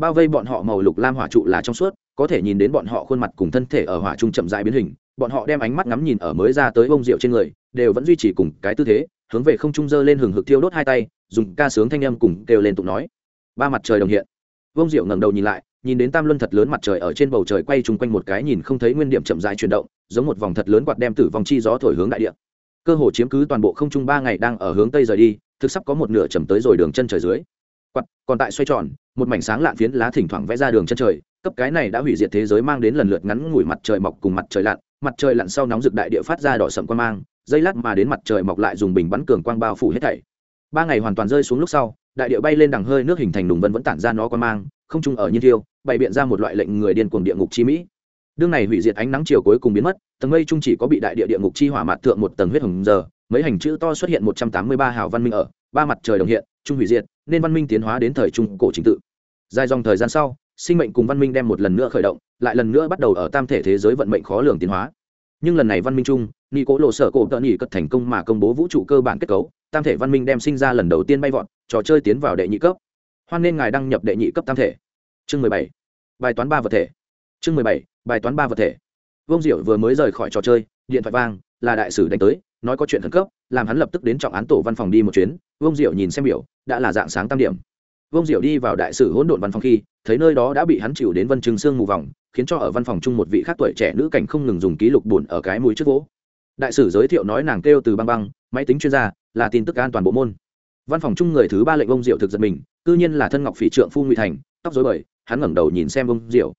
Bao vây bọn họ màu lục lam hỏa trụ là trong suốt, có thể nhìn đến bọn họ khuôn mặt cùng thân thể ở hỏa trung chậm rãi biến hình, bọn họ đem ánh mắt ngắm nhìn ở mới ra tới bông rượu trên người, đều vẫn duy trì cùng cái tư thế, hướng về không trung dơ lên hừng hực thiêu đốt hai tay, dùng ca sướng thanh âm cùng kêu lên tụng nói. Ba mặt trời đồng hiện. bông rượu ngẩng đầu nhìn lại, nhìn đến tam luân thật lớn mặt trời ở trên bầu trời quay chung quanh một cái nhìn không thấy nguyên điểm chậm rãi chuyển động giống một vòng thật lớn quạt đem tử vòng chi gió thổi hướng đại địa cơ hồ chiếm cứ toàn bộ không trung ba ngày đang ở hướng tây rời đi thực sắp có một nửa chầm tới rồi đường chân trời dưới quặt còn tại xoay tròn, một mảnh sáng lạn phiến lá thỉnh thoảng vẽ ra đường chân trời, cấp cái này đã hủy diệt thế giới mang đến lần lượt ngắn ngủi mặt trời mọc cùng mặt trời lặn, mặt trời lặn sau nóng rực đại địa phát ra đỏ sậm quan mang, dây lát mà đến mặt trời mọc lại dùng bình bắn cường quang bao phủ hết thảy. Ba ngày hoàn toàn rơi xuống lúc sau, đại địa bay lên đằng hơi nước hình thành đùng vân vẫn tản ra nó quan mang, không trung ở nhiên thiêu, bày biện ra một loại lệnh người điên cuồng địa ngục chi mỹ. Đương này hủy diệt ánh nắng chiều cuối cùng biến mất, tầng mây trung chỉ có bị đại địa địa ngục chi hỏa mạt thượng một tầng huyết hồng giờ, mấy hành chữ to xuất hiện một trăm tám mươi ba hào văn minh ở, ba mặt trời đồng hiện, trung hủy diệt nên văn minh tiến hóa đến thời trung cổ chính tự. Dài dòng thời gian sau, sinh mệnh cùng văn minh đem một lần nữa khởi động, lại lần nữa bắt đầu ở tam thể thế giới vận mệnh khó lường tiến hóa. Nhưng lần này văn minh chung ni cố lộ sở cổ tợn nghỉ cất thành công mà công bố vũ trụ cơ bản kết cấu, tam thể văn minh đem sinh ra lần đầu tiên bay vọt, trò chơi tiến vào đệ nhị cấp. Hoan nên ngài đăng nhập đệ nhị cấp tam thể. Chương mười bảy. Bài toán ba vật thể. Chương mười bảy. Bài toán ba vật thể. Vương diệu vừa mới rời khỏi trò chơi, điện thoại vang, là đại sử đánh tới, nói có chuyện khẩn cấp làm hắn lập tức đến trọng án tổ văn phòng đi một chuyến, vương diệu nhìn xem biểu, đã là dạng sáng tam điểm. Vương diệu đi vào đại sử hỗn độn văn phòng khi, thấy nơi đó đã bị hắn chịu đến vân chừng sương mù vòng, khiến cho ở văn phòng chung một vị khác tuổi trẻ nữ cảnh không ngừng dùng ký lục buồn ở cái mũi trước vỗ. Đại sử giới thiệu nói nàng kêu từ băng băng, máy tính chuyên gia, là tin tức an toàn bộ môn. Văn phòng chung người thứ ba lệnh ông diệu thực giật mình, cư nhiên là thân ngọc phỉ trượng phu ngụy thành, tóc dối bời, hắn ngẩng đầu nhìn xem ông diệu.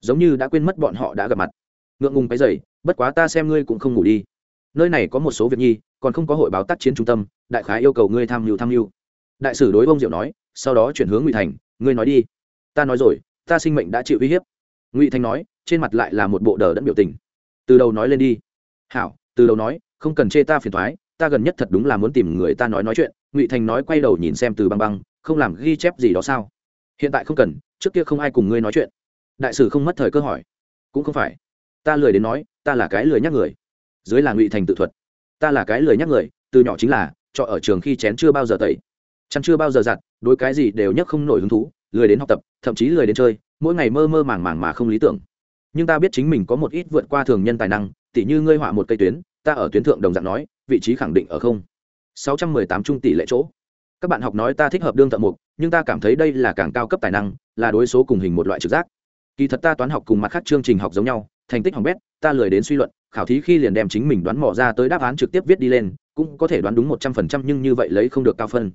Giống như đã quên mất bọn họ đã gặp mặt. Ngượng ngùng cái giày, bất quá ta xem ngươi cũng không ngủ đi. Nơi này có một số việc nhi còn không có hội báo tác chiến trung tâm, đại khái yêu cầu ngươi tham mưu tham mưu. Đại sử đối bông diệu nói, sau đó chuyển hướng ngụy thành, ngươi nói đi. Ta nói rồi, ta sinh mệnh đã chịu uy hiếp. Ngụy thành nói, trên mặt lại là một bộ đờ đẫn biểu tình. Từ đầu nói lên đi. Hảo, từ đầu nói, không cần chê ta phiền thoái ta gần nhất thật đúng là muốn tìm người ta nói nói chuyện. Ngụy thành nói quay đầu nhìn xem từ băng băng, không làm ghi chép gì đó sao? Hiện tại không cần, trước kia không ai cùng ngươi nói chuyện. Đại sử không mất thời cơ hỏi. Cũng không phải. Ta lười đến nói, ta là cái lười nhắc người. Dưới là ngụy thành tự thuật ta là cái lười nhắc người, từ nhỏ chính là trọ ở trường khi chén chưa bao giờ tẩy. Chăn chưa bao giờ giặt, đối cái gì đều nhắc không nổi hứng thú, lười đến học tập, thậm chí lười đến chơi, mỗi ngày mơ mơ màng màng mà không lý tưởng. Nhưng ta biết chính mình có một ít vượt qua thường nhân tài năng, tỉ như ngươi họa một cây tuyến, ta ở tuyến thượng đồng dạng nói, vị trí khẳng định ở không. Sáu trăm mười tám trung tỷ lệ chỗ. Các bạn học nói ta thích hợp đương thợ mục nhưng ta cảm thấy đây là càng cao cấp tài năng, là đối số cùng hình một loại trực giác. Kỳ thật ta toán học cùng mặt khác chương trình học giống nhau, thành tích hỏng bét, ta lười đến suy luận khảo thí khi liền đem chính mình đoán mò ra tới đáp án trực tiếp viết đi lên, cũng có thể đoán đúng một trăm phần trăm nhưng như vậy lấy không được cao phân.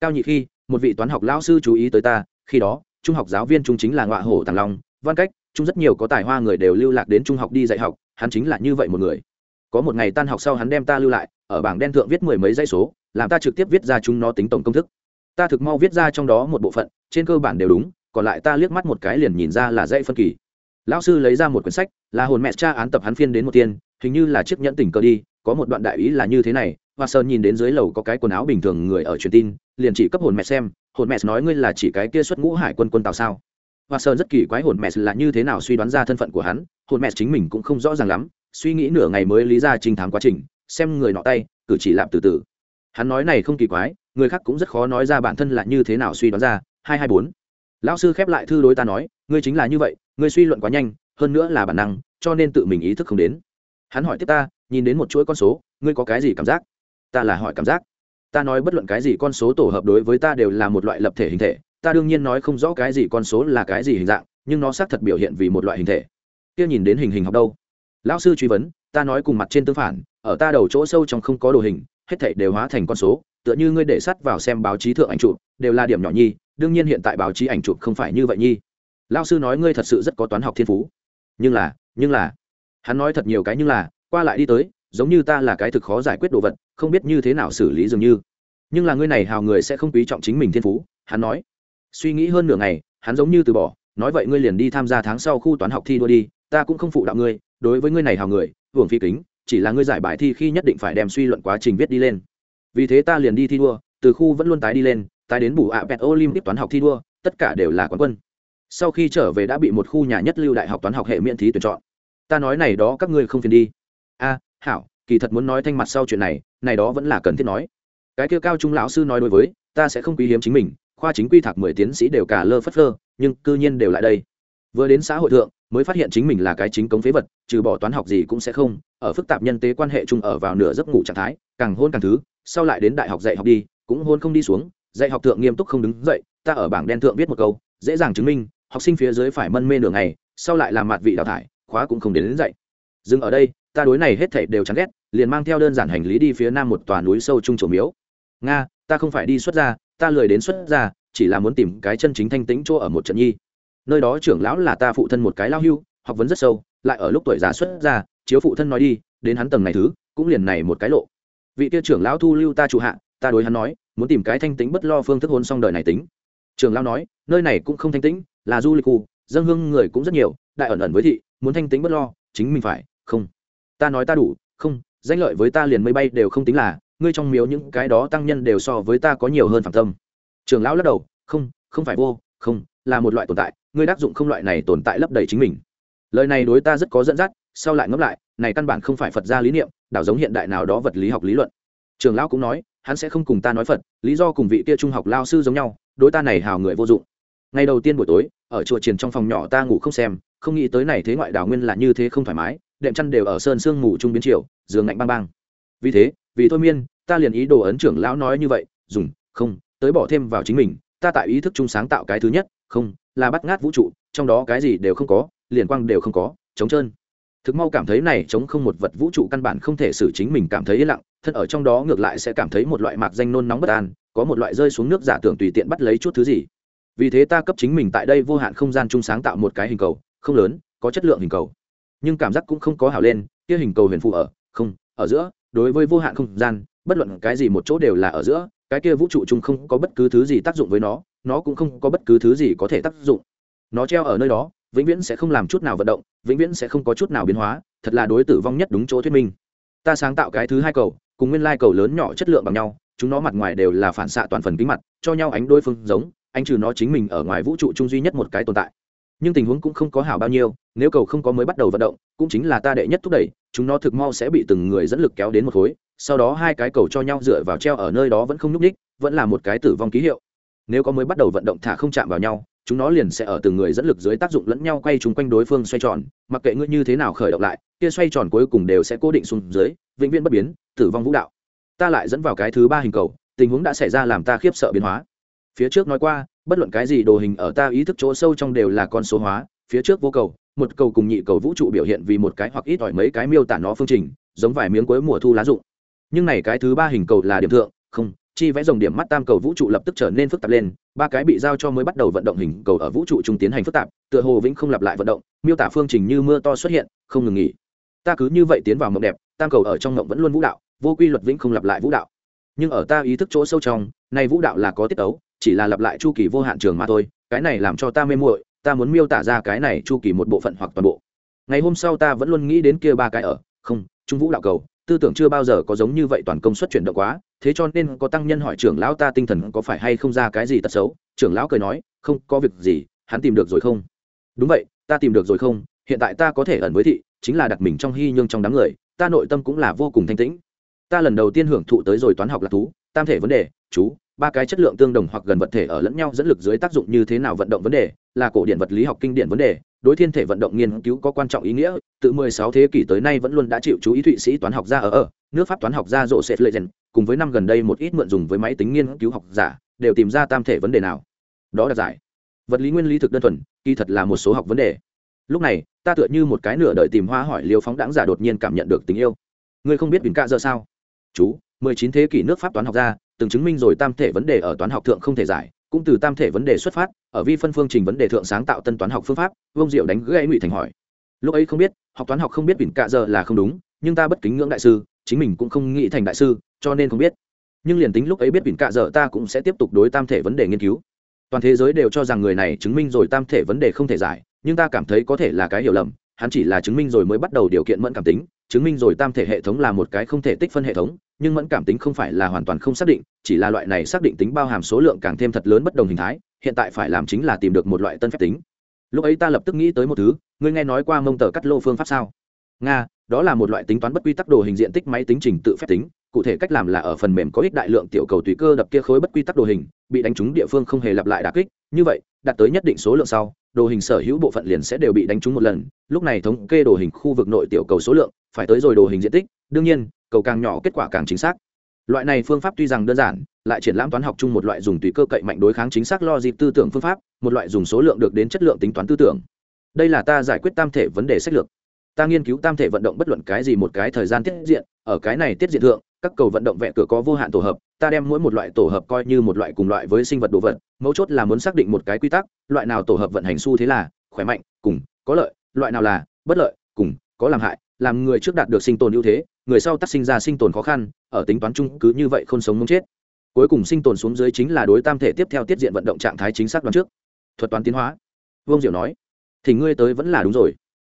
Cao nhị khi, một vị toán học lão sư chú ý tới ta, khi đó, trung học giáo viên trung chính là ngọa hổ tàng long, văn cách, trung rất nhiều có tài hoa người đều lưu lạc đến trung học đi dạy học, hắn chính là như vậy một người. Có một ngày tan học sau hắn đem ta lưu lại, ở bảng đen thượng viết mười mấy dãy số, làm ta trực tiếp viết ra chúng nó tính tổng công thức. Ta thực mau viết ra trong đó một bộ phận, trên cơ bản đều đúng, còn lại ta liếc mắt một cái liền nhìn ra là dãy phân kỳ lão sư lấy ra một quyển sách, là hồn mẹ cha án tập hắn phiên đến một tiên, hình như là chiếc nhẫn tình cờ đi, có một đoạn đại ý là như thế này hoa sơn nhìn đến dưới lầu có cái quần áo bình thường người ở truyền tin, liền chỉ cấp hồn mẹ xem, hồn mẹ nói ngươi là chỉ cái kia xuất ngũ hải quân quân tàu sao? Hoa sơn rất kỳ quái hồn mẹ là như thế nào suy đoán ra thân phận của hắn, hồn mẹ chính mình cũng không rõ ràng lắm, suy nghĩ nửa ngày mới lý ra trình thám quá trình, xem người nọ tay, cử chỉ làm từ từ. Hắn nói này không kỳ quái, người khác cũng rất khó nói ra bản thân là như thế nào suy đoán ra, hai hai bốn. Lão sư khép lại thư đối ta nói ngươi chính là như vậy, ngươi suy luận quá nhanh, hơn nữa là bản năng, cho nên tự mình ý thức không đến. Hắn hỏi tiếp ta, nhìn đến một chuỗi con số, ngươi có cái gì cảm giác? Ta là hỏi cảm giác. Ta nói bất luận cái gì con số tổ hợp đối với ta đều là một loại lập thể hình thể. Ta đương nhiên nói không rõ cái gì con số là cái gì hình dạng, nhưng nó xác thật biểu hiện vì một loại hình thể. Kia nhìn đến hình hình học đâu? Lão sư truy vấn, ta nói cùng mặt trên tương phản, ở ta đầu chỗ sâu trong không có đồ hình, hết thảy đều hóa thành con số, tựa như ngươi để sắt vào xem báo chí thượng ảnh chụp, đều là điểm nhỏ nhi, đương nhiên hiện tại báo chí ảnh chụp không phải như vậy nhi lão sư nói ngươi thật sự rất có toán học thiên phú. Nhưng là nhưng là, hắn nói thật nhiều cái nhưng là, qua lại đi tới, giống như ta là cái thực khó giải quyết đồ vật, không biết như thế nào xử lý dường như. Nhưng là ngươi này hào người sẽ không quý trọng chính mình thiên phú, hắn nói. Suy nghĩ hơn nửa ngày, hắn giống như từ bỏ, nói vậy ngươi liền đi tham gia tháng sau khu toán học thi đua đi, ta cũng không phụ đạo ngươi, đối với ngươi này hào người, hưởng phi kính, chỉ là ngươi giải bài thi khi nhất định phải đem suy luận quá trình viết đi lên. Vì thế ta liền đi thi đua, từ khu vẫn luôn tái đi lên, tái đến bù ạ pet olympic toán học thi đua, tất cả đều là quán quân sau khi trở về đã bị một khu nhà nhất lưu đại học toán học hệ miễn thí tuyển chọn. Ta nói này đó các ngươi không phiền đi. A, hảo, kỳ thật muốn nói thanh mặt sau chuyện này này đó vẫn là cần thiết nói. Cái kia cao trung lão sư nói đối với, ta sẽ không quý hiếm chính mình, khoa chính quy thạc mười tiến sĩ đều cả lơ phất lơ nhưng cư nhiên đều lại đây. Vừa đến xã hội thượng, mới phát hiện chính mình là cái chính cống phế vật, trừ bỏ toán học gì cũng sẽ không, ở phức tạp nhân tế quan hệ chung ở vào nửa giấc ngủ trạng thái, càng hôn càng thứ, sau lại đến đại học dạy học đi, cũng hôn không đi xuống, dạy học thượng nghiêm túc không đứng dậy, ta ở bảng đen thượng viết một câu, dễ dàng chứng minh học sinh phía dưới phải mân mê nửa ngày sau lại làm mặt vị đào thải khóa cũng không đến, đến dậy. Dừng ở đây ta đối này hết thảy đều chán ghét liền mang theo đơn giản hành lý đi phía nam một tòa núi sâu trung trổ miếu. Nga ta không phải đi xuất gia, ta lười đến xuất gia, chỉ là muốn tìm cái chân chính thanh tĩnh chỗ ở một trận nhi. Nơi đó trưởng lão là ta phụ thân một cái lao hưu học vấn rất sâu lại ở lúc tuổi già xuất gia, chiếu phụ thân nói đi đến hắn tầng này thứ cũng liền này một cái lộ. Vị kia trưởng lão thu lưu ta chủ hạ ta đối hắn nói muốn tìm cái thanh tĩnh bất lo phương thức hôn xong đời này tính. Trưởng lão nói nơi này cũng không thanh tĩnh là du lịch khu, dân hương người cũng rất nhiều, đại ẩn ẩn với thị, muốn thanh tính bất lo, chính mình phải, không. Ta nói ta đủ, không, danh lợi với ta liền mây bay đều không tính là, ngươi trong miếu những cái đó tăng nhân đều so với ta có nhiều hơn phạm tâm trường lão lắc đầu, không không phải vô, không, là một loại tồn tại, ngươi đắc dụng không loại này tồn tại lấp đầy chính mình. Lời này đối ta rất có dẫn dắt, sau lại ngẫm lại, này căn bản không phải phật gia lý niệm, đảo giống hiện đại nào đó vật lý học lý luận. Trường lão cũng nói, hắn sẽ không cùng ta nói phật, lý do cùng vị kia trung học lao sư giống nhau, đối ta này hào người vô dụng ngày đầu tiên buổi tối, ở chùa triền trong phòng nhỏ ta ngủ không xem, không nghĩ tới này thế ngoại đảo nguyên là như thế không thoải mái, đệm chăn đều ở sơn sương ngủ chung biến chiều, giường lạnh bang bang. Vì thế, vì thôi miên, ta liền ý đồ ấn trưởng lão nói như vậy, dùng, không, tới bỏ thêm vào chính mình, ta tại ý thức chung sáng tạo cái thứ nhất, không, là bắt ngát vũ trụ, trong đó cái gì đều không có, liền quang đều không có, trống trơn. Thực mau cảm thấy này chống không một vật vũ trụ căn bản không thể xử chính mình cảm thấy yên lặng, thân ở trong đó ngược lại sẽ cảm thấy một loại mạc danh nôn nóng bất an, có một loại rơi xuống nước giả tưởng tùy tiện bắt lấy chút thứ gì vì thế ta cấp chính mình tại đây vô hạn không gian chung sáng tạo một cái hình cầu, không lớn, có chất lượng hình cầu. Nhưng cảm giác cũng không có hảo lên, kia hình cầu huyền phụ ở, không, ở giữa, đối với vô hạn không gian, bất luận cái gì một chỗ đều là ở giữa, cái kia vũ trụ chung không có bất cứ thứ gì tác dụng với nó nó cũng không có bất cứ thứ gì có thể tác dụng. Nó treo ở nơi đó, vĩnh viễn sẽ không làm chút nào vận động, vĩnh viễn sẽ không có chút nào biến hóa, thật là đối tử vong nhất đúng chỗ thuyết minh. Ta sáng tạo cái thứ hai cầu, cùng nguyên lai cầu lớn nhỏ chất lượng bằng nhau, chúng nó mặt ngoài đều là phản xạ toàn phần kính mặt, cho nhau ánh đôi phương giống anh trừ nó chính mình ở ngoài vũ trụ chung duy nhất một cái tồn tại. Nhưng tình huống cũng không có hảo bao nhiêu, nếu cầu không có mới bắt đầu vận động, cũng chính là ta đệ nhất thúc đẩy, chúng nó thực mau sẽ bị từng người dẫn lực kéo đến một khối, sau đó hai cái cầu cho nhau dựa vào treo ở nơi đó vẫn không nhúc ních vẫn là một cái tử vong ký hiệu. Nếu có mới bắt đầu vận động thả không chạm vào nhau, chúng nó liền sẽ ở từng người dẫn lực dưới tác dụng lẫn nhau quay chúng quanh đối phương xoay tròn, mặc kệ ngươi như thế nào khởi động lại, kia xoay tròn cuối cùng đều sẽ cố định xuống dưới, vĩnh viễn bất biến, tử vong vũ đạo. Ta lại dẫn vào cái thứ ba hình cầu, tình huống đã xảy ra làm ta khiếp sợ biến hóa phía trước nói qua, bất luận cái gì đồ hình ở ta ý thức chỗ sâu trong đều là con số hóa, phía trước vô cầu, một cầu cùng nhị cầu vũ trụ biểu hiện vì một cái hoặc ít ỏi mấy cái miêu tả nó phương trình, giống vài miếng cuối mùa thu lá rụng nhưng này cái thứ ba hình cầu là điểm thượng, không, chi vẽ dòng điểm mắt tam cầu vũ trụ lập tức trở nên phức tạp lên, ba cái bị giao cho mới bắt đầu vận động hình cầu ở vũ trụ trung tiến hành phức tạp, tựa hồ vĩnh không lặp lại vận động, miêu tả phương trình như mưa to xuất hiện, không ngừng nghỉ. Ta cứ như vậy tiến vào mộng đẹp, tam cầu ở trong mộng vẫn luôn vũ đạo, vô quy luật vĩnh không lặp lại vũ đạo. Nhưng ở ta ý thức chỗ sâu trong nay vũ đạo là có tiết ấu chỉ là lặp lại chu kỳ vô hạn trường mà thôi, cái này làm cho ta mê muội, ta muốn miêu tả ra cái này chu kỳ một bộ phận hoặc toàn bộ. Ngày hôm sau ta vẫn luôn nghĩ đến kia ba cái ở, không, trung vũ đạo cầu, tư tưởng chưa bao giờ có giống như vậy toàn công suất chuyển động quá, thế cho nên có tăng nhân hỏi trưởng lão ta tinh thần có phải hay không ra cái gì tật xấu, trưởng lão cười nói, không, có việc gì, hắn tìm được rồi không? Đúng vậy, ta tìm được rồi không, hiện tại ta có thể ẩn với thị, chính là đặt mình trong hy nhương trong đám người, ta nội tâm cũng là vô cùng thanh tĩnh. Ta lần đầu tiên hưởng thụ tới rồi toán học là thú, tam thể vấn đề, chú ba cái chất lượng tương đồng hoặc gần vật thể ở lẫn nhau dẫn lực dưới tác dụng như thế nào vận động vấn đề là cổ điển vật lý học kinh điển vấn đề đối thiên thể vận động nghiên cứu có quan trọng ý nghĩa từ 16 thế kỷ tới nay vẫn luôn đã chịu chú ý thụy sĩ toán học gia ở ở nước pháp toán học gia rộ sẽ dần, cùng với năm gần đây một ít mượn dùng với máy tính nghiên cứu học giả đều tìm ra tam thể vấn đề nào. Đó là giải. Vật lý nguyên lý thực đơn thuần kỳ thật là một số học vấn đề. Lúc này ta tựa như một cái nửa đợi tìm hoa hỏi liều phóng đáng giả đột nhiên cảm nhận được tình yêu. Ngươi không biết bình cạ giờ sao? Chú 19 thế kỷ nước pháp toán học gia từng chứng minh rồi tam thể vấn đề ở toán học thượng không thể giải, cũng từ tam thể vấn đề xuất phát, ở vi phân phương trình vấn đề thượng sáng tạo tân toán học phương pháp vông diệu đánh gãy ngụy thành hỏi. Lúc ấy không biết, học toán học không biết bỉn cạ giờ là không đúng, nhưng ta bất kính ngưỡng đại sư, chính mình cũng không nghĩ thành đại sư, cho nên không biết. Nhưng liền tính lúc ấy biết bỉn cạ giờ, ta cũng sẽ tiếp tục đối tam thể vấn đề nghiên cứu. Toàn thế giới đều cho rằng người này chứng minh rồi tam thể vấn đề không thể giải, nhưng ta cảm thấy có thể là cái hiểu lầm, hắn chỉ là chứng minh rồi mới bắt đầu điều kiện mẫn cảm tính, chứng minh rồi tam thể hệ thống là một cái không thể tích phân hệ thống nhưng mẫn cảm tính không phải là hoàn toàn không xác định, chỉ là loại này xác định tính bao hàm số lượng càng thêm thật lớn bất đồng hình thái, hiện tại phải làm chính là tìm được một loại tân phép tính. Lúc ấy ta lập tức nghĩ tới một thứ, ngươi nghe nói qua mông tờ cắt lô phương pháp sao? Nga, đó là một loại tính toán bất quy tắc đồ hình diện tích máy tính trình tự phép tính, cụ thể cách làm là ở phần mềm có ích đại lượng tiểu cầu tùy cơ đập kia khối bất quy tắc đồ hình, bị đánh trúng địa phương không hề lặp lại đà kích, như vậy, đạt tới nhất định số lượng sau đồ hình sở hữu bộ phận liền sẽ đều bị đánh trúng một lần. Lúc này thống kê đồ hình khu vực nội tiểu cầu số lượng, phải tới rồi đồ hình diện tích, đương nhiên, cầu càng nhỏ kết quả càng chính xác. Loại này phương pháp tuy rằng đơn giản, lại triển lãm toán học chung một loại dùng tùy cơ cậy mạnh đối kháng chính xác lo dịp tư tưởng phương pháp, một loại dùng số lượng được đến chất lượng tính toán tư tưởng. Đây là ta giải quyết tam thể vấn đề sách lược. Ta nghiên cứu tam thể vận động bất luận cái gì một cái thời gian tiết diện, ở cái này tiết diện thượng, các cầu vận động vẽ cửa có vô hạn tổ hợp, ta đem mỗi một loại tổ hợp coi như một loại cùng loại với sinh vật đồ vật mấu chốt là muốn xác định một cái quy tắc, loại nào tổ hợp vận hành xu thế là khỏe mạnh, cùng có lợi, loại nào là bất lợi, cùng có làm hại, làm người trước đạt được sinh tồn ưu thế, người sau tác sinh ra sinh tồn khó khăn, ở tính toán chung cứ như vậy không sống mong chết. Cuối cùng sinh tồn xuống dưới chính là đối tam thể tiếp theo tiết diện vận động trạng thái chính xác đoán trước. Thuật toán tiến hóa. Vương diệu nói, thì ngươi tới vẫn là đúng rồi.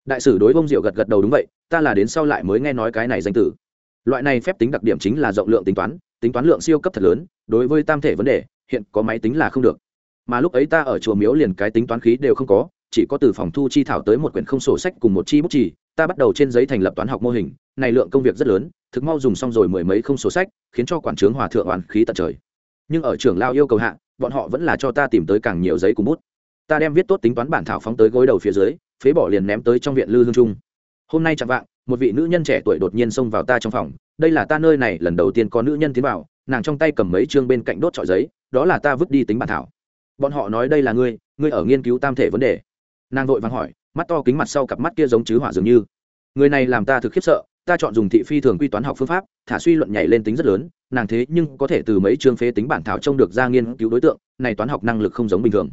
Đại sử đối vương diệu gật gật đầu đúng vậy, ta là đến sau lại mới nghe nói cái này danh tử loại này phép tính đặc điểm chính là rộng lượng tính toán tính toán lượng siêu cấp thật lớn, đối với tam thể vấn đề hiện có máy tính là không được. Mà lúc ấy ta ở chùa miếu liền cái tính toán khí đều không có, chỉ có từ phòng thu chi thảo tới một quyển không sổ sách cùng một chi bút chỉ ta bắt đầu trên giấy thành lập toán học mô hình, này lượng công việc rất lớn, thực mau dùng xong rồi mười mấy không sổ sách, khiến cho quản trướng hòa thượng hoàn khí tận trời. Nhưng ở trường lao yêu cầu hạ, bọn họ vẫn là cho ta tìm tới càng nhiều giấy cùng bút. Ta đem viết tốt tính toán bản thảo phóng tới gối đầu phía dưới, phế bỏ liền ném tới trong viện lư hương trung. Hôm nay chẳng vạng, một vị nữ nhân trẻ tuổi đột nhiên xông vào ta trong phòng, đây là ta nơi này lần đầu tiên có nữ nhân tiến vào, nàng trong tay cầm mấy chương bên cạnh đốt trọi giấy đó là ta vứt đi tính bản thảo. Bọn họ nói đây là ngươi ngươi ở nghiên cứu tam thể vấn đề. Nàng vội vàng hỏi, mắt to kính mặt sau cặp mắt kia giống chứ hỏa dường như. Người này làm ta thực khiếp sợ, ta chọn dùng thị phi thường quy toán học phương pháp, thả suy luận nhảy lên tính rất lớn, nàng thế nhưng có thể từ mấy chương phế tính bản thảo trông được ra nghiên cứu đối tượng, này toán học năng lực không giống bình thường.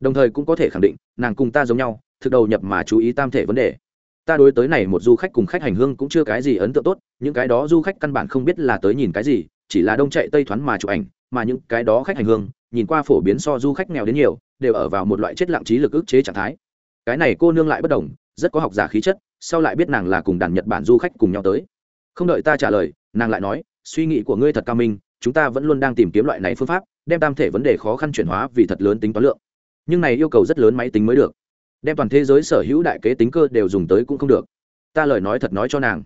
Đồng thời cũng có thể khẳng định, nàng cùng ta giống nhau, thực đầu nhập mà chú ý tam thể vấn đề. Ta đối tới này một du khách cùng khách hành hương cũng chưa cái gì ấn tượng tốt, những cái đó du khách căn bản không biết là tới nhìn cái gì, chỉ là đông chạy tây thoán mà chụp ảnh mà những cái đó khách hành hương, nhìn qua phổ biến so du khách nghèo đến nhiều, đều ở vào một loại chết lặng trí lực ức chế trạng thái. Cái này cô nương lại bất đồng, rất có học giả khí chất, sau lại biết nàng là cùng đàn nhật bản du khách cùng nhau tới. Không đợi ta trả lời, nàng lại nói, suy nghĩ của ngươi thật cao minh, chúng ta vẫn luôn đang tìm kiếm loại này phương pháp, đem tam thể vấn đề khó khăn chuyển hóa vì thật lớn tính toán lượng. Nhưng này yêu cầu rất lớn máy tính mới được. Đem toàn thế giới sở hữu đại kế tính cơ đều dùng tới cũng không được. Ta lời nói thật nói cho nàng.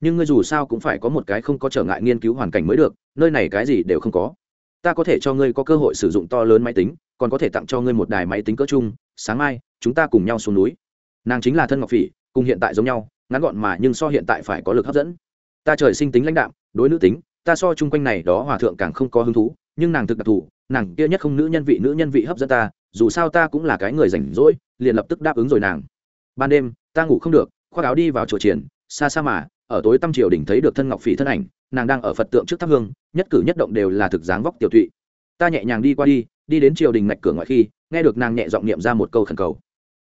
Nhưng ngươi dù sao cũng phải có một cái không có trở ngại nghiên cứu hoàn cảnh mới được, nơi này cái gì đều không có ta có thể cho ngươi có cơ hội sử dụng to lớn máy tính, còn có thể tặng cho ngươi một đài máy tính cỡ chung, sáng mai, chúng ta cùng nhau xuống núi. Nàng chính là thân ngọc phỉ, cùng hiện tại giống nhau, ngắn gọn mà nhưng so hiện tại phải có lực hấp dẫn. Ta trời sinh tính lãnh đạm, đối nữ tính, ta so chung quanh này đó hòa thượng càng không có hứng thú, nhưng nàng thực đặc thù, nàng kia nhất không nữ nhân vị nữ nhân vị hấp dẫn ta, dù sao ta cũng là cái người rảnh rỗi, liền lập tức đáp ứng rồi nàng. Ban đêm, ta ngủ không được, khoác áo đi vào chùa triển, xa xa mà, ở tối tăm triều đỉnh thấy được thân ngọc phỉ thân ảnh nàng đang ở phật tượng trước thắp hương, nhất cử nhất động đều là thực dáng vóc tiểu thụy. Ta nhẹ nhàng đi qua đi đi đến triều đình ngạch cửa ngoại khi, nghe được nàng nhẹ giọng niệm ra một câu khẩn cầu.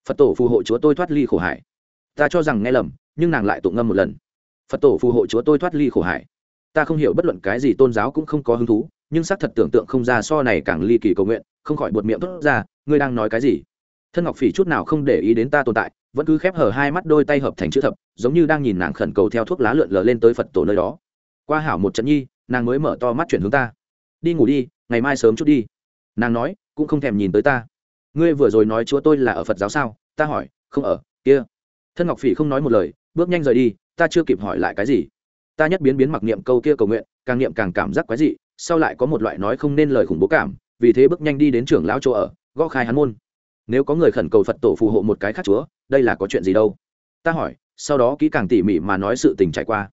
Phật tổ phù hộ chúa tôi thoát ly khổ hải. Ta cho rằng nghe lầm, nhưng nàng lại tụng ngâm một lần. Phật tổ phù hộ chúa tôi thoát ly khổ hải. Ta không hiểu bất luận cái gì tôn giáo cũng không có hứng thú, nhưng xác thật tưởng tượng không ra so này càng ly kỳ cầu nguyện, không khỏi buột miệng thốt ra, ngươi đang nói cái gì? Thân ngọc phỉ chút nào không để ý đến ta tồn tại, vẫn cứ khép hở hai mắt đôi tay hợp thành chữ thập, giống như đang nhìn nàng khẩn cầu theo thuốc lá lượn lờ lên tới phật tổ nơi đó qua hảo một trận nhi, nàng mới mở to mắt chuyển hướng ta. Đi ngủ đi, ngày mai sớm chút đi. Nàng nói, cũng không thèm nhìn tới ta. Ngươi vừa rồi nói chúa tôi là ở phật giáo sao? Ta hỏi, không ở, kia. Thân ngọc phỉ không nói một lời, bước nhanh rời đi, ta chưa kịp hỏi lại cái gì. Ta nhất biến biến mặc niệm câu kia cầu nguyện, càng niệm càng cảm giác quái dị, sau lại có một loại nói không nên lời khủng bố cảm, vì thế bước nhanh đi đến trưởng lão chỗ ở, gõ khai hắn môn. Nếu có người khẩn cầu phật tổ phù hộ một cái khác chúa, đây là có chuyện gì đâu? Ta hỏi, sau đó kỹ càng tỉ mỉ mà nói sự tình trải qua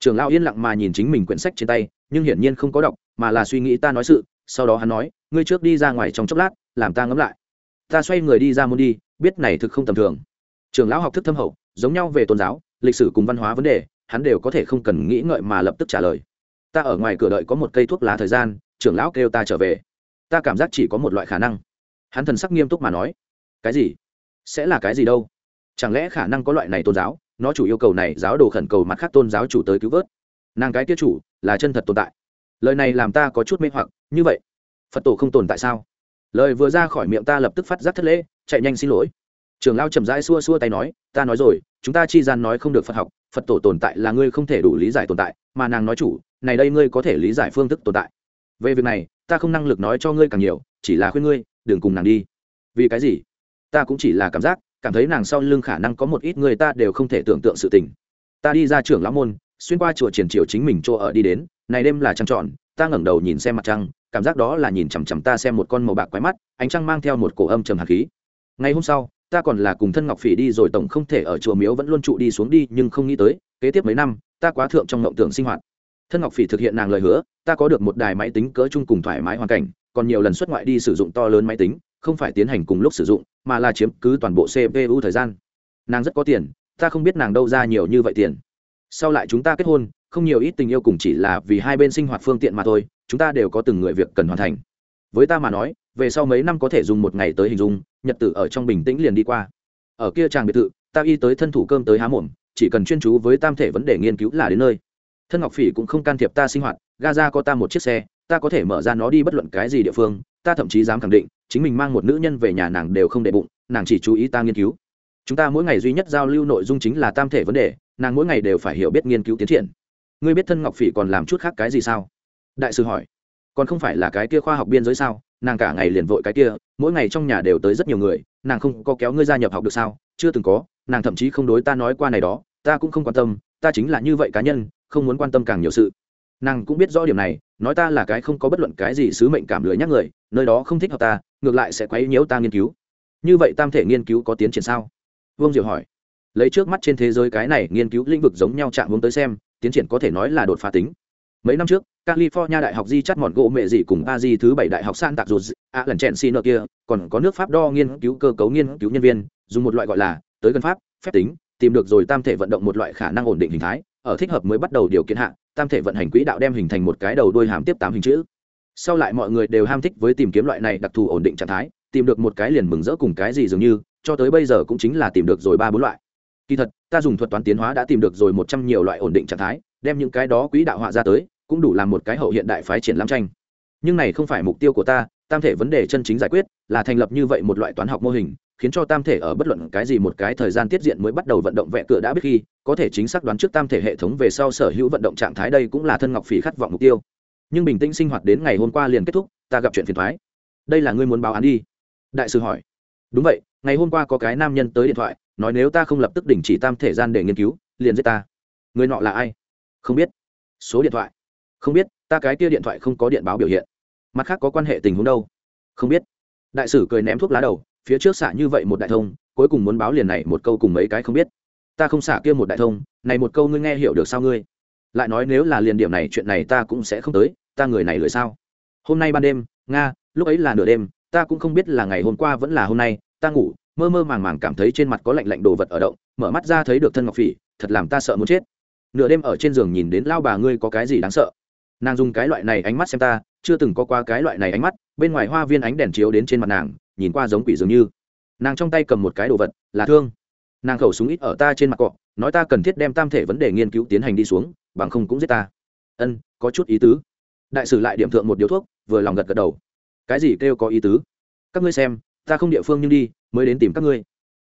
trưởng lão yên lặng mà nhìn chính mình quyển sách trên tay, nhưng hiển nhiên không có đọc, mà là suy nghĩ ta nói sự, sau đó hắn nói, ngươi trước đi ra ngoài trong chốc lát, làm ta ngẫm lại. Ta xoay người đi ra môn đi, biết này thực không tầm thường. Trưởng lão học thức thâm hậu, giống nhau về tôn giáo, lịch sử cùng văn hóa vấn đề, hắn đều có thể không cần nghĩ ngợi mà lập tức trả lời. Ta ở ngoài cửa đợi có một cây thuốc lá thời gian, trưởng lão kêu ta trở về. Ta cảm giác chỉ có một loại khả năng. Hắn thần sắc nghiêm túc mà nói. Cái gì? Sẽ là cái gì đâu? Chẳng lẽ khả năng có loại này tôn giáo? Nó chủ yêu cầu này giáo đồ khẩn cầu mặt khác tôn giáo chủ tới cứu vớt. Nàng cái tiết chủ là chân thật tồn tại. Lời này làm ta có chút mê hoặc, như vậy, phật tổ không tồn tại sao? Lời vừa ra khỏi miệng ta lập tức phát giác thất lễ, chạy nhanh xin lỗi. Trường lao chậm rãi xua xua tay nói, ta nói rồi, chúng ta chi gian nói không được phật học, phật tổ tồn tại là ngươi không thể đủ lý giải tồn tại, mà nàng nói chủ, này đây ngươi có thể lý giải phương thức tồn tại. Về việc này, ta không năng lực nói cho ngươi càng nhiều, chỉ là khuyên ngươi, đừng cùng nàng đi. Vì cái gì? Ta cũng chỉ là cảm giác cảm thấy nàng sau lưng khả năng có một ít người ta đều không thể tưởng tượng sự tình. Ta đi ra trưởng lão môn, xuyên qua chùa triển triều chính mình chỗ ở đi đến, này đêm là trăng tròn, ta ngẩng đầu nhìn xem mặt trăng, cảm giác đó là nhìn chằm chằm ta xem một con màu bạc quái mắt, ánh trăng mang theo một cổ âm trầm hạt khí. Ngày hôm sau, ta còn là cùng thân ngọc phỉ đi rồi tổng không thể ở chùa miếu vẫn luôn trụ đi xuống đi, nhưng không nghĩ tới, kế tiếp mấy năm, ta quá thượng trong mộng tưởng sinh hoạt. Thân ngọc phỉ thực hiện nàng lời hứa, ta có được một đài máy tính cỡ chung cùng thoải mái hoàn cảnh, còn nhiều lần xuất ngoại đi sử dụng to lớn máy tính không phải tiến hành cùng lúc sử dụng, mà là chiếm cứ toàn bộ cpu thời gian. Nàng rất có tiền, ta không biết nàng đâu ra nhiều như vậy tiền. Sau lại chúng ta kết hôn, không nhiều ít tình yêu cùng chỉ là vì hai bên sinh hoạt phương tiện mà thôi, chúng ta đều có từng người việc cần hoàn thành. Với ta mà nói, về sau mấy năm có thể dùng một ngày tới hình dung, nhật tử ở trong bình tĩnh liền đi qua. Ở kia chàng biệt thự, ta y tới thân thủ cơm tới há mồm, chỉ cần chuyên chú với tam thể vấn đề nghiên cứu là đến nơi. Thân ngọc phỉ cũng không can thiệp ta sinh hoạt, gaza có ta một chiếc xe, ta có thể mở ra nó đi bất luận cái gì địa phương, ta thậm chí dám khẳng định chính mình mang một nữ nhân về nhà nàng đều không để bụng, nàng chỉ chú ý ta nghiên cứu. Chúng ta mỗi ngày duy nhất giao lưu nội dung chính là tam thể vấn đề, nàng mỗi ngày đều phải hiểu biết nghiên cứu tiến triển. Ngươi biết thân ngọc phỉ còn làm chút khác cái gì sao? Đại sư hỏi. Còn không phải là cái kia khoa học biên giới sao? Nàng cả ngày liền vội cái kia, mỗi ngày trong nhà đều tới rất nhiều người, nàng không có kéo ngươi gia nhập học được sao? Chưa từng có, nàng thậm chí không đối ta nói qua này đó, ta cũng không quan tâm, ta chính là như vậy cá nhân, không muốn quan tâm càng nhiều sự. Nàng cũng biết rõ điểm này, nói ta là cái không có bất luận cái gì sứ mệnh cảm lưới nhắc người, nơi đó không thích hợp ta ngược lại sẽ quấy nhiễu ta nghiên cứu. Như vậy tam thể nghiên cứu có tiến triển sao? Vương diệu hỏi. Lấy trước mắt trên thế giới cái này nghiên cứu lĩnh vực giống nhau chạm hướng tới xem, tiến triển có thể nói là đột phá tính. Mấy năm trước, california đại học di chắt mòn gỗ mẹ gì cùng ba di thứ bảy đại học san tạc rụt a lần chèn xin ở kia, còn có nước pháp đo nghiên cứu cơ cấu nghiên cứu nhân viên, dùng một loại gọi là tới gần pháp, phép tính, tìm được rồi tam thể vận động một loại khả năng ổn định hình thái, ở thích hợp mới bắt đầu điều kiện hạ, tam thể vận hành quỹ đạo đem hình thành một cái đầu đuôi hàm tiếp tám hình chữ sau lại mọi người đều ham thích với tìm kiếm loại này đặc thù ổn định trạng thái, tìm được một cái liền mừng rỡ cùng cái gì dường như, cho tới bây giờ cũng chính là tìm được rồi ba bốn loại. Kỳ thật, ta dùng thuật toán tiến hóa đã tìm được rồi một trăm nhiều loại ổn định trạng thái, đem những cái đó quỹ đạo họa ra tới, cũng đủ làm một cái hậu hiện đại phái triển lãm tranh. Nhưng này không phải mục tiêu của ta, tam thể vấn đề chân chính giải quyết là thành lập như vậy một loại toán học mô hình, khiến cho tam thể ở bất luận cái gì một cái thời gian tiết diện mới bắt đầu vận động vẽ cửa đã biết khi, có thể chính xác đoán trước tam thể hệ thống về sau sở hữu vận động trạng thái đây cũng là thân ngọc phỉ khát vọng mục tiêu nhưng bình tĩnh sinh hoạt đến ngày hôm qua liền kết thúc, ta gặp chuyện phiền thoái. Đây là ngươi muốn báo án đi. Đại sư hỏi. Đúng vậy, ngày hôm qua có cái nam nhân tới điện thoại, nói nếu ta không lập tức đình chỉ tam thể gian để nghiên cứu, liền giết ta. Người nọ là ai? Không biết. Số điện thoại. Không biết, ta cái kia điện thoại không có điện báo biểu hiện. Mặt khác có quan hệ tình huống đâu? Không biết. Đại sử cười ném thuốc lá đầu, phía trước xả như vậy một đại thông, cuối cùng muốn báo liền này một câu cùng mấy cái không biết. Ta không xả kia một đại thông, này một câu ngươi nghe hiểu được sao ngươi? Lại nói nếu là liền điểm này chuyện này ta cũng sẽ không tới, ta người này lười sao? Hôm nay ban đêm, nga, lúc ấy là nửa đêm, ta cũng không biết là ngày hôm qua vẫn là hôm nay, ta ngủ, mơ mơ màng màng cảm thấy trên mặt có lạnh lạnh đồ vật ở động, mở mắt ra thấy được thân ngọc phỉ, thật làm ta sợ muốn chết. Nửa đêm ở trên giường nhìn đến lao bà ngươi có cái gì đáng sợ? Nàng dùng cái loại này ánh mắt xem ta, chưa từng có qua cái loại này ánh mắt, bên ngoài hoa viên ánh đèn chiếu đến trên mặt nàng, nhìn qua giống quỷ dường như. Nàng trong tay cầm một cái đồ vật, là thương. Nàng khẩu súng ít ở ta trên mặt cọ, nói ta cần thiết đem tam thể vấn đề nghiên cứu tiến hành đi xuống bằng không cũng giết ta. Ân, có chút ý tứ. Đại sử lại điểm thượng một điếu thuốc, vừa lòng gật gật đầu. Cái gì kêu có ý tứ? Các ngươi xem, ta không địa phương nhưng đi, mới đến tìm các ngươi.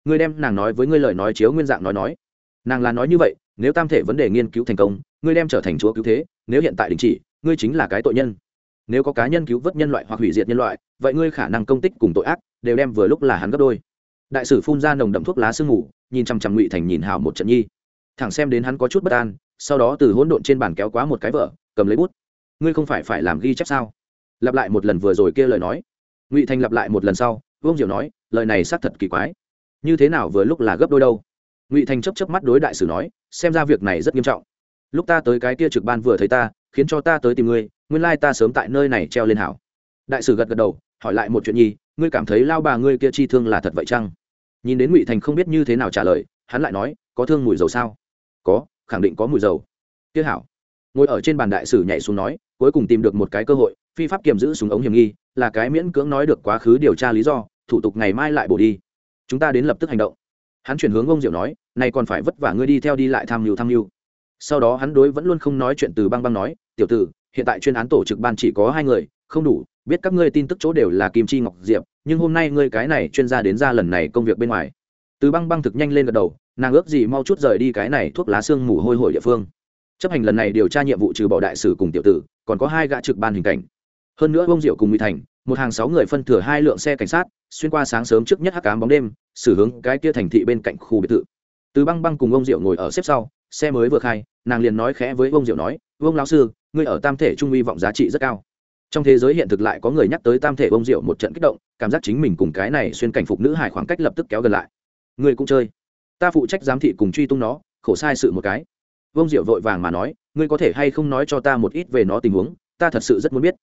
Ngươi đem nàng nói với ngươi lời nói chiếu nguyên dạng nói nói. Nàng là nói như vậy, nếu tam thể vấn đề nghiên cứu thành công, ngươi đem trở thành chúa cứu thế, nếu hiện tại đình chỉ, ngươi chính là cái tội nhân. Nếu có cá nhân cứu vớt nhân loại hoặc hủy diệt nhân loại, vậy ngươi khả năng công tích cùng tội ác, đều đem vừa lúc là hắn gấp đôi. Đại sử phun ra nồng đậm thuốc lá sương ngủ nhìn chằm chằm ngụy thành nhìn hào một trận nhi. Thẳng xem đến hắn có chút bất an sau đó từ hỗn độn trên bàn kéo quá một cái vợ cầm lấy bút. Ngươi không phải phải làm ghi chép sao? Lặp lại một lần vừa rồi kia lời nói. Ngụy thành lặp lại một lần sau, vương diệu nói, lời này xác thật kỳ quái. Như thế nào vừa lúc là gấp đôi đâu? Ngụy thành chấp chấp mắt đối đại sử nói, xem ra việc này rất nghiêm trọng. Lúc ta tới cái kia trực ban vừa thấy ta, khiến cho ta tới tìm ngươi, nguyên lai ta sớm tại nơi này treo lên hảo. Đại sử gật gật đầu, hỏi lại một chuyện nhi ngươi cảm thấy lao bà ngươi kia chi thương là thật vậy chăng? Nhìn đến ngụy thành không biết như thế nào trả lời, hắn lại nói, có thương mùi dầu sao? Có khẳng định có mùi dầu. Kia hảo. Ngồi ở trên bàn đại sử nhảy xuống nói, cuối cùng tìm được một cái cơ hội, phi pháp kiềm giữ súng ống hiểm nghi, là cái miễn cưỡng nói được quá khứ điều tra lý do, thủ tục ngày mai lại bổ đi. Chúng ta đến lập tức hành động. Hắn chuyển hướng ông diệu nói, này còn phải vất vả ngươi đi theo đi lại tham mưu tham mưu. Sau đó hắn đối vẫn luôn không nói chuyện từ băng băng nói, tiểu tử, hiện tại chuyên án tổ trực ban chỉ có hai người, không đủ, biết các ngươi tin tức chỗ đều là kim chi ngọc diệp, nhưng hôm nay ngươi cái này chuyên gia đến ra lần này công việc bên ngoài từ băng băng thực nhanh lên gật đầu, nàng ước gì mau chút rời đi cái này thuốc lá xương mù hôi hổi địa phương. Chấp hành lần này điều tra nhiệm vụ trừ bỏ đại sử cùng tiểu tử, còn có hai gã trực ban hình cảnh. Hơn nữa bông diệu cùng mỹ thành, một hàng sáu người phân thừa hai lượng xe cảnh sát, xuyên qua sáng sớm trước nhất hắc cám bóng đêm, xử hướng cái kia thành thị bên cạnh khu biệt thự. Từ băng băng cùng ông diệu ngồi ở xếp sau, xe mới vừa khai, nàng liền nói khẽ với ông diệu nói ông lão sư, ngươi ở tam thể trung uy vọng giá trị rất cao. Trong thế giới hiện thực lại có người nhắc tới tam thể ông diệu một trận kích động, cảm giác chính mình cùng cái này xuyên cảnh phục nữ hải khoảng cách lập tức kéo gần lại ngươi cũng chơi. Ta phụ trách giám thị cùng truy tung nó, khổ sai sự một cái. Vông diệu vội vàng mà nói, ngươi có thể hay không nói cho ta một ít về nó tình huống, ta thật sự rất muốn biết.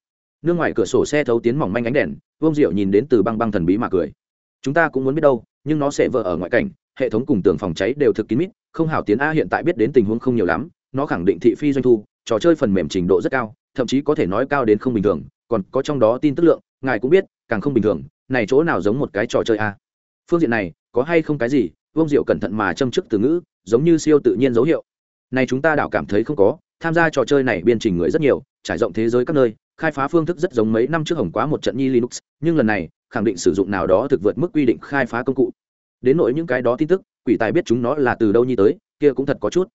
Nương ngoài cửa sổ xe thấu tiến mỏng manh ánh đèn vông diệu nhìn đến từ băng băng thần bí mà cười. Chúng ta cũng muốn biết đâu, nhưng nó sẽ vỡ ở ngoại cảnh, hệ thống cùng tường phòng cháy đều thực kín mít, không hảo tiến a hiện tại biết đến tình huống không nhiều lắm, nó khẳng định thị phi doanh thu, trò chơi phần mềm trình độ rất cao, thậm chí có thể nói cao đến không bình thường, còn có trong đó tin tức lượng, ngài cũng biết, càng không bình thường, này chỗ nào giống một cái trò chơi a. Phương diện này có hay không cái gì vông diệu cẩn thận mà châm chức từ ngữ, giống như siêu tự nhiên dấu hiệu. Này chúng ta đảo cảm thấy không có, tham gia trò chơi này biên trình người rất nhiều, trải rộng thế giới các nơi, khai phá phương thức rất giống mấy năm trước hồng quá một trận nhi linux, nhưng lần này, khẳng định sử dụng nào đó thực vượt mức quy định khai phá công cụ. Đến nỗi những cái đó tin tức, quỷ tài biết chúng nó là từ đâu nhi tới, kia cũng thật có chút.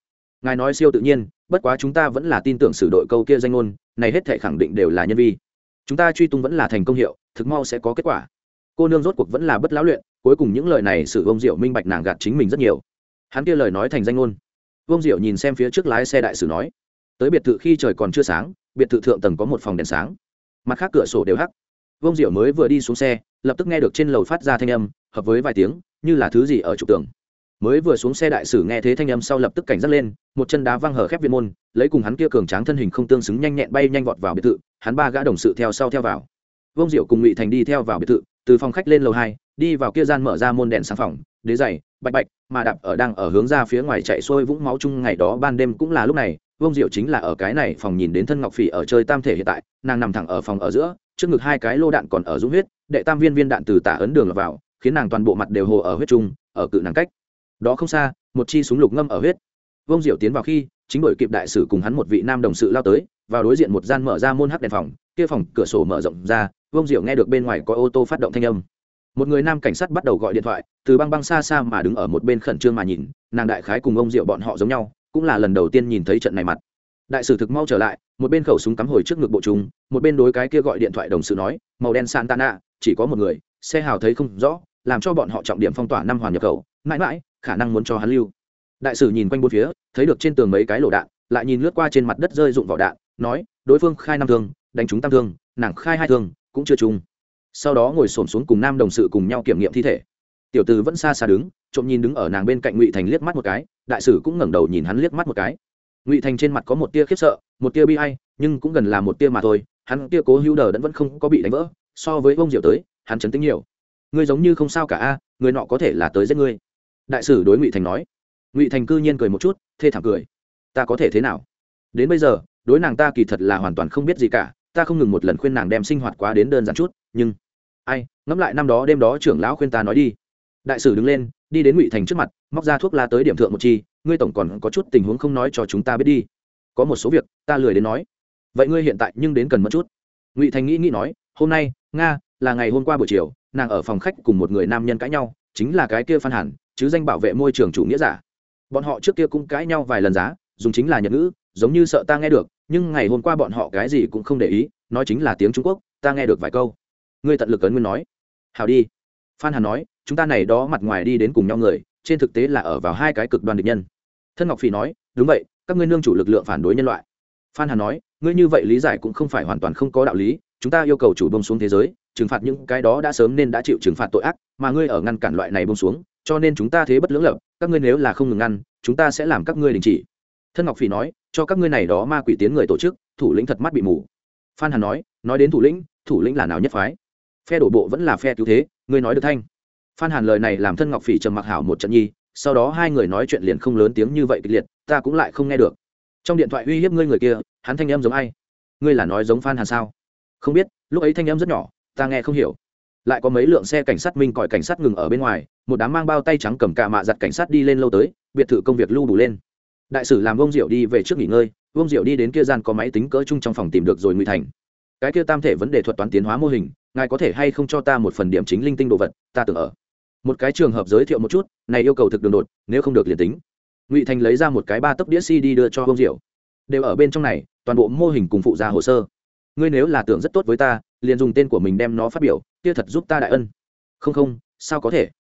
Ngài nói siêu tự nhiên, bất quá chúng ta vẫn là tin tưởng sử đội câu kia danh ngôn, này hết thể khẳng định đều là nhân vi. Chúng ta truy tung vẫn là thành công hiệu, thực mau sẽ có kết quả cô nương rốt cuộc vẫn là bất lão luyện, cuối cùng những lời này sự vông diệu minh bạch nàng gạt chính mình rất nhiều. Hắn kia lời nói thành danh ngôn. Vông diệu nhìn xem phía trước lái xe đại sử nói, tới biệt thự khi trời còn chưa sáng, biệt thự thượng tầng có một phòng đèn sáng. Mặt khác cửa sổ đều hắc. Vông diệu mới vừa đi xuống xe, lập tức nghe được trên lầu phát ra thanh âm, hợp với vài tiếng, như là thứ gì ở trục tường. Mới vừa xuống xe đại sử nghe thế thanh âm sau lập tức cảnh giác lên, một chân đá văng hở khép viên môn, lấy cùng hắn kia cường tráng thân hình không tương xứng nhanh nhẹn bay nhanh vọt vào biệt thự, hắn ba gã đồng sự theo sau theo vào. Vông diệu cùng ngụy thành đi theo vào biệt thự từ phòng khách lên lầu hai, đi vào kia gian mở ra môn đèn sáng phòng, đế dày bạch bạch, mà đạp ở đang ở hướng ra phía ngoài chạy xuôi vũng máu chung ngày đó ban đêm cũng là lúc này vông diệu chính là ở cái này phòng nhìn đến thân ngọc phỉ ở chơi tam thể hiện tại, nàng nằm thẳng ở phòng ở giữa, trước ngực hai cái lô đạn còn ở dũng huyết, đệ tam viên viên đạn từ tả ấn đường vào, khiến nàng toàn bộ mặt đều hồ ở huyết trung ở cự nàng cách. Đó không xa, một chi súng lục ngâm ở huyết. Vông diệu tiến vào khi, chính đội kịp đại sử cùng hắn một vị nam đồng sự lao tới, vào đối diện một gian mở ra môn hắc đèn phòng, kia phòng cửa sổ mở rộng ra vương diệu nghe được bên ngoài có ô tô phát động thanh âm. Một người nam cảnh sát bắt đầu gọi điện thoại, từ băng băng xa xa mà đứng ở một bên khẩn trương mà nhìn, nàng đại khái cùng ông diệu bọn họ giống nhau, cũng là lần đầu tiên nhìn thấy trận này mặt. Đại sử thực mau trở lại, một bên khẩu súng cắm hồi trước ngực bộ chúng một bên đối cái kia gọi điện thoại đồng sự nói, màu đen santana, chỉ có một người, xe hào thấy không rõ, làm cho bọn họ trọng điểm phong tỏa năm hoàn nhập khẩu, mãi mãi, khả năng muốn cho hắn lưu. Đại sử nhìn quanh bốn phía, thấy được trên tường mấy cái lỗ đạn, lại nhìn lướt qua trên mặt đất rơi dụng vỏ đạn, nói, đối phương khai năm thương, đánh trúng tam thương, nàng khai hai thương cũng chưa chung. sau đó ngồi xổm xuống cùng nam đồng sự cùng nhau kiểm nghiệm thi thể. Tiểu từ vẫn xa xa đứng, trộm nhìn đứng ở nàng bên cạnh ngụy thành liếc mắt một cái, đại sử cũng ngẩng đầu nhìn hắn liếc mắt một cái. Ngụy thành trên mặt có một tia khiếp sợ, một tia bi hay nhưng cũng gần là một tia mà thôi, hắn tia cố hữu đờ đẫn vẫn không có bị đánh vỡ, so với bông diệu tới, hắn chấn tính nhiều. Ngươi giống như không sao cả a, người nọ có thể là tới giết ngươi. Đại sử đối ngụy thành nói. Ngụy thành cư nhiên cười một chút, thê thảm cười. Ta có thể thế nào? Đến bây giờ, đối nàng ta kỳ thật là hoàn toàn không biết gì cả ta không ngừng một lần khuyên nàng đem sinh hoạt quá đến đơn giản chút, nhưng, ai, ngẫm lại năm đó đêm đó trưởng lão khuyên ta nói đi. Đại sử đứng lên, đi đến ngụy thành trước mặt, móc ra thuốc la tới điểm thượng một chi, ngươi tổng còn có chút tình huống không nói cho chúng ta biết đi. Có một số việc, ta lười đến nói. Vậy ngươi hiện tại nhưng đến cần mất chút. Ngụy thành nghĩ nghĩ nói, hôm nay, nga, là ngày hôm qua buổi chiều, nàng ở phòng khách cùng một người nam nhân cãi nhau, chính là cái kia phan hẳn chứ danh bảo vệ môi trường chủ nghĩa giả. Bọn họ trước kia cũng cãi nhau vài lần giá, dùng chính là nhật ngữ, giống như sợ ta nghe được nhưng ngày hôm qua bọn họ cái gì cũng không để ý, nói chính là tiếng trung quốc, ta nghe được vài câu. Ngươi tận lực ấn nguyên nói. Hào đi. Phan hà nói, chúng ta này đó mặt ngoài đi đến cùng nhau người, trên thực tế là ở vào hai cái cực đoan địch nhân. Thân ngọc phỉ nói, đúng vậy, các ngươi nương chủ lực lượng phản đối nhân loại. Phan hàn nói, ngươi như vậy lý giải cũng không phải hoàn toàn không có đạo lý, chúng ta yêu cầu chủ bông xuống thế giới, trừng phạt những cái đó đã sớm nên đã chịu trừng phạt tội ác, mà ngươi ở ngăn cản loại này bông xuống, cho nên chúng ta thế bất lưỡng lập, các ngươi nếu là không ngừng ngăn, chúng ta sẽ làm các ngươi đình chỉ thân ngọc phỉ nói, cho các ngươi này đó ma quỷ tiến người tổ chức, thủ lĩnh thật mắt bị mù. Phan hàn nói nói đến thủ lĩnh thủ lĩnh là nào nhất phái? Phe đổ bộ vẫn là phe cứu thế, ngươi nói được thanh. Phan hàn lời này làm thân ngọc phỉ trầm mặc hảo một trận nhi, sau đó hai người nói chuyện liền không lớn tiếng như vậy kịch liệt, ta cũng lại không nghe được. Trong điện thoại uy hiếp ngươi người kia, hắn thanh em giống ai? Ngươi là nói giống phan hàn sao? Không biết, lúc ấy thanh em rất nhỏ, ta nghe không hiểu. Lại có mấy lượng xe cảnh sát minh còi cảnh sát ngừng ở bên ngoài, một đám mang bao tay trắng cầm cà mạ giặt cảnh sát đi lên lâu tới, biệt thự công việc lưu đủ lên đại sử làm vông diệu đi về trước nghỉ ngơi vông diệu đi đến kia gian có máy tính cỡ chung trong phòng tìm được rồi Ngụy thành. Cái kia tam thể vấn đề thuật toán tiến hóa mô hình, ngài có thể hay không cho ta một phần điểm chính linh tinh đồ vật, ta tưởng ở. Một cái trường hợp giới thiệu một chút, này yêu cầu thực đường đột, nếu không được liền tính. Ngụy thành lấy ra một cái ba tấc đĩa cd đưa cho vông diệu. Đều ở bên trong này, toàn bộ mô hình cùng phụ ra hồ sơ. Ngươi nếu là tưởng rất tốt với ta, liền dùng tên của mình đem nó phát biểu, kia thật giúp ta đại ân. Không không, sao có thể?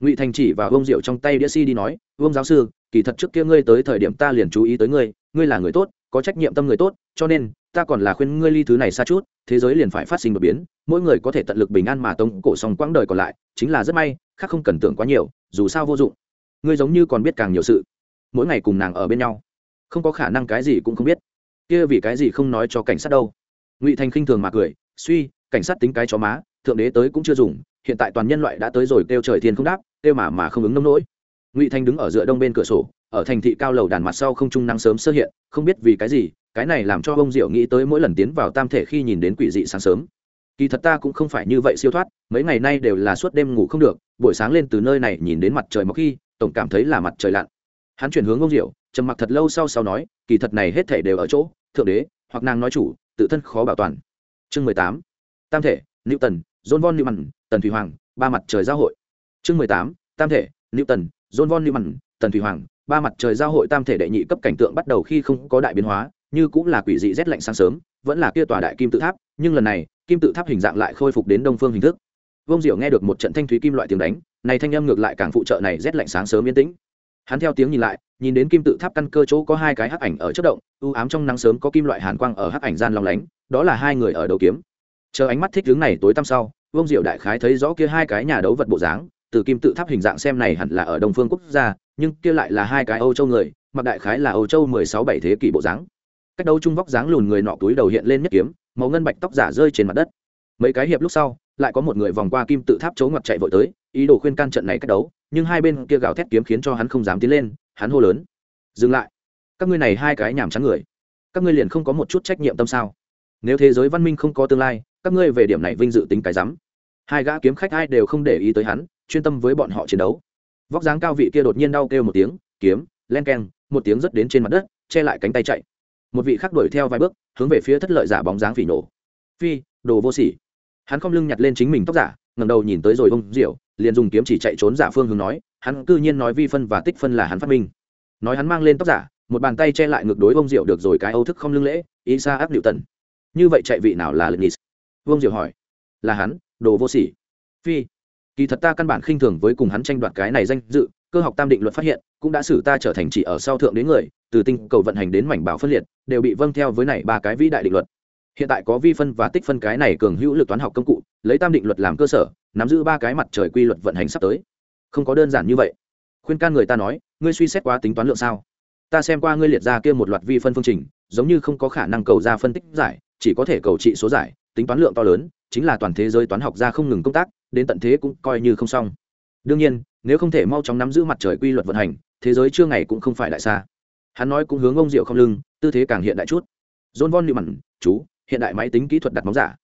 Ngụy thành chỉ và vông diệu trong tay đĩa cd nói vông giáo sư kỳ thật trước kia ngươi tới thời điểm ta liền chú ý tới ngươi ngươi là người tốt, có trách nhiệm tâm người tốt, cho nên, ta còn là khuyên ngươi ly thứ này xa chút, thế giới liền phải phát sinh đột biến, mỗi người có thể tận lực bình an mà tống cổ xong quãng đời còn lại, chính là rất may, khác không cần tưởng quá nhiều, dù sao vô dụng. Ngươi giống như còn biết càng nhiều sự. Mỗi ngày cùng nàng ở bên nhau. Không có khả năng cái gì cũng không biết. Kia vì cái gì không nói cho cảnh sát đâu. Ngụy thành khinh thường mà cười, suy, cảnh sát tính cái chó má, thượng đế tới cũng chưa dùng, hiện tại toàn nhân loại đã tới rồi kêu trời thiên không đáp, kêu mà mà không ứng nông nỗi ngụy thành đứng ở dựa đông bên cửa sổ ở thành thị cao lầu đàn mặt sau không trung năng sớm sơ hiện không biết vì cái gì cái này làm cho ông diệu nghĩ tới mỗi lần tiến vào tam thể khi nhìn đến quỷ dị sáng sớm kỳ thật ta cũng không phải như vậy siêu thoát mấy ngày nay đều là suốt đêm ngủ không được buổi sáng lên từ nơi này nhìn đến mặt trời mọc khi tổng cảm thấy là mặt trời lặn hắn chuyển hướng ông diệu trầm mặc thật lâu sau sau nói kỳ thật này hết thể đều ở chỗ thượng đế hoặc nàng nói chủ tự thân khó bảo toàn chương mười tám tam thể nữ tần john von newman tần thủy hoàng ba mặt trời giao hội chương mười tám tam thể nữ tần john von newman tần thủy hoàng, ba mặt trời giao hội tam thể đệ nhị cấp cảnh tượng bắt đầu khi không có đại biến hóa, như cũng là quỷ dị rét lạnh sáng sớm, vẫn là kia tòa đại kim tự tháp, nhưng lần này, kim tự tháp hình dạng lại khôi phục đến đông phương hình thức. Vông diệu nghe được một trận thanh thúy kim loại tiếng đánh, này thanh âm ngược lại càng phụ trợ này rét lạnh sáng sớm yên tĩnh. Hắn theo tiếng nhìn lại, nhìn đến kim tự tháp căn cơ chỗ có hai cái hắc ảnh ở chất động, u ám trong nắng sớm có kim loại hàn quang ở hắc ảnh gian long lánh, đó là hai người ở đầu kiếm. Chờ ánh mắt thích hướng này tối tăm sau vông diệu đại khái thấy rõ kia hai cái nhà đấu vật bộ dáng từ kim tự tháp hình dạng xem này hẳn là ở đông phương quốc gia, nhưng kia lại là hai cái âu châu người, mặc đại khái là âu châu mười sáu bảy thế kỷ bộ dáng. Cách đấu trung vóc dáng lùn người nọ túi đầu hiện lên nhất kiếm, màu ngân bạch tóc giả rơi trên mặt đất. Mấy cái hiệp lúc sau, lại có một người vòng qua kim tự tháp chấu ngoặt chạy vội tới, ý đồ khuyên can trận này cách đấu, nhưng hai bên kia gào thét kiếm khiến cho hắn không dám tiến lên, hắn hô lớn. Dừng lại. Các ngươi này hai cái nhảm chán người. Các ngươi liền không có một chút trách nhiệm tâm sao? Nếu thế giới văn minh không có tương lai, các ngươi về điểm này vinh dự tính cái rắm hai gã kiếm khách ai đều không để ý tới hắn, chuyên tâm với bọn họ chiến đấu. Vóc dáng cao vị kia đột nhiên đau kêu một tiếng, kiếm, len keng, một tiếng rất đến trên mặt đất, che lại cánh tay chạy. Một vị khác đuổi theo vài bước, hướng về phía thất lợi giả bóng dáng phỉ nổ. Phi, đồ vô sỉ. Hắn không lưng nhặt lên chính mình tóc giả ngầm đầu nhìn tới rồi ông diệu, liền dùng kiếm chỉ chạy trốn giả phương hướng nói, hắn cư nhiên nói vi phân và tích phân là hắn phát minh. Nói hắn mang lên tóc giả, một bàn tay che lại ngược đối ông diệu được rồi cái âu thức không lưng lễ ý xa áp liệu tần. Như vậy chạy vị nào là lệ nis vương diệu hỏi. Là hắn đồ vô sỉ. Phi, kỳ thật ta căn bản khinh thường với cùng hắn tranh đoạt cái này danh dự, cơ học tam định luật phát hiện, cũng đã xử ta trở thành chỉ ở sau thượng đến người, từ tinh cầu vận hành đến mảnh bảo phân liệt, đều bị vâng theo với này ba cái vĩ đại định luật. Hiện tại có vi phân và tích phân cái này cường hữu lực toán học công cụ, lấy tam định luật làm cơ sở, nắm giữ ba cái mặt trời quy luật vận hành sắp tới. Không có đơn giản như vậy. Khuyên can người ta nói, ngươi suy xét quá tính toán lượng sao? Ta xem qua ngươi liệt ra kia một loạt vi phân phương trình, giống như không có khả năng cầu ra phân tích giải, chỉ có thể cầu trị số giải, tính toán lượng to lớn chính là toàn thế giới toán học ra không ngừng công tác, đến tận thế cũng coi như không xong. Đương nhiên, nếu không thể mau chóng nắm giữ mặt trời quy luật vận hành, thế giới chưa ngày cũng không phải đại xa. Hắn nói cũng hướng ông diệu không lưng, tư thế càng hiện đại chút. John von newman chú, hiện đại máy tính kỹ thuật đặt bóng giả.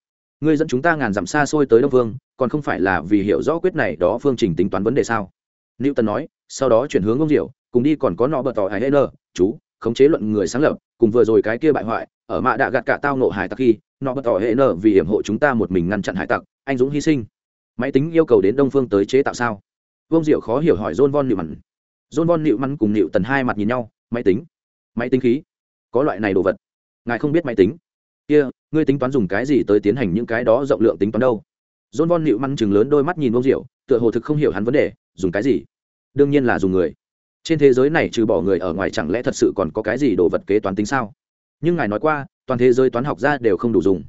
Ngươi dẫn chúng ta ngàn dặm xa xôi tới đông vương, còn không phải là vì hiểu rõ quyết này đó phương trình tính toán vấn đề sao? Newton nói, sau đó chuyển hướng ông diệu, cùng đi còn có nọ bờ tỏ hải n chú, khống chế luận người sáng lập, cùng vừa rồi cái kia bại hoại, ở mạ đạ gạt cả tao nộ hải tặc khi nọ bật tỏ hệ nở vì hiểm hộ chúng ta một mình ngăn chặn hải tặc anh dũng hy sinh. Máy tính yêu cầu đến đông phương tới chế tạo sao? Vương diệu khó hiểu hỏi john von nịu mặn john von nịu mặn cùng nịu tần hai mặt nhìn nhau máy tính. Máy tính khí. Có loại này đồ vật. Ngài không biết máy tính. Kia、yeah, ngươi tính toán dùng cái gì tới tiến hành những cái đó rộng lượng tính toán đâu? John von nịu mặn chừng lớn đôi mắt nhìn vương diệu tựa hồ thực không hiểu hắn vấn đề dùng cái gì? Đương nhiên là dùng người. Trên thế giới này trừ bỏ người ở ngoài chẳng lẽ thật sự còn có cái gì đồ vật kế toán tính sao? Nhưng ngài nói qua toàn thế giới toán học ra đều không đủ dùng.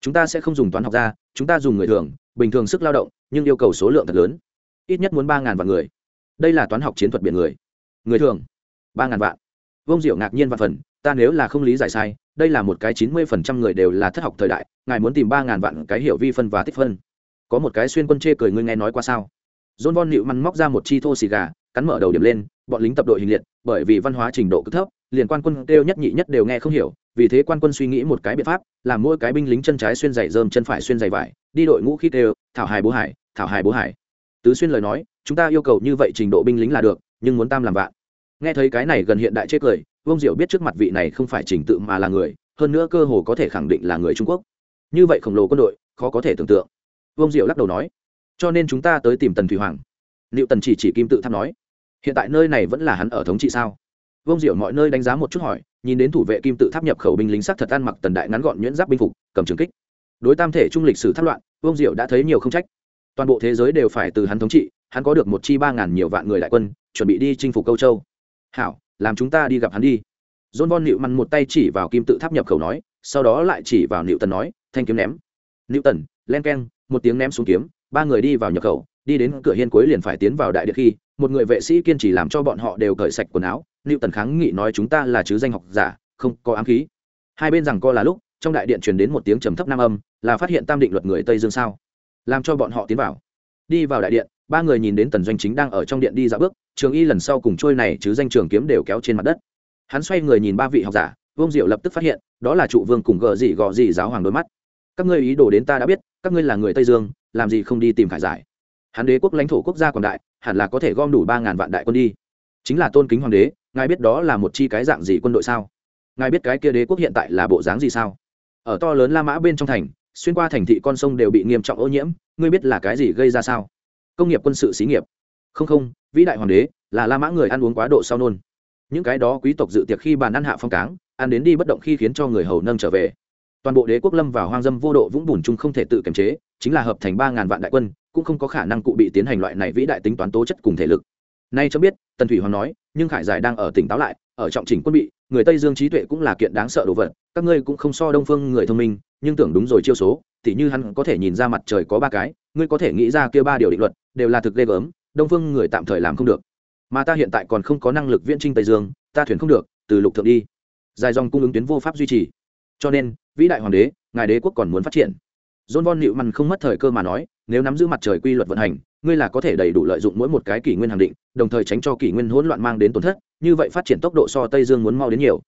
Chúng ta sẽ không dùng toán học ra chúng ta dùng người thường, bình thường sức lao động, nhưng yêu cầu số lượng thật lớn. Ít nhất muốn ba ngàn vạn người. Đây là toán học chiến thuật biển người. Người thường, ba ngàn vạn. Vông diệu ngạc nhiên và phần, ta nếu là không lý giải sai, đây là một cái chín mươi phần trăm người đều là thất học thời đại, ngài muốn tìm ba ngàn vạn cái hiểu vi phân và tích phân. Có một cái xuyên quân chê cười ngươi nghe nói qua sao? John von nịu măn móc ra một chi thô xì gà, cắn mở đầu điểm lên, bọn lính tập đội hình liệt, bởi vì văn hóa trình độ cực thấp liền quan quân kêu nhất nhị nhất đều nghe không hiểu, vì thế quan quân suy nghĩ một cái biện pháp, làm mỗi cái binh lính chân trái xuyên giày dơm chân phải xuyên giày vải, đi đội ngũ khi đều thảo hài bố hải, thảo hài bố hải. Tứ xuyên lời nói, chúng ta yêu cầu như vậy trình độ binh lính là được, nhưng muốn tam làm vạn. Nghe thấy cái này gần hiện đại chê cười vông diệu biết trước mặt vị này không phải trình tự mà là người, hơn nữa cơ hồ có thể khẳng định là người trung quốc. Như vậy khổng lồ quân đội, khó có thể tưởng tượng. Vông diệu lắc đầu nói, cho nên chúng ta tới tìm tần thủy hoàng. Liệu tần chỉ chỉ kim tự tháp nói, hiện tại nơi này vẫn là hắn ở thống trị sao? Vông diệu mọi nơi đánh giá một chút hỏi, nhìn đến thủ vệ kim tự tháp nhập khẩu binh lính sắc thật ăn mặc tần đại ngắn gọn nhuyễn giáp binh phục, cầm trường kích. Đối tam thể trung lịch sử tháp loạn vông diệu đã thấy nhiều không trách. Toàn bộ thế giới đều phải từ hắn thống trị, hắn có được một chi ba ngàn nhiều vạn người đại quân, chuẩn bị đi chinh phục câu châu. Hảo, làm chúng ta đi gặp hắn đi. John von nịu mặn một tay chỉ vào kim tự tháp nhập khẩu nói, sau đó lại chỉ vào nịu tần nói, thanh kiếm ném. Nịu tần len k e n một tiếng ném xuống kiếm, ba người đi vào nhập khẩu, đi đến cửa hiên cuối liền phải tiến vào đại điện khi một người vệ sĩ kiên trì làm cho bọn họ đều cởi sạch quần áo, lưu tần kháng nghị nói chúng ta là chứ danh học giả, không có ám khí. Hai bên rằng co là lúc, trong đại điện truyền đến một tiếng trầm thấp nam âm, là phát hiện tam định luật người tây dương sao? Làm cho bọn họ tiến vào. Đi vào đại điện, ba người nhìn đến tần doanh chính đang ở trong điện đi dạo bước, trường y lần sau cùng trôi này chứ danh trường kiếm đều kéo trên mặt đất. Hắn xoay người nhìn ba vị học giả vương diệu lập tức phát hiện, đó là trụ vương cùng gờ gì gò gì giáo hoàng đôi mắt. Các ngươi ý đồ đến ta đã biết, các ngươi là người tây dương, làm gì không đi tìm khải giải? Hắn đế quốc lãnh thổ quốc gia còn đại, hẳn là có thể gom đủ ba ngàn vạn đại quân đi. Chính là tôn kính hoàng đế, ngài biết đó là một chi cái dạng gì quân đội sao? Ngài biết cái kia đế quốc hiện tại là bộ dáng gì sao? Ở to lớn la mã bên trong thành, xuyên qua thành thị con sông đều bị nghiêm trọng ô nhiễm, ngươi biết là cái gì gây ra sao? Công nghiệp quân sự xí nghiệp. Không không, vĩ đại hoàng đế, là la mã người ăn uống quá độ sau nôn. Những cái đó quý tộc dự tiệc khi bàn ăn hạ phong cáng, ăn đến đi bất động khi khiến cho người hầu nâng trở về. Toàn bộ đế quốc lâm vào hoang dâm vô độ vũng bùn chung không thể tự kiềm chế, chính là hợp thành ba ngàn vạn đại quân cũng không có khả năng cụ bị tiến hành loại này vĩ đại tính toán tố chất cùng thể lực. Nay cho biết, tần thủy hoàng nói, nhưng khải giải đang ở tỉnh táo lại, ở trọng chỉnh quân bị, người tây dương trí tuệ cũng là kiện đáng sợ đồ vật, các ngươi cũng không so đông phương người thông minh, nhưng tưởng đúng rồi chiêu số, tỉ như hắn có thể nhìn ra mặt trời có ba cái, ngươi có thể nghĩ ra kia ba điều định luật, đều là thực ghê gớm, đông phương người tạm thời làm không được. Mà ta hiện tại còn không có năng lực viễn trinh tây dương, ta thuyền không được, từ lục thượng đi. Dài dòng cung ứng tuyến vô pháp duy trì. Cho nên, vĩ đại hoàng đế, ngài đế quốc còn muốn phát triển john von Neumann không mất thời cơ mà nói, nếu nắm giữ mặt trời quy luật vận hành, ngươi là có thể đầy đủ lợi dụng mỗi một cái kỷ nguyên hàng định, đồng thời tránh cho kỷ nguyên hỗn loạn mang đến tổn thất, như vậy phát triển tốc độ so tây dương muốn mau đến nhiều.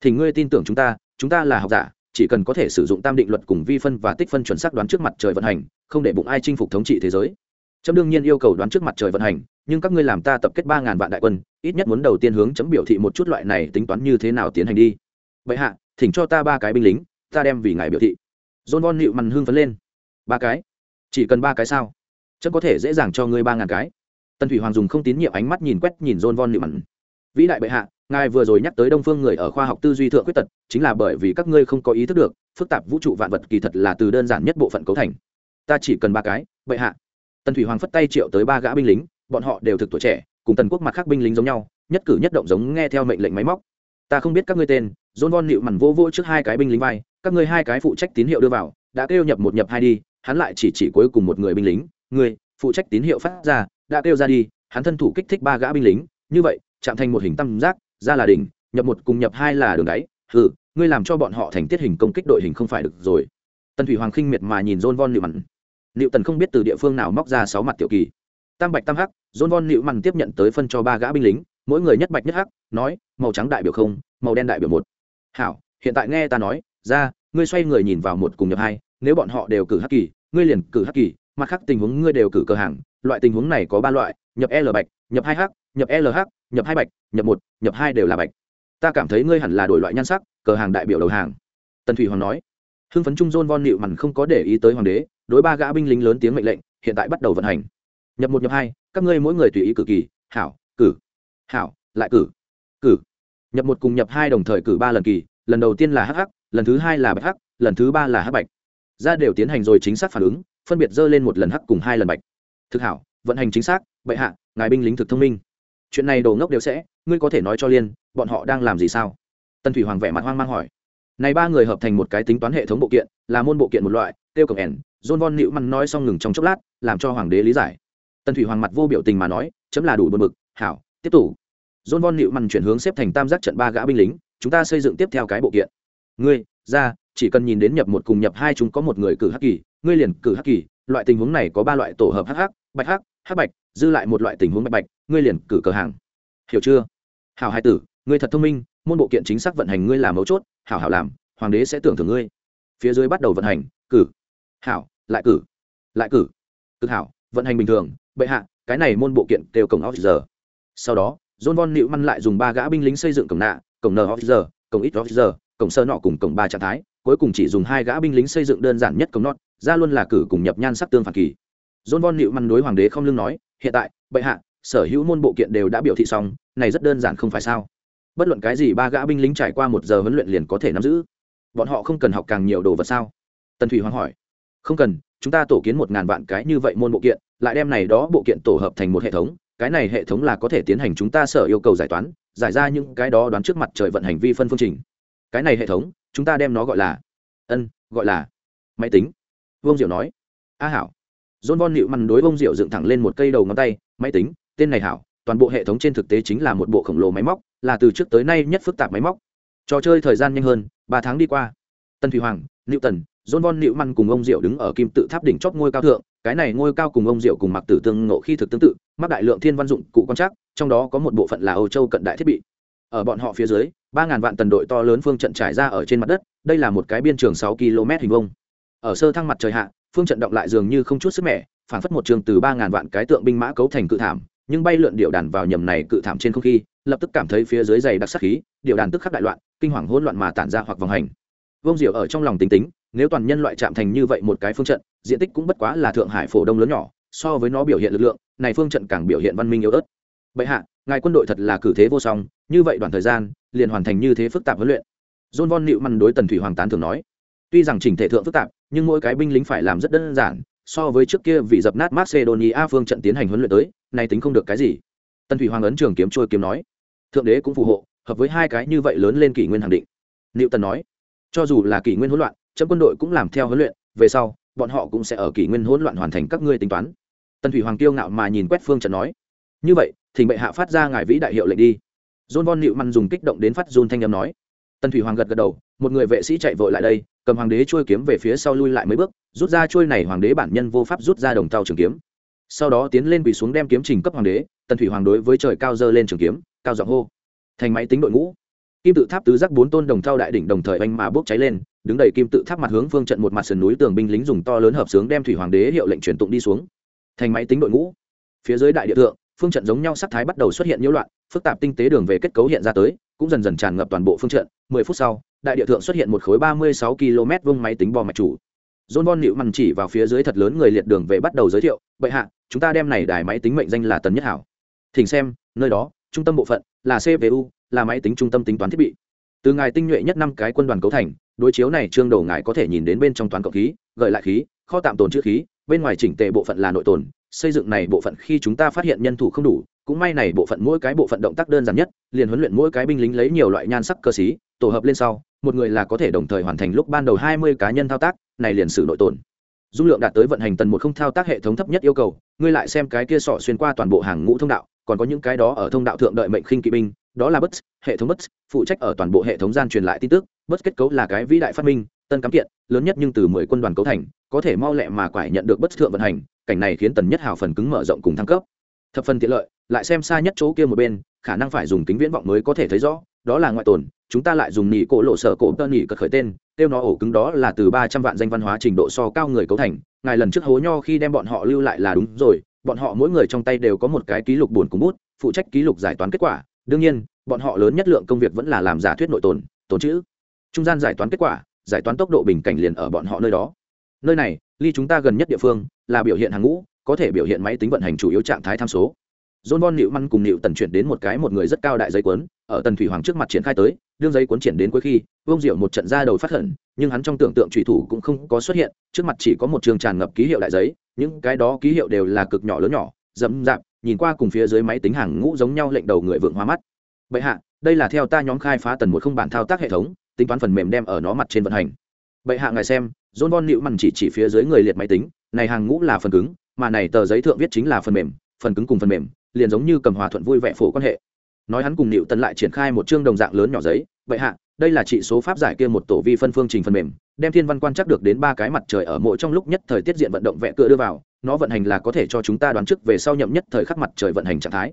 Thì ngươi tin tưởng chúng ta chúng ta là học giả, chỉ cần có thể sử dụng tam định luật cùng vi phân và tích phân chuẩn xác đoán trước mặt trời vận hành, không để bụng ai chinh phục thống trị thế giới. Chấm đương nhiên yêu cầu đoán trước mặt trời vận hành, nhưng các ngươi làm ta tập kết ba ngàn vạn đại quân, ít nhất muốn đầu tiên hướng chấm biểu thị một chút loại này tính toán như thế nào tiến hành đi. Vậy hạ, thỉnh cho ta ba cái binh lính, ta đem vì ngài biểu thị john von nịu mằn hương phấn lên. Ba cái? Chỉ cần ba cái sao? Chấm có thể dễ dàng cho ngươi ba ngàn cái. Tần thủy hoàng dùng không tín nhiệm ánh mắt nhìn quét nhìn john von nịu mằn vĩ đại bệ hạ, ngài vừa rồi nhắc tới đông phương người ở khoa học tư duy thượng quyết tật, chính là bởi vì các ngươi không có ý thức được, phức tạp vũ trụ vạn vật kỳ thật là từ đơn giản nhất bộ phận cấu thành. Ta chỉ cần ba cái, bệ hạ. Tần thủy hoàng phất tay triệu tới ba gã binh lính, bọn họ đều thực tuổi trẻ, cùng tần quốc mặt khác binh lính giống nhau, nhất cử nhất động giống nghe theo mệnh lệnh máy móc. Ta không biết các ngươi tên, john von nịu mằn vô vô trước hai cái binh lính vai các ngươi hai cái phụ trách tín hiệu đưa vào, đã kêu nhập một nhập hai đi, hắn lại chỉ chỉ cuối cùng một người binh lính, người, phụ trách tín hiệu phát ra, đã kêu ra đi, hắn thân thủ kích thích ba gã binh lính, như vậy, chạm thành một hình tam giác, ra là đỉnh, nhập một cùng nhập hai là đường đáy ừ ngươi làm cho bọn họ thành tiết hình công kích đội hình không phải được rồi. Tần thủy hoàng khinh miệt mà nhìn john von nịu mằn nịu tần không biết từ địa phương nào móc ra sáu mặt tiểu kỳ. Tam bạch tam hắc, john von nịu mằn tiếp nhận tới phân cho ba gã binh lính, mỗi người nhất bạch nhất hắc, nói, màu trắng đại biểu không, màu đen đại biểu một. Hảo, hiện tại nghe ta nói ra, ngươi xoay người nhìn vào một cùng nhập hai, nếu bọn họ đều cử hắc kỳ, ngươi liền cử hắc kỳ, mặt khác tình huống ngươi đều cử cơ hàng, loại tình huống này có ba loại, nhập l bạch, nhập hai h nhập lh nhập hai bạch, nhập một, nhập hai đều là bạch. Ta cảm thấy ngươi hẳn là đổi loại nhan sắc, cờ hàng đại biểu đầu hàng. Tần thủy hoàng nói. Hưng phấn trung dôn von nịu mằn không có để ý tới hoàng đế, đối ba gã binh lính lớn tiếng mệnh lệnh, hiện tại bắt đầu vận hành. Nhập một, nhập hai, các ngươi mỗi người tùy ý cử kỳ, hảo, cử, hảo, lại cử cử. Nhập một cùng nhập hai đồng thời cử ba lần kỳ, lần đầu tiên là hh lần thứ hai là bạch hắc, lần thứ ba là hắc bạch. Ra đều tiến hành rồi chính xác phản ứng, phân biệt dơ lên một lần hắc cùng hai lần bạch. Thực hảo, vận hành chính xác, bệ hạ, ngài binh lính thực thông minh. Chuyện này đồ ngốc đều sẽ, ngươi có thể nói cho liên, bọn họ đang làm gì sao? Tần thủy hoàng vẻ mặt hoang mang hỏi. Này ba người hợp thành một cái tính toán hệ thống bộ kiện, là môn bộ kiện một loại, tiêu cổng ẻn, john von nịu măn nói xong ngừng trong chốc lát, làm cho hoàng đế lý giải. Tần thủy hoàng mặt vô biểu tình mà nói, chấm là đủ bật mực hảo, tiếp tục. John von nịu măn chuyển hướng xếp thành tam giác trận ba gã binh lính, chúng ta xây dựng tiếp theo cái bộ kiện ngươi, ra, chỉ cần nhìn đến nhập một cùng nhập hai chúng có một người cử hắc kỳ, ngươi liền cử hắc kỳ, loại tình huống này có ba loại tổ hợp hắc hắc, bạch hắc hắc bạch, dư lại một loại tình huống bạch bạch, ngươi liền cử cờ hàng. Hiểu chưa? Hảo hai tử, ngươi thật thông minh, môn bộ kiện chính xác vận hành ngươi là mấu chốt, hảo hảo làm, hoàng đế sẽ tưởng thưởng ngươi. Phía dưới bắt đầu vận hành, cử. Hảo, lại cử. Lại cử. Cực hảo, vận hành bình thường, bệ hạ, cái này môn bộ kiện đều cổng officer. Sau đó, john von nịu măn lại dùng ba gã binh lính xây dựng cổng nạ, cổng n officer, cổng ít officer cổng sơ nọ cùng cổng ba trạng thái, cuối cùng chỉ dùng hai gã binh lính xây dựng đơn giản nhất cổng nót ra luôn là cử cùng nhập nhan sắc tương phản kỳ. John von nịu măn đối hoàng đế không lương nói, hiện tại, bệ hạ, sở hữu môn bộ kiện đều đã biểu thị xong, này rất đơn giản không phải sao? Bất luận cái gì ba gã binh lính trải qua một giờ huấn luyện liền có thể nắm giữ. Bọn họ không cần học càng nhiều đồ vật sao? Tần thủy hoàng hỏi. Không cần, chúng ta tổ kiến một ngàn vạn cái như vậy môn bộ kiện, lại đem này đó bộ kiện tổ hợp thành một hệ thống, cái này hệ thống là có thể tiến hành chúng ta sở yêu cầu giải toán, giải ra những cái đó đoán trước mặt trời vận hành vi phân phương trình cái này hệ thống, chúng ta đem nó gọi là, ân, gọi là máy tính. Vương diệu nói, a hảo. John von nịu mằn đối vương diệu dựng thẳng lên một cây đầu ngón tay, máy tính, tên này hảo, toàn bộ hệ thống trên thực tế chính là một bộ khổng lồ máy móc, là từ trước tới nay nhất phức tạp máy móc. Trò chơi thời gian nhanh hơn, ba tháng đi qua. Tân thủy hoàng nịu tần john von nịu mằn cùng ông diệu đứng ở kim tự tháp đỉnh chót ngôi cao thượng, cái này ngôi cao cùng ông diệu cùng mặc tử tương ngộ khi thực tương tự mắc đại lượng thiên văn dụng cụ quan trắc, trong đó có một bộ phận là âu châu cận đại thiết bị ở bọn họ phía dưới, ba ngàn vạn tần đội to lớn phương trận trải ra ở trên mặt đất, đây là một cái biên trường sáu km hình vông ở sơ thăng mặt trời hạ, phương trận động lại dường như không chút sức mẻ phản phất một trường từ ba ngàn vạn cái tượng binh mã cấu thành cự thảm, nhưng bay lượn điệu đàn vào nhầm này cự thảm trên không khí, lập tức cảm thấy phía dưới dày đặc sắc khí, điệu đàn tức khắc đại loạn, kinh hoàng hỗn loạn mà tản ra hoặc vòng hành. Vông diệu ở trong lòng tính tính, nếu toàn nhân loại chạm thành như vậy một cái phương trận, diện tích cũng bất quá là thượng hải phổ đông lớn nhỏ, so với nó biểu hiện lực lượng, này phương trận càng biểu hiện văn minh yếu ớt. Bệ hạ ngài quân đội thật là cử thế vô song, như vậy đoạn thời gian, liền hoàn thành như thế phức tạp huấn luyện. John von nịu măn đối tần thủy hoàng tán thường nói, tuy rằng chỉnh thể thượng phức tạp, nhưng mỗi cái binh lính phải làm rất đơn giản, so với trước kia vì dập nát macedonia phương trận tiến hành huấn luyện tới, nay tính không được cái gì. Tần thủy hoàng ấn trường kiếm trôi kiếm nói, thượng đế cũng phù hộ, hợp với hai cái như vậy lớn lên kỷ nguyên hàng định. Nịu tần nói, cho dù là kỷ nguyên hỗn loạn, chấm quân đội cũng làm theo huấn luyện, về sau, bọn họ cũng sẽ ở kỷ nguyên hỗn loạn hoàn thành các ngươi tính toán. Tần thủy hoàng kiêu ngạo mà nhìn quét phương trận nói, như vậy thỉnh bệ hạ phát ra ngài vĩ đại hiệu lệnh đi. John von nịu măn dùng kích động đến phát run thanh â m nói. Tần thủy hoàng gật gật đầu, một người vệ sĩ chạy vội lại đây, cầm hoàng đế trôi kiếm về phía sau lui lại mấy bước, rút ra trôi này hoàng đế bản nhân vô pháp rút ra đồng tàu trường kiếm. Sau đó tiến lên quỳ xuống đem kiếm trình cấp hoàng đế, tần thủy hoàng đối với trời cao dơ lên trường kiếm, cao giọng hô. Thành máy tính đội ngũ. Kim tự tháp tứ giác bốn tôn đồng thao đại đỉnh đồng thời anh mà bốc cháy lên, đứng đầy kim tự tháp mặt hướng phương trận một mặt sườn núi tường binh lính dùng to lớn hợp sướng đem thủy hoàng đế hiệu lệnh truyền tụng đi xuống. Thành máy tính đội ngũ. Phía dưới đại địa thượng phương trận giống nhau sắc thái bắt đầu xuất hiện nhiễu loạn, phức tạp tinh tế đường về kết cấu hiện ra tới, cũng dần dần tràn ngập toàn bộ phương trận. Mười phút sau, đại địa thượng xuất hiện một khối ba mươi sáu km vuông máy tính bo mạch chủ. John von nịu mằn chỉ vào phía dưới thật lớn người liệt đường về bắt đầu giới thiệu, bệ hạ, chúng ta đem này đài máy tính mệnh danh là tần nhất hảo. Thỉnh xem, nơi đó, trung tâm bộ phận là cpu là máy tính trung tâm tính toán thiết bị. Từ ngài tinh nhuệ nhất năm cái quân đoàn cấu thành, đối chiếu này trương đầu ngài có thể nhìn đến bên trong toán cộng khí, gợi lại khí, kho tạm tồn chữ khí, bên ngoài chỉnh tề bộ phận là nội tồn xây dựng này bộ phận khi chúng ta phát hiện nhân thủ không đủ, cũng may này bộ phận mỗi cái bộ phận động tác đơn giản nhất, liền huấn luyện mỗi cái binh lính lấy nhiều loại nhan sắc cơ sĩ tổ hợp lên sau, một người là có thể đồng thời hoàn thành lúc ban đầu hai mươi cá nhân thao tác, này liền sử nội tồn dung lượng đạt tới vận hành tần một không thao tác hệ thống thấp nhất yêu cầu, ngươi lại xem cái kia sọ xuyên qua toàn bộ hàng ngũ thông đạo, còn có những cái đó ở thông đạo thượng đợi mệnh khinh kỵ binh, đó là bất hệ thống bất phụ trách ở toàn bộ hệ thống gian truyền lại tin tức bất kết cấu là cái vĩ đại phát minh tân cắm kiện, lớn nhất nhưng từ mười quân đoàn cấu thành, có thể mau lẹ mà quải nhận được bất thượng vận hành, cảnh này khiến tần nhất hào phần cứng mở rộng cùng thăng cấp. Thập phần tiện lợi, lại xem xa nhất chỗ kia một bên, khả năng phải dùng kính viễn vọng mới có thể thấy rõ, đó là ngoại tồn, chúng ta lại dùng nỉ cổ lộ sở cổ tơ nỉ cật khởi tên tiêu nó ổ cứng đó là từ ba trăm vạn danh văn hóa trình độ so cao người cấu thành, ngài lần trước hố nho khi đem bọn họ lưu lại là đúng rồi, bọn họ mỗi người trong tay đều có một cái ký lục buồn cùng bút, phụ trách ký lục giải toán kết quả, đương nhiên, bọn họ lớn nhất lượng công việc vẫn là làm giả thuyết nội tồn tồn chữ. Trung gian giải toán kết quả giải toán tốc độ bình cảnh liền ở bọn họ nơi đó. Nơi này ly chúng ta gần nhất địa phương là biểu hiện hàng ngũ có thể biểu hiện máy tính vận hành chủ yếu trạng thái tham số. John Von Nữu Măn cùng Nữu Tần chuyển đến một cái một người rất cao đại giấy cuốn, ở Tần Thủy Hoàng trước mặt triển khai tới, đương giấy cuốn triển đến cuối khi, Vương Diệu một trận ra đầu phát hận, nhưng hắn trong tưởng tượng chủy thủ cũng không có xuất hiện, trước mặt chỉ có một trường tràn ngập ký hiệu đại giấy, những cái đó ký hiệu đều là cực nhỏ lớn nhỏ, dẫm dạp nhìn qua cùng phía dưới máy tính hàng ngũ giống nhau lệnh đầu người vượng hoa mắt. Bệ hạ đây là theo ta nhóm khai phá tần một không bản thao tác hệ thống tính toán phần mềm đem ở nó mặt trên vận hành. Bệ hạ ngài xem, john von nịu mằn chỉ chỉ phía dưới người liệt máy tính, này hàng ngũ là phần cứng, mà này tờ giấy thượng viết chính là phần mềm, phần cứng cùng phần mềm, liền giống như cầm hòa thuận vui vẻ phổ quan hệ. Nói hắn cùng nịu tần lại triển khai một chương đồng dạng lớn nhỏ giấy, bệ hạ, đây là trị số pháp giải kia một tổ vi phân phương trình phần mềm, đem thiên văn quan chắc được đến ba cái mặt trời ở mỗi trong lúc nhất thời tiết diện vận động vẽ cựa đưa vào, nó vận hành là có thể cho chúng ta đoán trước về sau nhậm nhất thời khắc mặt trời vận hành trạng thái.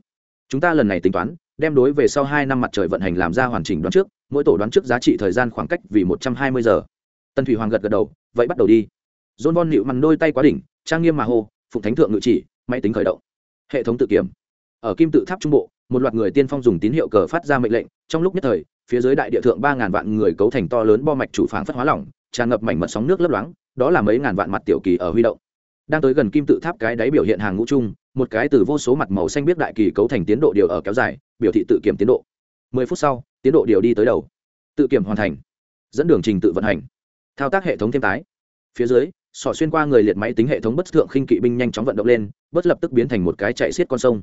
Chúng ta lần này tính toán đem đối về sau hai năm mặt trời vận hành làm ra hoàn chỉnh đoán trước, mỗi tổ đoán trước giá trị thời gian khoảng cách vì một trăm hai mươi giờ. Tân thủy hoàng gật gật đầu, vậy bắt đầu đi. John von nịu mằn đôi tay quá đỉnh, trang nghiêm mà hô, phụng thánh thượng ngự chỉ, máy tính khởi động. Hệ thống tự kiểm. Ở kim tự tháp trung bộ, một loạt người tiên phong dùng tín hiệu cờ phát ra mệnh lệnh, trong lúc nhất thời, phía dưới đại địa thượng ba ngàn vạn người cấu thành to lớn bo mạch chủ phản phất hóa lỏng, tràn ngập mảnh mật sóng nước lấp loáng, đó là mấy ngàn vạn mặt tiểu kỳ ở huy động. Đang tới gần kim tự tháp cái đáy biểu hiện hàng ngũ chung, một cái từ vô số mặt màu xanh biết đại kỳ cấu thành tiến độ điều ở kéo dài biểu thị tự kiểm tiến độ. Mười phút sau, tiến độ điều đi tới đầu. Tự kiểm hoàn thành. Dẫn đường trình tự vận hành. Thao tác hệ thống thêm tái. Phía dưới, sỏ xuyên qua người liệt máy tính hệ thống bất thượng khinh kỵ binh nhanh chóng vận động lên bất lập tức biến thành một cái chạy xiết con sông.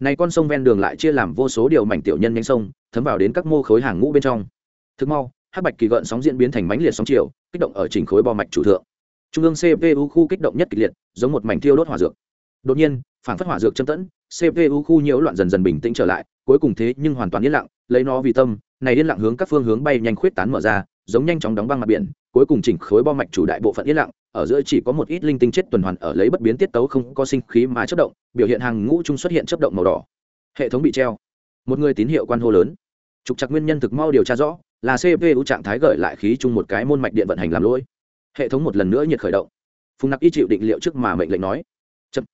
Này con sông ven đường lại chia làm vô số điều mảnh tiểu nhân nhanh sông, thấm vào đến các mô khối hàng ngũ bên trong. Thực mau hắc bạch kỳ gợn sóng diễn biến thành mãnh liệt sóng chiều, kích động ở chỉnh khối bo mạch chủ thượng. Trung ương cpu khu kích động nhất kịch liệt, giống một mảnh thiêu đốt hỏa dược. Đột nhiên phản phất hỏa dược châm tẫn cpu khu nhiễu loạn dần dần bình tĩnh trở lại, cuối cùng thế nhưng hoàn toàn yên lặng, lấy nó vì tâm, này yên lặng hướng các phương hướng bay nhanh khuyết tán mở ra, giống nhanh chóng đóng băng mặt biển, cuối cùng chỉnh khối bom mạch chủ đại bộ phận yên lặng, ở giữa chỉ có một ít linh tinh chết tuần hoàn ở lấy bất biến tiết tấu không có sinh khí mà chất động, biểu hiện hàng ngũ chung xuất hiện chất động màu đỏ. Hệ thống bị treo. Một người tín hiệu quan hô lớn. Trục chặt nguyên nhân thực mau điều tra rõ, là cpu trạng thái gợi lại khí chung một cái môn mạch điện vận hành làm lỗi. Hệ thống một lần nữa nhiệt khởi động. Phùng nặc y chịu định liệu trước mà mệnh lệnh nói. Chậm.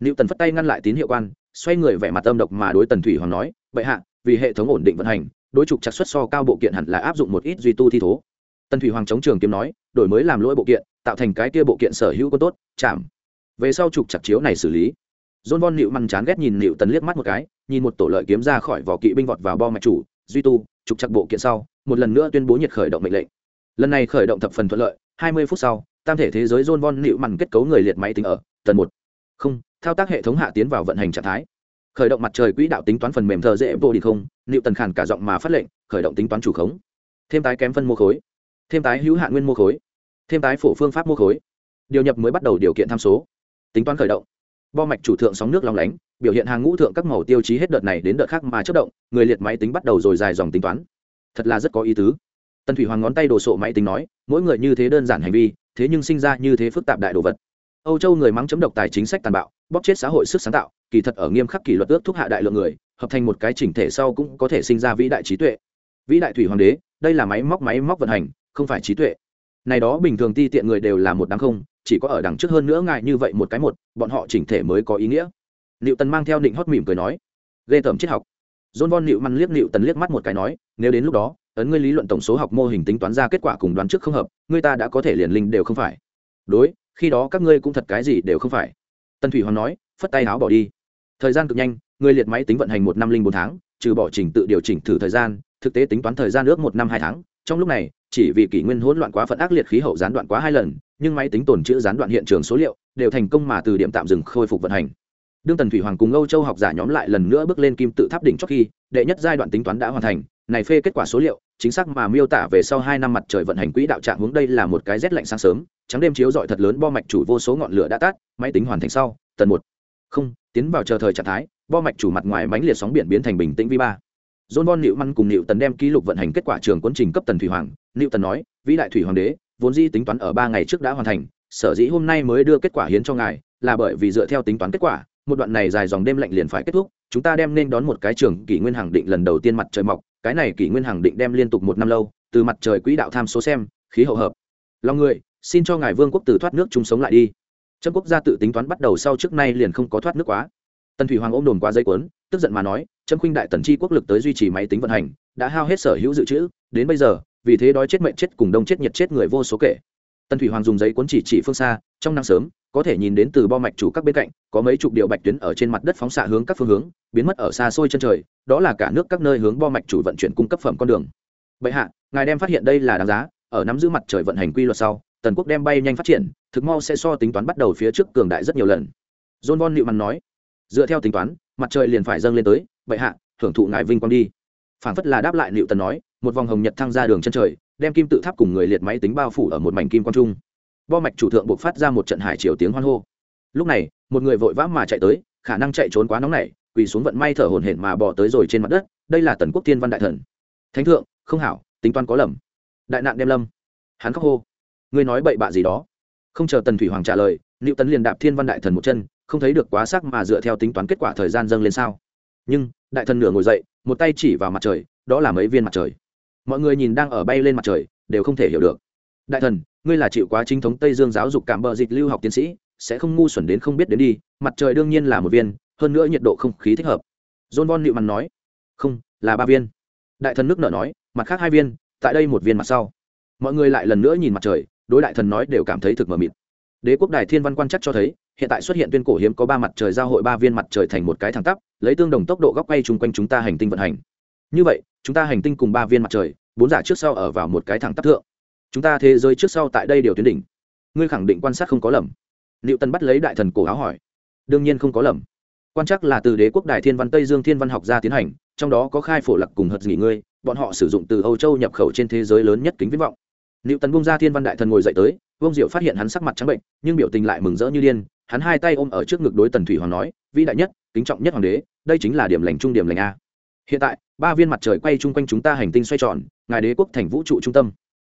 Liệu tần phất tay ngăn lại tín hiệu quan xoay người vẻ mặt âm độc mà đối tần thủy hoàng nói bệ hạ vì hệ thống ổn định vận hành đối trục chặt xuất so cao bộ kiện hẳn là áp dụng một ít duy tu thi thố tần thủy hoàng chống trường kiếm nói đổi mới làm lỗi bộ kiện tạo thành cái kia bộ kiện sở hữu có tốt chạm về sau trục chặt chiếu này xử lý John Von Nịu mằn chán ghét nhìn Nịu Tần liếc mắt một cái, nhìn một tổ lợi kiếm ra khỏi vỏ kỵ binh vọt vào bo mạch chủ, duy tu, trục chặt bộ kiện sau, một lần nữa tuyên bố nhiệt khởi động mệnh lệnh. Lần này khởi động thập phần thuận lợi, 20 phút sau, tam thể thế giới John Von Nịu mằn kết cấu người liệt máy tính ở tần một. Không, thao tác hệ thống hạ tiến vào vận hành trạng thái. Khởi động mặt trời quỹ đạo tính toán phần mềm thờ dễ vô đi không, Nịu Tần khản cả giọng mà phát lệnh, khởi động tính toán chủ khống. Thêm tái kém phân mô khối, thêm tái hữu hạn nguyên mô khối, thêm tái phổ phương pháp mô khối. Điều nhập mới bắt đầu điều kiện tham số. Tính toán khởi động bo mạch chủ thượng sóng nước long lánh biểu hiện hàng ngũ thượng các màu tiêu chí hết đợt này đến đợt khác mà chất động người liệt máy tính bắt đầu rồi dài dòng tính toán thật là rất có ý tứ tần thủy hoàng ngón tay đồ sộ máy tính nói mỗi người như thế đơn giản hành vi thế nhưng sinh ra như thế phức tạp đại đồ vật âu châu người mắng chấm độc tài chính sách tàn bạo, bóp chết xã hội sức sáng tạo, kỳ thật ở nghiêm khắc kỷ luật ước thúc hạ đại lượng người, hợp thành một cái chỉnh thể sau cũng có thể sinh ra vĩ đại trí tuệ. Vĩ đại thủy hoàng đế, đây là máy móc máy móc vận hành, không phải trí tuệ. Này đó bình thường ti tiện người đều là một đám không, chỉ có ở đằng trước hơn nữa ngài như vậy một cái một, bọn họ chỉnh thể mới có ý nghĩa. Liệu tần mang theo định hót mỉm cười nói. Ghê tởm triết học. John von liệu măn liếc liệu tần liếc mắt một cái nói, nếu đến lúc đó, ấn ngươi lý luận tổng số học mô hình tính toán ra kết quả cùng đoán trước không hợp, ngươi ta đã có thể liền linh đều không phải. Đối khi đó các ngươi cũng thật cái gì đều không phải. Tân thủy hoàng nói, phất tay áo bỏ đi. Thời gian cực nhanh, người liệt máy tính vận hành một năm linh bốn tháng, trừ bỏ trình tự điều chỉnh thử thời gian, thực tế tính toán thời gian ước một năm hai tháng. Trong lúc này, chỉ vì kỷ nguyên hỗn loạn quá phận ác liệt khí hậu gián đoạn quá hai lần, nhưng máy tính tồn chữ gián đoạn hiện trường số liệu đều thành công mà từ điểm tạm dừng khôi phục vận hành. Đương tần thủy hoàng cùng âu châu học giả nhóm lại lần nữa bước lên kim tự tháp đỉnh cho khi, đệ nhất giai đoạn tính toán đã hoàn thành, này phê kết quả số liệu chính xác mà miêu tả về sau hai năm mặt trời vận hành quỹ đạo trạng hướng đây là một cái rét lạnh sáng sớm trắng đêm chiếu rọi thật lớn bo mạch chủ vô số ngọn lửa đã tắt máy tính hoàn thành sau tần một. Không tiến vào chờ thời trạng thái bo mạch chủ mặt ngoài mánh liệt sóng biển biến thành bình tĩnh vi ba. John Von Măn cùng Newton Tần đem ký lục vận hành kết quả trường quân trình cấp Tần Thủy Hoàng, Newton Tần nói, vĩ đại thủy hoàng đế, vốn dĩ tính toán ở ba ngày trước đã hoàn thành, sở dĩ hôm nay mới đưa kết quả hiến cho ngài, là bởi vì dựa theo tính toán kết quả, một đoạn này dài dòng đêm lạnh liền phải kết thúc, chúng ta đem nên đón một cái trường kỷ nguyên hàng định lần đầu tiên mặt trời mọc, cái này kỷ nguyên hàng định đem liên tục một năm lâu, từ mặt trời quỹ đạo tham số xem, khí hậu hợp. Long người, xin cho ngài vương quốc tử thoát nước chung sống lại đi. Trâm quốc gia tự tính toán bắt đầu sau trước nay liền không có thoát nước quá. Tần Thủy Hoàng ôm đồn qua dây cuốn, tức giận mà nói, Trâm khuynh đại tần chi quốc lực tới duy trì máy tính vận hành, đã hao hết sở hữu dự trữ, đến bây giờ, vì thế đói chết mệnh chết cùng đông chết nhiệt chết người vô số kể. Tần Thủy Hoàng dùng giấy cuốn chỉ chỉ phương xa, trong nắng sớm, có thể nhìn đến từ bo mạch chủ các bên cạnh, có mấy chục điều bạch tuyến ở trên mặt đất phóng xạ hướng các phương hướng, biến mất ở xa xôi chân trời, đó là cả nước các nơi hướng bo mạch chủ vận chuyển cung cấp phẩm con đường. Bệ hạ, ngài đem phát hiện đây là đáng giá, ở nắm giữ mặt trời vận hành quy luật sau, tần quốc đem bay nhanh phát triển, thực mau sẽ so tính toán bắt đầu phía trước cường đại rất nhiều lần. John Von Newman nói, dựa theo tính toán mặt trời liền phải dâng lên tới vậy hạ hưởng thụ ngài vinh quang đi phảng phất là đáp lại liệu tần nói một vòng hồng nhật thăng ra đường chân trời đem kim tự tháp cùng người liệt máy tính bao phủ ở một mảnh kim quang trung. Bo mạch chủ thượng buộc phát ra một trận hải triều tiếng hoan hô. Lúc này, một người vội vã mà chạy tới, khả năng chạy trốn quá nóng nảy, quỳ xuống vận may thở hổn hển mà bỏ tới rồi trên mặt đất, đây là tần quốc tiên văn đại thần. Thánh thượng, không hảo, tính toán có lầm. Đại nạn đem lâm. Hắn khóc hô. Ngươi nói bậy bạ gì đó? Không chờ tần thủy hoàng trả lời liệu tấn liền đạp thiên văn đại thần một chân, không thấy được quá sắc mà dựa theo tính toán kết quả thời gian dâng lên sao. Nhưng, đại thần nửa ngồi dậy, một tay chỉ vào mặt trời, đó là mấy viên mặt trời mọi người nhìn đang ở bay lên mặt trời, đều không thể hiểu được. Đại thần, ngươi là chịu quá chính thống tây dương giáo dục cảm bờ dịch lưu học tiến sĩ, sẽ không ngu xuẩn đến không biết đến đi, mặt trời đương nhiên là một viên, hơn nữa nhiệt độ không khí thích hợp. John von nịu mặn nói. Không, là ba viên. Đại thần nước nợ nói, mặt khác hai viên, tại đây một viên mặt sau. Mọi người lại lần nữa nhìn mặt trời, đối đại thần nói đều cảm thấy thực mờ mịt. Đế quốc đài thiên văn quan chắc cho thấy, hiện tại xuất hiện tuyên cổ hiếm có ba mặt trời giao hội ba viên mặt trời thành một cái thẳng tắp, lấy tương đồng tốc độ góc quay chung quanh chúng ta hành tinh vận hành. Như vậy chúng ta hành tinh cùng ba viên mặt trời, bốn giả trước sau ở vào một cái thẳng tắp thượng. Chúng ta thế giới trước sau tại đây đều tuyến đỉnh. Ngươi khẳng định quan sát không có lầm. Liệu tân bắt lấy đại thần cổ áo hỏi. Đương nhiên không có lầm. Quan chắc là từ đế quốc đài thiên văn tây dương thiên văn học gia tiến hành, trong đó có khai phổ lặc cùng hật nghỉ ngươi, bọn họ sử dụng từ âu châu nhập khẩu trên thế giới lớn nhất kính viễn vọng. Liệu tần bung ra thiên văn đại thần ngồi dậy tới, vương diệu phát hiện hắn sắc mặt trắng bệnh, nhưng biểu tình lại mừng rỡ như điên, hắn hai tay ôm ở trước ngực đối tần thủy hoàng nói, vĩ đại nhất, kính trọng nhất hoàng đế, đây chính là điểm lành trung điểm lành a hiện tại, ba viên mặt trời quay chung quanh chúng ta hành tinh xoay tròn, ngài đế quốc thành vũ trụ trung tâm.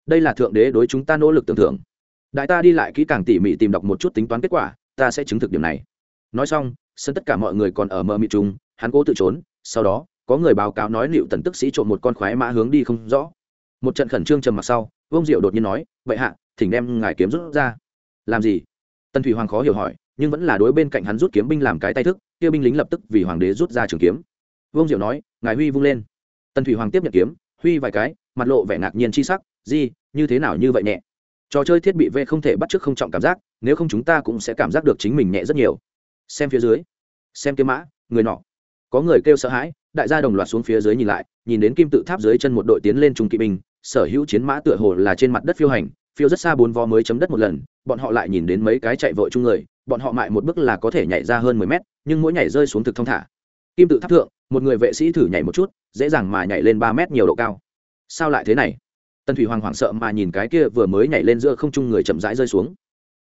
Đây là thượng đế đối chúng ta nỗ lực tưởng thưởng đại ta đi lại kỹ càng tỉ mỉ tìm đọc một chút tính toán kết quả, ta sẽ chứng thực điểm này. Nói xong, sân tất cả mọi người còn ở mờ mịt chung, hắn cố tự trốn, sau đó, có người báo cáo nói liệu tần tức sĩ trộm một con khoái mã hướng đi không rõ. Một trận khẩn trương trầm mặc sau vông diệu đột nhiên nói, vậy hạ, thỉnh đem ngài kiếm rút ra. Làm gì? Tần thủy hoàng khó hiểu hỏi, nhưng vẫn là đối bên cạnh hắn rút kiếm binh làm cái tay thức, kia binh lính lập tức vì hoàng đế rút ra trường kiếm. Vương diệu nói, ngài huy vung lên. Tần thủy hoàng tiếp nhận kiếm, huy vài cái, mặt lộ vẻ ngạc nhiên chi sắc gì như thế nào như vậy nhẹ? Trò chơi thiết bị v không thể bắt chước không trọng cảm giác, nếu không chúng ta cũng sẽ cảm giác được chính mình nhẹ rất nhiều. Xem phía dưới, xem kiếm mã, người nọ. Có người kêu sợ hãi, đại gia đồng loạt xuống phía dưới nhìn lại, nhìn đến kim tự tháp dưới chân một đội tiến lên trung kỵ binh, sở hữu chiến mã tựa hồ là trên mặt đất phiêu hành, phiêu rất xa bốn vó mới chấm đất một lần, bọn họ lại nhìn đến mấy cái chạy vội chung người, bọn họ mại một bước là có thể nhảy ra hơn mười mét, nhưng mỗi nhảy rơi xuống thực thông thả kim tự tháp thượng, một người vệ sĩ thử nhảy một chút, dễ dàng mà nhảy lên ba mét nhiều độ cao. Sao lại thế này? Tần thủy hoàng hoảng sợ mà nhìn cái kia vừa mới nhảy lên giữa không trung người chậm rãi rơi xuống.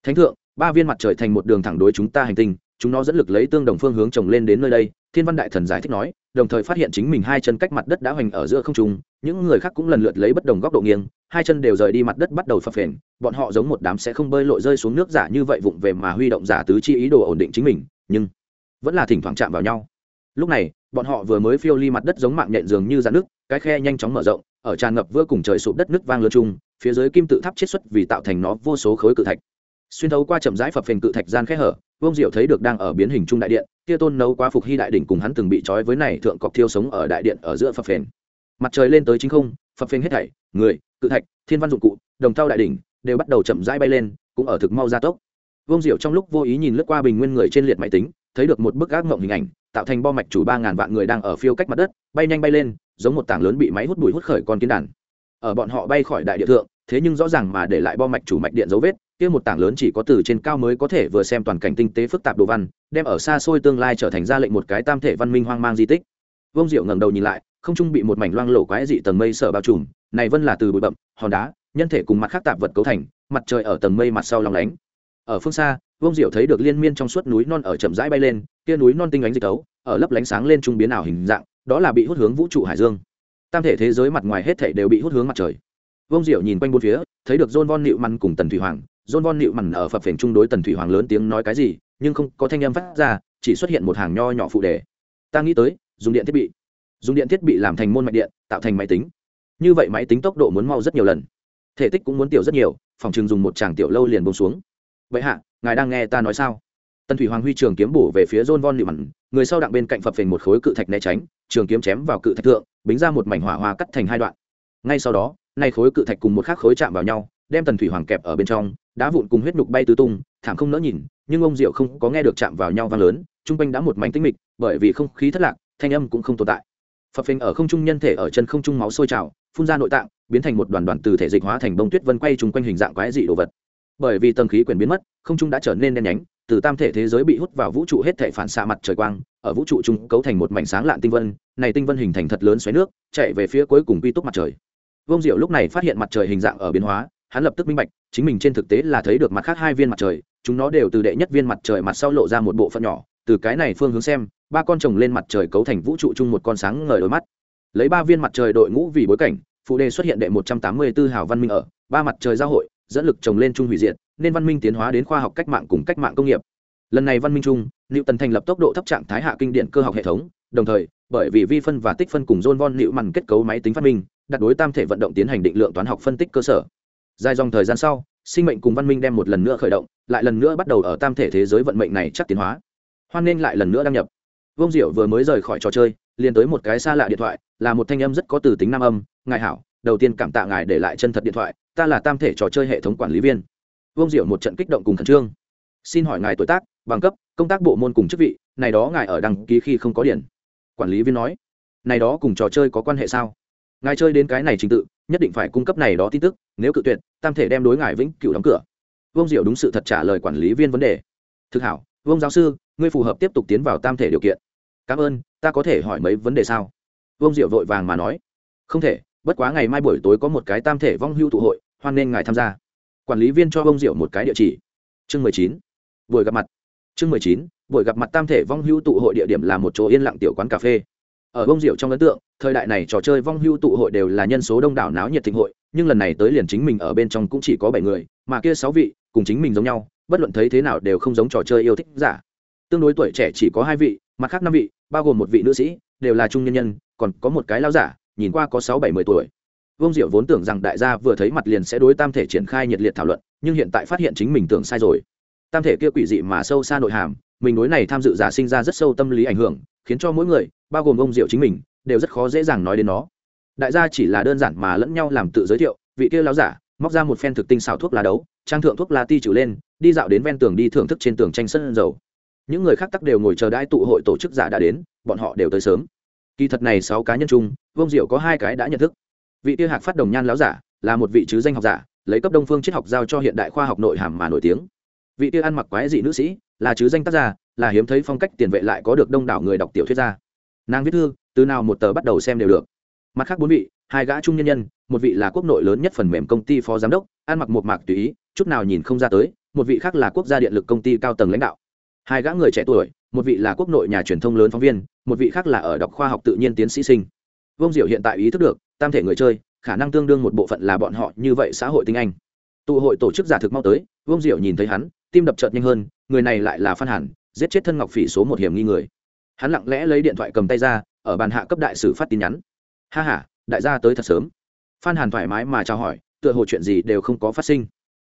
Thánh thượng, ba viên mặt trời thành một đường thẳng đối chúng ta hành tinh, chúng nó dẫn lực lấy tương đồng phương hướng trồng lên đến nơi đây, thiên văn đại thần giải thích nói, đồng thời phát hiện chính mình hai chân cách mặt đất đã hoành ở giữa không trung, những người khác cũng lần lượt lấy bất đồng góc độ nghiêng, hai chân đều rời đi mặt đất bắt đầu phập phền, bọn họ giống một đám sẽ không bơi lội rơi xuống nước giả như vậy vụng về mà huy động giả tứ chi ý đồ ổn định chính mình, nhưng vẫn là thỉnh thoảng chạm vào nhau lúc này, bọn họ vừa mới phiêu ly mặt đất giống mạng nhện dường như dạn nước cái khe nhanh chóng mở rộng, ở tràn ngập vừa cùng trời sụp đất nước vang lơ chung, phía dưới kim tự tháp chết xuất vì tạo thành nó vô số khối cự thạch. Xuyên thấu qua chậm rãi phập phình cự thạch gian khe hở, vương diệu thấy được đang ở biến hình trung đại điện, kia tôn nấu quá phục hy đại đỉnh cùng hắn từng bị trói với này thượng cọc thiêu sống ở đại điện ở giữa phập phình. Mặt trời lên tới chính không, phập phình hết thảy, người, cự thạch, thiên văn dụng cụ, đồng thau đại đỉnh, đều bắt đầu chậm rãi bay lên, cũng ở thực mau gia tốc. Vương diệu trong lúc vô ý nhìn lướt qua bình nguyên người trên liệt máy tính, thấy được một bức ác mộng hình ảnh tạo thành bo mạch chủ ba ngàn vạn người đang ở phiêu cách mặt đất, bay nhanh bay lên, giống một tảng lớn bị máy hút bụi hút khởi con kiến đàn. Ở bọn họ bay khỏi đại địa thượng, thế nhưng rõ ràng mà để lại bo mạch chủ mạch điện dấu vết, kia một tảng lớn chỉ có từ trên cao mới có thể vừa xem toàn cảnh tinh tế phức tạp đồ văn, đem ở xa xôi tương lai trở thành ra lệnh một cái tam thể văn minh hoang mang di tích. Vông diệu ngẩng đầu nhìn lại, không trung bị một mảnh loang lổ quái dị tầng mây sở bao trùm, này vân là từ bụi bậm, hòn đá, nhân thể cùng mặt khác tạp vật cấu thành, mặt trời ở tầng mây mặt sau lòng lánh. Ở phương xa vông diệu thấy được liên miên trong suốt núi non ở chậm rãi bay lên, kia núi non tinh ánh dịch tấu, ở lấp lánh sáng lên trung biến ảo hình dạng, đó là bị hút hướng vũ trụ hải dương. Tam thể thế giới mặt ngoài hết thể đều bị hút hướng mặt trời. Vông diệu nhìn quanh bốn phía, thấy được john von nịu Mằn cùng tần thủy hoàng. John von nịu Mằn ở phập phền trung đối tần thủy hoàng lớn tiếng nói cái gì, nhưng không có thanh âm phát ra, chỉ xuất hiện một hàng nho nhỏ phụ đề. Ta nghĩ tới, dùng điện thiết bị. Dùng điện thiết bị làm thành môn mạch điện, tạo thành máy tính. Như vậy máy tính tốc độ muốn mau rất nhiều lần. Thể tích cũng muốn tiểu rất nhiều, phòng trường dùng một tràng tiểu lâu liền bông xuống vậy hạ, ngài đang nghe ta nói sao? Tần thủy hoàng huy trường kiếm bổ về phía john von nịu mặn người sau đặng bên cạnh phập phình một khối cự thạch né tránh, trường kiếm chém vào cự thạch thượng, bính ra một mảnh hỏa hoa cắt thành hai đoạn. Ngay sau đó, nay khối cự thạch cùng một khắc khối chạm vào nhau, đem tần thủy hoàng kẹp ở bên trong, đá vụn cùng huyết nhục bay tứ tung, thảm không nỡ nhìn, nhưng ông diệu không có nghe được chạm vào nhau vang lớn, chung quanh đã một mảnh tĩnh mịch, bởi vì không khí thất lạc, thanh âm cũng không tồn tại. Phập phình ở không trung nhân thể ở chân không trung máu sôi trào, phun ra nội tạng, biến thành một đoàn đoàn từ thể dịch hóa thành bông tuyết vân quay chung quanh hình dạng quái dị đồ vật bởi vì tầng khí quyển biến mất, không trung đã trở nên đen nhánh, từ tam thể thế giới bị hút vào vũ trụ hết thể phản xạ mặt trời quang, ở vũ trụ chung cấu thành một mảnh sáng lạn tinh vân, này tinh vân hình thành thật lớn xoáy nước, chạy về phía cuối cùng quy túc mặt trời. Vông diệu lúc này phát hiện mặt trời hình dạng ở biến hóa, hắn lập tức minh bạch, chính mình trên thực tế là thấy được mặt khác hai viên mặt trời, chúng nó đều từ đệ nhất viên mặt trời mặt sau lộ ra một bộ phận nhỏ, từ cái này phương hướng xem, ba con chồng lên mặt trời cấu thành vũ trụ chung một con sáng ngời đôi mắt. Lấy ba viên mặt trời đội ngũ vì bối cảnh, phụ đề xuất hiện đệ một trăm tám mươi 184 hào văn minh ở, ba mặt trời giao hội dẫn lực trồng lên trung hủy diệt, nên văn minh tiến hóa đến khoa học cách mạng cùng cách mạng công nghiệp. Lần này văn minh chung liệu tần thành lập tốc độ thấp trạng thái hạ kinh điện cơ học hệ thống, đồng thời, bởi vì vi phân và tích phân cùng John von liệu mằn kết cấu máy tính phát minh, đặt đối tam thể vận động tiến hành định lượng toán học phân tích cơ sở. Dài dòng thời gian sau, sinh mệnh cùng văn minh đem một lần nữa khởi động, lại lần nữa bắt đầu ở tam thể thế giới vận mệnh này chắc tiến hóa. Hoan nên lại lần nữa đăng nhập. Vông diệu vừa mới rời khỏi trò chơi, liền tới một cái xa lạ điện thoại, là một thanh âm rất có từ tính nam âm. Ngài hảo, đầu tiên cảm tạ ngài để lại chân thật điện thoại ta là tam thể trò chơi hệ thống quản lý viên. Vương diệu một trận kích động cùng khẩn trương. Xin hỏi ngài tuổi tác, bằng cấp, công tác bộ môn cùng chức vị, này đó ngài ở đăng ký khi không có điển quản lý viên nói, này đó cùng trò chơi có quan hệ sao? Ngài chơi đến cái này trình tự, nhất định phải cung cấp này đó tin tức, nếu cự tuyệt, tam thể đem đối ngài vĩnh cửu đóng cửa. Vương diệu đúng sự thật trả lời quản lý viên vấn đề. Thực hảo, Vương giáo sư, ngươi phù hợp tiếp tục tiến vào tam thể điều kiện. Cảm ơn, ta có thể hỏi mấy vấn đề sao? Vương diệu vội vàng mà nói. Không thể, bất quá ngày mai buổi tối có một cái tam thể vong hưu tụ hội hoan nên ngài tham gia. Quản lý viên cho bông diệu một cái địa chỉ. Chương mười chín. Buổi gặp mặt. Chương mười chín, buổi gặp mặt tam thể vong hưu tụ hội địa điểm là một chỗ yên lặng tiểu quán cà phê. Ở bông diệu trong ấn tượng, thời đại này trò chơi vong hưu tụ hội đều là nhân số đông đảo náo nhiệt thịnh hội, nhưng lần này tới liền chính mình ở bên trong cũng chỉ có bảy người, mà kia sáu vị, cùng chính mình giống nhau, bất luận thấy thế nào đều không giống trò chơi yêu thích giả. Tương đối tuổi trẻ chỉ có hai vị, mặt khác năm vị, bao gồm một vị nữ sĩ, đều là trung nhân nhân, còn có một cái lao giả, nhìn qua có sáu bảy mươi tuổi. Vương diệu vốn tưởng rằng đại gia vừa thấy mặt liền sẽ đối tam thể triển khai nhiệt liệt thảo luận, nhưng hiện tại phát hiện chính mình tưởng sai rồi. Tam thể kia quỷ dị mà sâu xa nội hàm, mình đối này tham dự giả sinh ra rất sâu tâm lý ảnh hưởng, khiến cho mỗi người, bao gồm ông diệu chính mình, đều rất khó dễ dàng nói đến nó. Đại gia chỉ là đơn giản mà lẫn nhau làm tự giới thiệu, vị kia láo giả, móc ra một phen thực tinh xào thuốc lá đấu, trang thượng thuốc lá ti trừ lên, đi dạo đến ven tường đi thưởng thức trên tường tranh sân dầu. Những người khác tắc đều ngồi chờ đãi tụ hội tổ chức giả đã đến, bọn họ đều tới sớm. Kỳ thật này sáu cá nhân chung, Vương diệu có hai cái đã nhận thức vị kia hạc phát đồng nhan láo giả, là một vị chứ danh học giả, lấy cấp đông phương triết học giao cho hiện đại khoa học nội hàm mà nổi tiếng. Vị kia ăn mặc quái dị nữ sĩ, là chứ danh tác giả là hiếm thấy phong cách tiền vệ lại có được đông đảo người đọc tiểu thuyết gia. Nàng viết thư, từ nào một tờ bắt đầu xem đều được. Mặt khác bốn vị, hai gã trung nhân nhân, một vị là quốc nội lớn nhất phần mềm công ty phó giám đốc, ăn mặc một mạc tùy ý, chút nào nhìn không ra tới, một vị khác là quốc gia điện lực công ty cao tầng lãnh đạo. Hai gã người trẻ tuổi, một vị là quốc nội nhà truyền thông lớn phóng viên, một vị khác là ở đọc khoa học tự nhiên tiến sĩ sinh vông diệu hiện tại ý thức được, tam thể người chơi, khả năng tương đương một bộ phận là bọn họ như vậy xã hội tinh anh. Tụ hội tổ chức giả thực mau tới vông diệu nhìn thấy hắn, tim đập chợt nhanh hơn, người này lại là phan hàn, giết chết thân ngọc phỉ số một hiểm nghi người. Hắn lặng lẽ lấy điện thoại cầm tay ra, ở bàn hạ cấp đại sử phát tin nhắn. Ha h a đại gia tới thật sớm. Phan hàn thoải mái mà chào hỏi, tựa hồ chuyện gì đều không có phát sinh.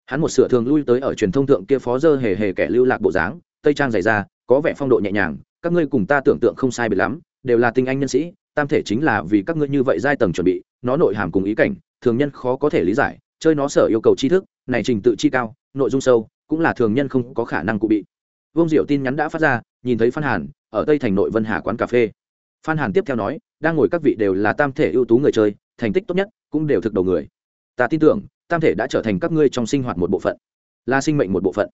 Hắn một sửa thường lui tới ở truyền thông thượng kia phó dơ hề hề kẻ lưu lạc bộ dáng, tây trang dày ra có vẻ phong độ nhẹ nhàng, các ngươi cùng ta tưởng tượng không sai biệt lắm, đều là tinh anh nhân sĩ tam thể chính là vì các ngươi như vậy giai tầng chuẩn bị, nó nội hàm cùng ý cảnh, thường nhân khó có thể lý giải, chơi nó sở yêu cầu tri thức, này trình tự chi cao, nội dung sâu, cũng là thường nhân không có khả năng cụ bị. Vương diệu tin nhắn đã phát ra, nhìn thấy phan hàn, ở tây thành nội vân hà quán cà phê. Phan hàn tiếp theo nói, đang ngồi các vị đều là tam thể ưu tú người chơi, thành tích tốt nhất cũng đều thực đầu người. Ta tin tưởng, tam thể đã trở thành các ngươi trong sinh hoạt một bộ phận, là sinh mệnh một bộ phận.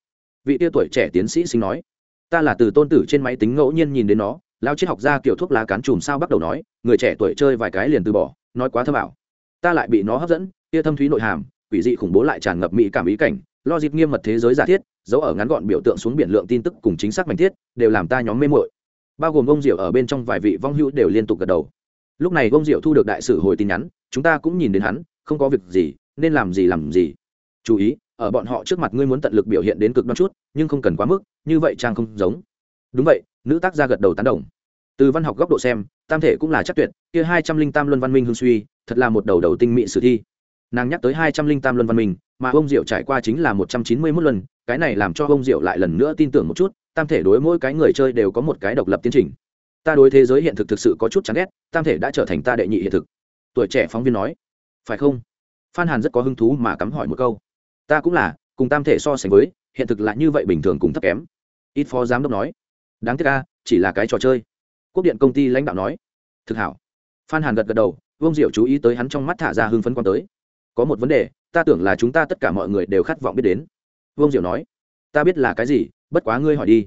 Vị tia tuổi trẻ tiến sĩ sinh nói, ta là từ tôn tử trên máy tính ngẫu nhiên nhìn đến nó lao triết học ra kiểu thuốc lá cán chùm sao bắt đầu nói, người trẻ tuổi chơi vài cái liền từ bỏ, nói quá thơ bảo ta lại bị nó hấp dẫn tia thâm thúy nội hàm, quỷ dị khủng bố lại tràn ngập mỹ cảm ý cảnh, lo dịp nghiêm mật thế giới giả thiết dấu ở ngắn gọn biểu tượng xuống biển lượng tin tức cùng chính xác mạnh thiết, đều làm ta nhóm mê mội bao gồm ông diệu ở bên trong vài vị vong hữu đều liên tục gật đầu. Lúc này ông diệu thu được đại sử hồi tin nhắn, chúng ta cũng nhìn đến hắn, không có việc gì, nên làm gì làm gì. Chú ý, ở bọn họ trước mặt ngươi muốn tận lực biểu hiện đến cực đoan chút, nhưng không cần quá mức, như vậy trang không giống đúng vậy, nữ tác gia gật đầu tán đồng. Từ văn học góc độ xem, tam thể cũng là chắc tuyệt, kia hai trăm linh tam luân văn minh hương suy, thật là một đầu đầu tinh mỹ sử thi. Nàng nhắc tới hai trăm linh tam luân văn minh, mà ông diệu trải qua chính là một trăm chín mươi mốt lần cái này làm cho ông diệu lại lần nữa tin tưởng một chút, tam thể đối mỗi cái người chơi đều có một cái độc lập tiến trình. Ta đối thế giới hiện thực thực sự có chút chán ghét, tam thể đã trở thành ta đệ nhị hiện thực. Tuổi trẻ phóng viên nói. Phải không? Phan hàn rất có hứng thú mà cắm hỏi một câu. Ta cũng là, cùng tam thể so sánh với, hiện thực là như vậy bình thường cùng thấp kém. Ít phó giám đốc nói đáng tiếc ca chỉ là cái trò chơi. Quốc điện công ty lãnh đạo nói. Thực hảo. Phan hàn gật gật đầu, vương diệu chú ý tới hắn trong mắt thả ra hưng phấn quan tới. Có một vấn đề, ta tưởng là chúng ta tất cả mọi người đều khát vọng biết đến. Vương diệu nói. Ta biết là cái gì, bất quá ngươi hỏi đi.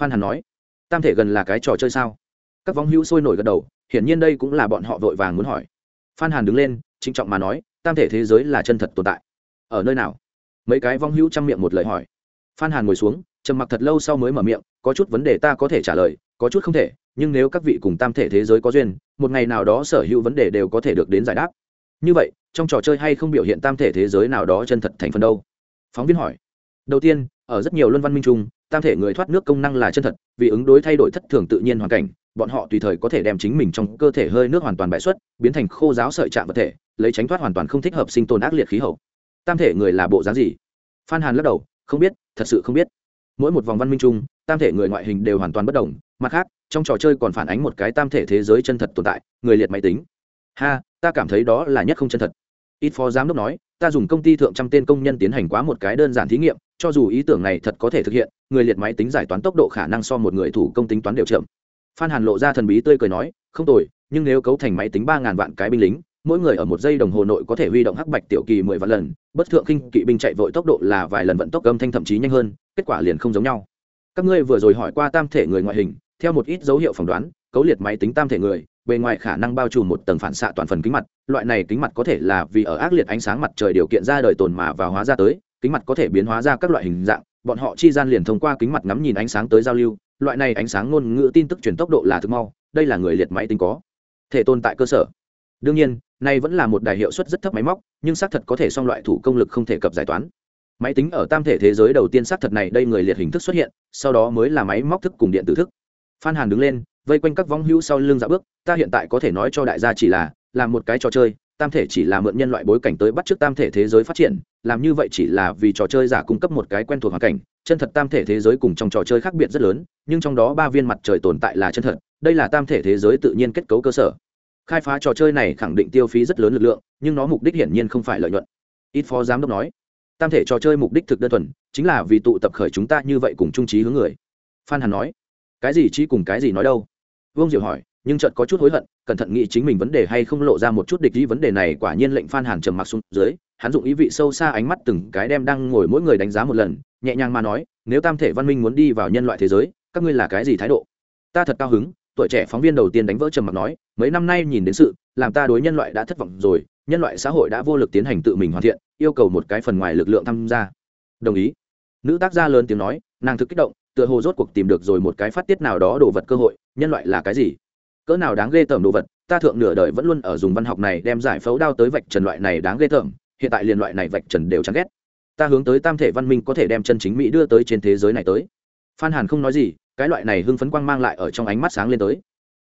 Phan hàn nói. Tam thể gần là cái trò chơi sao? Các vong hữu sôi nổi gật đầu, hiển nhiên đây cũng là bọn họ vội vàng muốn hỏi. Phan hàn đứng lên, trịnh trọng mà nói, tam thể thế giới là chân thật tồn tại. Ở nơi nào? Mấy cái vong hữu chăm miệng một lời hỏi. Phan hàn ngồi xuống trầm mặc thật lâu sau mới mở miệng, có chút vấn đề ta có thể trả lời, có chút không thể, nhưng nếu các vị cùng tam thể thế giới có duyên, một ngày nào đó sở hữu vấn đề đều có thể được đến giải đáp. Như vậy, trong trò chơi hay không biểu hiện tam thể thế giới nào đó chân thật thành phần đâu? Phóng viên hỏi. Đầu tiên, ở rất nhiều luân văn minh chung, tam thể người thoát nước công năng là chân thật, vì ứng đối thay đổi thất thường tự nhiên hoàn cảnh, bọn họ tùy thời có thể đem chính mình trong cơ thể hơi nước hoàn toàn bãi xuất, biến thành khô giáo sợi chạm vật thể, lấy tránh thoát hoàn toàn không thích hợp sinh tồn ác liệt khí hậu. Tam thể người là bộ dáng gì? Phan hàn lắc đầu, không biết, thật sự không biết mỗi một vòng văn minh chung, tam thể người ngoại hình đều hoàn toàn bất đồng. Mặt khác, trong trò chơi còn phản ánh một cái tam thể thế giới chân thật tồn tại, người liệt máy tính. Ha, ta cảm thấy đó là nhất không chân thật. Ít phó giám đốc nói, ta dùng công ty thượng trăm tên công nhân tiến hành quá một cái đơn giản thí nghiệm, cho dù ý tưởng này thật có thể thực hiện, người liệt máy tính giải toán tốc độ khả năng so một người thủ công tính toán đều chậm. Phan hàn lộ ra thần bí tươi cười nói, không tồi, nhưng nếu cấu thành máy tính ba ngàn vạn cái binh lính mỗi người ở một giây đồng hồ nội có thể huy động hắc bạch tiểu kỳ mười vạn lần, bất thượng khinh kỵ binh chạy vội tốc độ là vài lần vận tốc âm thanh thậm chí nhanh hơn, kết quả liền không giống nhau. Các ngươi vừa rồi hỏi qua tam thể người ngoại hình, theo một ít dấu hiệu phỏng đoán, cấu liệt máy tính tam thể người, bề ngoài khả năng bao trùm một tầng phản xạ toàn phần kính mặt, loại này kính mặt có thể là vì ở ác liệt ánh sáng mặt trời điều kiện ra đời tồn mà và hóa ra tới, kính mặt có thể biến hóa ra các loại hình dạng, bọn họ chi gian liền thông qua kính mặt ngắm nhìn ánh sáng tới giao lưu, loại này ánh sáng ngôn ngữ tin tức truyền tốc độ là thực mau, đây là người liệt máy tính có thể tồn tại cơ sở. Đương nhiên nay vẫn là một đài hiệu suất rất thấp máy móc, nhưng xác thật có thể song loại thủ công lực không thể cập giải toán. Máy tính ở tam thể thế giới đầu tiên xác thật này đây người liệt hình thức xuất hiện, sau đó mới là máy móc thức cùng điện tử thức. Phan hàn đứng lên, vây quanh các vong hữu sau lưng dạ bước, ta hiện tại có thể nói cho đại gia chỉ là làm một cái trò chơi, tam thể chỉ là mượn nhân loại bối cảnh tới bắt chước tam thể thế giới phát triển, làm như vậy chỉ là vì trò chơi giả cung cấp một cái quen thuộc hoàn cảnh, chân thật tam thể thế giới cùng trong trò chơi khác biệt rất lớn, nhưng trong đó ba viên mặt trời tồn tại là chân thật, đây là tam thể thế giới tự nhiên kết cấu cơ sở khai phá trò chơi này khẳng định tiêu phí rất lớn lực lượng, nhưng nó mục đích hiển nhiên không phải lợi nhuận. Ít phó giám đốc nói, tam thể trò chơi mục đích thực đơn thuần, chính là vì tụ tập khởi chúng ta như vậy cùng trung trí hướng người. Phan hàn nói, cái gì chi cùng cái gì nói đâu? Vương diệu hỏi, nhưng trận có chút hối hận, cẩn thận nghĩ chính mình vấn đề hay không lộ ra một chút địch ý vấn đề này quả nhiên lệnh phan hàn trầm mặc xuống dưới, hắn dụng ý vị sâu xa ánh mắt từng cái đem đang ngồi mỗi người đánh giá một lần, nhẹ nhàng mà nói, nếu tam thể văn minh muốn đi vào nhân loại thế giới, các ngươi là cái gì thái độ? Ta thật cao hứng tuổi trẻ phóng viên đầu tiên đánh vỡ trầm mặc nói, mấy năm nay nhìn đến sự, làm ta đối nhân loại đã thất vọng rồi, nhân loại xã hội đã vô lực tiến hành tự mình hoàn thiện, yêu cầu một cái phần ngoài lực lượng tham gia. Đồng ý. Nữ tác gia lớn tiếng nói, nàng thực kích động, tựa hồ rốt cuộc tìm được rồi một cái phát tiết nào đó đồ vật cơ hội, nhân loại là cái gì? Cỡ nào đáng ghê tởm đồ vật, ta thượng nửa đời vẫn luôn ở dùng văn học này đem giải phẫu đao tới vạch trần loại này đáng ghê tởm, hiện tại liền loại này vạch trần đều chán ghét. Ta hướng tới tam thể văn minh có thể đem chân chính mỹ đưa tới trên thế giới này tới. Phan hàn không nói gì cái loại này hưng phấn quang mang lại ở trong ánh mắt sáng lên tới.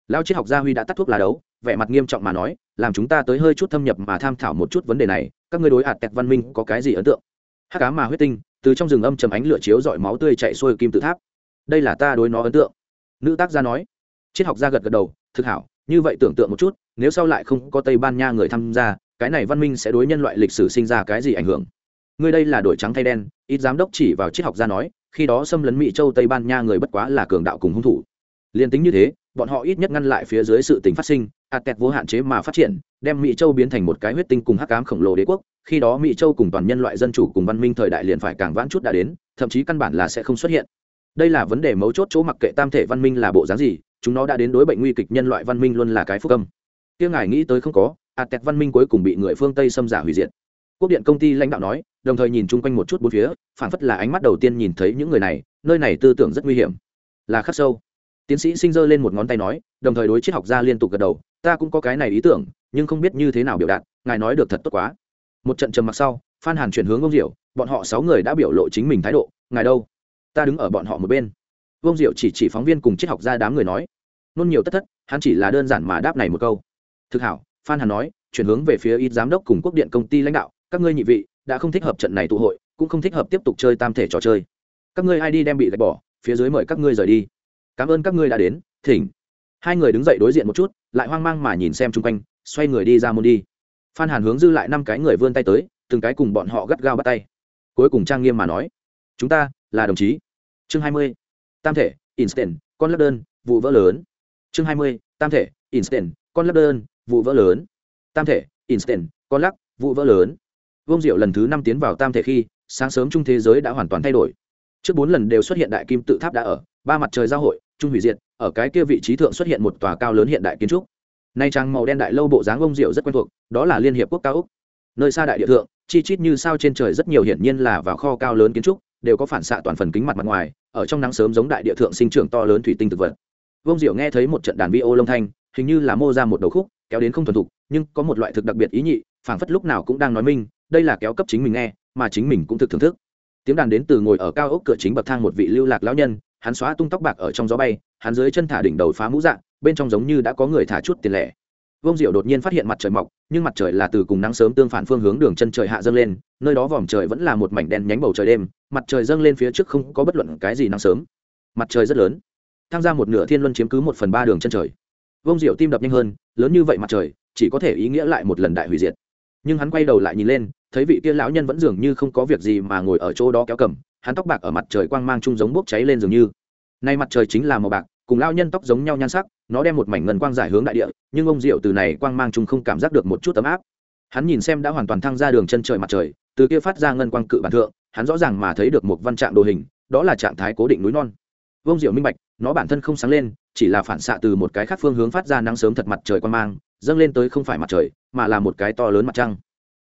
Lao triết học gia huy đã tắt thuốc lá đấu, vẻ mặt nghiêm trọng mà nói, làm chúng ta tới hơi chút thâm nhập mà tham thảo một chút vấn đề này, các ngươi đối hạt tẹt văn minh có cái gì ấn tượng? Hát cá mà huyết tinh, từ trong rừng âm chầm ánh lửa chiếu dọi máu tươi chạy xuôi kim tự tháp. Đây là ta đối nó ấn tượng. Nữ tác gia nói. Triết học gia gật gật đầu, thực hảo, như vậy tưởng tượng một chút, nếu sau lại không có tây ban nha người tham gia, cái này văn minh sẽ đối nhân loại lịch sử sinh ra cái gì ảnh hưởng? Ngươi đây là đổi trắng thay đen, ít giám đốc chỉ vào triết học gia nói khi đó xâm lấn mỹ châu tây ban nha người bất quá là cường đạo cùng hung thủ. Liền tính như thế, bọn họ ít nhất ngăn lại phía dưới sự tình phát sinh hạt kẹt vô hạn chế mà phát triển, đem mỹ châu biến thành một cái huyết tinh cùng hắc cám khổng lồ đế quốc. Khi đó mỹ châu cùng toàn nhân loại dân chủ cùng văn minh thời đại liền phải càng vãn chút đã đến, thậm chí căn bản là sẽ không xuất hiện. Đây là vấn đề mấu chốt chỗ mặc kệ tam thể văn minh là bộ dáng gì, chúng nó đã đến đối bệnh nguy kịch nhân loại văn minh luôn là cái phúc âm. Tiếng ngài nghĩ tới không có hạt kẹt văn minh cuối cùng bị người phương tây xâm giả hủy diệt. Quốc điện công ty lãnh đạo nói đồng thời nhìn chung quanh một chút bốn phía phản phất là ánh mắt đầu tiên nhìn thấy những người này, nơi này tư tưởng rất nguy hiểm. Là khắc sâu. Tiến sĩ sinh giơ lên một ngón tay nói, đồng thời đối triết học gia liên tục gật đầu, ta cũng có cái này ý tưởng, nhưng không biết như thế nào biểu đạt, ngài nói được thật tốt quá. Một trận trầm mặc sau, phan hàn chuyển hướng ông diệu, bọn họ sáu người đã biểu lộ chính mình thái độ, ngài đâu? Ta đứng ở bọn họ một bên. Ông diệu chỉ chỉ phóng viên cùng triết học gia đám người nói. Nôn nhiều tất thất, hắn chỉ là đơn giản mà đáp này một câu. Thực hảo, phan hàn nói, chuyển hướng về phía ít giám đốc cùng quốc điện công ty lãnh đạo, các ngươi nhị vị đã không thích hợp trận này tụ hội, cũng không thích hợp tiếp tục chơi tam thể trò chơi. Các ngươi ai đi đem bị gạch bỏ, phía dưới mời các ngươi rời đi. Cảm ơn các ngươi đã đến, thỉnh. Hai người đứng dậy đối diện một chút, lại hoang mang mà nhìn xem chung quanh, xoay người đi ra môn đi. Phan hàn hướng dư lại năm cái người vươn tay tới, từng cái cùng bọn họ gắt gao bắt tay. Cuối cùng trang nghiêm mà nói, chúng ta là đồng chí. Chương hai mươi, tam thể instant con lắc đơn, vụ vỡ lớn. Chương hai mươi, tam thể instant con lắc đơn, vụ vỡ lớn. Tam thể instant con lắc, vụ vỡ lớn. Vương diệu lần thứ năm tiến vào tam thể khi, sáng sớm Trung thế giới đã hoàn toàn thay đổi. Trước bốn lần đều xuất hiện đại kim tự tháp đã ở, ba mặt trời giao hội, trung hủy diệt, ở cái kia vị trí thượng xuất hiện một tòa cao lớn hiện đại kiến trúc. Nay trang màu đen đại lâu bộ dáng ông diệu rất quen thuộc, đó là liên hiệp quốc cao úc nơi xa đại địa thượng, chi chít như sao trên trời rất nhiều hiển nhiên là vào kho cao lớn kiến trúc, đều có phản xạ toàn phần kính mặt mặt ngoài, ở trong nắng sớm giống đại địa thượng sinh trưởng to lớn thủy tinh thực vật. Vương diệu nghe thấy một trận đàn vi ô lông thanh, hình như là mô ra một đầu khúc, kéo đến không thuần thục, nhưng có một loại thực đặc biệt ý nhị, phảng phất lúc nào cũng đang nói minh đây là kéo cấp chính mình nghe, mà chính mình cũng thực thưởng thức. Tiếng đàn đến từ ngồi ở cao ốc cửa chính bậc thang một vị lưu lạc lão nhân, hắn xóa tung tóc bạc ở trong gió bay, hắn dưới chân thả đỉnh đầu phá mũ dạng, bên trong giống như đã có người thả chút tiền lẻ. Vông diệu đột nhiên phát hiện mặt trời mọc, nhưng mặt trời là từ cùng nắng sớm tương phản phương hướng đường chân trời hạ dâng lên, nơi đó vòm trời vẫn là một mảnh đen nhánh bầu trời đêm, mặt trời dâng lên phía trước không có bất luận cái gì nắng sớm. Mặt trời rất lớn. Tham gia một nửa thiên luân chiếm cứ một phần ba đường chân trời. Vông diệu tim đập nhanh hơn, lớn như vậy mặt trời, chỉ có thể ý nghĩa lại một lần đại hủy diệt. Nhưng hắn quay đầu lại nhìn lên thấy vị kia lão nhân vẫn dường như không có việc gì mà ngồi ở chỗ đó kéo cầm, hắn tóc bạc ở mặt trời quang mang chung giống bốc cháy lên dường như. Nay mặt trời chính là màu bạc, cùng lão nhân tóc giống nhau nhan sắc, nó đem một mảnh ngân quang giải hướng đại địa, nhưng ông diệu từ này quang mang chung không cảm giác được một chút ấm áp. Hắn nhìn xem đã hoàn toàn thăng ra đường chân trời mặt trời, từ kia phát ra ngân quang cự bản thượng, hắn rõ ràng mà thấy được một văn trạng đồ hình, đó là trạng thái cố định núi non. Vông diệu minh bạch, nó bản thân không sáng lên, chỉ là phản xạ từ một cái khác phương hướng phát ra nắng sớm thật mặt trời quang mang, dâng lên tới không phải mặt trời, mà là một cái to lớn mặt trăng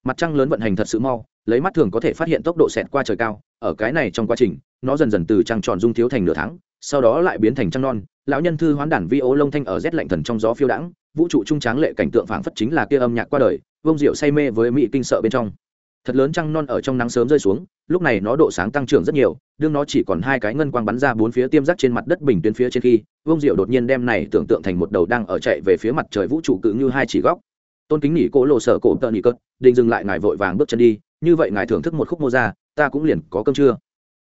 mặt trăng lớn vận hành thật sự mau, lấy mắt thường có thể phát hiện tốc độ xẹt qua trời cao, ở cái này trong quá trình, nó dần dần từ trăng tròn dung thiếu thành nửa tháng, sau đó lại biến thành trăng non, lão nhân thư hoán đản vi ố lông thanh ở rét lạnh thần trong gió phiêu đãng, vũ trụ trung tráng lệ cảnh tượng phảng phất chính là kia âm nhạc qua đời, vông diệu say mê với mỹ kinh sợ bên trong. Thật lớn trăng non ở trong nắng sớm rơi xuống, lúc này nó độ sáng tăng trưởng rất nhiều, đương nó chỉ còn hai cái ngân quang bắn ra bốn phía tiêm giác trên mặt đất bình tuyến phía trên khi, vông diệu đột nhiên đem này tưởng tượng thành một đầu đang ở chạy về phía mặt trời vũ trụ cự như hai chỉ góc tôn kính nghỉ cỗ lộ sở cổ tợn nghỉ cất định dừng lại ngài vội vàng bước chân đi, như vậy ngài thưởng thức một khúc mô ra, ta cũng liền có cơm trưa.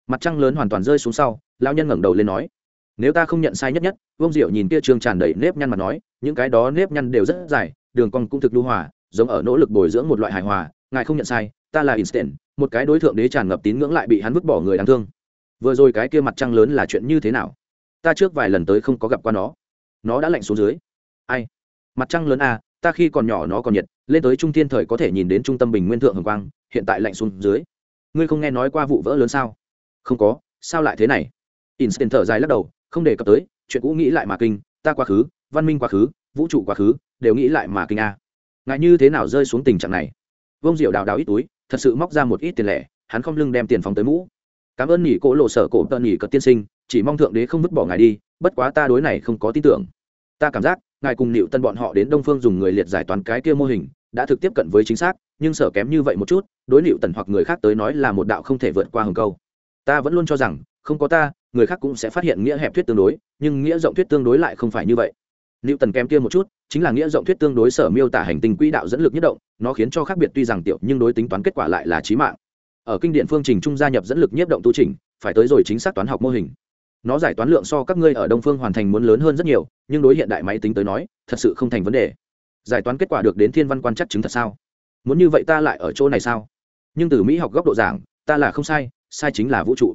Mặt trăng lớn hoàn toàn rơi xuống sau, lão nhân ngẩng đầu lên nói, nếu ta không nhận sai nhất nhất vông diệu nhìn kia trương tràn đầy nếp nhăn mà nói, những cái đó nếp nhăn đều rất dài, đường cong cũng thực lưu hòa, giống ở nỗ lực bồi dưỡng một loại hài hòa, ngài không nhận sai, ta là instant một cái đối tượng đế tràn ngập tín ngưỡng lại bị hắn vứt bỏ người đáng thương. Vừa rồi cái kia mặt trăng lớn là chuyện như thế nào? Ta trước vài lần tới không có gặp qua nó. Nó đã lạnh xuống dưới. Ai? Mặt trăng lớn à ta khi còn nhỏ nó còn nhiệt, lên tới trung thiên thời có thể nhìn đến trung tâm bình nguyên thượng hồng quang, hiện tại lạnh xuống dưới. Ngươi không nghe nói qua vụ vỡ lớn sao? Không có, sao lại thế này? Instant thở dài lắc đầu, không đề cập tới, chuyện cũ nghĩ lại mà kinh, ta quá khứ, văn minh quá khứ, vũ trụ quá khứ, đều nghĩ lại mà kinh a. À. ngại như thế nào rơi xuống tình trạng này? Vông diệu đào đào ít túi, thật sự móc ra một ít tiền lẻ, hắn không lưng đem tiền phóng tới mũ. Cảm ơn nhỉ cỗ lộ sở cổ tợn nhỉ cất tiên sinh, chỉ mong thượng đế không vứt bỏ ngài đi, bất quá ta đối này không có tin tưởng. Ta cảm giác ngài cùng nịu tân bọn họ đến đông phương dùng người liệt giải toán cái kia mô hình, đã thực tiếp cận với chính xác, nhưng sở kém như vậy một chút, đối nịu tần hoặc người khác tới nói là một đạo không thể vượt qua hừng câu. Ta vẫn luôn cho rằng, không có ta, người khác cũng sẽ phát hiện nghĩa hẹp thuyết tương đối, nhưng nghĩa rộng thuyết tương đối lại không phải như vậy. Nịu tần kém kia một chút, chính là nghĩa rộng thuyết tương đối sở miêu tả hành tinh quỹ đạo dẫn lực nhất động, nó khiến cho khác biệt tuy rằng tiểu, nhưng đối tính toán kết quả lại là trí mạng. Ở kinh điện phương trình trung gia nhập dẫn lực nhiếp động tu trình, phải tới rồi chính xác toán học mô hình nó giải toán lượng so các ngươi ở đông phương hoàn thành muốn lớn hơn rất nhiều, nhưng đối hiện đại máy tính tới nói, thật sự không thành vấn đề. Giải toán kết quả được đến thiên văn quan chắc chứng thật sao? Muốn như vậy ta lại ở chỗ này sao? Nhưng từ mỹ học góc độ giảng, ta là không sai sai chính là vũ trụ.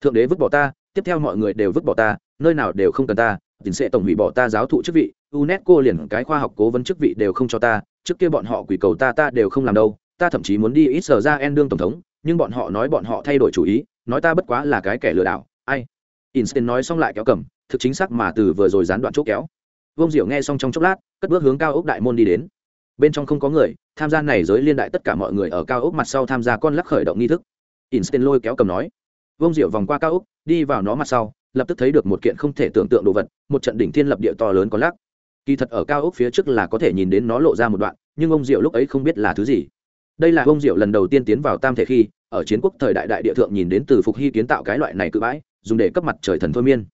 Thượng đế vứt bỏ ta, tiếp theo mọi người đều vứt bỏ ta, nơi nào đều không cần ta tỉnh sẽ tổng hủy bỏ ta giáo thụ chức vị, unesco liền cái khoa học cố vấn chức vị đều không cho ta, trước kia bọn họ quỷ cầu ta ta đều không làm đâu, ta thậm chí muốn đi ít sở ra en đương tổng thống, nhưng bọn họ nói bọn họ thay đổi chủ ý, nói ta bất quá là cái kẻ lừa đảo, ai? Einstein nói xong lại kéo cầm, thực chính xác mà từ vừa rồi gián đoạn chỗ kéo. Vương diệu nghe xong trong chốc lát, cất bước hướng cao ốc đại môn đi đến. Bên trong không có người, tham gia này giới liên đại tất cả mọi người ở cao ốc mặt sau tham gia con lắc khởi động nghi thức. Einstein lôi kéo cầm nói. Vương diệu vòng qua cao ốc, đi vào nó mặt sau, lập tức thấy được một kiện không thể tưởng tượng đồ vật, một trận đỉnh thiên lập địa to lớn con lắc. Kỳ thật ở cao ốc phía trước là có thể nhìn đến nó lộ ra một đoạn, nhưng ông diệu lúc ấy không biết là thứ gì. Đây là ông diệu lần đầu tiên tiến vào tam thể khi, ở chiến quốc thời đại đại địa thượng nhìn đến từ phục hy kiến tạo cái loại này cự bãi dùng để cấp mặt trời thần thôi miên.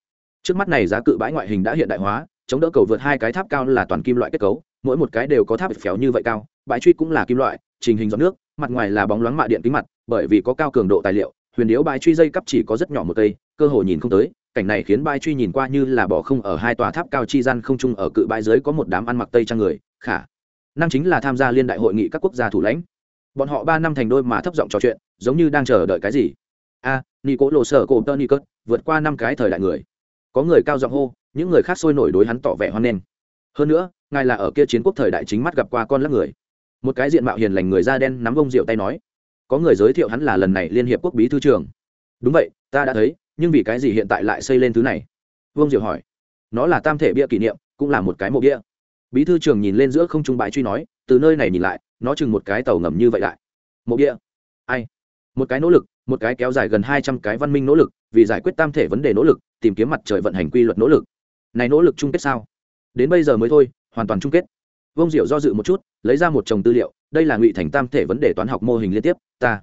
Trước mắt này giá cự bãi ngoại hình đã hiện đại hóa chống đỡ cầu vượt hai cái tháp cao là toàn kim loại kết cấu mỗi một cái đều có tháp phéo như vậy cao bãi truy cũng là kim loại trình hình giọt nước mặt ngoài là bóng loáng mạ điện kính mặt bởi vì có cao cường độ tài liệu huyền điếu bãi truy dây cấp chỉ có rất nhỏ một cây cơ hồ nhìn không tới cảnh này khiến bãi truy nhìn qua như là bỏ không ở hai tòa tháp cao chi gian không trung ở cự bãi dưới có một đám ăn mặc tây trang người khả năng chính là tham gia liên đại hội nghị các quốc gia thủ lãnh. Bọn họ ba năm thành đôi mà thấp giọng trò chuyện giống như đang chờ đợi cái gì. A à, ni lộ sở cổ tơ ni vượt qua năm cái thời đại người. Có người cao giọng hô, những người khác sôi nổi đối hắn tỏ vẻ hoan nghênh. Hơn nữa, ngài là ở kia chiến quốc thời đại chính mắt gặp qua con lắc người. Một cái diện mạo hiền lành người da đen nắm vông rượu tay nói. Có người giới thiệu hắn là lần này liên hiệp quốc bí thư trưởng đúng vậy, ta đã thấy, nhưng vì cái gì hiện tại lại xây lên thứ này? Vương diệu hỏi. Nó là tam thể bia kỷ niệm, cũng là một cái mộ bia. Bí thư trường nhìn lên giữa không trung bãi truy nói, từ nơi này nhìn lại, nó chừng một cái tàu ngầm như vậy lại. Mộ bia. Ai? Một cái nỗ lực, một cái kéo dài gần hai trăm cái văn minh nỗ lực vì giải quyết tam thể vấn đề nỗ lực, tìm kiếm mặt trời vận hành quy luật nỗ lực. Này nỗ lực chung kết sao? Đến bây giờ mới thôi, hoàn toàn chung kết. Vông diệu do dự một chút, lấy ra một chồng tư liệu, đây là ngụy thành tam thể vấn đề toán học mô hình liên tiếp, ta.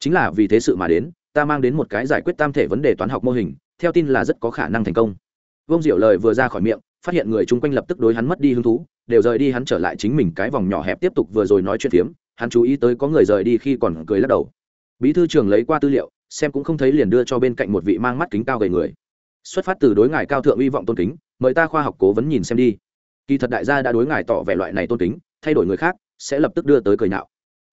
Chính là vì thế sự mà đến, ta mang đến một cái giải quyết tam thể vấn đề toán học mô hình, theo tin là rất có khả năng thành công. Vông diệu lời vừa ra khỏi miệng, phát hiện người chung quanh lập tức đối hắn mất đi hứng thú, đều rời đi hắn trở lại chính mình cái vòng nhỏ hẹp tiếp tục vừa rồi nói chuyện phiếm, hắn chú ý tới có người rời đi khi còn cười lắc đầu. Bí thư trường lấy qua tư liệu xem cũng không thấy liền đưa cho bên cạnh một vị mang mắt kính cao gầy người. Xuất phát từ đối ngài cao thượng hy vọng tôn kính, mời ta khoa học cố vấn nhìn xem đi. Kỳ thật đại gia đã đối ngài tỏ vẻ loại này tôn kính, thay đổi người khác, sẽ lập tức đưa tới cười nạo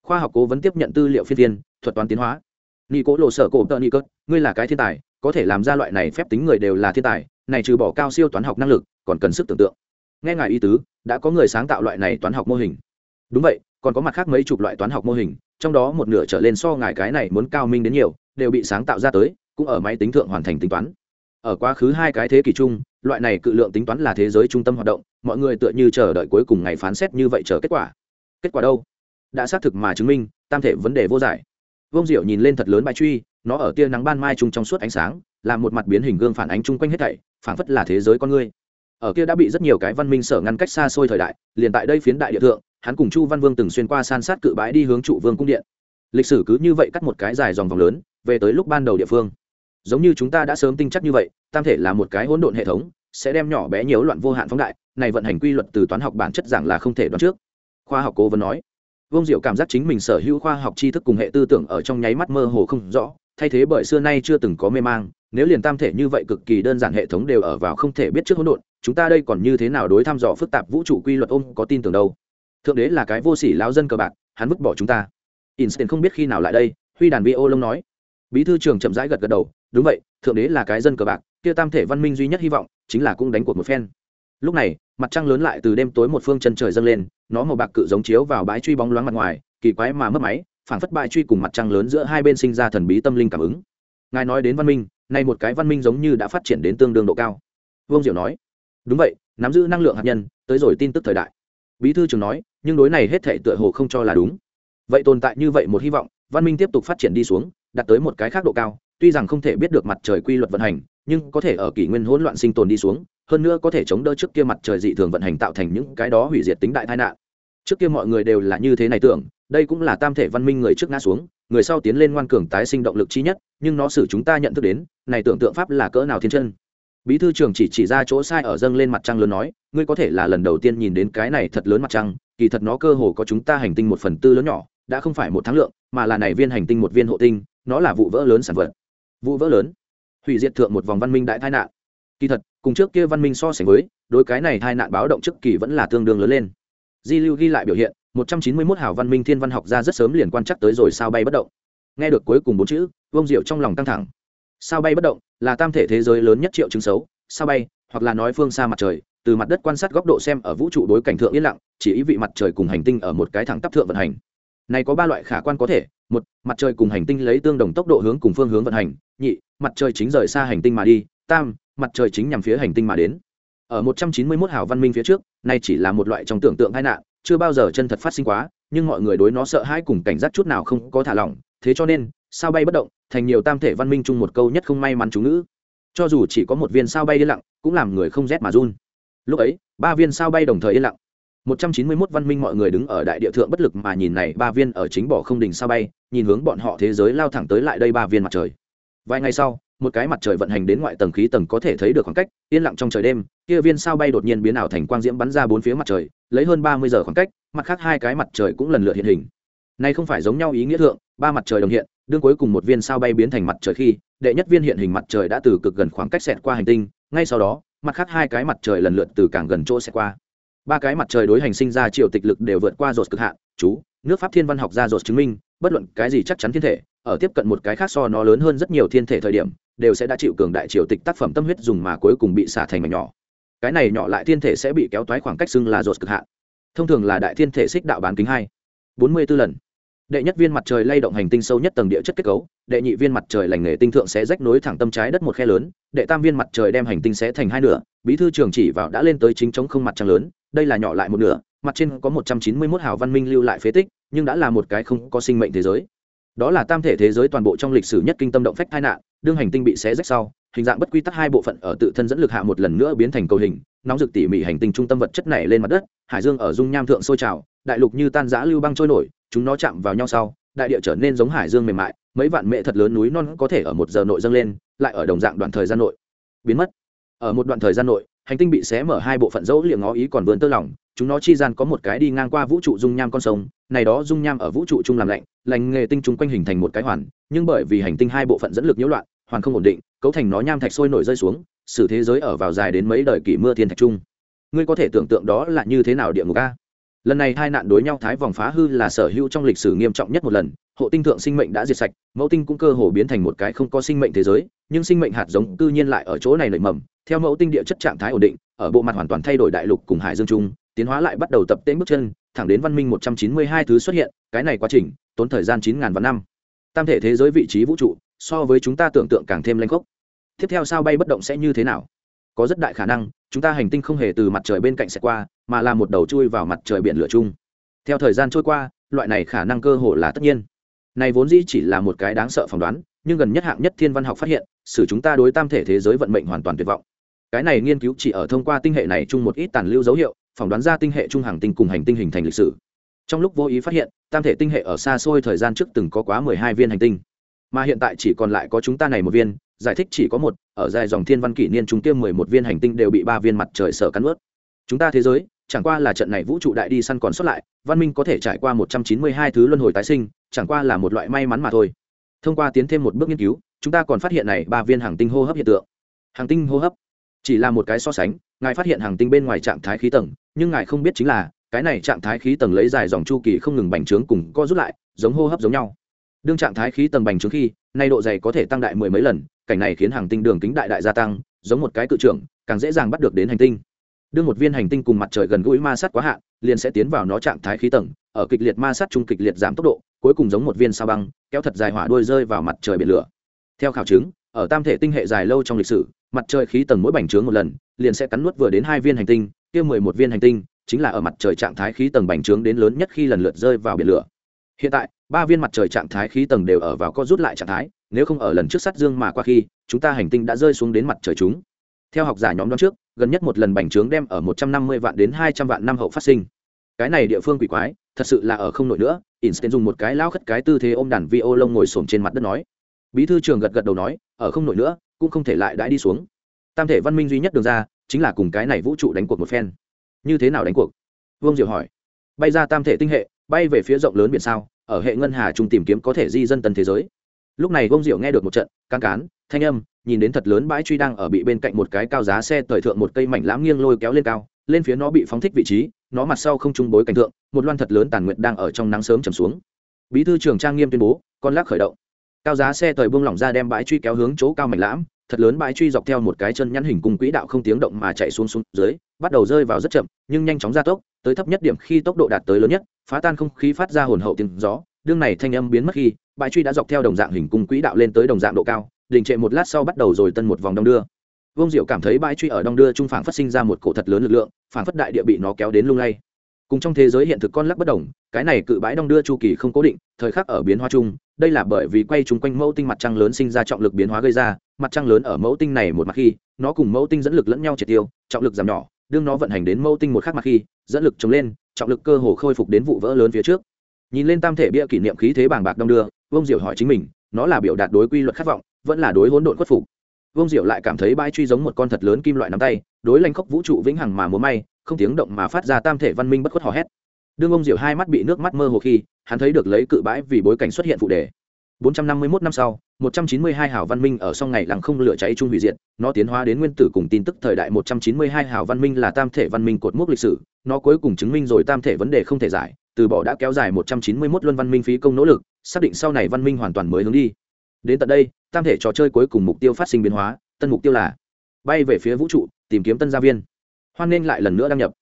khoa học cố vấn tiếp nhận tư liệu phiên viên thuật toán tiến hóa. Nghi cố lộ sở cổ tợ nghi cớt ngươi là cái thiên tài, có thể làm ra loại này phép tính người đều là thiên tài, này trừ bỏ cao siêu toán học năng lực, còn cần sức tưởng tượng. Nghe ngài ý tứ, đã có người sáng tạo loại này toán học mô hình. Đúng vậy, còn có mặt khác mấy chục loại toán học mô hình trong đó một nửa trở lên so ngài cái này muốn cao minh đến nhiều, đều bị sáng tạo ra tới, cũng ở máy tính thượng hoàn thành tính toán. Ở quá khứ hai cái thế kỷ chung, loại này cự lượng tính toán là thế giới trung tâm hoạt động, mọi người tựa như chờ đợi cuối cùng ngày phán xét như vậy chờ kết quả. Kết quả đâu? Đã xác thực mà chứng minh, tam thể vấn đề vô giải. Vông diệu nhìn lên thật lớn bài truy, nó ở tia nắng ban mai chung trong suốt ánh sáng, là một mặt biến hình gương phản ánh chung quanh hết thảy, phảng phất là thế giới con người. Ở kia đã bị rất nhiều cái văn minh sở ngăn cách xa xôi thời đại, liền tại đây phiến đại địa thượng hắn cùng chu văn vương từng xuyên qua san sát cự bãi đi hướng trụ vương cung điện. Lịch sử cứ như vậy cắt một cái dài dòng vòng lớn, về tới lúc ban đầu địa phương. Giống như chúng ta đã sớm tinh chắc như vậy, tam thể là một cái hỗn độn hệ thống, sẽ đem nhỏ bé nhiều loạn vô hạn phóng đại, này vận hành quy luật từ toán học bản chất giảng là không thể đoán trước. Khoa học cố vấn nói, vương diệu cảm giác chính mình sở hữu khoa học tri thức cùng hệ tư tưởng ở trong nháy mắt mơ hồ không rõ, thay thế bởi xưa nay chưa từng có mê mang, nếu liền tam thể như vậy cực kỳ đơn giản hệ thống đều ở vào không thể biết trước hỗn độn, chúng ta đây còn như thế nào đối thăm dò phức tạp vũ trụ quy luật ôm có tin tưởng đâu? Thượng đế là cái vô sỉ lão dân cờ bạc, hắn vứt bỏ chúng ta. Instant không biết khi nào lại đây, huy đàn vi ô lông nói. Bí thư trường chậm rãi gật gật đầu, đúng vậy, thượng đế là cái dân cờ bạc, kia tam thể văn minh duy nhất hy vọng, chính là cũng đánh cuộc một phen. Lúc này, mặt trăng lớn lại từ đêm tối một phương chân trời dâng lên, nó màu bạc cự giống chiếu vào bãi truy bóng loáng mặt ngoài, kỳ quái mà mất máy phản phất bãi truy cùng mặt trăng lớn giữa hai bên sinh ra thần bí tâm linh cảm ứng. Ngài nói đến văn minh, nay một cái văn minh giống như đã phát triển đến tương đương độ cao. Vương diệu nói, đúng vậy, nắm giữ năng lượng hạt nhân, tới rồi tin tức thời đại. Bí thư trường nói nhưng đối này hết thể tựa hồ không cho là đúng. Vậy tồn tại như vậy một hy vọng, văn minh tiếp tục phát triển đi xuống, đạt tới một cái khác độ cao, tuy rằng không thể biết được mặt trời quy luật vận hành, nhưng có thể ở kỷ nguyên hỗn loạn sinh tồn đi xuống, hơn nữa có thể chống đỡ trước kia mặt trời dị thường vận hành tạo thành những cái đó hủy diệt tính đại tai nạn. Trước kia mọi người đều là như thế này tưởng, đây cũng là tam thể văn minh người trước ngã xuống, người sau tiến lên ngoan cường tái sinh động lực chi nhất, nhưng nó xử chúng ta nhận thức đến, này tưởng tượng pháp là cỡ nào thiên chân bí thư trưởng chỉ chỉ ra chỗ sai ở dâng lên mặt trăng lớn nói, ngươi có thể là lần đầu tiên nhìn đến cái này thật lớn mặt trăng, kỳ thật nó cơ hồ có chúng ta hành tinh một phần tư lớn nhỏ, đã không phải một tháng lượng, mà là này viên hành tinh một viên hộ tinh, nó là vụ vỡ lớn sản vật. Vụ vỡ lớn? Hủy diệt thượng một vòng văn minh đại tai nạn. Kỳ thật, cùng trước kia văn minh so sánh với, đối cái này tai nạn báo động trước kỳ vẫn là tương đương lớn lên. Di lưu ghi lại biểu hiện, một trăm chín mươi 191 hào văn minh thiên văn học ra rất sớm liền quan chắc tới rồi sao bay bất động. Nghe được cuối cùng bốn chữ vông diệu trong lòng căng thẳng sao bay bất động, là tam thể thế giới lớn nhất triệu chứng xấu, sao bay, hoặc là nói phương xa mặt trời, từ mặt đất quan sát góc độ xem ở vũ trụ đối cảnh thượng yên lặng, chỉ ý vị mặt trời cùng hành tinh ở một cái thẳng tắp thượng vận hành. Này có ba loại khả quan có thể, một, mặt trời cùng hành tinh lấy tương đồng tốc độ hướng cùng phương hướng vận hành, nhị, mặt trời chính rời xa hành tinh mà đi, tam, mặt trời chính nhằm phía hành tinh mà đến. Ở một trăm chín mươi 191 hào văn minh phía trước, này chỉ là một loại trong tưởng tượng tai nạn, chưa bao giờ chân thật phát sinh quá, nhưng mọi người đối nó sợ hãi cùng cảnh giác chút nào không có thả lỏng, thế cho nên sao bay bất động, thành nhiều tam thể văn minh chung một câu nhất không may mắn chú ngữ. Cho dù chỉ có một viên sao bay yên lặng, cũng làm người không rét mà run. Lúc ấy, ba viên sao bay đồng thời yên lặng. Một trăm chín mươi 191 văn minh mọi người đứng ở đại địa thượng bất lực mà nhìn này ba viên ở chính bỏ không đỉnh sao bay, nhìn hướng bọn họ thế giới lao thẳng tới lại đây ba viên mặt trời. Vài ngày sau, một cái mặt trời vận hành đến ngoại tầng khí tầng có thể thấy được khoảng cách, yên lặng trong trời đêm, kia viên sao bay đột nhiên biến ảo thành quang diễm bắn ra bốn phía mặt trời, lấy hơn ba mươi giờ khoảng cách, mặt khác hai cái mặt trời cũng lần lượt hiện hình này không phải giống nhau ý nghĩa thượng, ba mặt trời đồng hiện, đương cuối cùng một viên sao bay biến thành mặt trời khi, đệ nhất viên hiện hình mặt trời đã từ cực gần khoảng cách xẹt qua hành tinh, ngay sau đó, mặt khác hai cái mặt trời lần lượt từ càng gần chỗ xẹt qua. Ba cái mặt trời đối hành sinh ra triệu tịch lực đều vượt qua rột cực hạn, chú, nước pháp thiên văn học ra rột chứng minh, bất luận cái gì chắc chắn thiên thể, ở tiếp cận một cái khác so nó lớn hơn rất nhiều thiên thể thời điểm, đều sẽ đã chịu cường đại triều tịch tác phẩm tâm huyết dùng mà cuối cùng bị xả thành mảnh nhỏ. Cái này nhỏ lại thiên thể sẽ bị kéo toái khoảng cách xưng là rột cực hạn. Thông thường là đại thiên thể xích đạo bán kính hai. Bốn mươi b ố lần đệ nhất viên mặt trời lay động hành tinh sâu nhất tầng địa chất kết cấu, đệ nhị viên mặt trời lành nghề tinh thượng sẽ rách nối thẳng tâm trái đất một khe lớn, đệ tam viên mặt trời đem hành tinh sẽ thành hai nửa, bí thư trường chỉ vào đã lên tới chính chống không mặt trăng lớn, đây là nhỏ lại một nửa, mặt trên có một trăm chín mươi 191 hào văn minh lưu lại phế tích, nhưng đã là một cái không có sinh mệnh thế giới. Đó là tam thể thế giới toàn bộ trong lịch sử nhất kinh tâm động phách tai nạn, đương hành tinh bị xé rách sau, hình dạng bất quy tắc hai bộ phận ở tự thân dẫn lực hạ một lần nữa biến thành cầu hình, nóng rực tỉ mỉ hành tinh trung tâm vật chất này lên mặt đất, hải dương ở dung nham thượng sôi trào, đại lục như tan giã lưu băng trôi nổi chúng nó chạm vào nhau sau, đại địa trở nên giống hải dương mềm mại, mấy vạn mệ thật lớn núi non có thể ở một giờ nội dâng lên, lại ở đồng dạng đoạn thời gian nội biến mất. Ở một đoạn thời gian nội, hành tinh bị xé mở hai bộ phận dẫu liệng ngó ý còn vươn tơ lỏng, chúng nó chi gian có một cái đi ngang qua vũ trụ dung nham con sông, này đó dung nham ở vũ trụ chung làm lạnh, lành nghề tinh chúng quanh hình thành một cái hoàn, nhưng bởi vì hành tinh hai bộ phận dẫn lực nhiễu loạn, hoàn không ổn định, cấu thành nó nham thạch sôi nổi rơi xuống, sử thế giới ở vào dài đến mấy đời kỷ mưa thiên thạch chung. Ngươi có thể tưởng tượng đó là như thế nào địa ngục a? Lần này hai nạn đối nhau thái vòng phá hư là sở hữu trong lịch sử nghiêm trọng nhất một lần. Hộ tinh thượng sinh mệnh đã diệt sạch, mẫu tinh cũng cơ hồ biến thành một cái không có sinh mệnh thế giới, nhưng sinh mệnh hạt giống cư nhiên lại ở chỗ này nảy mầm. Theo mẫu tinh địa chất trạng thái ổn định, ở bộ mặt hoàn toàn thay đổi đại lục cùng hải dương trung tiến hóa lại bắt đầu tập tên bước chân, thẳng đến văn minh một trăm chín mươi hai thứ xuất hiện, cái này quá trình, tốn thời gian chín ngàn vạn năm. Tam thể thế giới vị trí vũ trụ, so với chúng ta tưởng tượng càng thêm lanh gốc tiếp theo sao bay bất động sẽ như thế nào? Có rất đại khả năng, chúng ta hành tinh không hề từ mặt trời bên cạnh sẽ qua mà là một đầu chui vào mặt trời biển lửa chung. Theo thời gian trôi qua, loại này khả năng cơ hồ là tất nhiên. Này vốn dĩ chỉ là một cái đáng sợ phỏng đoán, nhưng gần nhất hạng nhất thiên văn học phát hiện sự chúng ta đối tam thể thế giới vận mệnh hoàn toàn tuyệt vọng. Cái này nghiên cứu chỉ ở thông qua tinh hệ này chung một ít tàn lưu dấu hiệu, phỏng đoán ra tinh hệ trung hàng tinh cùng hành tinh hình thành lịch sử. Trong lúc vô ý phát hiện, tam thể tinh hệ ở xa xôi thời gian trước từng có quá mười hai viên hành tinh. Mà hiện tại chỉ còn lại có chúng ta này một viên, giải thích chỉ có một, ở dài dòng thiên văn kỷ niên chúng kia mười một viên hành tinh đều bị ba viên mặt trời sở cắn ướt. Chúng ta thế giới chẳng qua là trận này vũ trụ đại đi săn còn sót lại, văn minh có thể trải qua một trăm chín mươi hai thứ luân hồi tái sinh, chẳng qua là một loại may mắn mà thôi. Thông qua tiến thêm một bước nghiên cứu, chúng ta còn phát hiện này ba viên hàng tinh hô hấp hiện tượng. Hàng tinh hô hấp? Chỉ là một cái so sánh, ngài phát hiện hàng tinh bên ngoài trạng thái khí tầng, nhưng ngài không biết chính là, cái này trạng thái khí tầng lấy dài dòng chu kỳ không ngừng bành trướng cùng co rút lại, giống hô hấp giống nhau. Đương trạng thái khí tầng bành trướng khi, nay độ dày có thể tăng đại mười mấy lần, cảnh này khiến hàng tinh đường kính đại đại gia tăng, giống một cái cự trưởng, càng dễ dàng bắt được đến hành tinh. Đưa một viên hành tinh cùng mặt trời gần gũi ma sát quá hạn, liền sẽ tiến vào nó trạng thái khí tầng, ở kịch liệt ma sát trung kịch liệt giảm tốc độ, cuối cùng giống một viên sao băng, kéo thật dài hỏa đuôi rơi vào mặt trời biển lửa. Theo khảo chứng, ở tam thể tinh hệ dài lâu trong lịch sử, mặt trời khí tầng mỗi bành trướng một lần, liền sẽ cắn nuốt vừa đến hai viên hành tinh, kia mười một viên hành tinh chính là ở mặt trời trạng thái khí tầng bành trướng đến lớn nhất khi lần lượt rơi vào biển lửa. Hiện tại, ba viên mặt trời trạng thái khí tầng đều ở vào co rút lại trạng thái, nếu không ở lần trước sát dương mà qua khi, chúng ta hành tinh đã rơi xuống đến mặt trời chúng. Theo học giả nhóm đoán trước gần nhất một lần bành trướng đem ở một trăm năm mươi vạn đến hai trăm vạn năm hậu phát sinh. Cái này địa phương quỷ quái, thật sự là ở không nổi nữa, Einstein dùng một cái lao khất cái tư thế ôm đàn vi ô lông ngồi xổm trên mặt đất nói. Bí thư trường gật gật đầu nói, ở không nổi nữa, cũng không thể lại đãi đi xuống. Tam thể văn minh duy nhất đường ra, chính là cùng cái này vũ trụ đánh cuộc một phen. Như thế nào đánh cuộc? Vương diệu hỏi. Bay ra tam thể tinh hệ, bay về phía rộng lớn biển sao, ở hệ ngân hà trung tìm kiếm có thể di dân tân thế giới. Lúc này vương diệu nghe được một trận can cán, thanh âm nhìn đến thật lớn bãi truy đang ở bị bên cạnh một cái cao giá xe tời thượng một cây mảnh lãm nghiêng lôi kéo lên cao lên phía nó bị phóng thích vị trí nó mặt sau không trung bối cảnh tượng, một loan thật lớn tàn nguyện đang ở trong nắng sớm trầm xuống. Bí thư trưởng trang nghiêm tuyên bố con lắc khởi động. Cao giá xe tời buông lỏng ra đem bãi truy kéo hướng chỗ cao mảnh lãm thật lớn bãi truy dọc theo một cái chân nhăn hình cùng quỹ đạo không tiếng động mà chạy xuống xuống dưới bắt đầu rơi vào rất chậm nhưng nhanh chóng gia tốc tới thấp nhất điểm khi tốc độ đạt tới lớn nhất phá tan không khí phát ra hồn hậu tiếng gió. Đương này thanh âm biến mất khi bãi truy đã dọc theo đồng dạng hình cung quỹ đạo lên tới đồng dạng độ cao đình trệ một lát sau bắt đầu rồi tân một vòng đong đưa. Vương diệu cảm thấy bãi truy ở đong đưa trung phản phát sinh ra một cổ thật lớn lực lượng phản phất đại địa bị nó kéo đến lung lay. Cùng trong thế giới hiện thực con lắc bất đồng, cái này cự bãi đong đưa chu kỳ không cố định, thời khắc ở biến hóa chung, đây là bởi vì quay chung quanh mẫu tinh mặt trăng lớn sinh ra trọng lực biến hóa gây ra, mặt trăng lớn ở mẫu tinh này một mặt khi, nó cùng mẫu tinh dẫn lực lẫn nhau triệt tiêu, trọng lực giảm nhỏ, đương nó vận hành đến mẫu tinh một khác mặt khi, dẫn lực chống lên, trọng lực cơ hồ khôi phục đến vụ vỡ lớn phía trước. Nhìn lên tam thể bia kỷ niệm khí thế bàng bạc đong đưa, vương diệu hỏi chính mình, nó là biểu đạt đối quy luật khát vọng vẫn là đối hỗn độn khuất phục. Vương diệu lại cảm thấy bãi truy giống một con thật lớn kim loại nắm tay, đối lanh khóc vũ trụ vĩnh hằng mà múa may, không tiếng động mà phát ra tam thể văn minh bất khuất hò hét. Đương ông diệu hai mắt bị nước mắt mơ hồ khi, hắn thấy được lấy cự bãi vì bối cảnh xuất hiện phụ đề. 451 năm sau 192 hào văn minh ở song ngày lặng không lửa cháy chung hủy diệt, nó tiến hóa đến nguyên tử cùng tin tức thời đại 192 hào văn minh là tam thể văn minh cột mốc lịch sử, nó cuối cùng chứng minh rồi tam thể vấn đề không thể giải, từ bỏ đã kéo dài 191 luân văn minh phí công nỗ lực, xác định sau này văn minh hoàn toàn mới hướng đi. Đến tận đây tam thể trò chơi cuối cùng mục tiêu phát sinh biến hóa, tân mục tiêu là bay về phía vũ trụ, tìm kiếm tân gia viên. Hoan nghênh lại lần nữa đăng nhập.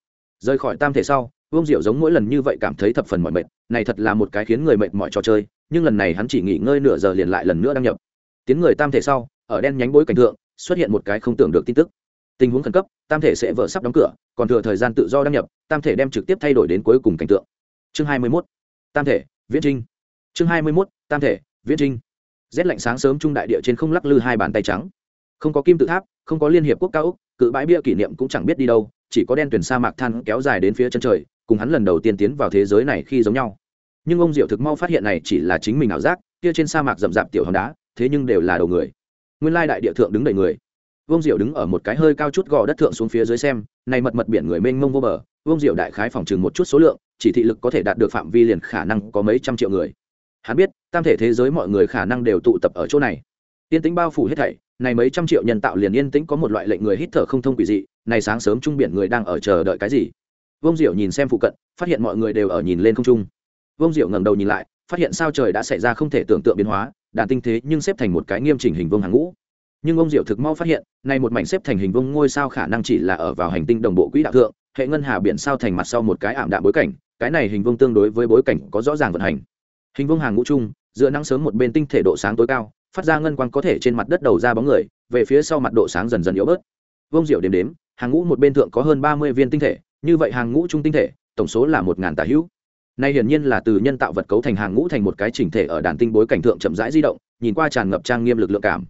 Rời khỏi tam thể sau, vương diệu giống mỗi lần như vậy cảm thấy thập phần mỏi mệt, này thật là một cái khiến người mệt mỏi trò chơi, nhưng lần này hắn chỉ nghỉ ngơi nửa giờ liền lại lần nữa đăng nhập. Tiến người tam thể sau, ở đen nhánh bối cảnh thượng, xuất hiện một cái không tưởng được tin tức. Tình huống khẩn cấp, tam thể sẽ vỡ sắp đóng cửa, còn thừa thời gian tự do đăng nhập, tam thể đem trực tiếp thay đổi đến cuối cùng cảnh tượng. Chương hai mươi 21. tam thể, viễn trinh chương hai mươi 21. tam thể, viễn trinh rét lạnh sáng sớm trung đại địa trên không lắc lư hai bàn tay trắng. Không có kim tự tháp, không có liên hiệp quốc cao úc, cự bãi bia kỷ niệm cũng chẳng biết đi đâu, chỉ có đen tuyển sa mạc than kéo dài đến phía chân trời, cùng hắn lần đầu tiên tiến vào thế giới này khi giống nhau. Nhưng ông diệu thực mau phát hiện này chỉ là chính mình ảo giác, kia trên sa mạc rậm rạp tiểu hòn đá, thế nhưng đều là đầu người. Nguyên lai đại địa thượng đứng đầy người. Vương diệu đứng ở một cái hơi cao chút gò đất thượng xuống phía dưới xem, này mật mật biển người mênh mông vô bờ, vương diệu đại khái phòng chừng một chút số lượng, chỉ thị lực có thể đạt được phạm vi liền khả năng có mấy trăm triệu người hắn biết, tam thể thế giới mọi người khả năng đều tụ tập ở chỗ này. Yên tĩnh bao phủ hết thảy, này mấy trăm triệu nhân tạo liền yên tĩnh có một loại lệnh người hít thở không thông quỷ dị, này sáng sớm trung biển người đang ở chờ đợi cái gì? Vông diệu nhìn xem phụ cận, phát hiện mọi người đều ở nhìn lên không trung. Vông diệu ngẩng đầu nhìn lại, phát hiện sao trời đã xảy ra không thể tưởng tượng biến hóa, đàn tinh thế nhưng xếp thành một cái nghiêm chỉnh hình vương hàng ngũ. Nhưng ông diệu thực mau phát hiện, này một mảnh xếp thành hình vương ngôi sao khả năng chỉ là ở vào hành tinh đồng bộ quỹ đạo thượng, hệ ngân hà biển sao thành mặt sau một cái ảm đạm bối cảnh, cái này hình vương tương đối với bối cảnh có rõ ràng vận hành hình vương hàng ngũ chung dựa nắng sớm một bên tinh thể độ sáng tối cao, phát ra ngân quang có thể trên mặt đất đầu ra bóng người, về phía sau mặt độ sáng dần dần yếu bớt. Vương diệu đếm đếm, hàng ngũ một bên thượng có hơn ba mươi viên tinh thể, như vậy hàng ngũ trung tinh thể, tổng số là một ngàn tà hữu. Nay hiển nhiên là từ nhân tạo vật cấu thành hàng ngũ thành một cái chỉnh thể ở đàn tinh bối cảnh thượng chậm rãi di động, nhìn qua tràn ngập trang nghiêm lực lượng cảm.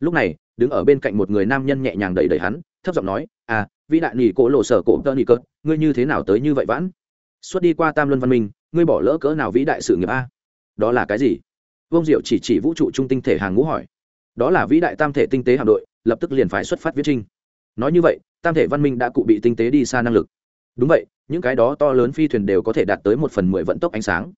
Lúc này, đứng ở bên cạnh một người nam nhân nhẹ nhàng đẩy đẩy hắn, thấp giọng nói à vĩ đại nỉ cổ lộ sở cổ tơ nỉ cơ ngươi như thế nào tới như vậy vãn? Xuất đi qua tam luân văn minh, ngươi bỏ lỡ cỡ nào vĩ đại sự nghiệp a? Đó là cái gì? Vông diệu chỉ chỉ vũ trụ trung tinh thể hàng ngũ hỏi. Đó là vĩ đại tam thể tinh tế hạm đội, lập tức liền phải xuất phát viết trinh. Nói như vậy, tam thể văn minh đã cụ bị tinh tế đi xa năng lực. Đúng vậy, những cái đó to lớn phi thuyền đều có thể đạt tới một phần mười vận tốc ánh sáng.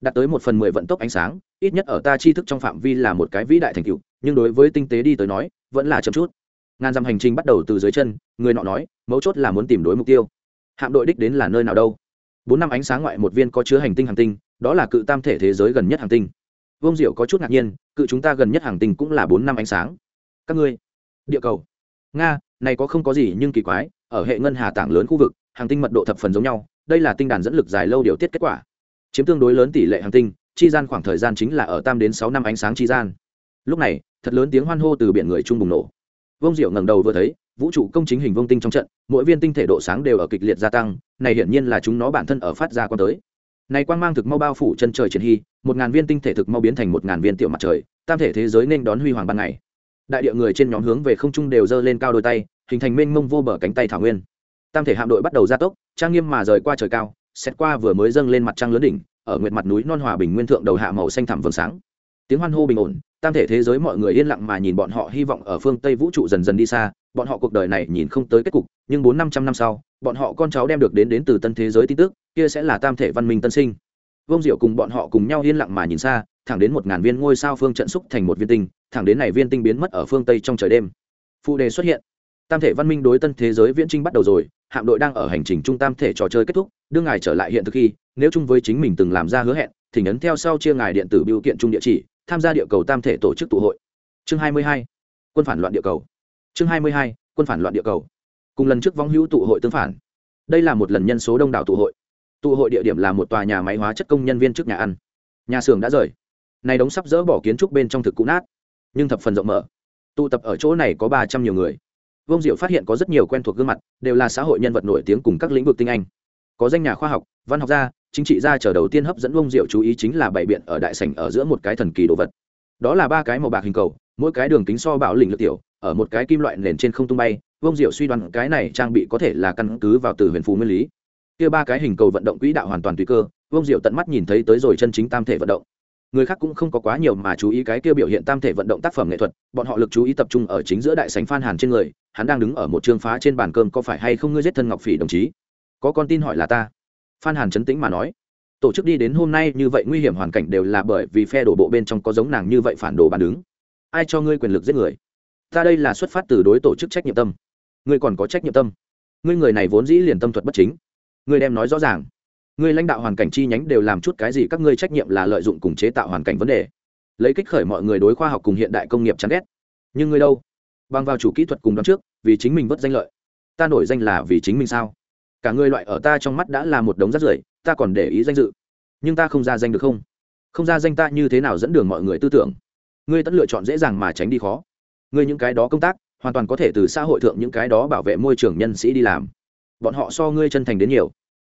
Đạt tới một phần mười vận tốc ánh sáng, ít nhất ở ta tri thức trong phạm vi là một cái vĩ đại thành tựu, nhưng đối với tinh tế đi tới nói, vẫn là chậm chút. Ngàn dặm hành trình bắt đầu từ dưới chân, người nọ nói, mấu chốt là muốn tìm đối mục tiêu. Hạm đội đích đến là nơi nào đâu? Bốn năm ánh sáng ngoại một viên có chứa hành tinh hàng tinh đó là cự tam thể thế giới gần nhất hàng tinh. Vương diệu có chút ngạc nhiên, cự chúng ta gần nhất hàng tinh cũng là bốn năm ánh sáng. Các ngươi, địa cầu. Nga, này có không có gì nhưng kỳ quái, ở hệ ngân hà tảng lớn khu vực, hàng tinh mật độ thập phần giống nhau, đây là tinh đàn dẫn lực dài lâu điều tiết kết quả. Chiếm tương đối lớn tỷ lệ hàng tinh, chi gian khoảng thời gian chính là ở tam đến sáu năm ánh sáng chi gian. Lúc này, thật lớn tiếng hoan hô từ biển người trung bùng nổ. Vương diệu ngẩng đầu vừa thấy, vũ trụ công chính hình vông tinh trong trận, mỗi viên tinh thể độ sáng đều ở kịch liệt gia tăng, này hiển nhiên là chúng nó bản thân ở phát ra quan tới này quang mang thực mau bao phủ chân trời triển hy, một ngàn viên tinh thể thực mau biến thành một ngàn viên tiểu mặt trời, tam thể thế giới nên đón huy hoàng ban ngày. Đại địa người trên nhóm hướng về không trung đều giơ lên cao đôi tay, hình thành mênh mông vô bờ cánh tay thảo nguyên. Tam thể hạm đội bắt đầu gia tốc, trang nghiêm mà rời qua trời cao, xét qua vừa mới dâng lên mặt trăng lớn đỉnh, ở nguyệt mặt núi non hòa bình nguyên thượng đầu hạ màu xanh thẳm vầng sáng. Tiếng hoan hô bình ổn, tam thể thế giới mọi người yên lặng mà nhìn bọn họ hy vọng ở phương tây vũ trụ dần dần đi xa, bọn họ cuộc đời này nhìn không tới kết cục, nhưng bốn năm trăm năm sau bọn họ con cháu đem được đến đến từ tân thế giới tin tức, kia sẽ là tam thể văn minh tân sinh. Vông diệu cùng bọn họ cùng nhau yên lặng mà nhìn xa, thẳng đến một ngàn viên ngôi sao phương trận xúc thành một viên tinh, thẳng đến này viên tinh biến mất ở phương tây trong trời đêm. Phụ đề xuất hiện. Tam thể văn minh đối tân thế giới viễn trinh bắt đầu rồi, hạm đội đang ở hành trình trung tam thể trò chơi kết thúc đưa ngài trở lại hiện thực khi, nếu chung với chính mình từng làm ra hứa hẹn, thì nhấn theo sau chia ngài điện tử biểu kiện chung địa chỉ, tham gia địa cầu tam thể tổ chức tụ hội. Chương 22. quân phản loạn địa cầu. Chương 22. quân phản loạn địa cầu cùng lần trước vong hữu tụ hội tương phản. Đây là một lần nhân số đông đảo tụ hội. Tụ hội địa điểm là một tòa nhà máy hóa chất công nhân viên trước nhà ăn. Nhà xưởng đã rời. Này đóng sắp dỡ bỏ kiến trúc bên trong thực cũ nát, nhưng thập phần rộng mở. Tụ tập ở chỗ này có ba trăm nhiều người. Vông diệu phát hiện có rất nhiều quen thuộc gương mặt, đều là xã hội nhân vật nổi tiếng cùng các lĩnh vực tinh anh. Có danh nhà khoa học, văn học gia, chính trị gia chờ đầu tiên hấp dẫn vông diệu chú ý chính là bày biện ở đại sảnh ở giữa một cái thần kỳ đồ vật. Đó là ba cái màu bạc hình cầu, mỗi cái đường kính so bảo lình lực tiểu, ở một cái kim loại nền trên không tung bay vông diệu suy đoán cái này trang bị có thể là căn cứ vào từ huyền phù nguyên lý. Kia ba cái hình cầu vận động quỹ đạo hoàn toàn tùy cơ vông diệu tận mắt nhìn thấy tới rồi chân chính tam thể vận động. Người khác cũng không có quá nhiều mà chú ý cái kia biểu hiện tam thể vận động tác phẩm nghệ thuật, bọn họ lực chú ý tập trung ở chính giữa đại sành phan hàn trên người, hắn đang đứng ở một trường phá trên bàn cơm có phải hay không ngươi giết thân ngọc phỉ đồng chí? Có con tin hỏi là ta. Phan hàn chấn tĩnh mà nói. Tổ chức đi đến hôm nay như vậy nguy hiểm hoàn cảnh đều là bởi vì phe đổ bộ bên trong có giống nàng như vậy phản đồ bàn đứng. Ai cho ngươi quyền lực giết người? Ta đây là xuất phát từ đối tổ chức trách nhiệm tâm ngươi còn có trách nhiệm tâm. Ngươi người này vốn dĩ liền tâm thuật bất chính. Ngươi đem nói rõ ràng. Ngươi lãnh đạo hoàn cảnh chi nhánh đều làm chút cái gì các ngươi trách nhiệm là lợi dụng cùng chế tạo hoàn cảnh vấn đề. Lấy kích khởi mọi người đối khoa học cùng hiện đại công nghiệp chán ghét. Nhưng ngươi đâu? Bằng vào chủ kỹ thuật cùng đón trước, vì chính mình vất danh lợi. Ta nổi danh là vì chính mình sao? Cả ngươi loại ở ta trong mắt đã là một đống rác rưởi, ta còn để ý danh dự. Nhưng ta không ra danh được không? Không ra danh ta như thế nào dẫn đường mọi người tư tưởng? Ngươi tẫn lựa chọn dễ dàng mà tránh đi khó. Ngươi những cái đó công tác hoàn toàn có thể từ xã hội thượng những cái đó bảo vệ môi trường nhân sĩ đi làm. Bọn họ so ngươi chân thành đến nhiều,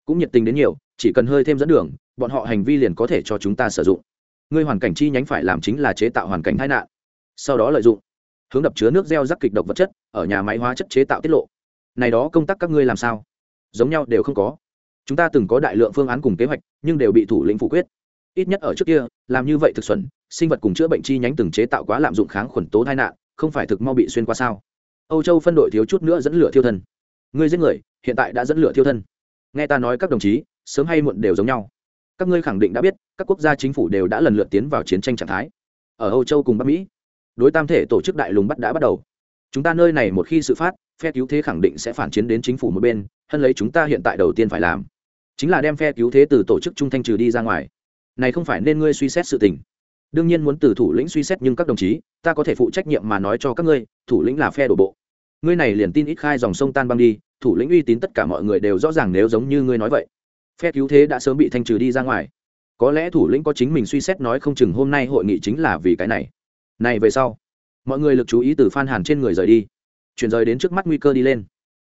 cũng nhiệt tình đến nhiều, chỉ cần hơi thêm dẫn đường, bọn họ hành vi liền có thể cho chúng ta sử dụng. Ngươi hoàn cảnh chi nhánh phải làm chính là chế tạo hoàn cảnh tai nạn, sau đó lợi dụng, hướng đập chứa nước gieo rắc kịch độc vật chất, ở nhà máy hóa chất chế tạo tiết lộ. Này đó công tác các ngươi làm sao? Giống nhau đều không có. Chúng ta từng có đại lượng phương án cùng kế hoạch, nhưng đều bị thủ lĩnh phủ quyết. Ít nhất ở trước kia, làm như vậy thực xuẩn, sinh vật cùng chữa bệnh chi nhánh từng chế tạo quá lạm dụng kháng khuẩn tố tai nạn không phải thực mau bị xuyên qua sao? Âu châu phân đội thiếu chút nữa dẫn lửa thiêu thân. Ngươi giết người, hiện tại đã dẫn lửa thiêu thân. Nghe ta nói các đồng chí, sớm hay muộn đều giống nhau. Các ngươi khẳng định đã biết, các quốc gia chính phủ đều đã lần lượt tiến vào chiến tranh trạng thái. Ở âu châu cùng bắc mỹ, đối tam thể tổ chức đại lùng bắt đã bắt đầu. Chúng ta nơi này một khi sự phát, phe cứu thế khẳng định sẽ phản chiến đến chính phủ một bên Hân lấy chúng ta hiện tại đầu tiên phải làm, chính là đem phe cứu thế từ tổ chức trung thanh trừ đi ra ngoài. Này không phải nên ngươi suy xét sự tình đương nhiên muốn từ thủ lĩnh suy xét nhưng các đồng chí, ta có thể phụ trách nhiệm mà nói cho các ngươi, thủ lĩnh là phe đổ bộ. Ngươi này liền tin ít khai dòng sông tan băng đi, thủ lĩnh uy tín tất cả mọi người đều rõ ràng nếu giống như ngươi nói vậy. Phe cứu thế đã sớm bị thanh trừ đi ra ngoài. Có lẽ thủ lĩnh có chính mình suy xét nói không chừng hôm nay hội nghị chính là vì cái này. Này về sau, mọi người lực chú ý từ phan hàn trên người rời đi. Chuyển rời đến trước mắt nguy cơ đi lên.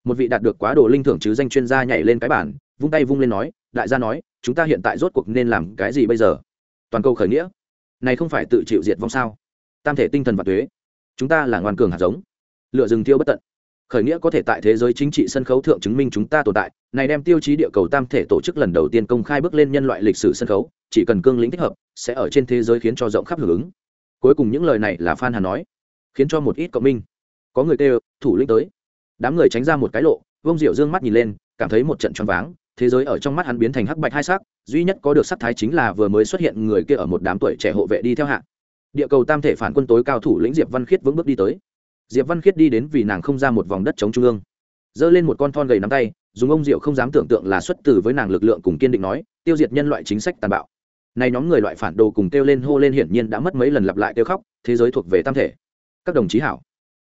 Một vị đạt được quá đồ linh thưởng chứ danh chuyên gia nhảy lên cái bản vung tay vung lên nói, đại gia nói, chúng ta hiện tại rốt cuộc nên làm cái gì bây giờ? Toàn cầu khởi nghĩa này không phải tự chịu diệt vong sao? Tam thể tinh thần và thuế chúng ta là ngoan cường hạt giống. Lựa rừng tiêu bất tận. Khởi nghĩa có thể tại thế giới chính trị sân khấu thượng chứng minh chúng ta tồn tại, này đem tiêu chí địa cầu tam thể tổ chức lần đầu tiên công khai bước lên nhân loại lịch sử sân khấu, chỉ cần cương lĩnh thích hợp, sẽ ở trên thế giới khiến cho rộng khắp hưởng ứng. Cuối cùng những lời này là phan hà nói, khiến cho một ít cộng minh, có người kêu, thủ lĩnh tới. Đám người tránh ra một cái lộ vông diệu dương mắt nhìn lên, cảm thấy một trận choáng váng thế giới ở trong mắt hắn biến thành hắc bạch hai sắc, duy nhất có được sắc thái chính là vừa mới xuất hiện người kia ở một đám tuổi trẻ hộ vệ đi theo hạ. Địa cầu tam thể phản quân tối cao thủ lĩnh diệp văn khiết vững bước đi tới. Diệp văn khiết đi đến vì nàng không ra một vòng đất chống trung ương. Giơ lên một con thon gầy nắm tay, dùng ông diệu không dám tưởng tượng là xuất từ với nàng lực lượng cùng kiên định nói, tiêu diệt nhân loại chính sách tàn bạo. Này nhóm người loại phản đồ cùng kêu lên hô lên hiển nhiên đã mất mấy lần lặp lại kêu khóc, thế giới thuộc về tam thể. Các đồng chí hảo.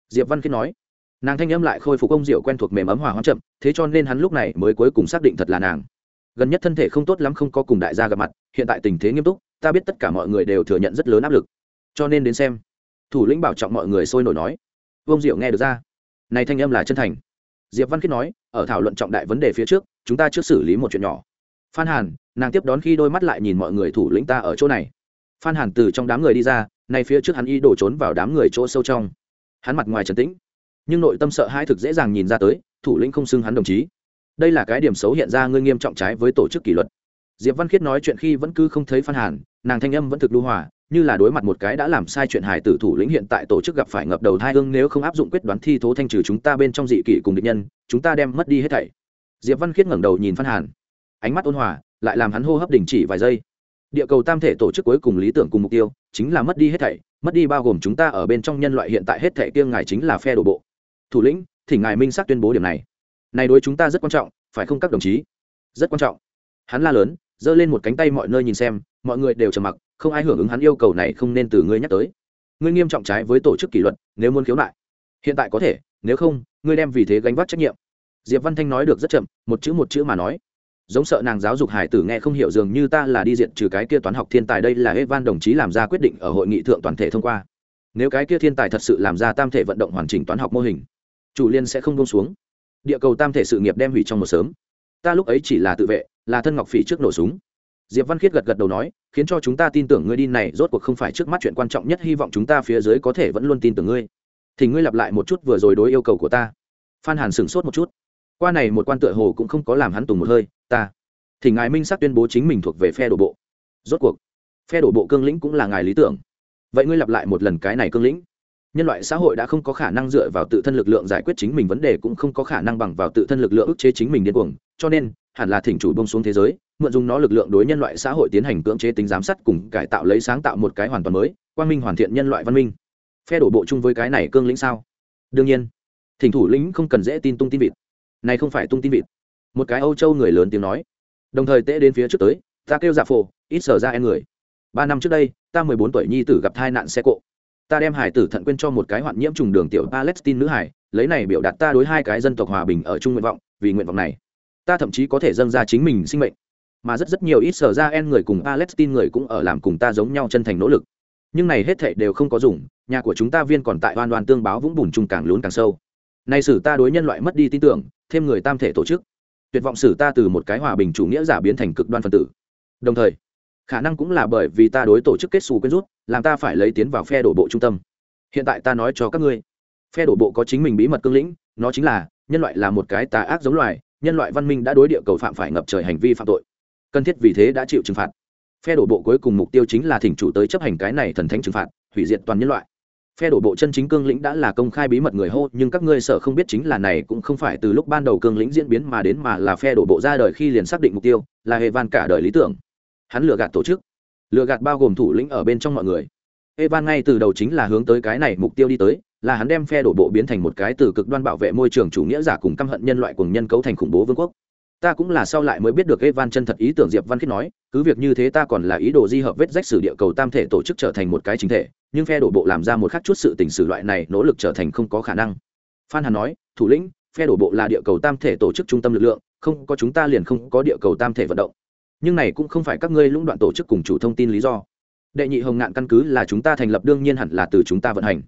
Diệp văn khiết nói nàng thanh âm lại khôi phục ông diệu quen thuộc mềm ấm hòa hoãn chậm, thế cho nên hắn lúc này mới cuối cùng xác định thật là nàng. Gần nhất thân thể không tốt lắm không có cùng đại gia gặp mặt, hiện tại tình thế nghiêm túc, ta biết tất cả mọi người đều thừa nhận rất lớn áp lực. Cho nên đến xem. Thủ lĩnh bảo trọng mọi người sôi nổi nói. Ông diệu nghe được ra. Này thanh âm là chân thành. Diệp văn khiết nói, ở thảo luận trọng đại vấn đề phía trước, chúng ta trước xử lý một chuyện nhỏ. Phan hàn, nàng tiếp đón khi đôi mắt lại nhìn mọi người thủ lĩnh ta ở chỗ này. Phan hàn từ trong đám người đi ra, nay phía trước hắn y đổ trốn vào đám người chỗ sâu trong. Hắn mặt ngoài trấn tĩnh nhưng nội tâm sợ hai thực dễ dàng nhìn ra tới, thủ lĩnh không xưng hắn đồng chí. Đây là cái điểm xấu hiện ra ngươi nghiêm trọng trái với tổ chức kỷ luật. Diệp văn khiết nói chuyện khi vẫn cứ không thấy phan hàn, nàng thanh âm vẫn thực lưu hòa, như là đối mặt một cái đã làm sai chuyện hài tử thủ lĩnh hiện tại tổ chức gặp phải ngập đầu thai hương nếu không áp dụng quyết đoán thi thố thanh trừ chúng ta bên trong dị kỷ cùng địch nhân, chúng ta đem mất đi hết thảy. Diệp văn khiết ngẩng đầu nhìn phan hàn. Ánh mắt ôn hòa, lại làm hắn hô hấp đình chỉ vài giây. Địa cầu tam thể tổ chức cuối cùng lý tưởng cùng mục tiêu chính là mất đi hết thảy, mất đi bao gồm chúng ta ở bên trong nhân loại hiện tại hết thảy kiêng ngài chính là phe đổ bộ thủ lĩnh thỉnh ngài minh xác tuyên bố điểm này. Này đối chúng ta rất quan trọng, phải không các đồng chí? Rất quan trọng. Hắn la lớn, giơ lên một cánh tay mọi nơi nhìn xem, mọi người đều trầm mặc, không ai hưởng ứng hắn yêu cầu này không nên từ ngươi nhắc tới. Ngươi nghiêm trọng trái với tổ chức kỷ luật, nếu muốn khiếu nại. Hiện tại có thể, nếu không, ngươi đem vì thế gánh vác trách nhiệm. Diệp văn thanh nói được rất chậm, một chữ một chữ mà nói. Giống sợ nàng giáo dục hải tử nghe không hiểu dường như ta là đi diện trừ cái kia toán học thiên tài đây là evan đồng chí làm ra quyết định ở hội nghị thượng toàn thể thông qua. Nếu cái kia thiên tài thật sự làm ra tam thể vận động hoàn chỉnh toán học mô hình chủ liên sẽ không buông xuống. Địa cầu tam thể sự nghiệp đem hủy trong một sớm. Ta lúc ấy chỉ là tự vệ, là thân ngọc phỉ trước nổ súng. Diệp văn khiết gật gật đầu nói, khiến cho chúng ta tin tưởng ngươi đi này, rốt cuộc không phải trước mắt chuyện quan trọng nhất, hy vọng chúng ta phía dưới có thể vẫn luôn tin tưởng ngươi. Thì ngươi lặp lại một chút vừa rồi đối yêu cầu của ta. Phan hàn sửng sốt một chút. Qua này một quan tựa hồ cũng không có làm hắn tùng một hơi, ta. Thì ngài minh sắc tuyên bố chính mình thuộc về phe đổ bộ. Rốt cuộc, phe đổ bộ cương lĩnh cũng là ngài lý tưởng. Vậy ngươi lặp lại một lần cái này cương lĩnh nhân loại xã hội đã không có khả năng dựa vào tự thân lực lượng giải quyết chính mình vấn đề, cũng không có khả năng bằng vào tự thân lực lượng ức chế chính mình điên cuồng. Cho nên, hẳn là thỉnh chủ bông xuống thế giới, mượn dùng nó lực lượng đối nhân loại xã hội tiến hành cưỡng chế tính giám sát cùng cải tạo lấy sáng tạo một cái hoàn toàn mới, quang minh hoàn thiện nhân loại văn minh. Phe đổ bộ chung với cái này cương lĩnh sao? Đương nhiên, thỉnh thủ lĩnh không cần dễ tin tung tin vịt. Này không phải tung tin vịt. Một cái âu châu người lớn tiếng nói. Đồng thời tễ đến phía trước tới, ta kêu dạ phổ, ít sở ra em người. Ba năm trước đây, ta mười bốn tuổi nhi tử gặp tai nạn xe cộ ta đem hải tử thận quên cho một cái hoạn nhiễm trùng đường tiểu palestine nữ hải, lấy này biểu đạt ta đối hai cái dân tộc hòa bình ở chung nguyện vọng, vì nguyện vọng này. Ta thậm chí có thể dâng ra chính mình sinh mệnh. Mà rất rất nhiều ít sở ra en người cùng palestine người cũng ở làm cùng ta giống nhau chân thành nỗ lực. Nhưng này hết thảy đều không có dùng, nhà của chúng ta viên còn tại oan oan tương báo vũng bùn chung càng lún càng sâu. Nay xử ta đối nhân loại mất đi tin tưởng, thêm người tam thể tổ chức. Tuyệt vọng xử ta từ một cái hòa bình chủ nghĩa giả biến thành cực đoan phân tử. Đồng thời khả năng cũng là bởi vì ta đối tổ chức kết xù quyên rút, làm ta phải lấy tiến vào phe đổ bộ trung tâm. Hiện tại ta nói cho các ngươi, phe đổ bộ có chính mình bí mật cương lĩnh, nó chính là, nhân loại là một cái tà ác giống loài, nhân loại văn minh đã đối địa cầu phạm phải ngập trời hành vi phạm tội. Cần thiết vì thế đã chịu trừng phạt. Phe đổ bộ cuối cùng mục tiêu chính là thỉnh chủ tới chấp hành cái này thần thánh trừng phạt, hủy diệt toàn nhân loại. Phe đổ bộ chân chính cương lĩnh đã là công khai bí mật người hô, nhưng các ngươi sợ không biết chính là này cũng không phải từ lúc ban đầu cương lĩnh diễn biến mà đến mà là phe đổ bộ ra đời khi liền xác định mục tiêu, là hệ van cả đời lý tưởng hắn lừa gạt tổ chức. Lừa gạt bao gồm thủ lĩnh ở bên trong mọi người. Evan ngay từ đầu chính là hướng tới cái này mục tiêu đi tới, là hắn đem phe đổ bộ biến thành một cái từ cực đoan bảo vệ môi trường chủ nghĩa giả cùng căm hận nhân loại cùng nhân cấu thành khủng bố vương quốc. Ta cũng là sau lại mới biết được evan chân thật ý tưởng diệp văn khiết nói, cứ việc như thế ta còn là ý đồ di hợp vết rách sử địa cầu tam thể tổ chức trở thành một cái chính thể, nhưng phe đổ bộ làm ra một khắc chút sự tình sử loại này nỗ lực trở thành không có khả năng. Phan hàn nói, thủ lĩnh, phe đổ bộ là địa cầu tam thể tổ chức trung tâm lực lượng, không có chúng ta liền không có địa cầu tam thể vận động nhưng này cũng không phải các ngươi lũng đoạn tổ chức cùng chủ thông tin lý do. Đệ nhị hồng ngạn căn cứ là chúng ta thành lập đương nhiên hẳn là từ chúng ta vận hành.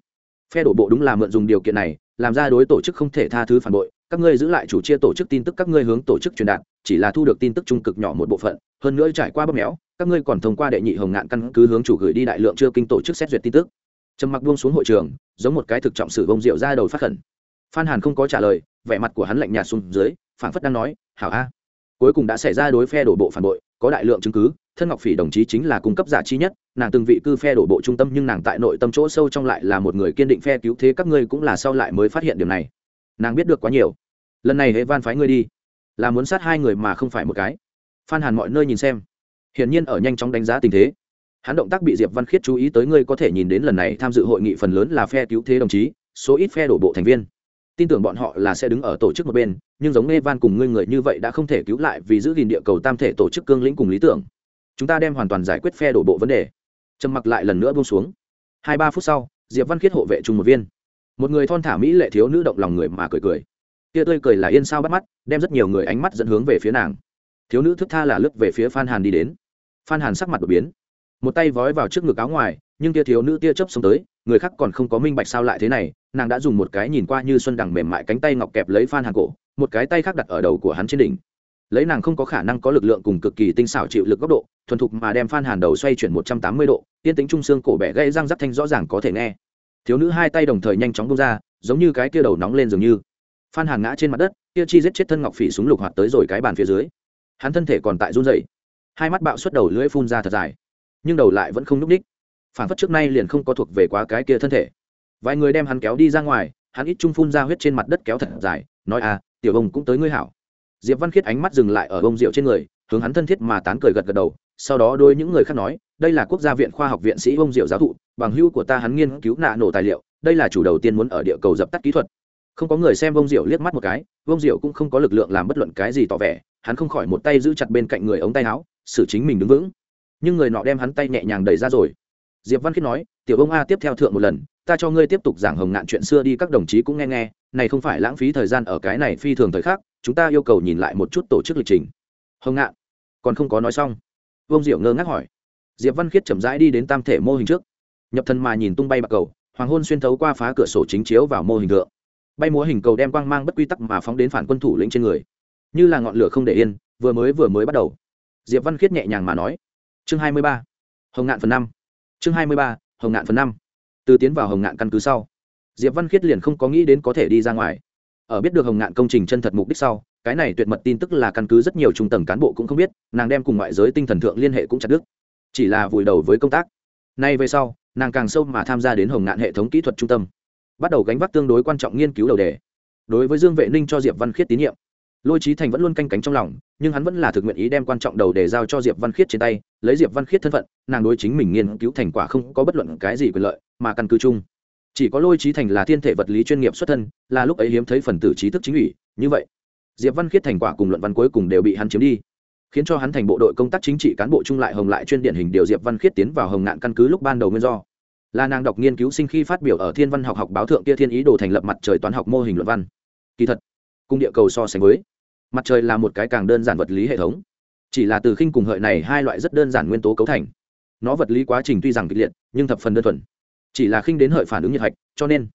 Phe đổ bộ đúng là mượn dùng điều kiện này, làm ra đối tổ chức không thể tha thứ phản bội, các ngươi giữ lại chủ chia tổ chức tin tức các ngươi hướng tổ chức truyền đạt, chỉ là thu được tin tức trung cực nhỏ một bộ phận, hơn nữa trải qua bóp méo, các ngươi còn thông qua đệ nhị hồng ngạn căn cứ hướng chủ gửi đi đại lượng chưa kinh tổ chức xét duyệt tin tức. Trầm mặc buông xuống hội trường, giống một cái thực trọng sử bông rượu ra đầu phát khẩn. Phan hàn không có trả lời, vẻ mặt của hắn lạnh nhạt xuống dưới, phảng phất đang nói, hảo a, cuối cùng đã xảy ra đối phe đổ bộ phản bội có đại lượng chứng cứ, thân ngọc phỉ đồng chí chính là cung cấp giả chi nhất, nàng từng vị cư phe đổ bộ trung tâm nhưng nàng tại nội tâm chỗ sâu trong lại là một người kiên định phe cứu thế các ngươi cũng là sau lại mới phát hiện điều này. Nàng biết được quá nhiều. Lần này hệ van phái ngươi đi, là muốn sát hai người mà không phải một cái. Phan hàn mọi nơi nhìn xem. Hiển nhiên ở nhanh chóng đánh giá tình thế. Hắn động tác bị diệp văn khiết chú ý tới ngươi có thể nhìn đến lần này tham dự hội nghị phần lớn là phe cứu thế đồng chí, số ít phe đổ bộ thành viên tin tưởng bọn họ là sẽ đứng ở tổ chức một bên, nhưng giống evan cùng ngươi người như vậy đã không thể cứu lại vì giữ gìn địa cầu tam thể tổ chức cương lĩnh cùng lý tưởng. Chúng ta đem hoàn toàn giải quyết phe đổ bộ vấn đề. Trầm mặc lại lần nữa buông xuống. Hai ba phút sau, diệp văn khiết hộ vệ chung một viên. Một người thon thả mỹ lệ thiếu nữ động lòng người mà cười cười. Kia tươi cười là yên sao bắt mắt, đem rất nhiều người ánh mắt dẫn hướng về phía nàng. Thiếu nữ thức tha là lướt về phía phan hàn đi đến. Phan hàn sắc mặt đột biến. Một tay vói vào trước ngực áo ngoài, nhưng kia thiếu nữ tia chớp xông tới người khác còn không có minh bạch sao lại thế này, nàng đã dùng một cái nhìn qua như xuân đằng mềm mại cánh tay ngọc kẹp lấy phan hàn cổ, một cái tay khác đặt ở đầu của hắn trên đỉnh. Lấy nàng không có khả năng có lực lượng cùng cực kỳ tinh xảo chịu lực góc độ, thuần thục mà đem phan hàn đầu xoay chuyển một trăm tám mươi độ tiên tính trung xương cổ bẻ gây răng rắc thanh rõ ràng có thể nghe. Thiếu nữ hai tay đồng thời nhanh chóng bông ra, giống như cái kia đầu nóng lên dường như. Phan hàn ngã trên mặt đất, kia chi giết chết thân ngọc phỉ súng lục hoạt tới rồi cái bàn phía dưới. Hắn thân thể còn tại run dày hai mắt bạo xuất đầu lưỡi phun ra thật dài, nhưng đầu lại vẫn không n ú c ních phản phất trước nay liền không có thuộc về quá cái kia thân thể. Vài người đem hắn kéo đi ra ngoài, hắn ít trung phun ra huyết trên mặt đất kéo thật dài, nói à tiểu ông cũng tới ngươi hảo. Diệp văn khiết ánh mắt dừng lại ở bông rượu trên người, hướng hắn thân thiết mà tán cười gật gật đầu, sau đó đôi những người khác nói, đây là quốc gia viện khoa học viện sĩ bông rượu giáo thụ, bằng hưu của ta hắn nghiên cứu nạ nổ tài liệu, đây là chủ đầu tiên muốn ở địa cầu dập tắt kỹ thuật. Không có người xem bông rượu liếc mắt một cái, bông rượu cũng không có lực lượng làm bất luận cái gì tỏ vẻ, hắn không khỏi một tay giữ chặt bên cạnh người ống tay áo, xử chính mình đứng vững. Nhưng người nọ đem hắn tay nhẹ nhàng đẩy ra rồi diệp văn khiết nói, tiểu ông a tiếp theo thượng một lần, ta cho ngươi tiếp tục giảng hồng ngạn chuyện xưa đi, các đồng chí cũng nghe nghe, này không phải lãng phí thời gian ở cái này phi thường thời khắc, chúng ta yêu cầu nhìn lại một chút tổ chức lịch trình. Hồng ngạn? Còn không có nói xong? Vương diệu ngơ ngác hỏi. Diệp văn khiết chậm rãi đi đến tam thể mô hình trước. Nhập thân mà nhìn tung bay bạc cầu, hoàng hôn xuyên thấu qua phá cửa sổ chính chiếu vào mô hình thượng. Bay múa hình cầu đem quang mang bất quy tắc mà phóng đến phản quân thủ lĩnh trên người. Như là ngọn lửa không để yên, vừa mới vừa mới bắt đầu. Diệp văn khiết nhẹ nhàng mà nói. Chương hai mươi ba. Hồng ngạn phần năm chương hai mươi ba, hồng ngạn phần năm. Từ tiến vào hồng ngạn căn cứ sau, diệp văn khiết liền không có nghĩ đến có thể đi ra ngoài. Ở biết được hồng ngạn công trình chân thật mục đích sau, cái này tuyệt mật tin tức là căn cứ rất nhiều trung tầng cán bộ cũng không biết, nàng đem cùng ngoại giới tinh thần thượng liên hệ cũng chặt đứt. Chỉ là vùi đầu với công tác. Nay về sau, nàng càng sâu mà tham gia đến hồng ngạn hệ thống kỹ thuật trung tâm, bắt đầu gánh vác tương đối quan trọng nghiên cứu đầu đề. Đối với dương vệ ninh cho diệp văn khiết tín nhiệm lôi trí thành vẫn luôn canh cánh trong lòng, nhưng hắn vẫn là thực nguyện ý đem quan trọng đầu để giao cho diệp văn khiết trên tay, lấy diệp văn khiết thân phận, nàng đối chính mình nghiên cứu thành quả không có bất luận cái gì quyền lợi, mà căn cứ chung. Chỉ có lôi trí thành là thiên thể vật lý chuyên nghiệp xuất thân, là lúc ấy hiếm thấy phần tử trí thức chính ủy, như vậy, diệp văn khiết thành quả cùng luận văn cuối cùng đều bị hắn chiếm đi, khiến cho hắn thành bộ đội công tác chính trị cán bộ trung lại hồng lại chuyên điển hình điều diệp văn khiết tiến vào hồng ngạn căn cứ lúc ban đầu nguyên do. Là nàng đọc nghiên cứu sinh khi phát biểu ở thiên văn học học báo thượng kia thiên ý đồ thành lập mặt trời toán học mô hình luận văn. Kỳ thật cung địa cầu so sánh với. Mặt trời là một cái càng đơn giản vật lý hệ thống. Chỉ là từ khinh cùng hợi này hai loại rất đơn giản nguyên tố cấu thành. Nó vật lý quá trình tuy rằng kịch liệt, nhưng thập phần đơn thuần. Chỉ là khinh đến hợi phản ứng nhiệt hạch, cho nên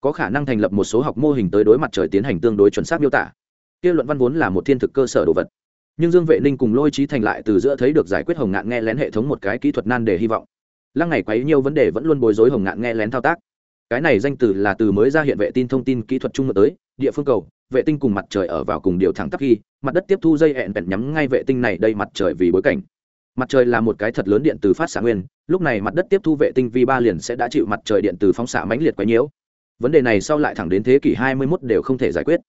có khả năng thành lập một số học mô hình tới đối mặt trời tiến hành tương đối chuẩn xác miêu tả. Kia luận văn vốn là một thiên thực cơ sở đồ vật. Nhưng dương vệ ninh cùng lôi trí thành lại từ giữa thấy được giải quyết hồng ngạn nghe lén hệ thống một cái kỹ thuật nan để hy vọng. Lăng ngày quấy nhiều vấn đề vẫn luôn bối rối hồng ngạn nghe lén thao tác. Cái này danh từ là từ mới ra hiện vệ tin thông tin kỹ thuật trung ngược tới, địa phương cầu vệ tinh cùng mặt trời ở vào cùng điều thẳng tắc khi, mặt đất tiếp thu dây hẹn bẹn nhắm ngay vệ tinh này đây mặt trời vì bối cảnh. Mặt trời là một cái thật lớn điện từ phát xạ nguyên, lúc này mặt đất tiếp thu vệ tinh vi ba liền sẽ đã chịu mặt trời điện từ phóng xạ mãnh liệt quấy nhiễu. Vấn đề này sau lại thẳng đến thế kỷ 21 đều không thể giải quyết.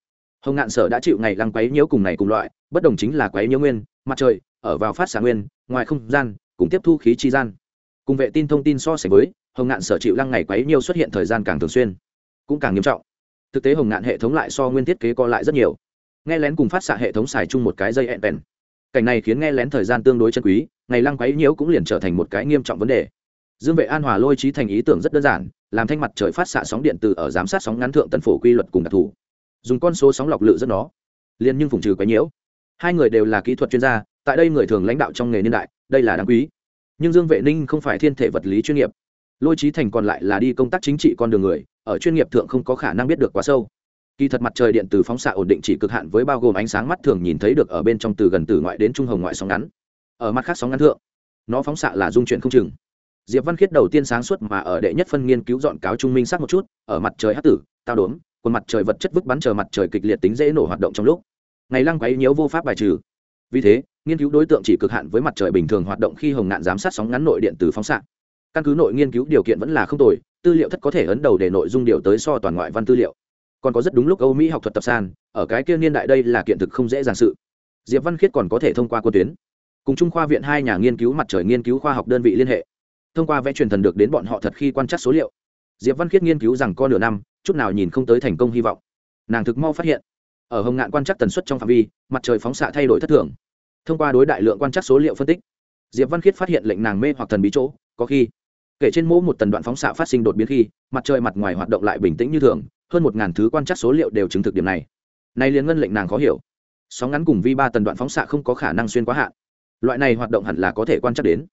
Hồng ngạn sở đã chịu ngày lăng quấy nhiễu cùng này cùng loại, bất đồng chính là quấy nhiễu nguyên, mặt trời, ở vào phát xạ nguyên, ngoài không gian, cùng tiếp thu khí chi gian. Cùng vệ tin thông tin so sánh với, hồng ngạn sở chịu lăng ngày quấy nhiễu xuất hiện thời gian càng thường xuyên, cũng càng nghiêm trọng thực tế hồng ngạn hệ thống lại so nguyên thiết kế co lại rất nhiều. Nghe lén cùng phát xạ hệ thống xài chung một cái dây hẹn cảnh này khiến nghe lén thời gian tương đối chân quý, ngày lăng quấy nhiễu cũng liền trở thành một cái nghiêm trọng vấn đề. Dương vệ an hòa lôi trí thành ý tưởng rất đơn giản, làm thanh mặt trời phát xạ sóng điện từ ở giám sát sóng ngắn thượng tân phổ quy luật cùng đặc thù. Dùng con số sóng lọc lự rất nó, liền nhưng phùng trừ quấy nhiễu. Hai người đều là kỹ thuật chuyên gia, tại đây người thường lãnh đạo trong nghề niên đại, đây là đáng quý. Nhưng dương vệ ninh không phải thiên thể vật lý chuyên nghiệp. Lôi trí thành còn lại là đi công tác chính trị con đường người ở chuyên nghiệp thượng không có khả năng biết được quá sâu. Kỳ thật mặt trời điện từ phóng xạ ổn định chỉ cực hạn với bao gồm ánh sáng mắt thường nhìn thấy được ở bên trong từ gần từ ngoại đến trung hồng ngoại sóng ngắn. Ở mặt khác sóng ngắn thượng, nó phóng xạ là dung chuyển không chừng. Diệp văn khiết đầu tiên sáng suốt mà ở đệ nhất phân nghiên cứu dọn cáo trung minh sắc một chút, ở mặt trời hát tử, tao đốm quần mặt trời vật chất vứt bắn chờ mặt trời kịch liệt tính dễ nổ hoạt động trong lúc. Ngày lăng quấy nhiễu vô pháp bài trừ. Vì thế, nghiên cứu đối tượng chỉ cực hạn với mặt trời bình thường hoạt động khi hồng nạn giám sát sóng ngắn nội điện từ phóng xạ căn cứ nội nghiên cứu điều kiện vẫn là không tồi, tư liệu thất có thể ấn đầu để nội dung điều tới so toàn ngoại văn tư liệu. Còn có rất đúng lúc âu mỹ học thuật tập san, ở cái kia niên đại đây là kiện thực không dễ dàng sự. Diệp văn khiết còn có thể thông qua quân tuyến. Cùng trung khoa viện hai nhà nghiên cứu mặt trời nghiên cứu khoa học đơn vị liên hệ. Thông qua vẽ truyền thần được đến bọn họ thật khi quan trắc số liệu. Diệp văn khiết nghiên cứu rằng con nửa năm, chút nào nhìn không tới thành công hy vọng. Nàng thực mau phát hiện, ở hồng ngạn quan trắc tần suất trong phạm vi, mặt trời phóng xạ thay đổi thất thường. Thông qua đối đại lượng quan trắc số liệu phân tích, diệp văn khiết phát hiện lệnh nàng mê hoặc thần bí chỗ, có khi kể trên mỗ một tần đoạn phóng xạ phát sinh đột biến khi, mặt trời mặt ngoài hoạt động lại bình tĩnh như thường, hơn một ngàn thứ quan trắc số liệu đều chứng thực điểm này. Này liền ngân lệnh nàng khó hiểu. Sóng ngắn cùng vi ba tần đoạn phóng xạ không có khả năng xuyên quá hạn. Loại này hoạt động hẳn là có thể quan trắc đến.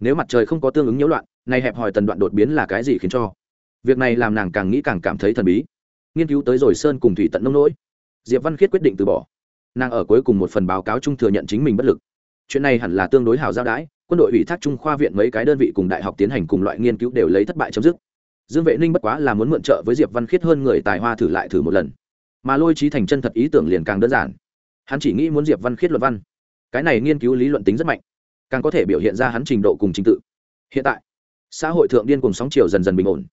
Nếu mặt trời không có tương ứng nhiễu loạn, này hẹp hòi tần đoạn đột biến là cái gì khiến cho? Việc này làm nàng càng nghĩ càng cảm thấy thần bí. Nghiên cứu tới rồi sơn cùng thủy tận nông nỗi. Diệp văn khiết quyết định từ bỏ. Nàng ở cuối cùng một phần báo cáo chung thừa nhận chính mình bất lực. Chuyện này hẳn là tương đối hào giao đãi quân đội ủy thác trung khoa viện mấy cái đơn vị cùng đại học tiến hành cùng loại nghiên cứu đều lấy thất bại chấm dứt. Dương vệ ninh bất quá là muốn mượn trợ với diệp văn khiết hơn người tài hoa thử lại thử một lần. Mà lôi trí thành chân thật ý tưởng liền càng đơn giản. Hắn chỉ nghĩ muốn diệp văn khiết luận văn. Cái này nghiên cứu lý luận tính rất mạnh, càng có thể biểu hiện ra hắn trình độ cùng trình tự. Hiện tại, xã hội thượng điên cùng sóng chiều dần dần bình ổn.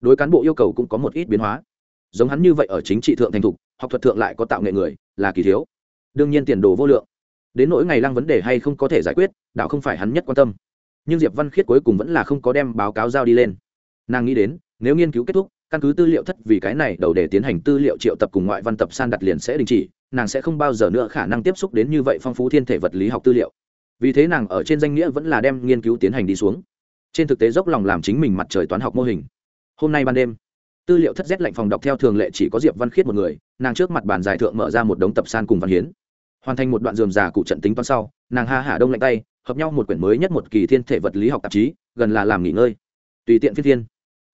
Đối cán bộ yêu cầu cũng có một ít biến hóa. Giống hắn như vậy ở chính trị thượng thành thục, học thuật thượng lại có tạo nghệ người, là kỳ thiếu. Đương nhiên tiền đồ vô lượng đến nỗi ngày lăng vấn đề hay không có thể giải quyết, đạo không phải hắn nhất quan tâm. Nhưng diệp văn khiết cuối cùng vẫn là không có đem báo cáo giao đi lên. Nàng nghĩ đến, nếu nghiên cứu kết thúc, căn cứ tư liệu thất vì cái này đầu để tiến hành tư liệu triệu tập cùng ngoại văn tập san đặt liền sẽ đình chỉ, nàng sẽ không bao giờ nữa khả năng tiếp xúc đến như vậy phong phú thiên thể vật lý học tư liệu. Vì thế nàng ở trên danh nghĩa vẫn là đem nghiên cứu tiến hành đi xuống. Trên thực tế dốc lòng làm chính mình mặt trời toán học mô hình. Hôm nay ban đêm, tư liệu thất rét lạnh phòng đọc theo thường lệ chỉ có diệp văn khiết một người, nàng trước mặt bàn giải thượng mở ra một đống tập san cùng văn hiến hoàn thành một đoạn dườm già cụ trận tính toán sau nàng ha hả đông lạnh tay hợp nhau một quyển mới nhất một kỳ thiên thể vật lý học tạp chí gần là làm nghỉ ngơi. Tùy tiện phiên thiên.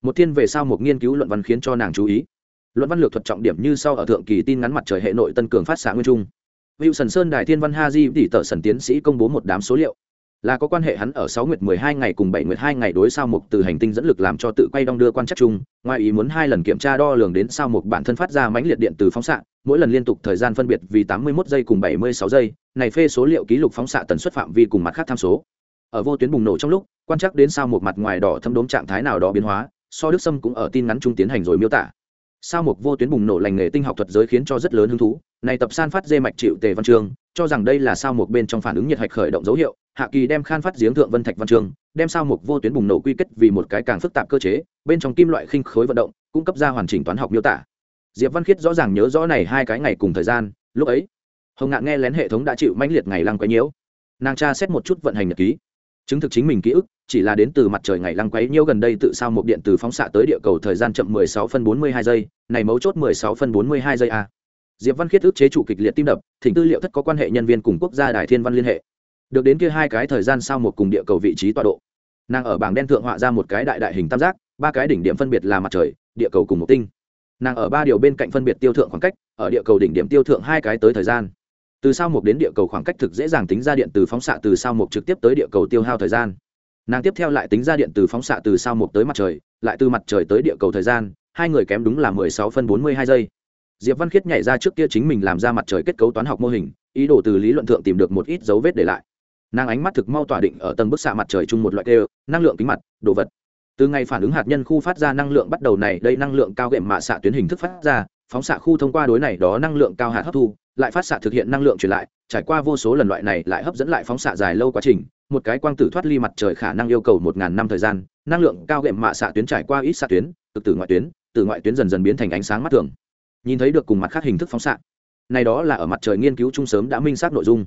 Một thiên về sau một nghiên cứu luận văn khiến cho nàng chú ý. Luận văn lược thuật trọng điểm như sau ở thượng kỳ tin ngắn mặt trời hệ nội tân cường phát xạ nguyên trung. Wilson Sơn Đài Thiên Văn Ha Di tỷ tờ sần tiến sĩ công bố một đám số liệu, là có quan hệ hắn ở 6 nguyệt 12 ngày cùng 7 nguyệt 2 ngày đối sao mục từ hành tinh dẫn lực làm cho tự quay đong đưa quan chắc chung, ngoài ý muốn hai lần kiểm tra đo lường đến sao mục bản thân phát ra mãnh liệt điện từ phóng xạ, mỗi lần liên tục thời gian phân biệt vì 81 giây cùng 76 giây, này phê số liệu ký lục phóng xạ tần suất phạm vi cùng mặt khác tham số. Ở vô tuyến bùng nổ trong lúc, quan chắc đến sao một mặt ngoài đỏ thâm đốm trạng thái nào đó biến hóa, so đức sâm cũng ở tin ngắn trung tiến hành rồi miêu tả. Sao một vô tuyến bùng nổ lành nghề tinh học thuật giới khiến cho rất lớn hứng thú, này tập san phát dê mạch chịu tề văn trường, cho rằng đây là sao một bên trong phản ứng nhiệt hạch khởi động dấu hiệu, hạ kỳ đem khan phát giếng thượng vân thạch văn trường đem sao một vô tuyến bùng nổ quy kết vì một cái càng phức tạp cơ chế bên trong kim loại khinh khối vận động cung cấp ra hoàn chỉnh toán học miêu tả. Diệp văn khiết rõ ràng nhớ rõ này hai cái ngày cùng thời gian lúc ấy hồng ngạn nghe lén hệ thống đã chịu mãnh liệt ngày lăng quấy nhiễu. Nàng tra xét một chút vận hành nhật ký chứng thực chính mình ký ức, chỉ là đến từ mặt trời ngày lăng quấy nhiễu gần đây tự sao một điện từ phóng xạ tới địa cầu thời gian chậm 16 phân 42 giây, này mấu chốt 16 phân 42 giây a. Diệp văn khiết ức chế chủ kịch liệt tim đập, thỉnh tư liệu thất có quan hệ nhân viên cùng quốc gia đài thiên văn liên hệ. Được đến kia hai cái thời gian sao một cùng địa cầu vị trí tọa độ. Nàng ở bảng đen thượng họa ra một cái đại đại hình tam giác, ba cái đỉnh điểm phân biệt là mặt trời, địa cầu cùng một tinh. Nàng ở ba điều bên cạnh phân biệt tiêu thượng khoảng cách, ở địa cầu đỉnh điểm tiêu thượng hai cái tới thời gian từ sao mục đến địa cầu khoảng cách thực dễ dàng tính ra điện từ phóng xạ từ sao mục trực tiếp tới địa cầu tiêu hao thời gian. Nàng tiếp theo lại tính ra điện từ phóng xạ từ sao mục tới mặt trời, lại từ mặt trời tới địa cầu thời gian, hai người kém đúng là mười sáu phân bốn mươi hai giây. Diệp văn khiết nhảy ra trước kia chính mình làm ra mặt trời kết cấu toán học mô hình, ý đồ từ lý luận thượng tìm được một ít dấu vết để lại. Nàng ánh mắt thực mau tỏa định ở tầng bức xạ mặt trời chung một loại đều năng lượng kính mặt, đồ vật. Từ ngày phản ứng hạt nhân khu phát ra năng lượng bắt đầu này, đây năng lượng cao gệm mạ xạ tuyến hình thức phát ra phóng xạ khu thông qua đối này đó năng lượng cao hạt hấp thu, lại phát xạ thực hiện năng lượng truyền lại, trải qua vô số lần loại này lại hấp dẫn lại phóng xạ dài lâu quá trình, một cái quang tử thoát ly mặt trời khả năng yêu cầu một ngàn năm thời gian, năng lượng cao gệm mạ xạ tuyến trải qua ít xạ tuyến, cực từ ngoại tuyến từ ngoại tuyến dần dần biến thành ánh sáng mắt thường. Nhìn thấy được cùng mặt khác hình thức phóng xạ. Này đó là ở mặt trời nghiên cứu chung sớm đã minh xác nội dung.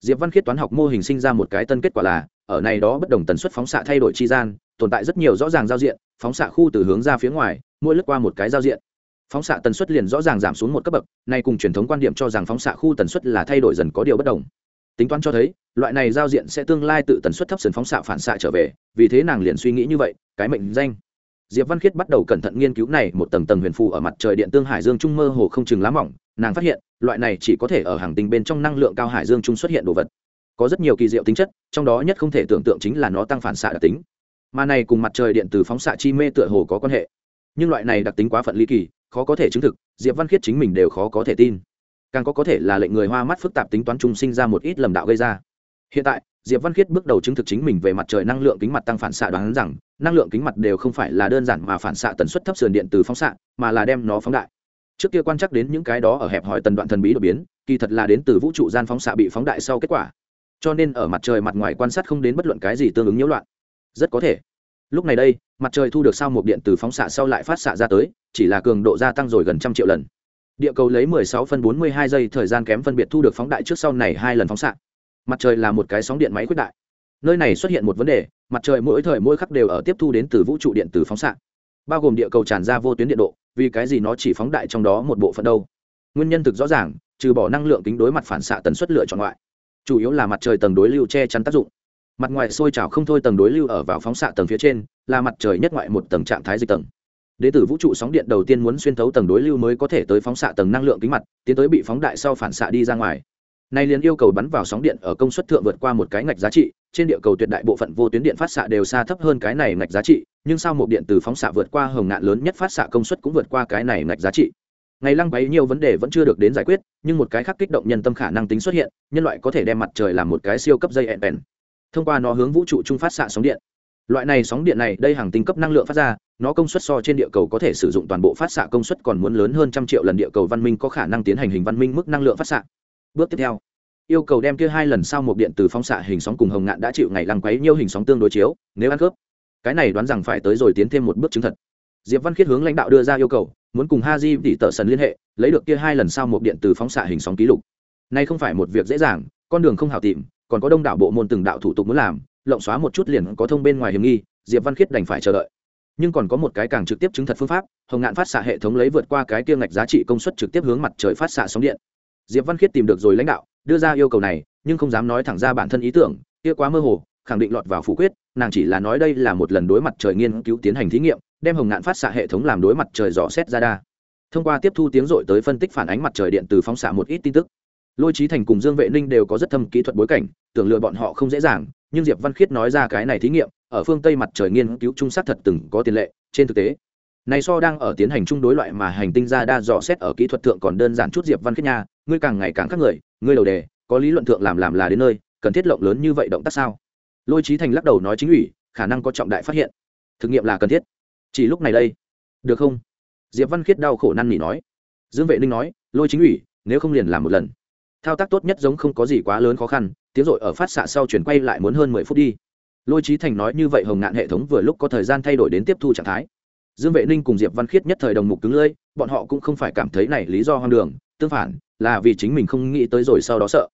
Diệp văn khiết toán học mô hình sinh ra một cái tân kết quả là, ở này đó bất đồng tần suất phóng xạ thay đổi chi gian, tồn tại rất nhiều rõ ràng giao diện, phóng xạ khu từ hướng ra phía ngoài, mỗi lướt qua một cái giao diện phóng xạ tần suất liền rõ ràng giảm xuống một cấp bậc, nay cùng truyền thống quan điểm cho rằng phóng xạ khu tần suất là thay đổi dần có điều bất đồng. Tính toán cho thấy, loại này giao diện sẽ tương lai tự tần suất thấp sần phóng xạ phản xạ trở về, vì thế nàng liền suy nghĩ như vậy, cái mệnh danh. Diệp văn khiết bắt đầu cẩn thận nghiên cứu này một tầng tầng huyền phù ở mặt trời điện tương hải dương trung mơ hồ không chừng lá mỏng, nàng phát hiện, loại này chỉ có thể ở hàng tinh bên trong năng lượng cao hải dương trung xuất hiện đồ vật. Có rất nhiều kỳ diệu tính chất, trong đó nhất không thể tưởng tượng chính là nó tăng phản xạ đặc tính. Mà này cùng mặt trời điện từ phóng xạ chi mê tựa hồ có quan hệ. Nhưng loại này đặc tính quá phận ly kỳ khó có thể chứng thực, diệp văn khiết chính mình đều khó có thể tin. Càng có có thể là lệnh người hoa mắt phức tạp tính toán chung sinh ra một ít lầm đạo gây ra. Hiện tại, diệp văn khiết bước đầu chứng thực chính mình về mặt trời năng lượng kính mặt tăng phản xạ đoán rằng, năng lượng kính mặt đều không phải là đơn giản mà phản xạ tần suất thấp sườn điện từ phóng xạ, mà là đem nó phóng đại. Trước kia quan chắc đến những cái đó ở hẹp hỏi tần đoạn thần bí đột biến, kỳ thật là đến từ vũ trụ gian phóng xạ bị phóng đại sau kết quả. Cho nên ở mặt trời mặt ngoài quan sát không đến bất luận cái gì tương ứng nhiễu loạn. Rất có thể lúc này đây, mặt trời thu được sao một điện từ phóng xạ sau lại phát xạ ra tới, chỉ là cường độ gia tăng rồi gần trăm triệu lần. Địa cầu lấy 16 phân 42 giây thời gian kém phân biệt thu được phóng đại trước sau này hai lần phóng xạ. Mặt trời là một cái sóng điện máy quyết đại. Nơi này xuất hiện một vấn đề, mặt trời mỗi thời mỗi khắc đều ở tiếp thu đến từ vũ trụ điện từ phóng xạ. Bao gồm địa cầu tràn ra vô tuyến điện độ, vì cái gì nó chỉ phóng đại trong đó một bộ phận đâu? Nguyên nhân thực rõ ràng, trừ bỏ năng lượng kính đối mặt phản xạ tần suất lựa chọn ngoại. Chủ yếu là mặt trời tầng đối lưu che chắn tác dụng mặt ngoài sôi trào không thôi tầng đối lưu ở vào phóng xạ tầng phía trên, là mặt trời nhất ngoại một tầng trạng thái dịch tầng. Đế tử vũ trụ sóng điện đầu tiên muốn xuyên thấu tầng đối lưu mới có thể tới phóng xạ tầng năng lượng kính mặt, tiến tới bị phóng đại sau phản xạ đi ra ngoài. Nay liền yêu cầu bắn vào sóng điện ở công suất thượng vượt qua một cái ngạch giá trị, trên địa cầu tuyệt đại bộ phận vô tuyến điện phát xạ đều xa thấp hơn cái này ngạch giá trị, nhưng sao một điện từ phóng xạ vượt qua hồng ngạn lớn nhất phát xạ công suất cũng vượt qua cái này ngạch giá trị. Ngày lăng bấy nhiều vấn đề vẫn chưa được đến giải quyết, nhưng một cái khác kích động nhân tâm khả năng tính xuất hiện, nhân loại có thể đem mặt trời làm một cái siêu cấp dây ẹn thông qua nó hướng vũ trụ trung phát xạ sóng điện. Loại này sóng điện này, đây hàng tinh cấp năng lượng phát ra, nó công suất so trên địa cầu có thể sử dụng toàn bộ phát xạ công suất còn muốn lớn hơn trăm triệu lần địa cầu văn minh có khả năng tiến hành hình văn minh mức năng lượng phát xạ. Bước tiếp theo, yêu cầu đem kia hai lần sau một điện từ phóng xạ hình sóng cùng hồng ngạn đã chịu ngày lăng quấy nhiều hình sóng tương đối chiếu, nếu ăn khớp. Cái này đoán rằng phải tới rồi tiến thêm một bước chứng thật. Diệp văn khiết hướng lãnh đạo đưa ra yêu cầu, muốn cùng ha di tỷ tợ sần liên hệ, lấy được kia hai lần sau một điện từ phóng xạ hình sóng ký lục. Nay không phải một việc dễ dàng, con đường không hảo tìm còn có đông đảo bộ môn từng đạo thủ tục muốn làm, lộng xóa một chút liền có thông bên ngoài hiểm nghi, diệp văn khiết đành phải chờ đợi. Nhưng còn có một cái càng trực tiếp chứng thật phương pháp, hồng ngạn phát xạ hệ thống lấy vượt qua cái kia ngạch giá trị công suất trực tiếp hướng mặt trời phát xạ sóng điện. Diệp văn khiết tìm được rồi lãnh đạo, đưa ra yêu cầu này, nhưng không dám nói thẳng ra bản thân ý tưởng, kia quá mơ hồ, khẳng định lọt vào phủ quyết, nàng chỉ là nói đây là một lần đối mặt trời nghiên cứu tiến hành thí nghiệm, đem hồng ngạn phát xạ hệ thống làm đối mặt trời dò xét ra đa. Thông qua tiếp thu tiếng rội tới phân tích phản ánh mặt trời điện từ phóng xạ một ít tin tức lôi trí thành cùng dương vệ ninh đều có rất thâm kỹ thuật bối cảnh, tưởng lựa bọn họ không dễ dàng, nhưng diệp văn khiết nói ra cái này thí nghiệm, ở phương tây mặt trời nghiên cứu trung sát thật từng có tiền lệ, trên thực tế, này so đang ở tiến hành chung đối loại mà hành tinh ra đa dò xét ở kỹ thuật thượng còn đơn giản chút diệp văn khiết nha, ngươi càng ngày càng các người, ngươi đầu đề, có lý luận thượng làm làm là đến nơi, cần thiết lộng lớn như vậy động tác sao? Lôi trí thành lắc đầu nói chính ủy, khả năng có trọng đại phát hiện. Thực nghiệm là cần thiết. Chỉ lúc này đây. Được không? Diệp văn khiết đau khổ năn nỉ nói. Dương vệ ninh nói, lôi chính ủy, nếu không liền làm một lần thao tác tốt nhất giống không có gì quá lớn khó khăn, tiếng rội ở phát xạ sau chuyển quay lại muốn hơn mười phút đi. Lôi trí thành nói như vậy hồng ngạn hệ thống vừa lúc có thời gian thay đổi đến tiếp thu trạng thái. Dương vệ ninh cùng diệp văn khiết nhất thời đồng mục cứng lưỡi, bọn họ cũng không phải cảm thấy này lý do hoang đường, tương phản, là vì chính mình không nghĩ tới rồi sau đó sợ.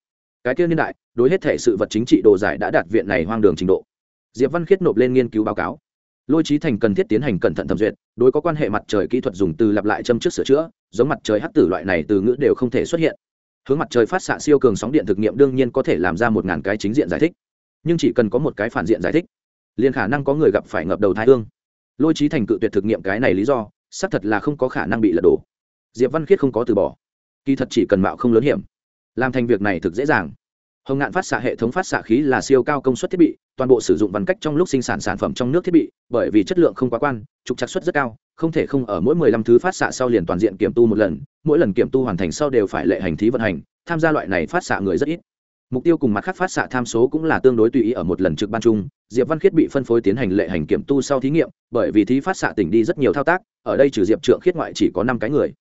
Cái kia niên đại, đối hết thể sự vật chính trị đồ giải đã đạt viện này hoang đường trình độ. Diệp văn khiết nộp lên nghiên cứu báo cáo. Lôi trí thành cần thiết tiến hành cẩn thận thẩm duyệt, đối có quan hệ mặt trời kỹ thuật dùng từ lặp lại châm trước sửa chữa, giống mặt trời hắc tử loại này từ ngữ đều không thể xuất hiện hướng mặt trời phát xạ siêu cường sóng điện thực nghiệm đương nhiên có thể làm ra một ngàn cái chính diện giải thích. Nhưng chỉ cần có một cái phản diện giải thích, liền khả năng có người gặp phải ngập đầu thái hương. Lôi trí thành cự tuyệt thực nghiệm cái này lý do, xác thật là không có khả năng bị lật đổ. Diệp văn khiết không có từ bỏ. Kỳ thật chỉ cần mạo không lớn hiểm, làm thành việc này thực dễ dàng. Hồng ngạn phát xạ hệ thống phát xạ khí là siêu cao công suất thiết bị, toàn bộ sử dụng văn cách trong lúc sinh sản sản phẩm trong nước thiết bị, bởi vì chất lượng không quá quan, trục trặc suất rất cao, không thể không ở mỗi mười lăm thứ phát xạ sau liền toàn diện kiểm tu một lần mỗi lần kiểm tu hoàn thành sau đều phải lệ hành thí vận hành, tham gia loại này phát xạ người rất ít. Mục tiêu cùng mặt khác phát xạ tham số cũng là tương đối tùy ý ở một lần trực ban chung, diệp văn khiết bị phân phối tiến hành lệ hành kiểm tu sau thí nghiệm, bởi vì thí phát xạ tỉnh đi rất nhiều thao tác, ở đây trừ diệp trượng khiết ngoại chỉ có năm cái người.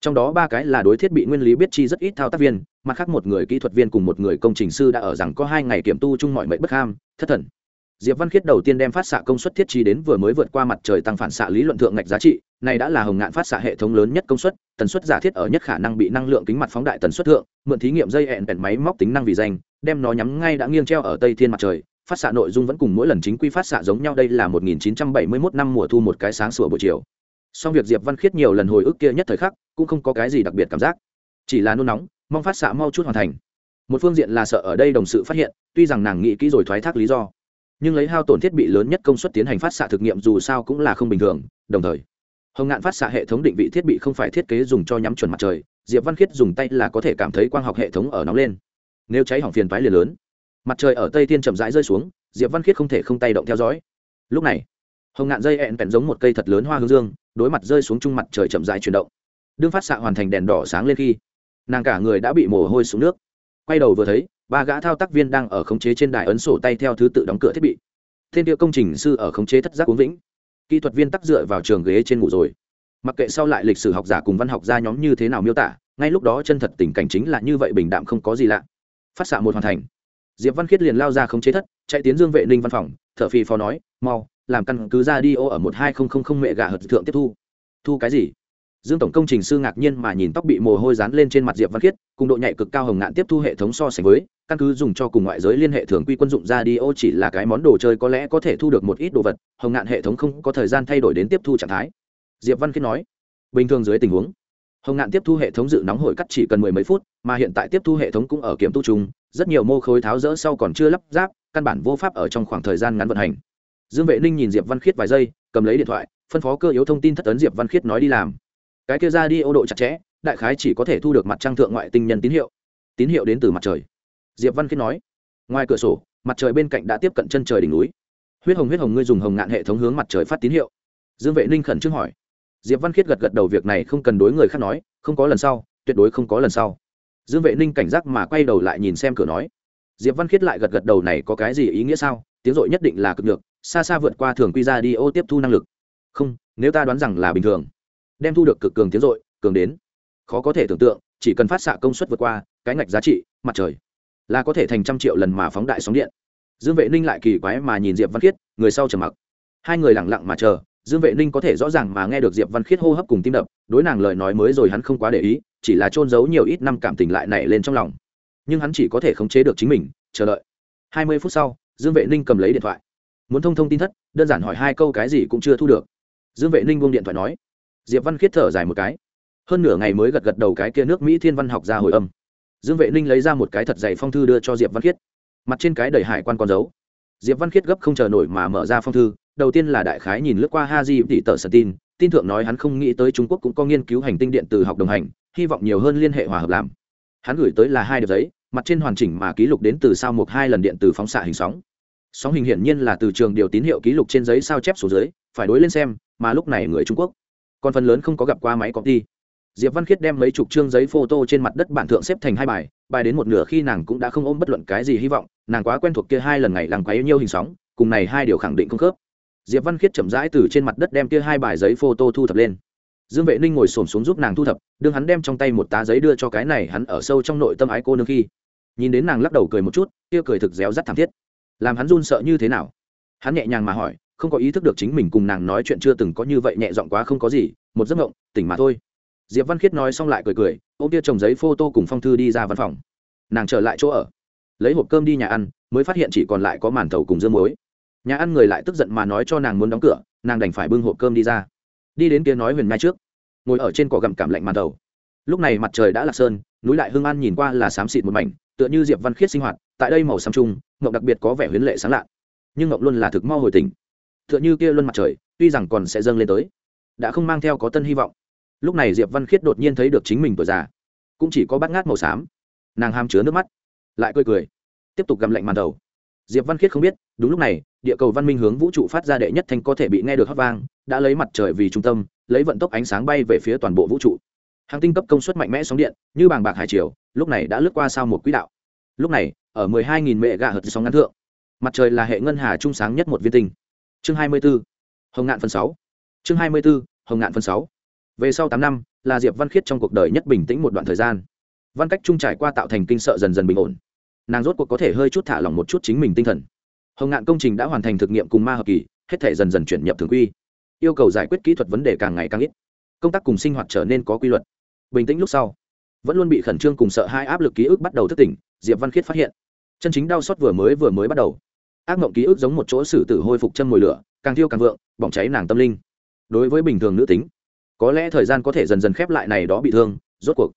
Trong đó ba cái là đối thiết bị nguyên lý biết chi rất ít thao tác viên, mặt khác một người kỹ thuật viên cùng một người công trình sư đã ở rằng có hai ngày kiểm tu chung mọi mệnh bất ham, thất thần diệp văn khiết đầu tiên đem phát xạ công suất thiết trí đến vừa mới vượt qua mặt trời tăng phản xạ lý luận thượng ngạch giá trị, này đã là hồng ngạn phát xạ hệ thống lớn nhất công suất, tần suất giả thiết ở nhất khả năng bị năng lượng kính mặt phóng đại tần suất thượng, mượn thí nghiệm dây hẹn bèn máy móc tính năng vì danh, đem nó nhắm ngay đã nghiêng treo ở tây thiên mặt trời. Phát xạ nội dung vẫn cùng mỗi lần chính quy phát xạ giống nhau, đây là 1971 năm mùa thu một cái sáng sủa buổi chiều. Song việc diệp văn khiết nhiều lần hồi ức kia nhất thời khắc, cũng không có cái gì đặc biệt cảm giác. Chỉ là nôn nóng, mong phát xạ mau chút hoàn thành. Một phương diện là sợ ở đây đồng sự phát hiện, tuy rằng nàng nghĩ kỹ rồi thoái thác lý do nhưng lấy hao tổn thiết bị lớn nhất công suất tiến hành phát xạ thực nghiệm dù sao cũng là không bình thường, đồng thời, hồng ngạn phát xạ hệ thống định vị thiết bị không phải thiết kế dùng cho nhắm chuẩn mặt trời, diệp văn khiết dùng tay là có thể cảm thấy quang học hệ thống ở nóng lên. Nếu cháy hỏng phiền toái liền lớn. Mặt trời ở tây thiên chậm rãi rơi xuống, diệp văn khiết không thể không tay động theo dõi. Lúc này, hồng ngạn dây ẹn vẹn giống một cây thật lớn hoa hướng dương, đối mặt rơi xuống trung mặt trời chậm rãi chuyển động. Đương phát xạ hoàn thành đèn đỏ sáng lên khi, nàng cả người đã bị mồ hôi xuống nước. Quay đầu vừa thấy ba gã thao tác viên đang ở khống chế trên đài ấn sổ tay theo thứ tự đóng cửa thiết bị. Thiên địa công trình sư ở khống chế thất giác uống vĩnh. Kỹ thuật viên tắc dựa vào trường ghế trên ngủ rồi. Mặc kệ sau lại lịch sử học giả cùng văn học gia nhóm như thế nào miêu tả, ngay lúc đó chân thật tình cảnh chính là như vậy bình đạm không có gì lạ. Phát xạ một hoàn thành. Diệp văn khiết liền lao ra khống chế thất, chạy tiến dương vệ ninh văn phòng thợ phi phó nói, mau, làm căn cứ ra đi ô ở một hai không không không mẹ gà hợt thượng tiếp thu. Thu cái gì? Dương tổng công trình sư ngạc nhiên mà nhìn tóc bị mồ hôi dán lên trên mặt diệp văn khiết, cùng độ nhạy cực cao hồng ngạn tiếp thu hệ thống so sánh với căn cứ dùng cho cùng ngoại giới liên hệ thường quy quân dụng ra đi ô chỉ là cái món đồ chơi có lẽ có thể thu được một ít đồ vật, hồng ngạn hệ thống không có thời gian thay đổi đến tiếp thu trạng thái. Diệp văn khiết nói, bình thường dưới tình huống, hồng ngạn tiếp thu hệ thống dự nóng hổi cắt chỉ cần mười mấy phút, mà hiện tại tiếp thu hệ thống cũng ở kiểm tu chung, rất nhiều mô khối tháo rỡ sau còn chưa lắp ráp, căn bản vô pháp ở trong khoảng thời gian ngắn vận hành. Dương vệ ninh nhìn diệp văn khiết vài giây, cầm lấy điện thoại, phân phó cơ yếu thông tin thất tấn diệp văn khiết nói đi làm. Cái kia ra đi ô độ chặt chẽ, đại khái chỉ có thể thu được mặt trăng thượng ngoại tinh nhân tín hiệu. Tín hiệu đến từ mặt trời diệp văn khiết nói. Ngoài cửa sổ, mặt trời bên cạnh đã tiếp cận chân trời đỉnh núi. Huyết hồng huyết hồng, ngươi dùng hồng ngạn hệ thống hướng mặt trời phát tín hiệu. Dương vệ ninh khẩn trương hỏi. Diệp văn khiết gật gật đầu việc này không cần đối người khác nói, không có lần sau, tuyệt đối không có lần sau. Dương vệ ninh cảnh giác mà quay đầu lại nhìn xem cửa nói. Diệp văn khiết lại gật gật đầu này có cái gì ý nghĩa sao? Tiếng dội nhất định là cực được xa xa vượt qua thường quy ra đi ô tiếp thu năng lực. Không, nếu ta đoán rằng là bình thường, đem thu được cực cường tiếng dội cường đến, khó có thể tưởng tượng, chỉ cần phát xạ công suất vượt qua, cái ngạch giá trị, mặt trời là có thể thành trăm triệu lần mà phóng đại sóng điện. Dương vệ ninh lại kỳ quái mà nhìn diệp văn khiết, người sau trầm mặc. Hai người lẳng lặng mà chờ, dương vệ ninh có thể rõ ràng mà nghe được diệp văn khiết hô hấp cùng tim đập, đối nàng lời nói mới rồi hắn không quá để ý, chỉ là trôn giấu nhiều ít năm cảm tình lại nảy lên trong lòng. Nhưng hắn chỉ có thể khống chế được chính mình, chờ đợi. Hai mươi phút sau, dương vệ ninh cầm lấy điện thoại. Muốn thông thông tin thất, đơn giản hỏi hai câu cái gì cũng chưa thu được. Dương vệ ninh buông điện thoại nói. Diệp văn khiết thở dài một cái. Hơn nửa ngày mới gật gật đầu cái kia nước mỹ thiên văn học ra hồi âm dương vệ ninh lấy ra một cái thật dày phong thư đưa cho diệp văn khiết. Mặt trên cái đầy hải quan con dấu. Diệp văn khiết gấp không chờ nổi mà mở ra phong thư, đầu tiên là đại khái nhìn lướt qua ha di tỷ tờ sơn tin tin thượng nói hắn không nghĩ tới trung quốc cũng có nghiên cứu hành tinh điện từ học đồng hành, hy vọng nhiều hơn liên hệ hòa hợp làm. Hắn gửi tới là hai đợt giấy, mặt trên hoàn chỉnh mà ký lục đến từ sao một hai lần điện từ phóng xạ hình sóng. Sóng hình hiển nhiên là từ trường điều tín hiệu ký lục trên giấy sao chép xuống dưới, phải đối lên xem, mà lúc này người trung quốc. Còn phần lớn không có gặp qua máy copy diệp văn khiết đem mấy chục chương giấy photo trên mặt đất bản thượng xếp thành hai bài bài đến một nửa khi nàng cũng đã không ôm bất luận cái gì hy vọng, nàng quá quen thuộc kia hai lần ngày lằng quá yêu nhiêu hình sóng, cùng này hai điều khẳng định không khớp. Diệp văn khiết chậm rãi từ trên mặt đất đem kia hai bài giấy photo thu thập lên. Dương vệ ninh ngồi xổm xuống giúp nàng thu thập, đương hắn đem trong tay một tá giấy đưa cho cái này hắn ở sâu trong nội tâm ái cô nương khi, nhìn đến nàng lắc đầu cười một chút, kia cười thực réo rắt thảm thiết. Làm hắn run sợ như thế nào? Hắn nhẹ nhàng mà hỏi, không có ý thức được chính mình cùng nàng nói chuyện chưa từng có như vậy nhẹ giọng quá không có gì, một giấc ngộng tỉnh mà thôi diệp văn khiết nói xong lại cười cười ô kia chồng giấy photo cùng phong thư đi ra văn phòng. Nàng trở lại chỗ ở, lấy hộp cơm đi nhà ăn, mới phát hiện chỉ còn lại có màn thầu cùng dương muối. Nhà ăn người lại tức giận mà nói cho nàng muốn đóng cửa, nàng đành phải bưng hộp cơm đi ra. Đi đến kia nói huyền mai trước, ngồi ở trên cỏ gặm cảm lạnh màn đầu lúc này mặt trời đã lạc sơn, núi lại hương an nhìn qua là xám xịt một mảnh, tựa như diệp văn khiết sinh hoạt, tại đây màu xám trung, ngọc đặc biệt có vẻ huyến lệ sáng lạ. Nhưng ngọc luôn là thực mo hồi tỉnh. Tựa như kia luân mặt trời, tuy rằng còn sẽ dâng lên tới, đã không mang theo có tân hy vọng lúc này diệp văn khiết đột nhiên thấy được chính mình tuổi già, cũng chỉ có bát ngát màu xám nàng ham chứa nước mắt, lại cười cười, tiếp tục gặm lạnh màn đầu diệp văn khiết không biết, đúng lúc này, địa cầu văn minh hướng vũ trụ phát ra đệ nhất thanh có thể bị nghe được hót vang, đã lấy mặt trời vì trung tâm, lấy vận tốc ánh sáng bay về phía toàn bộ vũ trụ hàng tinh cấp công suất mạnh mẽ sóng điện, như bàng bạc hải triều, lúc này đã lướt qua sau một quỹ đạo lúc này, ở 12.000 mệ gà hợt sóng ngắn thượng, mặt trời là hệ ngân hà trung sáng nhất một viên tinh chương 24. hồng ngạn phần 6. chương 24. hồng ngạn phần 6 về sau tám năm, là diệp văn khiết trong cuộc đời nhất bình tĩnh một đoạn thời gian. Văn cách trung trải qua tạo thành kinh sợ dần dần bình ổn. Nàng rốt cuộc có thể hơi chút thả lỏng một chút chính mình tinh thần. Hồng ngạn công trình đã hoàn thành thực nghiệm cùng ma hợp kỳ, hết thể dần dần chuyển nhập thường quy. Yêu cầu giải quyết kỹ thuật vấn đề càng ngày càng ít. Công tác cùng sinh hoạt trở nên có quy luật. Bình tĩnh lúc sau, vẫn luôn bị khẩn trương cùng sợ hai áp lực ký ức bắt đầu thức tỉnh, diệp văn khiết phát hiện, chân chính đau xót vừa mới vừa mới bắt đầu. Ác mộng ký ức giống một chỗ xử tử hôi phục chân mồi lửa, càng thiêu càng vượng, bỏng cháy nàng tâm linh. Đối với bình thường nữ tính có lẽ thời gian có thể dần dần khép lại này đó bị thương, rốt cuộc,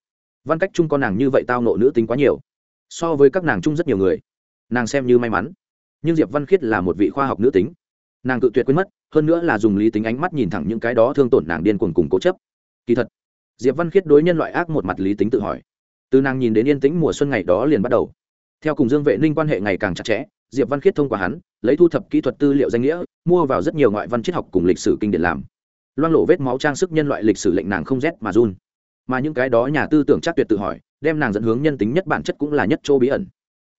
văn cách chung con nàng như vậy tao nộ nữ tính quá nhiều, so với các nàng chung rất nhiều người. Nàng xem như may mắn, nhưng diệp văn khiết là một vị khoa học nữ tính. Nàng tự tuyệt quên mất, hơn nữa là dùng lý tính ánh mắt nhìn thẳng những cái đó thương tổn nàng điên cuồng cùng cố chấp. Kỳ thật, diệp văn khiết đối nhân loại ác một mặt lý tính tự hỏi. Từ nàng nhìn đến yên tĩnh mùa xuân ngày đó liền bắt đầu. Theo cùng dương vệ ninh quan hệ ngày càng chặt chẽ, diệp văn khiết thông qua hắn, lấy thu thập kỹ thuật tư liệu danh nghĩa, mua vào rất nhiều ngoại văn triết học cùng lịch sử kinh điển làm loang lộ vết máu trang sức nhân loại lịch sử lệnh nàng không rét mà run. Mà những cái đó nhà tư tưởng chắc tuyệt tự hỏi, đem nàng dẫn hướng nhân tính nhất bản chất cũng là nhất chỗ bí ẩn.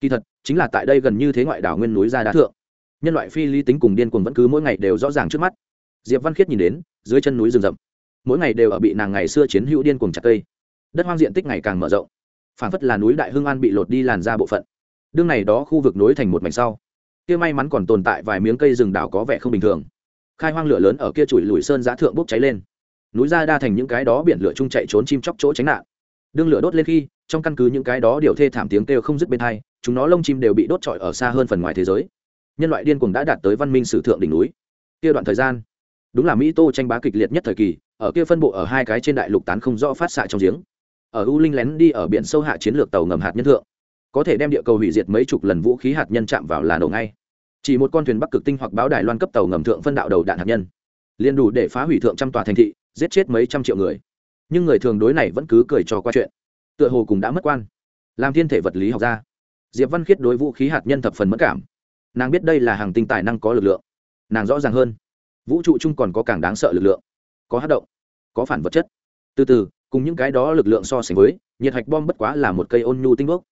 Kỳ thật, chính là tại đây gần như thế ngoại đảo nguyên núi ra đá thượng. Nhân loại phi lý tính cùng điên cuồng vẫn cứ mỗi ngày đều rõ ràng trước mắt. Diệp văn khiết nhìn đến, dưới chân núi rừng rậm. Mỗi ngày đều ở bị nàng ngày xưa chiến hữu điên cuồng chặt cây. Đất hoang diện tích ngày càng mở rộng. Phản phất là núi đại Hương an bị lột đi làn ra bộ phận. Đương này đó khu vực nối thành một mảnh sau. Kia may mắn còn tồn tại vài miếng cây rừng đảo có vẻ không bình thường khai hoang lửa lớn ở kia chùi lùi sơn giá thượng bốc cháy lên. Núi ra đa thành những cái đó biển lửa chung chạy trốn chim chóc chỗ tránh nạn. Đương lửa đốt lên khi, trong căn cứ những cái đó điều thê thảm tiếng kêu không dứt bên hai chúng nó lông chim đều bị đốt trọi ở xa hơn phần ngoài thế giới. Nhân loại điên cuồng đã đạt tới văn minh sử thượng đỉnh núi. Kia đoạn thời gian, đúng là mỹ tô tranh bá kịch liệt nhất thời kỳ, ở kia phân bộ ở hai cái trên đại lục tán không rõ phát xạ trong giếng. Ở u linh lén đi ở biển sâu hạ chiến lược tàu ngầm hạt nhân thượng. Có thể đem địa cầu hủy diệt mấy chục lần vũ khí hạt nhân chạm vào là nổ ngay chỉ một con thuyền bắc cực tinh hoặc báo đài loan cấp tàu ngầm thượng phân đạo đầu đạn hạt nhân. Liền đủ để phá hủy thượng trăm tòa thành thị, giết chết mấy trăm triệu người. Nhưng người thường đối này vẫn cứ cười trò qua chuyện. Tựa hồ cùng đã mất quan. Làm thiên thể vật lý học ra. Diệp văn khiết đối vũ khí hạt nhân thập phần mất cảm. Nàng biết đây là hàng tinh tài năng có lực lượng. Nàng rõ ràng hơn. Vũ trụ chung còn có càng đáng sợ lực lượng. Có hát động. Có phản vật chất. Từ từ, cùng những cái đó lực lượng so sánh với, nhiệt hạch bom bất quá là một cây ôn nhu tinh bốc.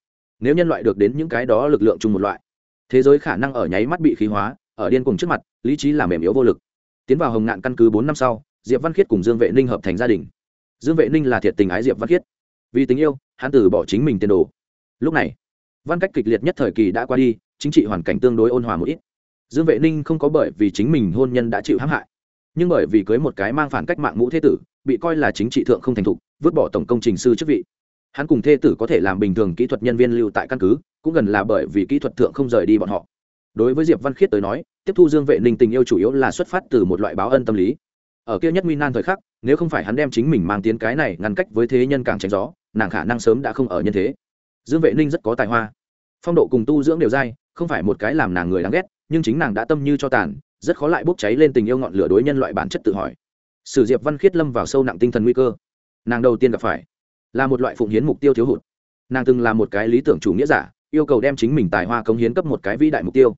Nếu nhân loại được đến những cái đó lực lượng chung một loại thế giới khả năng ở nháy mắt bị khí hóa, ở điên cùng trước mặt, lý trí là mềm yếu vô lực. Tiến vào hồng ngạn căn cứ bốn năm sau, diệp văn khiết cùng dương vệ ninh hợp thành gia đình. Dương vệ ninh là thiệt tình ái diệp văn khiết. Vì tình yêu, hắn từ bỏ chính mình tiền đồ. Lúc này, văn cách kịch liệt nhất thời kỳ đã qua đi, chính trị hoàn cảnh tương đối ôn hòa một ít. Dương vệ ninh không có bởi vì chính mình hôn nhân đã chịu hãm hại, nhưng bởi vì cưới một cái mang phản cách mạng mũ thế tử, bị coi là chính trị thượng không thành thục, vứt bỏ tổng công trình sư chức vị hắn cùng thê tử có thể làm bình thường kỹ thuật nhân viên lưu tại căn cứ, cũng gần là bởi vì kỹ thuật thượng không rời đi bọn họ. Đối với diệp văn khiết tới nói, tiếp thu dương vệ ninh tình yêu chủ yếu là xuất phát từ một loại báo ân tâm lý. Ở kia nhất nguy nan thời khắc, nếu không phải hắn đem chính mình mang tiến cái này ngăn cách với thế nhân càng tránh gió, nàng khả năng sớm đã không ở nhân thế. Dương vệ ninh rất có tài hoa. Phong độ cùng tu dưỡng đều dai, không phải một cái làm nàng người đáng ghét, nhưng chính nàng đã tâm như cho tàn, rất khó lại bốc cháy lên tình yêu ngọn lửa đối nhân loại bản chất tự hỏi. Sử diệp văn khiết lâm vào sâu nặng tinh thần nguy cơ. Nàng đầu tiên gặp phải là một loại phụng hiến mục tiêu thiếu hụt. Nàng từng là một cái lý tưởng chủ nghĩa giả, yêu cầu đem chính mình tài hoa cống hiến cấp một cái vĩ đại mục tiêu.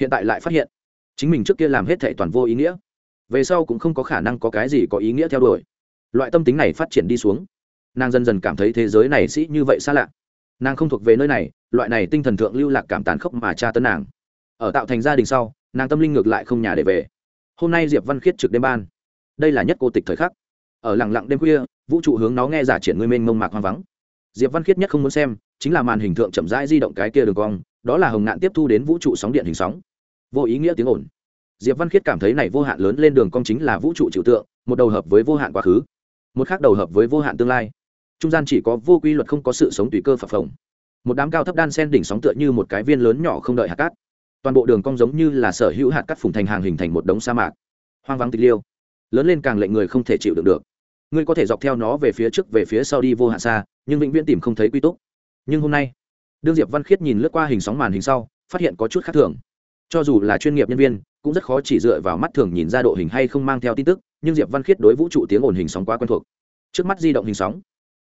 Hiện tại lại phát hiện, chính mình trước kia làm hết thệ toàn vô ý nghĩa. Về sau cũng không có khả năng có cái gì có ý nghĩa theo đuổi. Loại tâm tính này phát triển đi xuống, nàng dần dần cảm thấy thế giới này sĩ như vậy xa lạ. Nàng không thuộc về nơi này, loại này tinh thần thượng lưu lạc cảm tàn khốc mà tra tấn nàng. Ở tạo thành gia đình sau, nàng tâm linh ngược lại không nhà để về. Hôm nay diệp văn khiết trực đêm ban. Đây là nhất cô tịch thời khắc. Ở lặng lặng đêm khuya vũ trụ hướng nó nghe giả triển ngươi mênh mông mạc hoang vắng. Diệp văn khiết nhất không muốn xem, chính là màn hình thượng chậm rãi di động cái kia đường cong, đó là hồng ngạn tiếp thu đến vũ trụ sóng điện hình sóng. Vô ý nghĩa tiếng ồn. Diệp văn khiết cảm thấy này vô hạn lớn lên đường cong chính là vũ trụ trừu tượng, một đầu hợp với vô hạn quá khứ, một khác đầu hợp với vô hạn tương lai. Trung gian chỉ có vô quy luật không có sự sống tùy cơ phập phồng. Một đám cao thấp đan sen đỉnh sóng tựa như một cái viên lớn nhỏ không đợi hạt cát. Toàn bộ đường cong giống như là sở hữu hạt cát phùng thành hàng hình thành một đống sa mạc. Hoang vắng tịch liêu. Lớn lên càng lệnh người không thể chịu được được ngươi có thể dọc theo nó về phía trước, về phía sau đi vô hạn xa, nhưng vĩnh viễn tìm không thấy quy túc. Nhưng hôm nay, đương diệp văn khiết nhìn lướt qua hình sóng màn hình sau, phát hiện có chút khác thường. Cho dù là chuyên nghiệp nhân viên, cũng rất khó chỉ dựa vào mắt thường nhìn ra độ hình hay không mang theo tin tức, nhưng diệp văn khiết đối vũ trụ tiếng ồn hình sóng quá quen thuộc. Trước mắt di động hình sóng,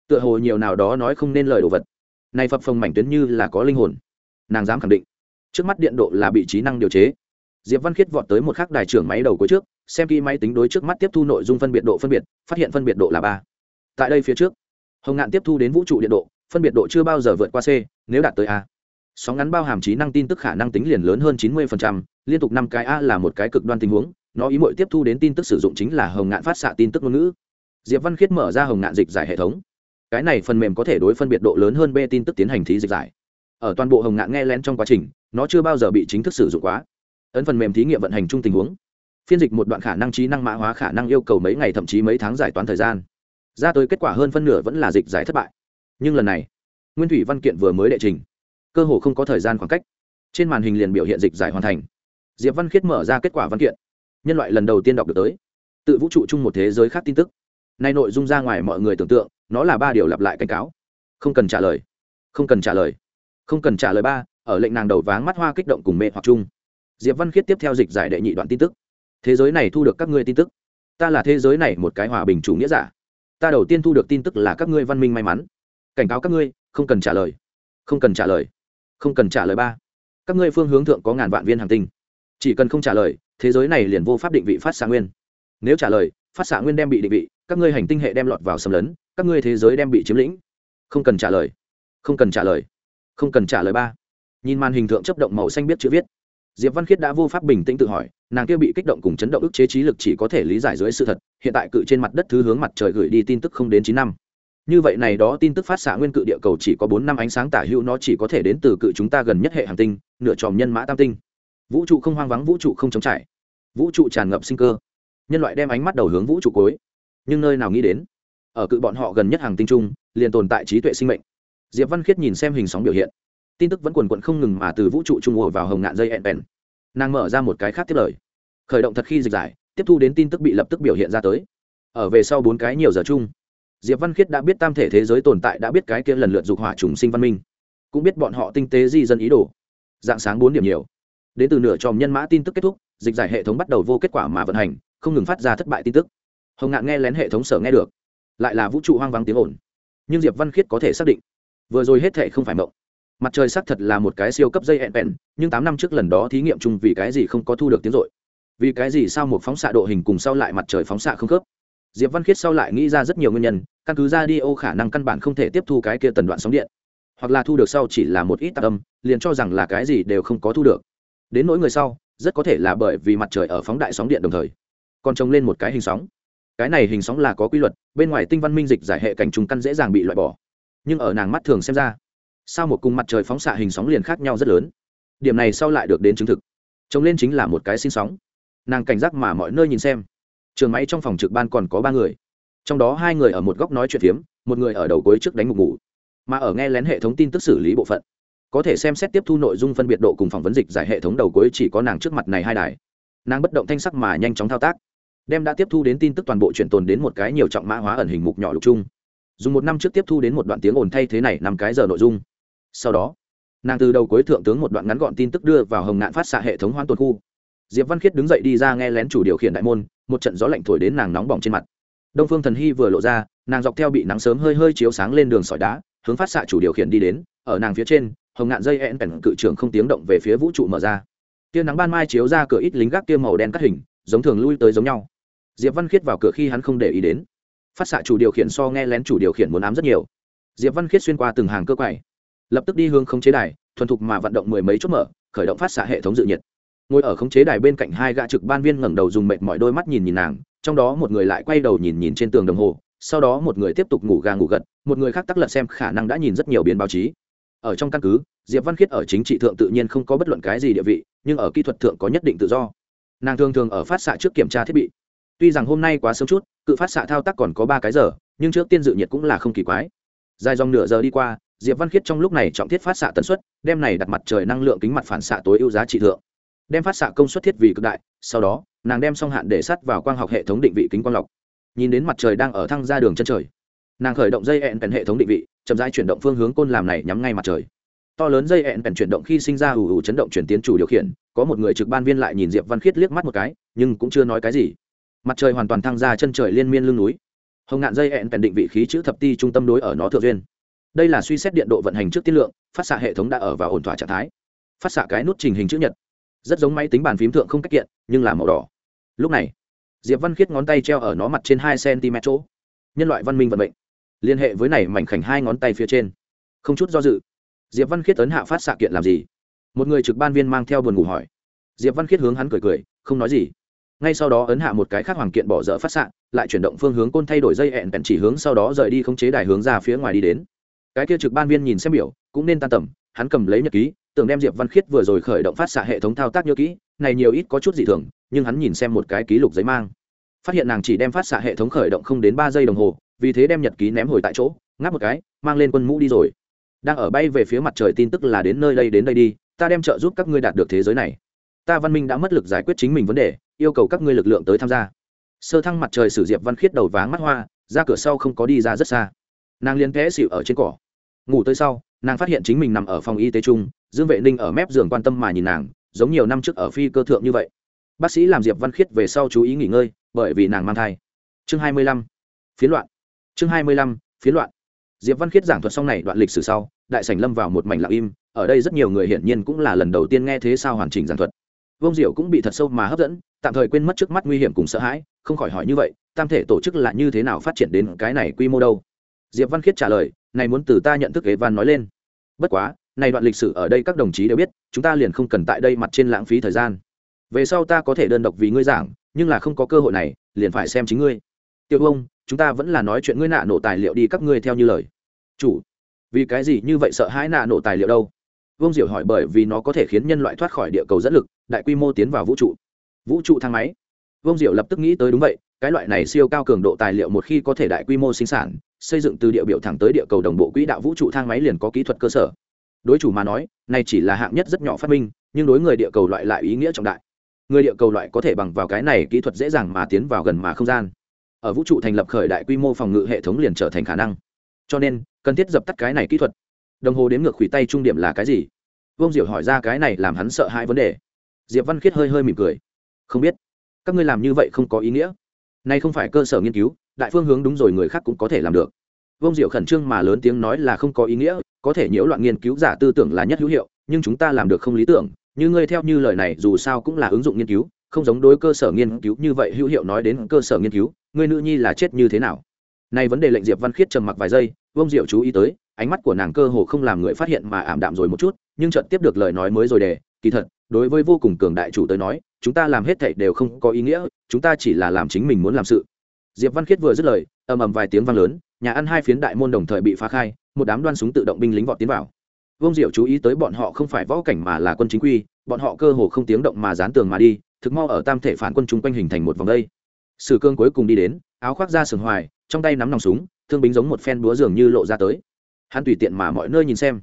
tựa hồ nhiều nào đó nói không nên lời đồ vật. Này phập phồng mảnh tuyến như là có linh hồn. Nàng dám khẳng định, trước mắt điện độ là bị trí năng điều chế diệp văn khiết vọt tới một khắc đài trưởng máy đầu cuối trước, xem kỹ máy tính đối trước mắt tiếp thu nội dung phân biệt độ phân biệt, phát hiện phân biệt độ là ba. Tại đây phía trước, hồng ngạn tiếp thu đến vũ trụ điện độ, phân biệt độ chưa bao giờ vượt qua c, nếu đạt tới a. Sóng ngắn bao hàm trí năng tin tức khả năng tính liền lớn hơn chín mươi liên tục năm cái a là một cái cực đoan tình huống, nó ý mỗi tiếp thu đến tin tức sử dụng chính là hồng ngạn phát xạ tin tức ngôn ngữ. Diệp văn khiết mở ra hồng ngạn dịch giải hệ thống. Cái này phần mềm có thể đối phân biệt độ lớn hơn b tin tức tiến hành thí dịch giải. Ở toàn bộ hồng ngạn nghe lén trong quá trình, nó chưa bao giờ bị chính thức sử dụng quá ấn phần mềm thí nghiệm vận hành chung tình huống. Phiên dịch một đoạn khả năng trí năng mã hóa khả năng yêu cầu mấy ngày thậm chí mấy tháng giải toán thời gian. Ra tới kết quả hơn phân nửa vẫn là dịch giải thất bại. Nhưng lần này, nguyên thủy văn kiện vừa mới đệ trình. Cơ hồ không có thời gian khoảng cách. Trên màn hình liền biểu hiện dịch giải hoàn thành. Diệp văn khiết mở ra kết quả văn kiện. Nhân loại lần đầu tiên đọc được tới. Tự vũ trụ chung một thế giới khác tin tức. Nay nội dung ra ngoài mọi người tưởng tượng, nó là ba điều lặp lại cảnh cáo. Không cần trả lời. Không cần trả lời. Không cần trả lời ba, ở lệnh nàng đầu váng mắt hoa kích động cùng mẹ hoặc chung diệp văn khiết tiếp theo dịch giải đệ nhị đoạn tin tức. Thế giới này thu được các ngươi tin tức. Ta là thế giới này một cái hòa bình chủ nghĩa giả. Ta đầu tiên thu được tin tức là các ngươi văn minh may mắn. Cảnh cáo các ngươi, không cần trả lời. Không cần trả lời. Không cần trả lời ba. Các ngươi phương hướng thượng có ngàn vạn viên hàng tinh. Chỉ cần không trả lời, thế giới này liền vô pháp định vị phát xạ nguyên. Nếu trả lời, phát xạ nguyên đem bị định vị, các ngươi hành tinh hệ đem lọt vào xâm lấn, các ngươi thế giới đem bị chiếm lĩnh. Không cần trả lời. Không cần trả lời. Không cần trả lời ba. Nhìn màn hình thượng chấp động màu xanh biết chữ viết diệp văn khiết đã vô pháp bình tĩnh tự hỏi, nàng kia bị kích động cùng chấn động ức chế trí lực chỉ có thể lý giải dưới sự thật, hiện tại cự trên mặt đất thứ hướng mặt trời gửi đi tin tức không đến chín năm. Như vậy này đó tin tức phát xạ nguyên cự địa cầu chỉ có bốn năm ánh sáng tả hữu nó chỉ có thể đến từ cự chúng ta gần nhất hệ hành tinh, nửa tròm nhân mã tam tinh. Vũ trụ không hoang vắng, vũ trụ không chống trải. Vũ trụ tràn ngập sinh cơ. Nhân loại đem ánh mắt đầu hướng vũ trụ cuối. Nhưng nơi nào nghĩ đến, ở cự bọn họ gần nhất hàng tinh trung liền tồn tại trí tuệ sinh mệnh. Diệp văn khiết nhìn xem hình sóng biểu hiện tin tức vẫn quần quận không ngừng mà từ vũ trụ trung ùa vào hồng ngạn dây ẹn bèn. Nàng mở ra một cái khác tiếp lời. Khởi động thật khi dịch giải, tiếp thu đến tin tức bị lập tức biểu hiện ra tới. Ở về sau bốn cái nhiều giờ chung, diệp văn khiết đã biết tam thể thế giới tồn tại đã biết cái kia lần lượt dục hỏa trùng sinh văn minh. Cũng biết bọn họ tinh tế di dân ý đồ. Dạng sáng bốn điểm nhiều. Đến từ nửa tròm nhân mã tin tức kết thúc, dịch giải hệ thống bắt đầu vô kết quả mà vận hành, không ngừng phát ra thất bại tin tức. Hồng ngạn nghe lén hệ thống sở nghe được. Lại là vũ trụ hoang vắng tiếng ồn. Nhưng diệp văn khiết có thể xác định, vừa rồi hết thệ không phải mộng mặt trời xác thật là một cái siêu cấp dây hẹn bèn nhưng tám năm trước lần đó thí nghiệm chung vì cái gì không có thu được tiếng rội? Vì cái gì sao một phóng xạ độ hình cùng sau lại mặt trời phóng xạ không khớp? Diệp văn khiết sau lại nghĩ ra rất nhiều nguyên nhân, căn cứ ra đi ô khả năng căn bản không thể tiếp thu cái kia tần đoạn sóng điện. Hoặc là thu được sau chỉ là một ít tạc âm, liền cho rằng là cái gì đều không có thu được. Đến nỗi người sau, rất có thể là bởi vì mặt trời ở phóng đại sóng điện đồng thời, còn trồng lên một cái hình sóng. Cái này hình sóng là có quy luật, bên ngoài tinh văn minh dịch giải hệ cảnh trùng căn dễ dàng bị loại bỏ. Nhưng ở nàng mắt thường xem ra sao một cùng mặt trời phóng xạ hình sóng liền khác nhau rất lớn? Điểm này sau lại được đến chứng thực. Trồng lên chính là một cái sinh sóng. Nàng cảnh giác mà mọi nơi nhìn xem. Trường máy trong phòng trực ban còn có ba người. Trong đó hai người ở một góc nói chuyện phiếm, một người ở đầu cuối trước đánh ngục ngủ, mà ở nghe lén hệ thống tin tức xử lý bộ phận. Có thể xem xét tiếp thu nội dung phân biệt độ cùng phỏng vấn dịch giải hệ thống đầu cuối chỉ có nàng trước mặt này hai đài. Nàng bất động thanh sắc mà nhanh chóng thao tác, đem đã tiếp thu đến tin tức toàn bộ chuyển tồn đến một cái nhiều trọng mã hóa ẩn hình mục nhỏ lục chung. Dùng một năm trước tiếp thu đến một đoạn tiếng ồn thay thế này năm cái giờ nội dung sau đó, nàng từ đầu cuối thượng tướng một đoạn ngắn gọn tin tức đưa vào hồng nạn phát xạ hệ thống hoan tồn khu. Diệp văn khiết đứng dậy đi ra nghe lén chủ điều khiển đại môn, một trận gió lạnh thổi đến nàng nóng bỏng trên mặt. Đông phương thần hy vừa lộ ra, nàng dọc theo bị nắng sớm hơi hơi chiếu sáng lên đường sỏi đá, hướng phát xạ chủ điều khiển đi đến, ở nàng phía trên, hồng ngạn dây en bèn cự trường không tiếng động về phía vũ trụ mở ra. Tia nắng ban mai chiếu ra cửa ít lính gác tia màu đen cắt hình, giống thường lui tới giống nhau. Diệp văn khiết vào cửa khi hắn không để ý đến. Phát xạ chủ điều khiển so nghe lén chủ điều khiển muốn ám rất nhiều. Diệp văn khiết xuyên qua từng hàng cơ quầy lập tức đi hướng khống chế đài, thuần thục mà vận động mười mấy chốt mở, khởi động phát xạ hệ thống dự nhiệt. Ngồi ở khống chế đài bên cạnh hai gã trực ban viên ngẩng đầu dùng mệt mỏi đôi mắt nhìn nhìn nàng, trong đó một người lại quay đầu nhìn nhìn trên tường đồng hồ, sau đó một người tiếp tục ngủ gà ngủ gật, một người khác tắc lật xem khả năng đã nhìn rất nhiều biến báo chí. Ở trong căn cứ, diệp văn khiết ở chính trị thượng tự nhiên không có bất luận cái gì địa vị, nhưng ở kỹ thuật thượng có nhất định tự do. Nàng thường thường ở phát xạ trước kiểm tra thiết bị. Tuy rằng hôm nay quá sớm chút, cự phát xạ thao tác còn có ba cái giờ, nhưng trước tiên dự nhiệt cũng là không kỳ quái. Dài dòng nửa giờ đi qua diệp văn khiết trong lúc này trọng thiết phát xạ tần suất, đem này đặt mặt trời năng lượng kính mặt phản xạ tối ưu giá trị thượng. Đem phát xạ công suất thiết vì cực đại, sau đó, nàng đem song hạn để sắt vào quang học hệ thống định vị kính quang lọc. Nhìn đến mặt trời đang ở thăng ra đường chân trời, nàng khởi động dây ẹn pèn hệ thống định vị, chậm rãi chuyển động phương hướng côn làm này nhắm ngay mặt trời. To lớn dây ẹn pèn chuyển động khi sinh ra ủ ủ chấn động chuyển tiến chủ điều khiển, có một người trực ban viên lại nhìn diệp văn khiết liếc mắt một cái, nhưng cũng chưa nói cái gì. Mặt trời hoàn toàn thăng ra chân trời liên miên lưng núi. Hồng ngạn dây ẹn pèn định vị khí chữ thập ti trung tâm đối ở nó thượng duyên đây là suy xét điện độ vận hành trước tiết lượng, phát xạ hệ thống đã ở vào ổn thỏa trạng thái. Phát xạ cái nút trình hình chữ nhật. Rất giống máy tính bàn phím thượng không cách kiện, nhưng là màu đỏ. Lúc này, diệp văn khiết ngón tay treo ở nó mặt trên hai cm chỗ. Nhân loại văn minh vận mệnh. Liên hệ với này mảnh khảnh hai ngón tay phía trên. Không chút do dự, diệp văn khiết tấn hạ phát xạ kiện làm gì? Một người trực ban viên mang theo buồn ngủ hỏi. Diệp văn khiết hướng hắn cười cười, không nói gì. Ngay sau đó ấn hạ một cái khác hoàng kiện bỏ dở phát xạ, lại chuyển động phương hướng côn thay đổi dây hẹn bèn chỉ hướng sau đó rời đi không chế đài hướng ra phía ngoài đi đến cái kia trực ban viên nhìn xem biểu, cũng nên tan tầm, hắn cầm lấy nhật ký, tưởng đem diệp văn khiết vừa rồi khởi động phát xạ hệ thống thao tác nhớ kỹ, này nhiều ít có chút dị thường, nhưng hắn nhìn xem một cái ký lục giấy mang. Phát hiện nàng chỉ đem phát xạ hệ thống khởi động không đến ba giây đồng hồ, vì thế đem nhật ký ném hồi tại chỗ, ngáp một cái, mang lên quân mũ đi rồi. Đang ở bay về phía mặt trời tin tức là đến nơi đây đến đây đi, ta đem trợ giúp các ngươi đạt được thế giới này. Ta văn minh đã mất lực giải quyết chính mình vấn đề, yêu cầu các ngươi lực lượng tới tham gia. Sơ thăng mặt trời sử diệp văn khiết đầu váng mắt hoa, ra cửa sau không có đi ra rất xa nàng liền té xịu ở trên cỏ. Ngủ tới sau, nàng phát hiện chính mình nằm ở phòng y tế chung, dương vệ ninh ở mép giường quan tâm mà nhìn nàng, giống nhiều năm trước ở phi cơ thượng như vậy. Bác sĩ làm diệp văn khiết về sau chú ý nghỉ ngơi, bởi vì nàng mang thai. Chương hai mươi lăm, phiến loạn. Chương hai mươi lăm, phiến loạn. Diệp văn khiết giảng thuật xong này đoạn lịch sử sau, đại sảnh lâm vào một mảnh lặng im, ở đây rất nhiều người hiển nhiên cũng là lần đầu tiên nghe thế sao hoàn chỉnh giảng thuật. Vông diệu cũng bị thật sâu mà hấp dẫn, tạm thời quên mất trước mắt nguy hiểm cùng sợ hãi, không khỏi hỏi như vậy, tam thể tổ chức là như thế nào phát triển đến cái này quy mô đâu? Diệp văn khiết trả lời, này muốn từ ta nhận thức kế văn nói lên. Bất quá, này đoạn lịch sử ở đây các đồng chí đều biết, chúng ta liền không cần tại đây mặt trên lãng phí thời gian. Về sau ta có thể đơn độc vì ngươi giảng, nhưng là không có cơ hội này, liền phải xem chính ngươi. Tiêu ông chúng ta vẫn là nói chuyện ngươi nạ nổ tài liệu đi các ngươi theo như lời. Chủ, vì cái gì như vậy sợ hãi nạ nổ tài liệu đâu? Vương diệu hỏi, bởi vì nó có thể khiến nhân loại thoát khỏi địa cầu dẫn lực, đại quy mô tiến vào vũ trụ. Vũ trụ thang máy? Vương diệu lập tức nghĩ tới, đúng vậy, cái loại này siêu cao cường độ tài liệu một khi có thể đại quy mô sinh sản xây dựng từ địa biểu thẳng tới địa cầu đồng bộ quỹ đạo vũ trụ thang máy liền có kỹ thuật cơ sở. Đối chủ mà nói, này chỉ là hạng nhất rất nhỏ phát minh, nhưng đối người địa cầu loại lại ý nghĩa trọng đại. Người địa cầu loại có thể bằng vào cái này kỹ thuật dễ dàng mà tiến vào gần mà không gian. Ở vũ trụ thành lập khởi đại quy mô phòng ngự hệ thống liền trở thành khả năng. Cho nên, cần thiết dập tắt cái này kỹ thuật. Đồng hồ đếm ngược khủy tay trung điểm là cái gì? Vương diệu hỏi ra cái này làm hắn sợ hai vấn đề. Diệp văn khiết hơi hơi mỉm cười. Không biết. Các ngươi làm như vậy không có ý nghĩa nay không phải cơ sở nghiên cứu, đại phương hướng đúng rồi người khác cũng có thể làm được. Vương diệu khẩn trương mà lớn tiếng nói là không có ý nghĩa, có thể nhiễu loạn nghiên cứu giả tư tưởng là nhất hữu hiệu, nhưng chúng ta làm được không lý tưởng. Như ngươi theo như lời này, dù sao cũng là ứng dụng nghiên cứu, không giống đối cơ sở nghiên cứu như vậy hữu hiệu nói đến cơ sở nghiên cứu, ngươi nữ nhi là chết như thế nào? Này vấn đề lệnh diệp văn khiết trầm mặc vài giây, vương diệu chú ý tới, ánh mắt của nàng cơ hồ không làm người phát hiện mà ảm đạm rồi một chút, nhưng chợt tiếp được lời nói mới rồi đề, kỳ thật, đối với vô cùng cường đại chủ tới nói, chúng ta làm hết thảy đều không có ý nghĩa chúng ta chỉ là làm chính mình muốn làm sự. Diệp văn khiết vừa dứt lời, ầm ầm vài tiếng vang lớn, nhà ăn hai phiến đại môn đồng thời bị phá khai, một đám đoan súng tự động binh lính vọt tiến vào. Vương diệu chú ý tới bọn họ không phải võ cảnh mà là quân chính quy, bọn họ cơ hồ không tiếng động mà dán tường mà đi, thực mau ở tam thể phản quân chung quanh hình thành một vòng đây. Sử cương cuối cùng đi đến, áo khoác ra sừng hoài, trong tay nắm nòng súng, thương bính giống một phen búa dường như lộ ra tới. Hắn tùy tiện mà mọi nơi nhìn xem.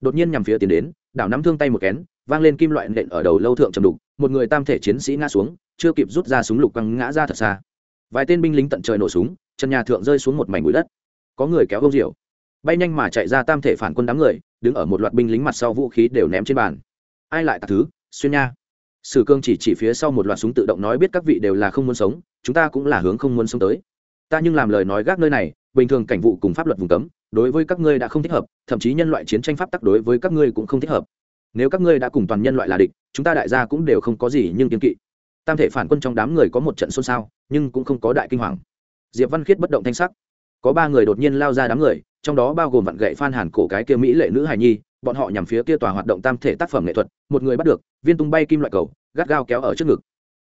Đột nhiên nhằm phía tiến đến, đảo nắm thương tay một kén vang lên kim loại nện ở đầu lâu thượng trầm đục, một người tam thể chiến sĩ ngã xuống, chưa kịp rút ra súng lục căng ngã ra thật xa. Vài tên binh lính tận trời nổ súng, chân nhà thượng rơi xuống một mảnh bụi đất. Có người kéo gông diều bay nhanh mà chạy ra tam thể phản quân đám người, đứng ở một loạt binh lính mặt sau vũ khí đều ném trên bàn. Ai lại tạc thứ? Xuyên nha. Sử cương chỉ chỉ phía sau một loạt súng tự động nói biết các vị đều là không muốn sống, chúng ta cũng là hướng không muốn sống tới. Ta nhưng làm lời nói gác nơi này, bình thường cảnh vụ cùng pháp luật vùng cấm, đối với các ngươi đã không thích hợp, thậm chí nhân loại chiến tranh pháp tắc đối với các ngươi cũng không thích hợp nếu các ngươi đã cùng toàn nhân loại là địch, chúng ta đại gia cũng đều không có gì nhưng kiên kỵ. Tam thể phản quân trong đám người có một trận xôn xao, nhưng cũng không có đại kinh hoàng. Diệp văn khiết bất động thanh sắc. Có ba người đột nhiên lao ra đám người, trong đó bao gồm vặn gậy phan hàn cổ cái kia mỹ lệ nữ hài nhi, bọn họ nhằm phía kia tòa hoạt động tam thể tác phẩm nghệ thuật, một người bắt được, viên tung bay kim loại cầu, gắt gao kéo ở trước ngực.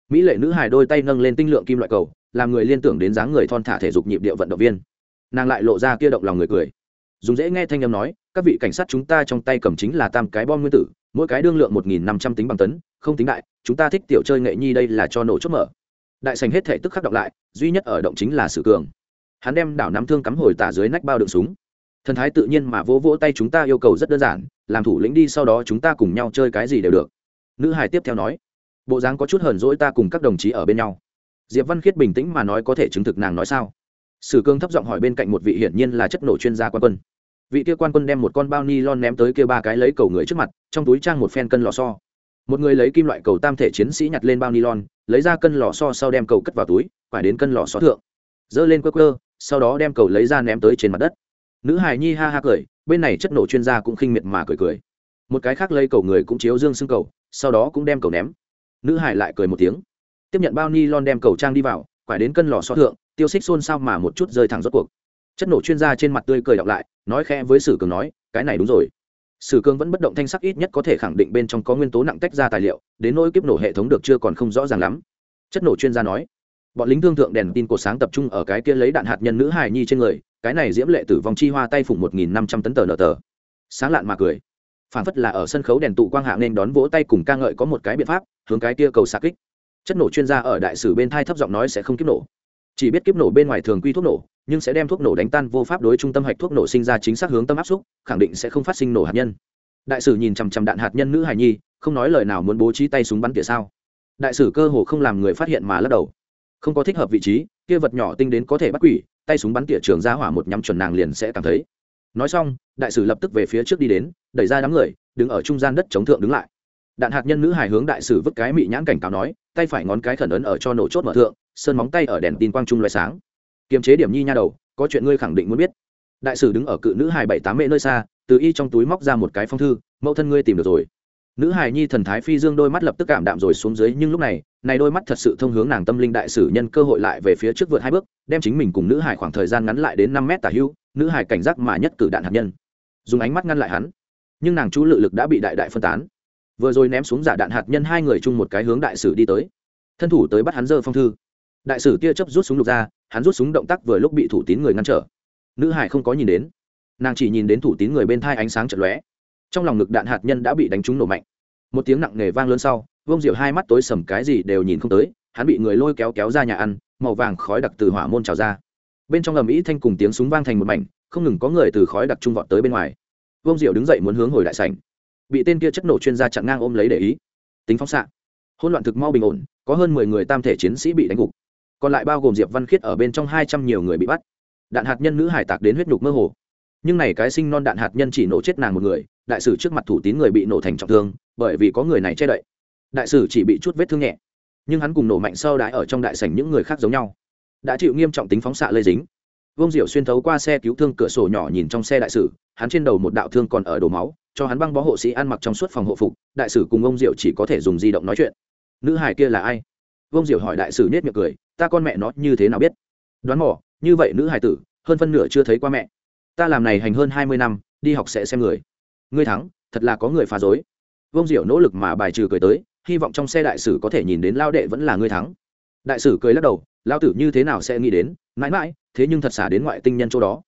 Mỹ lệ nữ hài đôi tay nâng lên tinh lượng kim loại cầu, làm người liên tưởng đến dáng người thon thả thể dục nhịp điệu vận động viên. Nàng lại lộ ra kia động lòng người cười. Dùng dễ nghe thanh âm nói, các vị cảnh sát chúng ta trong tay cầm chính là tam cái bom nguyên tử mỗi cái đương lượng một nghìn năm trăm tính bằng tấn, không tính đại, chúng ta thích tiểu chơi nghệ nhi đây là cho nổ chốt mở. Đại sành hết thể tức khắc động lại, duy nhất ở động chính là sử cường. Hắn đem đảo nắm thương cắm hồi tả dưới nách bao đựng súng. Thần thái tự nhiên mà vỗ vỗ tay chúng ta yêu cầu rất đơn giản, làm thủ lĩnh đi sau đó chúng ta cùng nhau chơi cái gì đều được. Nữ hải tiếp theo nói, bộ dáng có chút hờn dỗi ta cùng các đồng chí ở bên nhau. Diệp văn khiết bình tĩnh mà nói có thể chứng thực nàng nói sao. Sử cương thấp giọng hỏi bên cạnh một vị hiển nhiên là chất nổ chuyên gia quan quân vị kia quan quân đem một con bao ni lon ném tới kia ba cái lấy cầu người trước mặt, trong túi trang một phen cân lò so một người lấy kim loại cầu tam thể chiến sĩ nhặt lên bao ni lon, lấy ra cân lò so sau đem cầu cất vào túi phải đến cân lò so thượng. Dơ lên quơ quơ, sau đó đem cầu lấy ra ném tới trên mặt đất. Nữ hài nhi ha ha cười, bên này chất nổ chuyên gia cũng khinh miệt mà cười cười. Một cái khác lấy cầu người cũng chiếu dương xương cầu, sau đó cũng đem cầu ném. Nữ hải lại cười một tiếng. Tiếp nhận bao ni lon đem cầu trang đi vào phải đến cân lò so thượng, tiêu xích xôn xao mà một chút rơi thẳng rốt cuộc chất nổ chuyên gia trên mặt tươi cười đọc lại, nói khẽ với sử cường nói, cái này đúng rồi. Sử cường vẫn bất động thanh sắc ít nhất có thể khẳng định bên trong có nguyên tố nặng tách ra tài liệu, đến nỗi kiếp nổ hệ thống được chưa còn không rõ ràng lắm. Chất nổ chuyên gia nói, bọn lính thương thượng đèn tin cột sáng tập trung ở cái kia lấy đạn hạt nhân nữ hài nhi trên người, cái này diễm lệ tử vong chi hoa tay phủng một nghìn năm trăm tấn tờ nở tờ. Sáng lạn mà cười. Phản phất là ở sân khấu đèn tụ quang hạ nên đón vỗ tay cùng ca ngợi có một cái biện pháp, hướng cái kia cầu xa kích. Chất nổ chuyên gia ở đại sử bên thai thấp giọng nói sẽ không kiếp nổ. Chỉ biết kiếp nổ bên ngoài thường quy thuốc nổ nhưng sẽ đem thuốc nổ đánh tan vô pháp đối trung tâm hạch thuốc nổ sinh ra chính xác hướng tâm áp xúc, khẳng định sẽ không phát sinh nổ hạt nhân. Đại sử nhìn chằm chằm đạn hạt nhân nữ hài nhi, không nói lời nào muốn bố trí tay súng bắn tỉa sao. Đại sử cơ hồ không làm người phát hiện mà lắc đầu. Không có thích hợp vị trí, kia vật nhỏ tinh đến có thể bắt quỷ, tay súng bắn tỉa trường ra hỏa một nhắm chuẩn nàng liền sẽ cảm thấy. Nói xong, đại sử lập tức về phía trước đi đến, đẩy ra đám người, đứng ở trung gian đất chống thượng đứng lại. Đạn hạt nhân nữ hài hướng đại sử vứt cái mị nhãn cảnh cáo nói, tay phải ngón cái khẩn ấn ở cho nổ chốt mở thượng, sơn móng tay ở đèn tin quang trung loại sáng kiềm chế điểm nhi nha đầu, có chuyện ngươi khẳng định muốn biết. Đại sử đứng ở cự nữ hài bảy tám mễ nơi xa, từ y trong túi móc ra một cái phong thư, mẫu thân ngươi tìm được rồi. Nữ hài nhi thần thái phi dương đôi mắt lập tức cảm đạm rồi xuống dưới, nhưng lúc này này đôi mắt thật sự thông hướng nàng tâm linh đại sử nhân cơ hội lại về phía trước vượt hai bước, đem chính mình cùng nữ hải khoảng thời gian ngắn lại đến năm mét tả hưu, nữ hải cảnh giác mà nhất cử đạn hạt nhân. Dùng ánh mắt ngăn lại hắn. Nhưng nàng chú lự lực đã bị đại đại phân tán. Vừa rồi ném xuống giả đạn hạt nhân hai người chung một cái hướng đại sử đi tới. Thân thủ tới bắt hắn dơ phong thư đại sử tia chấp rút súng lục ra, hắn rút súng động tác vừa lúc bị thủ tín người ngăn trở. Nữ hải không có nhìn đến. Nàng chỉ nhìn đến thủ tín người bên thai ánh sáng chật lóe. Trong lòng ngực đạn hạt nhân đã bị đánh trúng nổ mạnh. Một tiếng nặng nề vang lớn sau vông diệu hai mắt tối sầm cái gì đều nhìn không tới, hắn bị người lôi kéo kéo ra nhà ăn, màu vàng khói đặc từ hỏa môn trào ra. Bên trong ầm ĩ thanh cùng tiếng súng vang thành một mảnh, không ngừng có người từ khói đặc trung vọt tới bên ngoài. Vông diệu đứng dậy muốn hướng hồi đại sảnh. Bị tên kia chất nổ chuyên gia chặn ngang ôm lấy để ý. Tính phóng xạ. Hỗn loạn thực mau bình ổn, có hơn mười người tam thể chiến sĩ bị đánh gục còn lại bao gồm diệp văn khiết ở bên trong hai trăm nhiều người bị bắt. Đạn hạt nhân nữ hải tạc đến huyết nhục mơ hồ. Nhưng này cái sinh non đạn hạt nhân chỉ nổ chết nàng một người, đại sử trước mặt thủ tín người bị nổ thành trọng thương, bởi vì có người này che đậy. Đại sử chỉ bị chút vết thương nhẹ, nhưng hắn cùng nổ mạnh sâu đãi ở trong đại sảnh những người khác giống nhau. Đã chịu nghiêm trọng tính phóng xạ lây dính. Vương diệu xuyên thấu qua xe cứu thương cửa sổ nhỏ nhìn trong xe đại sử, hắn trên đầu một đạo thương còn ở đổ máu, cho hắn băng bó hộ sĩ ăn mặc trong suốt phòng hộ phục, đại sử cùng ông diệu chỉ có thể dùng di động nói chuyện. Nữ hải kia là ai? Vương diệu hỏi đại sử nết miệng cười, ta con mẹ nó như thế nào biết? Đoán mỏ như vậy nữ hải tử, hơn phân nửa chưa thấy qua mẹ. Ta làm này hành hơn hai mươi năm, đi học sẽ xem người. Ngươi thắng, thật là có người phá dối vông diệu nỗ lực mà bài trừ cười tới, hy vọng trong xe đại sử có thể nhìn đến lao đệ vẫn là ngươi thắng. Đại sử cười lắc đầu, lao tử như thế nào sẽ nghĩ đến? Mãi mãi, thế nhưng thật xả đến ngoại tinh nhân chỗ đó.